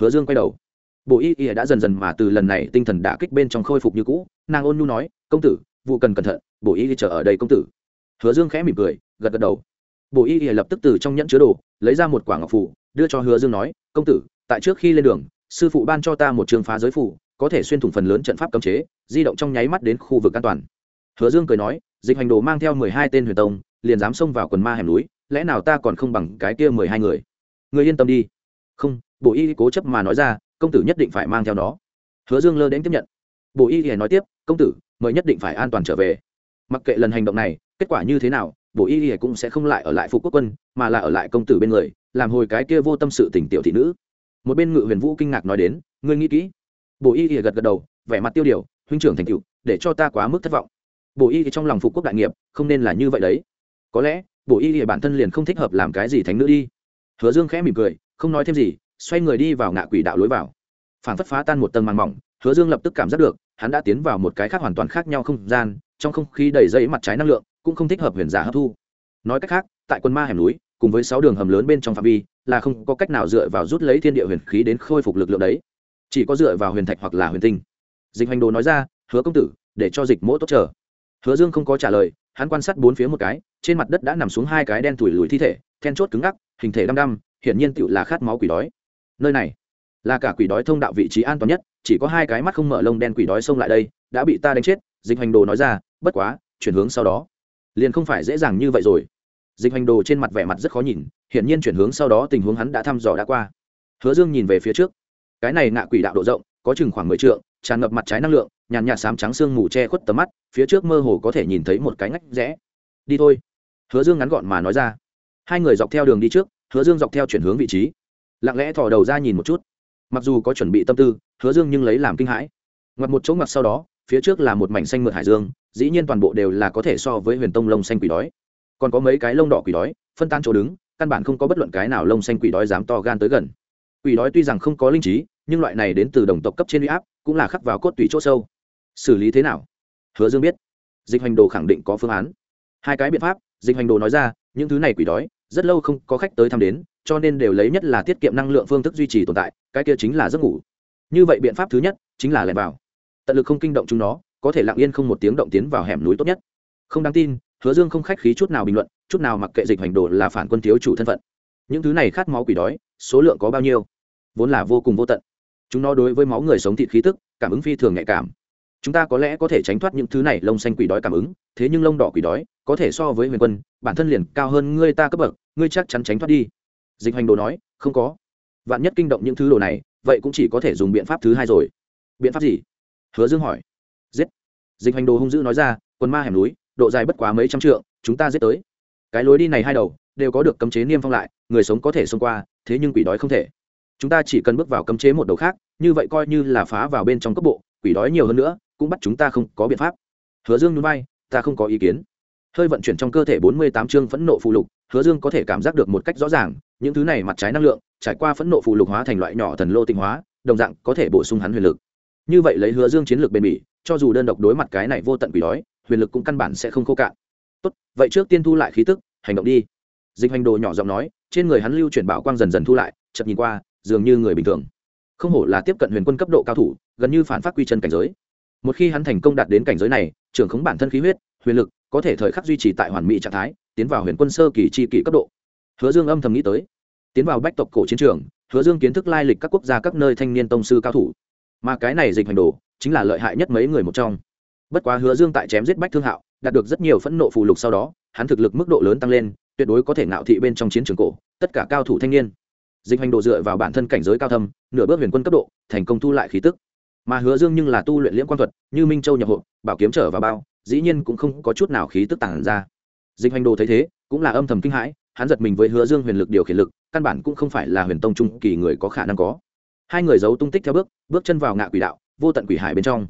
Hứa dương quay đầu. Bộ y ỉa đã dần dần mà từ lần này tinh thần đã kích bên trong khôi phục như cũ, nàng ôn nhu nói, công tử, vụ cần cẩn thận, Bộ y chờ ở đây công tử. Hứa dương khẽ mỉm cười, gật gật đầu. Bộ y ỉa lập tức từ trong nhẫn chứa đồ, lấy ra một quả ngọc phủ, đưa cho hứa dương nói, công tử, tại trước khi lên đường, sư phụ ban cho ta một trường phá giới phủ, có thể xuyên thủng phần lớn trận pháp cấm chế, di động trong nháy mắt đến khu vực an toàn. Hứa dương cười nói, dịch hành đồ mang theo mười hai tên huyền tông, liền dám xông vào quần ma hẻm núi, lẽ nào ta còn không bằng cái kia mười hai người? Người yên tâm đi. Không, bộ y cố chấp mà nói ra công tử nhất định phải mang theo nó. Hứa dương lơ đến tiếp nhận. Bộ y y nói tiếp, công tử, mời nhất định phải an toàn trở về. Mặc kệ lần hành động này, kết quả như thế nào bộ y y cũng sẽ không lại ở lại phục quốc quân, mà là ở lại công tử bên người, làm hồi cái kia vô tâm sự tình tiểu thị nữ. Một bên ngự huyền vũ kinh ngạc nói đến, ngươi nghĩ kỹ. Bộ y y gật gật đầu, vẻ mặt tiêu điều, huynh trưởng thành cựu để cho ta quá mức thất vọng. Bộ y trong lòng phục quốc đại nghiệp, không nên là như vậy đấy. Có lẽ bộ y thì bản thân liền không thích hợp làm cái gì thánh nữ đi. Hứa dương khẽ mỉm cười, không nói thêm gì xoay người đi vào ngạ quỷ đạo lối vào. Phản phất phá tan một tầng màng mỏng, hứa dương lập tức cảm giác được, hắn đã tiến vào một cái khác hoàn toàn khác nhau không gian, trong không khí đầy dây mặt trái năng lượng, cũng không thích hợp huyền giả hấp thu. Nói cách khác, tại quân ma hẻm núi, cùng với sáu đường hầm lớn bên trong phạm vi, là không có cách nào dựa vào rút lấy thiên địa huyền khí đến khôi phục lực lượng đấy. Chỉ có dựa vào huyền thạch hoặc là huyền tinh. Dịch hành đồ nói ra, hứa công tử, để cho dịch mỗ tốt chờ. Hứa dương không có trả lời, hắn quan sát bốn phía một cái, trên mặt đất đã nằm xuống hai cái đen thủi lùi thi thể, then chốt cứng ngắc, hình thể đăm đăm, hiển nhiên tựu là khát máu quỷ đói nơi này là cả quỷ đói thông đạo vị trí an toàn nhất chỉ có hai cái mắt không mở lông đen quỷ đói xông lại đây đã bị ta đánh chết dịch hành đồ nói ra bất quá chuyển hướng sau đó liền không phải dễ dàng như vậy rồi dịch hành đồ trên mặt vẻ mặt rất khó nhìn hiển nhiên chuyển hướng sau đó tình huống hắn đã thăm dò đã qua hứa dương nhìn về phía trước cái này ngạ quỷ đạo độ rộng có chừng khoảng mười t tràn ngập mặt trái năng lượng nhàn nhạt xám trắng sương mù che khuất tầm mắt phía trước mơ hồ có thể nhìn thấy một cái ngách rẽ đi thôi hứa dương ngắn gọn mà nói ra hai người dọc theo đường đi trước hứa dương dọc theo chuyển hướng vị trí lặng lẽ thò đầu ra nhìn một chút. Mặc dù có chuẩn bị tâm tư, hứa dương nhưng lấy làm kinh hãi. Ngoặt một chỗ ngoặt sau đó, phía trước là một mảnh xanh mượt hải dương, dĩ nhiên toàn bộ đều là có thể so với huyền tông lông xanh quỷ đói. Còn có mấy cái lông đỏ quỷ đói, phân tan chỗ đứng, căn bản không có bất luận cái nào lông xanh quỷ đói dám to gan tới gần. Quỷ đói tuy rằng không có linh trí, nhưng loại này đến từ đồng tộc cấp trên u áp, cũng là khắc vào cốt tủy chỗ sâu. Xử lý thế nào? Hứa dương biết. Dịch hành đồ khẳng định có phương án. Hai cái biện pháp, dịch hành đồ nói ra, những thứ này quỷ đói, rất lâu không có khách tới thăm đến cho nên đều lấy nhất là tiết kiệm năng lượng phương thức duy trì tồn tại, cái kia chính là giấc ngủ. Như vậy biện pháp thứ nhất chính là lẻn vào. Tận lực không kinh động chúng nó, có thể lặng yên không một tiếng động tiến vào hẻm núi tốt nhất. Không đáng tin, hứa dương không khách khí chút nào bình luận, chút nào mặc kệ dịch hành đồ là phản quân thiếu chủ thân phận. Những thứ này khát máu quỷ đói, số lượng có bao nhiêu? Vốn là vô cùng vô tận. Chúng nó đối với máu người sống thịt khí tức, cảm ứng phi thường nhạy cảm. Chúng ta có lẽ có thể tránh thoát những thứ này lông xanh quỷ đói cảm ứng, thế nhưng lông đỏ quỷ đói, có thể so với huyền quân, bản thân liền cao hơn ngươi ta cấp bậc, ngươi chắc chắn tránh thoát đi dịch hành đồ nói, không có. Vạn nhất kinh động những thứ đồ này, vậy cũng chỉ có thể dùng biện pháp thứ hai rồi. Biện pháp gì? Hứa dương hỏi. Giết. Dịch hành đồ hung dữ nói ra, quần ma hẻm núi, độ dài bất quá mấy trăm trượng, chúng ta giết tới. Cái lối đi này hai đầu, đều có được cấm chế niêm phong lại, người sống có thể xông qua, thế nhưng quỷ đói không thể. Chúng ta chỉ cần bước vào cấm chế một đầu khác, như vậy coi như là phá vào bên trong cấp bộ, quỷ đói nhiều hơn nữa, cũng bắt chúng ta không có biện pháp. Hứa dương núi bay ta không có ý kiến. Hơi vận chuyển trong cơ thể bốn mươi tám chương phẫn nộ phụ lục, hứa dương có thể cảm giác được một cách rõ ràng những thứ này mặt trái năng lượng, trải qua phẫn nộ phụ lục hóa thành loại nhỏ thần lô tinh hóa, đồng dạng có thể bổ sung hắn huyền lực. Như vậy lấy hứa dương chiến lược bền bỉ, cho dù đơn độc đối mặt cái này vô tận quỷ đói, huyền lực cũng căn bản sẽ không khô cạn. Tốt, vậy trước tiên thu lại khí tức, hành động đi. Dịch hành đồ nhỏ giọng nói, trên người hắn lưu chuyển bảo quang dần dần thu lại chậm nhìn qua, dường như người bình thường. Không hổ là tiếp cận huyền quân cấp độ cao thủ, gần như phản phát quy chân cảnh giới. Một khi hắn thành công đạt đến cảnh giới này, trưởng khống bản thân khí huyết, huyền lực có thể thời khắc duy trì tại hoàn mỹ trạng thái, tiến vào huyền quân sơ kỳ tri kỷ cấp độ hứa dương âm thầm nghĩ tới. Tiến vào bách tộc cổ chiến trường, hứa dương kiến thức lai lịch các quốc gia các nơi thanh niên tông sư cao thủ. Mà cái này dịch hành đồ, chính là lợi hại nhất mấy người một trong. Bất quá hứa dương tại chém giết bách thương hạo, đạt được rất nhiều phẫn nộ phù lục sau đó, hắn thực lực mức độ lớn tăng lên, tuyệt đối có thể ngạo thị bên trong chiến trường cổ, tất cả cao thủ thanh niên. Dịch hành đồ dựa vào bản thân cảnh giới cao thâm, nửa bước huyền quân cấp độ, thành công thu lại khí tức. Mà hứa dương nhưng là tu luyện liễm quan thuật, như minh châu nhập hộ bảo kiếm trở vào bao, dĩ nhiên cũng không có chút nào khí tức tản ra. Dịch hành đồ thấy thế, cũng là âm thầm kinh hãi hắn giật mình với hứa dương huyền lực điều khiển lực, căn bản cũng không phải là huyền tông trung kỳ người có khả năng có. Hai người giấu tung tích theo bước bước chân vào ngạ quỷ đạo, vô tận quỷ hải bên trong.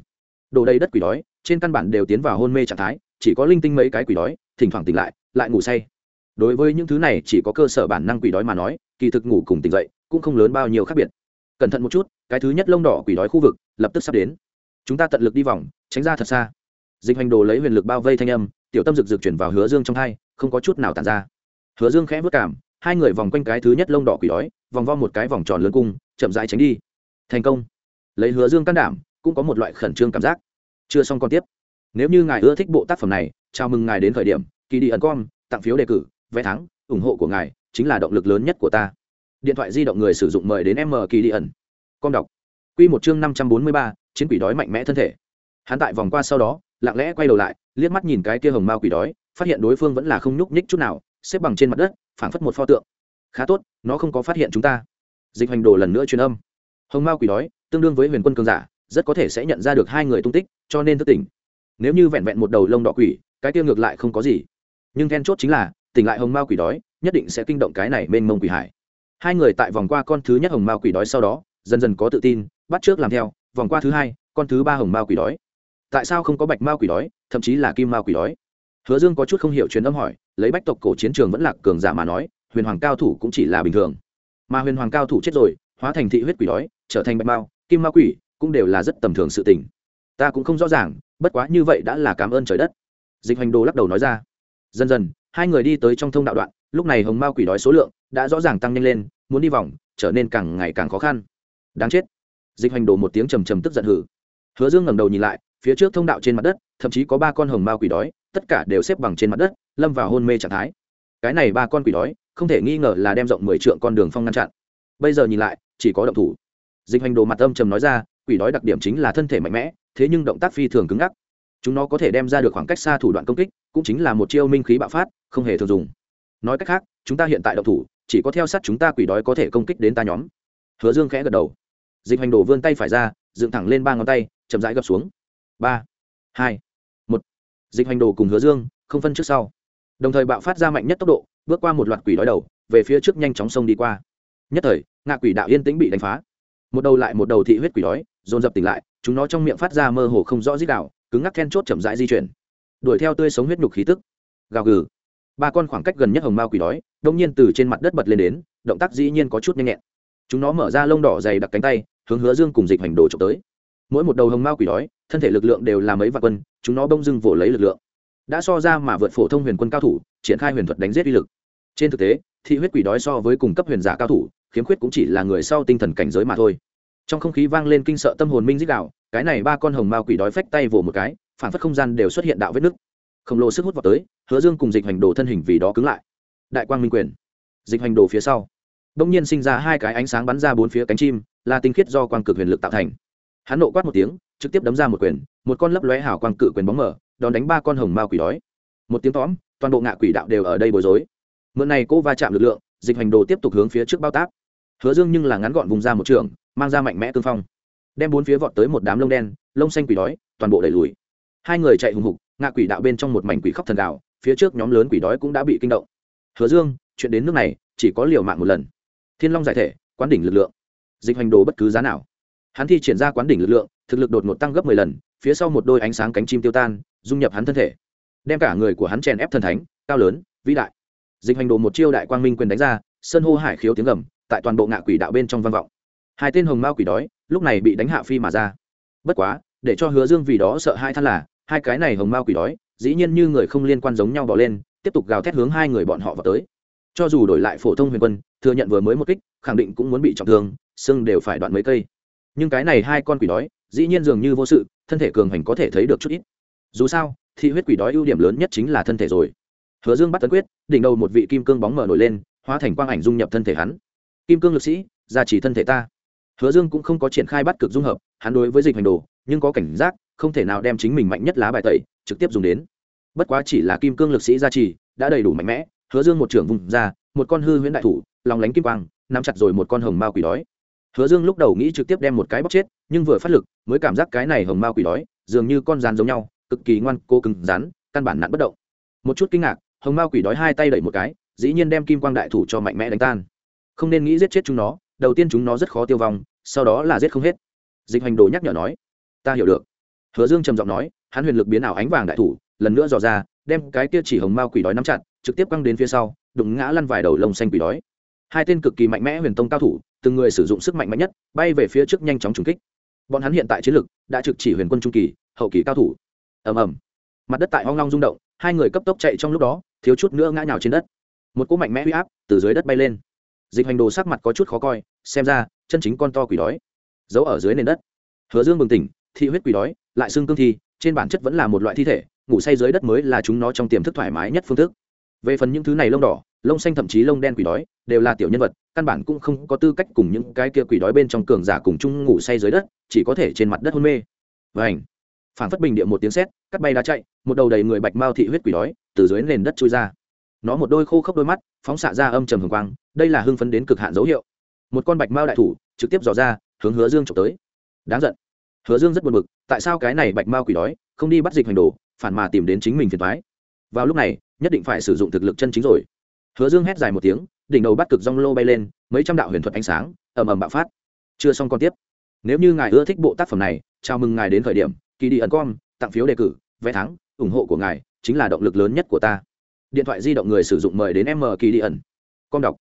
Đồ đầy đất quỷ đói, trên căn bản đều tiến vào hôn mê trạng thái, chỉ có linh tinh mấy cái quỷ đói, thỉnh thoảng tỉnh lại lại ngủ say. Đối với những thứ này chỉ có cơ sở bản năng quỷ đói mà nói, kỳ thực ngủ cùng tỉnh dậy cũng không lớn bao nhiêu khác biệt. Cẩn thận một chút, cái thứ nhất lông đỏ quỷ đói khu vực lập tức sắp đến. Chúng ta tận lực đi vòng, tránh ra thật xa. Dịch hành đồ lấy huyền lực bao vây thanh âm, tiểu tâm rực rực chuyển vào hứa dương trong hai, không có chút nào tàn ra hứa dương khẽ vất cảm, hai người vòng quanh cái thứ nhất lông đỏ quỷ đói, vòng vo một cái vòng tròn lớn cung, chậm rãi tránh đi. Thành công. Lấy hứa dương can đảm, cũng có một loại khẩn trương cảm giác. Chưa xong còn tiếp. Nếu như ngài ưa thích bộ tác phẩm này, chào mừng ngài đến thời điểm kỳ đi ẩn com, tặng phiếu đề cử, vé thắng, ủng hộ của ngài chính là động lực lớn nhất của ta. Điện thoại di động người sử dụng mời đến m kỳ đi ẩn. Com đọc. Q một chương năm trăm bốn mươi ba, chiến quỷ đói mạnh mẽ thân thể. Hắn tại vòng qua sau đó, lặng lẽ quay đầu lại, liếc mắt nhìn cái kia hồng mao quỷ đói, phát hiện đối phương vẫn là không nhúc nhích chút nào xếp bằng trên mặt đất, phảng phất một pho tượng. Khá tốt, nó không có phát hiện chúng ta. Dịch Hoành đồ lần nữa truyền âm. Hồng mao quỷ đói, tương đương với huyền quân cường giả, rất có thể sẽ nhận ra được hai người tung tích, cho nên thức tỉnh. Nếu như vẹn vẹn một đầu lông đỏ quỷ, cái tiêu ngược lại không có gì. Nhưng then chốt chính là, tỉnh lại hồng mao quỷ đói, nhất định sẽ kinh động cái này mênh mông quỷ hải. Hai người tại vòng qua con thứ nhất hồng mao quỷ đói sau đó, dần dần có tự tin, bắt trước làm theo, vòng qua thứ hai, con thứ ba hồng mao quỷ đói. Tại sao không có bạch mao quỷ đói, thậm chí là kim mao quỷ đói? Hứa dương có chút không hiểu truyền âm hỏi, lấy bách tộc cổ chiến trường vẫn là cường giả mà nói, huyền hoàng cao thủ cũng chỉ là bình thường. Mà huyền hoàng cao thủ chết rồi, hóa thành thị huyết quỷ đói, trở thành bạch mao, kim ma quỷ, cũng đều là rất tầm thường sự tình. Ta cũng không rõ ràng, bất quá như vậy đã là cảm ơn trời đất. Dịch hành đồ lắc đầu nói ra. Dần dần, hai người đi tới trong thông đạo đoạn, lúc này hồng mao quỷ đói số lượng đã rõ ràng tăng nhanh lên, muốn đi vòng, trở nên càng ngày càng khó khăn. Đáng chết. Dịch hành đồ một tiếng trầm trầm tức giận hử. Hứa dương ngẩng đầu nhìn lại, phía trước thông đạo trên mặt đất, thậm chí có ba con hồng mao quỷ đói tất cả đều xếp bằng trên mặt đất, lâm vào hôn mê trạng thái. Cái này ba con quỷ đói, không thể nghi ngờ là đem rộng mười trượng con đường phong ngăn chặn. Bây giờ nhìn lại, chỉ có động thủ. Dịch hành đồ mặt âm trầm nói ra, quỷ đói đặc điểm chính là thân thể mạnh mẽ, thế nhưng động tác phi thường cứng ngắc. Chúng nó có thể đem ra được khoảng cách xa thủ đoạn công kích, cũng chính là một chiêu minh khí bạo phát, không hề thường dùng. Nói cách khác, chúng ta hiện tại động thủ, chỉ có theo sát chúng ta quỷ đói có thể công kích đến ta nhóm. Hứa dương khẽ gật đầu. Dịch hành đồ vươn tay phải ra, dựng thẳng lên ba ngón tay, chậm rãi gập xuống. Ba, hai dịch hành đồ cùng hứa dương, không phân trước sau. Đồng thời bạo phát ra mạnh nhất tốc độ, bước qua một loạt quỷ đói đầu, về phía trước nhanh chóng sông đi qua. Nhất thời, ngạ quỷ đạo yên tĩnh bị đánh phá. Một đầu lại một đầu thị huyết quỷ đói, dồn dập tỉnh lại, chúng nó trong miệng phát ra mơ hồ không rõ dít đạo cứng ngắc then chốt chậm rãi di chuyển. Đuổi theo tươi sống huyết nhục khí tức. Gào gừ. Ba con khoảng cách gần nhất hồng mao quỷ đói, đông nhiên từ trên mặt đất bật lên đến, động tác dĩ nhiên có chút nhanh nhẹn. Chúng nó mở ra lông đỏ dày đặc cánh tay, hướng hứa dương cùng dịch hành đồ trộm tới mỗi một đầu hồng mao quỷ đói, thân thể lực lượng đều là mấy vạn quân, chúng nó bông dưng vỗ lấy lực lượng. Đã so ra mà vượt phổ thông huyền quân cao thủ, triển khai huyền thuật đánh giết uy lực. Trên thực tế, thị huyết quỷ đói so với cùng cấp huyền giả cao thủ, khiếm khuyết cũng chỉ là người sau tinh thần cảnh giới mà thôi. Trong không khí vang lên kinh sợ tâm hồn minh dích đạo, cái này ba con hồng mao quỷ đói phách tay vỗ một cái, phản phất không gian đều xuất hiện đạo vết nứt. Khổng lồ sức hút vào tới, hứa dương cùng dịch hành đồ thân hình vì đó cứng lại. Đại quang minh quyền. Dịch hành đồ phía sau. Đông nhiên sinh ra hai cái ánh sáng bắn ra bốn phía cánh chim, là tinh khiết do quang cực huyền lực tạo thành hắn nộ quát một tiếng, trực tiếp đấm ra một quyền, một con lấp lóe hào quang cự quyền bóng mở đón đánh ba con hồng mao quỷ đói. Một tiếng tóm, toàn bộ ngạ quỷ đạo đều ở đây bối rối. Mượn này cô va chạm lực lượng, dịch hành đồ tiếp tục hướng phía trước bao tác. Hứa dương nhưng là ngắn gọn vùng ra một trường, mang ra mạnh mẽ cương phong. Đem bốn phía vọt tới một đám lông đen, lông xanh quỷ đói, toàn bộ đẩy lùi. Hai người chạy hùng hục, ngạ quỷ đạo bên trong một mảnh quỷ khóc thần đạo phía trước nhóm lớn quỷ đói cũng đã bị kinh động. Hứa dương, chuyện đến nước này, chỉ có liều mạng một lần. Thiên long giải thể, quán đỉnh lực lượng. Dịch hành đồ bất cứ giá nào hắn thi triển ra quán đỉnh lực lượng, thực lực đột ngột tăng gấp mười lần, phía sau một đôi ánh sáng cánh chim tiêu tan, dung nhập hắn thân thể. Đem cả người của hắn chèn ép thần thánh, cao lớn, vĩ đại. Dịch hành đồ một chiêu đại quang minh quyền đánh ra sân hô hải khiếu tiếng gầm, tại toàn bộ ngạ quỷ đạo bên trong vang vọng. Hai tên hồng mao quỷ đói, lúc này bị đánh hạ phi mà ra. Bất quá, để cho hứa dương vì đó sợ hai than là, hai cái này hồng mao quỷ đói, dĩ nhiên như người không liên quan giống nhau bỏ lên, tiếp tục gào thét hướng hai người bọn họ vào tới. Cho dù đổi lại phổ thông huyền quân, thừa nhận vừa mới một kích, khẳng định cũng muốn bị trọng thương, xương đều phải đoạn mấy cây nhưng cái này hai con quỷ đói, dĩ nhiên dường như vô sự, thân thể cường hành có thể thấy được chút ít. Dù sao, thị huyết quỷ đói ưu điểm lớn nhất chính là thân thể rồi. Hứa dương bắt tấn quyết, đỉnh đầu một vị kim cương bóng mở nổi lên, hóa thành quang ảnh dung nhập thân thể hắn. Kim cương lực sĩ, gia trì thân thể ta. Hứa dương cũng không có triển khai bắt cực dung hợp, hắn đối với dịch hành đồ, nhưng có cảnh giác, không thể nào đem chính mình mạnh nhất lá bài tẩy, trực tiếp dùng đến. Bất quá chỉ là kim cương lực sĩ gia trì, đã đầy đủ mạnh mẽ, hứa dương một trưởng vùng ra, một con hư huyễn đại thủ, lòng lánh kim quang, nắm chặt rồi một con hồng mao quỷ đói hứa dương lúc đầu nghĩ trực tiếp đem một cái bóc chết, nhưng vừa phát lực, mới cảm giác cái này hồng mao quỷ đói, dường như con rán giống nhau, cực kỳ ngoan, cố cứng rắn, căn bản nặn bất động. Một chút kinh ngạc, hồng mao quỷ đói hai tay đẩy một cái, dĩ nhiên đem kim quang đại thủ cho mạnh mẽ đánh tan. Không nên nghĩ giết chết chúng nó, đầu tiên chúng nó rất khó tiêu vong, sau đó là giết không hết. Dịch hành đồ nhắc nhở nói, ta hiểu được. Hứa dương trầm giọng nói, hắn huyền lực biến ảo ánh vàng đại thủ, lần nữa dò ra, đem cái kia chỉ hồng mao quỷ đói nắm chặt, trực tiếp quăng đến phía sau, đụng ngã lăn vài đầu lông xanh quỷ đói hai tên cực kỳ mạnh mẽ huyền tông cao thủ, từng người sử dụng sức mạnh mạnh nhất, bay về phía trước nhanh chóng trúng kích. Bọn hắn hiện tại chiến lực đã trực chỉ huyền quân trung kỳ, hậu kỳ cao thủ. Ầm ầm. Mặt đất tại hoang long rung động, hai người cấp tốc chạy trong lúc đó, thiếu chút nữa ngã nhào trên đất. Một cỗ mạnh mẽ huy áp từ dưới đất bay lên. Dịch hành đồ sắc mặt có chút khó coi, xem ra, chân chính con to quỷ đói. Giấu ở dưới nền đất. Hứa dương bừng tỉnh, thị huyết quỷ đói, lại xương cương thi, trên bản chất vẫn là một loại thi thể, ngủ say dưới đất mới là chúng nó trong tiềm thức thoải mái nhất phương thức. Về phần những thứ này lông đỏ lông xanh thậm chí lông đen quỷ đói, đều là tiểu nhân vật, căn bản cũng không có tư cách cùng những cái kia quỷ đói bên trong cường giả cùng chung ngủ say dưới đất, chỉ có thể trên mặt đất hôn mê. Và ảnh phản phất bình địa một tiếng sét, cắt bay đá chạy, một đầu đầy người bạch mao thị huyết quỷ đói, từ dưới nền đất chui ra. Nó một đôi khô khốc đôi mắt, phóng xạ ra âm trầm hồng quang, đây là hưng phấn đến cực hạn dấu hiệu. Một con bạch mao đại thủ, trực tiếp dò ra, hướng hứa dương trộm tới. Đáng giận. Hứa dương rất buồn bực, tại sao cái này bạch mao quỷ đói, không đi bắt dịch hành đồ, phản mà tìm đến chính mình phiền thoái vào lúc này, nhất định phải sử dụng thực lực chân chính rồi hứa dương hét dài một tiếng, đỉnh đầu bắt cực rong lô bay lên, mấy trăm đạo huyền thuật ánh sáng, ầm ầm bạo phát. Chưa xong còn tiếp. Nếu như ngài ưa thích bộ tác phẩm này, chào mừng ngài đến khởi điểm kỳ đi ẩn com, tặng phiếu đề cử, vé thắng, ủng hộ của ngài chính là động lực lớn nhất của ta. Điện thoại di động người sử dụng mời đến m kỳ đi ẩn. Com đọc.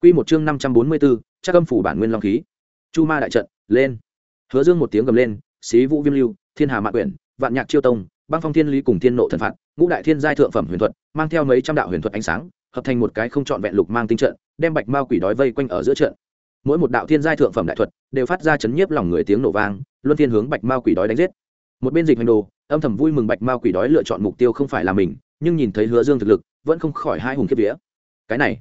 Q một chương năm trăm bốn mươi bốn, chắc âm phủ bản nguyên long khí. Chu ma đại trận, lên. Hứa dương một tiếng gầm lên, xí vũ viêm lưu, thiên hà mạ quyển, vạn nhạc chiêu tông, băng phong thiên lý cùng thiên nộ thần phạt, ngũ đại thiên giai thượng phẩm huyền thuật, mang theo mấy trăm đạo huyền thuật ánh sáng hợp thành một cái không trọn vẹn lục mang tinh trận, đem bạch mao quỷ đói vây quanh ở giữa trận. Mỗi một đạo thiên giai thượng phẩm đại thuật đều phát ra chấn nhiếp lòng người tiếng nổ vang, luân thiên hướng bạch mao quỷ đói đánh giết. Một bên dịch hành đồ, âm thầm vui mừng bạch mao quỷ đói lựa chọn mục tiêu không phải là mình, nhưng nhìn thấy hứa dương thực lực, vẫn không khỏi hai hùng kiếp vía. Cái này,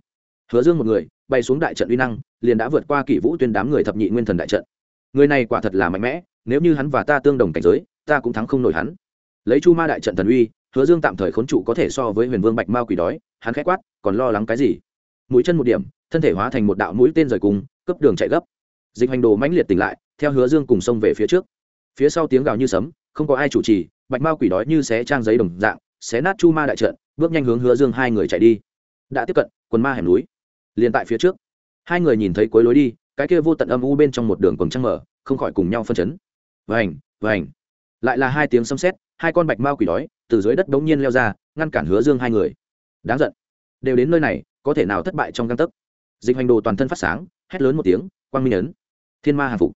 hứa dương một người, bay xuống đại trận uy năng, liền đã vượt qua kỷ vũ tuyên đám người thập nhị nguyên thần đại trận. Người này quả thật là mạnh mẽ, nếu như hắn và ta tương đồng cảnh giới, ta cũng thắng không nổi hắn. Lấy chu ma đại trận thần uy hứa dương tạm thời khốn trụ có thể so với huyền vương bạch mao quỷ đói hắn khẽ quát còn lo lắng cái gì? Mũi chân một điểm thân thể hóa thành một đạo mũi tên rời cùng cấp đường chạy gấp. Dịch hành đồ mãnh liệt tỉnh lại theo hứa dương cùng xông về phía trước. Phía sau tiếng gào như sấm không có ai chủ trì bạch mao quỷ đói như xé trang giấy đồng dạng xé nát chu ma đại trận bước nhanh hướng hứa dương hai người chạy đi. Đã tiếp cận quần ma hẻm núi. Liền tại phía trước. Hai người nhìn thấy cuối lối đi cái kia vô tận âm u bên trong một đường cổng trăng mở không khỏi cùng nhau phân chấn. Vành vành. Lại là hai tiếng sấm sét, hai con bạch mao quỷ đói từ dưới đất đống nhiên leo ra, ngăn cản hứa dương hai người. Đáng giận. Đều đến nơi này, có thể nào thất bại trong găng tấc? Dịch hành đồ toàn thân phát sáng, hét lớn một tiếng, quang minh ấn. Thiên ma hàng phục.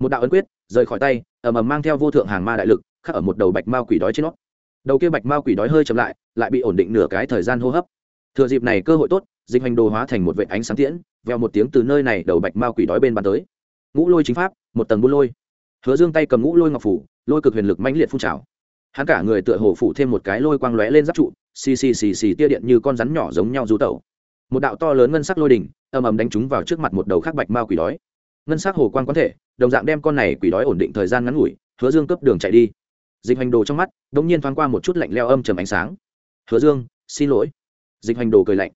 Một đạo ấn quyết, rời khỏi tay, ầm ầm mang theo vô thượng hàng ma đại lực, khắc ở một đầu bạch mao quỷ đói trên nó. Đầu kia bạch mao quỷ đói hơi chậm lại lại bị ổn định nửa cái thời gian hô hấp. Thừa dịp này cơ hội tốt, dịch hành đồ hóa thành một vệ ánh sáng tiễn veo một tiếng từ nơi này đầu bạch mao quỷ đói bên bàn tới. Ngũ lôi chính pháp, một tầng buôn lôi. Hứa dương tay cầm ngũ lôi ngọc phủ, lôi cực huyền lực mãnh liệt phun trào hắn cả người tựa hồ phủ thêm một cái lôi quang lóe lên giáp trụ, xì xì xì xì tia điện như con rắn nhỏ giống nhau rú tẩu. Một đạo to lớn ngân sắc lôi đỉnh, ầm ầm đánh trúng vào trước mặt một đầu khắc bạch mao quỷ đói. Ngân sắc hồ quang quán thể, đồng dạng đem con này quỷ đói ổn định thời gian ngắn ngủi, hứa dương cấp đường chạy đi. Dịch hành đồ trong mắt đ ỗ n g nhiên thoáng qua một chút lạnh leo âm trầm ánh sáng. Hứa dương, xin lỗi. Dịch hành đồ cười lạnh.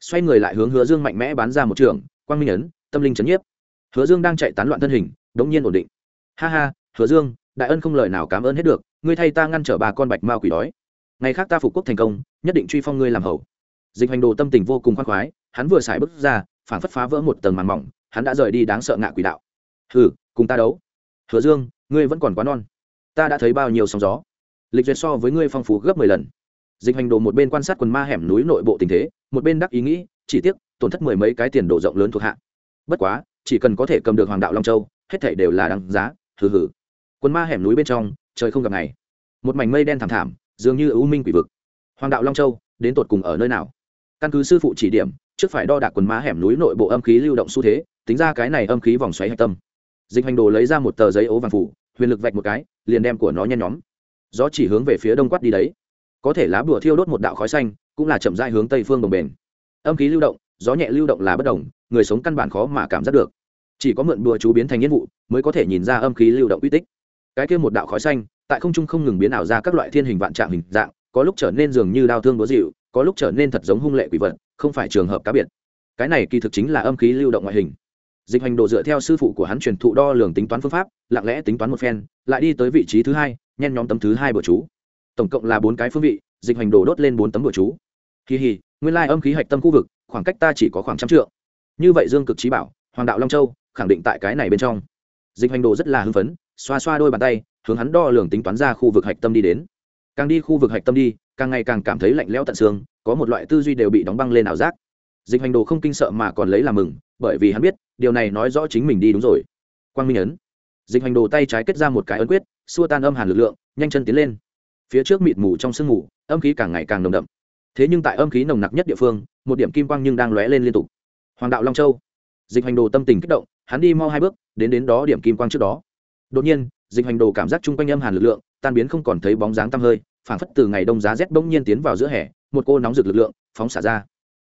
Xoay người lại hướng hứa dương mạnh mẽ bán ra một trường, quang minh ấn, tâm linh c nhiếp. Hứa dương đang chạy tán loạn thân hình đ ỗ n g nhiên ổn định. Ha ha, hứa dương, đại ân không lời nào cảm ơn hết được ngươi thay ta ngăn trở bà con bạch ma quỷ đói. Ngày khác ta phục quốc thành công, nhất định truy phong ngươi làm hầu. Dịch hành đồ tâm tình vô cùng khoan khoái, hắn vừa xài bước ra phản phất phá vỡ một tầng màn mỏng, hắn đã rời đi đáng sợ ngạ quỷ đạo. Hừ, cùng ta đấu. Hứa dương, ngươi vẫn còn quá non. Ta đã thấy bao nhiêu sóng gió. Lịch duyệt so với ngươi phong phú gấp mười lần. Dịch hành đồ một bên quan sát quần ma hẻm núi nội bộ tình thế, một bên đắc ý nghĩ, chỉ tiếc, tổn thất mười mấy cái tiền đồ rộng lớn thuộc hạ. Bất quá, chỉ cần có thể cầm được hoàng đạo long châu, hết thể đều là đăng giá, hừ hừ. Quần ma hẻm núi bên trong trời không gặp ngày. Một mảnh mây đen thảm thảm, dường như ưu minh quỷ vực. Hoàng đạo long châu, đến tột cùng ở nơi nào? Căn cứ sư phụ chỉ điểm, trước phải đo đạc quần má hẻm núi nội bộ âm khí lưu động xu thế, tính ra cái này âm khí vòng xoáy hạch tâm. Dịch hành đồ lấy ra một tờ giấy ố vàng phủ, huyền lực vạch một cái, liền đem của nó nhen nhóm. Gió chỉ hướng về phía đông quát đi đấy. Có thể lá bùa thiêu đốt một đạo khói xanh, cũng là chậm dai hướng tây phương đồng bền âm khí lưu động, gió nhẹ lưu động là bất đồng, người sống căn bản khó mà cảm giác được. Chỉ có mượn bùa chú biến thành nhiên vụ, mới có thể nhìn ra âm khí lưu động uy tích cái kia một đạo khói xanh, tại không trung không ngừng biến ảo ra các loại thiên hình vạn trạng hình dạng, có lúc trở nên dường như đau thương đố dịu, có lúc trở nên thật giống hung lệ quỷ vật, không phải trường hợp cá biệt. Cái này kỳ thực chính là âm khí lưu động ngoại hình. Dịch hành đồ dựa theo sư phụ của hắn truyền thụ đo lường tính toán phương pháp, lặng lẽ tính toán một phen, lại đi tới vị trí thứ hai, nhen nhóm tấm thứ hai bữa chú. Tổng cộng là bốn cái phương vị, dịch hành đồ đốt lên bốn tấm bữa chú. Kỳ hì nguyên lai âm khí hạch tâm khu vực, khoảng cách ta chỉ có khoảng trăm trượng. Như vậy dương cực trí bảo, hoàng đạo long châu, khẳng định tại cái này bên trong. Dịch hành đồ rất là hưng phấn xoa xoa đôi bàn tay, hướng hắn đo lường tính toán ra khu vực hạch tâm đi đến. Càng đi khu vực hạch tâm đi, càng ngày càng cảm thấy lạnh lẽo tận xương, có một loại tư duy đều bị đóng băng lên ảo giác. Dịch hành đồ không kinh sợ mà còn lấy làm mừng, bởi vì hắn biết, điều này nói rõ chính mình đi đúng rồi. Quang minh ấn. Dịch hành đồ tay trái kết ra một cái ấn quyết, xua tan âm hàn lực lượng, nhanh chân tiến lên. Phía trước mịt mù trong sương mù, âm khí càng ngày càng nồng đậm. Thế nhưng tại âm khí nồng nặc nhất địa phương, một điểm kim quang nhưng đang lóe lên liên tục. Hoàng đạo long châu. Dịch hành đồ tâm tình kích động, hắn đi mau hai bước, đến đến đó điểm kim quang trước đó đột nhiên, dịch hành đồ cảm giác chung quanh âm hàn lực lượng, tan biến không còn thấy bóng dáng tăm hơi, phảng phất từ ngày đông giá rét bỗng nhiên tiến vào giữa hè, một cô nóng rực lực lượng phóng xả ra.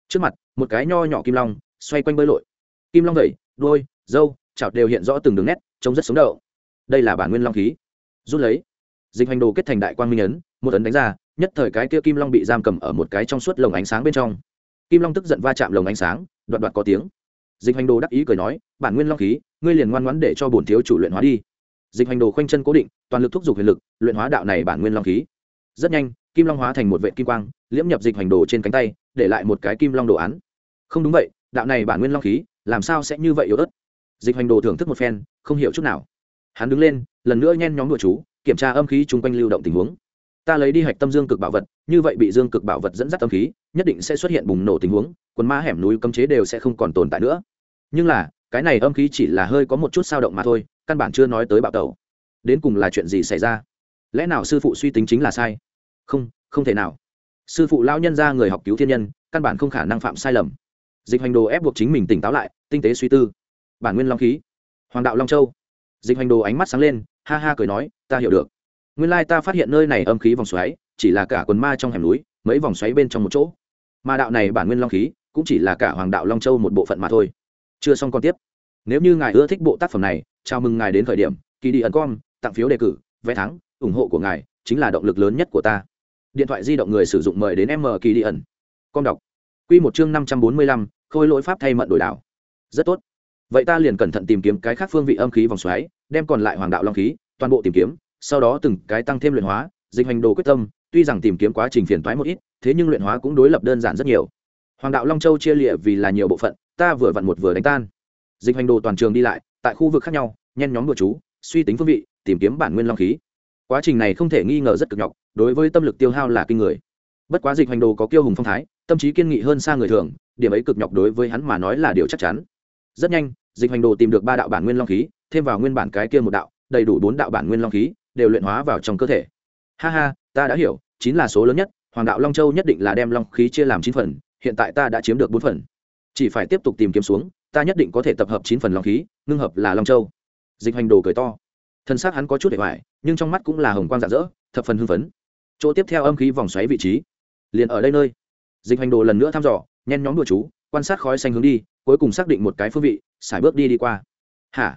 Trước mặt, một cái nho nhỏ kim long xoay quanh bơi lội. Kim long vẩy đôi dâu, chảo đều hiện rõ từng đường nét, trông rất sống động. Đây là bản nguyên long khí. Rút lấy. Dịch hành đồ kết thành đại quang minh ấn, một ấn đánh ra, nhất thời cái kia kim long bị giam cầm ở một cái trong suốt lồng ánh sáng bên trong. Kim long tức giận va chạm lồng ánh sáng, đoạt đoạt có tiếng. Dịch hành đồ đắc ý cười nói, bản nguyên long khí, ngươi liền ngoan ngoãn để cho bổn thiếu chủ luyện hóa đi dịch hành đồ khoanh chân cố định, toàn lực thúc giục huyền lực, luyện hóa đạo này bản nguyên long khí. Rất nhanh, kim long hóa thành một vệ kim quang, liễm nhập dịch hành đồ trên cánh tay, để lại một cái kim long đồ án. Không đúng vậy, đạo này bản nguyên long khí, làm sao sẽ như vậy yếu ớt? Dịch hành đồ thưởng thức một phen, không hiểu chút nào. Hắn đứng lên, lần nữa nhen nhóm đùa chú, kiểm tra âm khí chung quanh lưu động tình huống. Ta lấy đi hạch tâm dương cực bảo vật, như vậy bị dương cực bảo vật dẫn dắt âm khí, nhất định sẽ xuất hiện bùng nổ tình huống, quần ma hẻm núi cấm chế đều sẽ không còn tồn tại nữa. Nhưng là, cái này âm khí chỉ là hơi có một chút sao động mà thôi căn bản chưa nói tới bạo tẩu. Đến cùng là chuyện gì xảy ra? Lẽ nào sư phụ suy tính chính là sai? Không không thể nào. Sư phụ lao nhân ra người học cứu thiên nhân, căn bản không khả năng phạm sai lầm. Dịch hành đồ ép buộc chính mình tỉnh táo lại, tinh tế suy tư. Bản nguyên long khí. Hoàng đạo long châu. Dịch hành đồ ánh mắt sáng lên, ha ha cười nói, ta hiểu được. Nguyên lai ta phát hiện nơi này âm khí vòng xoáy, chỉ là cả quần ma trong hẻm núi, mấy vòng xoáy bên trong một chỗ. Mà đạo này bản nguyên long khí, cũng chỉ là cả hoàng đạo long châu một bộ phận mà thôi. Chưa xong còn tiếp. Nếu như ngài ưa thích bộ tác phẩm này chào mừng ngài đến thời điểm, kỳ đi ẩn com, tặng phiếu đề cử, vé thắng, ủng hộ của ngài chính là động lực lớn nhất của ta. Điện thoại di động người sử dụng mời đến m kỳ đi ẩn. Com đọc. Q một chương năm trăm bốn mươi lăm, khôi lỗi pháp thay mận đổi đảo. Rất tốt. Vậy ta liền cẩn thận tìm kiếm cái khác phương vị âm khí vòng xoáy, đem còn lại hoàng đạo long khí, toàn bộ tìm kiếm, sau đó từng cái tăng thêm luyện hóa, dịch hành đồ quyết tâm, tuy rằng tìm kiếm quá trình phiền toái một ít, thế nhưng luyện hóa cũng đối lập đơn giản rất nhiều. Hoàng đạo long châu chia lịa vì là nhiều bộ phận, ta vừa vặn một vừa đánh tan. Dịch hành đồ toàn trường đi lại tại khu vực khác nhau, nhen nhóm bừa chú, suy tính phương vị, tìm kiếm bản nguyên long khí. Quá trình này không thể nghi ngờ rất cực nhọc, đối với tâm lực tiêu hao là kinh người. Bất quá dịch hành đồ có kiêu hùng phong thái, tâm trí kiên nghị hơn xa người thường, điểm ấy cực nhọc đối với hắn mà nói là điều chắc chắn. Rất nhanh, dịch hành đồ tìm được ba đạo bản nguyên long khí, thêm vào nguyên bản cái kia một đạo, đầy đủ bốn đạo bản nguyên long khí, đều luyện hóa vào trong cơ thể. Ha ha, ta đã hiểu, chín là số lớn nhất, hoàng đạo long châu nhất định là đem long khí chia làm chín phần, hiện tại ta đã chiếm được bốn phần chỉ phải tiếp tục tìm kiếm xuống, ta nhất định có thể tập hợp chín phần long khí, ngưng hợp là long châu. Dịch hành đồ cười to. Thân xác hắn có chút để hoài nhưng trong mắt cũng là hồng quang rạng rỡ, thập phần hưng phấn. Chỗ tiếp theo âm khí vòng xoáy vị trí. Liền ở đây nơi. Dịch hành đồ lần nữa thăm dò, nhen nhóm đùa chú, quan sát khói xanh hướng đi, cuối cùng xác định một cái phương vị, xài bước đi đi qua. Hả?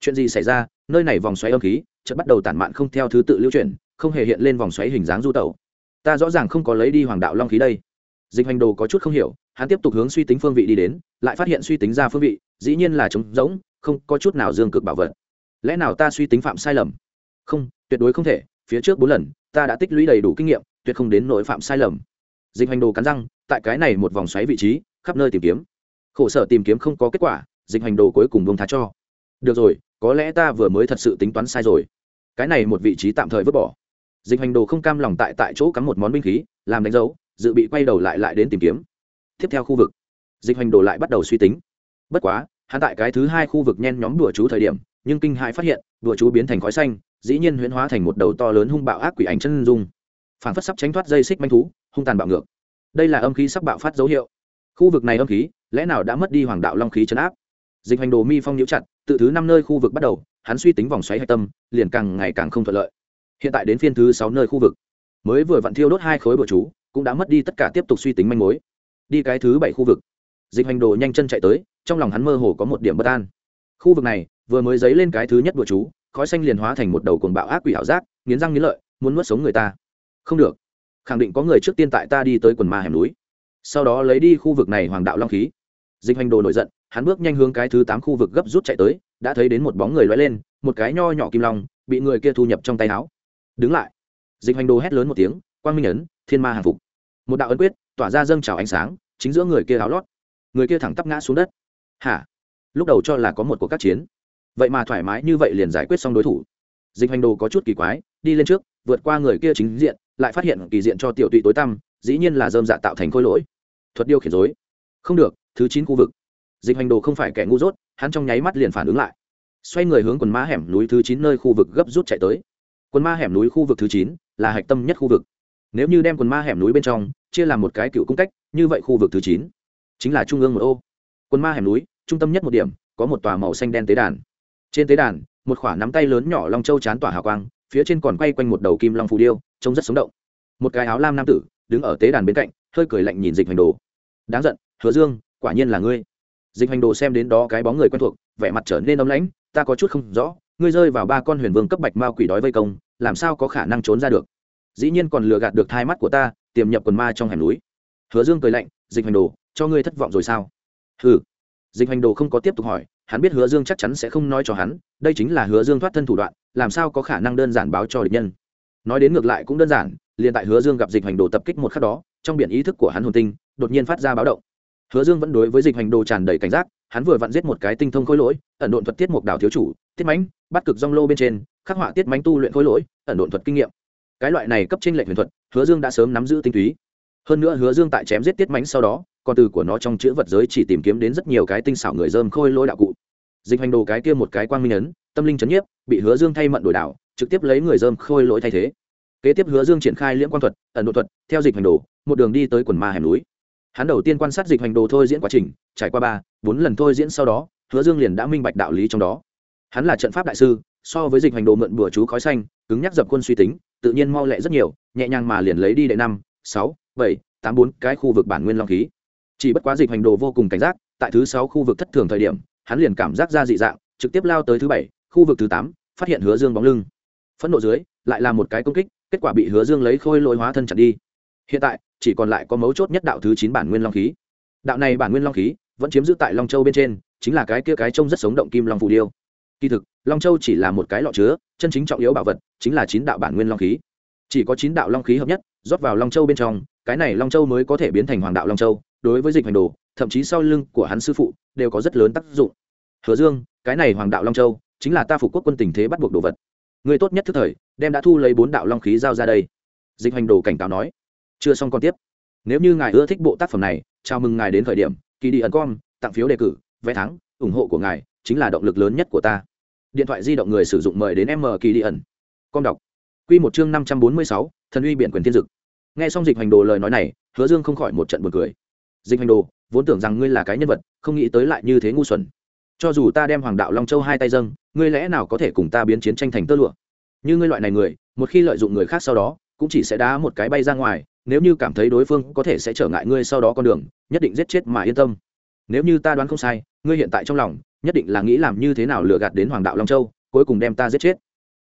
Chuyện gì xảy ra? Nơi này vòng xoáy âm khí, chợt bắt đầu tản mạn không theo thứ tự lưu chuyển, không hề hiện lên vòng xoáy hình dáng du tẩu. Ta rõ ràng không có lấy đi hoàng đạo long khí đây dịch hành đồ có chút không hiểu, hắn tiếp tục hướng suy tính phương vị đi đến, lại phát hiện suy tính ra phương vị, dĩ nhiên là trống rỗng, không có chút nào dương cực bảo vật. Lẽ nào ta suy tính phạm sai lầm? Không, tuyệt đối không thể, phía trước bốn lần, ta đã tích lũy đầy đủ kinh nghiệm, tuyệt không đến nỗi phạm sai lầm. Dịch hành đồ cắn răng, tại cái này một vòng xoáy vị trí, khắp nơi tìm kiếm. Khổ sở tìm kiếm không có kết quả, dịch hành đồ cuối cùng bông thá cho. Được rồi, có lẽ ta vừa mới thật sự tính toán sai rồi. Cái này một vị trí tạm thời vứt bỏ. Dịch hành đồ không cam lòng tại tại chỗ cắm một món binh khí, làm đánh dấu dự bị quay đầu lại lại đến tìm kiếm. Tiếp theo khu vực, dịch hành đồ lại bắt đầu suy tính. Bất quá, hắn tại cái thứ hai khu vực nhen nhóm đùa chú thời điểm, nhưng kinh hãi phát hiện, đùa chú biến thành khói xanh, dĩ nhiên huyễn hóa thành một đầu to lớn hung bạo ác quỷ ảnh chân dung. Phản phất sắp tránh thoát dây xích manh thú, hung tàn bạo ngược. Đây là âm khí sắp bạo phát dấu hiệu. Khu vực này âm khí, lẽ nào đã mất đi hoàng đạo long khí chấn áp? Dịch hành đồ mi phong nhiễu chặt, tự thứ năm nơi khu vực bắt đầu, hắn suy tính vòng xoáy hạch tâm, liền càng ngày càng không thuận lợi. Hiện tại đến phiên thứ sáu nơi khu vực. Mới vừa vặn thiêu đốt hai khối bờ chú cũng đã mất đi tất cả tiếp tục suy tính manh mối. Đi cái thứ bảy khu vực. Dịch hành đồ nhanh chân chạy tới, trong lòng hắn mơ hồ có một điểm bất an. Khu vực này, vừa mới dấy lên cái thứ nhất bờ chú, khói xanh liền hóa thành một đầu cuồng bạo ác quỷ ảo giác, nghiến răng nghiến lợi, muốn nuốt sống người ta. Không được. Khẳng định có người trước tiên tại ta đi tới quần ma hẻm núi. Sau đó lấy đi khu vực này hoàng đạo long khí. Dịch hành đồ nổi giận, hắn bước nhanh hướng cái thứ tám khu vực gấp rút chạy tới, đã thấy đến một bóng người loay lên, một cái nho nhỏ kim long, bị người kia thu nhập trong tay áo. Đứng lại. Dịch hành đồ hét lớn một tiếng, quang minh ấn, thiên ma hàng phục một đạo ấn quyết tỏa ra dâng trào ánh sáng, chính giữa người kia áo lót. Người kia thẳng tắp ngã xuống đất. Hả? Lúc đầu cho là có một cuộc các chiến. Vậy mà thoải mái như vậy liền giải quyết xong đối thủ. Dịch hành đồ có chút kỳ quái, đi lên trước, vượt qua người kia chính diện, lại phát hiện kỳ diện cho tiểu tụy tối tăm, dĩ nhiên là dơm dạ tạo thành khôi lỗi. Thuật điêu khiển dối không được, thứ chín khu vực. Dịch hành đồ không phải kẻ ngu dốt, hắn trong nháy mắt liền phản ứng lại. Xoay người hướng quần ma hẻm núi thứ chín nơi khu vực gấp rút chạy tới. Quần ma hẻm núi khu vực thứ chín là hạch tâm nhất khu vực. Nếu như đem quần ma hẻm núi bên trong chia làm một cái cựu cung cách, như vậy khu vực thứ chín chính là trung ương một ô. Quân ma hẻm núi, trung tâm nhất một điểm, có một tòa màu xanh đen tế đàn. Trên tế đàn, một khoả nắm tay lớn nhỏ long châu chán tỏa hào quang, phía trên còn quay quanh một đầu kim long phù điêu, trông rất sống động. Một cái áo lam nam tử, đứng ở tế đàn bên cạnh, hơi cười lạnh nhìn dịch hành đồ. Đáng giận, hứa dương, quả nhiên là ngươi. Dịch hành đồ xem đến đó cái bóng người quen thuộc, vẻ mặt trở nên ấm lãnh, ta có chút không rõ, ngươi rơi vào ba con huyền vương cấp bạch mao quỷ đói vây công, làm sao có khả năng trốn ra được? Dĩ nhiên còn lừa gạt được thai mắt của ta tiềm nhập quần ma trong hẻm núi. Hứa dương cười lạnh, dịch hành đồ, cho ngươi thất vọng rồi sao? Hừ. Dịch hành đồ không có tiếp tục hỏi, hắn biết hứa dương chắc chắn sẽ không nói cho hắn, đây chính là hứa dương thoát thân thủ đoạn, làm sao có khả năng đơn giản báo cho địch nhân. Nói đến ngược lại cũng đơn giản, liền tại hứa dương gặp dịch hành đồ tập kích một khắc đó, trong biển ý thức của hắn hồn tinh đột nhiên phát ra báo động. Hứa dương vẫn đối với dịch hành đồ tràn đầy cảnh giác, hắn vừa vặn giết một cái tinh thông khối lỗi, ẩn độn thuật tiết mục đảo thiếu chủ, tiết mánh bắt cực rong lô bên trên, khắc họa tiết mánh tu luyện khối lỗi, ẩn độn thuật kinh nghiệm. Cái loại này cấp trên lệnh huyền thuật hứa dương đã sớm nắm giữ tinh túy. Hơn nữa hứa dương tại chém giết tiết mãnh sau đó, con từ của nó trong chữ vật giới chỉ tìm kiếm đến rất nhiều cái tinh xảo người dơm khôi lỗi đạo cụ. Dịch hành đồ cái kia một cái quang minh ấn, tâm linh chấn nhiếp, bị hứa dương thay mận đổi đảo trực tiếp lấy người dơm khôi lỗi thay thế. Kế tiếp hứa dương triển khai liễm quang thuật, ẩn độ thuật, theo dịch hành đồ, một đường đi tới quần ma hẻm núi. Hắn đầu tiên quan sát dịch hành đồ thôi diễn quá trình, trải qua ba, bốn lần thôi diễn sau đó, hứa dương liền đã minh bạch đạo lý trong đó. Hắn là trận pháp đại sư, so với dịch hành đồ mượn bừa chú khói xanh, cứng nhắc dập quân suy tính, tự nhiên mau lẹ rất nhiều nhẹ nhàng mà liền lấy đi đệ năm, sáu, bảy, tám, bốn, cái khu vực bản nguyên long khí. Chỉ bất quá dịch hành đồ vô cùng cảnh giác, tại thứ sáu khu vực thất thường thời điểm, hắn liền cảm giác ra dị dạng, trực tiếp lao tới thứ bảy, khu vực thứ tám, phát hiện hứa dương bóng lưng. Phẫn nộ dưới, lại là một cái công kích, kết quả bị hứa dương lấy khôi lỗi hóa thân chặt đi. Hiện tại, chỉ còn lại có mấu chốt nhất đạo thứ chín bản nguyên long khí. Đạo này bản nguyên long khí vẫn chiếm giữ tại long châu bên trên, chính là cái kia cái trông rất sống động kim long phù điêu. Kỳ thực, long châu chỉ là một cái lọ chứa, chân chính trọng yếu bảo vật, chính là chín đạo bản nguyên long khí chỉ có chín đạo long khí hợp nhất, rót vào long châu bên trong, cái này long châu mới có thể biến thành hoàng đạo long châu, đối với dịch hành đồ, thậm chí sau lưng của hắn sư phụ, đều có rất lớn tác dụng. Hứa dương, cái này hoàng đạo long châu, chính là ta phục quốc quân tình thế bắt buộc đồ vật. Người tốt nhất thức thời, đem đã thu lấy bốn đạo long khí giao ra đây. Dịch hành đồ cảnh cáo nói. Chưa xong còn tiếp. Nếu như ngài ưa thích bộ tác phẩm này, chào mừng ngài đến khởi điểm kỳ đi ẩn com, tặng phiếu đề cử, vé thắng, ủng hộ của ngài, chính là động lực lớn nhất của ta. Điện thoại di động người sử dụng mời đến m kỳ đi ẩn. Com đọc. Quy một chương năm trăm bốn mươi sáu, thần uy biển quyền thiên dực. Nghe xong dịch hành đồ lời nói này, hứa dương không khỏi một trận buồn cười. Dịch hành đồ, vốn tưởng rằng ngươi là cái nhân vật, không nghĩ tới lại như thế ngu xuẩn. Cho dù ta đem hoàng đạo long châu hai tay dâng, ngươi lẽ nào có thể cùng ta biến chiến tranh thành tơ lụa? Như ngươi loại này người, một khi lợi dụng người khác sau đó, cũng chỉ sẽ đá một cái bay ra ngoài, nếu như cảm thấy đối phương có thể sẽ trở ngại ngươi sau đó con đường, nhất định giết chết mà yên tâm. Nếu như ta đoán không sai, ngươi hiện tại trong lòng, nhất định là nghĩ làm như thế nào lừa gạt đến hoàng đạo long châu, cuối cùng đem ta giết chết.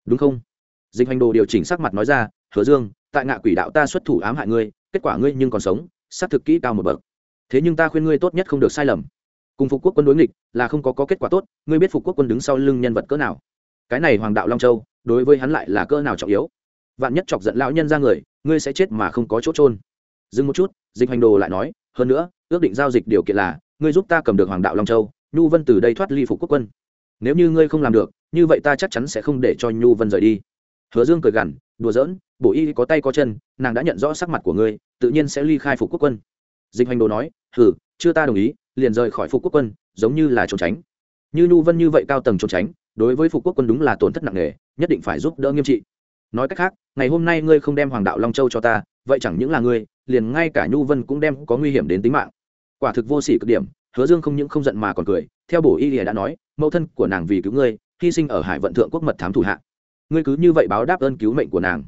Đúng không? Dịch hành đồ điều chỉnh sắc mặt nói ra hứa dương tại ngạ quỷ đạo ta xuất thủ ám hại ngươi kết quả ngươi nhưng còn sống xác thực kỹ cao một bậc. Thế nhưng ta khuyên ngươi tốt nhất không được sai lầm. Cùng phục quốc quân đối nghịch là không có, có kết quả tốt ngươi biết phục quốc quân đứng sau lưng nhân vật cỡ nào. Cái này hoàng đạo long châu đối với hắn lại là cỡ nào trọng yếu? Vạn nhất chọc giận lão nhân ra người ngươi sẽ chết mà không có chỗ trôn dừng một chút dịch hành đồ lại nói hơn nữa ước định giao dịch điều kiện là ngươi giúp ta cầm được hoàng đạo long châu nhu vân từ đây thoát ly phục quốc quân. Nếu như ngươi không làm được như vậy ta chắc chắn sẽ không để cho nhu vân rời đi hứa dương cười gằn, đùa giỡn, bổ y có tay có chân, nàng đã nhận rõ sắc mặt của ngươi, tự nhiên sẽ ly khai phục quốc quân. Dịch hành đồ nói, hừ, chưa ta đồng ý, liền rời khỏi phục quốc quân, giống như là trốn tránh. Như nhu vân như vậy cao tầng trốn tránh, đối với phục quốc quân đúng là tổn thất nặng nề, nhất định phải giúp đỡ nghiêm trị. Nói cách khác, ngày hôm nay ngươi không đem hoàng đạo long châu cho ta, vậy chẳng những là ngươi, liền ngay cả nhu vân cũng đem có nguy hiểm đến tính mạng. Quả thực vô sỉ cực điểm, hứa dương không những không giận mà còn cười, theo bổ y lìa đã nói, mẫu thân của nàng vì cứu ngươi, hy sinh ở hải vận thượng quốc mật thám thủ hạ ngươi cứ như vậy báo đáp ơn cứu mệnh của nàng.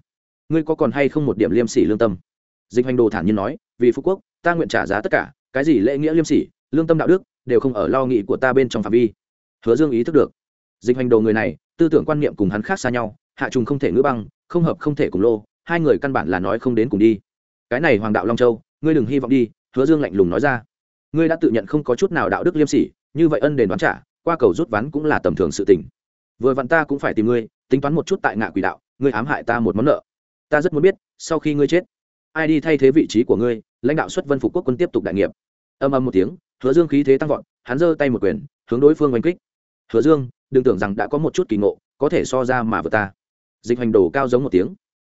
Ngươi có còn hay không một điểm liêm sỉ lương tâm? Dịch hành đồ thản nhiên nói, vì phú quốc, ta nguyện trả giá tất cả, cái gì lễ nghĩa liêm sỉ, lương tâm đạo đức, đều không ở lo nghị của ta bên trong phạm vi. Hứa dương ý thức được. Dịch hành đồ người này, tư tưởng quan niệm cùng hắn khác xa nhau, hạ trùng không thể ngữ băng, không hợp không thể cùng lô, hai người căn bản là nói không đến cùng đi. Cái này hoàng đạo long châu, ngươi đừng hy vọng đi, hứa dương lạnh lùng nói ra. Ngươi đã tự nhận không có chút nào đạo đức liêm sỉ, như vậy ân đền đoán trả, qua cầu rút ván cũng là tầm thường sự tình vừa vặn ta cũng phải tìm ngươi, tính toán một chút tại ngạ quỷ đạo, ngươi ám hại ta một món nợ. Ta rất muốn biết, sau khi ngươi chết, ai đi thay thế vị trí của ngươi, lãnh đạo xuất vân phục quốc quân tiếp tục đại nghiệp. Âm âm một tiếng, hứa dương khí thế tăng vọt, hắn giơ tay một quyền, hướng đối phương oanh kích. Hứa dương, đừng tưởng rằng đã có một chút kỳ ngộ, có thể so ra mà vượt ta. Dịch hành đồ cao giống một tiếng.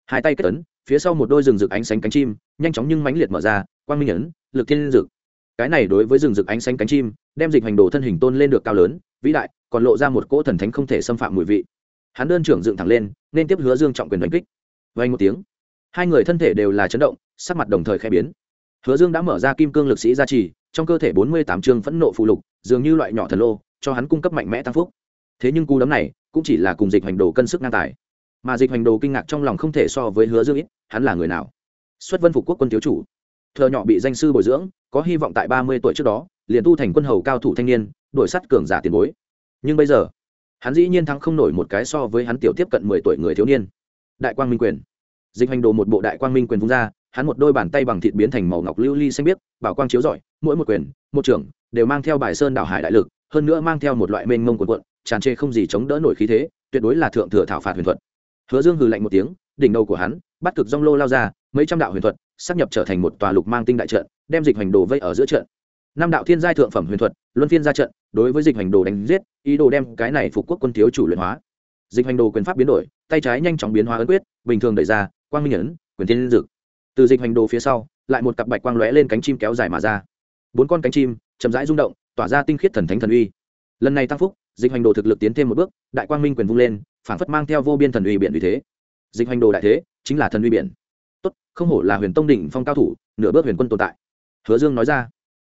Hai tay kết ấn, phía sau một đôi rừng rực ánh sáng cánh chim, nhanh chóng nhưng mãnh liệt mở ra, quang minh ấn, lực thiên rực cái này đối với rừng rực ánh sáng cánh chim đem dịch hành đồ thân hình tôn lên được cao lớn, vĩ đại, còn lộ ra một cỗ thần thánh không thể xâm phạm mùi vị. Hắn đơn trưởng dựng thẳng lên, nên tiếp hứa dương trọng quyền đánh kích. Vây một tiếng, hai người thân thể đều là chấn động, sắc mặt đồng thời khai biến. Hứa dương đã mở ra kim cương lực sĩ gia trì, trong cơ thể bốn mươi tám chương phẫn nộ phụ lục, dường như loại nhỏ thần lô, cho hắn cung cấp mạnh mẽ tăng phúc. Thế nhưng cú đấm này cũng chỉ là cùng dịch hành đồ cân sức ngang tài. Mà dịch hành đồ kinh ngạc trong lòng không thể so với hứa dương ít, hắn là người nào? Xuất vân phục quốc quân thiếu chủ. Thợ nhỏ bị danh sư bồi dưỡng, có hy vọng tại ba mươi tuổi trước đó liền tu thành quân hầu cao thủ thanh niên, đổi sắt cường giả tiền bối. Nhưng bây giờ, hắn dĩ nhiên thắng không nổi một cái so với hắn tiểu tiếp cận mười tuổi người thiếu niên. Đại quang minh quyền. Dịch hành đồ một bộ đại quang minh quyền vung ra, hắn một đôi bàn tay bằng thịt biến thành màu ngọc lưu ly xanh biếc, bảo quang chiếu rọi, mỗi một quyền, một trưởng, đều mang theo bài sơn đảo hải đại lực, hơn nữa mang theo một loại mênh mông quần quận tràn trề không gì chống đỡ nổi khí thế, tuyệt đối là thượng thừa thảo phạt huyền thuật. Hứa dương hừ lạnh một tiếng, đỉnh đầu của hắn, bắt cực rong lô lao ra, mấy trăm đạo huyền thuật, sắp nhập trở thành một tòa lục mang tinh đại trận, đem dịch hành đồ vây ở giữa trận năm đạo thiên giai thượng phẩm huyền thuật, luân phiên ra trận, đối với dịch hành đồ đánh giết, ý đồ đem cái này phục quốc quân thiếu chủ luyện hóa. Dịch hành đồ quyền pháp biến đổi, tay trái nhanh chóng biến hóa ấn quyết, bình thường đẩy ra, quang minh ấn, quyền thiên liên dực từ dịch hành đồ phía sau, lại một cặp bạch quang lóe lên cánh chim kéo dài mà ra. Bốn con cánh chim, chậm rãi rung động, tỏa ra tinh khiết thần thánh thần uy. Lần này tăng phúc, dịch hành đồ thực lực tiến thêm một bước, đại quang minh quyền vung lên, phản phất mang theo vô biên thần uy biển uy thế. Dịch hành đồ đại thế, chính là thần uy biển. Tốt, không hổ là huyền tông đỉnh phong cao thủ, nửa bước huyền quân tồn tại. Hứa dương nói ra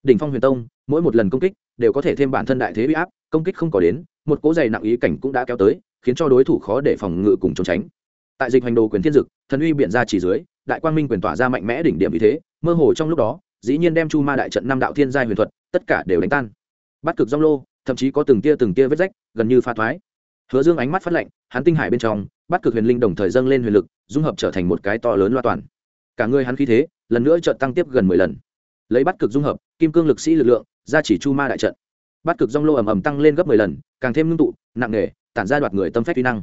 đỉnh phong huyền tông, mỗi một lần công kích đều có thể thêm bản thân đại thế bị áp, công kích không có đến, một cỗ dày nặng ý cảnh cũng đã kéo tới, khiến cho đối thủ khó để phòng ngự cùng trốn tránh. Tại dịch hành đồ quyền thiên dực, thần uy biện ra chỉ dưới, đại quang minh quyền tỏa ra mạnh mẽ đỉnh điểm ý thế, mơ hồ trong lúc đó, dĩ nhiên đem chu ma đại trận năm đạo thiên giai huyền thuật, tất cả đều đánh tan. Bắt cực rong lô, thậm chí có từng tia từng tia vết rách, gần như pha thoái. Hứa dương ánh mắt phát lạnh, hắn tinh hải bên trong bắt cực huyền linh đồng thời dâng lên huyền lực, dung hợp trở thành một cái to lớn loa toàn. Cả người hắn khí thế, lần nữa trợ tăng tiếp gần mười lần lấy bắt cực dung hợp, kim cương lực sĩ lực lượng ra chỉ chu ma đại trận. Bắt cực rong lô ầm ầm tăng lên gấp mười lần, càng thêm ngưng tụ, nặng nề, tản ra đoạt người tâm phép kỹ năng.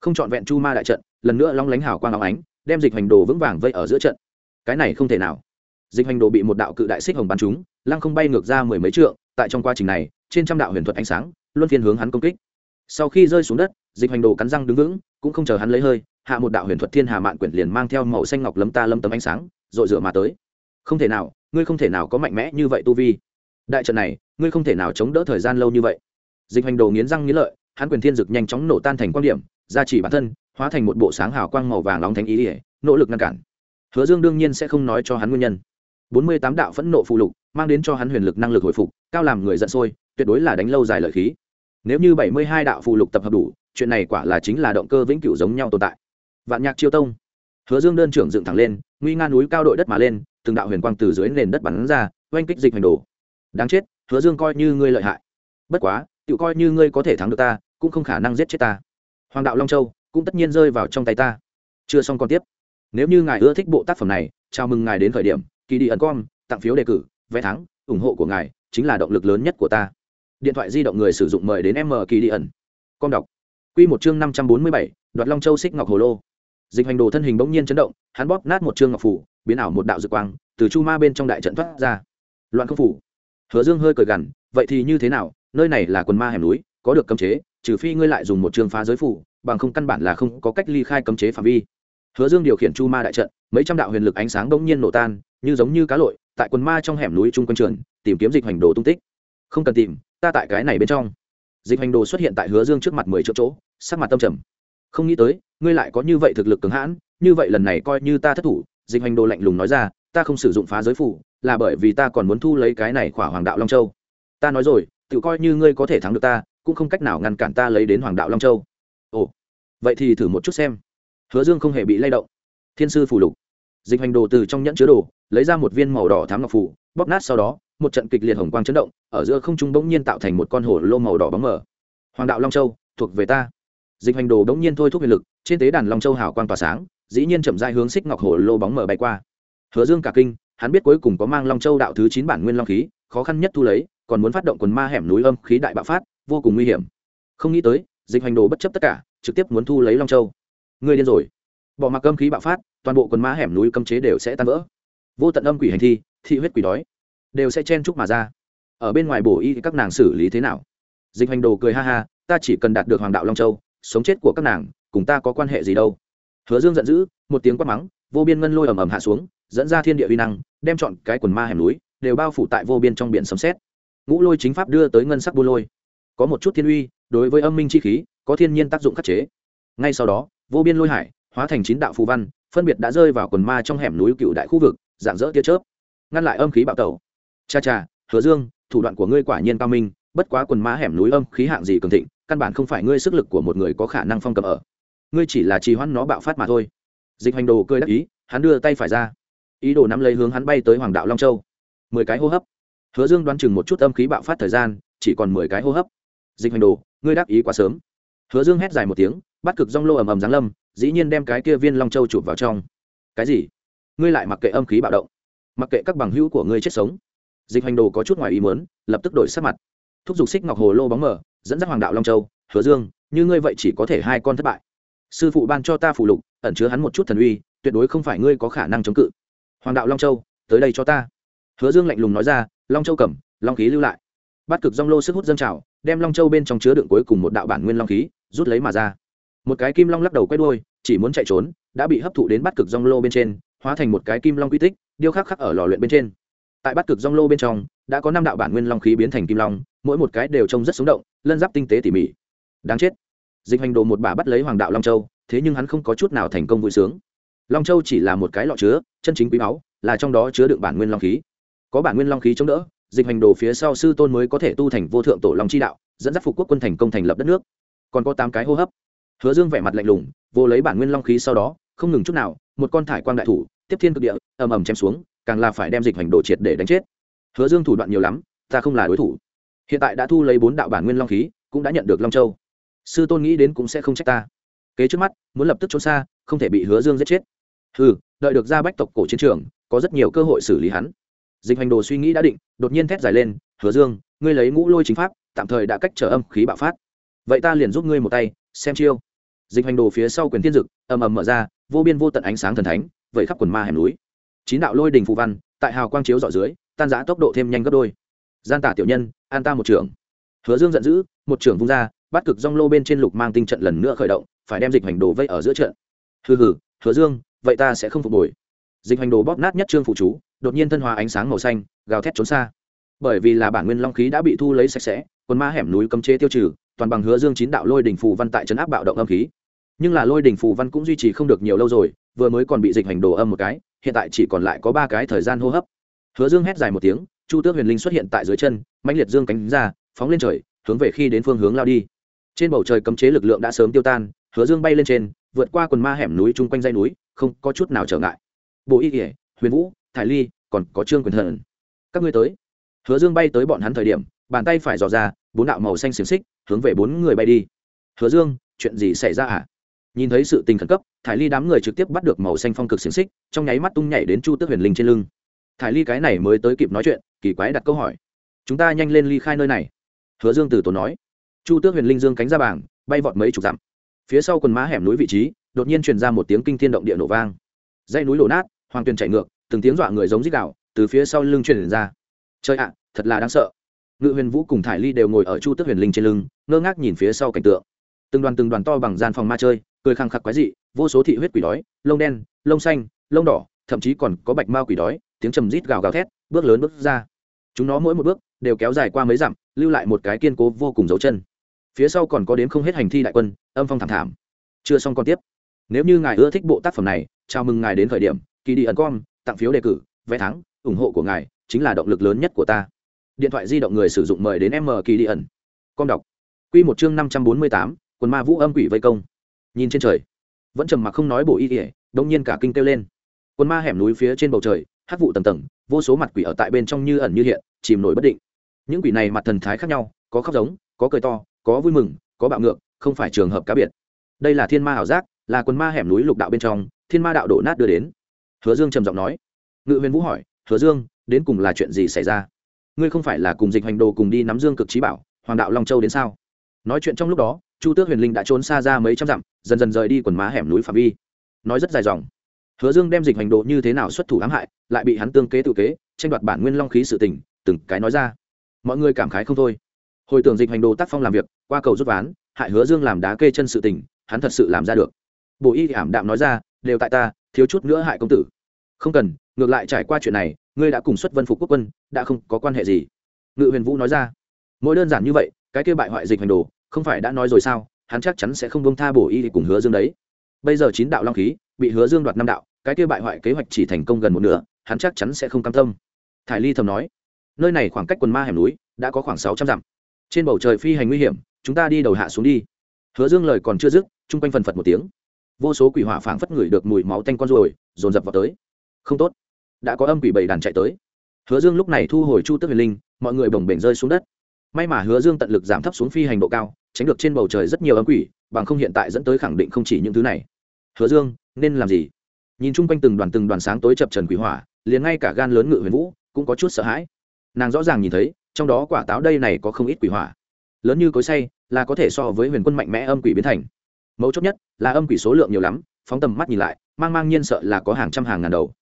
Không chọn vẹn chu ma đại trận, lần nữa long lánh hào quang áo ánh, đem dịch hành đồ vững vàng vây ở giữa trận. Cái này không thể nào. Dịch hành đồ bị một đạo cự đại xích hồng bắn trúng, lăng không bay ngược ra mười mấy trượng, tại trong quá trình này, trên trăm đạo huyền thuật ánh sáng, luân phiên hướng hắn công kích. Sau khi rơi xuống đất, dịch hành đồ cắn răng đứng vững, cũng không chờ hắn lấy hơi, hạ một đạo huyền thuật thiên hà mạn quyển liền mang theo màu xanh ngọc lấm ta lâm tấm ánh sáng dội rửa mà tới. Không thể nào ngươi không thể nào có mạnh mẽ như vậy tu vi. Đại trận này, ngươi không thể nào chống đỡ thời gian lâu như vậy. Dịch hành đồ nghiến răng nghiến lợi, hắn quyền thiên dực nhanh chóng nổ tan thành quan điểm, gia trì bản thân, hóa thành một bộ sáng hào quang màu vàng nóng thánh ý ỉa nỗ lực ngăn cản. Hứa dương đương nhiên sẽ không nói cho hắn nguyên nhân. Bốn mươi tám đạo phẫn nộ phụ lục, mang đến cho hắn huyền lực năng lực hồi phục, cao làm người giận sôi, tuyệt đối là đánh lâu dài lợi khí. Nếu như bảy mươi hai đạo phụ lục tập hợp đủ, chuyện này quả là chính là động cơ vĩnh cửu giống nhau tồn tại. Vạn nhạc chiêu tông. Hứa dương đơn trưởng dựng thẳng lên, nguy nga núi cao đội đất mà lên từng đạo huyền quang từ dưới nền đất bắn ra, oanh kích dịch hành đồ. Đáng chết, hứa dương coi như ngươi lợi hại. Bất quá tự coi như ngươi có thể thắng được ta, cũng không khả năng giết chết ta. Hoàng đạo long châu cũng tất nhiên rơi vào trong tay ta. Chưa xong còn tiếp. Nếu như ngài ưa thích bộ tác phẩm này, chào mừng ngài đến khởi điểm kỳ đi ẩn com, tặng phiếu đề cử, vé thắng, ủng hộ của ngài chính là động lực lớn nhất của ta. Điện thoại di động người sử dụng mời đến m kỳ đi ẩn. Com đọc. Q một chương năm trăm bốn mươi bảy, đoạt long châu xích ngọc hồ lô dịch hành đồ thân hình bỗng nhiên chấn động, hắn bóp nát một trương ngọc phủ, biến ảo một đạo dược quang, từ chu ma bên trong đại trận thoát ra. Loạn không phủ. Hứa dương hơi cười gằn, vậy thì như thế nào? Nơi này là quần ma hẻm núi, có được cấm chế, trừ phi ngươi lại dùng một trường phá giới phủ, bằng không căn bản là không có cách ly khai cấm chế phạm vi. Hứa dương điều khiển chu ma đại trận, mấy trăm đạo huyền lực ánh sáng bỗng nhiên nổ tan, như giống như cá lội, tại quần ma trong hẻm núi trung quân trường, tìm kiếm dịch hành đồ tung tích. Không cần tìm, ta tại cái này bên trong. Dịch hành đồ xuất hiện tại hứa dương trước mặt mười chỗ chỗ, sắc mặt tâm trầm không nghĩ tới, ngươi lại có như vậy thực lực cứng hãn, như vậy lần này coi như ta thất thủ, dịch hành đồ lạnh lùng nói ra, ta không sử dụng phá giới phủ, là bởi vì ta còn muốn thu lấy cái này khỏa hoàng đạo long châu. Ta nói rồi tự coi như ngươi có thể thắng được ta, cũng không cách nào ngăn cản ta lấy đến hoàng đạo long châu. Ồ, vậy thì thử một chút xem. Hứa dương không hề bị lay động. Thiên sư phủ lục. Dịch hành đồ từ trong nhẫn chứa đồ, lấy ra một viên màu đỏ thám ngọc phủ bóp nát sau đó, một trận kịch liệt hồng quang chấn động, ở giữa không trung bỗng nhiên tạo thành một con hổ lô màu đỏ bóng mở hoàng đạo long châu, thuộc về ta dịch hành đồ bỗng nhiên thôi thúc huyền lực, trên tế đàn long châu hào quang tỏa sáng, dĩ nhiên chậm dai hướng xích ngọc hổ lô bóng mở bay qua. Hứa dương cả kinh, hắn biết cuối cùng có mang long châu đạo thứ chín bản nguyên long khí, khó khăn nhất thu lấy, còn muốn phát động quần ma hẻm núi âm khí đại bạo phát, vô cùng nguy hiểm. Không nghĩ tới, dịch hành đồ bất chấp tất cả, trực tiếp muốn thu lấy long châu. Người điên rồi. Bỏ mặc âm khí bạo phát, toàn bộ quần ma hẻm núi cấm chế đều sẽ tan vỡ. Vô tận âm quỷ hành thi, thị huyết quỷ đói, đều sẽ chen chúc mà ra. Ở bên ngoài bổ y các nàng xử lý thế nào? Dịch hành đồ cười ha ha, ta chỉ cần đạt được hoàng đạo long châu sống chết của các nàng, cùng ta có quan hệ gì đâu. Hứa dương giận dữ, một tiếng quát mắng, vô biên ngân lôi ầm ầm hạ xuống, dẫn ra thiên địa uy năng, đem chọn cái quần ma hẻm núi, đều bao phủ tại vô biên trong biển sấm xét ngũ lôi chính pháp đưa tới ngân sắc buôn lôi. Có một chút thiên uy, đối với âm minh chi khí, có thiên nhiên tác dụng khắc chế. Ngay sau đó, vô biên lôi hải, hóa thành chín đạo phù văn, phân biệt đã rơi vào quần ma trong hẻm núi cựu đại khu vực, dạng dỡ tia chớp. Ngăn lại âm khí bạo tẩu. Cha cha, hứa dương, thủ đoạn của ngươi quả nhiên cao minh bất quá quần mã hẻm núi âm khí hạng gì cường thịnh, căn bản không phải ngươi sức lực của một người có khả năng phong cầm ở. Ngươi chỉ là trì hoãn nó bạo phát mà thôi. Dịch hành đồ cười đắc ý, hắn đưa tay phải ra. Ý đồ nắm lấy hướng hắn bay tới hoàng đạo long châu. Mười cái hô hấp. Hứa dương đoán chừng một chút âm khí bạo phát thời gian, chỉ còn mười cái hô hấp. Dịch hành đồ, ngươi đáp ý quá sớm. Hứa dương hét dài một tiếng, bắt cực rong lô ầm ầm giáng lâm, dĩ nhiên đem cái kia viên long châu chụp vào trong. Cái gì? Ngươi lại mặc kệ âm khí bạo động, mặc kệ các bằng hữu của ngươi chết sống. Dịch hành đồ có chút ngoài ý muốn, lập tức đổi sắc mặt thúc giục xích ngọc hồ lô bóng mở dẫn dắt hoàng đạo long châu, hứa dương, như ngươi vậy chỉ có thể hai con thất bại. Sư phụ ban cho ta phụ lục, ẩn chứa hắn một chút thần uy, tuyệt đối không phải ngươi có khả năng chống cự. Hoàng đạo long châu, tới đây cho ta. Hứa dương lạnh lùng nói ra, long châu cầm, long khí lưu lại. Bắt cực dong lô sức hút dâng trào, đem long châu bên trong chứa đựng cuối cùng một đạo bản nguyên long khí, rút lấy mà ra. Một cái kim long lắc đầu quay đuôi, chỉ muốn chạy trốn, đã bị hấp thụ đến bắt cực dong lô bên trên, hóa thành một cái kim long quy tích, điêu khắc khắc ở lò luyện bên trên. Tại bắt cực dong lô bên trong, đã có năm đạo bản nguyên long khí biến thành kim long mỗi một cái đều trông rất sống động, lân giáp tinh tế tỉ mỉ. Đáng chết. Dịch hành đồ một bà bắt lấy hoàng đạo long châu, thế nhưng hắn không có chút nào thành công vui sướng. Long châu chỉ là một cái lọ chứa, chân chính quý báu, là trong đó chứa đựng bản nguyên long khí. Có bản nguyên long khí chống đỡ, dịch hành đồ phía sau sư tôn mới có thể tu thành vô thượng tổ long chi đạo, dẫn dắt phục quốc quân thành công thành lập đất nước. Còn có tám cái hô hấp. Hứa dương vẻ mặt lạnh lùng, vô lấy bản nguyên long khí sau đó, không ngừng chút nào, một con thải quang đại thủ, tiếp thiên cực địa, ầm ầm chém xuống, càng là phải đem dịch hành đồ triệt để đánh chết. Hứa dương thủ đoạn nhiều lắm, ta không là đối thủ hiện tại đã thu lấy bốn đạo bản nguyên long khí, cũng đã nhận được long châu. Sư tôn nghĩ đến cũng sẽ không trách ta. Kế trước mắt, muốn lập tức trốn xa, không thể bị hứa dương giết chết. Ừ đợi được ra bách tộc cổ chiến trường, có rất nhiều cơ hội xử lý hắn. Dịch hành đồ suy nghĩ đã định, đột nhiên thét dài lên, hứa dương, ngươi lấy ngũ lôi chính pháp, tạm thời đã cách trở âm khí bạo phát. Vậy ta liền giúp ngươi một tay, xem chiêu. Dịch hành đồ phía sau quyền thiên dực, ầm ầm mở ra, vô biên vô tận ánh sáng thần thánh vậy khắp quần ma hẻm núi. Chín đạo lôi đình phù văn, tại hào quang chiếu dọ dưới, tan giã tốc độ thêm nhanh gấp đôi gian tả tiểu nhân, an ta một trưởng. Hứa dương giận dữ, một trưởng vung ra, bắt cực rong lô bên trên lục mang tinh trận lần nữa khởi động, phải đem dịch hành đồ vây ở giữa trận. Hừ hừ, hứa dương, vậy ta sẽ không phục hồi. Dịch hành đồ bóp nát nhất trương phụ chú, đột nhiên thân hóa ánh sáng màu xanh, gào thét trốn xa. Bởi vì là bản nguyên long khí đã bị thu lấy sạch sẽ, quần ma hẻm núi cấm chế tiêu trừ, toàn bằng hứa dương chín đạo lôi đỉnh phù văn tại trấn áp bạo động âm khí. Nhưng là lôi đỉnh phù văn cũng duy trì không được nhiều lâu rồi, vừa mới còn bị dịch hành đồ âm một cái, hiện tại chỉ còn lại có ba cái thời gian hô hấp. Hứa dương hét dài một tiếng chu tước huyền linh xuất hiện tại dưới chân mạnh liệt dương cánh ra, phóng lên trời, hướng về khi đến phương hướng lao đi. Trên bầu trời cấm chế lực lượng đã sớm tiêu tan, hứa dương bay lên trên, vượt qua quần ma hẻm núi chung quanh dây núi, không có chút nào trở ngại. Bộ y kỉa huyền vũ, thải ly, còn có trương quyền thần. Các ngươi tới. Hứa dương bay tới bọn hắn thời điểm, bàn tay phải dò ra, bốn đạo màu xanh xiềng xích, hướng về bốn người bay đi. Hứa dương, chuyện gì xảy ra à nhìn thấy sự tình khẩn cấp, thải ly đám người trực tiếp bắt được màu xanh phong cực xiềng xích, trong nháy mắt tung nhảy đến chu tước huyền linh trên lưng thải ly cái này mới tới kịp nói chuyện, kỳ quái đặt câu hỏi. Chúng ta nhanh lên ly khai nơi này. Hứa dương từ tốn nói. Chu tước huyền linh dương cánh ra bảng, bay vọt mấy chục dặm. Phía sau quần má hẻm núi vị trí, đột nhiên truyền ra một tiếng kinh thiên động địa nổ vang. Dây núi đổ nát, hoàng tuyền chạy ngược, từng tiếng dọa người giống dích đạo từ phía sau lưng truyền ra. Chơi ạ, thật là đáng sợ. Ngự huyền vũ cùng thải ly đều ngồi ở chu tước huyền linh trên lưng, ngơ ngác nhìn phía sau cảnh tượng. Từng đoàn từng đoàn to bằng gian phòng ma chơi, cười khăng khặc quái dị, vô số thị huyết quỷ đói, lông đen, lông xanh, lông đỏ, thậm chí còn có bạch ma quỷ đói tiếng trầm rít gào gào thét, bước lớn bước ra. Chúng nó mỗi một bước đều kéo dài qua mấy dặm, lưu lại một cái kiên cố vô cùng dấu chân. Phía sau còn có đến không hết hành thi đại quân, âm phong thảm thảm. Chưa xong còn tiếp. Nếu như ngài ưa thích bộ tác phẩm này, chào mừng ngài đến thời điểm, kỳ đi ẩn com, tặng phiếu đề cử, vé thắng, ủng hộ của ngài chính là động lực lớn nhất của ta. Điện thoại di động người sử dụng mời đến m kỳ đi ẩn. Com đọc. Q một chương năm trăm bốn mươi tám, quần ma vũ âm quỷ vây công. Nhìn trên trời. Vẫn trầm mặc không nói bộ y ỉa đông nhiên cả kinh kêu lên. Quần ma hẻm núi phía trên bầu trời hát vụ tầng tầng, vô số mặt quỷ ở tại bên trong như ẩn như hiện, chìm nổi bất định. Những quỷ này mặt thần thái khác nhau, có khóc giống, có cười to, có vui mừng, có bạo ngược, không phải trường hợp cá biệt. Đây là thiên ma ảo giác, là quần ma hẻm núi lục đạo bên trong, thiên ma đạo đổ nát đưa đến. Hứa dương trầm giọng nói. Ngự huyền vũ hỏi, hứa dương, đến cùng là chuyện gì xảy ra? Ngươi không phải là cùng dịch hành đồ cùng đi nắm dương cực trí bảo, hoàng đạo long châu đến sao? Nói chuyện trong lúc đó, chu tước huyền linh đã trốn xa ra mấy trăm dặm, dần dần rời đi quần má hẻm núi phạm vi. Nói rất dài dòng hứa dương đem dịch hành đồ như thế nào xuất thủ ám hại, lại bị hắn tương kế tự kế, tranh đoạt bản nguyên long khí sự tình, từng cái nói ra. Mọi người cảm khái không thôi. Hồi tưởng dịch hành đồ tác phong làm việc, qua cầu rút ván, hại hứa dương làm đá kê chân sự tình, hắn thật sự làm ra được. Bộ y ảm đạm nói ra, đều tại ta, thiếu chút nữa hại công tử. Không cần, ngược lại trải qua chuyện này, ngươi đã cùng xuất vân phục quốc quân, đã không có quan hệ gì. Ngự huyền vũ nói ra, mỗi đơn giản như vậy, cái kia bại hoại dịch hành đồ không phải đã nói rồi sao, hắn chắc chắn sẽ không bông tha bổ y cùng hứa dương đấy. Bây giờ chín đạo long khí, bị hứa dương đoạt năm đạo cái kia bại hoại kế hoạch chỉ thành công gần một nửa, hắn chắc chắn sẽ không cam tâm. Thải ly thầm nói, nơi này khoảng cách quần ma hẻm núi đã có khoảng sáu trăm dặm. Trên bầu trời phi hành nguy hiểm, chúng ta đi đầu hạ xuống đi. Hứa dương lời còn chưa dứt, chung quanh phần phật một tiếng. Vô số quỷ hỏa phảng phất ngửi được mùi máu tanh con ruồi, dồn dập vào tới. Không tốt, đã có âm quỷ bảy đàn chạy tới. Hứa dương lúc này thu hồi chu tức huyền linh, mọi người bồng bềnh rơi xuống đất. May mà hứa dương tận lực giảm thấp xuống phi hành độ cao, tránh được trên bầu trời rất nhiều âm quỷ, bằng không hiện tại dẫn tới khẳng định không chỉ những thứ này. Hứa dương, nên làm gì? Nhìn chung quanh từng đoàn từng đoàn sáng tối chập trần quỷ hỏa, liền ngay cả gan lớn ngự huyền vũ cũng có chút sợ hãi. Nàng rõ ràng nhìn thấy, trong đó quả táo đây này có không ít quỷ hỏa. Lớn như cối say, là có thể so với huyền quân mạnh mẽ âm quỷ biến thành. Mấu chốt nhất là âm quỷ số lượng nhiều lắm, phóng tầm mắt nhìn lại, mang mang nhiên sợ là có hàng trăm hàng ngàn đầu.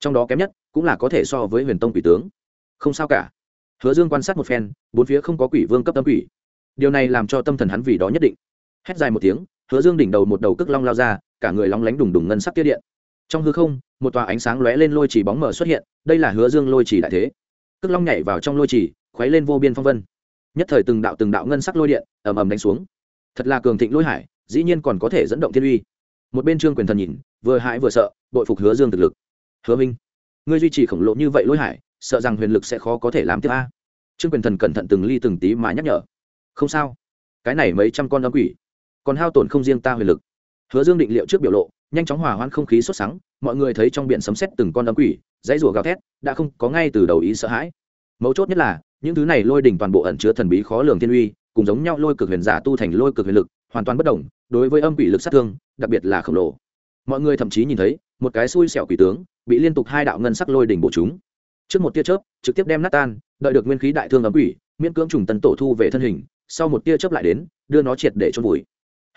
Trong đó kém nhất cũng là có thể so với huyền tông quỷ tướng. Không sao cả. Hứa dương quan sát một phen, bốn phía không có quỷ vương cấp tâm quỷ. Điều này làm cho tâm thần hắn vì đó nhất định. Hét dài một tiếng, hứa dương đỉnh đầu một đầu cước long lao ra, cả người lóng lánh đùng đùng ngân sắc tiết điện trong hư không, một tòa ánh sáng lóe lên lôi chỉ bóng mở xuất hiện, đây là hứa dương lôi chỉ đại thế. Cước long nhảy vào trong lôi chỉ, khuấy lên vô biên phong vân. Nhất thời từng đạo từng đạo ngân sắc lôi điện ầm ầm đánh xuống. Thật là cường thịnh lôi hải, dĩ nhiên còn có thể dẫn động thiên uy. Một bên trương quyền thần nhìn, vừa hãi vừa sợ, bội phục hứa dương thực lực. Hứa minh, ngươi duy trì khổng lồ như vậy lôi hải, sợ rằng huyền lực sẽ khó có thể làm tiếp a. Trương quyền thần cẩn thận từng ly từng tí mà nhắc nhở. Không sao, cái này mấy trăm con âm quỷ, còn hao tổn không riêng ta huyền lực. Hứa dương định liệu trước biểu lộ nhanh chóng hòa hoãn không khí sốt sắng, mọi người thấy trong biển sấm sét từng con âm quỷ, dãy rùa gào thét, đã không có ngay từ đầu ý sợ hãi. Mấu chốt nhất là, những thứ này lôi đỉnh toàn bộ ẩn chứa thần bí khó lường thiên uy, cùng giống nhau lôi cực huyền giả tu thành lôi cực huyền lực, hoàn toàn bất đồng, đối với âm quỷ lực sát thương, đặc biệt là khổng lồ. Mọi người thậm chí nhìn thấy, một cái xui xẻo quỷ tướng, bị liên tục hai đạo ngân sắc lôi đỉnh bổ chúng. Trước một tia chớp, trực tiếp đem nát tan, đợi được nguyên khí đại thương ấm quỷ, miễn cưỡng trùng tần tổ thu về thân hình, sau một tia chớp lại đến, đưa nó triệt để trôn vùi.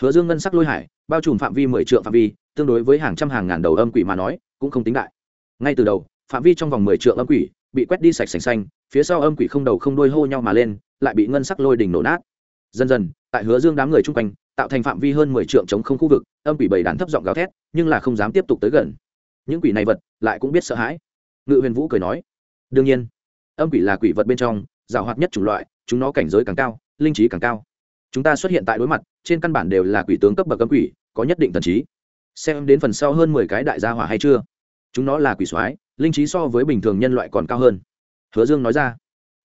Hứa dương ngân sắc lôi hải, bao trùm phạm vi mười triệu phạm vi tương đối với hàng trăm hàng ngàn đầu âm quỷ mà nói, cũng không tính đại. Ngay từ đầu, phạm vi trong vòng mười triệu âm quỷ bị quét đi sạch sành xanh, phía sau âm quỷ không đầu không đuôi hô nhau mà lên, lại bị ngân sắc lôi đỉnh nổ nát. Dần dần, tại hứa dương đám người chung quanh, tạo thành phạm vi hơn mười triệu chống không khu vực, âm quỷ bầy đàn thấp giọng gào thét, nhưng là không dám tiếp tục tới gần. Những quỷ này vật lại cũng biết sợ hãi. Ngự huyền vũ cười nói, đương nhiên, âm quỷ là quỷ vật bên trong, giảo hoạt nhất chủng loại, chúng nó cảnh giới càng cao, linh trí càng cao. Chúng ta xuất hiện tại đối mặt, trên căn bản đều là quỷ tướng cấp bậc âm quỷ, có nhất định thần trí xem đến phần sau hơn mười cái đại gia hỏa hay chưa? Chúng nó là quỷ soái, linh trí so với bình thường nhân loại còn cao hơn. Hứa dương nói ra.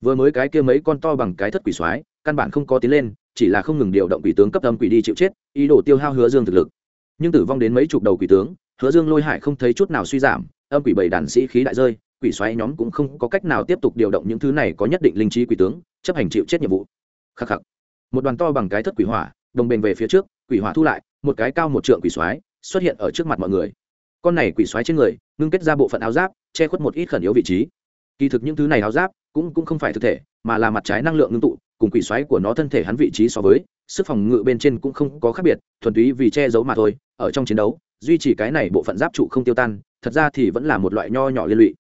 Vừa mới cái kia mấy con to bằng cái thất quỷ soái, căn bản không có tiến lên, chỉ là không ngừng điều động quỷ tướng cấp âm quỷ đi chịu chết, ý đồ tiêu hao hứa dương thực lực. Nhưng tử vong đến mấy chục đầu quỷ tướng, hứa dương lôi hải không thấy chút nào suy giảm, âm quỷ bảy đàn sĩ khí đại rơi, quỷ xoáy nhóm cũng không có cách nào tiếp tục điều động những thứ này có nhất định linh trí quỷ tướng, chấp hành chịu chết nhiệm vụ. Khắc khắc. Một đoàn to bằng cái thất quỷ hỏa, đồng bền về phía trước, quỷ hỏa thu lại, một cái cao một trượng quỷ xoáy xuất hiện ở trước mặt mọi người. Con này quỷ xoáy trên người, ngưng kết ra bộ phận áo giáp, che khuất một ít khẩn yếu vị trí. Kỳ thực những thứ này áo giáp cũng cũng không phải thực thể, mà là mặt trái năng lượng ngưng tụ, cùng quỷ xoáy của nó thân thể hắn vị trí so với, sức phòng ngự bên trên cũng không có khác biệt, thuần túy vì che giấu mà thôi, ở trong chiến đấu, duy trì cái này bộ phận giáp trụ không tiêu tan, thật ra thì vẫn là một loại nho nhỏ liên lụy.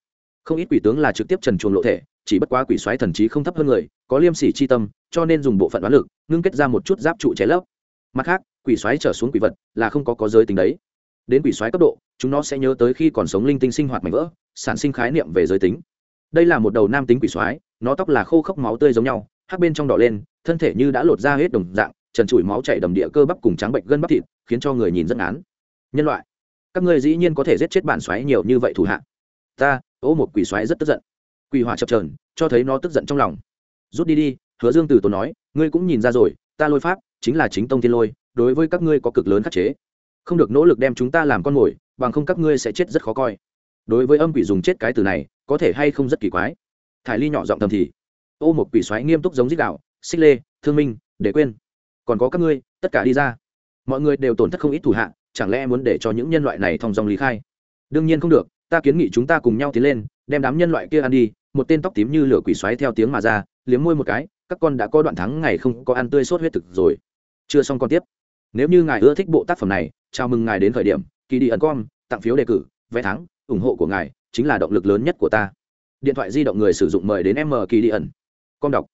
Không ít quỷ tướng là trực tiếp trần chuồng lộ thể, chỉ bất quá quỷ xoáy thần trí không thấp hơn người, có liêm sỉ chi tâm, cho nên dùng bộ phận đoán lực, ngưng kết ra một chút giáp trụ cháy lấp. Mặt khác quỷ xoáy trở xuống quỷ vật là không có có giới tính đấy. Đến quỷ xoáy cấp độ, chúng nó sẽ nhớ tới khi còn sống linh tinh sinh hoạt mạnh vỡ, sản sinh khái niệm về giới tính. Đây là một đầu nam tính quỷ xoáy nó tóc là khô khốc máu tươi giống nhau, hắc bên trong đỏ lên, thân thể như đã lột ra hết đồng dạng, trần trụi máu chảy đầm địa cơ bắp cùng trắng bệnh gân bắp thịt, khiến cho người nhìn rất ngán. Nhân loại, các ngươi dĩ nhiên có thể giết chết bản xoáy nhiều như vậy thủ hạ. Ta, ô một quỷ xoáy rất tức giận. Quỷ hỏa chập trờn cho thấy nó tức giận trong lòng. Rút đi đi, hứa dương từ tốn nói, ngươi cũng nhìn ra rồi, ta lôi pháp chính là chính tông thiên lôi, đối với các ngươi có cực lớn khắc chế. Không được nỗ lực đem chúng ta làm con mồi, bằng không các ngươi sẽ chết rất khó coi. Đối với âm quỷ dùng chết cái từ này, có thể hay không rất kỳ quái. Thải ly nhỏ giọng thầm thì, ô một quỷ xoáy nghiêm túc giống dích đạo xích lê, thương minh, để quên. Còn có các ngươi, tất cả đi ra. Mọi người đều tổn thất không ít thủ hạ, chẳng lẽ muốn để cho những nhân loại này thong dong lý khai? Đương nhiên không được, ta kiến nghị chúng ta cùng nhau tiến lên, đem đám nhân loại kia ăn đi một tên tóc tím như lửa quỷ xoáy theo tiếng mà ra, liếm môi một cái, các con đã có đoạn thắng ngày không có ăn tươi sốt huyết thực rồi. Chưa xong con tiếp. Nếu như ngài ưa thích bộ tác phẩm này, chào mừng ngài đến khởi điểm kỳ đi ẩn com, tặng phiếu đề cử, vé thắng, ủng hộ của ngài chính là động lực lớn nhất của ta. Điện thoại di động người sử dụng mời đến m kỳ đi ẩn. Com đọc.